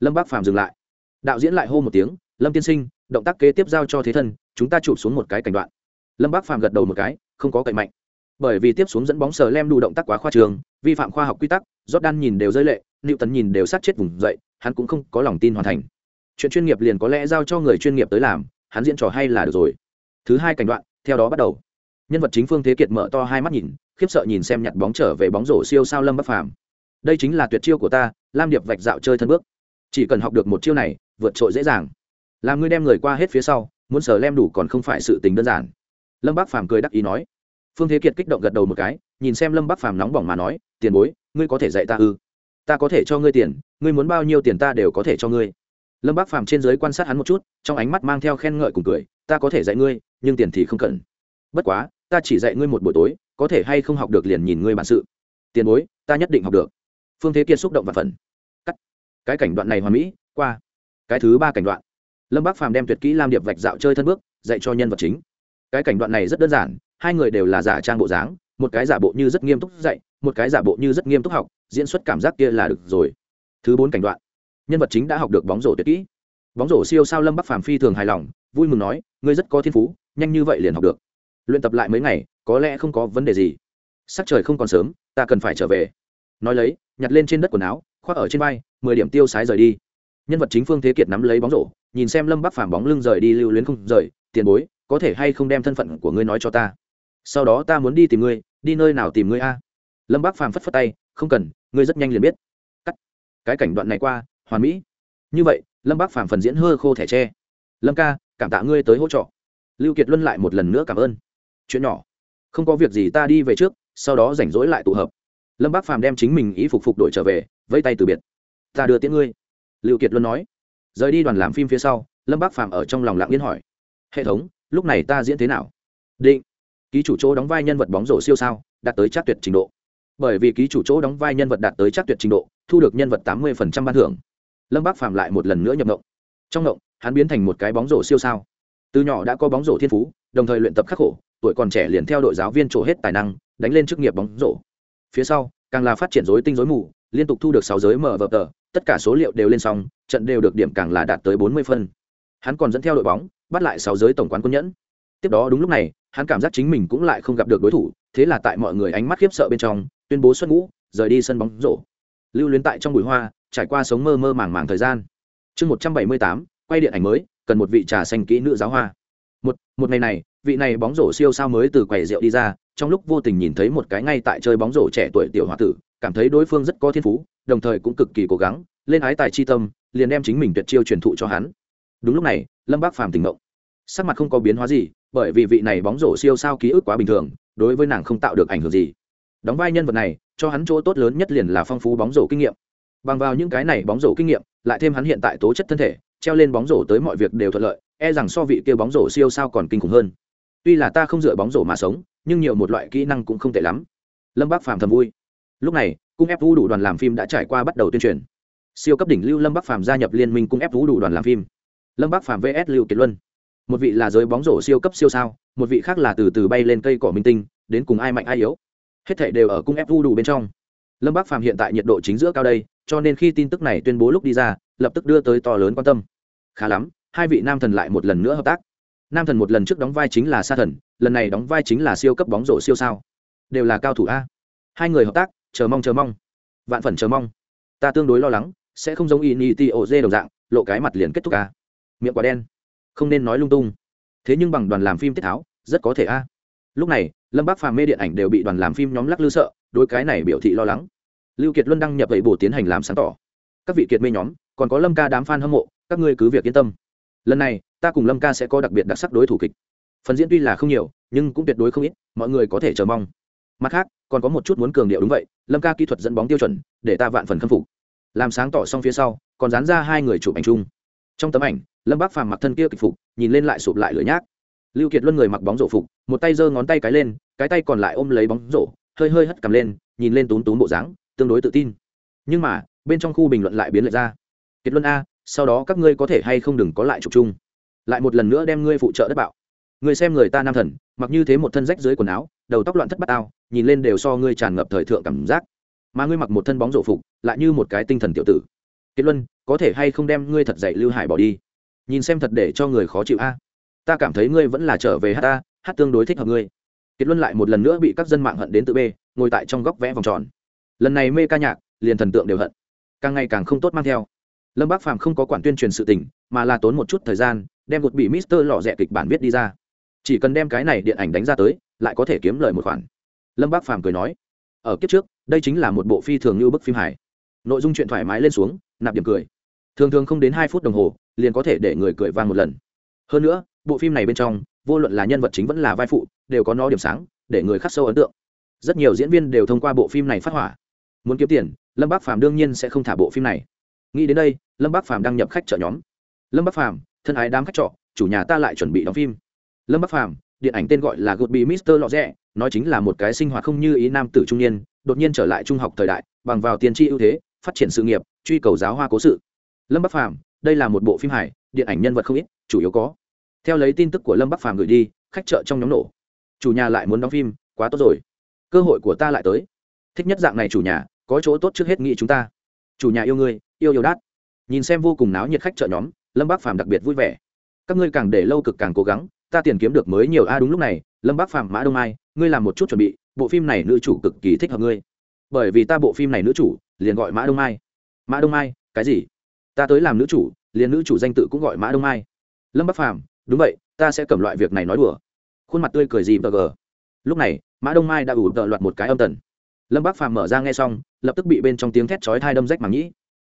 Lâm bác phàm dừng lại. Đạo diễn lại hô một tiếng, lâm tiên sinh, động tác kế tiếp giao cho thế thân, chúng ta chụp xuống một cái cảnh đoạn. Lâm bác phàm gật đầu một cái, không có cậy mạnh. Bởi vì tiếp xuống dẫn bóng sờ lem đủ động tác quá khoa trường, vi phạm khoa học quy tắc, jordan nhìn đều rơi lệ liệu tấn nhìn đều sát chết vùng dậy, hắn cũng không có lòng tin hoàn thành chuyện chuyên nghiệp liền có lẽ giao cho người chuyên nghiệp tới làm, hắn diễn trò hay là được rồi. Thứ hai cảnh đoạn, theo đó bắt đầu. Nhân vật chính phương thế kiệt mở to hai mắt nhìn, khiếp sợ nhìn xem nhặt bóng trở về bóng rổ siêu sao lâm bắc phàm. Đây chính là tuyệt chiêu của ta, lam điệp vạch dạo chơi thân bước. Chỉ cần học được một chiêu này, vượt trội dễ dàng. Làm ngươi đem người qua hết phía sau, muốn sờ lem đủ còn không phải sự tình đơn giản. Lâm bắc phàm cười đắc ý nói. Phương thế kiệt kích động gật đầu một cái, nhìn xem lâm bắc phàm nóng bỏng mà nói, tiền bối, ngươi có thể dạy ta ư? Ta có thể cho ngươi tiền, ngươi muốn bao nhiêu tiền ta đều có thể cho ngươi lâm bác phàm trên giới quan sát hắn một chút trong ánh mắt mang theo khen ngợi cùng cười ta có thể dạy ngươi nhưng tiền thì không cần bất quá ta chỉ dạy ngươi một buổi tối có thể hay không học được liền nhìn ngươi bản sự tiền bối ta nhất định học được phương thế kiệt xúc động và phần cắt cái cảnh đoạn này hoàn mỹ qua cái thứ ba cảnh đoạn lâm bác phàm đem tuyệt kỹ lam điệp vạch dạo chơi thân bước dạy cho nhân vật chính cái cảnh đoạn này rất đơn giản hai người đều là giả trang bộ dáng một cái giả bộ như rất nghiêm túc dạy một cái giả bộ như rất nghiêm túc học diễn xuất cảm giác kia là được rồi thứ bốn cảnh đoạn nhân vật chính đã học được bóng rổ tuyệt kỹ. Bóng rổ siêu sao lâm bắc phàm phi thường hài lòng, vui mừng nói, ngươi rất có thiên phú, nhanh như vậy liền học được. Luyện tập lại mấy ngày, có lẽ không có vấn đề gì. Sắc trời không còn sớm, ta cần phải trở về. Nói lấy, nhặt lên trên đất quần áo, khoác ở trên vai, mười điểm tiêu sái rời đi. Nhân vật chính phương thế kiệt nắm lấy bóng rổ, nhìn xem lâm bắc phàm bóng lưng rời đi lưu luyến không rời, tiền bối, có thể hay không đem thân phận của ngươi nói cho ta? Sau đó ta muốn đi tìm ngươi, đi nơi nào tìm ngươi a? Lâm bắc phàm phất phất tay, không cần, ngươi rất nhanh liền biết. Cắt. Cái cảnh đoạn này qua hoàn mỹ. Như vậy, lâm Bác phàm phần diễn hơ khô thẻ tre. Lâm ca, cảm tạ ngươi tới hỗ trợ. Lưu kiệt luân lại một lần nữa cảm ơn. Chuyện nhỏ. Không có việc gì ta đi về trước, sau đó rảnh rỗi lại tụ hợp. Lâm bác phàm đem chính mình ý phục phục đổi trở về, vẫy tay từ biệt. Ta đưa tiễn ngươi. Lưu kiệt luân nói. Rời đi đoàn làm phim phía sau, lâm bác phàm ở trong lòng lặng yên hỏi. Hệ thống, lúc này ta diễn thế nào? Định. Ký chủ chỗ đóng vai nhân vật bóng rổ siêu sao, đạt tới chắc tuyệt trình độ. Bởi vì ký chủ chỗ đóng vai nhân vật đạt tới chắc tuyệt trình độ, thu được nhân vật tám mươi ban thưởng lâm bác phàm lại một lần nữa nhập ngộng. trong ngộng, hắn biến thành một cái bóng rổ siêu sao. từ nhỏ đã có bóng rổ thiên phú, đồng thời luyện tập khắc khổ, tuổi còn trẻ liền theo đội giáo viên trổ hết tài năng, đánh lên chức nghiệp bóng rổ. phía sau, càng là phát triển rối tinh rối mù, liên tục thu được sáu giới mở vợp tờ, tất cả số liệu đều lên xong trận đều được điểm càng là đạt tới bốn mươi phân. hắn còn dẫn theo đội bóng, bắt lại sáu giới tổng quán quân nhẫn. tiếp đó đúng lúc này, hắn cảm giác chính mình cũng lại không gặp được đối thủ, thế là tại mọi người ánh mắt khiếp sợ bên trong, tuyên bố xuất ngũ, rời đi sân bóng rổ. lưu luyến tại trong bụi hoa trải qua sống mơ mơ màng màng thời gian. Chương một trăm bảy mươi tám, quay điện ảnh mới, cần một vị trà xanh kỹ nữ giáo hoa. Một một ngày này, vị này bóng rổ siêu sao mới từ quầy rượu đi ra, trong lúc vô tình nhìn thấy một cái ngay tại chơi bóng rổ trẻ tuổi tiểu h o a tử, cảm thấy đối phương rất có thiên phú, đồng thời cũng cực kỳ cố gắng, lên ái tài chi tâm, liền đem chính mình tuyệt chiêu truyền thụ cho hắn. Đúng lúc này, lâm bác phàm tỉnh ngộ. Sắc mặt không có biến hóa gì, bởi vì vị này bóng rổ siêu sao ký ức quá bình thường, đối với nàng không tạo được ảnh hưởng gì. Đóng vai nhân vật này, cho hắn chỗ tốt lớn nhất liền là phong phú bóng rổ kinh nghiệm bằng vào những cái này bóng rổ kinh nghiệm, lại thêm hắn hiện tại tố chất thân thể, treo lên bóng rổ tới mọi việc đều thuận lợi e rằng so vị kia bóng rổ siêu sao còn kinh khủng hơn. Tuy là ta không dựa bóng rổ mà sống, nhưng nhiều một loại kỹ năng cũng không tệ lắm. Lâm bác phàm thầm vui. Lúc này, cung ép vũ đủ đoàn làm phim đã trải qua bắt đầu tuyên truyền. Siêu cấp đỉnh lưu lâm bắc phàm gia nhập liên minh cung ép vũ đủ đoàn làm phim. Lâm bắc phàm vs lưu kiệt luân. Một vị là giới bóng rổ siêu cấp siêu sao, một vị khác là từ từ bay lên cây cỏ minh tinh, đến cùng ai mạnh ai yếu. Hết thể đều ở cung ép vũ đủ bên trong. Lâm bắc phàm hiện tại nhiệt độ chính giữa cao đây cho nên khi tin tức này tuyên bố lúc đi ra, lập tức đưa tới to lớn quan tâm. Khá lắm, hai vị nam thần lại một lần nữa hợp tác. Nam thần một lần trước đóng vai chính là sa thần, lần này đóng vai chính là siêu cấp bóng rổ siêu sao. Đều là cao thủ a. Hai người hợp tác, chờ mong chờ mong. Vạn phần chờ mong. Ta tương đối lo lắng, sẽ không giống in ô o đồng dạng, lộ cái mặt liền kết thúc a. Miệng quả đen. Không nên nói lung tung. Thế nhưng bằng đoàn làm phim tiết tháo, rất có thể a. Lúc này, lâm bác phàm mê điện ảnh đều bị đoàn làm phim nhóm lắc lư sợ, đối cái này biểu thị lo lắng lưu kiệt luân đăng nhập vậy bổ tiến hành làm sáng tỏ. Các vị kiệt mê nhóm, còn có lâm ca đám fan hâm mộ, các ngươi cứ việc yên tâm. Lần này, ta cùng lâm ca sẽ có đặc biệt đặc sắc đối thủ kịch. Phần diễn tuy là không nhiều, nhưng cũng tuyệt đối không ít, mọi người có thể chờ mong. Mặt khác, còn có một chút muốn cường điệu đúng vậy, lâm ca kỹ thuật dẫn bóng tiêu chuẩn, để ta vạn phần khâm phục. Làm sáng tỏ xong phía sau, còn dán ra hai người chụp ảnh chung. Trong tấm ảnh, lâm bác phàm mặc thân kia kịch phục, nhìn lên lại sụp lại lửa nhác. Lưu kiệt luân người mặc bóng rổ phục, một tay giơ ngón tay cái lên, cái tay còn lại ôm lấy bóng rổ, hơi hơi hất cầm lên, nhìn lên túm túm bộ dáng tương đối tự tin. Nhưng mà bên trong khu bình luận lại biến lại ra. Kiệt luân a sau đó các ngươi có thể hay không đừng có lại trục chung. Lại một lần nữa đem ngươi phụ trợ đất bạo. Người xem người ta nam thần mặc như thế một thân rách dưới quần áo đầu tóc loạn thất bát ao nhìn lên đều so ngươi tràn ngập thời thượng cảm giác. Mà ngươi mặc một thân bóng rổ phục lại như một cái tinh thần tiểu tử. Kết luân có thể hay không đem ngươi thật dạy lưu hải bỏ đi? Nhìn xem thật để cho người khó chịu a. Ta cảm thấy ngươi vẫn là trở về hát ta hát tương đối thích hợp ngươi. Kết luân lại một lần nữa bị các dân mạng hận đến tự bê, ngồi tại trong góc vẽ vòng tròn lần này mê ca nhạc, liền thần tượng đều hận. Càng ngày càng không tốt mang theo. Lâm bác phàm không có quản tuyên truyền sự tình, mà là tốn một chút thời gian, đem một bị mister lò rẻ kịch bản viết đi ra. Chỉ cần đem cái này điện ảnh đánh ra tới, lại có thể kiếm lời một khoản. Lâm bác phàm cười nói, ở kiếp trước, đây chính là một bộ phi thường như bức phim hài. Nội dung chuyện thoải mái lên xuống, nạp điểm cười. Thường thường không đến hai phút đồng hồ, liền có thể để người cười vang một lần. Hơn nữa, bộ phim này bên trong, vô luận là nhân vật chính vẫn là vai phụ, đều có nó điểm sáng, để người khắc sâu ấn tượng. Rất nhiều diễn viên đều thông qua bộ phim này phát hỏa muốn kiếm tiền, lâm bác phàm đương nhiên sẽ không thả bộ phim này. Nghĩ đến đây, lâm bác phàm đăng nhập khách chợ nhóm. Lâm bác phàm, thân ái đám khách trọ, chủ nhà ta lại chuẩn bị đóng phim. Lâm bác phàm, điện ảnh tên gọi là gột bị mister lọ rẽ nói chính là một cái sinh hoạt không như ý nam tử trung niên, đột nhiên trở lại trung học thời đại, bằng vào tiền tri ưu thế, phát triển sự nghiệp, truy cầu giáo hoa cố sự. Lâm bắc phàm, đây là một bộ phim hài, điện ảnh nhân vật không ít, chủ yếu có. Theo lấy tin tức của lâm bắc phàm gửi đi, khách chợ trong nhóm nổ. Chủ nhà lại muốn đóng phim, quá tốt rồi. Cơ hội của ta lại tới. Thích nhất dạng này chủ nhà có chỗ tốt trước hết nghĩ chúng ta. Chủ nhà yêu ngươi, yêu yêu đát. Nhìn xem vô cùng náo nhiệt khách chợ nhóm, lâm bác phàm đặc biệt vui vẻ. Các ngươi càng để lâu cực càng cố gắng, ta tiền kiếm được mới nhiều, a, đúng lúc này, lâm bác phàm, mã đông mai, ngươi làm một chút chuẩn bị, bộ phim này nữ chủ cực kỳ thích hợp ngươi. Bởi vì ta bộ phim này nữ chủ, liền gọi mã đông mai. Mã đông mai, cái gì? Ta tới làm nữ chủ, liền nữ chủ danh tự cũng gọi mã đông mai. Lâm bắc phàm, đúng vậy, ta sẽ cầm loại việc này nói đùa. Khuôn mặt tươi cười gì bờ gờ. Lúc này, mã đông mai đã ủ tợ loạt một cái âm tần lâm bắc phàm mở ra nghe xong lập tức bị bên trong tiếng thét chói thai đâm rách màng nhĩ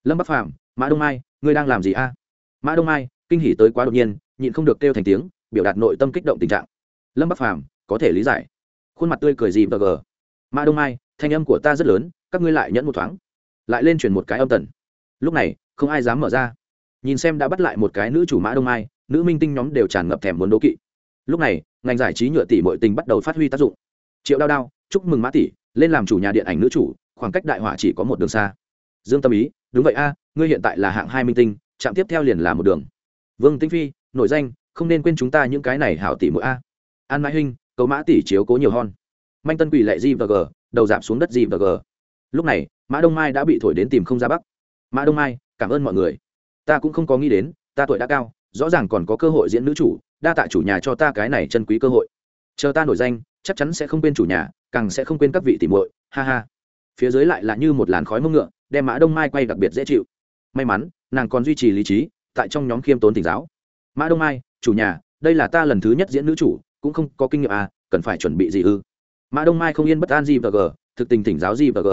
lâm bắc phàm mã đông mai ngươi đang làm gì a mã đông mai kinh hỉ tới quá đột nhiên nhịn không được kêu thành tiếng biểu đạt nội tâm kích động tình trạng lâm bắc phàm có thể lý giải khuôn mặt tươi cười gì bờ gờ mã đông mai thanh âm của ta rất lớn các ngươi lại nhẫn một thoáng lại lên chuyển một cái âm tần lúc này không ai dám mở ra nhìn xem đã bắt lại một cái nữ chủ mã đông mai nữ minh tinh nhóm đều tràn ngập thèm muốn đố kỵ lúc này ngành giải trí nhựa tỷ mọi tình bắt đầu phát huy tác dụng triệu đao đao chúc mừng mã tỷ lên làm chủ nhà điện ảnh nữ chủ, khoảng cách đại họa chỉ có một đường xa. Dương tâm ý, đúng vậy a, ngươi hiện tại là hạng hai minh tinh, trạm tiếp theo liền là một đường. Vương tinh phi, nổi danh, không nên quên chúng ta những cái này hảo tỷ mỗi a. An mãi huynh cầu mã tỷ chiếu cố nhiều hon. Manh tân quỷ lệ g và g đầu giảm xuống đất g và g lúc này, mã đông mai đã bị thổi đến tìm không ra bắc. Mã đông mai, cảm ơn mọi người. Ta cũng không có nghĩ đến, ta tuổi đã cao, rõ ràng còn có cơ hội diễn nữ chủ, đa tạ chủ nhà cho ta cái này chân quý cơ hội. Chờ ta nổi danh, chắc chắn sẽ không quên chủ nhà càng sẽ không quên các vị tỉ muội, ha ha. Phía dưới lại là như một làn khói mông ngựa, đem mã đông mai quay đặc biệt dễ chịu. May mắn, nàng còn duy trì lý trí, tại trong nhóm khiêm tốn tỉnh giáo. Mã đông mai, chủ nhà, đây là ta lần thứ nhất diễn nữ chủ, cũng không có kinh nghiệm à cần phải chuẩn bị gì ư? Mã đông mai không yên bất an gì và g thực tình tỉnh giáo gì và g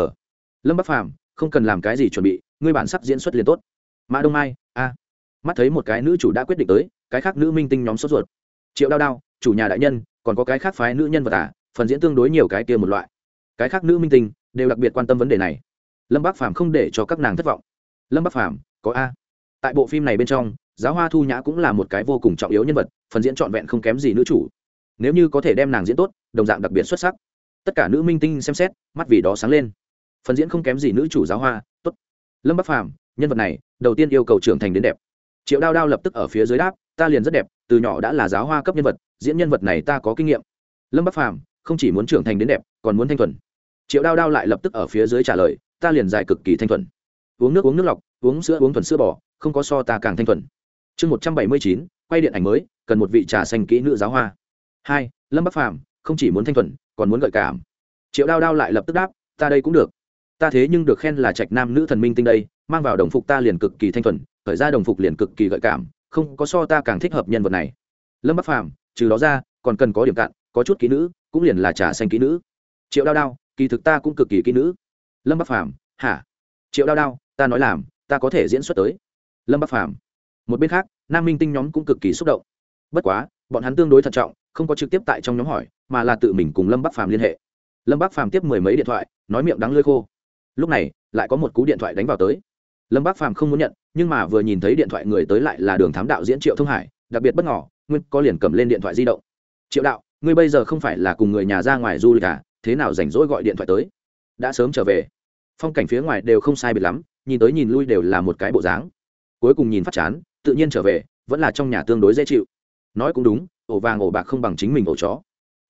lâm bắc phàm, không cần làm cái gì chuẩn bị, ngươi bản sắc diễn xuất liền tốt. Mã đông mai, a. Mắt thấy một cái nữ chủ đã quyết định tới, cái khác nữ minh tinh nhóm sốt ruột. Triệu đao đao, chủ nhà đại nhân, còn có cái khác phái nữ nhân vật à? Phần diễn tương đối nhiều cái kia một loại. Cái khác nữ minh tinh đều đặc biệt quan tâm vấn đề này. Lâm bắc phàm không để cho các nàng thất vọng. Lâm bắc phàm, có a. Tại bộ phim này bên trong, giáo hoa thu nhã cũng là một cái vô cùng trọng yếu nhân vật, phần diễn trọn vẹn không kém gì nữ chủ. Nếu như có thể đem nàng diễn tốt, đồng dạng đặc biệt xuất sắc. Tất cả nữ minh tinh xem xét, mắt vì đó sáng lên. Phần diễn không kém gì nữ chủ giáo hoa, tốt. Lâm bắc phàm, nhân vật này, đầu tiên yêu cầu trưởng thành đến đẹp. Triệu đao đao lập tức ở phía dưới đáp, ta liền rất đẹp, từ nhỏ đã là giáo hoa cấp nhân vật, diễn nhân vật này ta có kinh nghiệm. Lâm bắc phàm không chỉ muốn trưởng thành đến đẹp, còn muốn thanh thuần. Triệu đao đao lại lập tức ở phía dưới trả lời, ta liền dài cực kỳ thanh thuần. Uống nước uống nước lọc, uống sữa, uống thuần sữa bò, không có so ta càng thanh thuần. Chương một trăm bảy mươi chín, quay điện ảnh mới, cần một vị trà xanh kỹ nữ giáo hoa. Hai, lâm bắc phàm, không chỉ muốn thanh thuần, còn muốn gợi cảm. Triệu đao đao lại lập tức đáp, ta đây cũng được. Ta thế nhưng được khen là trạch nam nữ thần minh tinh đây, mang vào đồng phục ta liền cực kỳ thanh thuần, khởi ra đồng phục liền cực kỳ gợi cảm, không có so ta càng thích hợp nhân vật này. Lâm bắc phàm, trừ đó ra, còn cần có điểm cạn, có chút kỹ nữ cũng liền là trà xanh kỹ nữ. Triệu đao đao, kỳ thực ta cũng cực kỳ kỹ nữ. Lâm bắc phàm, hả? Triệu đao đao, ta nói làm, ta có thể diễn xuất tới. Lâm bắc phàm. Một bên khác, nam minh tinh nhóm cũng cực kỳ xúc động. Bất quá, bọn hắn tương đối thận trọng, không có trực tiếp tại trong nhóm hỏi, mà là tự mình cùng lâm bắc phàm liên hệ. Lâm bắc phàm tiếp mười mấy điện thoại, nói miệng đắng lơi khô. Lúc này, lại có một cú điện thoại đánh vào tới. Lâm bắc phàm không muốn nhận, nhưng mà vừa nhìn thấy điện thoại người tới lại là đường thám đạo diễn triệu thông hải, đặc biệt bất ngỏ nguyên có liền cầm lên điện thoại di động. Triệu đạo ngươi bây giờ không phải là cùng người nhà ra ngoài du lịch à thế nào rảnh rỗi gọi điện thoại tới? Đã sớm trở về. Phong cảnh phía ngoài đều không sai biệt lắm, nhìn tới nhìn lui đều là một cái bộ dáng. Cuối cùng nhìn phát chán, tự nhiên trở về, vẫn là trong nhà tương đối dễ chịu. Nói cũng đúng, ổ vàng ổ bạc không bằng chính mình ổ chó.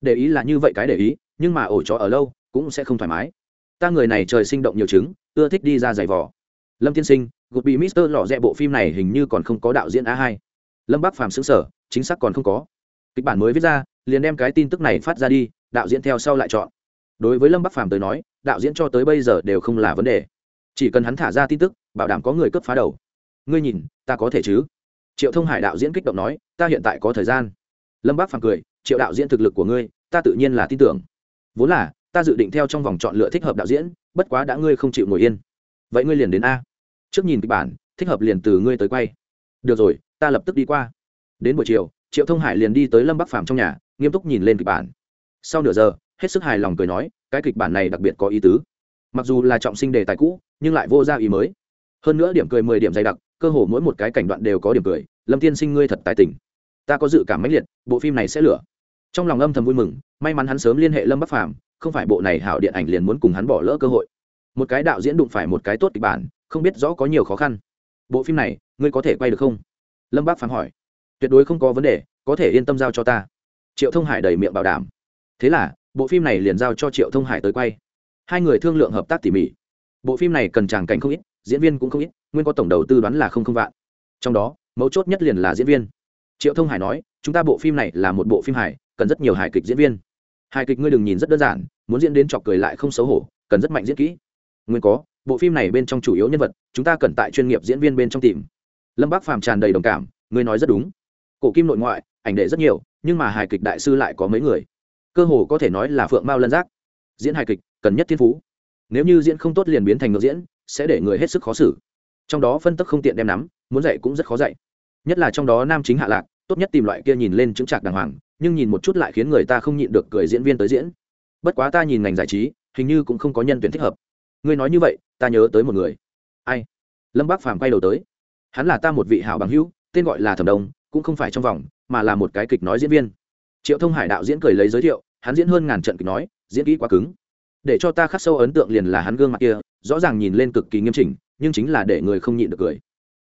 Để ý là như vậy cái để ý, nhưng mà ổ chó ở lâu, cũng sẽ không thoải mái. Ta người này trời sinh động nhiều trứng, ưa thích đi ra giày vò. Lâm tiên sinh gục bị mister lò rẽ bộ phim này hình như còn không có đạo diễn a hai. Lâm bắc phàm xứng sở chính xác còn không có. Kịch bản mới viết ra liền đem cái tin tức này phát ra đi, đạo diễn theo sau lại chọn. Đối với lâm bắc phàm tới nói, đạo diễn cho tới bây giờ đều không là vấn đề. Chỉ cần hắn thả ra tin tức, bảo đảm có người cướp phá đầu. Ngươi nhìn, ta có thể chứ? Triệu thông hải đạo diễn kích động nói, ta hiện tại có thời gian. Lâm bắc phàm cười, triệu đạo diễn thực lực của ngươi, ta tự nhiên là tin tưởng. Vốn là, ta dự định theo trong vòng chọn lựa thích hợp đạo diễn, bất quá đã ngươi không chịu ngồi yên. Vậy ngươi liền đến a. Trước nhìn kịch bản, thích hợp liền từ ngươi tới quay. Được rồi, ta lập tức đi qua. Đến buổi chiều, triệu thông hải liền đi tới lâm bắc phàm trong nhà nghiêm túc nhìn lên kịch bản. Sau nửa giờ, hết sức hài lòng cười nói, cái kịch bản này đặc biệt có ý tứ. Mặc dù là trọng sinh đề tài cũ, nhưng lại vô ra ý mới. Hơn nữa điểm cười mười điểm dày đặc, cơ hồ mỗi một cái cảnh đoạn đều có điểm cười. Lâm tiên sinh ngươi thật tài tình. Ta có dự cảm mãnh liệt, bộ phim này sẽ lửa. Trong lòng âm thầm vui mừng, may mắn hắn sớm liên hệ lâm bắc phàm, không phải bộ này hảo điện ảnh liền muốn cùng hắn bỏ lỡ cơ hội. Một cái đạo diễn đụng phải một cái tốt kịch bản, không biết rõ có nhiều khó khăn. Bộ phim này, ngươi có thể quay được không? Lâm bác phàm hỏi. Tuyệt đối không có vấn đề, có thể yên tâm giao cho ta triệu thông hải đầy miệng bảo đảm. Thế là, bộ phim này liền giao cho triệu thông hải tới quay. Hai người thương lượng hợp tác tỉ mỉ. Bộ phim này cần tràng cảnh không ít, diễn viên cũng không ít, nguyên có tổng đầu tư đoán là không không vạn. Trong đó, mấu chốt nhất liền là diễn viên. Triệu thông hải nói, chúng ta bộ phim này là một bộ phim hài, cần rất nhiều hài kịch diễn viên. Hài kịch ngươi đừng nhìn rất đơn giản, muốn diễn đến chọc cười lại không xấu hổ, cần rất mạnh diễn kỹ. Nguyên có, bộ phim này bên trong chủ yếu nhân vật, chúng ta cần tại chuyên nghiệp diễn viên bên trong tìm. Lâm bác phàm tràn đầy đồng cảm, ngươi nói rất đúng. Cổ kim nội ngoại ảnh đệ rất nhiều, nhưng mà hài kịch đại sư lại có mấy người. Cơ hồ có thể nói là phượng mao lân giác. Diễn hài kịch, cần nhất thiên phú. Nếu như diễn không tốt liền biến thành ngược diễn, sẽ để người hết sức khó xử. Trong đó phân tức không tiện đem nắm, muốn dạy cũng rất khó dạy. Nhất là trong đó nam chính hạ lạc, tốt nhất tìm loại kia nhìn lên chứng trạc đàng hoàng, nhưng nhìn một chút lại khiến người ta không nhịn được cười diễn viên tới diễn. Bất quá ta nhìn ngành giải trí, hình như cũng không có nhân tuyển thích hợp. Ngươi nói như vậy, ta nhớ tới một người. Ai? Lâm bác phàm quay đầu tới. Hắn là ta một vị hảo bằng hữu, tên gọi là thẩm đông cũng không phải trong vòng, mà là một cái kịch nói diễn viên. Triệu thông hải đạo diễn cười lấy giới thiệu, hắn diễn hơn ngàn trận kịch nói, diễn kỹ quá cứng. Để cho ta khắc sâu ấn tượng liền là hắn gương mặt kia, rõ ràng nhìn lên cực kỳ nghiêm chỉnh, nhưng chính là để người không nhịn được cười.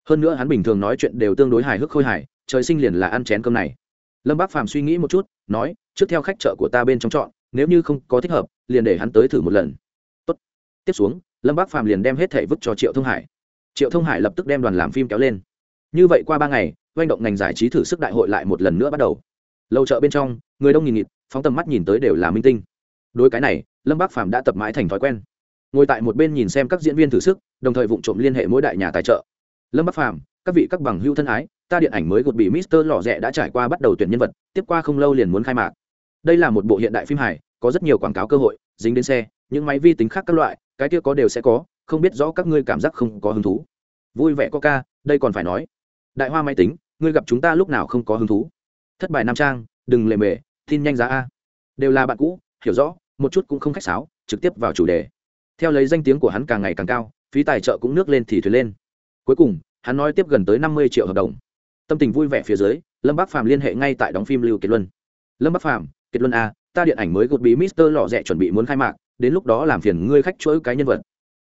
Hơn nữa hắn bình thường nói chuyện đều tương đối hài hước khôi hài, trời sinh liền là ăn chén cơm này. Lâm bác phàm suy nghĩ một chút, nói, trước theo khách chợ của ta bên trong chọn, nếu như không có thích hợp, liền để hắn tới thử một lần. Tốt. tiếp xuống, lâm bác phàm liền đem hết thẻ vứt cho triệu thông hải. Triệu thông hải lập tức đem đoàn làm phim kéo lên. Như vậy qua ba ngày doanh động ngành giải trí thử sức đại hội lại một lần nữa bắt đầu. Lâu chợ bên trong, người đông nghìn nghịt, phóng tầm mắt nhìn tới đều là minh tinh. Đối cái này, lâm bác phàm đã tập mãi thành thói quen. Ngồi tại một bên nhìn xem các diễn viên thử sức, đồng thời vụ trộm liên hệ mỗi đại nhà tài trợ. Lâm bác phàm, các vị các bằng hưu thân ái, ta điện ảnh mới gột bị mister lò rẽ đã trải qua bắt đầu tuyển nhân vật, tiếp qua không lâu liền muốn khai mạc. Đây là một bộ hiện đại phim hài, có rất nhiều quảng cáo cơ hội, dính đến xe, những máy vi tính khác các loại, cái kia có đều sẽ có, không biết rõ các ngươi cảm giác không có hứng thú. Vui vẻ có ca, đây còn phải nói đại hoa máy tính, ngươi gặp chúng ta lúc nào không có hứng thú? Thất bại nam trang, đừng lề mề, tin nhanh giá a. Đều là bạn cũ, hiểu rõ, một chút cũng không khách sáo, trực tiếp vào chủ đề. Theo lấy danh tiếng của hắn càng ngày càng cao, phí tài trợ cũng nước lên thì thuyền lên. Cuối cùng, hắn nói tiếp gần tới năm mươi triệu hợp đồng. Tâm tình vui vẻ phía dưới, lâm bắc phàm liên hệ ngay tại đóng phim lưu kiệt luân. Lâm bắc phàm, kiệt luân a, ta điện ảnh mới gột bí mister lò rẽ chuẩn bị muốn khai mạc, đến lúc đó làm phiền ngươi khách chuỗi cái nhân vật.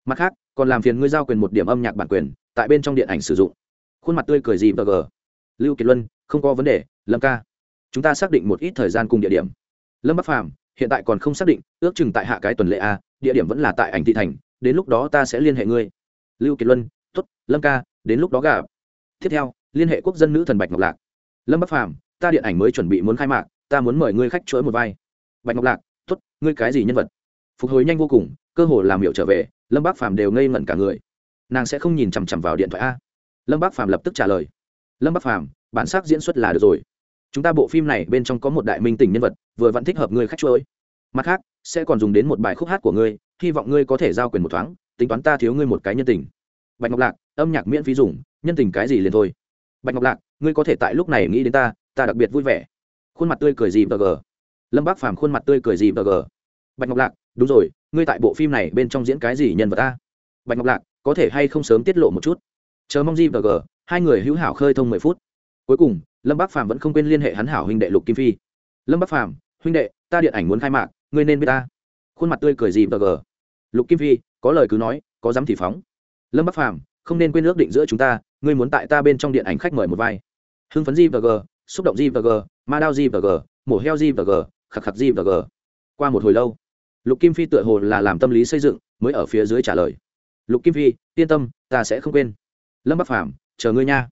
Mặt khác, còn làm phiền ngươi giao quyền một điểm âm nhạc bản quyền, tại bên trong điện ảnh sử dụng khuôn mặt tươi cười gì bờ gờ. Lưu kiệt luân, không có vấn đề, lâm ca. Chúng ta xác định một ít thời gian cùng địa điểm. Lâm bắc phàm, hiện tại còn không xác định, ước chừng tại hạ cái tuần lễ a, địa điểm vẫn là tại ảnh thị thành, đến lúc đó ta sẽ liên hệ ngươi. Lưu kiệt luân t ố t lâm ca, đến lúc đó gặp. Tiếp theo, liên hệ quốc dân nữ thần bạch ngọc lạc. Lâm bắc phàm, ta điện ảnh mới chuẩn bị muốn khai mạc, ta muốn mời ngươi khách chuỗi một vai. Bạch ngọc lạc t ố t ngươi cái gì nhân vật? Phục hồi nhanh vô cùng, cơ hồ làm hiểu trở về, lâm bắc phàm đều ngây ngẩn cả người. Nàng sẽ không nhìn chằm chằm vào điện thoại a lâm bác phàm lập tức trả lời. Lâm bác phàm, bản sắc diễn xuất là được rồi. Chúng ta bộ phim này bên trong có một đại minh tình nhân vật, vừa vẫn thích hợp ngươi khách chuỗi mặt khác, sẽ còn dùng đến một bài khúc hát của ngươi, hy vọng ngươi có thể giao quyền một thoáng, tính toán ta thiếu ngươi một cái nhân tình. Bạch ngọc lạc, âm nhạc miễn phí dùng, nhân tình cái gì liền thôi. Bạch ngọc lạc, ngươi có thể tại lúc này nghĩ đến ta ta đặc biệt vui vẻ. Khuôn mặt tươi cười gì bờ gờ. Lâm bác phàm khuôn mặt tươi cười gì bờ gờ. Bạch ngọc lạc, đúng rồi, ngươi tại bộ phim này bên trong diễn cái gì nhân vật ta? Bạch ngọc lạc, có thể hay không sớm tiết lộ một chút? Chờ mong gì và g, hai người hữu hảo khơi thông mười phút. Cuối cùng lâm bác phàm vẫn không quên liên hệ hắn hảo huynh đệ lục kim phi. Lâm bác phàm huynh đệ ta điện ảnh muốn khai mạc ngươi nên biết ta. Khuôn mặt tươi cười gì và g. lục kim phi có lời cứ nói có dám thì phóng. Lâm bác phàm không nên quên ước định giữa chúng ta ngươi muốn tại ta bên trong điện ảnh khách mời một vai. Hưng phấn g và g xúc động g và g ma đao g và g mổ heo g và g khạc khạc g và g qua một hồi lâu lục kim phi tựa hồ là làm tâm lý xây dựng mới ở phía dưới trả lời. Lục kim phi yên tâm ta sẽ không quên lâm bắc phàm, chờ ngươi nha.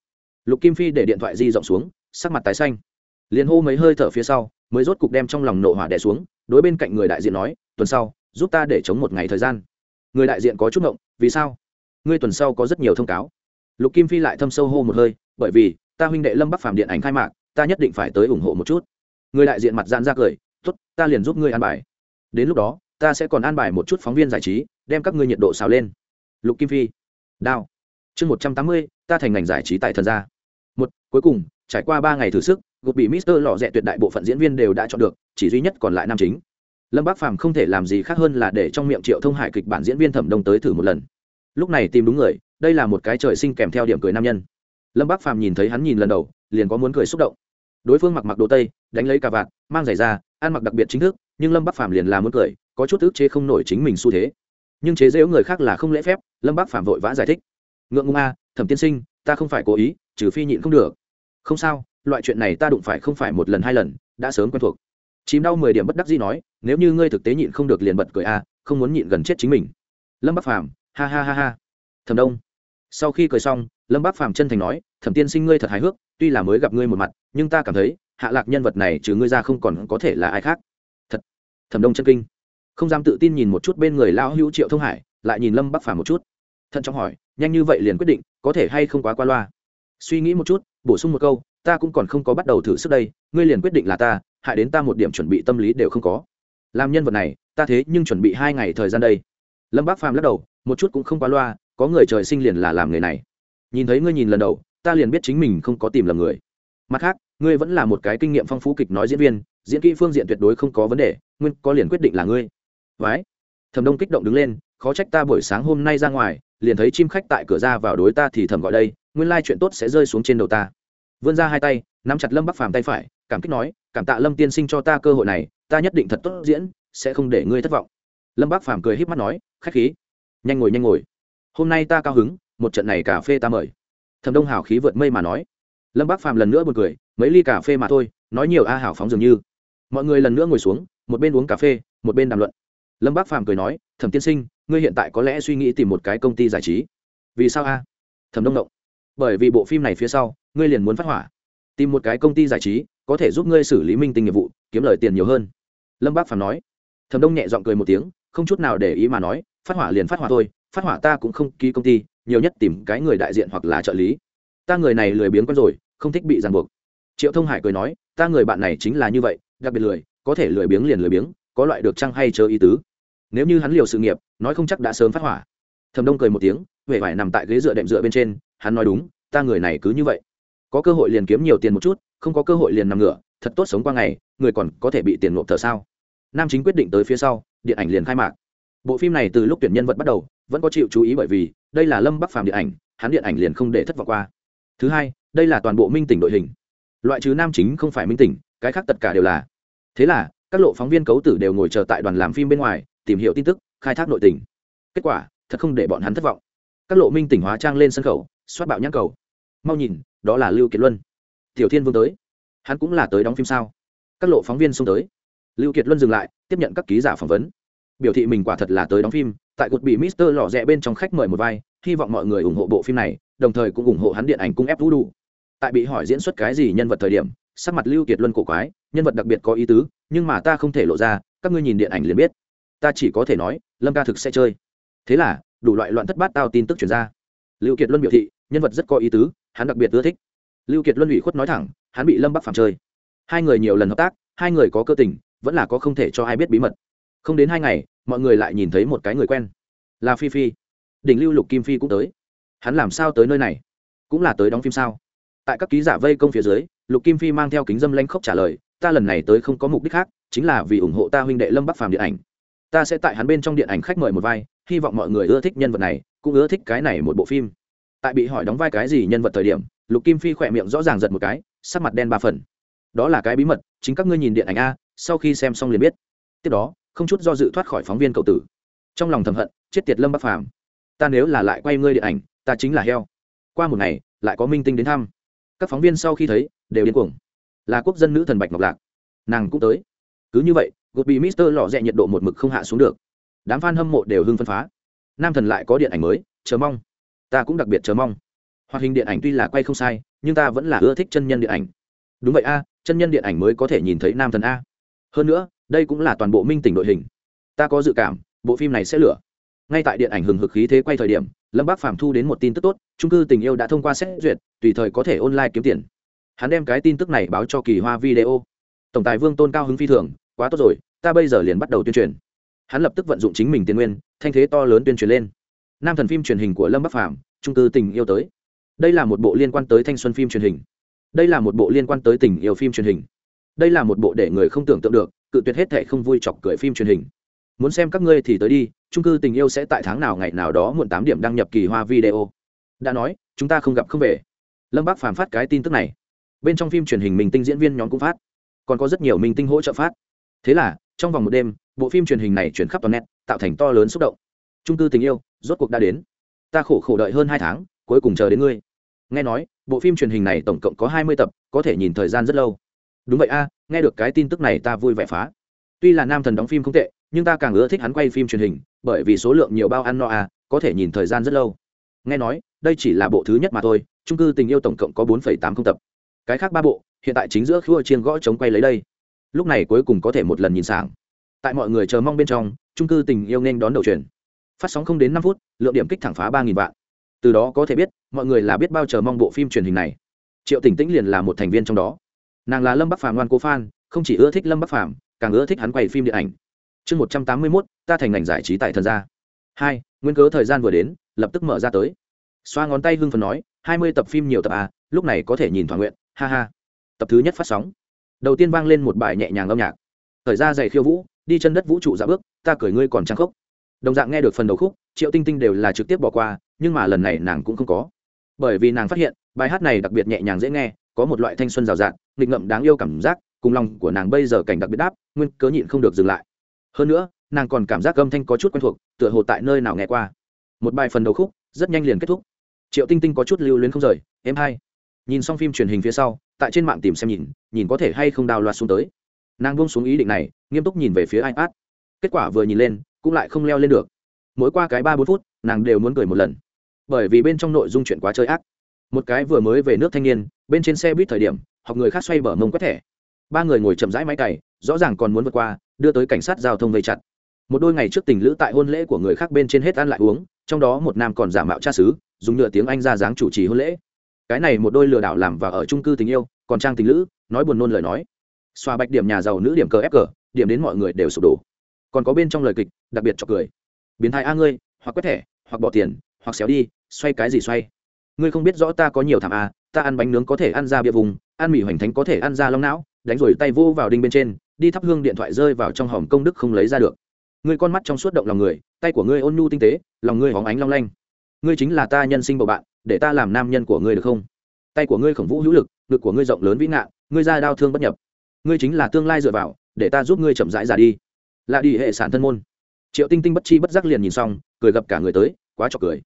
Lục kim phi để điện thoại di rộng xuống, sắc mặt tái xanh. Liền hô mấy hơi thở phía sau, mới rốt cục đem trong lòng nộ hỏa đẻ xuống, đối bên cạnh người đại diện nói, tuần sau, giúp ta để chống một ngày thời gian. Người đại diện có chút ngộng, vì sao? Ngươi tuần sau có rất nhiều thông cáo. Lục kim phi lại thâm sâu hô một hơi, bởi vì, ta huynh đệ lâm bắc phàm điện ảnh khai mạc, ta nhất định phải tới ủng hộ một chút. Người đại diện mặt dạn ra cười t ố t ta liền giúp ngươi an bài. Đến lúc đó, ta sẽ còn an bài một chút phóng viên giải trí, đem các ngươi nhiệt độ xào lên. Lục kim phi, đao chương một trăm tám mươi, ta thành ngành giải trí tại thần gia. Một, cuối cùng, trải qua ba ngày thử sức, gục bị mister lò rẽ tuyệt đại bộ phận diễn viên đều đã chọn được, chỉ duy nhất còn lại nam chính. Lâm Bác phàm không thể làm gì khác hơn là để trong miệng triệu thông hải kịch bản diễn viên thẩm đông tới thử một lần. Lúc này tìm đúng người, đây là một cái trời sinh kèm theo điểm cười nam nhân. Lâm bác phàm nhìn thấy hắn nhìn lần đầu, liền có muốn cười xúc động. Đối phương mặc mặc đồ tây, đánh lấy cà vạt, mang giày ra ăn mặc đặc biệt chính thức, nhưng lâm bác phàm liền là muốn cười, có chút ức chế không nổi chính mình xu thế. Nhưng chế giễu người khác là không lễ phép, lâm bác phàm vội vã giải thích ngượng ngung a, thẩm tiên sinh, ta không phải cố ý, trừ phi nhịn không được. Không sao, loại chuyện này ta đụng phải không phải một lần hai lần, đã sớm quen thuộc. Chìm đau mười điểm bất đắc dĩ nói, nếu như ngươi thực tế nhịn không được liền bật cười a, không muốn nhịn gần chết chính mình. Lâm bắc phàm, ha ha ha ha. Thẩm đông. Sau khi cười xong, lâm bắc phàm chân thành nói, thẩm tiên sinh ngươi thật hài hước, tuy là mới gặp ngươi một mặt, nhưng ta cảm thấy, hạ lạc nhân vật này trừ ngươi ra không còn có thể là ai khác. Thật. Thẩm đông chân kinh. Không dám tự tin nhìn một chút bên người lão hữu triệu thông hải, lại nhìn lâm bắc phàm một chút. Thận trọng hỏi nhanh như vậy liền quyết định, có thể hay không quá qua loa. Suy nghĩ một chút, bổ sung một câu, ta cũng còn không có bắt đầu thử sức đây, ngươi liền quyết định là ta, hại đến ta một điểm chuẩn bị tâm lý đều không có. Làm nhân vật này, ta thế nhưng chuẩn bị hai ngày thời gian đây. Lâm bác phàm lắc đầu, một chút cũng không quá loa, có người trời sinh liền là làm người này. Nhìn thấy ngươi nhìn lần đầu, ta liền biết chính mình không có tìm lầm người. Mặt khác, ngươi vẫn là một cái kinh nghiệm phong phú kịch nói diễn viên, diễn kỹ phương diện tuyệt đối không có vấn đề, nguyên có liền quyết định là ngươi. Vái thầm đông kích động đứng lên, khó trách ta buổi sáng hôm nay ra ngoài liền thấy chim khách tại cửa ra vào đối ta thì thầm gọi đây, nguyên lai chuyện tốt sẽ rơi xuống trên đầu ta. Vươn ra hai tay, nắm chặt lâm bắc phàm tay phải, cảm kích nói, cảm tạ lâm tiên sinh cho ta cơ hội này, ta nhất định thật tốt diễn, sẽ không để ngươi thất vọng. Lâm bắc phàm cười h í p mắt nói, khách khí. Nhanh ngồi nhanh ngồi. Hôm nay ta cao hứng, một trận này cà phê ta mời. Thầm đông hào khí vượt mây mà nói. Lâm bác phàm lần nữa b u ồ n cười, mấy ly cà phê mà thôi, nói nhiều a hào phóng dường như. Mọi người lần nữa ngồi xuống, một bên uống cà phê, một bên đàm luận. Lâm bác phàm cười nói thẩm tiên sinh, ngươi hiện tại có lẽ suy nghĩ tìm một cái công ty giải trí. Vì sao a? Thẩm đông động bởi vì bộ phim này phía sau, ngươi liền muốn phát hỏa. Tìm một cái công ty giải trí, có thể giúp ngươi xử lý minh tinh nghiệp vụ, kiếm lời tiền nhiều hơn. Lâm bác phàm nói. Thẩm đông nhẹ g i ọ n g cười một tiếng, không chút nào để ý mà nói, phát hỏa liền phát hỏa thôi, phát hỏa ta cũng không ký công ty, nhiều nhất tìm cái người đại diện hoặc là trợ lý. Ta người này lười biếng quen rồi, không thích bị ràng buộc. Triệu thông hải cười nói, ta người bạn này chính là như vậy, đặc biệt lười, có thể lười biếng liền lười biếng, có loại được chăng hay chớ ý tứ nếu như hắn liều sự nghiệp, nói không chắc đã sớm phát hỏa. Thầm đông cười một tiếng huệ vải nằm tại ghế dựa đệm dựa bên trên, hắn nói đúng, ta người này cứ như vậy. Có cơ hội liền kiếm nhiều tiền một chút, không có cơ hội liền nằm ngửa, thật tốt sống qua ngày, người còn có thể bị tiền nộp thở sao? Nam chính quyết định tới phía sau, điện ảnh liền khai mạc. Bộ phim này từ lúc tuyển nhân vật bắt đầu, vẫn có chịu chú ý bởi vì, đây là lâm bắc phàm điện ảnh, hắn điện ảnh liền không để thất vọng qua. Thứ hai, đây là toàn bộ minh tỉnh đội hình. Loại trừ nam chính không phải minh tỉnh, cái khác tất cả đều là. Thế là, các lộ phóng viên cấu tử đều ngồi chờ tại đoàn làm phim bên ngoài tìm hiểu tin tức, khai thác nội tình. Kết quả, thật không để bọn hắn thất vọng. Các lộ minh tỉnh hóa trang lên sân khấu xoát bạo nhãn cầu. Mau nhìn, đó là lưu kiệt luân. Tiểu thiên vương tới. Hắn cũng là tới đóng phim sao? Các lộ phóng viên xông tới. Lưu kiệt luân dừng lại, tiếp nhận các ký giả phỏng vấn. Biểu thị mình quả thật là tới đóng phim, tại cột bị mister lò rẽ bên trong khách mời một vai, hy vọng mọi người ủng hộ bộ phim này, đồng thời cũng ủng hộ hắn điện ảnh cung ép vũ đủ tại bị hỏi diễn xuất cái gì nhân vật thời điểm, sắc mặt lưu kiệt luân cổ quái, nhân vật đặc biệt có ý tứ, nhưng mà ta không thể lộ ra, các ngươi nhìn điện ảnh liền biết ta chỉ có thể nói, lâm ca thực sẽ chơi. Thế là, đủ loại loạn thất bát tao tin tức chuyển ra. Lưu kiệt luân biểu thị, nhân vật rất có ý tứ, hắn đặc biệt ưa thích. Lưu kiệt luân ủy khuất nói thẳng, hắn bị lâm bắc phàm chơi. Hai người nhiều lần hợp tác, hai người có cơ tình, vẫn là có không thể cho ai biết bí mật. Không đến hai ngày, mọi người lại nhìn thấy một cái người quen. Là phi phi. Đỉnh lưu lục kim phi cũng tới. Hắn làm sao tới nơi này? Cũng là tới đóng phim sao? Tại các ký giả vây công phía dưới, lục kim phi mang theo kính dâm lanh khóc trả lời, ta lần này tới không có mục đích khác, chính là vì ủng hộ ta huynh đệ lâm bắc phàm điện ảnh ta sẽ tại hắn bên trong điện ảnh khách mời một vai, hy vọng mọi người ưa thích nhân vật này, cũng ưa thích cái này một bộ phim. Tại bị hỏi đóng vai cái gì nhân vật thời điểm, lục kim phi khỏe miệng rõ ràng giật một cái, sắc mặt đen ba phần. Đó là cái bí mật, chính các ngươi nhìn điện ảnh a, sau khi xem xong liền biết. Tiếp đó, không chút do dự thoát khỏi phóng viên cậu tử. Trong lòng thầm hận, chết tiệt lâm bắc phàm. Ta nếu là lại quay ngươi điện ảnh, ta chính là heo. Qua một ngày, lại có minh tinh đến thăm. Các phóng viên sau khi thấy, đều điên cuồng. Là quốc dân nữ thần bạch ngọc lạc. Nàng cũng tới. Cứ như vậy gột bị mister lò rẽ nhiệt độ một mực không hạ xuống được. Đám f a n hâm mộ đều hưng phân phá. Nam thần lại có điện ảnh mới, chờ mong. Ta cũng đặc biệt chờ mong. Hoạt hình điện ảnh tuy là quay không sai, nhưng ta vẫn là ưa thích chân nhân điện ảnh. Đúng vậy a, chân nhân điện ảnh mới có thể nhìn thấy nam thần a. Hơn nữa, đây cũng là toàn bộ minh tỉnh đội hình. Ta có dự cảm, bộ phim này sẽ lửa. Ngay tại điện ảnh hừng hực khí thế quay thời điểm, lâm bác phàm thu đến một tin tức tốt trung cư tình yêu đã thông qua xét duyệt, tùy thời có thể online kiếm tiền. Hắn đem cái tin tức này báo cho kỳ hoa video. Tổng tài vương tôn cao hứng phi thường quá tốt rồi, ta bây giờ liền bắt đầu tuyên truyền. Hắn lập tức vận dụng chính mình tiền nguyên, thanh thế to lớn tuyên truyền lên. Nam thần phim truyền hình của lâm bắc phàm, trung cư tình yêu tới. Đây là một bộ liên quan tới thanh xuân phim truyền hình. Đây là một bộ liên quan tới tình yêu phim truyền hình. Đây là một bộ để người không tưởng tượng được, cự tuyệt hết thệ không vui chọc cười phim truyền hình. Muốn xem các ngươi thì tới đi, trung cư tình yêu sẽ tại tháng nào ngày nào đó muộn tám điểm đăng nhập kỳ hoa video. Đã nói, chúng ta không gặp không về. Lâm bác phàm phát cái tin tức này. Bên trong phim truyền hình mình tinh diễn viên nhóm cũng phát. Còn có rất nhiều minh tinh hỗ trợ phát thế là, trong vòng một đêm, bộ phim truyền hình này chuyển khắp toàn net tạo thành to lớn xúc động. Trung cư tình yêu, rốt cuộc đã đến. Ta khổ khổ đợi hơn hai tháng, cuối cùng chờ đến ngươi. Nghe nói, bộ phim truyền hình này tổng cộng có hai mươi tập, có thể nhìn thời gian rất lâu. Đúng vậy a, nghe được cái tin tức này ta vui vẻ phá. Tuy là nam thần đóng phim không tệ, nhưng ta càng ưa thích hắn quay phim truyền hình, bởi vì số lượng nhiều bao ăn no a, có thể nhìn thời gian rất lâu. Nghe nói, đây chỉ là bộ thứ nhất mà thôi, trung cư tình yêu tổng cộng có bốn tám không tập. Cái khác ba bộ, hiện tại chính giữa khua chiên gõ chống quay lấy đây lúc này cuối cùng có thể một lần nhìn sảng. Tại mọi người chờ mong bên trong trung cư tình yêu nên đón đầu truyền. Phát sóng không đến năm phút, lượng điểm kích thẳng phá ba nghìn vạn. Từ đó có thể biết, mọi người là biết bao chờ mong bộ phim truyền hình này. Triệu tỉnh tĩnh liền là một thành viên trong đó. Nàng là lâm bắc phàm ngoan cố phan không chỉ ưa thích lâm bắc phàm, càng ưa thích hắn quay phim điện ảnh. Chương một trăm tám mươi mốt, ta thành ngành giải trí tại thần gia. Hai, nguyên cớ thời gian vừa đến, lập tức mở ra tới. Xoa ngón tay hưng phần nói, hai mươi tập phim nhiều tập à lúc này có thể nhìn thỏa nguyện, ha ha. Tập thứ nhất phát sóng đầu tiên vang lên một bài nhẹ nhàng âm nhạc. Thời ra giày khiêu vũ, đi chân đất vũ trụ dạ bước, ta cười ngươi còn trang khốc đồng dạng nghe được phần đầu khúc, triệu tinh tinh đều là trực tiếp bỏ qua, nhưng mà lần này nàng cũng không có. Bởi vì nàng phát hiện, bài hát này đặc biệt nhẹ nhàng dễ nghe, có một loại thanh xuân rào rạt, nghịch ngậm đáng yêu cảm giác, cùng lòng của nàng bây giờ cảnh đặc biệt đáp, nguyên cớ nhịn không được dừng lại. Hơn nữa, nàng còn cảm giác âm thanh có chút quen thuộc, tựa hồ tại nơi nào nghe qua. Một bài phần đầu khúc, rất nhanh liền kết thúc. Triệu tinh tinh có chút lưu luyến không rời, em hai nhìn xong phim truyền hình phía sau, tại trên mạng tìm xem nhìn nhìn có thể hay không đào loạt xuống tới. Nàng buông xuống ý định này, nghiêm túc nhìn về phía ipad. Kết quả vừa nhìn lên, cũng lại không leo lên được. Mỗi qua cái ba bốn phút, nàng đều muốn cười một lần. Bởi vì bên trong nội dung chuyện quá chơi ác. Một cái vừa mới về nước thanh niên, bên trên xe buýt thời điểm, học người khác xoay bờ mông quét thẻ. Ba người ngồi chậm rãi máy cày, rõ ràng còn muốn vượt qua, đưa tới cảnh sát giao thông vây chặt. Một đôi ngày trước tình lữ tại hôn lễ của người khác bên trên hết ăn lại uống, trong đó một nam còn giả mạo cha xứ, dùng nhựa tiếng anh ra dáng chủ trì hôn lễ cái này một đôi lừa đảo làm và ở trung cư tình yêu, còn trang tình lữ, nói buồn nôn lời nói. Xoa bạch điểm nhà giàu nữ điểm cờ ép cờ điểm đến mọi người đều sụp đổ. Còn có bên trong lời kịch, đặc biệt cho cười. Biến thái a ngươi, hoặc quét thẻ, hoặc bỏ tiền, hoặc xéo đi, xoay cái gì xoay? Ngươi không biết rõ ta có nhiều thảm a, ta ăn bánh nướng có thể ăn ra bia vùng, ăn mì hoành thánh có thể ăn ra long não, đánh rồi tay vô vào đinh bên trên, đi thắp hương điện thoại rơi vào trong hòm công đức không lấy ra được. Ngươi con mắt trong suốt động lòng người, tay của ngươi ôn nhu tinh tế, lòng ngươi hóng ánh long lanh. Ngươi chính là ta nhân sinh bầu bạn để ta làm nam nhân của ngươi được không? Tay của ngươi khổng vũ hữu lực, ngực của ngươi rộng lớn vĩ ngạn, ngươi ra đau thương bất nhập. Ngươi chính là tương lai dựa vào, để ta giúp ngươi chậm rãi già đi. Là đi hệ sản thân môn. Triệu tinh tinh bất chi bất giác liền nhìn xong, cười gặp cả người tới, quá trọc cười.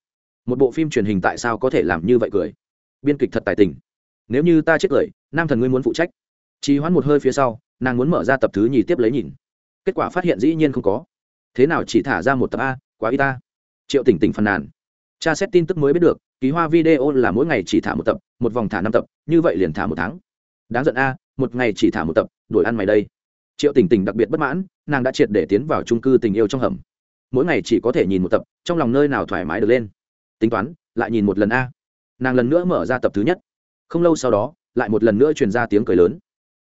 Một bộ phim truyền hình tại sao có thể làm như vậy cười? Biên kịch thật tài tình. Nếu như ta chết cười, nam thần ngươi muốn phụ trách. Trì hoãn một hơi phía sau, nàng muốn mở ra tập thứ nhì tiếp lấy nhìn. Kết quả phát hiện dĩ nhiên không có. Thế nào chỉ thả ra một tập a, quá y ta. Triệu tỉnh tỉnh phàn nàn. Tra xét tin tức mới biết được ký hoa video là mỗi ngày chỉ thả một tập, một vòng thả năm tập, như vậy liền thả một tháng. Đáng giận a, một ngày chỉ thả một tập đuổi ăn mày đây. Triệu tỉnh tỉnh đặc biệt bất mãn, nàng đã triệt để tiến vào trung cư tình yêu trong hầm. Mỗi ngày chỉ có thể nhìn một tập, trong lòng nơi nào thoải mái được lên. Tính toán, lại nhìn một lần a. Nàng lần nữa mở ra tập thứ nhất. Không lâu sau đó, lại một lần nữa truyền ra tiếng cười lớn.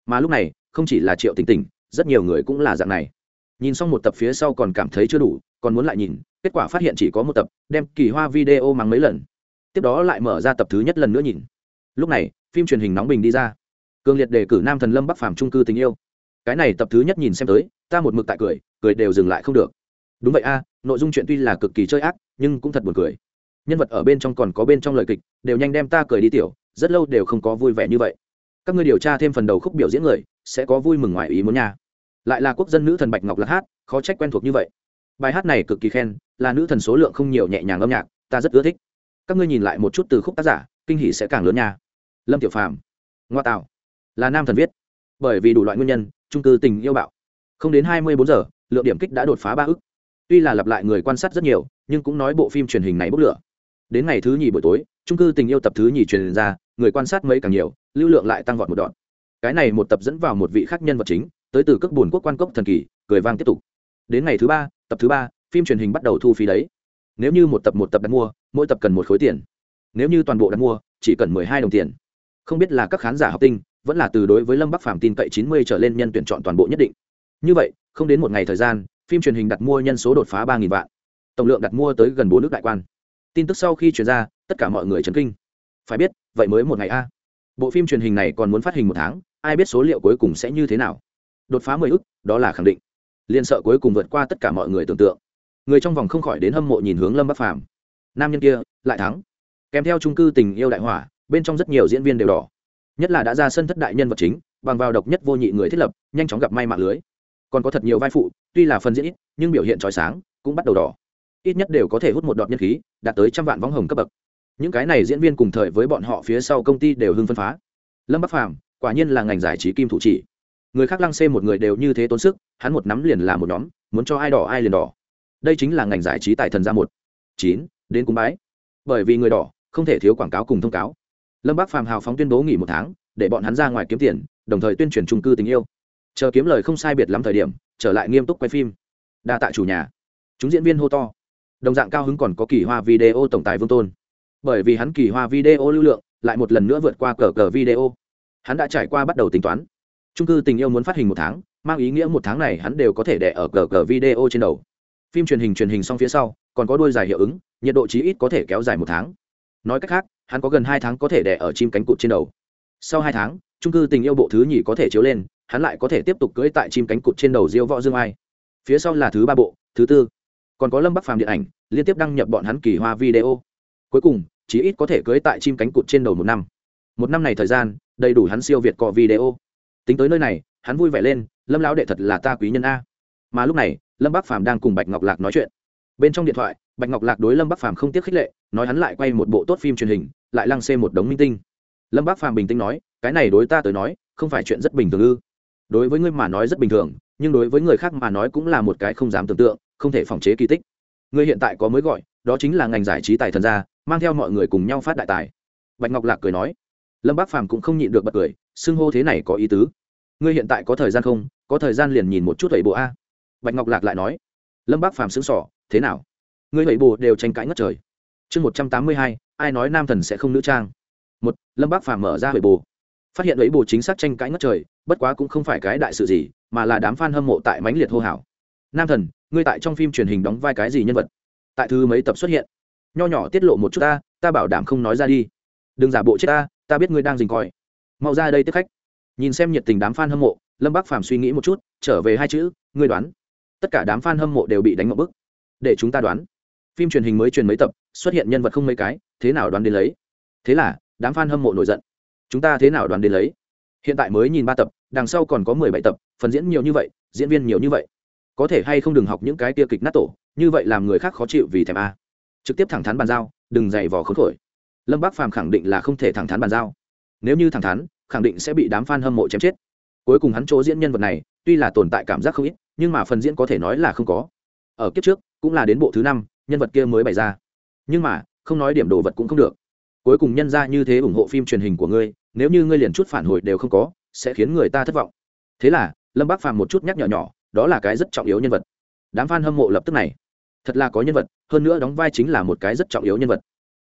Mà lúc này, không chỉ là triệu tình tình, rất nhiều người cũng là dạng này. Nhìn xong một tập phía sau còn cảm thấy chưa đủ, còn muốn lại nhìn, kết quả phát hiện chỉ có một tập, đem kỳ hoa video mang mấy lần tiếp đó lại mở ra tập thứ nhất lần nữa nhìn. Lúc này, phim truyền hình nóng bình đi ra. Cường liệt đề cử nam thần lâm bắc phàm trung cư tình yêu. Cái này tập thứ nhất nhìn xem tới, ta một mực tại cười cười đều dừng lại không được. Đúng vậy a, nội dung chuyện tuy là cực kỳ chơi ác, nhưng cũng thật buồn cười. Nhân vật ở bên trong còn có bên trong lời kịch, đều nhanh đem ta cười đi tiểu, rất lâu đều không có vui vẻ như vậy. Các ngươi điều tra thêm phần đầu khúc biểu diễn người, sẽ có vui mừng ngoài ý muốn nha. Lại là quốc dân nữ thần bạch ngọc lạc hát, khó trách quen thuộc như vậy. Bài hát này cực kỳ khen, là nữ thần số lượng không nhiều nhẹ nhàng âm nhạc, ta rất ưa thích các ngươi nhìn lại một chút từ khúc tác giả, kinh hỷ sẽ càng lớn nha. Lâm tiểu phàm, ngoa tạo là nam thần viết. Bởi vì đủ loại nguyên nhân trung cư tình yêu bạo. Không đến hai mươi bốn giờ, lượng điểm kích đã đột phá ba ức. Tuy là lặp lại người quan sát rất nhiều, nhưng cũng nói bộ phim truyền hình này bốc lửa. Đến ngày thứ nhì buổi tối trung cư tình yêu tập thứ nhì truyền ra, người quan sát mấy càng nhiều, lưu lượng lại tăng vọt một đoạn. Cái này một tập dẫn vào một vị khác nhân vật chính, tới từ các buồn quốc quan cốc thần kỳ, cười vang tiếp tục. Đến ngày thứ ba, tập thứ ba, phim truyền hình bắt đầu thu phí đấy nếu như một tập một tập đặt mua, mỗi tập cần một khối tiền. Nếu như toàn bộ đặt mua, chỉ cần mười hai đồng tiền. Không biết là các khán giả học tinh, vẫn là từ đối với lâm bắc phàm tin cậy chín mươi trở lên nhân tuyển chọn toàn bộ nhất định. Như vậy, không đến một ngày thời gian, phim truyền hình đặt mua nhân số đột phá ba nghìn vạn. Tổng lượng đặt mua tới gần bốn nước đại quan. Tin tức sau khi truyền ra, tất cả mọi người chấn kinh. Phải biết, vậy mới một ngày a. Bộ phim truyền hình này còn muốn phát hình một tháng, ai biết số liệu cuối cùng sẽ như thế nào. Đột phá mười ước đó là khẳng định. Liên sợ cuối cùng vượt qua tất cả mọi người tưởng tượng người trong vòng không khỏi đến hâm mộ nhìn hướng lâm bắc phàm. Nam nhân kia, lại thắng. Kèm theo trung cư tình yêu đại hỏa, bên trong rất nhiều diễn viên đều đỏ. Nhất là đã ra sân thất đại nhân vật chính, bằng vào độc nhất vô nhị người thiết lập, nhanh chóng gặp may mạng lưới. Còn có thật nhiều vai phụ, tuy là phần diễn ít, nhưng biểu hiện trói sáng, cũng bắt đầu đỏ. Ít nhất đều có thể hút một đọt nhân khí, đạt tới trăm vạn vong hồng cấp bậc. Những cái này diễn viên cùng thời với bọn họ phía sau công ty đều hưng phân phá. Lâm bắc phàm, quả nhiên là ngành giải trí kim thủ chỉ. Người khác lăng xê một người đều như thế tốn sức, hắn một nắm liền là một nhóm, muốn cho ai đỏ ai liền đỏ đây chính là ngành giải trí tài thần Gia một. Chín, đến cúng bái. Bởi vì người đỏ, không thể thiếu quảng cáo cùng thông cáo. Lâm bác phàm hào phóng tuyên bố nghỉ một tháng, để bọn hắn ra ngoài kiếm tiền, đồng thời tuyên truyền trung cư tình yêu. Chờ kiếm lời không sai biệt lắm thời điểm, trở lại nghiêm túc quay phim. Đa tạ chủ nhà. Chúng diễn viên hô to. Đồng dạng cao hứng còn có kỳ hoa video tổng tài vương tôn. Bởi vì hắn kỳ hoa video lưu lượng lại một lần nữa vượt qua cờ cờ video. Hắn đã trải qua bắt đầu tính toán. Trung cư tình yêu muốn phát hình một tháng, mang ý nghĩa một tháng này hắn đều có thể đẻ ở cờ cờ video trên đầu phim truyền hình truyền hình xong phía sau, còn có đôi dài hiệu ứng, nhiệt độ chí ít có thể kéo dài một tháng. Nói cách khác, hắn có gần hai tháng có thể đẻ ở chim cánh cụt trên đầu. Sau hai tháng trung cư tình yêu bộ thứ nhì có thể chiếu lên, hắn lại có thể tiếp tục cưỡi tại chim cánh cụt trên đầu diêu võ dương ai. Phía sau là thứ ba bộ, thứ tư. Còn có lâm bắc phàm điện ảnh, liên tiếp đăng nhập bọn hắn kỳ hoa video. Cuối cùng, chí ít có thể cưỡi tại chim cánh cụt trên đầu một năm. Một năm này thời gian, đầy đủ hắn siêu việt cọ video. Tính tới nơi này, hắn vui vẻ lên, lâm lão đệ thật là ta quý nhân a mà lúc này, lâm bắc phàm đang cùng bạch ngọc lạc nói chuyện. Bên trong điện thoại, bạch ngọc lạc đối lâm bắc phàm không tiếc khích lệ, nói hắn lại quay một bộ tốt phim truyền hình, lại lăng xê một đống minh tinh. Lâm bắc phàm bình tĩnh nói, cái này đối ta tới nói, không phải chuyện rất bình thường ư? Đối với ngươi mà nói rất bình thường, nhưng đối với người khác mà nói cũng là một cái không dám tưởng tượng, không thể phòng chế kỳ tích. Ngươi hiện tại có mới gọi, đó chính là ngành giải trí tài thần gia, mang theo mọi người cùng nhau phát đại tài. Bạch ngọc lạc cười nói. Lâm bác phàm cũng không nhịn được bật cười, xưng hô thế này có ý tứ. Ngươi hiện tại có thời gian không? Có thời gian liền nhìn một chút vậy bộ a bạch ngọc lạc lại nói, lâm bác phàm xứng sỏ thế nào? Ngươi hủy bồ đều tranh cãi ngất trời. Chương một trăm tám mươi hai, ai nói nam thần sẽ không nữ trang? Một, lâm bác phàm mở ra hủy bồ. Phát hiện ấy bồ chính xác tranh cãi ngất trời, bất quá cũng không phải cái đại sự gì, mà là đám f a n hâm mộ tại mãnh liệt hô hào. Nam thần, ngươi tại trong phim truyền hình đóng vai cái gì nhân vật? Tại thứ mấy tập xuất hiện? Nho nhỏ tiết lộ một chút ta ta bảo đảm không nói ra đi. Đừng giả bộ chết ta ta biết ngươi đang dình coi. Mau ra đây tiếp khách. Nhìn xem nhiệt tình đám f a n hâm mộ, lâm bác phàm suy nghĩ một chút, trở về hai chữ, ngươi đoán tất cả đám f a n hâm mộ đều bị đánh một bức. Để chúng ta đoán, phim truyền hình mới truyền mấy tập, xuất hiện nhân vật không mấy cái, thế nào đoán đến lấy? Thế là, đám f a n hâm mộ nổi giận. Chúng ta thế nào đoán đến lấy? Hiện tại mới nhìn ba tập, đằng sau còn có mười bảy tập, phần diễn nhiều như vậy, diễn viên nhiều như vậy. Có thể hay không đừng học những cái tia kịch nát tổ, như vậy làm người khác khó chịu vì thèm a. Trực tiếp thẳng thắn bàn giao, đừng dày vò khốn thổi lâm bác phàm khẳng định là không thể thẳng thắn bàn giao. Nếu như thẳng thắn, khẳng định sẽ bị đám f a n hâm mộ chém chết. Cuối cùng hắn chỗ diễn nhân vật này, tuy là tồn tại cảm giác không ít nhưng mà phần diễn có thể nói là không có. Ở kiếp trước, cũng là đến bộ thứ năm, nhân vật kia mới bày ra. Nhưng mà, không nói điểm đồ vật cũng không được. Cuối cùng nhân ra như thế ủng hộ phim truyền hình của ngươi, nếu như ngươi liền chút phản hồi đều không có, sẽ khiến người ta thất vọng. Thế là, lâm bác phàm một chút nhắc nhỏ nhỏ, đó là cái rất trọng yếu nhân vật. Đám f a n hâm mộ lập tức này. Thật là có nhân vật, hơn nữa đóng vai chính là một cái rất trọng yếu nhân vật.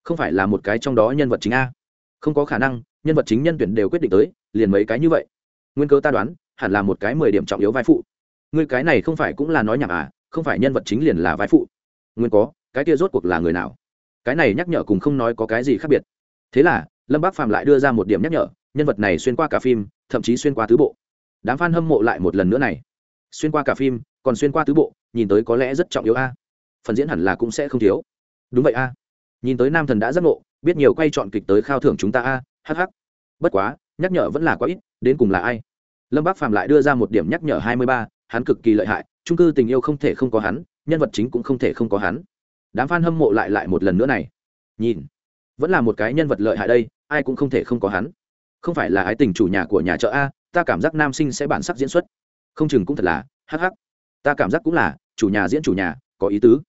Không phải là một cái trong đó nhân vật chính a. Không có khả năng, nhân vật chính nhân tuyển đều quyết định tới, liền mấy cái như vậy. Nguyên cơ ta đoán, hẳn là một cái mười điểm trọng yếu vai phụ ngươi cái này không phải cũng là nói nhảm à không phải nhân vật chính liền là vai phụ. Nguyên có, cái kia rốt cuộc là người nào? Cái này nhắc nhở cùng không nói có cái gì khác biệt. Thế là, lâm bác phạm lại đưa ra một điểm nhắc nhở, nhân vật này xuyên qua cả phim, thậm chí xuyên qua tứ bộ. Đám f a n hâm mộ lại một lần nữa này. Xuyên qua cả phim, còn xuyên qua tứ bộ, nhìn tới có lẽ rất trọng yếu a. Phần diễn hẳn là cũng sẽ không thiếu. Đúng vậy a. Nhìn tới nam thần đã giác ngộ, biết nhiều quay chọn kịch tới khao thưởng chúng ta a hh bất quá, nhắc nhở vẫn là quá ít, đến cùng là ai? Lâm bác Phạm lại đưa ra một điểm nhắc nhở hai mươi ba hắn cực kỳ lợi hại trung cư tình yêu không thể không có hắn, nhân vật chính cũng không thể không có hắn. Đám f a n hâm mộ lại lại một lần nữa này. Nhìn, vẫn là một cái nhân vật lợi hại đây, ai cũng không thể không có hắn. Không phải là ái tình chủ nhà của nhà chợ a, ta cảm giác nam sinh sẽ bản sắc diễn xuất. Không chừng cũng thật là hh ta cảm giác cũng là, chủ nhà diễn chủ nhà, có ý tứ.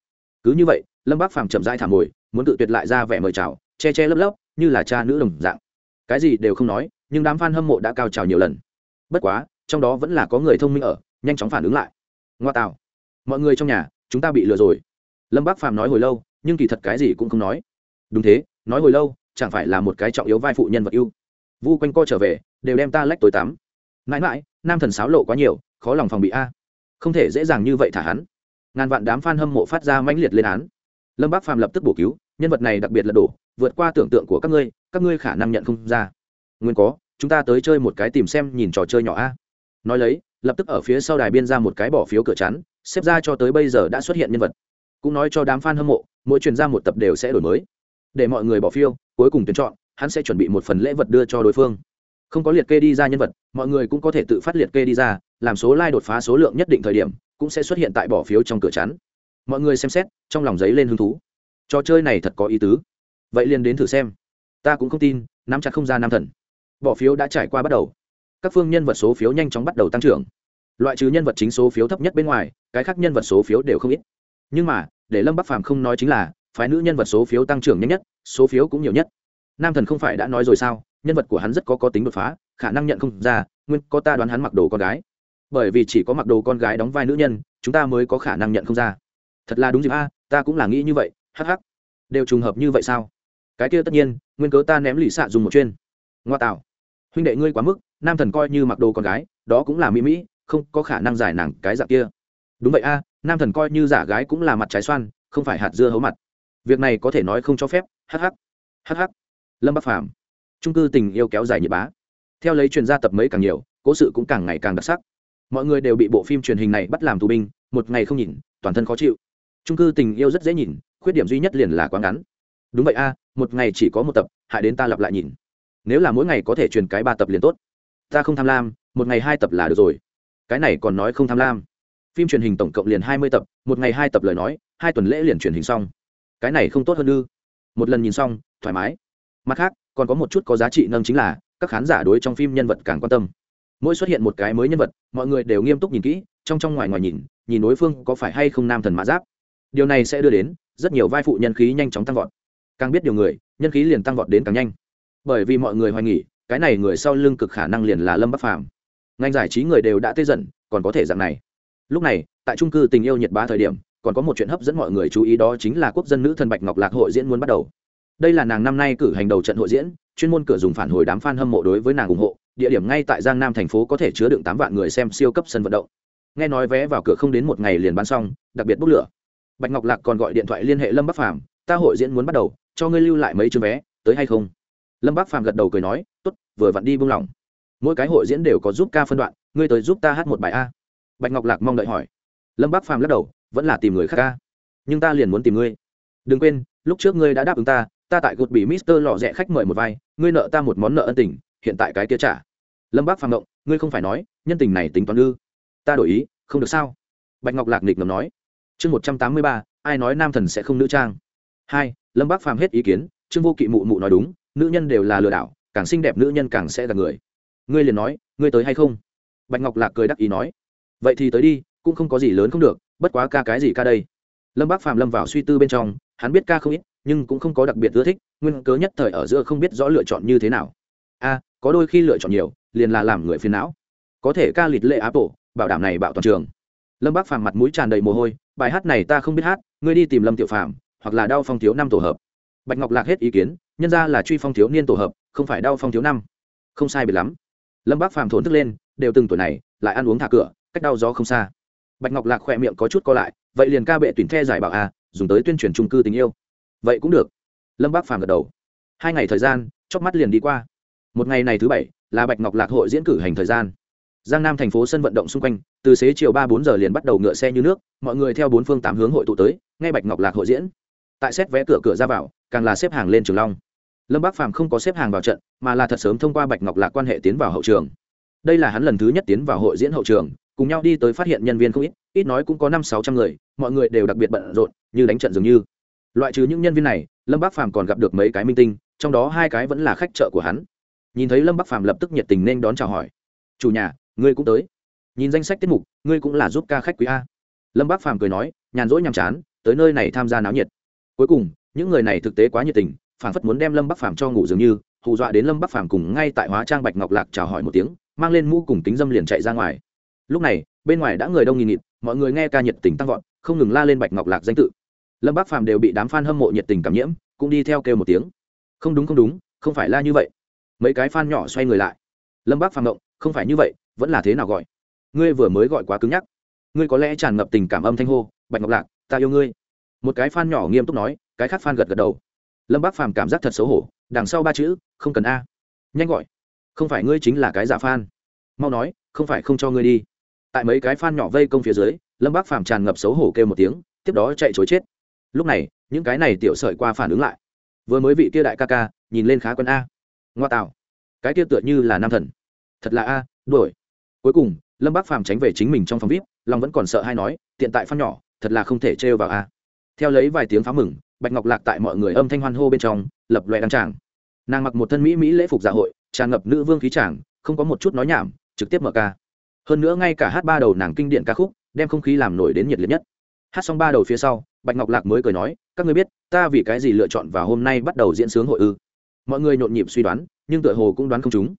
Cứ như vậy, lâm bác phàm chậm dai thảm mồi muốn tự tuyệt lại ra vẻ mời chào, che che lấp lấp, như là cha nữ đồng dạng. Cái gì đều không nói, nhưng đám f a n hâm mộ đã cao trào nhiều lần. Bất quá, trong đó vẫn là có người thông minh ở nhanh chóng phản ứng lại. Ngoa tạo mọi người trong nhà, chúng ta bị lừa rồi. Lâm bác phàm nói hồi lâu, nhưng kỳ thật cái gì cũng không nói. Đúng thế, nói hồi lâu, chẳng phải là một cái trọng yếu vai phụ nhân vật ưu. Vu quanh co trở về, đều đem ta lách tối tắm. Mãi mãi, nam thần sáo lộ quá nhiều, khó lòng phòng bị a. Không thể dễ dàng như vậy thả hắn. Ngàn vạn đám f a n hâm mộ phát ra mãnh liệt lên án. Lâm bác phàm lập tức bổ cứu, nhân vật này đặc biệt là đổ, vượt qua tưởng tượng của các ngươi các ngươi khả năng nhận không ra. Nguyên có, chúng ta tới chơi một cái tìm xem nhìn trò chơi nhỏ a. Nói lấy lập tức ở phía sau đài biên ra một cái bỏ phiếu cửa chắn, xếp ra cho tới bây giờ đã xuất hiện nhân vật. Cũng nói cho đám f a n hâm mộ, mỗi chuyên gia một tập đều sẽ đổi mới. Để mọi người bỏ phiếu, cuối cùng tuyển chọn, hắn sẽ chuẩn bị một phần lễ vật đưa cho đối phương. Không có liệt kê đi ra nhân vật, mọi người cũng có thể tự phát liệt kê đi ra, làm số like đột phá số lượng nhất định thời điểm, cũng sẽ xuất hiện tại bỏ phiếu trong cửa chắn. Mọi người xem xét, trong lòng giấy lên hứng thú. Trò chơi này thật có ý tứ. Vậy liền đến thử xem. Ta cũng không tin, nắm chặt không ra nam thần. Bỏ phiếu đã trải qua bắt đầu các phương nhân vật số phiếu nhanh chóng bắt đầu tăng trưởng. Loại trừ nhân vật chính số phiếu thấp nhất bên ngoài, cái khác nhân vật số phiếu đều không ít. Nhưng mà, để lâm bắc phàm không nói chính là, phái nữ nhân vật số phiếu tăng trưởng nhanh nhất, số phiếu cũng nhiều nhất. Nam thần không phải đã nói rồi sao? Nhân vật của hắn rất có có tính đột phá, khả năng nhận không ra, nguyên có ta đoán hắn mặc đồ con gái. Bởi vì chỉ có mặc đồ con gái đóng vai nữ nhân, chúng ta mới có khả năng nhận không ra. Thật là đúng dịp a, ta cũng là nghĩ như vậy, hắc hắc. Đều trùng hợp như vậy sao? Cái kia tất nhiên, nguyên cớ ta ném lì xạ dùng một chuyên. Ngoa tạo. Huynh đệ ngươi quá mức nam thần coi như mặc đồ con gái, đó cũng là mỹ mỹ, không có khả năng giải nàng cái dạng kia. Đúng vậy a, nam thần coi như giả gái cũng là mặt trái xoan, không phải hạt dưa hấu mặt. Việc này có thể nói không cho phép hh hh lâm bắc phàm, trung cư tình yêu kéo dài nhiệt bá. Theo lấy truyền gia tập mấy càng nhiều, cố sự cũng càng ngày càng đặc sắc. Mọi người đều bị bộ phim truyền hình này bắt làm tù binh, một ngày không nhìn, toàn thân khó chịu. Trung cư tình yêu rất dễ nhìn, khuyết điểm duy nhất liền là quá ngắn. Đúng vậy a, một ngày chỉ có một tập, hại đến ta lặp lại nhìn. Nếu là mỗi ngày có thể truyền cái ba tập liền tốt ta không tham lam, một ngày hai tập là được rồi. Cái này còn nói không tham lam. Phim truyền hình tổng cộng liền hai mươi tập, một ngày hai tập lời nói, hai tuần lễ liền truyền hình xong. Cái này không tốt hơn ư? Một lần nhìn xong, thoải mái. Mặt khác, còn có một chút có giá trị nâng chính là, các khán giả đối trong phim nhân vật càng quan tâm. Mỗi xuất hiện một cái mới nhân vật, mọi người đều nghiêm túc nhìn kỹ, trong trong ngoài ngoài nhìn nhìn đối phương có phải hay không nam thần mã giáp. Điều này sẽ đưa đến, rất nhiều vai phụ nhân khí nhanh chóng tăng vọt. Càng biết điều người, nhân khí liền tăng vọt đến càng nhanh. Bởi vì mọi người hoài nghỉ cái này người sau lưng cực khả năng liền là lâm bắc phàm. Ngành giải trí người đều đã tê dần, còn có thể dạng này. Lúc này, tại trung cư tình yêu nhiệt bá thời điểm, còn có một chuyện hấp dẫn mọi người chú ý đó chính là quốc dân nữ thần bạch ngọc lạc hội diễn muốn bắt đầu. Đây là nàng năm nay cử hành đầu trận hội diễn, chuyên môn cửa dùng phản hồi đám f a n hâm mộ đối với nàng ủng hộ, địa điểm ngay tại giang nam thành phố có thể chứa đựng tám vạn người xem siêu cấp sân vận động. Nghe nói vé vào cửa không đến một ngày liền bán xong, đặc biệt bốc lửa. Bạch ngọc lạc còn gọi điện thoại liên hệ lâm bắc phàm, ta hội diễn muốn bắt đầu, cho ngươi lưu lại mấy chương vé, tới hay không? Lâm bác phàm gật đầu cười nói t ố t vừa vặn đi buông lỏng. Mỗi cái hội diễn đều có giúp ca phân đoạn, ngươi tới giúp ta hát một bài a. Bạch ngọc lạc mong đợi hỏi. Lâm bác phàm lắc đầu, vẫn là tìm người khác ca. Nhưng ta liền muốn tìm ngươi. Đừng quên, lúc trước ngươi đã đáp ứng ta ta tại gột bị mister lò rẽ khách mời một vai, ngươi nợ ta một món nợ ân tình, hiện tại cái kia trả. Lâm bác phàm động, ngươi không phải nói, nhân tình này tính toán ư? Ta đổi ý, không được sao? Bạch ngọc lạc nịch ngầm nói. Chương một trăm tám mươi ba, ai nói nam thần sẽ không nữ trang? Hai, lâm bác phàm hết ý kiến, trương vô kỵ mụ mụ nói đúng nữ nhân đều là lừa đảo, càng xinh đẹp nữ nhân càng sẽ là người. Ngươi liền nói, ngươi tới hay không? Bạch ngọc lạc cười đắc ý nói. Vậy thì tới đi, cũng không có gì lớn không được, bất quá ca cái gì ca đây? Lâm bác Phạm lâm vào suy tư bên trong, hắn biết ca không ít, nhưng cũng không có đặc biệt ưa thích, nguyên cớ nhất thời ở giữa không biết rõ lựa chọn như thế nào. A, có đôi khi lựa chọn nhiều, liền là làm người phiền não. Có thể ca lịt lệ áp bộ bảo đảm này bảo toàn trường. Lâm bác phàm mặt mũi tràn đầy mồ hôi, bài hát này ta không biết hát, ngươi đi tìm lâm tiểu phàm, hoặc là đau phong thiếu năm tổ hợp. Bạch ngọc lạc hết ý kiến nhân ra là truy phong thiếu niên tổ hợp, không phải đau phong thiếu năm. Không sai biệt lắm. Lâm bác phàm thốn thức lên, đều từng tuổi này, lại ăn uống thả cửa, cách đau gió không xa. Bạch ngọc lạc khỏe miệng có chút co lại, vậy liền ca bệ tuyển the giải bảo a, dùng tới tuyên truyền trung cư tình yêu. Vậy cũng được. Lâm bác phàm gật đầu. Hai ngày thời gian chóc mắt liền đi qua. Một ngày này thứ bảy, là bạch ngọc lạc hội diễn cử hành thời gian. Giang nam thành phố sân vận động xung quanh, từ xế chiều ba bốn giờ liền bắt đầu ngựa xe như nước, mọi người theo bốn phương tám hướng hội tụ tới ngay bạch ngọc lạc hội diễn. Tại xét vé cửa cửa ra vào, càng là xếp hàng lên trường long lâm bác phàm không có xếp hàng vào trận, mà là thật sớm thông qua bạch ngọc lạc quan hệ tiến vào hậu trường. Đây là hắn lần thứ nhất tiến vào hội diễn hậu trường, cùng nhau đi tới phát hiện nhân viên không ít ít nói cũng có năm sáu trăm người, mọi người đều đặc biệt bận rộn, như đánh trận dường như. Loại trừ những nhân viên này, lâm bác phàm còn gặp được mấy cái minh tinh, trong đó hai cái vẫn là khách chợ của hắn. Nhìn thấy lâm bắc phàm lập tức nhiệt tình nên đón chào hỏi. Chủ nhà, ngươi cũng tới. Nhìn danh sách tiết mục, ngươi cũng là giúp ca khách quý a. Lâm bắc phàm cười nói, nhàn rỗi nhàm chán, tới nơi này tham gia náo nhiệt. Cuối cùng, những người này thực tế quá nhiệt tình phản phất muốn đem lâm bắc phàm cho ngủ dường như, hù dọa đến lâm bắc phàm cùng ngay tại hóa trang bạch ngọc lạc chào hỏi một tiếng, mang lên mũ cùng tính dâm liền chạy ra ngoài. Lúc này, bên ngoài đã người đông nghìn nghịt, mọi người nghe ca nhiệt tình tăng vọt, không ngừng la lên bạch ngọc lạc danh tự. Lâm bắc phàm đều bị đám f a n hâm mộ nhiệt tình cảm nhiễm, cũng đi theo kêu một tiếng. Không đúng không đúng, không phải la như vậy. Mấy cái f nhỏ xoay người lại. Lâm bác phàm động, không phải như vậy, vẫn là thế nào gọi? Ngươi vừa mới gọi quá cứng nhắc. Ngươi có lẽ tràn ngập tình cảm âm thanh hô, bạch ngọc lạc, ta yêu ngươi. Một cái f nhỏ nghiêm túc nói, cái khác f gật gật đầu lâm bác phàm cảm giác thật xấu hổ, đằng sau ba chữ, không cần a. Nhanh gọi. Không phải ngươi chính là cái giả phan? mau nói, không phải không cho ngươi đi. Tại mấy cái phan nhỏ vây công phía dưới, lâm bác phàm tràn ngập xấu hổ kêu một tiếng, tiếp đó chạy chối chết. Lúc này, những cái này tiểu sợi qua phản ứng lại. Vừa mới vị kia đại ca ca, nhìn lên khá quân a. Ngoa tạo. Cái kia tựa như là nam thần. Thật là a, đuổi. Cuối cùng, lâm bác phàm tránh về chính mình trong phòng vip, lòng vẫn còn sợ hay nói, tiện tại phan nhỏ, thật là không thể trêu vào a. Theo lấy vài tiếng phá mừng bạch ngọc lạc tại mọi người âm thanh hoan hô bên trong, lập loẹ đăng tràng. Nàng mặc một thân mỹ mỹ lễ phục dạ hội, tràn ngập nữ vương khí tràng, không có một chút nói nhảm, trực tiếp mở ca. Hơn nữa ngay cả hát ba đầu nàng kinh điện ca khúc, đem không khí làm nổi đến nhiệt liệt nhất. Hát xong ba đầu phía sau, bạch ngọc lạc mới cười nói, các người biết, ta vì cái gì lựa chọn và hôm nay bắt đầu diễn sướng hội ư? Mọi người nhộn nhịp suy đoán, nhưng tựa hồ cũng đoán không chúng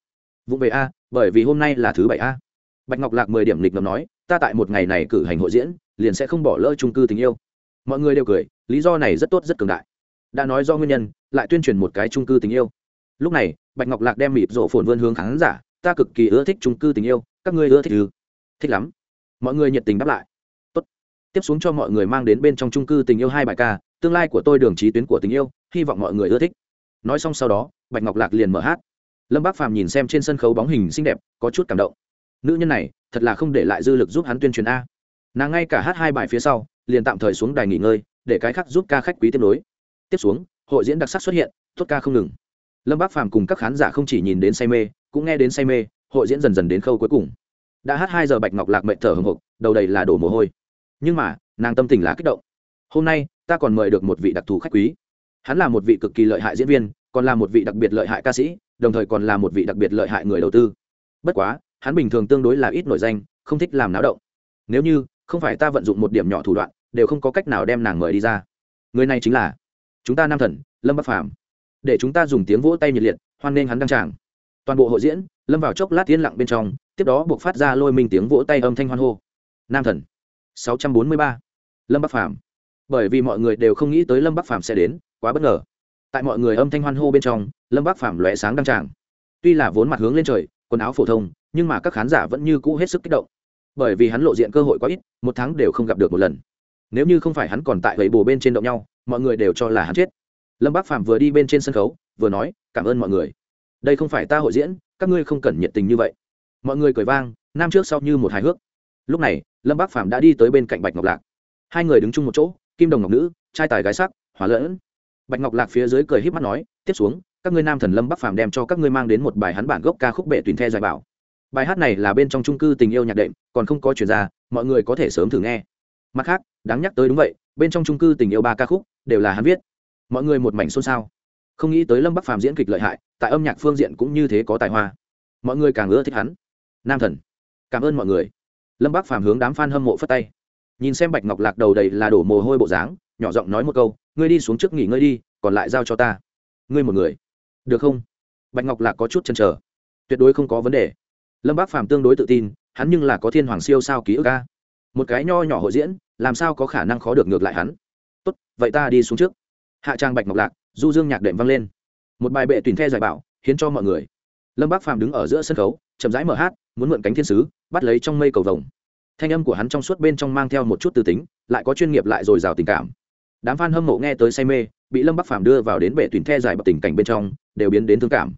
vụng về a, bởi vì hôm nay là thứ bảy a. Bạch ngọc lạc mười điểm lịch ngầm nói, ta tại một ngày này cử hành hội diễn, liền sẽ không bỏ lỡ trung cư tình yêu mọi người đều cười, lý do này rất tốt, rất cường đại. Đã nói do nguyên nhân, lại tuyên truyền một cái trung cư tình yêu. Lúc này, bạch ngọc lạc đem mịp rổ phồn vươn hướng khán giả, ta cực kỳ ưa thích trung cư tình yêu, các ngươi ưa thích ư? Thích lắm. Mọi người nhiệt tình đáp lại. Tốt. tiếp xuống cho mọi người mang đến bên trong trung cư tình yêu hai bài ca, tương lai của tôi đường trí tuyến của tình yêu, hy vọng mọi người ưa thích. Nói xong sau đó, bạch ngọc lạc liền mở hát. Lâm bác phàm nhìn xem trên sân khấu bóng hình xinh đẹp, có chút cảm động. Nữ nhân này, thật là không để lại dư lực giúp hắn tuyên truyền a. Nàng ngay cả hát hai bài phía sau liền tạm thời xuống đài nghỉ ngơi, để cái khác giúp ca khách quý tiếp nối. Tiếp xuống, hội diễn đặc sắc xuất hiện, tốt ca không ngừng. Lâm bác phàm cùng các khán giả không chỉ nhìn đến say mê, cũng nghe đến say mê, hội diễn dần dần đến khâu cuối cùng. Đã hát hai giờ bạch ngọc lạc mệnh thở hồng hộc, đầu đầy là đổ mồ hôi. Nhưng mà, nàng tâm tình là kích động. Hôm nay, ta còn mời được một vị đặc thù khách quý. Hắn là một vị cực kỳ lợi hại diễn viên, còn là một vị đặc biệt lợi hại ca sĩ, đồng thời còn là một vị đặc biệt lợi hại người đầu tư. Bất quá, hắn bình thường tương đối là ít nổi danh, không thích làm náo động. Nếu như không phải ta vận dụng một điểm nhỏ thủ đoạn, đều không có cách nào đem nàng mời đi ra. Người này chính là chúng ta nam thần, lâm bắc phàm. Để chúng ta dùng tiếng vỗ tay nhiệt liệt, hoan nghênh hắn đăng tràng. Toàn bộ hội diễn, lâm vào chốc lát yên lặng bên trong, tiếp đó buộc phát ra lôi mình tiếng vỗ tay âm thanh hoan hô. Nam thần 643. lâm bắc phàm. Bởi vì mọi người đều không nghĩ tới lâm bắc phàm sẽ đến, quá bất ngờ. Tại mọi người âm thanh hoan hô bên trong, lâm bắc phàm lóe sáng đăng tràng. Tuy là vốn mặt hướng lên trời, quần áo phổ thông, nhưng mà các khán giả vẫn như cũ hết sức kích động bởi vì hắn lộ diện cơ hội quá ít, một tháng đều không gặp được một lần. Nếu như không phải hắn còn tại gậy bồ bên trên động nhau, mọi người đều cho là hắn chết. Lâm bác Phạm vừa đi bên trên sân khấu, vừa nói, cảm ơn mọi người. Đây không phải ta hội diễn, các ngươi không cần nhiệt tình như vậy. Mọi người cười vang, nam trước sau như một hài hước. Lúc này, lâm bác Phạm đã đi tới bên cạnh bạch ngọc lạc. Hai người đứng chung một chỗ, kim đồng ngọc nữ, trai tài gái sắc, hòa lẫn. Bạch ngọc lạc phía dưới cười h í p mắt nói, tiếp xuống, các ngươi nam thần lâm bắc phàm đem cho các ngươi mang đến một bài hắn bản gốc ca khúc bệ tùy the dài bảo bài hát này là bên trong trung cư tình yêu nhạc đệm, còn không có chuyển ra, mọi người có thể sớm thử nghe. Mặt khác, đáng nhắc tới đúng vậy, bên trong trung cư tình yêu ba ca khúc, đều là hắn viết. Mọi người một mảnh xôn xao. Không nghĩ tới lâm bắc phàm diễn kịch lợi hại, tại âm nhạc phương diện cũng như thế có tài hoa. Mọi người càng ưa thích hắn. Nam thần. Cảm ơn mọi người. Lâm bắc phàm hướng đám f a n hâm mộ phất tay. Nhìn xem bạch ngọc lạc đầu đầy là đổ mồ hôi bộ dáng, nhỏ giọng nói một câu, ngươi đi xuống trước nghỉ ngơi đi, còn lại giao cho ta. Ngươi một người. Được không? Bạch ngọc lạc có chút chăn trở tuyệt đối không có vấn đề lâm bác phàm tương đối tự tin, hắn nhưng là có thiên hoàng siêu sao ký ức ca một cái nho nhỏ hội diễn, làm sao có khả năng khó được ngược lại hắn? Tốt, vậy ta đi xuống trước. Hạ trang bạch ngọc lạc, du dương nhạc đệm vang lên. Một bài bệ tuyển the giải bảo, hiến cho mọi người. Lâm bác phàm đứng ở giữa sân khấu, chậm rãi mở hát, muốn mượn cánh thiên sứ, bắt lấy trong mây cầu vồng. Thanh âm của hắn trong suốt bên trong mang theo một chút từ tính, lại có chuyên nghiệp lại dồi dào tình cảm. Đám f a n hâm mộ nghe tới say mê, bị lâm bắc phàm đưa vào đến bệ tuyển the giải bậc tình cảnh bên trong, đều biến đến thương cảm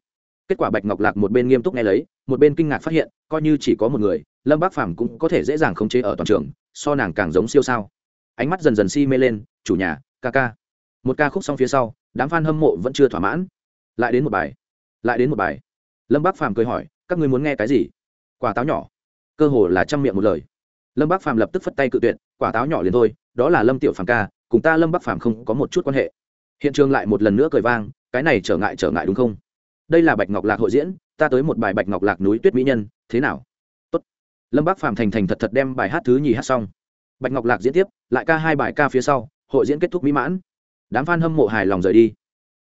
kết quả bạch ngọc lạc một bên nghiêm túc nghe lấy, một bên kinh ngạc phát hiện, coi như chỉ có một người, lâm bác phàm cũng có thể dễ dàng khống chế ở toàn trường, so nàng càng giống siêu sao. Ánh mắt dần dần si mê lên, chủ nhà, ca ca. Một ca khúc xong phía sau, đám f a n hâm mộ vẫn chưa thỏa mãn. Lại đến một bài, lại đến một bài. Lâm bác phàm cười hỏi, các ngươi muốn nghe cái gì? Quả táo nhỏ. Cơ hồ là chăm miệng một lời. Lâm bác phàm lập tức phất tay cự tuyệt, quả táo nhỏ liền thôi, đó là lâm tiểu phàm ca, cùng ta lâm bác phàm không có một chút quan hệ. Hiện trường lại một lần nữa cười vang, cái này trở ngại trở ngại đúng không? Đây là bạch ngọc lạc hội diễn, ta tới một bài bạch ngọc lạc núi tuyết mỹ nhân, thế nào? Tốt. lâm bác phàm thành thành thật thật đem bài hát thứ nhì hát xong. Bạch ngọc lạc diễn tiếp, lại ca hai bài ca phía sau, hội diễn kết thúc mỹ mãn. Đám f a n hâm mộ hài lòng rời đi.